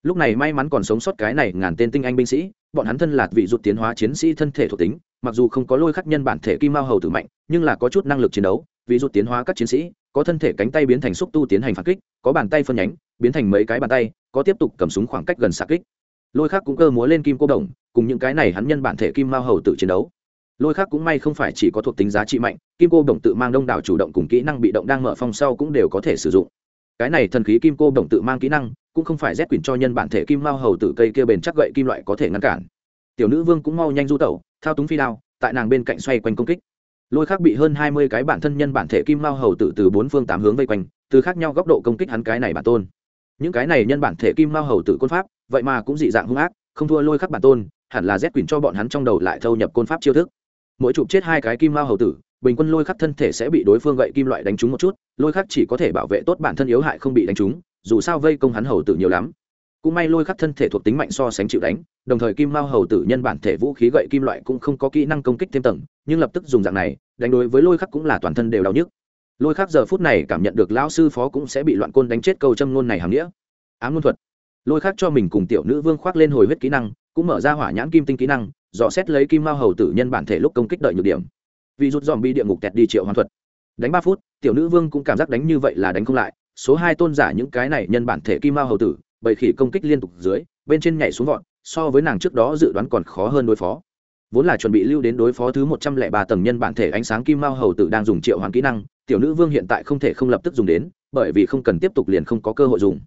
Lúc này may mắn còn sống sót cái này ngàn tên tinh anh binh sĩ, bọn hắn thân là vị rụt tiến hóa chiến sĩ thân thể thuộc tính, mặc dù không có lôi khắc nhân bản thể kim mao hầu tử mạnh, nhưng là có chút năng lực chiến đấu, vị rụt tiến hóa các chiến sĩ, có thân thể cánh tay biến thành xúc tu tiến hành phản kích, có bàn tay phân nhánh, biến thành mấy cái bàn tay, có tiếp tục cầm súng khoảng cách gần xạ kích. Lôi khắc cũng cơ múa lên kim cô đồng, cùng những cái này hắn nhân bản thể kim mao hầu tự chiến đấu. Lôi khắc cũng may không phải chỉ có thuộc tính giá trị mạnh, kim cô đồng tự mang đông đảo chủ động cùng kỹ năng bị động đang mở phong sau cũng đều có thể sử dụng cái này thần khí kim cô đồng tự mang kỹ năng, cũng không phải rét quyển cho nhân bản thể kim mao hầu tử cây kia bền chắc gậy kim loại có thể ngăn cản. Tiểu nữ vương cũng mau nhanh du tẩu, thao túng phi đao, tại nàng bên cạnh xoay quanh công kích. Lôi khác bị hơn hai mươi cái bản thân nhân bản thể kim mao hầu tử từ bốn phương tám hướng vây quanh, từ khác nhau góc độ công kích hắn cái này bản tôn. Những cái này nhân bản thể kim mao hầu tử côn pháp, vậy mà cũng dị dạng hung ác, không thua lôi khắc bản tôn, hẳn là rét quyển cho bọn hắn trong đầu lại thâu nhập côn pháp chiêu thức. Mỗi chụp chết hai cái kim mao hầu tử bình quân lôi khắc thân thể sẽ bị đối phương gậy kim loại đánh trúng một chút, lôi khắc chỉ có thể bảo vệ tốt bản thân yếu hại không bị đánh trúng, dù sao vây công hắn hầu tử nhiều lắm. Cũng may lôi khắc thân thể thuộc tính mạnh so sánh chịu đánh, đồng thời kim mao hầu tử nhân bản thể vũ khí gậy kim loại cũng không có kỹ năng công kích thêm tầng, nhưng lập tức dùng dạng này, đánh đối với lôi khắc cũng là toàn thân đều đau nhức. Lôi khắc giờ phút này cảm nhận được lão sư phó cũng sẽ bị loạn côn đánh chết câu châm ngôn này hàm nghĩa. Ám ngôn thuật. Lôi khắc cho mình cùng tiểu nữ vương khoác lên hồi huyết kỹ năng, cũng mở ra hỏa nhãn kim tinh kỹ năng, dò xét lấy kim mao hầu tử nhân bản thể lúc công kích đợi nhược điểm vì rút dòm bi địa ngục kẹt đi triệu hoàn thuật. Đánh ba phút, tiểu nữ vương cũng cảm giác đánh như vậy là đánh không lại. Số hai tôn giả những cái này nhân bản thể kim mao hầu tử, bầy khỉ công kích liên tục dưới, bên trên nhảy xuống vọt, so với nàng trước đó dự đoán còn khó hơn đối phó. Vốn là chuẩn bị lưu đến đối phó thứ một trăm lẻ ba tầng nhân bản thể ánh sáng kim mao hầu tử đang dùng triệu hoàn kỹ năng, tiểu nữ vương hiện tại không thể không lập tức dùng đến, bởi vì không cần tiếp tục liền không có cơ hội dùng.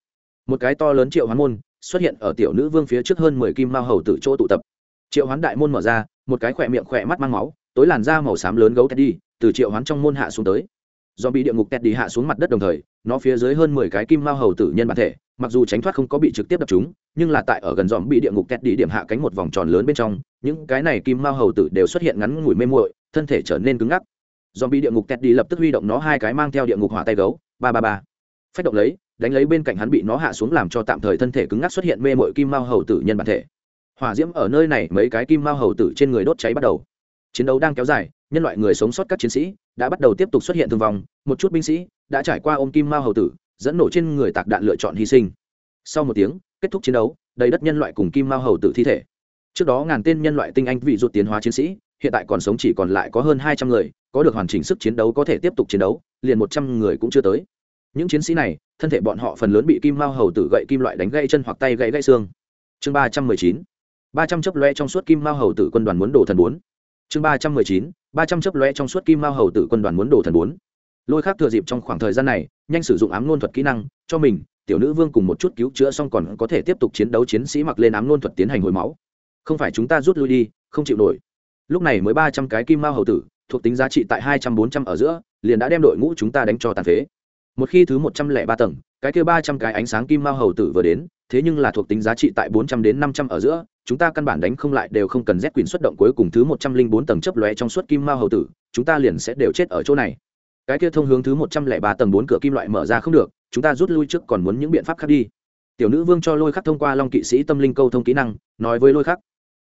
Một cái to lớn triệu hoán môn xuất hiện ở tiểu nữ vương phía trước hơn mười kim mao hầu tử chỗ tụ tập. Triệu hoán đại môn mở ra, một cái khỏe miệng khỏe mắt mang máu tối làn da màu xám lớn gấu teddy, từ triệu hoán trong môn hạ xuống tới. Do bị địa ngục teddy hạ xuống mặt đất đồng thời, nó phía dưới hơn mười cái kim mao hầu tử nhân bản thể, mặc dù tránh thoát không có bị trực tiếp đập chúng, nhưng là tại ở gần dòm bị địa ngục teddy điểm hạ cánh một vòng tròn lớn bên trong, những cái này kim mao hầu tử đều xuất hiện ngắn ngủi mê muội, thân thể trở nên cứng ngắc. Dòm bị địa ngục teddy lập tức huy động nó hai cái mang theo địa ngục hỏa tay gấu, ba ba ba. Phách động lấy, đánh lấy bên cạnh hắn bị nó hạ xuống làm cho tạm thời thân thể cứng ngắc xuất hiện mê muội kim mao hầu tử nhân bản thể. Hòa diễm ở nơi này mấy cái kim mao hầu tử trên người đốt cháy bắt đầu chiến đấu đang kéo dài, nhân loại người sống sót các chiến sĩ đã bắt đầu tiếp tục xuất hiện thương vong, một chút binh sĩ đã trải qua ôm kim mao hầu tử, dẫn nổ trên người tạc đạn lựa chọn hy sinh. Sau một tiếng, kết thúc chiến đấu, đầy đất nhân loại cùng kim mao hầu tử thi thể. Trước đó ngàn tên nhân loại tinh anh vị rút tiến hóa chiến sĩ, hiện tại còn sống chỉ còn lại có hơn hai trăm người, có được hoàn chỉnh sức chiến đấu có thể tiếp tục chiến đấu, liền một trăm người cũng chưa tới. Những chiến sĩ này, thân thể bọn họ phần lớn bị kim mao hầu tử gậy kim loại đánh gãy chân hoặc tay gãy gãy xương. Chương ba trăm mười chín, ba trăm chấp loe trong suốt kim mao hầu tử quân đoàn muốn đổ thần bốn chương ba trăm mười chín, ba trăm chấp lóe trong suốt kim mao hầu tử quân đoàn muốn đổ thần bốn. Lôi khác thừa dịp trong khoảng thời gian này, nhanh sử dụng ám nôn thuật kỹ năng, cho mình, tiểu nữ vương cùng một chút cứu chữa xong còn có thể tiếp tục chiến đấu chiến sĩ mặc lên ám nôn thuật tiến hành hồi máu. Không phải chúng ta rút lui đi, không chịu nổi. Lúc này mới ba trăm cái kim mao hầu tử, thuộc tính giá trị tại hai trăm bốn trăm ở giữa, liền đã đem đội ngũ chúng ta đánh cho tàn phế. Một khi thứ một trăm lẻ ba tầng cái kia ba trăm cái ánh sáng kim mao hầu tử vừa đến, thế nhưng là thuộc tính giá trị tại bốn trăm đến năm trăm ở giữa, chúng ta căn bản đánh không lại đều không cần z quyền xuất động cuối cùng thứ một trăm linh bốn tầng chấp lóe trong suốt kim mao hầu tử, chúng ta liền sẽ đều chết ở chỗ này. Cái kia thông hướng thứ một trăm lẻ ba tầng bốn cửa kim loại mở ra không được, chúng ta rút lui trước còn muốn những biện pháp khác đi. Tiểu nữ vương cho lôi khắc thông qua long kỵ sĩ tâm linh câu thông kỹ năng, nói với lôi khắc.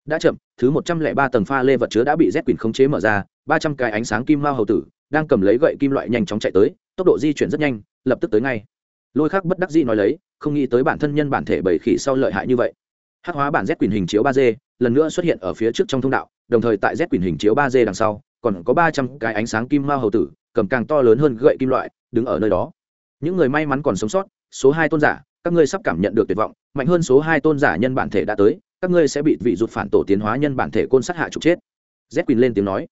Đã chậm, thứ một trăm lẻ ba tầng pha lê vật chứa đã bị z quyền khống chế mở ra, ba trăm cái ánh sáng kim mao hầu tử đang cầm lấy gậy kim loại nhanh chóng chạy tới, tốc độ di chuyển rất nhanh, lập tức tới ngay lôi khắc bất đắc dĩ nói lấy, không nghĩ tới bản thân nhân bản thể bảy khỉ sau lợi hại như vậy. Hắc hóa bản z quyền hình chiếu ba d, lần nữa xuất hiện ở phía trước trong thông đạo, đồng thời tại z quyền hình chiếu ba d đằng sau, còn có ba trăm cái ánh sáng kim mao hầu tử, cầm càng to lớn hơn gậy kim loại, đứng ở nơi đó. Những người may mắn còn sống sót, số hai tôn giả, các ngươi sắp cảm nhận được tuyệt vọng, mạnh hơn số hai tôn giả nhân bản thể đã tới, các ngươi sẽ bị vị rụt phản tổ tiến hóa nhân bản thể côn sát hạ trục chết. Z quyền lên tiếng nói,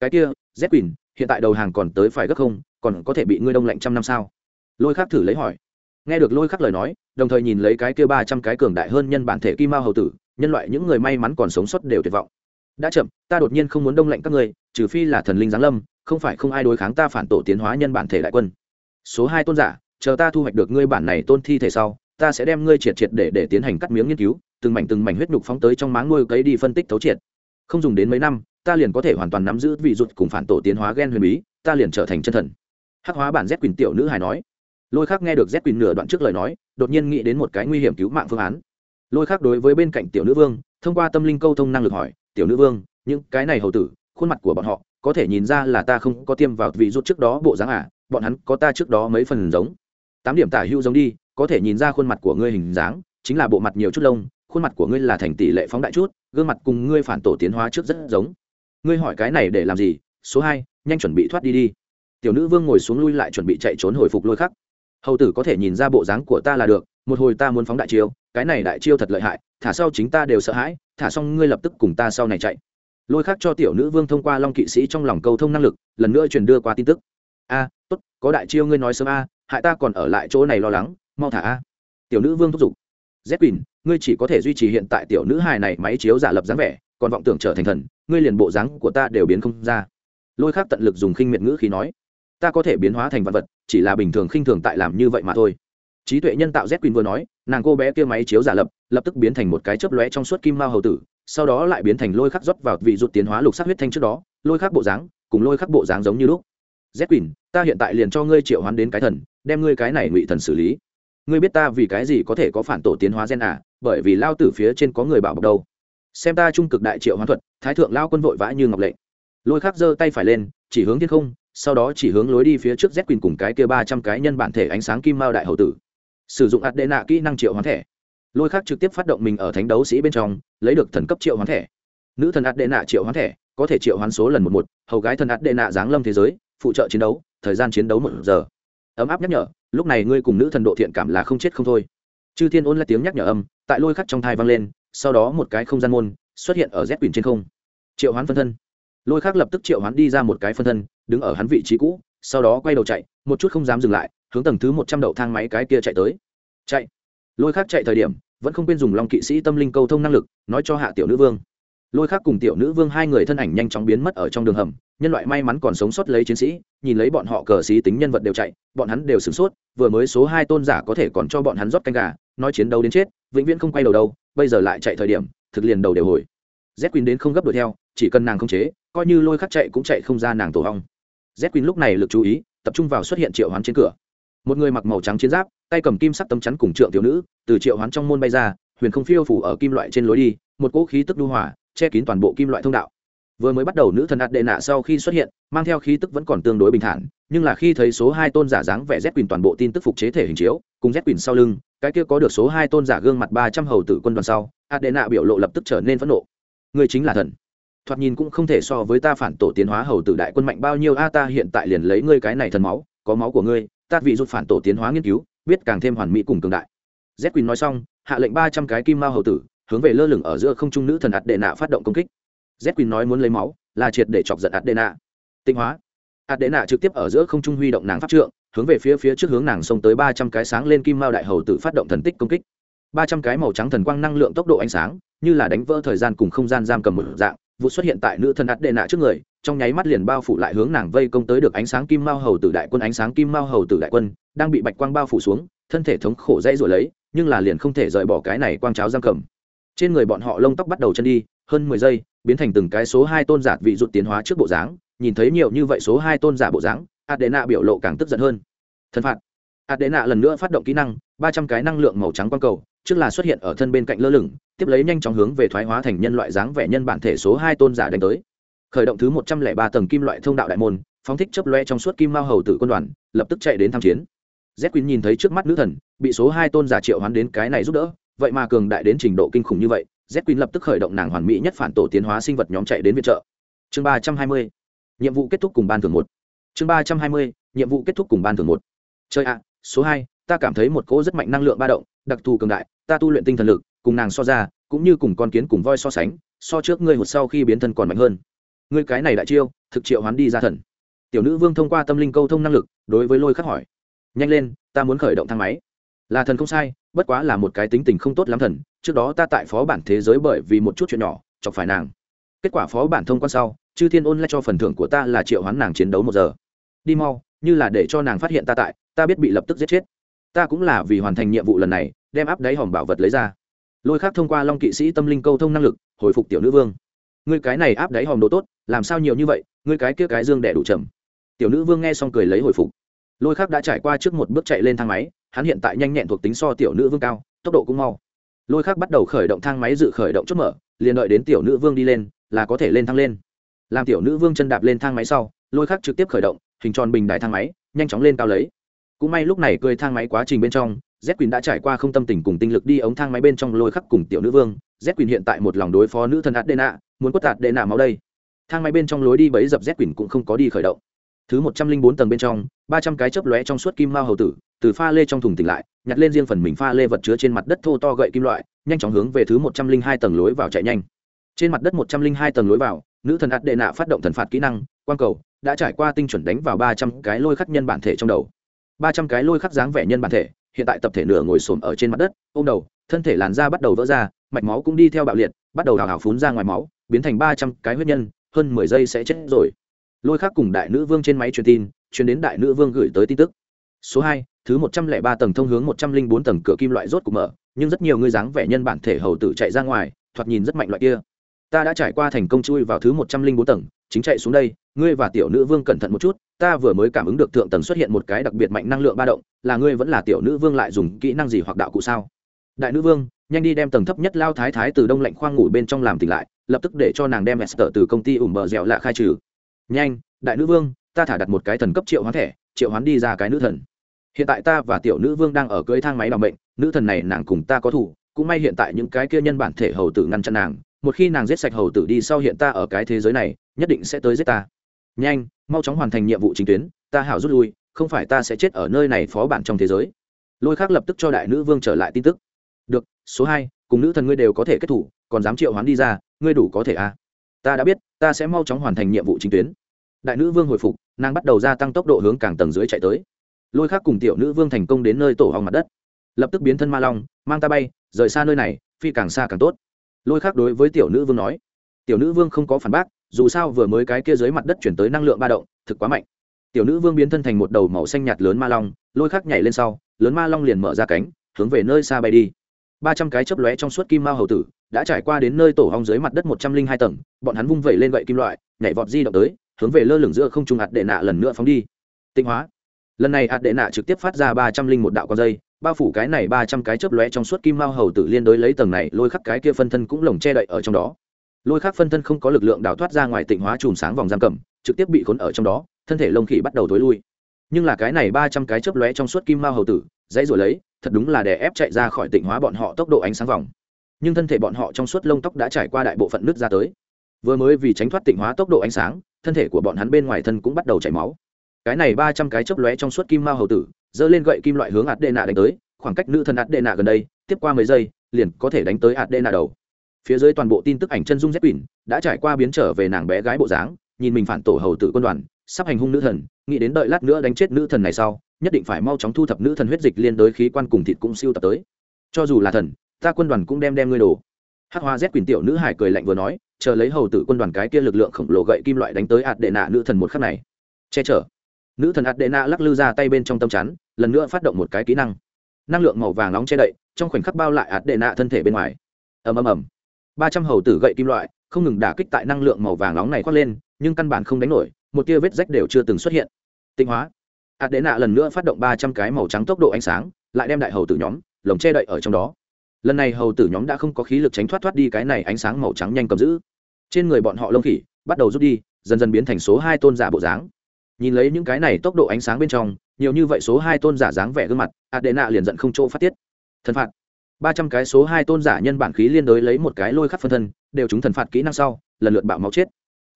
cái kia, z quyền, hiện tại đầu hàng còn tới phải gấp không, còn có thể bị ngươi đông lạnh trăm năm sao? Lôi khắc thử lấy hỏi. Nghe được lôi khắc lời nói, đồng thời nhìn lấy cái kia ba trăm cái cường đại hơn nhân bản thể kim mao hầu tử, nhân loại những người may mắn còn sống sót đều tuyệt vọng. Đã chậm, ta đột nhiên không muốn đông lạnh các ngươi, trừ phi là thần linh giáng lâm, không phải không ai đối kháng ta phản tổ tiến hóa nhân bản thể đại quân. Số hai tôn giả, chờ ta thu hoạch được ngươi bản này tôn thi thể sau, ta sẽ đem ngươi triệt triệt để để tiến hành cắt miếng nghiên cứu, từng mảnh từng mảnh huyết nhục phóng tới trong máng nuôi cấy đi phân tích thấu triệt. Không dùng đến mấy năm, ta liền có thể hoàn toàn nắm giữ vị rụt cùng phản tổ tiến hóa gen huyền bí, ta liền trở thành chân thần. Hắc hóa bản z quyền tiểu nữ hài nói lôi khác nghe được z quỳnh nửa đoạn trước lời nói đột nhiên nghĩ đến một cái nguy hiểm cứu mạng phương án lôi khác đối với bên cạnh tiểu nữ vương thông qua tâm linh câu thông năng lực hỏi tiểu nữ vương những cái này hầu tử khuôn mặt của bọn họ có thể nhìn ra là ta không có tiêm vào vị rút trước đó bộ dáng à bọn hắn có ta trước đó mấy phần giống tám điểm tả hưu giống đi có thể nhìn ra khuôn mặt của ngươi hình dáng chính là bộ mặt nhiều chút lông khuôn mặt của ngươi là thành tỷ lệ phóng đại chút gương mặt cùng ngươi phản tổ tiến hóa trước rất giống ngươi hỏi cái này để làm gì số hai nhanh chuẩn bị thoát đi đi tiểu nữ vương ngồi xuống lui lại chuẩn bị chạy trốn hồi phục lôi khắc hầu tử có thể nhìn ra bộ dáng của ta là được, một hồi ta muốn phóng đại chiêu, cái này đại chiêu thật lợi hại, thả sau chính ta đều sợ hãi, thả xong ngươi lập tức cùng ta sau này chạy. Lôi khắc cho tiểu nữ vương thông qua long kỵ sĩ trong lòng cầu thông năng lực, lần nữa truyền đưa qua tin tức. A, tốt, có đại chiêu ngươi nói sớm a, hại ta còn ở lại chỗ này lo lắng, mau thả a. Tiểu nữ vương thúc giục. Z quỳnh, ngươi chỉ có thể duy trì hiện tại tiểu nữ hài này máy chiếu giả lập dáng vẻ, còn vọng tưởng trở thành thần, ngươi liền bộ dáng của ta đều biến không ra. Lôi khác tận lực dùng khinh miệt ngữ khi nói ta có thể biến hóa thành vật vật, chỉ là bình thường khinh thường tại làm như vậy mà thôi. Trí tuệ nhân tạo z quỳnh vừa nói, nàng cô bé kia máy chiếu giả lập lập tức biến thành một cái chớp lóe trong suốt kim mao hầu tử, sau đó lại biến thành lôi khắc rót vào vị rụt tiến hóa lục sắc huyết thanh trước đó, lôi khắc bộ dáng cùng lôi khắc bộ dáng giống như lúc. Z quỳnh ta hiện tại liền cho ngươi triệu hoán đến cái thần, đem ngươi cái này ngụy thần xử lý. Ngươi biết ta vì cái gì có thể có phản tổ tiến hóa gen à bởi vì lao tử phía trên có người bảo bọc đâu. Xem ta trung cực đại triệu hoán thuật, thái thượng lao quân vội vã như ngọc lệ. Lôi khắc giơ tay phải lên, chỉ hướng thiên không sau đó chỉ hướng lối đi phía trước z quỳnh cùng cái kia ba trăm cái nhân bản thể ánh sáng kim mao đại hậu tử. Sử dụng ạt đệ nạ kỹ năng triệu hoán thẻ. Lôi khắc trực tiếp phát động mình ở thánh đấu sĩ bên trong, lấy được thần cấp triệu hoán thẻ. Nữ thần ạt đệ nạ triệu hoán thẻ, có thể triệu hoán số lần một một, hầu gái thần ạt đệ nạ giáng lâm thế giới, phụ trợ chiến đấu, thời gian chiến đấu một giờ. Ấm áp nhắc nhở, lúc này ngươi cùng nữ thần độ thiện cảm là không chết không thôi. Chư thiên ôn là tiếng nhắc nhở âm, tại lôi khắc trong thai vang lên, sau đó một cái không gian môn xuất hiện ở z quỳnh trên không. Triệu hoán phân thân lôi khắc lập tức triệu hắn đi ra một cái phân thân, đứng ở hắn vị trí cũ, sau đó quay đầu chạy, một chút không dám dừng lại, hướng tầng thứ một trăm đậu thang máy cái kia chạy tới. Chạy. Lôi khắc chạy thời điểm, vẫn không quên dùng lòng kỵ sĩ tâm linh câu thông năng lực, nói cho hạ tiểu nữ vương. Lôi khắc cùng tiểu nữ vương hai người thân ảnh nhanh chóng biến mất ở trong đường hầm, nhân loại may mắn còn sống sót lấy chiến sĩ, nhìn lấy bọn họ cờ xí tính nhân vật đều chạy, bọn hắn đều sửng sốt, vừa mới số hai tôn giả có thể còn cho bọn hắn rót canh gà, nói chiến đấu đến chết, vĩnh viễn không quay đầu đâu, bây giờ lại chạy thời điểm, thực liền đầu đều hồi. Z quỳnh đến không gấp đuổi theo, chỉ cần nàng không chế coi như lôi khắc chạy cũng chạy không ra nàng tổ hong. Z quỳnh lúc này lực chú ý, tập trung vào xuất hiện triệu hoán trên cửa. Một người mặc màu trắng chiến giáp, tay cầm kim sắc tấm chắn cùng trượng thiếu nữ, từ triệu hoán trong môn bay ra, huyền không phiêu phủ ở kim loại trên lối đi, một cỗ khí tức đu hỏa che kín toàn bộ kim loại thông đạo. Vừa mới bắt đầu nữ thần đạt đệ nạ sau khi xuất hiện, mang theo khí tức vẫn còn tương đối bình thản, nhưng là khi thấy số hai tôn giả dáng vẻ z quỳnh toàn bộ tin tức phục chế thể hình chiếu, cùng z quỳnh sau lưng, cái kia có được số hai tôn giả gương mặt ba trăm hầu tử quân đoàn sau ạt đệ nạ biểu lộ lập tức trở nên phẫn nộ. Người chính là thần thoạt nhìn cũng không thể so với ta phản tổ tiến hóa hầu tử đại quân mạnh bao nhiêu. A, ta hiện tại liền lấy ngươi cái này thần máu, có máu của ngươi, ta vị rút phản tổ tiến hóa nghiên cứu, biết càng thêm hoàn mỹ cùng cường đại. Z quỳnh nói xong, hạ lệnh ba trăm cái kim mao hầu tử, hướng về lơ lửng ở giữa không trung nữ thần ạt đệ nạ phát động công kích. Z quỳnh nói muốn lấy máu, là triệt để chọc giận ạt đệ nạ. Tinh hóa. Ạt đệ nạ trực tiếp ở giữa không trung huy động nàng pháp trượng, hướng về phía phía trước hướng nàng xông tới ba trăm cái sáng lên kim mao đại hầu tử phát động thần tích công kích. Ba trăm cái màu trắng thần quang năng lượng tốc độ ánh sáng, như là đánh vỡ thời gian cùng không gian giam cầm một dạng vụ xuất hiện tại nữ thần ắt đệ nạ trước người, trong nháy mắt liền bao phủ lại hướng nàng vây công tới được ánh sáng kim mao hầu tử đại quân, ánh sáng kim mao hầu tử đại quân đang bị bạch quang bao phủ xuống, thân thể thống khổ dãy rồi lấy, nhưng là liền không thể rời bỏ cái này quang cháo giam cầm. Trên người bọn họ lông tóc bắt đầu chân đi, hơn mười giây, biến thành từng cái số hai tôn giả vị rụt tiến hóa trước bộ dáng, nhìn thấy nhiều như vậy số hai tôn giả bộ dáng adena biểu lộ càng tức giận hơn. Thân phạt. Adena lần nữa phát động kỹ năng, ba trăm cái năng lượng màu trắng quang cầu trước là xuất hiện ở thân bên cạnh lơ lửng, tiếp lấy nhanh chóng hướng về thoái hóa thành nhân loại dáng vẻ nhân bản thể số hai tôn giả đánh tới. Khởi động thứ một trăm lẻ ba tầng kim loại thông đạo đại môn, phóng thích chấp loe trong suốt kim mao hầu tử quân đoàn, lập tức chạy đến tham chiến. Z quyên nhìn thấy trước mắt nữ thần, bị số hai tôn giả triệu hoán đến cái này giúp đỡ, vậy mà cường đại đến trình độ kinh khủng như vậy, z quyên lập tức khởi động nàng hoàn mỹ nhất phản tổ tiến hóa sinh vật nhóm chạy đến viện trợ. Chương ba trăm hai mươi, nhiệm vụ kết thúc cùng ban thường một. Chương ba trăm hai mươi, nhiệm vụ kết thúc cùng ban thường một. Chơi ạ, số hai, ta cảm thấy một cỗ rất mạnh năng lượng ba động đặc thù cường đại, ta tu luyện tinh thần lực, cùng nàng so ra, cũng như cùng con kiến cùng voi so sánh, so trước ngươi hụt sau khi biến thân còn mạnh hơn. Ngươi cái này đại chiêu, thực triệu hoán đi ra thần. Tiểu nữ vương thông qua tâm linh câu thông năng lực, đối với lôi khắc hỏi. Nhanh lên, ta muốn khởi động thang máy. Là thần không sai, bất quá là một cái tính tình không tốt lắm thần, trước đó ta tại phó bản thế giới bởi vì một chút chuyện nhỏ, chọc phải nàng. Kết quả phó bản thông quan sau, chư thiên ôn lại cho phần thưởng của ta là triệu hoán nàng chiến đấu một giờ. Đi mau, như là để cho nàng phát hiện ta tại, ta biết bị lập tức giết chết ta cũng là vì hoàn thành nhiệm vụ lần này, đem áp đáy hòm bảo vật lấy ra. Lôi khác thông qua long kỵ sĩ tâm linh câu thông năng lực, hồi phục tiểu nữ vương. Ngươi cái này áp đáy hòm đồ tốt, làm sao nhiều như vậy, ngươi cái kia cái dương đẻ đủ trầm. Tiểu nữ vương nghe xong cười lấy hồi phục. Lôi khác đã trải qua trước một bước chạy lên thang máy, hắn hiện tại nhanh nhẹn thuộc tính so tiểu nữ vương cao, tốc độ cũng mau. Lôi khác bắt đầu khởi động thang máy dự khởi động chốt mở, liền đợi đến tiểu nữ vương đi lên, là có thể lên thang lên. Làm tiểu nữ vương chân đạp lên thang máy sau, lôi khác trực tiếp khởi động, hình tròn bình đài thang máy, nhanh chóng lên cao lấy cũng may lúc này cười thang máy quá trình bên trong z quyền đã trải qua không tâm tình cùng tinh lực đi ống thang máy bên trong lôi khắc cùng tiểu nữ vương. Z quyền hiện tại một lòng đối phó nữ thần adena, muốn quất tạt đệ nạ máu đây. Thang máy bên trong lối đi bấy dập z quyền cũng không có đi khởi động. Thứ một trăm linh bốn tầng bên trong, ba trăm cái chớp lóe trong suốt kim mao hầu tử, từ pha lê trong thùng tỉnh lại, nhặt lên riêng phần mình pha lê vật chứa trên mặt đất thô to gậy kim loại, nhanh chóng hướng về thứ một trăm linh hai tầng lối vào chạy nhanh. Trên mặt đất một trăm linh hai tầng lối vào, nữ thần ạt đệ nạ phát động thần phạt kỹ năng, quang cầu, đã trải qua tinh chuẩn đánh vào ba trăm cái lôi khắc nhân bản thể trong đầu ba trăm cái lôi khắc dáng vẻ nhân bản thể, hiện tại tập thể nửa ngồi xổm ở trên mặt đất, ôm đầu, thân thể làn da bắt đầu vỡ ra, mạch máu cũng đi theo bạo liệt, bắt đầu hào hào phún ra ngoài máu, biến thành ba trăm cái huyết nhân, hơn mười giây sẽ chết rồi. Lôi khắc cùng đại nữ vương trên máy truyền tin, truyền đến đại nữ vương gửi tới tin tức. Số hai, thứ một trăm lẻ ba tầng thông hướng một trăm linh bốn tầng cửa kim loại rốt cục mở, nhưng rất nhiều người dáng vẻ nhân bản thể hầu tử chạy ra ngoài, thoạt nhìn rất mạnh loại kia. Ta đã trải qua thành công chui vào thứ một trăm linh bốn tầng chính chạy xuống đây, ngươi và tiểu nữ vương cẩn thận một chút, ta vừa mới cảm ứng được thượng tầng xuất hiện một cái đặc biệt mạnh năng lượng ba động, là ngươi vẫn là tiểu nữ vương lại dùng kỹ năng gì hoặc đạo cụ sao? Đại nữ vương, nhanh đi đem tầng thấp nhất lao thái thái từ đông lạnh khoang ngủ bên trong làm tỉnh lại, lập tức để cho nàng đem esther từ công ty ủng bờ dẻo lạ khai trừ. Nhanh, đại nữ vương, ta thả đặt một cái thần cấp triệu hoán thẻ, triệu hoán đi ra cái nữ thần. Hiện tại ta và tiểu nữ vương đang ở cưới thang máy đ bệnh, nữ thần này nàng cùng ta có thủ cũng may hiện tại những cái kia nhân bản thể hầu tử ngăn chặn nàng, một khi nàng giết sạch hầu tử đi sau hiện ta ở cái thế giới này nhất định sẽ tới giết ta. Nhanh, mau chóng hoàn thành nhiệm vụ chính tuyến, ta hảo rút lui, không phải ta sẽ chết ở nơi này phó bản trong thế giới. Lôi khác lập tức cho đại nữ vương trở lại tin tức. Được, số hai, cùng nữ thần ngươi đều có thể kết thủ, còn dám triệu hoán đi ra, ngươi đủ có thể à. ta đã biết, ta sẽ mau chóng hoàn thành nhiệm vụ chính tuyến. Đại nữ vương hồi phục, nàng bắt đầu gia tăng tốc độ hướng càng tầng dưới chạy tới. Lôi khác cùng tiểu nữ vương thành công đến nơi tổ ong mặt đất. Lập tức biến thân ma long, mang ta bay, rời xa nơi này, phi càng xa càng tốt. Lôi khác đối với tiểu nữ vương nói. Tiểu nữ vương không có phản bác dù sao vừa mới cái kia dưới mặt đất chuyển tới năng lượng ba động, thực quá mạnh. Tiểu nữ vương biến thân thành một đầu màu xanh nhạt lớn ma long, lôi khắc nhảy lên sau, lớn ma long liền mở ra cánh, hướng về nơi xa bay đi. Ba trăm cái chớp lóe trong suốt kim mao hầu tử, đã trải qua đến nơi tổ hong dưới mặt đất một trăm linh hai tầng, bọn hắn vung vẩy lên gậy kim loại, nhảy vọt di động tới, hướng về lơ lửng giữa không trung hạt đệ nạ lần nữa phóng đi. Tinh hóa. Lần này hạt đệ nạ trực tiếp phát ra ba trăm linh một đạo con dây bao phủ cái này ba trăm cái chớp lóe trong suốt kim mao hầu tử liên đối lấy tầng này lôi khắc cái kia phân thân cũng lồng che đậy ở trong đó lôi khác phân thân không có lực lượng đào thoát ra ngoài tịnh hóa chùm sáng vòng giam cầm, trực tiếp bị khốn ở trong đó, thân thể lông khỉ bắt đầu tối lui. Nhưng là cái này ba trăm cái chớp lóe trong suốt kim mao hầu tử, dãy rồi lấy, thật đúng là để ép chạy ra khỏi tịnh hóa bọn họ tốc độ ánh sáng vòng. Nhưng thân thể bọn họ trong suốt lông tóc đã trải qua đại bộ phận nước ra tới. Vừa mới vì tránh thoát tịnh hóa tốc độ ánh sáng, thân thể của bọn hắn bên ngoài thân cũng bắt đầu chảy máu. Cái này ba trăm cái chớp lóe trong suốt kim mao hầu tử, giơ lên gậy kim loại hướng ạt đệ nạ đánh tới, khoảng cách nữ thần ạt đệ nạ gần đây, tiếp qua mấy giây, liền có thể đánh tới ạt đệ nạ đầu phía dưới toàn bộ tin tức ảnh chân dung z quỳnh đã trải qua biến trở về nàng bé gái bộ dáng, nhìn mình phản tổ hầu tử quân đoàn, sắp hành hung nữ thần, nghĩ đến đợi lát nữa đánh chết nữ thần này sau, nhất định phải mau chóng thu thập nữ thần huyết dịch liên đối khí quan cùng thịt cũng siêu tập tới. Cho dù là thần, ta quân đoàn cũng đem đem ngươi đồ hát hoa z quỳnh tiểu nữ hải cười lạnh vừa nói, chờ lấy hầu tử quân đoàn cái kia lực lượng khổng lồ gậy kim loại đánh tới ạt đệ nạ nữ thần một khắc này. Che chở. Nữ thần ạt đệ nạ lắc lư ra tay bên trong tâm chắn, lần nữa phát động một cái kỹ năng. Năng lượng màu vàng nóng che đậy, trong khoảnh khắc bao lại ạt đệ nạ thân thể bên ngoài. Ầm ầm ầm ba trăm hầu tử gậy kim loại, không ngừng đả kích tại năng lượng màu vàng nóng này khoác lên, nhưng căn bản không đánh nổi, một tia vết rách đều chưa từng xuất hiện. Tinh hóa. Ạt đế nạ lần nữa phát động ba trăm cái màu trắng tốc độ ánh sáng, lại đem đại hầu tử nhóm, lồng che đậy ở trong đó. Lần này hầu tử nhóm đã không có khí lực tránh thoát thoát đi cái này ánh sáng màu trắng nhanh cầm giữ. Trên người bọn họ lông khỉ, bắt đầu rút đi, dần dần biến thành số hai tôn giả bộ dáng. Nhìn lấy những cái này tốc độ ánh sáng bên trong, nhiều như vậy số hai tôn giả dáng vẻ gương mặt, adena liền giận không chỗ phát tiết. Thần phạt ba trăm cái số hai tôn giả nhân bản khí liên đối lấy một cái lôi khắc phân thân, đều chúng thần phạt kỹ năng sau, lần lượt bạo máu chết.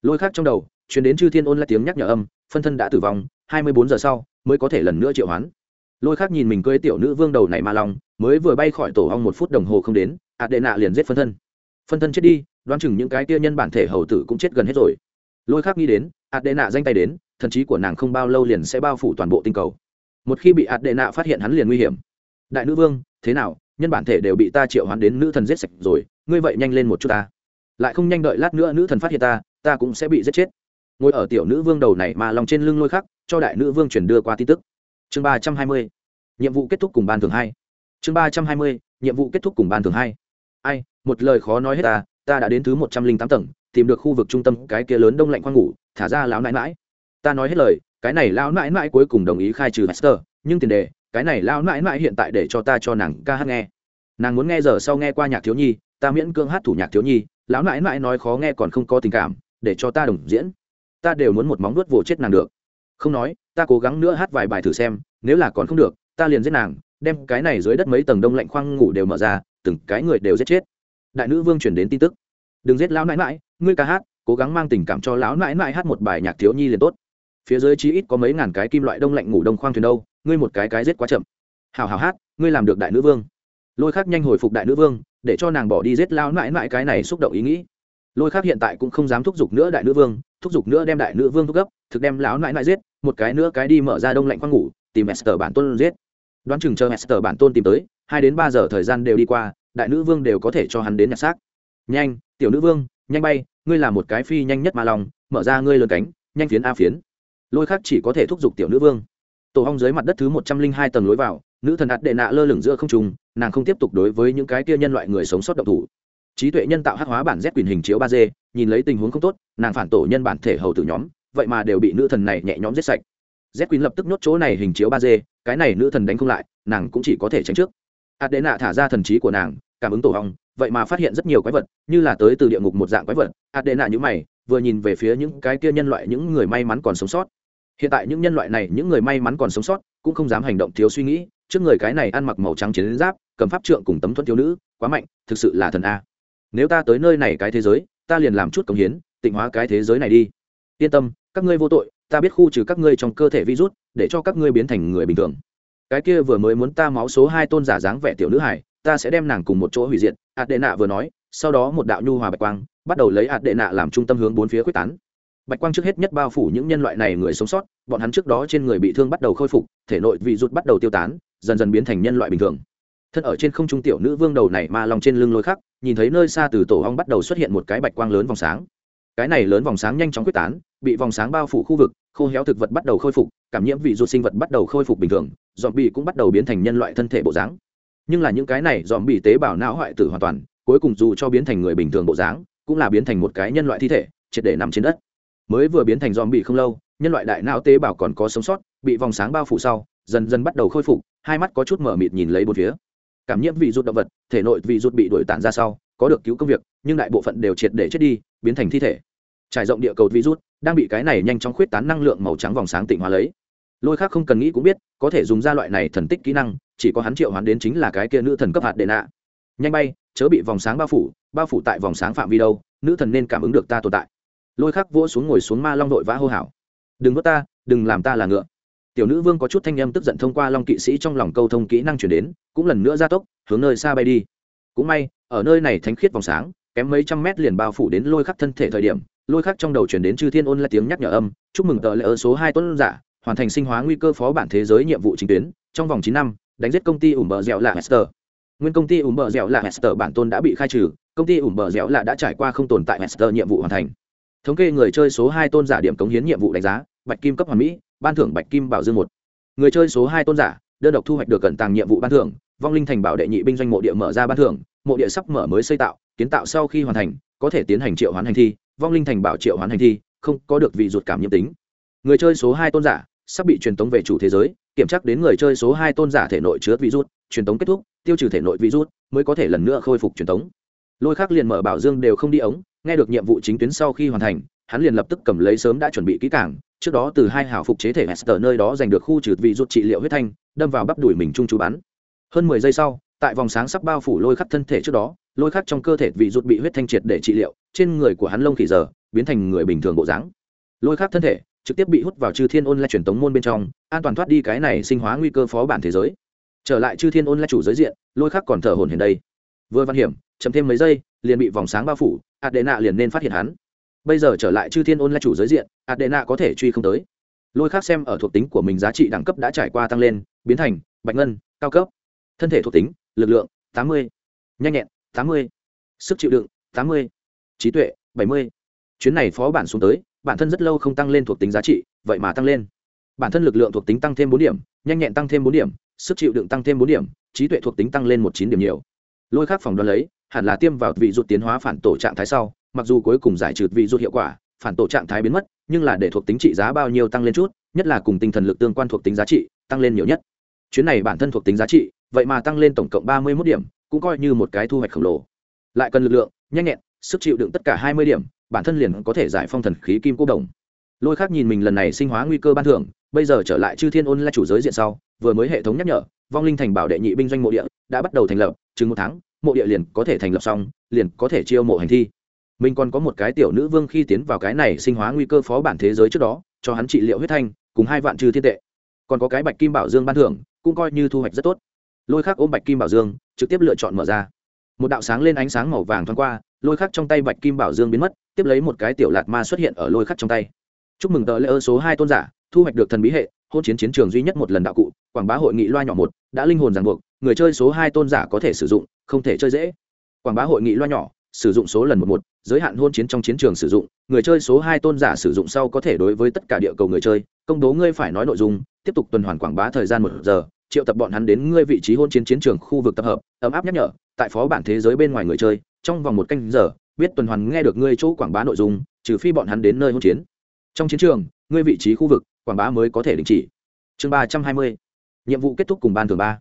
Lôi khắc trong đầu chuyển đến chư thiên ôn là tiếng nhắc nhở âm, phân thân đã tử vong, hai mươi bốn giờ sau, mới có thể lần nữa triệu hoán. Lôi khắc nhìn mình cưới tiểu nữ vương đầu này ma long mới vừa bay khỏi tổ hong một phút đồng hồ không đến ạt đệ nạ liền giết phân thân. Phân thân chết đi, đoán chừng những cái tia nhân bản thể hầu tử cũng chết gần hết rồi. Lôi khắc nghĩ đến ạt đệ nạ danh tay đến, thần trí của nàng không bao lâu liền sẽ bao phủ toàn bộ tinh cầu. Một khi bị ạt đệ nạ phát hiện hắn liền nguy hiểm. Đại nữ vương, thế nào? Nhân bản thể đều bị ta triệu hoán đến nữ thần giết sạch rồi, ngươi vậy nhanh lên một chút ta. Lại không nhanh đợi lát nữa nữ thần phát hiện ta ta cũng sẽ bị giết chết. Ngồi ở tiểu nữ vương đầu này mà lòng trên lưng lôi khắc, cho đại nữ vương chuyển đưa qua tin tức. Chương ba trăm hai mươi, nhiệm vụ kết thúc cùng ban thường hai. Chương ba trăm hai mươi, nhiệm vụ kết thúc cùng ban thường hai. Ai, một lời khó nói hết ta ta đã đến thứ một trăm linh tám tầng, tìm được khu vực trung tâm, cái kia lớn đông lạnh khoang ngủ, thả ra lão nãi mãi ta nói hết lời, cái này lão nãi mãi cuối cùng đồng ý khai trừ hester nhưng tiền đề cái này lão nãi mãi hiện tại để cho ta cho nàng ca hát nghe. Nàng muốn nghe giờ sau nghe qua nhạc thiếu nhi, ta miễn cưỡng hát thủ nhạc thiếu nhi, lão nãi mãi nói khó nghe còn không có tình cảm, để cho ta đồng diễn. Ta đều muốn một móng nuốt vồ chết nàng được. Không nói, ta cố gắng nữa hát vài bài thử xem, nếu là còn không được, ta liền giết nàng, đem cái này dưới đất mấy tầng đông lạnh khoang ngủ đều mở ra, từng cái người đều giết chết. Đại nữ vương chuyển đến tin tức. Đừng giết lão nãi mãi, ngươi ca hát, cố gắng mang tình cảm cho lão nãi nãi hát một bài nhạc thiếu nhi liền tốt. Phía dưới chí ít có mấy ngàn cái kim loại đông lạnh ngủ đông khoang thuyền đâu ngươi một cái cái giết quá chậm. Hào hào hát, ngươi làm được đại nữ vương. Lôi khác nhanh hồi phục đại nữ vương, để cho nàng bỏ đi giết lao mãi mãi cái này xúc động ý nghĩ. Lôi khác hiện tại cũng không dám thúc giục nữa đại nữ vương, thúc giục nữa đem đại nữ vương thúc gấp, thực đem lão mãi mãi giết, một cái nữa cái đi mở ra đông lạnh khoang ngủ, tìm esther bản tôn giết. Đoán chừng chờ esther bản tôn tìm tới, hai đến ba giờ thời gian đều đi qua, đại nữ vương đều có thể cho hắn đến nhặt xác. Nhanh, tiểu nữ vương, nhanh bay, ngươi là một cái phi nhanh nhất mà lòng mở ra ngươi lớn cánh, nhanh phiến a phiến. Lôi khác chỉ có thể thúc giục tiểu nữ vương tổ hong dưới mặt đất thứ một trăm linh hai tầng lối vào nữ thần ạt đệ nạ lơ lửng giữa không trung, nàng không tiếp tục đối với những cái kia nhân loại người sống sót độc thủ. Trí tuệ nhân tạo hắc hóa bản z quyền hình chiếu ba d nhìn lấy tình huống không tốt nàng phản tổ nhân bản thể hầu tử nhóm vậy mà đều bị nữ thần này nhẹ nhõm giết sạch. Z quyền lập tức nhốt chỗ này hình chiếu ba d cái này nữ thần đánh không lại nàng cũng chỉ có thể tránh trước. Ạt đệ nạ thả ra thần trí của nàng cảm ứng tổ hong vậy mà phát hiện rất nhiều quái vật như là tới từ địa ngục một dạng quái vật. Ạt đệ nạ như mày vừa nhìn về phía những cái kia nhân loại những người may mắn còn sống sót hiện tại những nhân loại này, những người may mắn còn sống sót, cũng không dám hành động thiếu suy nghĩ. Trước người cái này ăn mặc màu trắng chiến giáp, cầm pháp trượng cùng tấm thuẫn thiếu nữ, quá mạnh, thực sự là thần a. Nếu ta tới nơi này cái thế giới, ta liền làm chút công hiến, tịnh hóa cái thế giới này đi. Yên tâm, các ngươi vô tội, ta biết khu trừ các ngươi trong cơ thể virus, để cho các ngươi biến thành người bình thường. Cái kia vừa mới muốn ta máu số hai tôn giả dáng vẻ tiểu nữ hải ta sẽ đem nàng cùng một chỗ hủy diệt ạt đệ nạ vừa nói, sau đó một đạo nhu hòa bạch quang, bắt đầu lấy ạt đệ nạ làm trung tâm hướng bốn phía quyết tán bạch quang trước hết nhất bao phủ những nhân loại này người sống sót, bọn hắn trước đó trên người bị thương bắt đầu khôi phục, thể nội vị rút bắt đầu tiêu tán, dần dần biến thành nhân loại bình thường. Thân ở trên không trung tiểu nữ vương đầu này ma lòng trên lưng lôi khắc, nhìn thấy nơi xa từ tổ hong bắt đầu xuất hiện một cái bạch quang lớn vòng sáng. Cái này lớn vòng sáng nhanh chóng quyết tán, bị vòng sáng bao phủ khu vực, khô héo thực vật bắt đầu khôi phục, cảm nhiễm vị ruột sinh vật bắt đầu khôi phục bình thường dòm bị cũng bắt đầu biến thành nhân loại thân thể bộ dáng. Nhưng là những cái này dòm bị tế bào não hoại tử hoàn toàn, cuối cùng dù cho biến thành người bình thường bộ dáng, cũng là biến thành một cái nhân loại thi thể, triệt để nằm trên đất mới vừa biến thành dòm bị không lâu, nhân loại đại não tế bào còn có sống sót, bị vòng sáng bao phủ sau, dần dần bắt đầu khôi phục, hai mắt có chút mở mịt nhìn lấy bốn phía. Cảm nhiễm vị rút động vật, thể nội vị rút bị đuổi tản ra sau, có được cứu công việc, nhưng đại bộ phận đều triệt để chết đi, biến thành thi thể. Trải rộng địa cầu virus đang bị cái này nhanh chóng khuyết tán năng lượng màu trắng vòng sáng tịnh hóa lấy. Lôi khác không cần nghĩ cũng biết, có thể dùng ra loại này thần tích kỹ năng, chỉ có hắn triệu hoán đến chính là cái kia nữ thần cấp hạt đệ nạ. Nhanh bay, chớ bị vòng sáng bao phủ bao phủ tại vòng sáng phạm vi đâu, nữ thần nên cảm ứng được ta tồn tại lôi khắc vỗ xuống ngồi xuống ma long đội vã hô hào. Đừng vớt ta, đừng làm ta là ngựa. Tiểu nữ vương có chút thanh âm tức giận thông qua long kỵ sĩ trong lòng câu thông kỹ năng chuyển đến, cũng lần nữa gia tốc, hướng nơi xa bay đi. Cũng may, ở nơi này thánh khiết vòng sáng, kém mấy trăm mét liền bao phủ đến lôi khắc thân thể thời điểm, lôi khắc trong đầu chuyển đến chư thiên ôn là tiếng nhắc nhở âm, chúc mừng tờ lễ ở số hai tuấn giả, hoàn thành sinh hóa nguy cơ phó bản thế giới nhiệm vụ chính tuyến, trong vòng chín năm, đánh giết công ty ủ bờ dẻo là hester. Nguyên công ty ủ bờ dẻo là hester bản tôn đã bị khai trừ, công ty ủ bờ dẻo là đã trải qua không tồn tại hester nhiệm vụ hoàn thành thống kê người chơi số hai tôn giả điểm cống hiến nhiệm vụ đánh giá, bạch kim cấp hoàn mỹ, ban thưởng bạch kim bảo dương một. Người chơi số hai tôn giả, đơn độc thu hoạch được cẩn tàng nhiệm vụ ban thưởng, vong linh thành bảo đệ nhị binh doanh mộ địa mở ra ban thưởng, mộ địa sắp mở mới xây tạo, kiến tạo sau khi hoàn thành, có thể tiến hành triệu hoán hành thi, vong linh thành bảo triệu hoán hành thi, không có được vị ruột cảm nhiễm tính. Người chơi số hai tôn giả, sắp bị truyền tống về chủ thế giới, kiểm tra đến người chơi số hai tôn giả thể nội chứa virus truyền tống kết thúc, tiêu trừ thể nội virus mới có thể lần nữa khôi phục truyền tống lôi khác liền mở bảo dương đều không đi ống, nghe được nhiệm vụ chính tuyến sau khi hoàn thành, hắn liền lập tức cầm lấy sớm đã chuẩn bị kỹ cảng trước đó từ hai hảo phục chế thể hester nơi đó giành được khu trừ vị rút trị liệu huyết thanh, đâm vào bắp đùi mình trung chú bắn. Hơn mười giây sau, tại vòng sáng sắp bao phủ lôi khắc thân thể trước đó, lôi khắc trong cơ thể vị rút bị huyết thanh triệt để trị liệu, trên người của hắn lông khỉ giờ, biến thành người bình thường bộ dáng. Lôi khắc thân thể trực tiếp bị hút vào chư thiên ôn lại truyền tống môn bên trong, an toàn thoát đi cái này sinh hóa nguy cơ phó bản thế giới. Trở lại chư thiên ôn lại chủ giới diện, lôi khắc còn thở hồn hển đây vừa văn hiểm, chậm thêm mấy giây, liền bị vòng sáng bao phủ, adena liền nên phát hiện hắn. Bây giờ trở lại chư thiên ôn là chủ giới diện, adena có thể truy không tới. Lôi khác xem ở thuộc tính của mình giá trị đẳng cấp đã trải qua tăng lên, biến thành, bạch ngân, cao cấp. Thân thể thuộc tính, lực lượng, tám mươi. Nhanh nhẹn, tám mươi. Sức chịu đựng, tám mươi. Trí tuệ, bảy mươi. Chuyến này phó bản xuống tới, bản thân rất lâu không tăng lên thuộc tính giá trị, vậy mà tăng lên. Bản thân lực lượng thuộc tính tăng thêm bốn điểm, nhanh nhẹn tăng thêm bốn điểm, sức chịu đựng tăng thêm bốn điểm, trí tuệ thuộc tính tăng lên một chín điểm nhiều lôi khác phòng đoán lấy, hẳn là tiêm vào vị rút tiến hóa phản tổ trạng thái sau, mặc dù cuối cùng giải trừ vị rút hiệu quả, phản tổ trạng thái biến mất, nhưng là để thuộc tính trị giá bao nhiêu tăng lên chút, nhất là cùng tinh thần lực tương quan thuộc tính giá trị, tăng lên nhiều nhất. Chuyến này bản thân thuộc tính giá trị, vậy mà tăng lên tổng cộng ba mươi mốt điểm, cũng coi như một cái thu hoạch khổng lồ. Lại cần lực lượng, nhanh nhẹn, sức chịu đựng tất cả hai mươi điểm, bản thân liền có thể giải phong thần khí kim cô đồng. Lôi khác nhìn mình lần này sinh hóa nguy cơ ban thưởng, bây giờ trở lại chư thiên ôn là chủ giới diện sau vừa mới hệ thống nhắc nhở, vong linh thành bảo đệ nhị binh doanh mộ địa đã bắt đầu thành lập, chừng một tháng, mộ địa liền có thể thành lập xong, liền có thể chiêu mộ hành thi. Mình còn có một cái tiểu nữ vương khi tiến vào cái này sinh hóa nguy cơ phó bản thế giới trước đó, cho hắn trị liệu huyết thanh, cùng hai vạn trừ thiên tệ. Còn có cái bạch kim bảo dương ban thưởng, cũng coi như thu hoạch rất tốt. Lôi khắc ôm bạch kim bảo dương, trực tiếp lựa chọn mở ra. Một đạo sáng lên ánh sáng màu vàng thoáng qua, lôi khắc trong tay bạch kim bảo dương biến mất, tiếp lấy một cái tiểu lạt ma xuất hiện ở lôi khắc trong tay. Chúc mừng tờ lễ ơ số hai tôn giả, thu hoạch được thần bí hệ, hôn chiến chiến trường duy nhất một lần đạo cụ quảng bá hội nghị loa nhỏ một, đã linh hồn ràng buộc, người chơi số hai tôn giả có thể sử dụng, không thể chơi dễ. Quảng bá hội nghị loa nhỏ, sử dụng số lần một một, giới hạn hôn chiến trong chiến trường sử dụng, người chơi số hai tôn giả sử dụng sau có thể đối với tất cả địa cầu người chơi, công bố ngươi phải nói nội dung, tiếp tục tuần hoàn quảng bá thời gian một giờ, triệu tập bọn hắn đến ngươi vị trí hôn chiến chiến trường khu vực tập hợp, ấm áp nhắc nhở, tại phó bản thế giới bên ngoài người chơi, trong vòng một canh giờ, biết tuần hoàn nghe được ngươi chỗ quảng bá nội dung, trừ phi bọn hắn đến nơi hôn chiến. Trong chiến trường, ngươi vị trí khu vực, quảng bá mới có thể đình chỉ. Chương ba trăm hai mươi nhiệm vụ kết thúc cùng ban thường ba.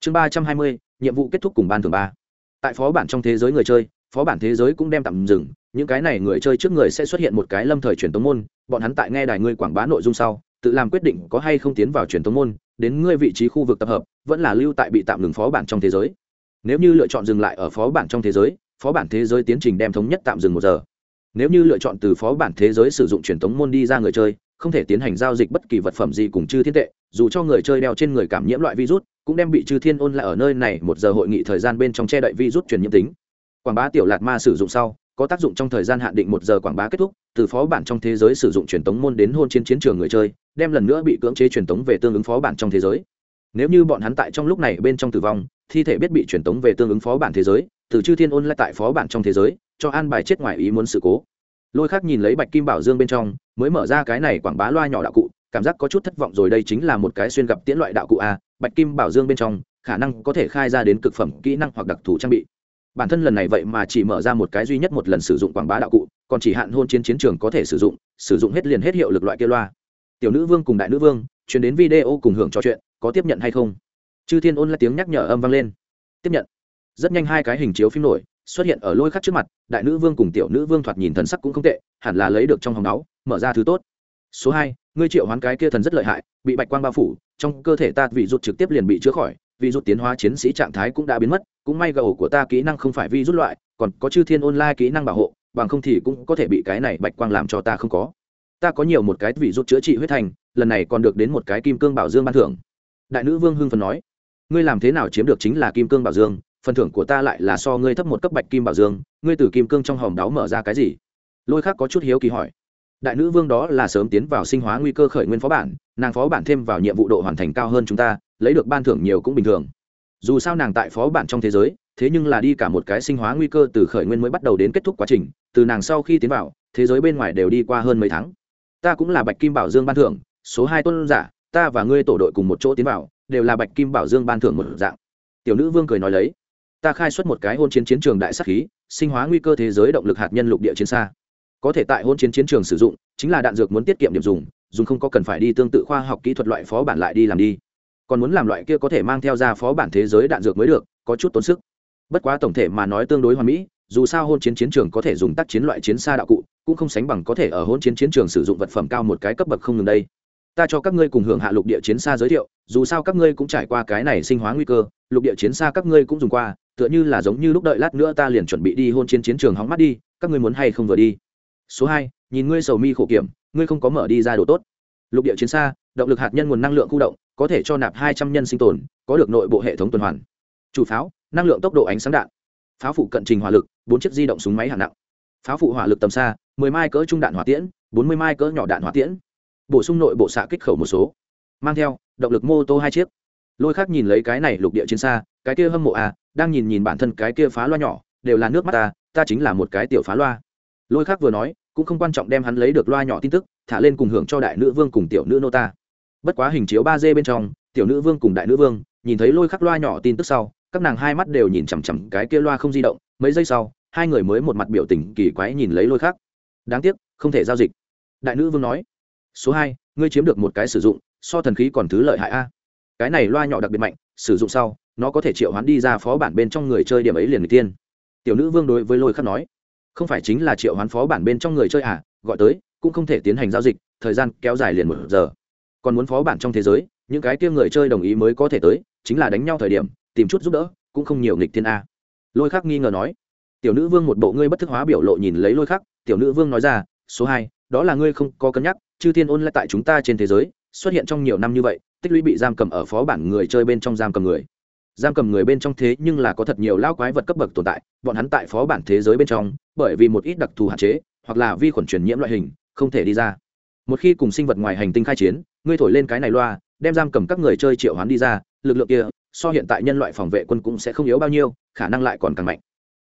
Chương ba trăm hai mươi, nhiệm vụ kết thúc cùng ban thường ba. Tại phó bản trong thế giới người chơi, phó bản thế giới cũng đem tạm dừng. Những cái này người chơi trước người sẽ xuất hiện một cái lâm thời truyền tống môn, bọn hắn tại nghe đài ngươi quảng bá nội dung sau, tự làm quyết định có hay không tiến vào truyền tống môn, đến ngươi vị trí khu vực tập hợp, vẫn là lưu tại bị tạm ngừng phó bản trong thế giới. Nếu như lựa chọn dừng lại ở phó bản trong thế giới, phó bản thế giới tiến trình đem thống nhất tạm dừng một giờ. Nếu như lựa chọn từ phó bản thế giới sử dụng truyền tống môn đi ra người chơi không thể tiến hành giao dịch bất kỳ vật phẩm gì cùng chư thiên tệ, dù cho người chơi đeo trên người cảm nhiễm loại virus, cũng đem bị chư thiên ôn lại ở nơi này một giờ hội nghị thời gian bên trong che đậy virus truyền nhiễm tính. Quảng bá tiểu lạt ma sử dụng sau, có tác dụng trong thời gian hạn định một giờ quảng bá kết thúc, từ phó bản trong thế giới sử dụng truyền tống môn đến hôn chiến chiến trường người chơi, đem lần nữa bị cưỡng chế truyền tống về tương ứng phó bản trong thế giới. Nếu như bọn hắn tại trong lúc này bên trong tử vong, thi thể biết bị truyền tống về tương ứng phó bản thế giới, từ chư thiên ôn lại tại phó bản trong thế giới, cho an bài chết ngoài ý muốn sự cố lôi khác nhìn lấy bạch kim bảo dương bên trong, mới mở ra cái này quảng bá loa nhỏ đạo cụ, cảm giác có chút thất vọng rồi đây chính là một cái xuyên gặp tiễn loại đạo cụ a, bạch kim bảo dương bên trong, khả năng có thể khai ra đến cực phẩm kỹ năng hoặc đặc thù trang bị. Bản thân lần này vậy mà chỉ mở ra một cái duy nhất một lần sử dụng quảng bá đạo cụ, còn chỉ hạn hôn chiến chiến trường có thể sử dụng sử dụng hết liền hết hiệu lực loại kia loa. Tiểu nữ vương cùng đại nữ vương, chuyển đến video cùng hưởng trò chuyện, có tiếp nhận hay không? Chư thiên ôn là tiếng nhắc nhở âm vang lên. Tiếp nhận. Rất nhanh hai cái hình chiếu phim nổi xuất hiện ở lôi khắc trước mặt, đại nữ vương cùng tiểu nữ vương thoạt nhìn thần sắc cũng không tệ, hẳn là lấy được trong hòng máu mở ra thứ tốt. Số hai, ngươi triệu hoán cái kia thần rất lợi hại, bị bạch quang bao phủ, trong cơ thể ta vị rút trực tiếp liền bị chữa khỏi, vị rút tiến hóa chiến sĩ trạng thái cũng đã biến mất, cũng may gầu của ta kỹ năng không phải vi rút loại, còn có chư thiên online kỹ năng bảo hộ, bằng không thì cũng có thể bị cái này bạch quang làm cho ta không có. Ta có nhiều một cái vị rút chữa trị huyết thành, lần này còn được đến một cái kim cương bảo dương ban thưởng. Đại nữ vương hưng phần nói, ngươi làm thế nào chiếm được chính là kim cương bảo dương phần thưởng của ta lại là so ngươi thấp một cấp bạch kim bảo dương, ngươi từ kim cương trong hòm đáo mở ra cái gì? Lôi khác có chút hiếu kỳ hỏi. Đại nữ vương đó là sớm tiến vào sinh hóa nguy cơ khởi nguyên phó bản, nàng phó bản thêm vào nhiệm vụ độ hoàn thành cao hơn chúng ta, lấy được ban thưởng nhiều cũng bình thường. Dù sao nàng tại phó bản trong thế giới, thế nhưng là đi cả một cái sinh hóa nguy cơ từ khởi nguyên mới bắt đầu đến kết thúc quá trình, từ nàng sau khi tiến vào, thế giới bên ngoài đều đi qua hơn mấy tháng. Ta cũng là bạch kim bảo dương ban thưởng, số hai tôn giả, ta và ngươi tổ đội cùng một chỗ tiến vào, đều là bạch kim bảo dương ban thưởng một dạng. Tiểu nữ vương cười nói lấy ta khai xuất một cái hôn chiến chiến trường đại sắc khí, sinh hóa nguy cơ thế giới động lực hạt nhân lục địa chiến xa. Có thể tại hôn chiến chiến trường sử dụng, chính là đạn dược muốn tiết kiệm điểm dùng dùng không có cần phải đi tương tự khoa học kỹ thuật loại phó bản lại đi làm đi. Còn muốn làm loại kia có thể mang theo ra phó bản thế giới đạn dược mới được, có chút tốn sức. Bất quá tổng thể mà nói tương đối hoàn mỹ, dù sao hôn chiến chiến trường có thể dùng tác chiến loại chiến xa đạo cụ, cũng không sánh bằng có thể ở hôn chiến chiến trường sử dụng vật phẩm cao một cái cấp bậc không ngừng đây. Ta cho các ngươi cùng hưởng hạ lục địa chiến xa giới thiệu, dù sao các ngươi cũng trải qua cái này sinh hóa nguy cơ, lục địa chiến xa các ngươi cũng dùng qua tựa như là giống như lúc đợi lát nữa ta liền chuẩn bị đi hôn chiến chiến trường hóng mắt đi, các ngươi muốn hay không vừa đi? Số hai, nhìn ngươi sầu mi khổ kiểm, ngươi không có mở đi ra đồ tốt. Lục địa chiến xa, động lực hạt nhân nguồn năng lượng khu động, có thể cho nạp hai trăm nhân sinh tồn, có được nội bộ hệ thống tuần hoàn. Chủ pháo, năng lượng tốc độ ánh sáng đạn. Pháo phụ cận trình hỏa lực, bốn chiếc di động súng máy hạng nặng. Pháo phụ hỏa lực tầm xa, mười mai cỡ trung đạn hỏa tiễn, bốn mươi mai cỡ nhỏ đạn hỏa tiễn. Bổ sung nội bộ xạ kích khẩu một số. Mang theo, động lực mô tô hai chiếc lôi khác nhìn lấy cái này lục địa chiến xa, cái kia hâm mộ à đang nhìn nhìn bản thân cái kia phá loa nhỏ, đều là nước mắt ta ta chính là một cái tiểu phá loa. Lôi khác vừa nói, cũng không quan trọng đem hắn lấy được loa nhỏ tin tức, thả lên cùng hưởng cho đại nữ vương cùng tiểu nữ nô ta. Bất quá hình chiếu ba d bên trong, tiểu nữ vương cùng đại nữ vương, nhìn thấy lôi khắc loa nhỏ tin tức sau, các nàng hai mắt đều nhìn chằm chằm cái kia loa không di động, mấy giây sau, hai người mới một mặt biểu tình kỳ quái nhìn lấy lôi khắc. Đáng tiếc, không thể giao dịch. Đại nữ vương nói, số hai, ngươi chiếm được một cái sử dụng, so thần khí còn thứ lợi hại a cái này loa nhỏ đặc biệt mạnh, sử dụng sau, nó có thể triệu hoán đi ra phó bản bên trong người chơi điểm ấy liền người tiên. Tiểu nữ vương đối với lôi khắc nói, không phải chính là triệu hoán phó bản bên trong người chơi à gọi tới, cũng không thể tiến hành giao dịch, thời gian kéo dài liền một giờ. Còn muốn phó bản trong thế giới, những cái kia người chơi đồng ý mới có thể tới, chính là đánh nhau thời điểm, tìm chút giúp đỡ, cũng không nhiều nghịch thiên a lôi khắc nghi ngờ nói, tiểu nữ vương một bộ ngươi bất thức hóa biểu lộ nhìn lấy lôi khắc, tiểu nữ vương nói ra, số hai, đó là ngươi không có cân nhắc, chư thiên ôn lại tại chúng ta trên thế giới, xuất hiện trong nhiều năm như vậy tích lũy bị giam cầm ở phó bản người chơi bên trong giam cầm người. Giam cầm người bên trong thế nhưng là có thật nhiều lao quái vật cấp bậc tồn tại, bọn hắn tại phó bản thế giới bên trong, bởi vì một ít đặc thù hạn chế, hoặc là vi khuẩn truyền nhiễm loại hình, không thể đi ra. Một khi cùng sinh vật ngoài hành tinh khai chiến, ngươi thổi lên cái này loa, đem giam cầm các người chơi triệu hoán đi ra, lực lượng kia, so hiện tại nhân loại phòng vệ quân cũng sẽ không yếu bao nhiêu, khả năng lại còn càng mạnh.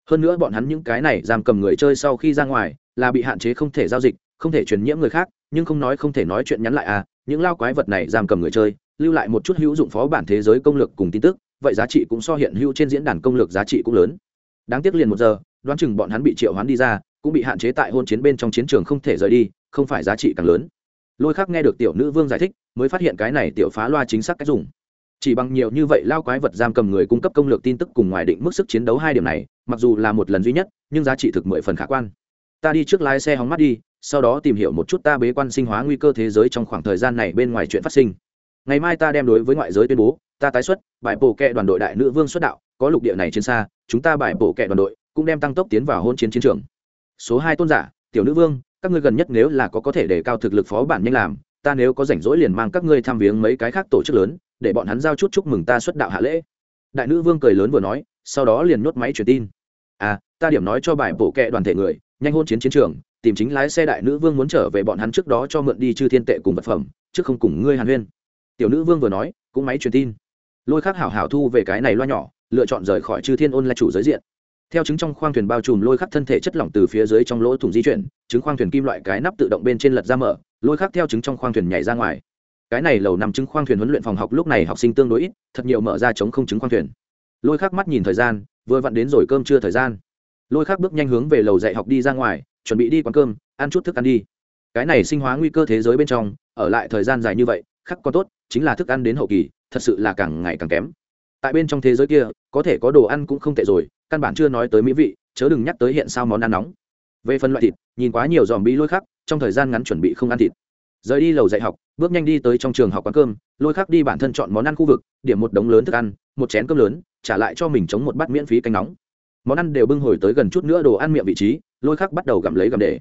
Hơn nữa bọn hắn những cái này giam cầm người chơi sau khi ra ngoài, là bị hạn chế không thể giao dịch, không thể truyền nhiễm người khác, nhưng không nói không thể nói chuyện nhắn lại à những lao quái vật này giam cầm người chơi lưu lại một chút hữu dụng phó bản thế giới công lực cùng tin tức, vậy giá trị cũng so hiện hữu trên diễn đàn công lực giá trị cũng lớn. Đáng tiếc liền một giờ, đoán chừng bọn hắn bị triệu hoán đi ra, cũng bị hạn chế tại hôn chiến bên trong chiến trường không thể rời đi, không phải giá trị càng lớn. Lôi khác nghe được tiểu nữ vương giải thích, mới phát hiện cái này tiểu phá loa chính xác cách dùng. Chỉ bằng nhiều như vậy lao quái vật giam cầm người cung cấp công lược tin tức cùng ngoài định mức sức chiến đấu hai điểm này, mặc dù là một lần duy nhất, nhưng giá trị thực mười phần khả quan. Ta đi trước lái xe hóng mắt đi, sau đó tìm hiểu một chút ta bế quan sinh hóa nguy cơ thế giới trong khoảng thời gian này bên ngoài chuyện phát sinh ngày mai ta đem đối với ngoại giới tuyên bố, ta tái xuất bài bổ kẹ đoàn đội đại nữ vương xuất đạo, có lục địa này trên xa, chúng ta bài bổ kẹ đoàn đội cũng đem tăng tốc tiến vào hôn chiến chiến trường. Số hai tôn giả, tiểu nữ vương, các ngươi gần nhất nếu là có có thể để cao thực lực phó bản nhanh làm, ta nếu có rảnh rỗi liền mang các ngươi tham viếng mấy cái khác tổ chức lớn, để bọn hắn giao chút chúc mừng ta xuất đạo hạ lễ. Đại nữ vương cười lớn vừa nói, sau đó liền nhốt máy truyền tin. À ta điểm nói cho bài bổ kệ đoàn thể người, nhanh hôn chiến chiến trường, tìm chính lái xe đại nữ vương muốn trở về bọn hắn trước đó cho mượn đi chư thiên tệ cùng vật phẩm, chứ không cùng ngươi hàn huyên tiểu nữ vương vừa nói, cũng máy truyền tin. Lôi khắc hảo hảo thu về cái này loa nhỏ, lựa chọn rời khỏi chư thiên ôn là chủ giới diện. Theo chứng trong khoang thuyền bao trùm, lôi khắc thân thể chất lỏng từ phía dưới trong lỗ thủng di chuyển, chứng khoang thuyền kim loại cái nắp tự động bên trên lật ra mở, lôi khắc theo chứng trong khoang thuyền nhảy ra ngoài. Cái này lầu nằm chứng khoang thuyền huấn luyện phòng học lúc này học sinh tương đối ít, thật nhiều mở ra chống không chứng khoang thuyền. Lôi khắc mắt nhìn thời gian, vừa vặn đến rồi cơm trưa thời gian. Lôi khắc bước nhanh hướng về lầu dạy học đi ra ngoài, chuẩn bị đi quán cơm, ăn chút thức ăn đi. Cái này sinh hóa nguy cơ thế giới bên trong, ở lại thời gian dài như vậy, khắc có tốt chính là thức ăn đến hậu kỳ, thật sự là càng ngày càng kém. Tại bên trong thế giới kia, có thể có đồ ăn cũng không tệ rồi, căn bản chưa nói tới mỹ vị, chớ đừng nhắc tới hiện sao món ăn nóng. Về phần loại thịt, nhìn quá nhiều dòm bi lôi khắc, trong thời gian ngắn chuẩn bị không ăn thịt. Rời đi lầu dạy học, bước nhanh đi tới trong trường học quán cơm, lôi khắc đi bản thân chọn món ăn khu vực, điểm một đống lớn thức ăn, một chén cơm lớn, trả lại cho mình chống một bát miễn phí canh nóng. Món ăn đều bưng hồi tới gần chút nữa đồ ăn miệng vị trí, lôi khắc bắt đầu gặm lấy gặm để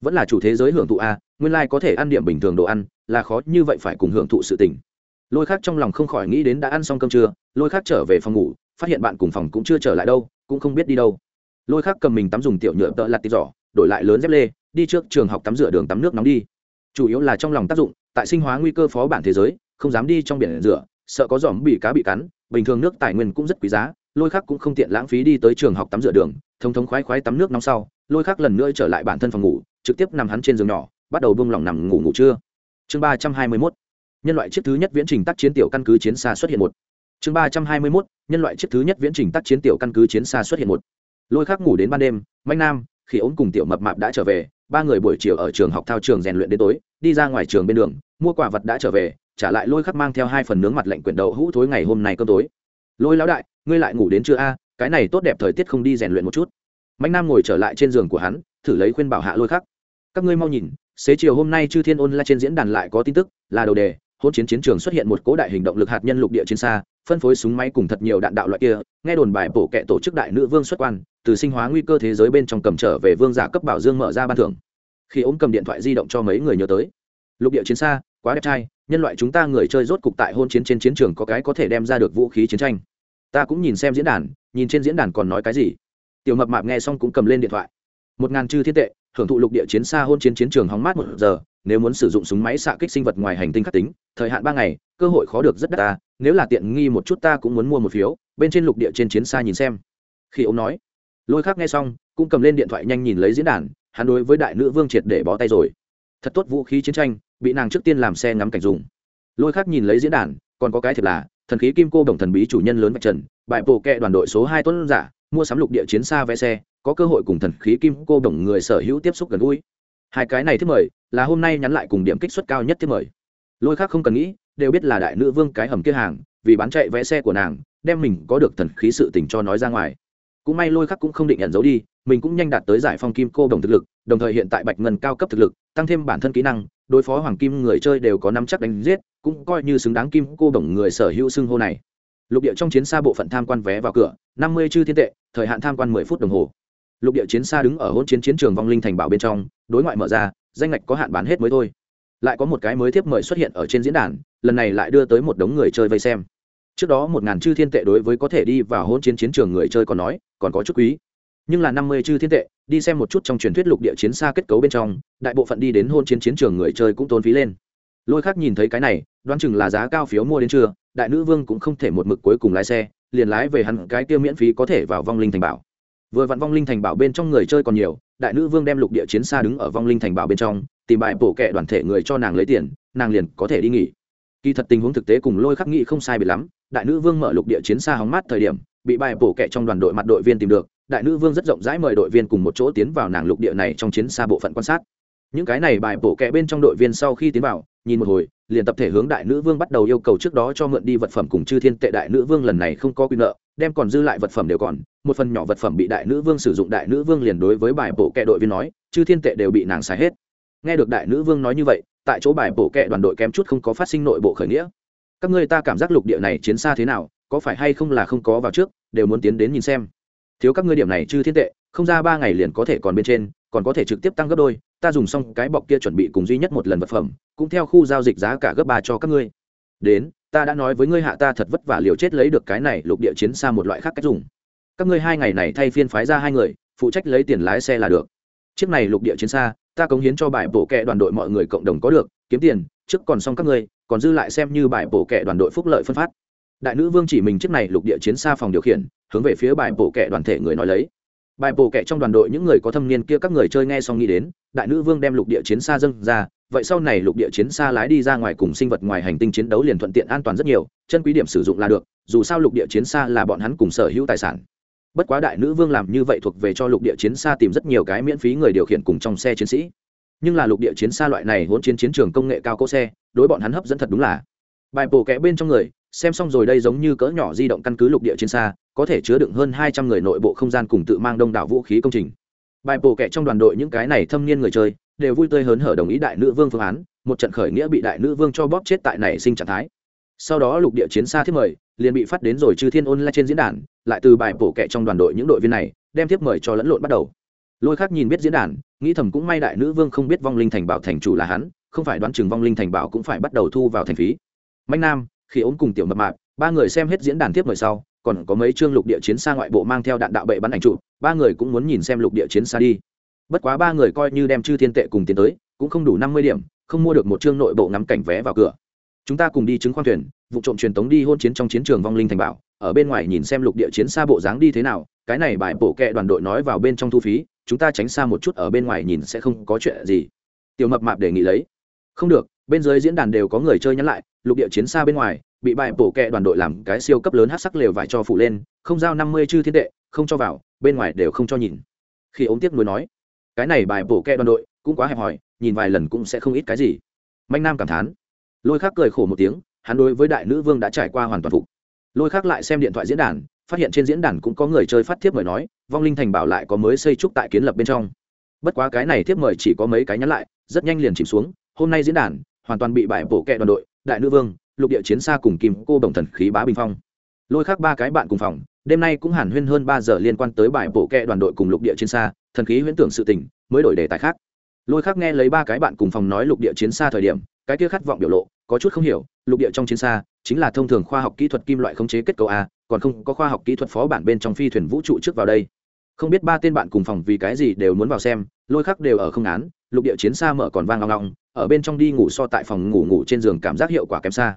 vẫn là chủ thế giới hưởng thụ a, nguyên lai、like、có thể ăn điểm bình thường đồ ăn, là khó như vậy phải cùng hưởng thụ sự tình. Lôi khác trong lòng không khỏi nghĩ đến đã ăn xong cơm trưa, lôi khác trở về phòng ngủ, phát hiện bạn cùng phòng cũng chưa trở lại đâu, cũng không biết đi đâu. Lôi khác cầm mình tắm dùng tiểu nhựa tợ lặt tít giỏ, đổi lại lớn dép lê, đi trước trường học tắm rửa đường tắm nước nóng đi. Chủ yếu là trong lòng tác dụng, tại sinh hóa nguy cơ phó bản thế giới, không dám đi trong biển rửa, sợ có giòm bị cá bị cắn, bình thường nước tài nguyên cũng rất quý giá lôi khắc cũng không tiện lãng phí đi tới trường học tắm rửa đường, thông thống khoái khoái tắm nước nóng sau, lôi khắc lần nữa trở lại bản thân phòng ngủ, trực tiếp nằm hắn trên giường nhỏ, bắt đầu buông lỏng nằm ngủ ngủ trưa. Chương ba trăm hai mươi mốt, nhân loại chiếc thứ nhất viễn trình tác chiến tiểu căn cứ chiến xa xuất hiện một. Chương ba trăm hai mươi mốt, nhân loại chiếc thứ nhất viễn trình tác chiến tiểu căn cứ chiến xa xuất hiện một. Lôi khắc ngủ đến ban đêm, mạnh nam khi ốm cùng tiểu mập mạp đã trở về, ba người buổi chiều ở trường học thao trường rèn luyện đến tối, đi ra ngoài trường bên đường, mua quả vật đã trở về, trả lại lôi khắc mang theo hai phần nướng mặt lạnh quyển đậu hũ thối ngày hôm nay cơm tối lôi lão đại, ngươi lại ngủ đến chưa a, cái này tốt đẹp thời tiết không đi rèn luyện một chút. Mạnh nam ngồi trở lại trên giường của hắn, thử lấy khuyên bảo hạ lôi khắc. Các ngươi mau nhìn, xế chiều hôm nay chư thiên ôn la trên diễn đàn lại có tin tức, là đầu đề hôn chiến chiến trường xuất hiện một cố đại hình động lực hạt nhân lục địa trên xa, phân phối súng máy cùng thật nhiều đạn đạo loại kia, nghe đồn bài bổ kệ tổ chức đại nữ vương xuất quan, từ sinh hóa nguy cơ thế giới bên trong cầm trở về vương giả cấp bảo dương mở ra ban thưởng. Khi ống cầm điện thoại di động cho mấy người nhớ tới. Lục địa chiến xa, quá đẹp trai nhân loại chúng ta người chơi rốt cục tại hôn chiến trên chiến trường có cái có thể đem ra được vũ khí chiến tranh. Ta cũng nhìn xem diễn đàn, nhìn trên diễn đàn còn nói cái gì. Tiểu mập mạp nghe xong cũng cầm lên điện thoại. Một ngàn chư thiên tệ hưởng thụ lục địa chiến xa hôn chiến chiến trường hóng mát một giờ, nếu muốn sử dụng súng máy xạ kích sinh vật ngoài hành tinh khắc tính, thời hạn ba ngày, cơ hội khó được rất đắt ta, nếu là tiện nghi một chút ta cũng muốn mua một phiếu, bên trên lục địa trên chiến xa nhìn xem. Khi ông nói, lôi khác nghe xong, cũng cầm lên điện thoại nhanh nhìn lấy diễn đàn, hắn đối với đại nữ vương triệt để bó tay rồi. Thật tốt vũ khí chiến tranh bị nàng trước tiên làm xe ngắm cảnh dùng. Lôi khác nhìn lấy diễn đàn, còn có cái thiệt là, thần khí kim cô đồng thần bí chủ nhân lớn vạch trần, bại bộ kệ đoàn đội số hai tuấn giả, mua sắm lục địa chiến xa vé xe, có cơ hội cùng thần khí kim cô đồng người sở hữu tiếp xúc gần gũi. Hai cái này thứ mời, là hôm nay nhắn lại cùng điểm kích suất cao nhất thứ mời. Lôi khác không cần nghĩ, đều biết là đại nữ vương cái hầm kia hàng, vì bán chạy vé xe của nàng, đem mình có được thần khí sự tình cho nói ra ngoài cũng may lôi khắc cũng không định nhận dấu đi, mình cũng nhanh đạt tới giải phong kim cô đồng thực lực, đồng thời hiện tại bạch ngân cao cấp thực lực, tăng thêm bản thân kỹ năng, đối phó hoàng kim người chơi đều có nắm chắc đánh giết, cũng coi như xứng đáng kim cô đồng người sở hữu xưng hô này. Lục địa trong chiến xa bộ phận tham quan vé vào cửa, năm mươi chư thiên tệ, thời hạn tham quan mười phút đồng hồ. Lục địa chiến xa đứng ở hôn chiến chiến trường vong linh thành bảo bên trong, đối ngoại mở ra, danh ngạch có hạn bán hết mới thôi. Lại có một cái mới tiếp mời xuất hiện ở trên diễn đàn, lần này lại đưa tới một đống người chơi vây xem trước đó một ngàn chư thiên tệ đối với có thể đi vào hôn chiến chiến trường người chơi còn nói, còn có chút quý. Nhưng là năm mươi chư thiên tệ, đi xem một chút trong truyền thuyết lục địa chiến xa kết cấu bên trong, đại bộ phận đi đến hôn chiến chiến trường người chơi cũng tốn phí lên. Lôi khác nhìn thấy cái này, đoán chừng là giá cao phiếu mua đến chưa đại nữ vương cũng không thể một mực cuối cùng lái xe, liền lái về hẳn cái tiêu miễn phí có thể vào vong linh thành bảo. Vừa vặn vong linh thành bảo bên trong người chơi còn nhiều, đại nữ vương đem lục địa chiến xa đứng ở vong linh thành bảo bên trong, tìm bài bổ kệ đoàn thể người cho nàng lấy tiền, nàng liền có thể đi nghỉ kỳ thật tình huống thực tế cùng lôi khắc nghị không sai bị lắm. Đại nữ vương mở lục địa chiến xa hóng mát thời điểm, bị bài bổ kẹ trong đoàn đội mặt đội viên tìm được. Đại nữ vương rất rộng rãi mời đội viên cùng một chỗ tiến vào nàng lục địa này trong chiến xa bộ phận quan sát. Những cái này bài bổ kẹ bên trong đội viên sau khi tiến vào, nhìn một hồi, liền tập thể hướng đại nữ vương bắt đầu yêu cầu trước đó cho mượn đi vật phẩm cùng chư thiên tệ đại nữ vương lần này không có quyền nợ, đem còn dư lại vật phẩm đều còn. Một phần nhỏ vật phẩm bị đại nữ vương sử dụng, đại nữ vương liền đối với bài bổ kẹ đội viên nói, chư thiên tệ đều bị nàng xài hết nghe được đại nữ vương nói như vậy, tại chỗ bài bổ kệ đoàn đội kém chút không có phát sinh nội bộ khởi nghĩa. Các ngươi ta cảm giác lục địa này chiến xa thế nào, có phải hay không là không có vào trước, đều muốn tiến đến nhìn xem. Thiếu các ngươi điểm này chưa thiên tệ, không ra ba ngày liền có thể còn bên trên, còn có thể trực tiếp tăng gấp đôi, ta dùng xong cái bọc kia chuẩn bị cùng duy nhất một lần vật phẩm, cũng theo khu giao dịch giá cả gấp ba cho các ngươi. Đến, ta đã nói với ngươi hạ ta thật vất vả liều chết lấy được cái này lục địa chiến xa một loại khác cách dùng. Các ngươi hai ngày này thay phiên phái ra hai người, phụ trách lấy tiền lái xe là được. Chiếc này lục địa chiến xa ta cống hiến cho bài bổ kệ đoàn đội mọi người cộng đồng có được, kiếm tiền, trước còn xong các ngươi, còn dư lại xem như bài bổ kệ đoàn đội phúc lợi phân phát. Đại nữ vương chỉ mình chiếc này lục địa chiến xa phòng điều khiển, hướng về phía bài bổ kệ đoàn thể người nói lấy. Bài bổ kệ trong đoàn đội những người có thâm niên kia các người chơi nghe xong nghĩ đến, đại nữ vương đem lục địa chiến xa dâng ra, vậy sau này lục địa chiến xa lái đi ra ngoài cùng sinh vật ngoài hành tinh chiến đấu liền thuận tiện an toàn rất nhiều, chân quý điểm sử dụng là được, dù sao lục địa chiến xa là bọn hắn cùng sở hữu tài sản bất quá đại nữ vương làm như vậy thuộc về cho lục địa chiến xa tìm rất nhiều cái miễn phí người điều khiển cùng trong xe chiến sĩ. Nhưng là lục địa chiến xa loại này hỗn chiến chiến trường công nghệ cao cỗ xe, đối bọn hắn hấp dẫn thật đúng là. Bài bổ kẽ bên trong người, xem xong rồi đây giống như cỡ nhỏ di động căn cứ lục địa chiến xa, có thể chứa đựng hơn hai trăm người nội bộ không gian cùng tự mang đông đảo vũ khí công trình. Bài bổ kẽ trong đoàn đội những cái này thâm niên người chơi, đều vui tươi hớn hở đồng ý đại nữ vương phương án, một trận khởi nghĩa bị đại nữ vương cho bóp chết tại nảy sinh trạng thái. Sau đó lục địa chiến xa thiết mời, liền bị phát đến rồi chư thiên ôn lại trên diễn đàn lại từ bài bổ kệ trong đoàn đội những đội viên này, đem tiếp mời cho lẫn lộn bắt đầu. Lôi khác nhìn biết diễn đàn, nghĩ thầm cũng may đại nữ vương không biết vong linh thành bảo thành chủ là hắn, không phải đoán chừng vong linh thành bảo cũng phải bắt đầu thu vào thành phí. Manh nam khi ốm cùng tiểu mập mạp, ba người xem hết diễn đàn tiếp mời sau, còn có mấy chương lục địa chiến xa ngoại bộ mang theo đạn đạo bệ bắn ảnh trụ ba người cũng muốn nhìn xem lục địa chiến xa đi. Bất quá ba người coi như đem chư thiên tệ cùng tiến tới, cũng không đủ năm mươi điểm, không mua được một chương nội bộ ngắm cảnh vé vào cửa. Chúng ta cùng đi chứng khoan thuyền, vụ trộm truyền tống đi hôn chiến trong chiến trường vong linh thành bảo ở bên ngoài nhìn xem lục địa chiến xa bộ dáng đi thế nào, cái này bài bổ kệ đoàn đội nói vào bên trong thu phí, chúng ta tránh xa một chút ở bên ngoài nhìn sẽ không có chuyện gì. Tiểu mập mạp đề nghị lấy. Không được, bên dưới diễn đàn đều có người chơi nhắn lại, lục địa chiến xa bên ngoài, bị bài bổ kệ đoàn đội làm cái siêu cấp lớn hát sắc lều vải cho phủ lên, không giao năm mươi chư thiên tệ, không cho vào, bên ngoài đều không cho nhìn. Khi ống tiếc nuối nói, cái này bài bổ kệ đoàn đội cũng quá hẹp hòi, nhìn vài lần cũng sẽ không ít cái gì. Manh nam cảm thán. Lôi khác cười khổ một tiếng, hắn đối với đại nữ vương đã trải qua hoàn toàn phục lôi khác lại xem điện thoại diễn đàn, phát hiện trên diễn đàn cũng có người chơi phát thiếp mời nói, vong linh thành bảo lại có mới xây trúc tại kiến lập bên trong. Bất quá cái này thiếp mời chỉ có mấy cái nhắn lại, rất nhanh liền chìm xuống, hôm nay diễn đàn, hoàn toàn bị bại bổ kẹ đoàn đội, đại nữ vương, lục địa chiến xa cùng kim cô đồng thần khí bá bình phong. Lôi khác ba cái bạn cùng phòng, đêm nay cũng hàn huyên hơn ba giờ liên quan tới bài bộ kẹ đoàn đội cùng lục địa chiến xa, thần khí huyễn tưởng sự tình, mới đổi đề tài khác. Lôi khác nghe lấy ba cái bạn cùng phòng nói lục địa chiến xa thời điểm, cái kia khát vọng biểu lộ, có chút không hiểu lục địa trong chiến xa, chính là thông thường khoa học kỹ thuật kim loại khống chế kết cấu a, còn không có khoa học kỹ thuật phó bản bên trong phi thuyền vũ trụ trước vào đây. Không biết ba tên bạn cùng phòng vì cái gì đều muốn vào xem, lôi khắc đều ở không án lục địa chiến xa mở còn vang ngong ngong ở bên trong đi ngủ so tại phòng ngủ ngủ trên giường cảm giác hiệu quả kém xa.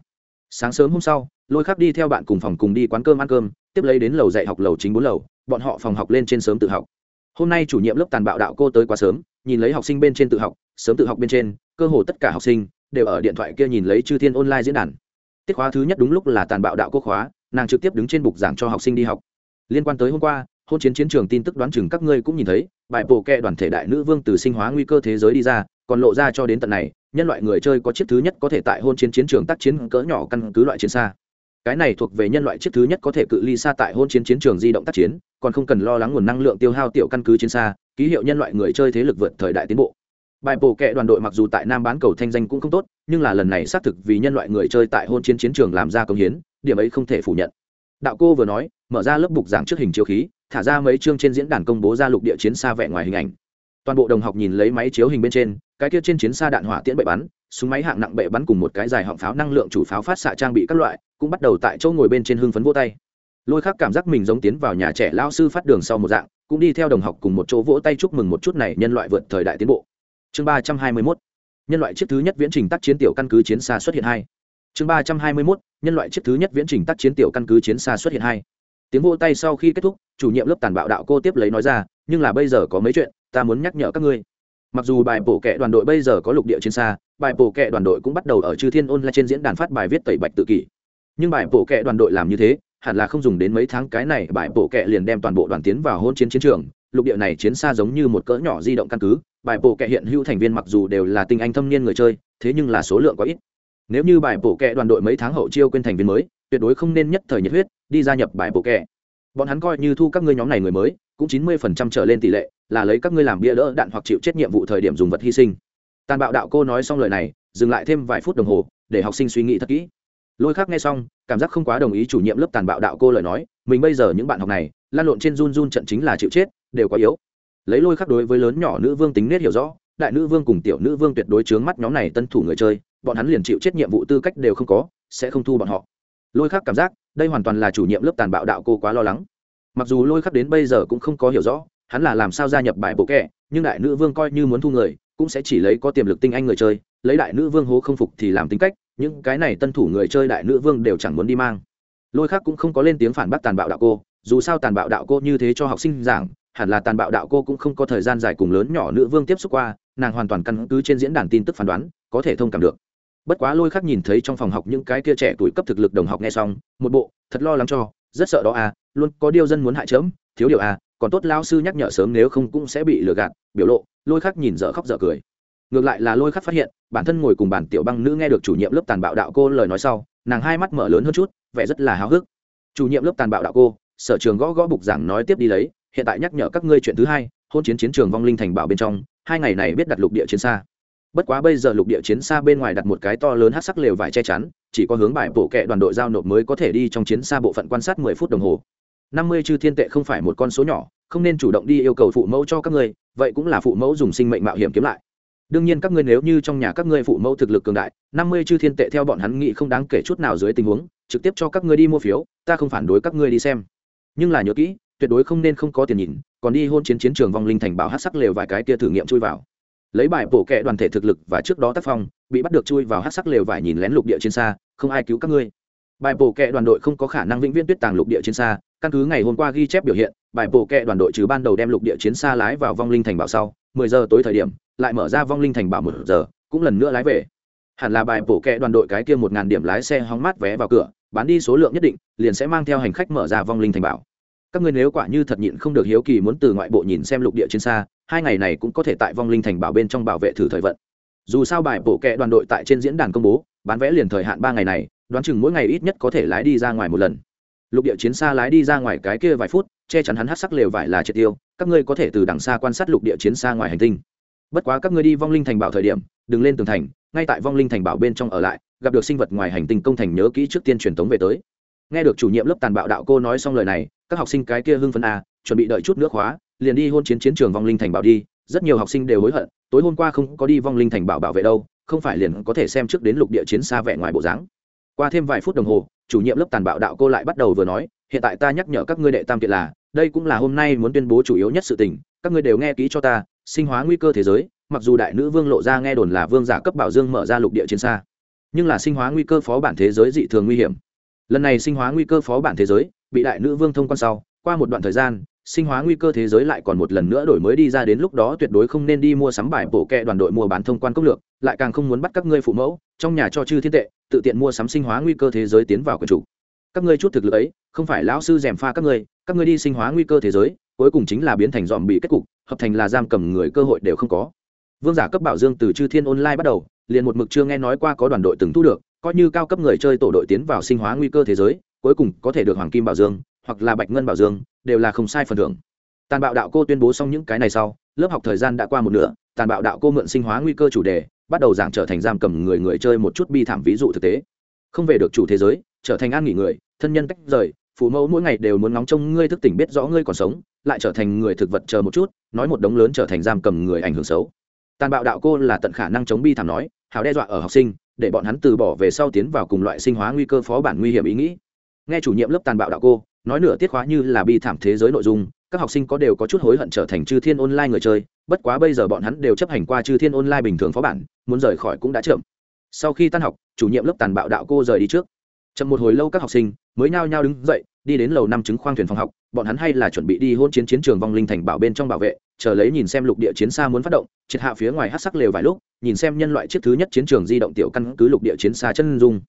Sáng sớm hôm sau, lôi khắc đi theo bạn cùng phòng cùng đi quán cơm ăn cơm, tiếp lấy đến lầu dạy học lầu chính bốn lầu, bọn họ phòng học lên trên sớm tự học. Hôm nay chủ nhiệm lớp tàn bạo đạo cô tới quá sớm, nhìn lấy học sinh bên trên tự học, sớm tự học bên trên, cơ hồ tất cả học sinh đều ở điện thoại kia nhìn lấy chư thiên online diễn đàn. Tiết khóa thứ nhất đúng lúc là tàn bạo đạo quốc khóa, nàng trực tiếp đứng trên bục giảng cho học sinh đi học. Liên quan tới hôm qua, hôn chiến chiến trường tin tức đoán chừng các ngươi cũng nhìn thấy, bài bộ kệ đoàn thể đại nữ vương từ sinh hóa nguy cơ thế giới đi ra, còn lộ ra cho đến tận này, nhân loại người chơi có chiếc thứ nhất có thể tại hôn chiến chiến trường tác chiến cỡ nhỏ căn cứ loại chiến xa. Cái này thuộc về nhân loại chiếc thứ nhất có thể cự ly xa tại hôn chiến chiến trường di động tác chiến, còn không cần lo lắng nguồn năng lượng tiêu hao tiểu căn cứ chiến xa, ký hiệu nhân loại người chơi thế lực vượt thời đại tiến bộ bài bổ kệ đoàn đội mặc dù tại nam bán cầu thanh danh cũng không tốt, nhưng là lần này xác thực vì nhân loại người chơi tại hôn chiến chiến trường làm ra công hiến, điểm ấy không thể phủ nhận. Đạo cô vừa nói, mở ra lớp bục giảng trước hình chiếu khí, thả ra mấy chương trên diễn đàn công bố ra lục địa chiến xa vẽ ngoài hình ảnh. Toàn bộ đồng học nhìn lấy máy chiếu hình bên trên, cái kia trên chiến xa đạn hỏa tiễn bệ bắn, súng máy hạng nặng bệ bắn cùng một cái dài họng pháo năng lượng chủ pháo phát xạ trang bị các loại, cũng bắt đầu tại chỗ ngồi bên trên hưng phấn vô tay. Lôi khắc cảm giác mình giống tiến vào nhà trẻ lao sư phát đường sau một dạng, cũng đi theo đồng học cùng một chỗ vỗ tay chúc mừng một chút này nhân loại vượt thời đại tiến bộ chương ba trăm hai mươi mốt, nhân loại chiếc thứ nhất viễn trình tác chiến tiểu căn cứ chiến xa xuất hiện hai. Chương ba trăm hai mươi mốt, nhân loại chiếc thứ nhất viễn trình tác chiến tiểu căn cứ chiến xa xuất hiện hai. Tiếng vô tay sau khi kết thúc, chủ nhiệm lớp tàn bạo đạo cô tiếp lấy nói ra, nhưng là bây giờ có mấy chuyện, ta muốn nhắc nhở các ngươi. Mặc dù bài bổ kệ đoàn đội bây giờ có lục địa chiến xa, bài bổ kệ đoàn đội cũng bắt đầu ở chư thiên ôn lại trên diễn đàn phát bài viết tẩy bạch tự kỷ. Nhưng bài bổ kệ đoàn đội làm như thế, hẳn là không dùng đến mấy tháng cái này, bài bổ kệ liền đem toàn bộ đoàn tiến vào hôn chiến chiến trường. Lục địa này chiến xa giống như một cỡ nhỏ di động căn cứ bài bổ kệ hiện hữu thành viên mặc dù đều là tinh anh thâm niên người chơi, thế nhưng là số lượng quá ít. Nếu như bài bổ kệ đoàn đội mấy tháng hậu chiêu quên thành viên mới, tuyệt đối không nên nhất thời nhiệt huyết, đi gia nhập bài bổ kệ bọn hắn coi như thu các ngươi nhóm này người mới, cũng chín mươi phần trăm trở lên tỷ lệ, là lấy các ngươi làm bia đỡ đạn hoặc chịu chết nhiệm vụ thời điểm dùng vật hy sinh. Tàn bạo đạo cô nói xong lời này, dừng lại thêm vài phút đồng hồ, để học sinh suy nghĩ thật kỹ. Lôi khác nghe xong, cảm giác không quá đồng ý chủ nhiệm lớp tàn bạo đạo cô lời nói, mình bây giờ những bạn học này, lan lộn trên run run trận chính là chịu chết, đều quá yếu lấy lôi khắc đối với lớn nhỏ nữ vương tính nết hiểu rõ, đại nữ vương cùng tiểu nữ vương tuyệt đối chướng mắt nhóm này tân thủ người chơi, bọn hắn liền chịu chết nhiệm vụ tư cách đều không có, sẽ không thu bọn họ. Lôi khắc cảm giác, đây hoàn toàn là chủ nhiệm lớp tàn bạo đạo cô quá lo lắng. Mặc dù lôi khắc đến bây giờ cũng không có hiểu rõ, hắn là làm sao gia nhập bài bộ kẻ, nhưng đại nữ vương coi như muốn thu người, cũng sẽ chỉ lấy có tiềm lực tinh anh người chơi, lấy đại nữ vương hố không phục thì làm tính cách, những cái này tân thủ người chơi đại nữ vương đều chẳng muốn đi mang. Lôi khắc cũng không có lên tiếng phản bác tàn bạo đạo cô, dù sao tàn bạo đạo cô như thế cho học sinh giảng hẳn là tàn bạo đạo cô cũng không có thời gian dài cùng lớn nhỏ nữ vương tiếp xúc qua, nàng hoàn toàn căn cứ trên diễn đàn tin tức phán đoán, có thể thông cảm được. Bất quá lôi khắc nhìn thấy trong phòng học những cái kia trẻ tuổi cấp thực lực đồng học nghe xong, một bộ, thật lo lắng cho, rất sợ đó à luôn có điều dân muốn hại chớm, thiếu điều à còn tốt lao sư nhắc nhở sớm nếu không cũng sẽ bị lừa gạt, biểu lộ, lôi khắc nhìn dở khóc dở cười. Ngược lại là lôi khắc phát hiện, bản thân ngồi cùng bản tiểu băng nữ nghe được chủ nhiệm lớp tàn bạo đạo cô lời nói sau, nàng hai mắt mở lớn hơn chút, vẻ rất là háo hức. Chủ nhiệm lớp tàn bạo đạo cô, sở trường gõ gõ bục giảng nói tiếp đi lấy hiện tại nhắc nhở các ngươi chuyện thứ hai, hôn chiến chiến trường vong linh thành bảo bên trong, hai ngày này biết đặt lục địa chiến xa. Bất quá bây giờ lục địa chiến xa bên ngoài đặt một cái to lớn hát sắc lều vải che chắn, chỉ có hướng bài bộ kệ đoàn đội giao nộp mới có thể đi trong chiến xa bộ phận quan sát mười phút đồng hồ. Năm mươi chư thiên tệ không phải một con số nhỏ, không nên chủ động đi yêu cầu phụ mẫu cho các ngươi, vậy cũng là phụ mẫu dùng sinh mệnh mạo hiểm kiếm lại. Đương nhiên các ngươi nếu như trong nhà các ngươi phụ mẫu thực lực cường đại, năm mươi chư thiên tệ theo bọn hắn nghĩ không đáng kể chút nào dưới tình huống, trực tiếp cho các ngươi đi mua phiếu, ta không phản đối các ngươi đi xem. Nhưng là nhớ kỹ tuyệt đối không nên không có tiền nhìn, còn đi hôn chiến chiến trường vong linh thành bảo hát sắc lều vài cái kia thử nghiệm chui vào. Lấy bài bổ kệ đoàn thể thực lực và trước đó tác phong, bị bắt được chui vào hát sắc lều vải nhìn lén lục địa trên xa, không ai cứu các ngươi. Bài bổ kệ đoàn đội không có khả năng vĩnh viễn tuyết tàng lục địa trên xa, căn cứ ngày hôm qua ghi chép biểu hiện, bài bổ kệ đoàn đội trừ ban đầu đem lục địa chiến xa lái vào vong linh thành bảo sau, mười giờ tối thời điểm, lại mở ra vong linh thành bảo một giờ, cũng lần nữa lái về. Hẳn là bài bổ kệ đoàn đội cái kia một ngàn điểm lái xe hóng mát vé vào cửa, bán đi số lượng nhất định, liền sẽ mang theo hành khách mở ra vong linh thành bảo các ngươi nếu quả như thật nhịn không được hiếu kỳ muốn từ ngoại bộ nhìn xem lục địa trên xa, hai ngày này cũng có thể tại vong linh thành bảo bên trong bảo vệ thử thời vận. Dù sao bài bổ kẹ đoàn đội tại trên diễn đàn công bố, bán vé liền thời hạn ba ngày này, đoán chừng mỗi ngày ít nhất có thể lái đi ra ngoài một lần. Lục địa chiến xa lái đi ra ngoài cái kia vài phút, che chắn hắn hát sắc lều vải là triệt tiêu, các ngươi có thể từ đằng xa quan sát lục địa chiến xa ngoài hành tinh. Bất quá các ngươi đi vong linh thành bảo thời điểm, đừng lên tường thành, ngay tại vong linh thành bảo bên trong ở lại, gặp được sinh vật ngoài hành tinh công thành nhớ kỹ trước tiên truyền tống về tới nghe được chủ nhiệm lớp tàn bạo đạo cô nói xong lời này, các học sinh cái kia hưng phấn a chuẩn bị đợi chút nước khóa, liền đi hôn chiến chiến trường vong linh thành bảo đi, rất nhiều học sinh đều hối hận, tối hôm qua không có đi vong linh thành bảo bảo vệ đâu, không phải liền có thể xem trước đến lục địa chiến xa vẻ ngoài bộ dáng. Qua thêm vài phút đồng hồ, chủ nhiệm lớp tàn bạo đạo cô lại bắt đầu vừa nói, hiện tại ta nhắc nhở các ngươi đệ tam kiện là, đây cũng là hôm nay muốn tuyên bố chủ yếu nhất sự tình, các ngươi đều nghe kỹ cho ta, sinh hóa nguy cơ thế giới, mặc dù đại nữ vương lộ ra nghe đồn là vương giả cấp bảo dương mở ra lục địa chiến xa, nhưng là sinh hóa nguy cơ phó bản thế giới dị thường nguy hiểm lần này sinh hóa nguy cơ phó bản thế giới, bị đại nữ vương thông quan sau, qua một đoạn thời gian, sinh hóa nguy cơ thế giới lại còn một lần nữa đổi mới đi ra đến lúc đó tuyệt đối không nên đi mua sắm bài bổ kẹ đoàn đội mua bán thông quan công lược, lại càng không muốn bắt các ngươi phụ mẫu, trong nhà cho chư thiên tệ, tự tiện mua sắm sinh hóa nguy cơ thế giới tiến vào quần chủ. Các ngươi chút thực lực ấy, không phải lão sư gièm pha các ngươi các ngươi đi sinh hóa nguy cơ thế giới, cuối cùng chính là biến thành dòm bị kết cục, hợp thành là giam cầm người cơ hội đều không có. Vương giả cấp bảo dương từ chư thiên online bắt đầu, liền một mực chưa nghe nói qua có đoàn đội từng thu được coi như cao cấp người chơi tổ đội tiến vào sinh hóa nguy cơ thế giới, cuối cùng có thể được hoàng kim bảo dương, hoặc là bạch ngân bảo dương, đều là không sai phần thưởng. Tàn bạo đạo cô tuyên bố xong những cái này sau, lớp học thời gian đã qua một nửa, tàn bạo đạo cô mượn sinh hóa nguy cơ chủ đề, bắt đầu giảng trở thành giam cầm người người chơi một chút bi thảm ví dụ thực tế. Không về được chủ thế giới, trở thành an nghỉ người, thân nhân tách rời, phụ mẫu mỗi ngày đều muốn ngóng trông ngươi thức tỉnh biết rõ ngươi còn sống, lại trở thành người thực vật chờ một chút, nói một đống lớn trở thành giam cầm người ảnh hưởng xấu. Tàn bạo đạo cô là tận khả năng chống bi thảm nói, hào đe dọa ở học sinh để bọn hắn từ bỏ về sau tiến vào cùng loại sinh hóa nguy cơ phó bản nguy hiểm ý nghĩ. Nghe chủ nhiệm lớp tàn bạo đạo cô, nói nửa tiết khóa như là bi thảm thế giới nội dung, các học sinh có đều có chút hối hận trở thành chư thiên online người chơi, bất quá bây giờ bọn hắn đều chấp hành qua chư thiên online bình thường phó bản, muốn rời khỏi cũng đã chậm. Sau khi tan học, chủ nhiệm lớp tàn bạo đạo cô rời đi trước. Chậm một hồi lâu các học sinh mới nhao nhao đứng dậy đi đến lầu năm chứng khoang thuyền phòng học, bọn hắn hay là chuẩn bị đi hôn chiến chiến trường vong linh thành bảo bên trong bảo vệ, chờ lấy nhìn xem lục địa chiến xa muốn phát động, triệt hạ phía ngoài hát sắc lều vài lúc, nhìn xem nhân loại chiếc thứ nhất chiến trường di động tiểu căn cứ lục địa chiến xa chân dung.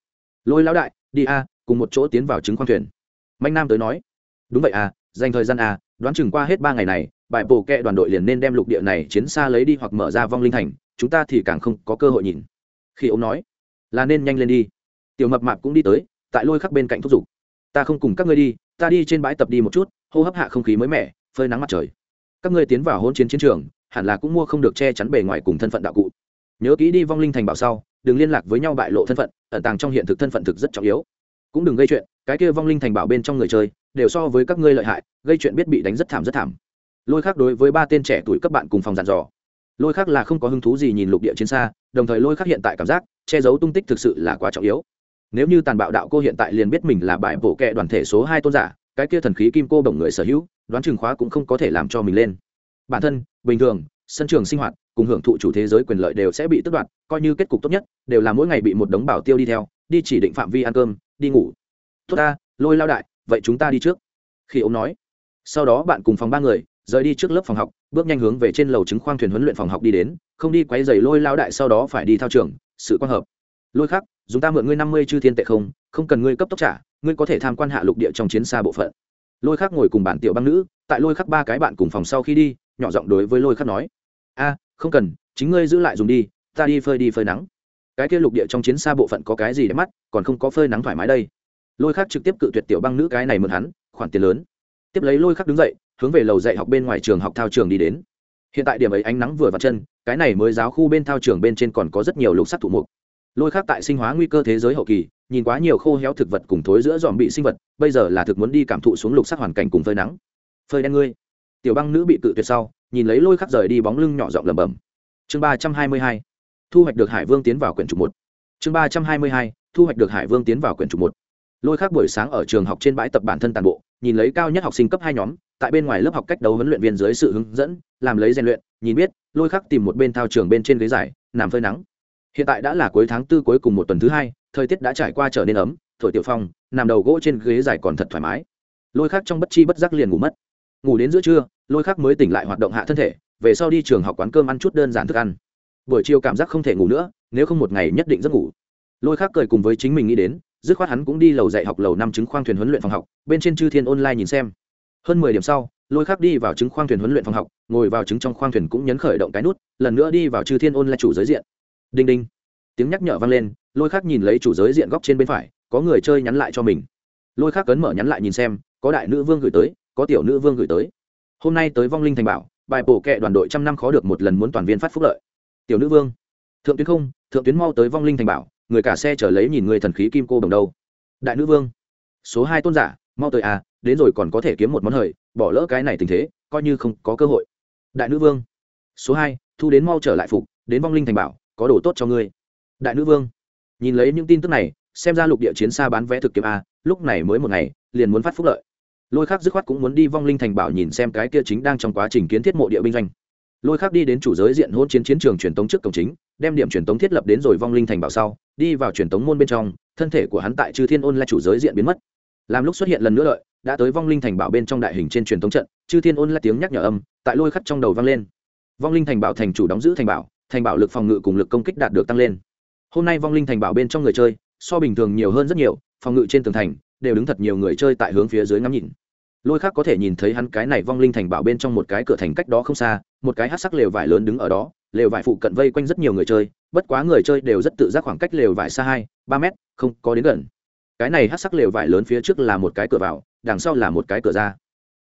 Lôi lão đại, đi a, cùng một chỗ tiến vào chứng khoang thuyền. Mạnh nam tới nói, đúng vậy à dành thời gian à đoán chừng qua hết ba ngày này, bài bổ kẹ đoàn đội liền nên đem lục địa này chiến xa lấy đi hoặc mở ra vong linh thành, chúng ta thì càng không có cơ hội nhìn. Khi ông nói, là nên nhanh lên đi. Tiểu mập mạp cũng đi tới, tại lôi khắc bên cạnh thúc giục ta không cùng các ngươi đi, ta đi trên bãi tập đi một chút, hô hấp hạ không khí mới mẻ, phơi nắng mặt trời. Các ngươi tiến vào hôn chiến chiến trường, hẳn là cũng mua không được che chắn bề ngoài cùng thân phận đạo cụ. Nhớ kỹ đi vong linh thành bảo sau, đừng liên lạc với nhau bại lộ thân phận, ẩn tàng trong hiện thực thân phận thực rất trọng yếu. Cũng đừng gây chuyện, cái kia vong linh thành bảo bên trong người chơi, đều so với các ngươi lợi hại, gây chuyện biết bị đánh rất thảm rất thảm. Lôi khác đối với ba tên trẻ tuổi cấp bạn cùng phòng dàn dò. Lôi khác là không có hứng thú gì nhìn lục địa chiến xa, đồng thời lôi khác hiện tại cảm giác, che giấu tung tích thực sự là quá trọng yếu nếu như tàn bạo đạo cô hiện tại liền biết mình là bại bổ kệ đoàn thể số hai tôn giả, cái kia thần khí kim cô bổng người sở hữu, đoán chừng khóa cũng không có thể làm cho mình lên. Bản thân, bình thường, sân trường sinh hoạt, cùng hưởng thụ chủ thế giới quyền lợi đều sẽ bị tước đoạt, coi như kết cục tốt nhất, đều là mỗi ngày bị một đống bảo tiêu đi theo, đi chỉ định phạm vi ăn cơm, đi ngủ. Tốt ta, lôi lao đại, vậy chúng ta đi trước. Khi ông nói. Sau đó bạn cùng phòng ba người, rời đi trước lớp phòng học, bước nhanh hướng về trên lầu chứng khoang thuyền huấn luyện phòng học đi đến, không đi quấy giày lôi lao đại sau đó phải đi thao trường, sự quang hợp. Lôi khác dùng ta mượn ngươi năm mươi chư thiên tệ không không cần ngươi cấp tốc trả, ngươi có thể tham quan hạ lục địa trong chiến xa bộ phận. Lôi khắc ngồi cùng bản tiểu băng nữ, tại lôi khắc ba cái bạn cùng phòng sau khi đi, nhỏ giọng đối với lôi khắc nói, a, không cần, chính ngươi giữ lại dùng đi, ta đi phơi đi phơi nắng. Cái kia lục địa trong chiến xa bộ phận có cái gì để mắt, còn không có phơi nắng thoải mái đây. Lôi khắc trực tiếp cự tuyệt tiểu băng nữ cái này mượn hắn, khoản tiền lớn. Tiếp lấy lôi khắc đứng dậy, hướng về lầu dạy học bên ngoài trường học thao trường đi đến. Hiện tại điểm ấy ánh nắng vừa vặt chân, cái này mới giáo khu bên thao trường bên trên còn có rất nhiều lục sắc thủ mục lôi khắc tại sinh hóa nguy cơ thế giới hậu kỳ, nhìn quá nhiều khô héo thực vật cùng thối giữa dòm bị sinh vật, bây giờ là thực muốn đi cảm thụ xuống lục sắc hoàn cảnh cùng phơi nắng. Phơi đen ngươi. Tiểu băng nữ bị cự tuyệt sau, nhìn lấy lôi khắc rời đi bóng lưng nhỏ giọng lẩm bẩm. Chương ba trăm hai mươi hai, thu hoạch được hải vương tiến vào quyển chủ một. Chương ba trăm hai mươi hai, thu hoạch được hải vương tiến vào quyển chủ một. Lôi khắc buổi sáng ở trường học trên bãi tập bản thân toàn bộ, nhìn lấy cao nhất học sinh cấp hai nhóm, tại bên ngoài lớp học cách đấu huấn luyện viên dưới sự hướng dẫn, làm lấy rèn luyện, nhìn biết, lôi khắc tìm một bên thao trường bên trên ghế dài, nằm phơi nắng hiện tại đã là cuối tháng tư cuối cùng một tuần thứ hai, thời tiết đã trải qua trở nên ấm, thổi tiểu phong, nằm đầu gỗ trên ghế dài còn thật thoải mái. Lôi khắc trong bất chi bất giác liền ngủ mất. Ngủ đến giữa trưa, lôi khắc mới tỉnh lại hoạt động hạ thân thể, về sau đi trường học quán cơm ăn chút đơn giản thức ăn. Buổi chiều cảm giác không thể ngủ nữa, nếu không một ngày nhất định giấc ngủ. Lôi khắc cười cùng với chính mình nghĩ đến, dứt khoát hắn cũng đi lầu dạy học lầu năm chứng khoang thuyền huấn luyện phòng học, bên trên chư thiên online nhìn xem. Hơn mười điểm sau, lôi khắc đi vào chứng khoang thuyền huấn luyện phòng học, ngồi vào chứng trong khoang thuyền cũng nhấn khởi động cái nút, lần nữa đi vào chư thiên online chủ giới diện đinh đinh. Tiếng nhắc nhở vang lên, lôi khắc nhìn lấy chủ giới diện góc trên bên phải, có người chơi nhắn lại cho mình. Lôi khắc cấn mở nhắn lại nhìn xem, có đại nữ vương gửi tới, có tiểu nữ vương gửi tới. Hôm nay tới vong linh thành bảo, bài bổ kệ đoàn đội trăm năm khó được một lần muốn toàn viên phát phúc lợi. Tiểu nữ vương. Thượng tuyến không, thượng tuyến mau tới vong linh thành bảo, người cả xe chở lấy nhìn người thần khí kim cô đồng đâu. Đại nữ vương. Số hai tôn giả, mau tới à đến rồi còn có thể kiếm một món hời, bỏ lỡ cái này tình thế, coi như không có cơ hội. Đại nữ vương. Số hai, thu đến mau trở lại phục, đến vong linh thành bảo có đồ tốt cho ngươi. Đại nữ vương, nhìn lấy những tin tức này, xem ra lục địa chiến xa bán vé thực kiếm a, lúc này mới một ngày, liền muốn phát phúc lợi. Lôi khác dứt khoát cũng muốn đi vong linh thành bảo nhìn xem cái kia chính đang trong quá trình kiến thiết mộ địa binh doanh. Lôi khác đi đến chủ giới diện hôn chiến chiến trường truyền tống trước cổng chính, đem điểm truyền tống thiết lập đến rồi vong linh thành bảo sau, đi vào truyền tống môn bên trong, thân thể của hắn tại chư thiên ôn là chủ giới diện biến mất. Làm lúc xuất hiện lần nữa lợi, đã tới vong linh thành bảo bên trong đại hình trên truyền tống trận, chư thiên ôn là tiếng nhắc nhở âm, tại lôi khắc trong đầu vang lên. Vong linh thành bảo thành chủ đóng giữ thành bảo thành bảo lực phòng ngự cùng lực công kích đạt được tăng lên. Hôm nay vong linh thành bảo bên trong người chơi, so bình thường nhiều hơn rất nhiều, phòng ngự trên tường thành đều đứng thật nhiều người chơi tại hướng phía dưới ngắm nhìn. Lôi khác có thể nhìn thấy hắn cái này vong linh thành bảo bên trong một cái cửa thành cách đó không xa, một cái hát sắc lều vải lớn đứng ở đó, lều vải phụ cận vây quanh rất nhiều người chơi, bất quá người chơi đều rất tự giác khoảng cách lều vải xa hai, ba mét, không có đến gần. Cái này hát sắc lều vải lớn phía trước là một cái cửa vào, đằng sau là một cái cửa ra.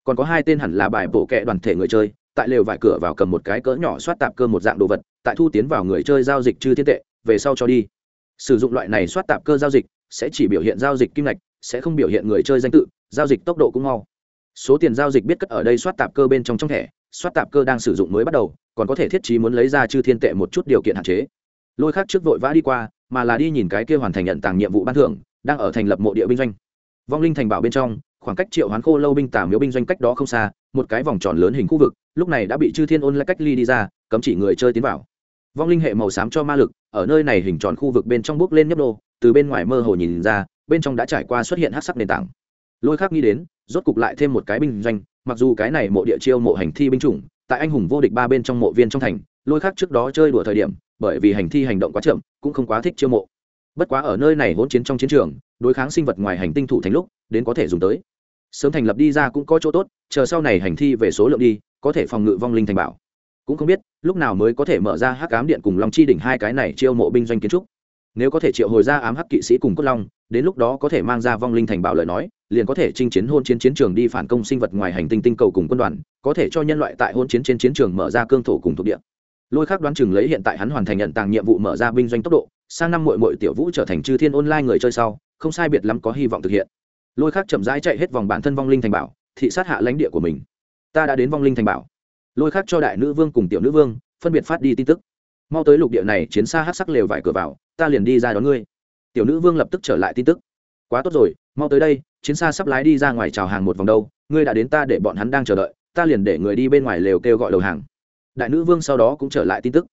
Còn có hai tên hẳn là bài bộ kệ đoàn thể người chơi tại lều vải cửa vào cầm một cái cỡ nhỏ soát tạp cơ một dạng đồ vật, tại thu tiến vào người chơi giao dịch chư thiên tệ, về sau cho đi. Sử dụng loại này soát tạp cơ giao dịch, sẽ chỉ biểu hiện giao dịch kim ngạch, sẽ không biểu hiện người chơi danh tự, giao dịch tốc độ cũng mau. Số tiền giao dịch biết cất ở đây soát tạp cơ bên trong trong thẻ, soát tạp cơ đang sử dụng mới bắt đầu, còn có thể thiết trí muốn lấy ra chư thiên tệ một chút điều kiện hạn chế. Lôi khác trước vội vã đi qua, mà là đi nhìn cái kia hoàn thành nhận tàng nhiệm vụ ban thưởng, đang ở thành lập mộ địa binh doanh. Vong linh thành bảo bên trong khoảng cách triệu hoán khô lâu binh tả miếu binh doanh cách đó không xa, một cái vòng tròn lớn hình khu vực, lúc này đã bị chư thiên ôn lại cách ly đi ra, cấm chỉ người chơi tiến vào. Vong linh hệ màu xám cho ma lực, ở nơi này hình tròn khu vực bên trong bước lên nhấp đô, từ bên ngoài mơ hồ nhìn ra, bên trong đã trải qua xuất hiện hát sắc nền tảng. Lôi khác nghĩ đến, rốt cục lại thêm một cái binh doanh, mặc dù cái này mộ địa chiêu mộ hành thi binh chủng, tại anh hùng vô địch ba bên trong mộ viên trong thành, lôi khác trước đó chơi đùa thời điểm, bởi vì hành thi hành động quá chậm, cũng không quá thích chiêu mộ bất quá ở nơi này hỗn chiến trong chiến trường, đối kháng sinh vật ngoài hành tinh thủ thành lúc, đến có thể dùng tới. Sớm thành lập đi ra cũng có chỗ tốt, chờ sau này hành thi về số lượng đi, có thể phòng ngự vong linh thành bảo. Cũng không biết, lúc nào mới có thể mở ra hắc ám điện cùng long chi đỉnh hai cái này chiêu mộ binh doanh kiến trúc. Nếu có thể triệu hồi ra ám hắc kỵ sĩ cùng cốt long, đến lúc đó có thể mang ra vong linh thành bảo lời nói, liền có thể chinh chiến hôn chiến chiến trường đi phản công sinh vật ngoài hành tinh tinh cầu cùng quân đoàn, có thể cho nhân loại tại hôn chiến trên chiến trường mở ra cương thổ cùng thuộc địa. Lôi khác đoán chừng lấy hiện tại hắn hoàn thành nhận tàng nhiệm vụ mở ra binh doanh tốc độ sang năm mội mội tiểu vũ trở thành chư thiên online người chơi sau, không sai biệt lắm có hy vọng thực hiện. Lôi khác chậm rãi chạy hết vòng bản thân vong linh thành bảo, thị sát hạ lãnh địa của mình. Ta đã đến vong linh thành bảo. Lôi khác cho đại nữ vương cùng tiểu nữ vương phân biệt phát đi tin tức. Mau tới lục địa này, chiến xa hát sắc lều vải cửa vào, ta liền đi ra đón ngươi. Tiểu nữ vương lập tức trở lại tin tức. Quá tốt rồi, mau tới đây, chiến xa sắp lái đi ra ngoài chào hàng một vòng đâu, ngươi đã đến ta để bọn hắn đang chờ đợi, ta liền để người đi bên ngoài lều kêu gọi đầu hàng. Đại nữ vương sau đó cũng trở lại tin tức.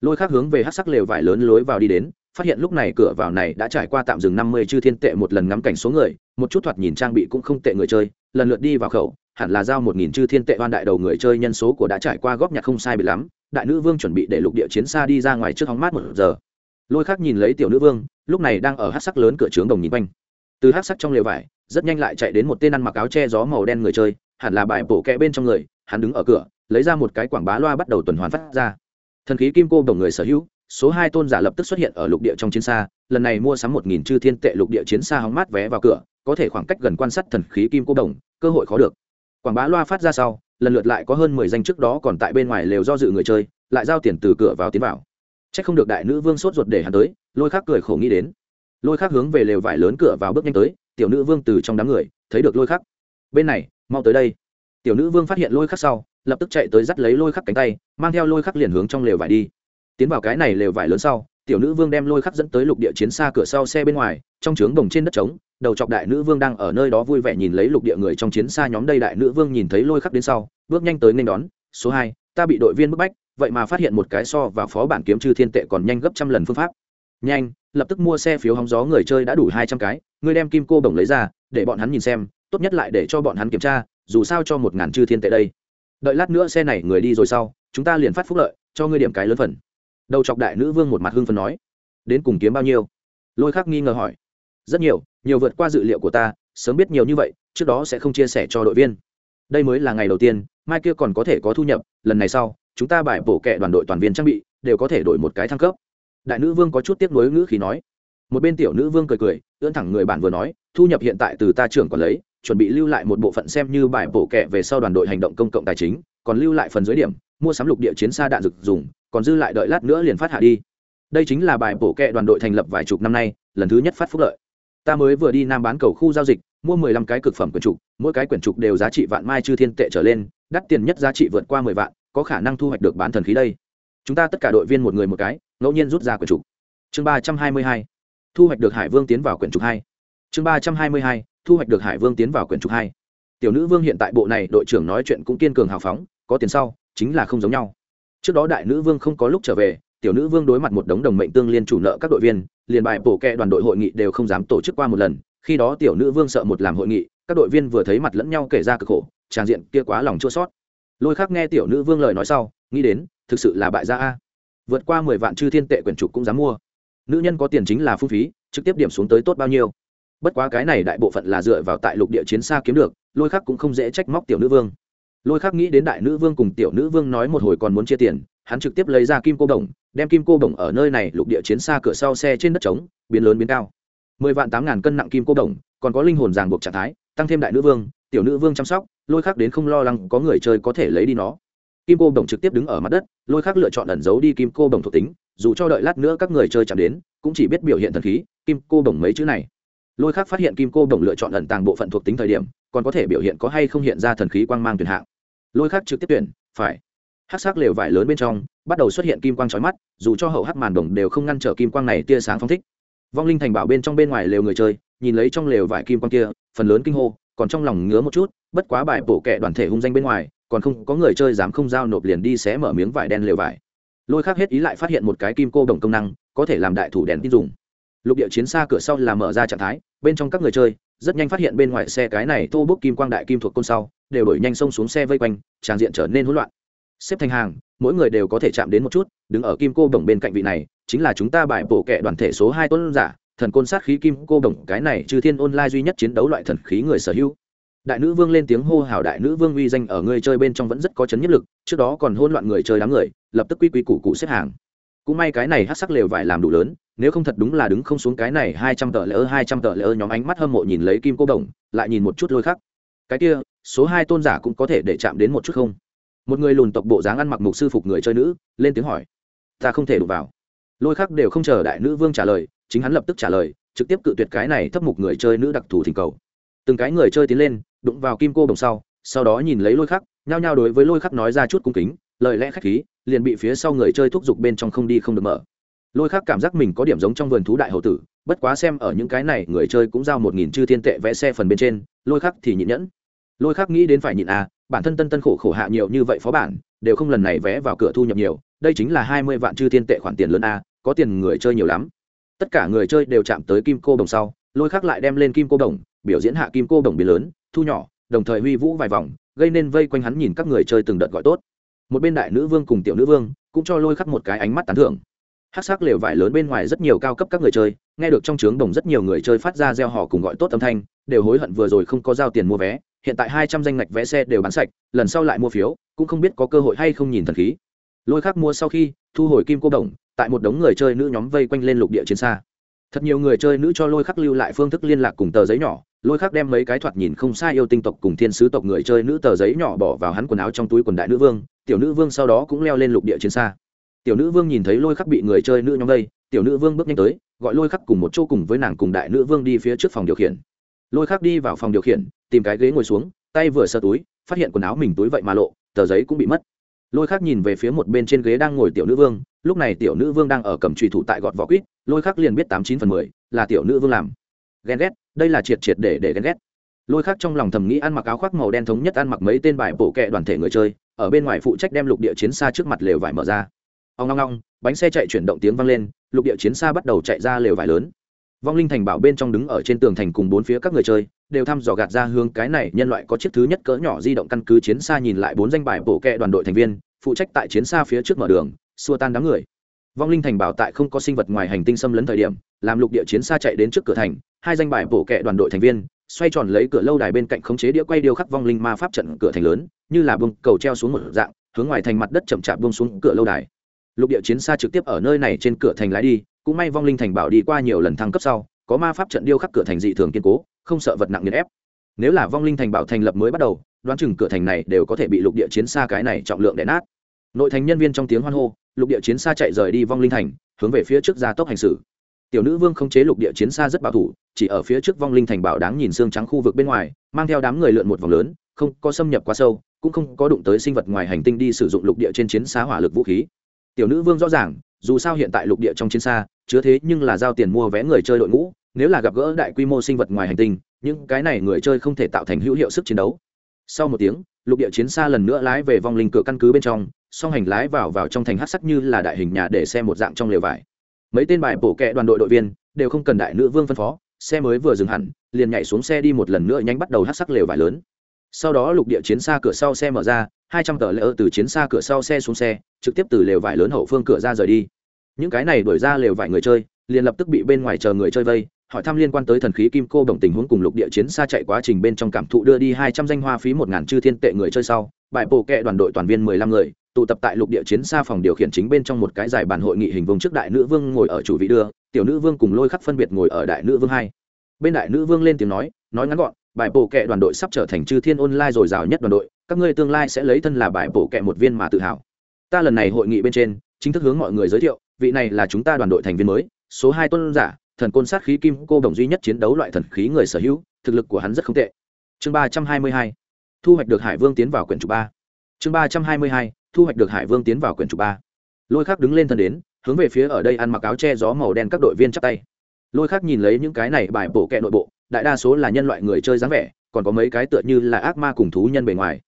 Lôi khác hướng về hát sắc lều vải lớn lối vào đi đến phát hiện lúc này cửa vào này đã trải qua tạm dừng năm mươi chư thiên tệ một lần ngắm cảnh số người, một chút thoạt nhìn trang bị cũng không tệ người chơi, lần lượt đi vào khẩu, hẳn là giao một nghìn chư thiên tệ oan đại đầu người chơi nhân số của đã trải qua góp nhặt không sai bị lắm, đại nữ vương chuẩn bị để lục địa chiến xa đi ra ngoài trước hóng mát một giờ. Lôi khác nhìn lấy tiểu nữ vương, lúc này đang ở hắc sắc lớn cửa trướng đồng nhìn quanh. Từ hắc sắc trong lều vải, rất nhanh lại chạy đến một tên ăn mặc áo che gió màu đen người chơi, hẳn là bài bổ kẹ bên trong người, hắn đứng ở cửa, lấy ra một cái quảng bá loa bắt đầu tuần hoàn phát ra. Thần khí kim cô đồng người sở hữu số hai tôn giả lập tức xuất hiện ở lục địa trong chiến xa, lần này mua sắm một nghìn chư thiên tệ lục địa chiến xa hóng mát vé vào cửa, có thể khoảng cách gần quan sát thần khí kim cô đồng, cơ hội khó được. Quảng bá loa phát ra sau, lần lượt lại có hơn mười danh trước đó còn tại bên ngoài lều do dự người chơi, lại giao tiền từ cửa vào tiến vào. C h ắ c không được đại nữ vương sốt ruột để hắn tới, lôi khác cười khổ nghĩ đến. Lôi khác hướng về lều vải lớn cửa vào bước nhanh tới, tiểu nữ vương từ trong đám người, thấy được lôi khắc. Bên này, mau tới đây. Tiểu nữ vương phát hiện lôi khắc sau, lập tức chạy tới dắt lấy lôi khắc cánh tay, mang theo lôi khắc liền hướng trong lều vải đi tiến vào cái này lều vải lớn sau, tiểu nữ vương đem lôi khắc dẫn tới lục địa chiến xa cửa sau xe bên ngoài, trong trướng bồng trên đất trống, đầu chọc đại nữ vương đang ở nơi đó vui vẻ nhìn lấy lục địa người trong chiến xa nhóm đây đại nữ vương nhìn thấy lôi khắc đến sau, bước nhanh tới nên đón, số hai, ta bị đội viên bức bách, vậy mà phát hiện một cái so và phó bản kiếm chư thiên tệ còn nhanh gấp trăm lần phương pháp. Nhanh, lập tức mua xe phiếu hóng gió người chơi đã đủ hai trăm cái, ngươi đem kim cô bổng lấy ra, để bọn hắn nhìn xem, tốt nhất lại để cho bọn hắn kiểm tra, dù sao cho một ngàn chư thiên tệ đây. Đợi lát nữa xe này người đi rồi sau, chúng ta liền phát phúc lợi, cho ngươi điểm cái lớn phần đầu chọc đại nữ vương một mặt hưng phần nói, đến cùng kiếm bao nhiêu? Lôi khắc nghi ngờ hỏi, rất nhiều nhiều vượt qua dự liệu của ta, sớm biết nhiều như vậy, trước đó sẽ không chia sẻ cho đội viên. Đây mới là ngày đầu tiên, mai kia còn có thể có thu nhập, lần này sau, chúng ta bài bổ kệ đoàn đội toàn viên trang bị, đều có thể đổi một cái thăng cấp. Đại nữ vương có chút tiếc nuối ngữ khí nói. Một bên tiểu nữ vương cười cười, ưỡn thẳng người bạn vừa nói, thu nhập hiện tại từ ta trưởng còn lấy, chuẩn bị lưu lại một bộ phận xem như bài bổ kệ về sau đoàn đội hành động công cộng tài chính, còn lưu lại phần dưới điểm, mua sắm lục địa chiến xa đạn dược dùng còn dư lại đợi lát nữa liền phát hạ đi. Đây chính là bài bổ kệ đoàn đội thành lập vài chục năm nay, lần thứ nhất phát phúc lợi. Ta mới vừa đi nam bán cầu khu giao dịch, mua mười lăm cái cực phẩm quyển trục, mỗi cái quyển trục đều giá trị vạn mai chư thiên tệ trở lên, đắt tiền nhất giá trị vượt qua mười vạn, có khả năng thu hoạch được bán thần khí đây. Chúng ta tất cả đội viên một người một cái, ngẫu nhiên rút ra quyển trục. Chương ba trăm hai mươi hai, thu hoạch được hải vương tiến vào quyển trục hai. Chương ba trăm hai mươi hai, thu hoạch được hải vương tiến vào quyển trục hai. Tiểu nữ vương hiện tại bộ này đội trưởng nói chuyện cũng kiên cường hào phóng, có tiền sau, chính là không giống nhau trước đó đại nữ vương không có lúc trở về, tiểu nữ vương đối mặt một đống đồng mệnh tương liên chủ nợ các đội viên, liền bài bổ kẹ đoàn đội hội nghị đều không dám tổ chức qua một lần. Khi đó tiểu nữ vương sợ một làm hội nghị, các đội viên vừa thấy mặt lẫn nhau kể ra cực khổ tràng diện kia quá lòng chua sót. Lôi khắc nghe tiểu nữ vương lời nói sau, nghĩ đến, thực sự là bại gia a. Vượt qua mười vạn chư thiên tệ quyển trục cũng dám mua. Nữ nhân có tiền chính là phung phí, trực tiếp điểm xuống tới tốt bao nhiêu. Bất quá cái này đại bộ phận là dựa vào tại lục địa chiến xa kiếm được, lôi khắc cũng không dễ trách móc tiểu nữ vương lôi khắc nghĩ đến đại nữ vương cùng tiểu nữ vương nói một hồi còn muốn chia tiền, hắn trực tiếp lấy ra kim cô đồng, đem kim cô đồng ở nơi này lục địa chiến xa cửa sau xe trên đất trống, biến lớn biến cao. Mười vạn tám ngàn cân nặng kim cô đồng, còn có linh hồn ràng buộc trạng thái, tăng thêm đại nữ vương, tiểu nữ vương chăm sóc, lôi khắc đến không lo lắng có người chơi có thể lấy đi nó. Kim cô đồng trực tiếp đứng ở mặt đất, lôi khắc lựa chọn ẩn giấu đi kim cô đồng thuộc tính, dù cho đợi lát nữa các người chơi chạm đến, cũng chỉ biết biểu hiện thần khí, kim cô đồng mấy chữ này. Lôi khắc phát hiện kim cô đồng lựa chọn ẩn tàng bộ phận thuộc tính thời điểm, còn có thể biểu hiện có hay không hiện ra thần khí quang mang tuyệt hạng lôi khác trực tiếp tuyển, phải. Hát sắc lều vải lớn bên trong, bắt đầu xuất hiện kim quang trói mắt, dù cho hậu hát màn đồng đều không ngăn trở kim quang này tia sáng phong thích. Vong linh thành bảo bên trong bên ngoài lều người chơi, nhìn lấy trong lều vải kim quang kia, phần lớn kinh hô, còn trong lòng ngứa một chút, bất quá bài bổ kệ đoàn thể hung danh bên ngoài, còn không có người chơi dám không giao nộp liền đi xé mở miếng vải đen lều vải. Lôi khác hết ý lại phát hiện một cái kim cô đồng công năng, có thể làm đại thủ đèn tin dùng. Lục địa chiến xa cửa sau là mở ra trạng thái, bên trong các người chơi, rất nhanh phát hiện bên ngoài xe cái này tô bốc kim quang đại kim thuộc côn sau đều đổi nhanh xông xuống xe vây quanh, tràng diện trở nên hỗn loạn. Xếp thành hàng, mỗi người đều có thể chạm đến một chút, đứng ở kim cô đồng bên cạnh vị này, chính là chúng ta bài bổ kệ đoàn thể số hai tôn giả, thần côn sát khí kim cô đồng cái này trừ thiên online duy nhất chiến đấu loại thần khí người sở hữu. Đại nữ vương lên tiếng hô hào đại nữ vương uy danh ở người chơi bên trong vẫn rất có chấn nhất lực, trước đó còn hôn loạn người chơi đám người, lập tức quy quy củ cụ xếp hàng. Cũng may cái này hát sắc lều vải làm đủ lớn, nếu không thật đúng là đứng không xuống cái này hai trăm tờ lỡ hai trăm tờ lỡ nhóm ánh mắt hâm mộ nhìn lấy kim cô đồng lại nhìn một chút lôi khắc. Cái kia số hai tôn giả cũng có thể để chạm đến một chút không? Một người lùn tộc bộ dáng ăn mặc mục sư phục người chơi nữ, lên tiếng hỏi. Ta không thể đụng vào. Lôi khắc đều không chờ đại nữ vương trả lời, chính hắn lập tức trả lời, trực tiếp cự tuyệt cái này thấp mục người chơi nữ đặc thù thỉnh cầu. Từng cái người chơi tiến lên, đụng vào kim cô đồng sau sau đó nhìn lấy lôi khắc, nhao nhao đối với lôi khắc nói ra chút cung kính, lời lẽ khách khí, liền bị phía sau người chơi thúc giục bên trong không đi không được mở. Lôi khắc cảm giác mình có điểm giống trong vườn thú đại hậu tử, bất quá xem ở những cái này, người chơi cũng giao một nghìn chư thiên tệ vẽ xe phần bên trên, lôi khắc thì nhịn nhẫn lôi khắc nghĩ đến phải nhịn à bản thân tân tân khổ khổ hạ nhiều như vậy phó bản, đều không lần này vé vào cửa thu nhập nhiều, đây chính là hai mươi vạn chư thiên tệ khoản tiền lớn a có tiền người chơi nhiều lắm. Tất cả người chơi đều chạm tới kim cô đồng sau, lôi khắc lại đem lên kim cô đồng, biểu diễn hạ kim cô đồng biến lớn, thu nhỏ, đồng thời huy vũ vài vòng, gây nên vây quanh hắn nhìn các người chơi từng đợt gọi tốt. Một bên đại nữ vương cùng tiểu nữ vương cũng cho lôi khắc một cái ánh mắt tán thưởng. Hát sắc lều vải lớn bên ngoài rất nhiều cao cấp các người chơi, nghe được trong trướng đồng rất nhiều người chơi phát ra gieo họ cùng gọi tốt âm thanh, đều hối hận vừa rồi không có giao tiền mua vé hiện tại hai trăm danh ngạch vé xe đều bán sạch, lần sau lại mua phiếu, cũng không biết có cơ hội hay không nhìn thần khí. Lôi khắc mua sau khi, thu hồi kim cô đồng, tại một đống người chơi nữ nhóm vây quanh lên lục địa chiến xa. Thật nhiều người chơi nữ cho lôi khắc lưu lại phương thức liên lạc cùng tờ giấy nhỏ, lôi khắc đem mấy cái thoạt nhìn không sai yêu tinh tộc cùng thiên sứ tộc người chơi nữ tờ giấy nhỏ bỏ vào hắn quần áo trong túi quần đại nữ vương, tiểu nữ vương sau đó cũng leo lên lục địa chiến xa. Tiểu nữ vương nhìn thấy lôi khắc bị người chơi nữ nhóm đây tiểu nữ vương bước nhanh tới, gọi lôi khắc cùng một chỗ cùng với nàng cùng đại nữ vương đi phía trước phòng điều khiển. Lôi khắc đi vào phòng điều khiển tìm cái ghế ngồi xuống, tay vừa sơ túi, phát hiện quần áo mình túi vậy mà lộ, tờ giấy cũng bị mất. Lôi khắc nhìn về phía một bên trên ghế đang ngồi tiểu nữ vương, lúc này tiểu nữ vương đang ở cầm trùy thủ tại gọt vỏ quýt, lôi khắc liền biết tám chín phần mười là tiểu nữ vương làm. Ghen ghét, đây là triệt triệt để để ghen ghét. Lôi khắc trong lòng thầm nghĩ ăn mặc áo khoác màu đen thống nhất ăn mặc mấy tên bài bổ kẹ đoàn thể người chơi, ở bên ngoài phụ trách đem lục địa chiến xa trước mặt lều vải mở ra. Ông ngong ngong bánh xe chạy chuyển động tiếng vang lên, lục địa chiến xa bắt đầu chạy ra lều vải lớn vong linh thành bảo bên trong đứng ở trên tường thành cùng bốn phía các người chơi, đều thăm dò gạt ra hướng cái này nhân loại có chiếc thứ nhất cỡ nhỏ di động căn cứ chiến xa nhìn lại bốn danh bài bổ kẹ đoàn đội thành viên, phụ trách tại chiến xa phía trước mở đường, xua tan đám người. Vong linh thành bảo tại không có sinh vật ngoài hành tinh xâm lấn thời điểm, làm lục địa chiến xa chạy đến trước cửa thành, hai danh bài bổ kẹ đoàn đội thành viên, xoay tròn lấy cửa lâu đài bên cạnh khống chế đĩa quay điêu khắc vong linh ma pháp trận cửa thành lớn, như là bông cầu treo xuống một dạng, hướng ngoài thành mặt đất chậm chạp bông xuống cửa lâu đài. Lục địa chiến xa trực tiếp ở nơi này trên cửa thành lái đi cũng may vong linh thành bảo đi qua nhiều lần thăng cấp sau, có ma pháp trận điêu khắc cửa thành dị thường kiên cố, không sợ vật nặng nghiền ép. Nếu là vong linh thành bảo thành lập mới bắt đầu, đoán chừng cửa thành này đều có thể bị lục địa chiến xa cái này trọng lượng đè nát. Nội thành nhân viên trong tiếng hoan hô, lục địa chiến xa chạy rời đi vong linh thành, hướng về phía trước gia tốc hành xử. Tiểu nữ vương không chế lục địa chiến xa rất bảo thủ, chỉ ở phía trước vong linh thành bảo đáng nhìn xương trắng khu vực bên ngoài, mang theo đám người lượn một vòng lớn, không có xâm nhập quá sâu, cũng không có đụng tới sinh vật ngoài hành tinh đi sử dụng lục địa trên chiến xa hỏa lực vũ khí. Tiểu nữ vương rõ ràng dù sao hiện tại lục địa trong chiến xa, chứa thế nhưng là giao tiền mua vé người chơi đội ngũ, nếu là gặp gỡ đại quy mô sinh vật ngoài hành tinh, những cái này người chơi không thể tạo thành hữu hiệu sức chiến đấu. Sau một tiếng, lục địa chiến xa lần nữa lái về vong linh cửa căn cứ bên trong, song hành lái vào vào trong thành hát sắc như là đại hình nhà để xe một dạng trong lều vải. Mấy tên bài bổ kẹ đoàn đội đội viên, đều không cần đại nữ vương phân phó, xe mới vừa dừng hẳn, liền nhảy xuống xe đi một lần nữa nhanh bắt đầu hát sắc lều vải lớn. Sau đó lục địa chiến xa cửa sau xe mở ra, hai trăm tờ lỡ từ chiến xa cửa sau xe xuống xe, trực tiếp từ lều vải lớn hậu phương cửa ra rời đi những cái này đuổi ra lều vài người chơi, liền lập tức bị bên ngoài chờ người chơi vây, hỏi thăm liên quan tới thần khí kim cô đồng tình huống cùng lục địa chiến xa chạy quá trình bên trong cảm thụ đưa đi hai trăm danh hoa phí một ngàn chư thiên tệ người chơi sau. Bại bộ kệ đoàn đội toàn viên mười lăm người, tụ tập tại lục địa chiến xa phòng điều khiển chính bên trong một cái giải bàn hội nghị hình vùng trước đại nữ vương ngồi ở chủ vị đưa, tiểu nữ vương cùng lôi khắc phân biệt ngồi ở đại nữ vương hai. Bên đại nữ vương lên tiếng nói nói ngắn gọn bài bổ kệ đoàn đội sắp trở thành chư thiên online dồi dào nhất đoàn đội, các ngươi tương lai sẽ lấy thân là bài bổ kệ một viên mà tự hào. Ta lần này hội nghị bên trên, chính thức hướng mọi người giới thiệu vị này là chúng ta đoàn đội thành viên mới, số hai tôn giả, thần côn sát khí kim cô đồng duy nhất chiến đấu loại thần khí người sở hữu, thực lực của hắn rất không tệ. Chương ba trăm hai mươi hai, thu hoạch được hải vương tiến vào quyển chủ ba. Chương ba trăm hai mươi hai, thu hoạch được hải vương tiến vào quyển chủ ba. Lôi khắc đứng lên thân đến, hướng về phía ở đây ăn mặc áo che gió màu đen các đội viên chắp tay. Lôi khắc nhìn lấy những cái này bài bổ kẹ nội bộ, đại đa số là nhân loại người chơi dáng vẻ, còn có mấy cái tựa như là ác ma cùng thú nhân bề ngoài.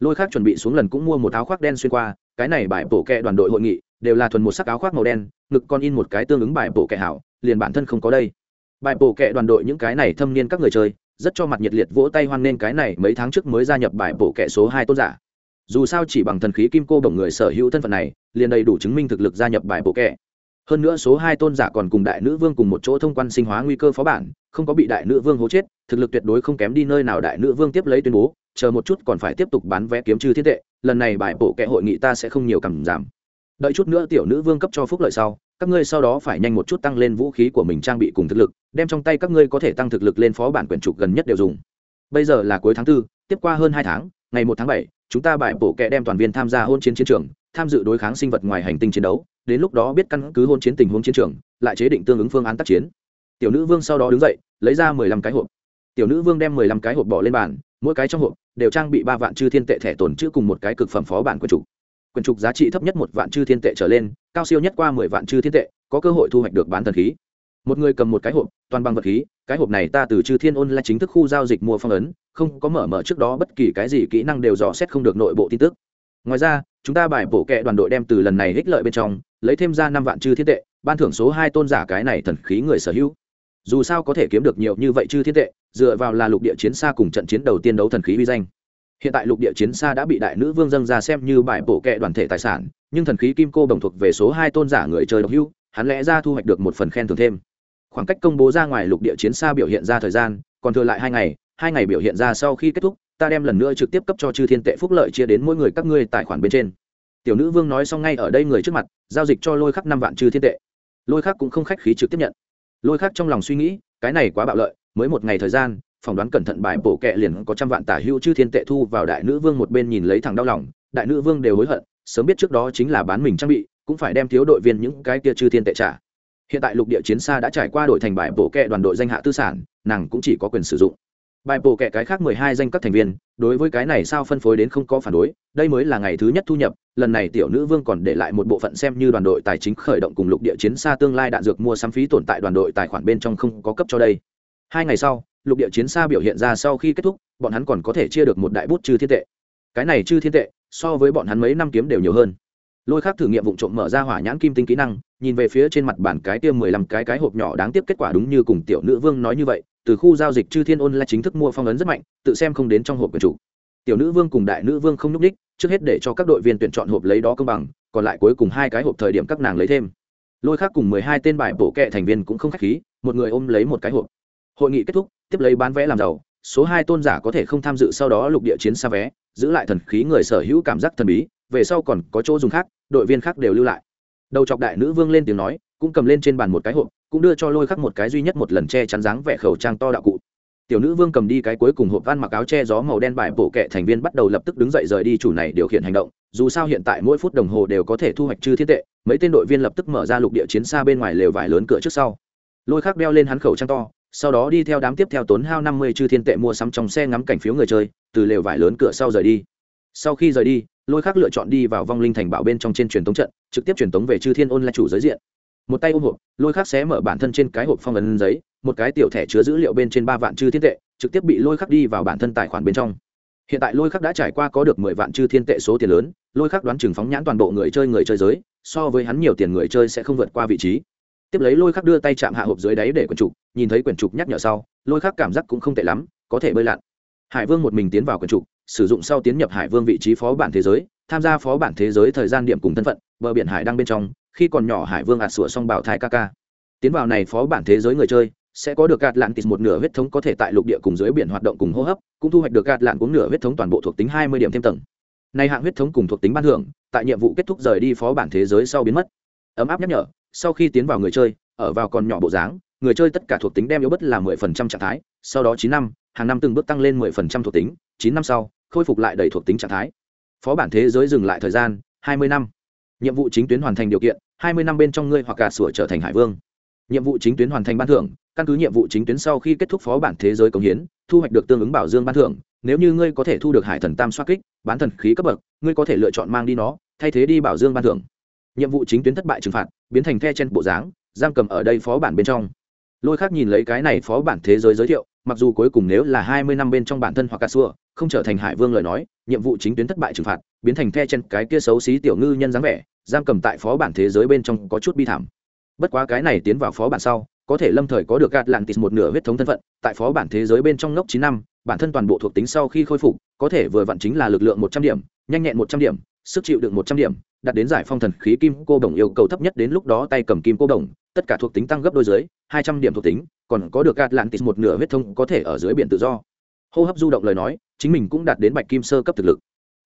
Lôi khắc chuẩn bị xuống lần cũng mua một áo khoác đen xuyên qua, cái này bài bổ kẹ đoàn đội hội nghị đều là thuần một sắc áo khoác màu đen, ngực con in một cái tương ứng bài bổ kệ hảo, liền bản thân không có đây. Bài bổ kệ đoàn đội những cái này thâm niên các người chơi, rất cho mặt nhiệt liệt vỗ tay hoan nên cái này mấy tháng trước mới gia nhập bài bổ kệ số hai tôn giả. Dù sao chỉ bằng thần khí kim cô bổng người sở hữu thân phận này, liền đầy đủ chứng minh thực lực gia nhập bài bộ kệ. hơn nữa số hai tôn giả còn cùng đại nữ vương cùng một chỗ thông quan sinh hóa nguy cơ phó bản, không có bị đại nữ vương hố chết, thực lực tuyệt đối không kém đi nơi nào đại nữ vương tiếp lấy tuyên bố, chờ một chút còn phải tiếp tục bán vé kiếm trừ thiết tệ, lần này bài bộ kệ hội nghị ta sẽ không nhiều cảm giảm đợi chút nữa tiểu nữ vương cấp cho phúc lợi sau, các ngươi sau đó phải nhanh một chút tăng lên vũ khí của mình trang bị cùng thực lực, đem trong tay các ngươi có thể tăng thực lực lên phó bản quyển trục gần nhất đều dùng. Bây giờ là cuối tháng tư, tiếp qua hơn hai tháng, ngày một tháng bảy, chúng ta bại bổ kẹ đem toàn viên tham gia hôn chiến chiến trường, tham dự đối kháng sinh vật ngoài hành tinh chiến đấu, đến lúc đó biết căn cứ hôn chiến tình huống chiến trường, lại chế định tương ứng phương án tác chiến. Tiểu nữ vương sau đó đứng dậy, lấy ra mười lăm cái hộp. Tiểu nữ vương đem mười lăm cái hộp bỏ lên bàn, mỗi cái trong hộp đều trang bị ba vạn chư thiên tệ thẻ tồn chữ cùng một cái cực phẩm phó bản quyền trục. Quyển trục giá trị thấp nhất một vạn chư thiên tệ trở lên, cao siêu nhất qua mười vạn chư thiên tệ, có cơ hội thu hoạch được bán thần khí. Một người cầm một cái hộp, toàn bằng vật khí, cái hộp này ta từ chư thiên ôn là chính thức khu giao dịch mua phong ấn, không có mở mở trước đó bất kỳ cái gì kỹ năng đều dò xét không được nội bộ tin tức. Ngoài ra, chúng ta bài bổ kệ đoàn đội đem từ lần này hích lợi bên trong, lấy thêm ra năm vạn chư thiên tệ, ban thưởng số hai tôn giả cái này thần khí người sở hữu. Dù sao có thể kiếm được nhiều như vậy chư thiên tệ, dựa vào là lục địa chiến xa cùng trận chiến đầu tiên đấu thần khí uy danh hiện tại lục địa chiến xa đã bị đại nữ vương dâng ra xem như bài bổ kệ đoàn thể tài sản, nhưng thần khí kim cô đồng thuộc về số hai tôn giả người chơi độc hưu hắn lẽ ra thu hoạch được một phần khen thưởng thêm. Khoảng cách công bố ra ngoài lục địa chiến xa biểu hiện ra thời gian, còn thừa lại hai ngày hai ngày biểu hiện ra sau khi kết thúc, ta đem lần nữa trực tiếp cấp cho chư thiên tệ phúc lợi chia đến mỗi người các ngươi tài khoản bên trên. Tiểu nữ vương nói xong ngay ở đây người trước mặt, giao dịch cho lôi khắc năm vạn chư thiên tệ. Lôi khắc cũng không khách khí trực tiếp nhận. Lôi khắc trong lòng suy nghĩ, cái này quá bạo lợi, mới một ngày thời gian phỏng đoán cẩn thận bài bổ kẹ liền có trăm vạn tả hữu chư thiên tệ thu vào đại nữ vương một bên nhìn lấy thằng đau lòng. Đại nữ vương đều hối hận, sớm biết trước đó chính là bán mình trang bị, cũng phải đem thiếu đội viên những cái kia chư thiên tệ trả. Hiện tại lục địa chiến xa đã trải qua đổi thành bài bổ kẹ đoàn đội danh hạ tư sản, nàng cũng chỉ có quyền sử dụng. Bài bổ kẹ cái khác mười hai danh các thành viên, đối với cái này sao phân phối đến không có phản đối, đây mới là ngày thứ nhất thu nhập, lần này tiểu nữ vương còn để lại một bộ phận xem như đoàn đội tài chính khởi động cùng lục địa chiến xa tương lai đạn dược mua sắm phí tồn tại đoàn đội tài khoản bên trong không có cấp cho đây. Hai ngày sau lục địa chiến xa biểu hiện ra sau khi kết thúc, bọn hắn còn có thể chia được một đại bút chư thiên tệ. Cái này chư thiên tệ, so với bọn hắn mấy năm kiếm đều nhiều hơn. Lôi khác thử nghiệm vụ trộm mở ra hỏa nhãn kim tinh kỹ năng, nhìn về phía trên mặt bản cái tiêm mười lăm cái cái hộp nhỏ đáng tiếc kết quả đúng như cùng tiểu nữ vương nói như vậy, từ khu giao dịch chư thiên ôn là chính thức mua phong ấn rất mạnh, tự xem không đến trong hộp quyền chủ. Tiểu nữ vương cùng đại nữ vương không n ú c đích trước hết để cho các đội viên tuyển chọn hộp lấy đó công bằng, còn lại cuối cùng hai cái hộp thời điểm các nàng lấy thêm. Lôi khác cùng mười hai tên bài bổ kệ thành viên cũng không k h á c h khí, một người ôm lấy một cái hộp. Hội nghị kết thúc tiếp lấy bán vé làm giàu, số hai tôn giả có thể không tham dự sau đó lục địa chiến xa vé, giữ lại thần khí người sở hữu cảm giác thần bí, về sau còn có chỗ dùng khác, đội viên khác đều lưu lại. Đầu chọc đại nữ vương lên tiếng nói, cũng cầm lên trên bàn một cái hộp, cũng đưa cho lôi khắc một cái duy nhất một lần che chắn dáng vẻ khẩu trang to đạo cụ. Tiểu nữ vương cầm đi cái cuối cùng hộp van mặc áo che gió màu đen bài bộ kệ thành viên bắt đầu lập tức đứng dậy rời đi chủ này điều khiển hành động, dù sao hiện tại mỗi phút đồng hồ đều có thể thu hoạch chư thiên tệ, mấy tên đội viên lập tức mở ra lục địa chiến xa bên ngoài lều vải lớn cửa trước sau. Lôi khắc đeo lên hắn khẩu trang to sau đó đi theo đám tiếp theo tốn hao năm mươi chư thiên tệ mua sắm trong xe ngắm cảnh phiếu người chơi, từ lều vải lớn cửa sau rời đi. Sau khi rời đi, lôi khắc lựa chọn đi vào vong linh thành bảo bên trong trên truyền tống trận, trực tiếp truyền tống về chư thiên ôn là chủ giới diện. Một tay ôm hộp, lôi khắc xé mở bản thân trên cái hộp phong ấn giấy, một cái tiểu thẻ chứa dữ liệu bên trên ba vạn chư thiên tệ, trực tiếp bị lôi khắc đi vào bản thân tài khoản bên trong. Hiện tại lôi khắc đã trải qua có được mười vạn chư thiên tệ số tiền lớn, lôi khắc đoán chừng phóng nhãn toàn bộ người chơi người chơi giới, so với hắn nhiều tiền người chơi sẽ không vượt qua vị trí tiếp lấy lôi khắc đưa tay chạm hạ hộp dưới đáy để quyển trục, nhìn thấy quyển trục nhắc nhở sau, lôi khắc cảm giác cũng không tệ lắm, có thể bơi lặn. Hải vương một mình tiến vào quyển trục, sử dụng sau tiến nhập hải vương vị trí phó bản thế giới, tham gia phó bản thế giới thời gian điểm cùng thân phận, bờ biển hải đang bên trong, khi còn nhỏ hải vương ạt sủa xong bảo thai ca ca. Tiến vào này phó bản thế giới người chơi, sẽ có được gạt lạn tịt một nửa huyết thống có thể tại lục địa cùng dưới biển hoạt động cùng hô hấp, cũng thu hoạch được gạt lạn cũng nửa huyết thống toàn bộ thuộc tính hai mươi điểm thêm tầng. Nay hạng huyết thống cùng thuộc tính ban thưởng, tại nhiệm vụ kết thúc rời đi phó bản thế giới sau biến mất. Ấm áp nhắc nhở sau khi tiến vào người chơi, ở vào còn nhỏ bộ dáng, người chơi tất cả thuộc tính đem yếu bất là mười phần trăm trạng thái, sau đó chín năm, hàng năm từng bước tăng lên mười phần trăm thuộc tính, chín năm sau, khôi phục lại đầy thuộc tính trạng thái. Phó bản thế giới dừng lại thời gian, hai mươi năm. Nhiệm vụ chính tuyến hoàn thành điều kiện, hai mươi năm bên trong ngươi hoặc cả sửa trở thành hải vương. Nhiệm vụ chính tuyến hoàn thành ban thưởng, căn cứ nhiệm vụ chính tuyến sau khi kết thúc phó bản thế giới công hiến, thu hoạch được tương ứng bảo dương ban thưởng, nếu như ngươi có thể thu được hải thần tam xoa kích, bán thần khí cấp bậc, ngươi có thể lựa chọn mang đi nó, thay thế đi bảo dương ban thưởng nhiệm vụ chính tuyến thất bại trừng phạt, biến thành the trên bộ dáng, giam cầm ở đây phó bản bên trong. Lôi khác nhìn lấy cái này phó bản thế giới giới thiệu, mặc dù cuối cùng nếu là hai mươi năm bên trong bản thân hoặc cà xua, không trở thành hải vương lời nói, nhiệm vụ chính tuyến thất bại trừng phạt, biến thành the trên cái kia xấu xí tiểu ngư nhân dáng vẻ, giam cầm tại phó bản thế giới bên trong có chút bi thảm. Bất quá cái này tiến vào phó bản sau, có thể lâm thời có được gạt lạn tịt một nửa huyết thống thân phận, tại phó bản thế giới bên trong ngốc chín năm, bản thân toàn bộ thuộc tính sau khi khôi phục, có thể vừa vặn chính là lực lượng một trăm điểm, nhanh nhẹn một trăm điểm sức chịu đựng một trăm điểm đặt đến giải phong thần khí kim cô đồng yêu cầu thấp nhất đến lúc đó tay cầm kim cô đồng, tất cả thuộc tính tăng gấp đôi dưới, hai trăm điểm thuộc tính, còn có được gạt lạn tịt một nửa huyết thông có thể ở dưới biển tự do. Hô hấp du động lời nói, chính mình cũng đạt đến bạch kim sơ cấp thực lực.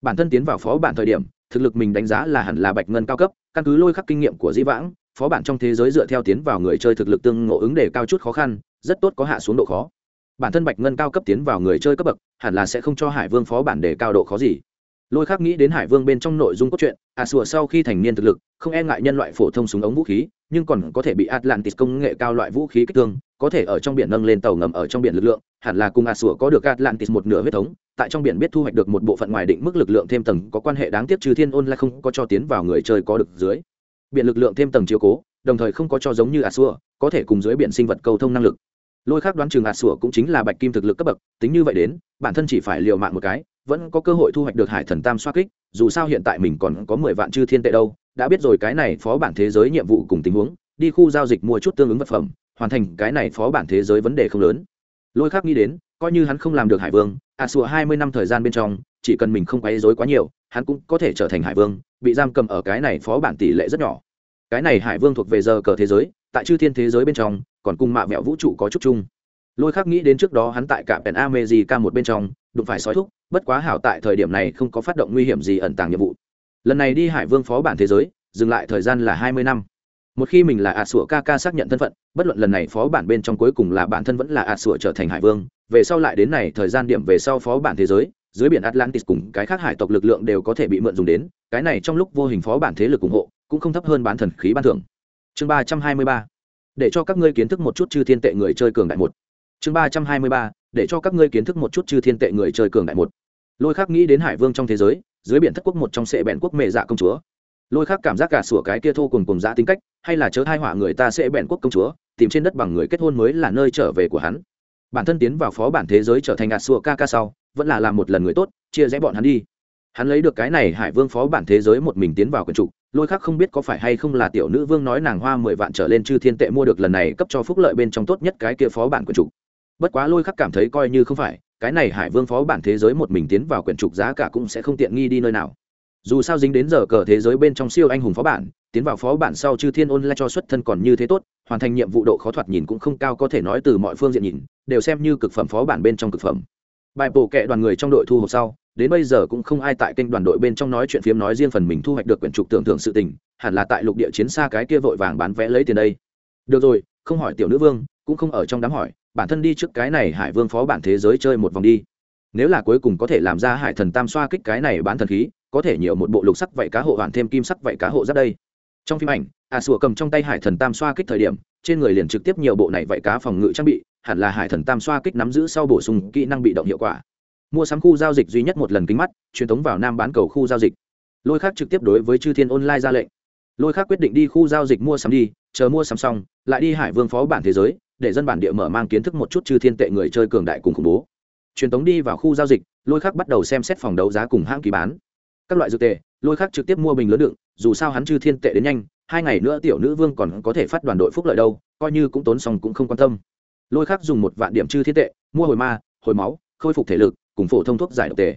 Bản thân tiến vào phó bản thời điểm, thực lực mình đánh giá là hẳn là bạch ngân cao cấp, căn cứ lôi khắc kinh nghiệm của dĩ vãng, phó bản trong thế giới dựa theo tiến vào người chơi thực lực tương ngộ ứng để cao chút khó khăn, rất tốt có hạ xuống độ khó. Bản thân bạch ngân cao cấp tiến vào người chơi cấp bậc, hẳn là sẽ không cho hải vương phó bản để cao độ khó gì lôi khác nghĩ đến hải vương bên trong nội dung cốt truyện à A sùa sau khi thành niên thực lực, không e ngại nhân loại phổ thông súng ống vũ khí, nhưng còn có thể bị atlantis công nghệ cao loại vũ khí kích thương, có thể ở trong biển nâng lên tàu ngầm ở trong biển lực lượng, hẳn là cùng à A sùa có được atlantis một nửa huyết thống, tại trong biển biết thu hoạch được một bộ phận ngoài định mức lực lượng thêm tầng có quan hệ đáng tiếc trừ thiên ôn lại không có cho tiến vào người chơi có được dưới. Biển lực lượng thêm tầng chiếu cố, đồng thời không có cho giống như à a sùa có thể cùng dưới biển sinh vật cầu thông năng lực. Lôi khác đoán chừng a sùa cũng chính là bạch kim thực lực cấp bậc, tính như vậy đến, bản thân chỉ phải liều mạng một cái vẫn có cơ hội thu hoạch được hải thần tam xoa kích, dù sao hiện tại mình còn có mười vạn chư thiên tệ đâu, đã biết rồi cái này phó bản thế giới nhiệm vụ cùng tình huống, đi khu giao dịch mua chút tương ứng vật phẩm, hoàn thành cái này phó bản thế giới vấn đề không lớn. Lôi khác nghĩ đến, coi như hắn không làm được hải vương à sùa hai mươi năm thời gian bên trong, chỉ cần mình không quấy dối quá nhiều, hắn cũng có thể trở thành hải vương, bị giam cầm ở cái này phó bản tỷ lệ rất nhỏ. Cái này hải vương thuộc về giờ cờ thế giới, tại chư thiên thế giới bên trong, còn cùng mạ mẹo vũ trụ có chút chung. Lôi khắc nghĩ đến trước đó hắn tại cả pèn amejica một bên trong, đụng phải sói thúc bất quá hảo tại thời điểm này không có phát động nguy hiểm gì ẩn tàng nhiệm vụ. Lần này đi hải vương phó bản thế giới, dừng lại thời gian là hai mươi năm. Một khi mình là ạ sủa ca ca xác nhận thân phận, bất luận lần này phó bản bên trong cuối cùng là bản thân vẫn là ạ sủa trở thành hải vương, về sau lại đến này thời gian điểm về sau phó bản thế giới, dưới biển atlantis cùng cái khác hải tộc lực lượng đều có thể bị mượn dùng đến, cái này trong lúc vô hình phó bản thế lực ủng hộ, cũng không thấp hơn bán thần khí ban thưởng. Chương ba trăm hai mươi ba. Để cho các ngươi kiến thức một chút chư thiên tệ người chơi cường đại một. Chương ba trăm hai mươi ba để cho các ngươi kiến thức một chút chư thiên tệ người chơi cường đại một. Lôi khác nghĩ đến hải vương trong thế giới, dưới biển thất quốc một trong sệ bẹn quốc mẹ dạ công chúa. Lôi khác cảm giác cả sủa cái kia thô cùng cùng dã tính cách, hay là chớ hai họa người ta sẽ bẹn quốc công chúa, tìm trên đất bằng người kết hôn mới là nơi trở về của hắn. Bản thân tiến vào phó bản thế giới trở thành gạt sủa ca ca sau, vẫn là làm một lần người tốt, chia rẽ bọn hắn đi. Hắn lấy được cái này hải vương phó bản thế giới một mình tiến vào quần trục, lôi khác không biết có phải hay không là tiểu nữ vương nói nàng hoa mười vạn trở lên chư thiên tệ mua được lần này cấp cho phúc lợi bên trong tốt nhất cái kia phó bản quần trục bất quá lôi khắc cảm thấy coi như không phải, cái này hải vương phó bản thế giới một mình tiến vào quyển trục giá cả cũng sẽ không tiện nghi đi nơi nào. Dù sao dính đến giờ cờ thế giới bên trong siêu anh hùng phó bản, tiến vào phó bản sau chư thiên ôn lại cho xuất thân còn như thế tốt, hoàn thành nhiệm vụ độ khó thoạt nhìn cũng không cao có thể nói từ mọi phương diện nhìn, đều xem như cực phẩm phó bản bên trong cực phẩm. Bài bổ kệ đoàn người trong đội thu hộp sau, đến bây giờ cũng không ai tại kênh đoàn đội bên trong nói chuyện phiếm nói riêng phần mình thu hoạch được quyển trục tưởng tượng sự tình, hẳn là tại lục địa chiến xa cái kia vội vàng bán vẽ lấy tiền đây. Được rồi, không hỏi tiểu nữ vương cũng không ở trong đám hỏi, bản thân đi trước cái này hải vương phó bản thế giới chơi một vòng đi. Nếu là cuối cùng có thể làm ra hải thần tam xoa kích cái này bán thần khí, có thể nhiều một bộ lục sắc vậy cá hộ hoàn thêm kim sắc vậy cá hộ giáp đây. Trong phim ảnh, a sùa cầm trong tay hải thần tam xoa kích thời điểm, trên người liền trực tiếp nhiều bộ này vậy cá phòng ngự trang bị, hẳn là hải thần tam xoa kích nắm giữ sau bổ sung kỹ năng bị động hiệu quả. Mua sắm khu giao dịch duy nhất một lần kính mắt, truyền thống vào nam bán cầu khu giao dịch. Lôi khác trực tiếp đối với chư thiên online ra lệnh. Lôi khác quyết định đi khu giao dịch mua sắm đi, chờ mua sắm xong, lại đi hải vương phó bản thế giới để dân bản địa mở mang kiến thức một chút chư thiên tệ người chơi cường đại cùng khủng bố. Truyền tống đi vào khu giao dịch, lôi khắc bắt đầu xem xét phòng đấu giá cùng hãng ký bán. Các loại dược tệ lôi khắc trực tiếp mua bình lớn đựng, dù sao hắn chư thiên tệ đến nhanh, hai ngày nữa tiểu nữ vương còn có thể phát đoàn đội phúc lợi đâu, coi như cũng tốn xong cũng không quan tâm. Lôi khắc dùng một vạn điểm chư thiên tệ, mua hồi ma, hồi máu, khôi phục thể lực, cùng phổ thông thuốc giải độc tệ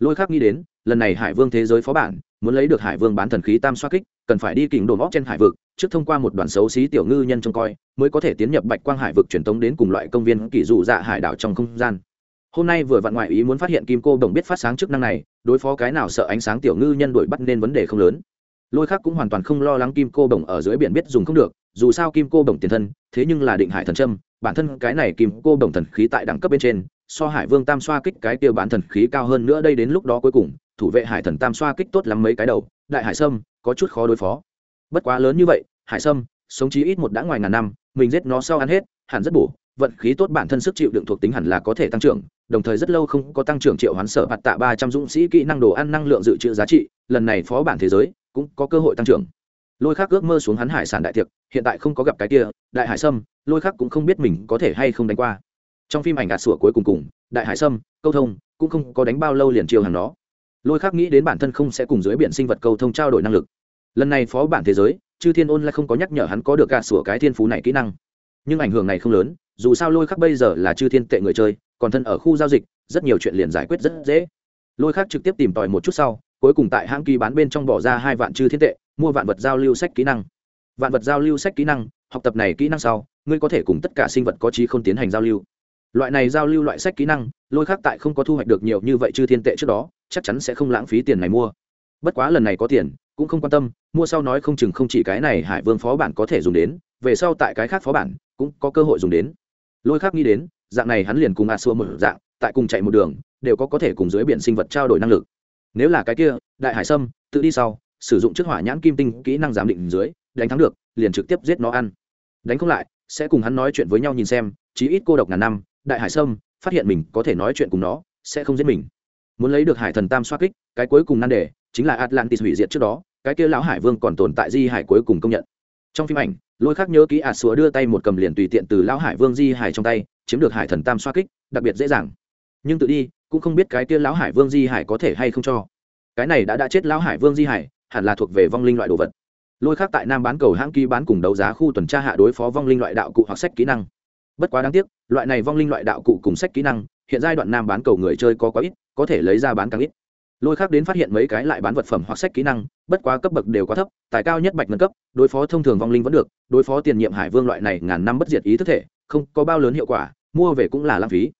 lôi khắc nghĩ đến, lần này hải vương thế giới phó bản, muốn lấy được hải vương bán thần khí tam xoa kích, cần phải đi kình đồn óc trên hải vực trước thông qua một đoàn xấu xí tiểu ngư nhân trông coi, mới có thể tiến nhập bạch quang hải vực truyền tống đến cùng loại công viên kỷ dụ dạ hải đảo trong không gian. Hôm nay vừa vặn ngoại ý muốn phát hiện kim cô đồng biết phát sáng chức năng này, đối phó cái nào sợ ánh sáng tiểu ngư nhân đuổi bắt nên vấn đề không lớn. Lôi khác cũng hoàn toàn không lo lắng kim cô đồng ở dưới biển biết dùng không được, dù sao kim cô đồng tiền thân, thế nhưng là định hải thần trâm bản thân cái này kim cô đồng thần khí tại đẳng cấp bên trên, so hải vương tam xoa kích cái kia bán thần khí cao hơn nữa đây đến lúc đó cuối cùng, thủ vệ hải thần tam xoa kích tốt lắm mấy cái đầu, đại hải sâm, có chút khó đối phó. Bất quá lớn như vậy hải sâm, sống chí ít một đã ngoài ngàn năm, mình giết nó sau ăn hết, hẳn rất bổ, vận khí tốt bản thân sức chịu đựng thuộc tính hẳn là có thể tăng trưởng, đồng thời rất lâu không có tăng trưởng triệu hoán sở mặt tạ ba trăm dũng sĩ kỹ năng đồ ăn năng lượng dự trữ giá trị, lần này phó bản thế giới cũng có cơ hội tăng trưởng. Lôi khác ước mơ xuống hắn hải sản đại tiệc, hiện tại không có gặp cái kia, đại hải sâm, lôi khác cũng không biết mình có thể hay không đánh qua. Trong phim ảnh gạt sủa cuối cùng cùng, đại hải sâm, câu thông cũng không có đánh bao lâu liền chiều hàng nó. Lôi khác nghĩ đến bản thân không sẽ cùng dưới biển sinh vật câu thông trao đổi năng lực. Lần này phó bản thế giới chư thiên ôn lại không có nhắc nhở hắn có được gạt sủa cái thiên phú này kỹ năng. Nhưng ảnh hưởng này không lớn, dù sao lôi khắc bây giờ là chư thiên tệ người chơi, còn thân ở khu giao dịch, rất nhiều chuyện liền giải quyết rất dễ. Lôi khắc trực tiếp tìm tòi một chút sau, cuối cùng tại hãng kỳ bán bên trong bỏ ra hai vạn chư thiên tệ, mua vạn vật giao lưu sách kỹ năng. Vạn vật giao lưu sách kỹ năng, học tập này kỹ năng sau, ngươi có thể cùng tất cả sinh vật có trí không tiến hành giao lưu. Loại này giao lưu loại sách kỹ năng, lôi khắc tại không có thu hoạch được nhiều như vậy chư thiên tệ trước đó, chắc chắn sẽ không lãng phí tiền này mua. Bất quá lần này có tiền cũng không quan tâm, mua sau nói không chừng không chỉ cái này hải vương phó bản có thể dùng đến, về sau tại cái khác phó bản cũng có cơ hội dùng đến. Lôi khác nghĩ đến, dạng này hắn liền cùng a xua một dạng, tại cùng chạy một đường, đều có có thể cùng dưới biển sinh vật trao đổi năng lực. Nếu là cái kia, đại hải sâm, tự đi sau, sử dụng chiếc hỏa nhãn kim tinh kỹ năng giám định dưới, đánh thắng được, liền trực tiếp giết nó ăn. Đánh không lại, sẽ cùng hắn nói chuyện với nhau nhìn xem, chí ít cô độc ngàn năm, đại hải sâm phát hiện mình có thể nói chuyện cùng nó, sẽ không giết mình. Muốn lấy được hải thần tam xoa kích, cái cuối cùng nan đề chính là atlantis hủy diệt trước đó cái kia lão hải vương còn tồn tại di hải cuối cùng công nhận. Trong phim ảnh, lôi khác nhớ ký ạt à đưa tay một cầm liền tùy tiện từ lão hải vương di hải trong tay, chiếm được hải thần tam xoa kích, đặc biệt dễ dàng. Nhưng tự đi, cũng không biết cái kia lão hải vương di hải có thể hay không cho. Cái này đã đã chết lão hải vương di hải, hẳn là thuộc về vong linh loại đồ vật. Lôi khác tại nam bán cầu hãng ký bán cùng đấu giá khu tuần tra hạ đối phó vong linh loại đạo cụ hoặc sách kỹ năng. Bất quá đáng tiếc, loại này vong linh loại đạo cụ cùng sách kỹ năng, hiện giai đoạn nam bán cầu người chơi có quá ít, có thể lấy ra bán càng ít lôi khác đến phát hiện mấy cái lại bán vật phẩm hoặc sách kỹ năng, bất quá cấp bậc đều quá thấp, tài cao nhất bạch ngân cấp, đối phó thông thường vong linh vẫn được, đối phó tiền nhiệm hải vương loại này ngàn năm bất diệt ý thức thể, không có bao lớn hiệu quả, mua về cũng là lãng phí.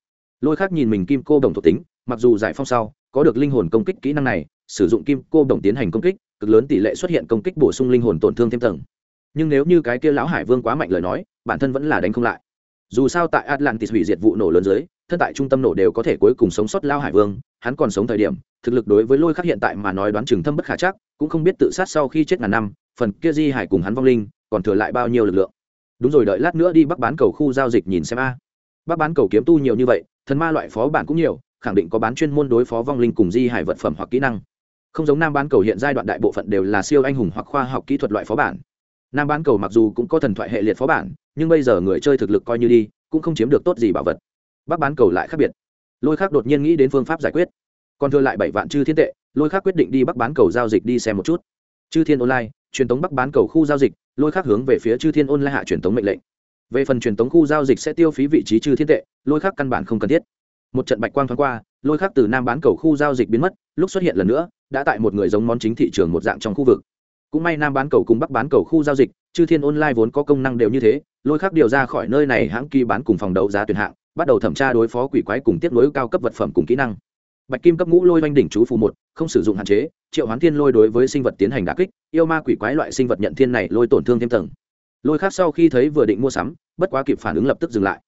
Lôi khác nhìn mình kim cô đồng thuộc tính, mặc dù giải phong sau, có được linh hồn công kích kỹ năng này, sử dụng kim cô đồng tiến hành công kích, cực lớn tỷ lệ xuất hiện công kích bổ sung linh hồn tổn thương thêm tầng. Nhưng nếu như cái kia lão hải vương quá mạnh lời nói, bản thân vẫn là đánh không lại dù sao tại atlantis hủy diệt vụ nổ lớn dưới, thân tại trung tâm nổ đều có thể cuối cùng sống sót lao hải vương, hắn còn sống thời điểm, thực lực đối với lôi khắc hiện tại mà nói đoán chừng thâm bất khả chắc, cũng không biết tự sát sau khi chết ngàn năm, phần kia di hải cùng hắn vong linh, còn thừa lại bao nhiêu lực lượng. Đúng rồi, đợi lát nữa đi bắc bán cầu khu giao dịch nhìn xem a. Bắc bán cầu kiếm tu nhiều như vậy, thần ma loại phó bản cũng nhiều, khẳng định có bán chuyên môn đối phó vong linh cùng di hải vật phẩm hoặc kỹ năng. Không giống nam bán cầu hiện giai đoạn đại bộ phận đều là siêu anh hùng hoặc khoa học kỹ thuật loại phó bản nam bán cầu mặc dù cũng có thần thoại hệ liệt phó bản, nhưng bây giờ người chơi thực lực coi như đi, cũng không chiếm được tốt gì bảo vật. Bắc bán cầu lại khác biệt. Lôi khác đột nhiên nghĩ đến phương pháp giải quyết. Còn thừa lại bảy vạn chư thiên tệ, lôi khác quyết định đi bắc bán cầu giao dịch đi xem một chút. Chư thiên online, truyền tống bắc bán cầu khu giao dịch, lôi khác hướng về phía chư thiên online hạ truyền tống mệnh lệnh. Về phần truyền tống khu giao dịch sẽ tiêu phí vị trí chư thiên tệ, lôi khác căn bản không cần thiết. Một trận bạch quang thoáng qua, lôi khác từ nam bán cầu khu giao dịch biến mất, lúc xuất hiện lần nữa, đã tại một người giống món chính thị trường một dạng trong khu vực cũng may nam bán cầu cùng bắc bán cầu khu giao dịch, chư thiên online vốn có công năng đều như thế, lôi khác điều ra khỏi nơi này hãng kỳ bán cùng phòng đấu giá tuyển hạng, bắt đầu thẩm tra đối phó quỷ quái cùng tiếp nối cao cấp vật phẩm cùng kỹ năng. Bạch kim cấp ngũ lôi oanh đỉnh chú phù một, không sử dụng hạn chế, triệu hoán thiên lôi đối với sinh vật tiến hành đà kích, yêu ma quỷ quái loại sinh vật nhận thiên này lôi tổn thương thêm tầng. Lôi khác sau khi thấy vừa định mua sắm, bất quá kịp phản ứng lập tức dừng lại.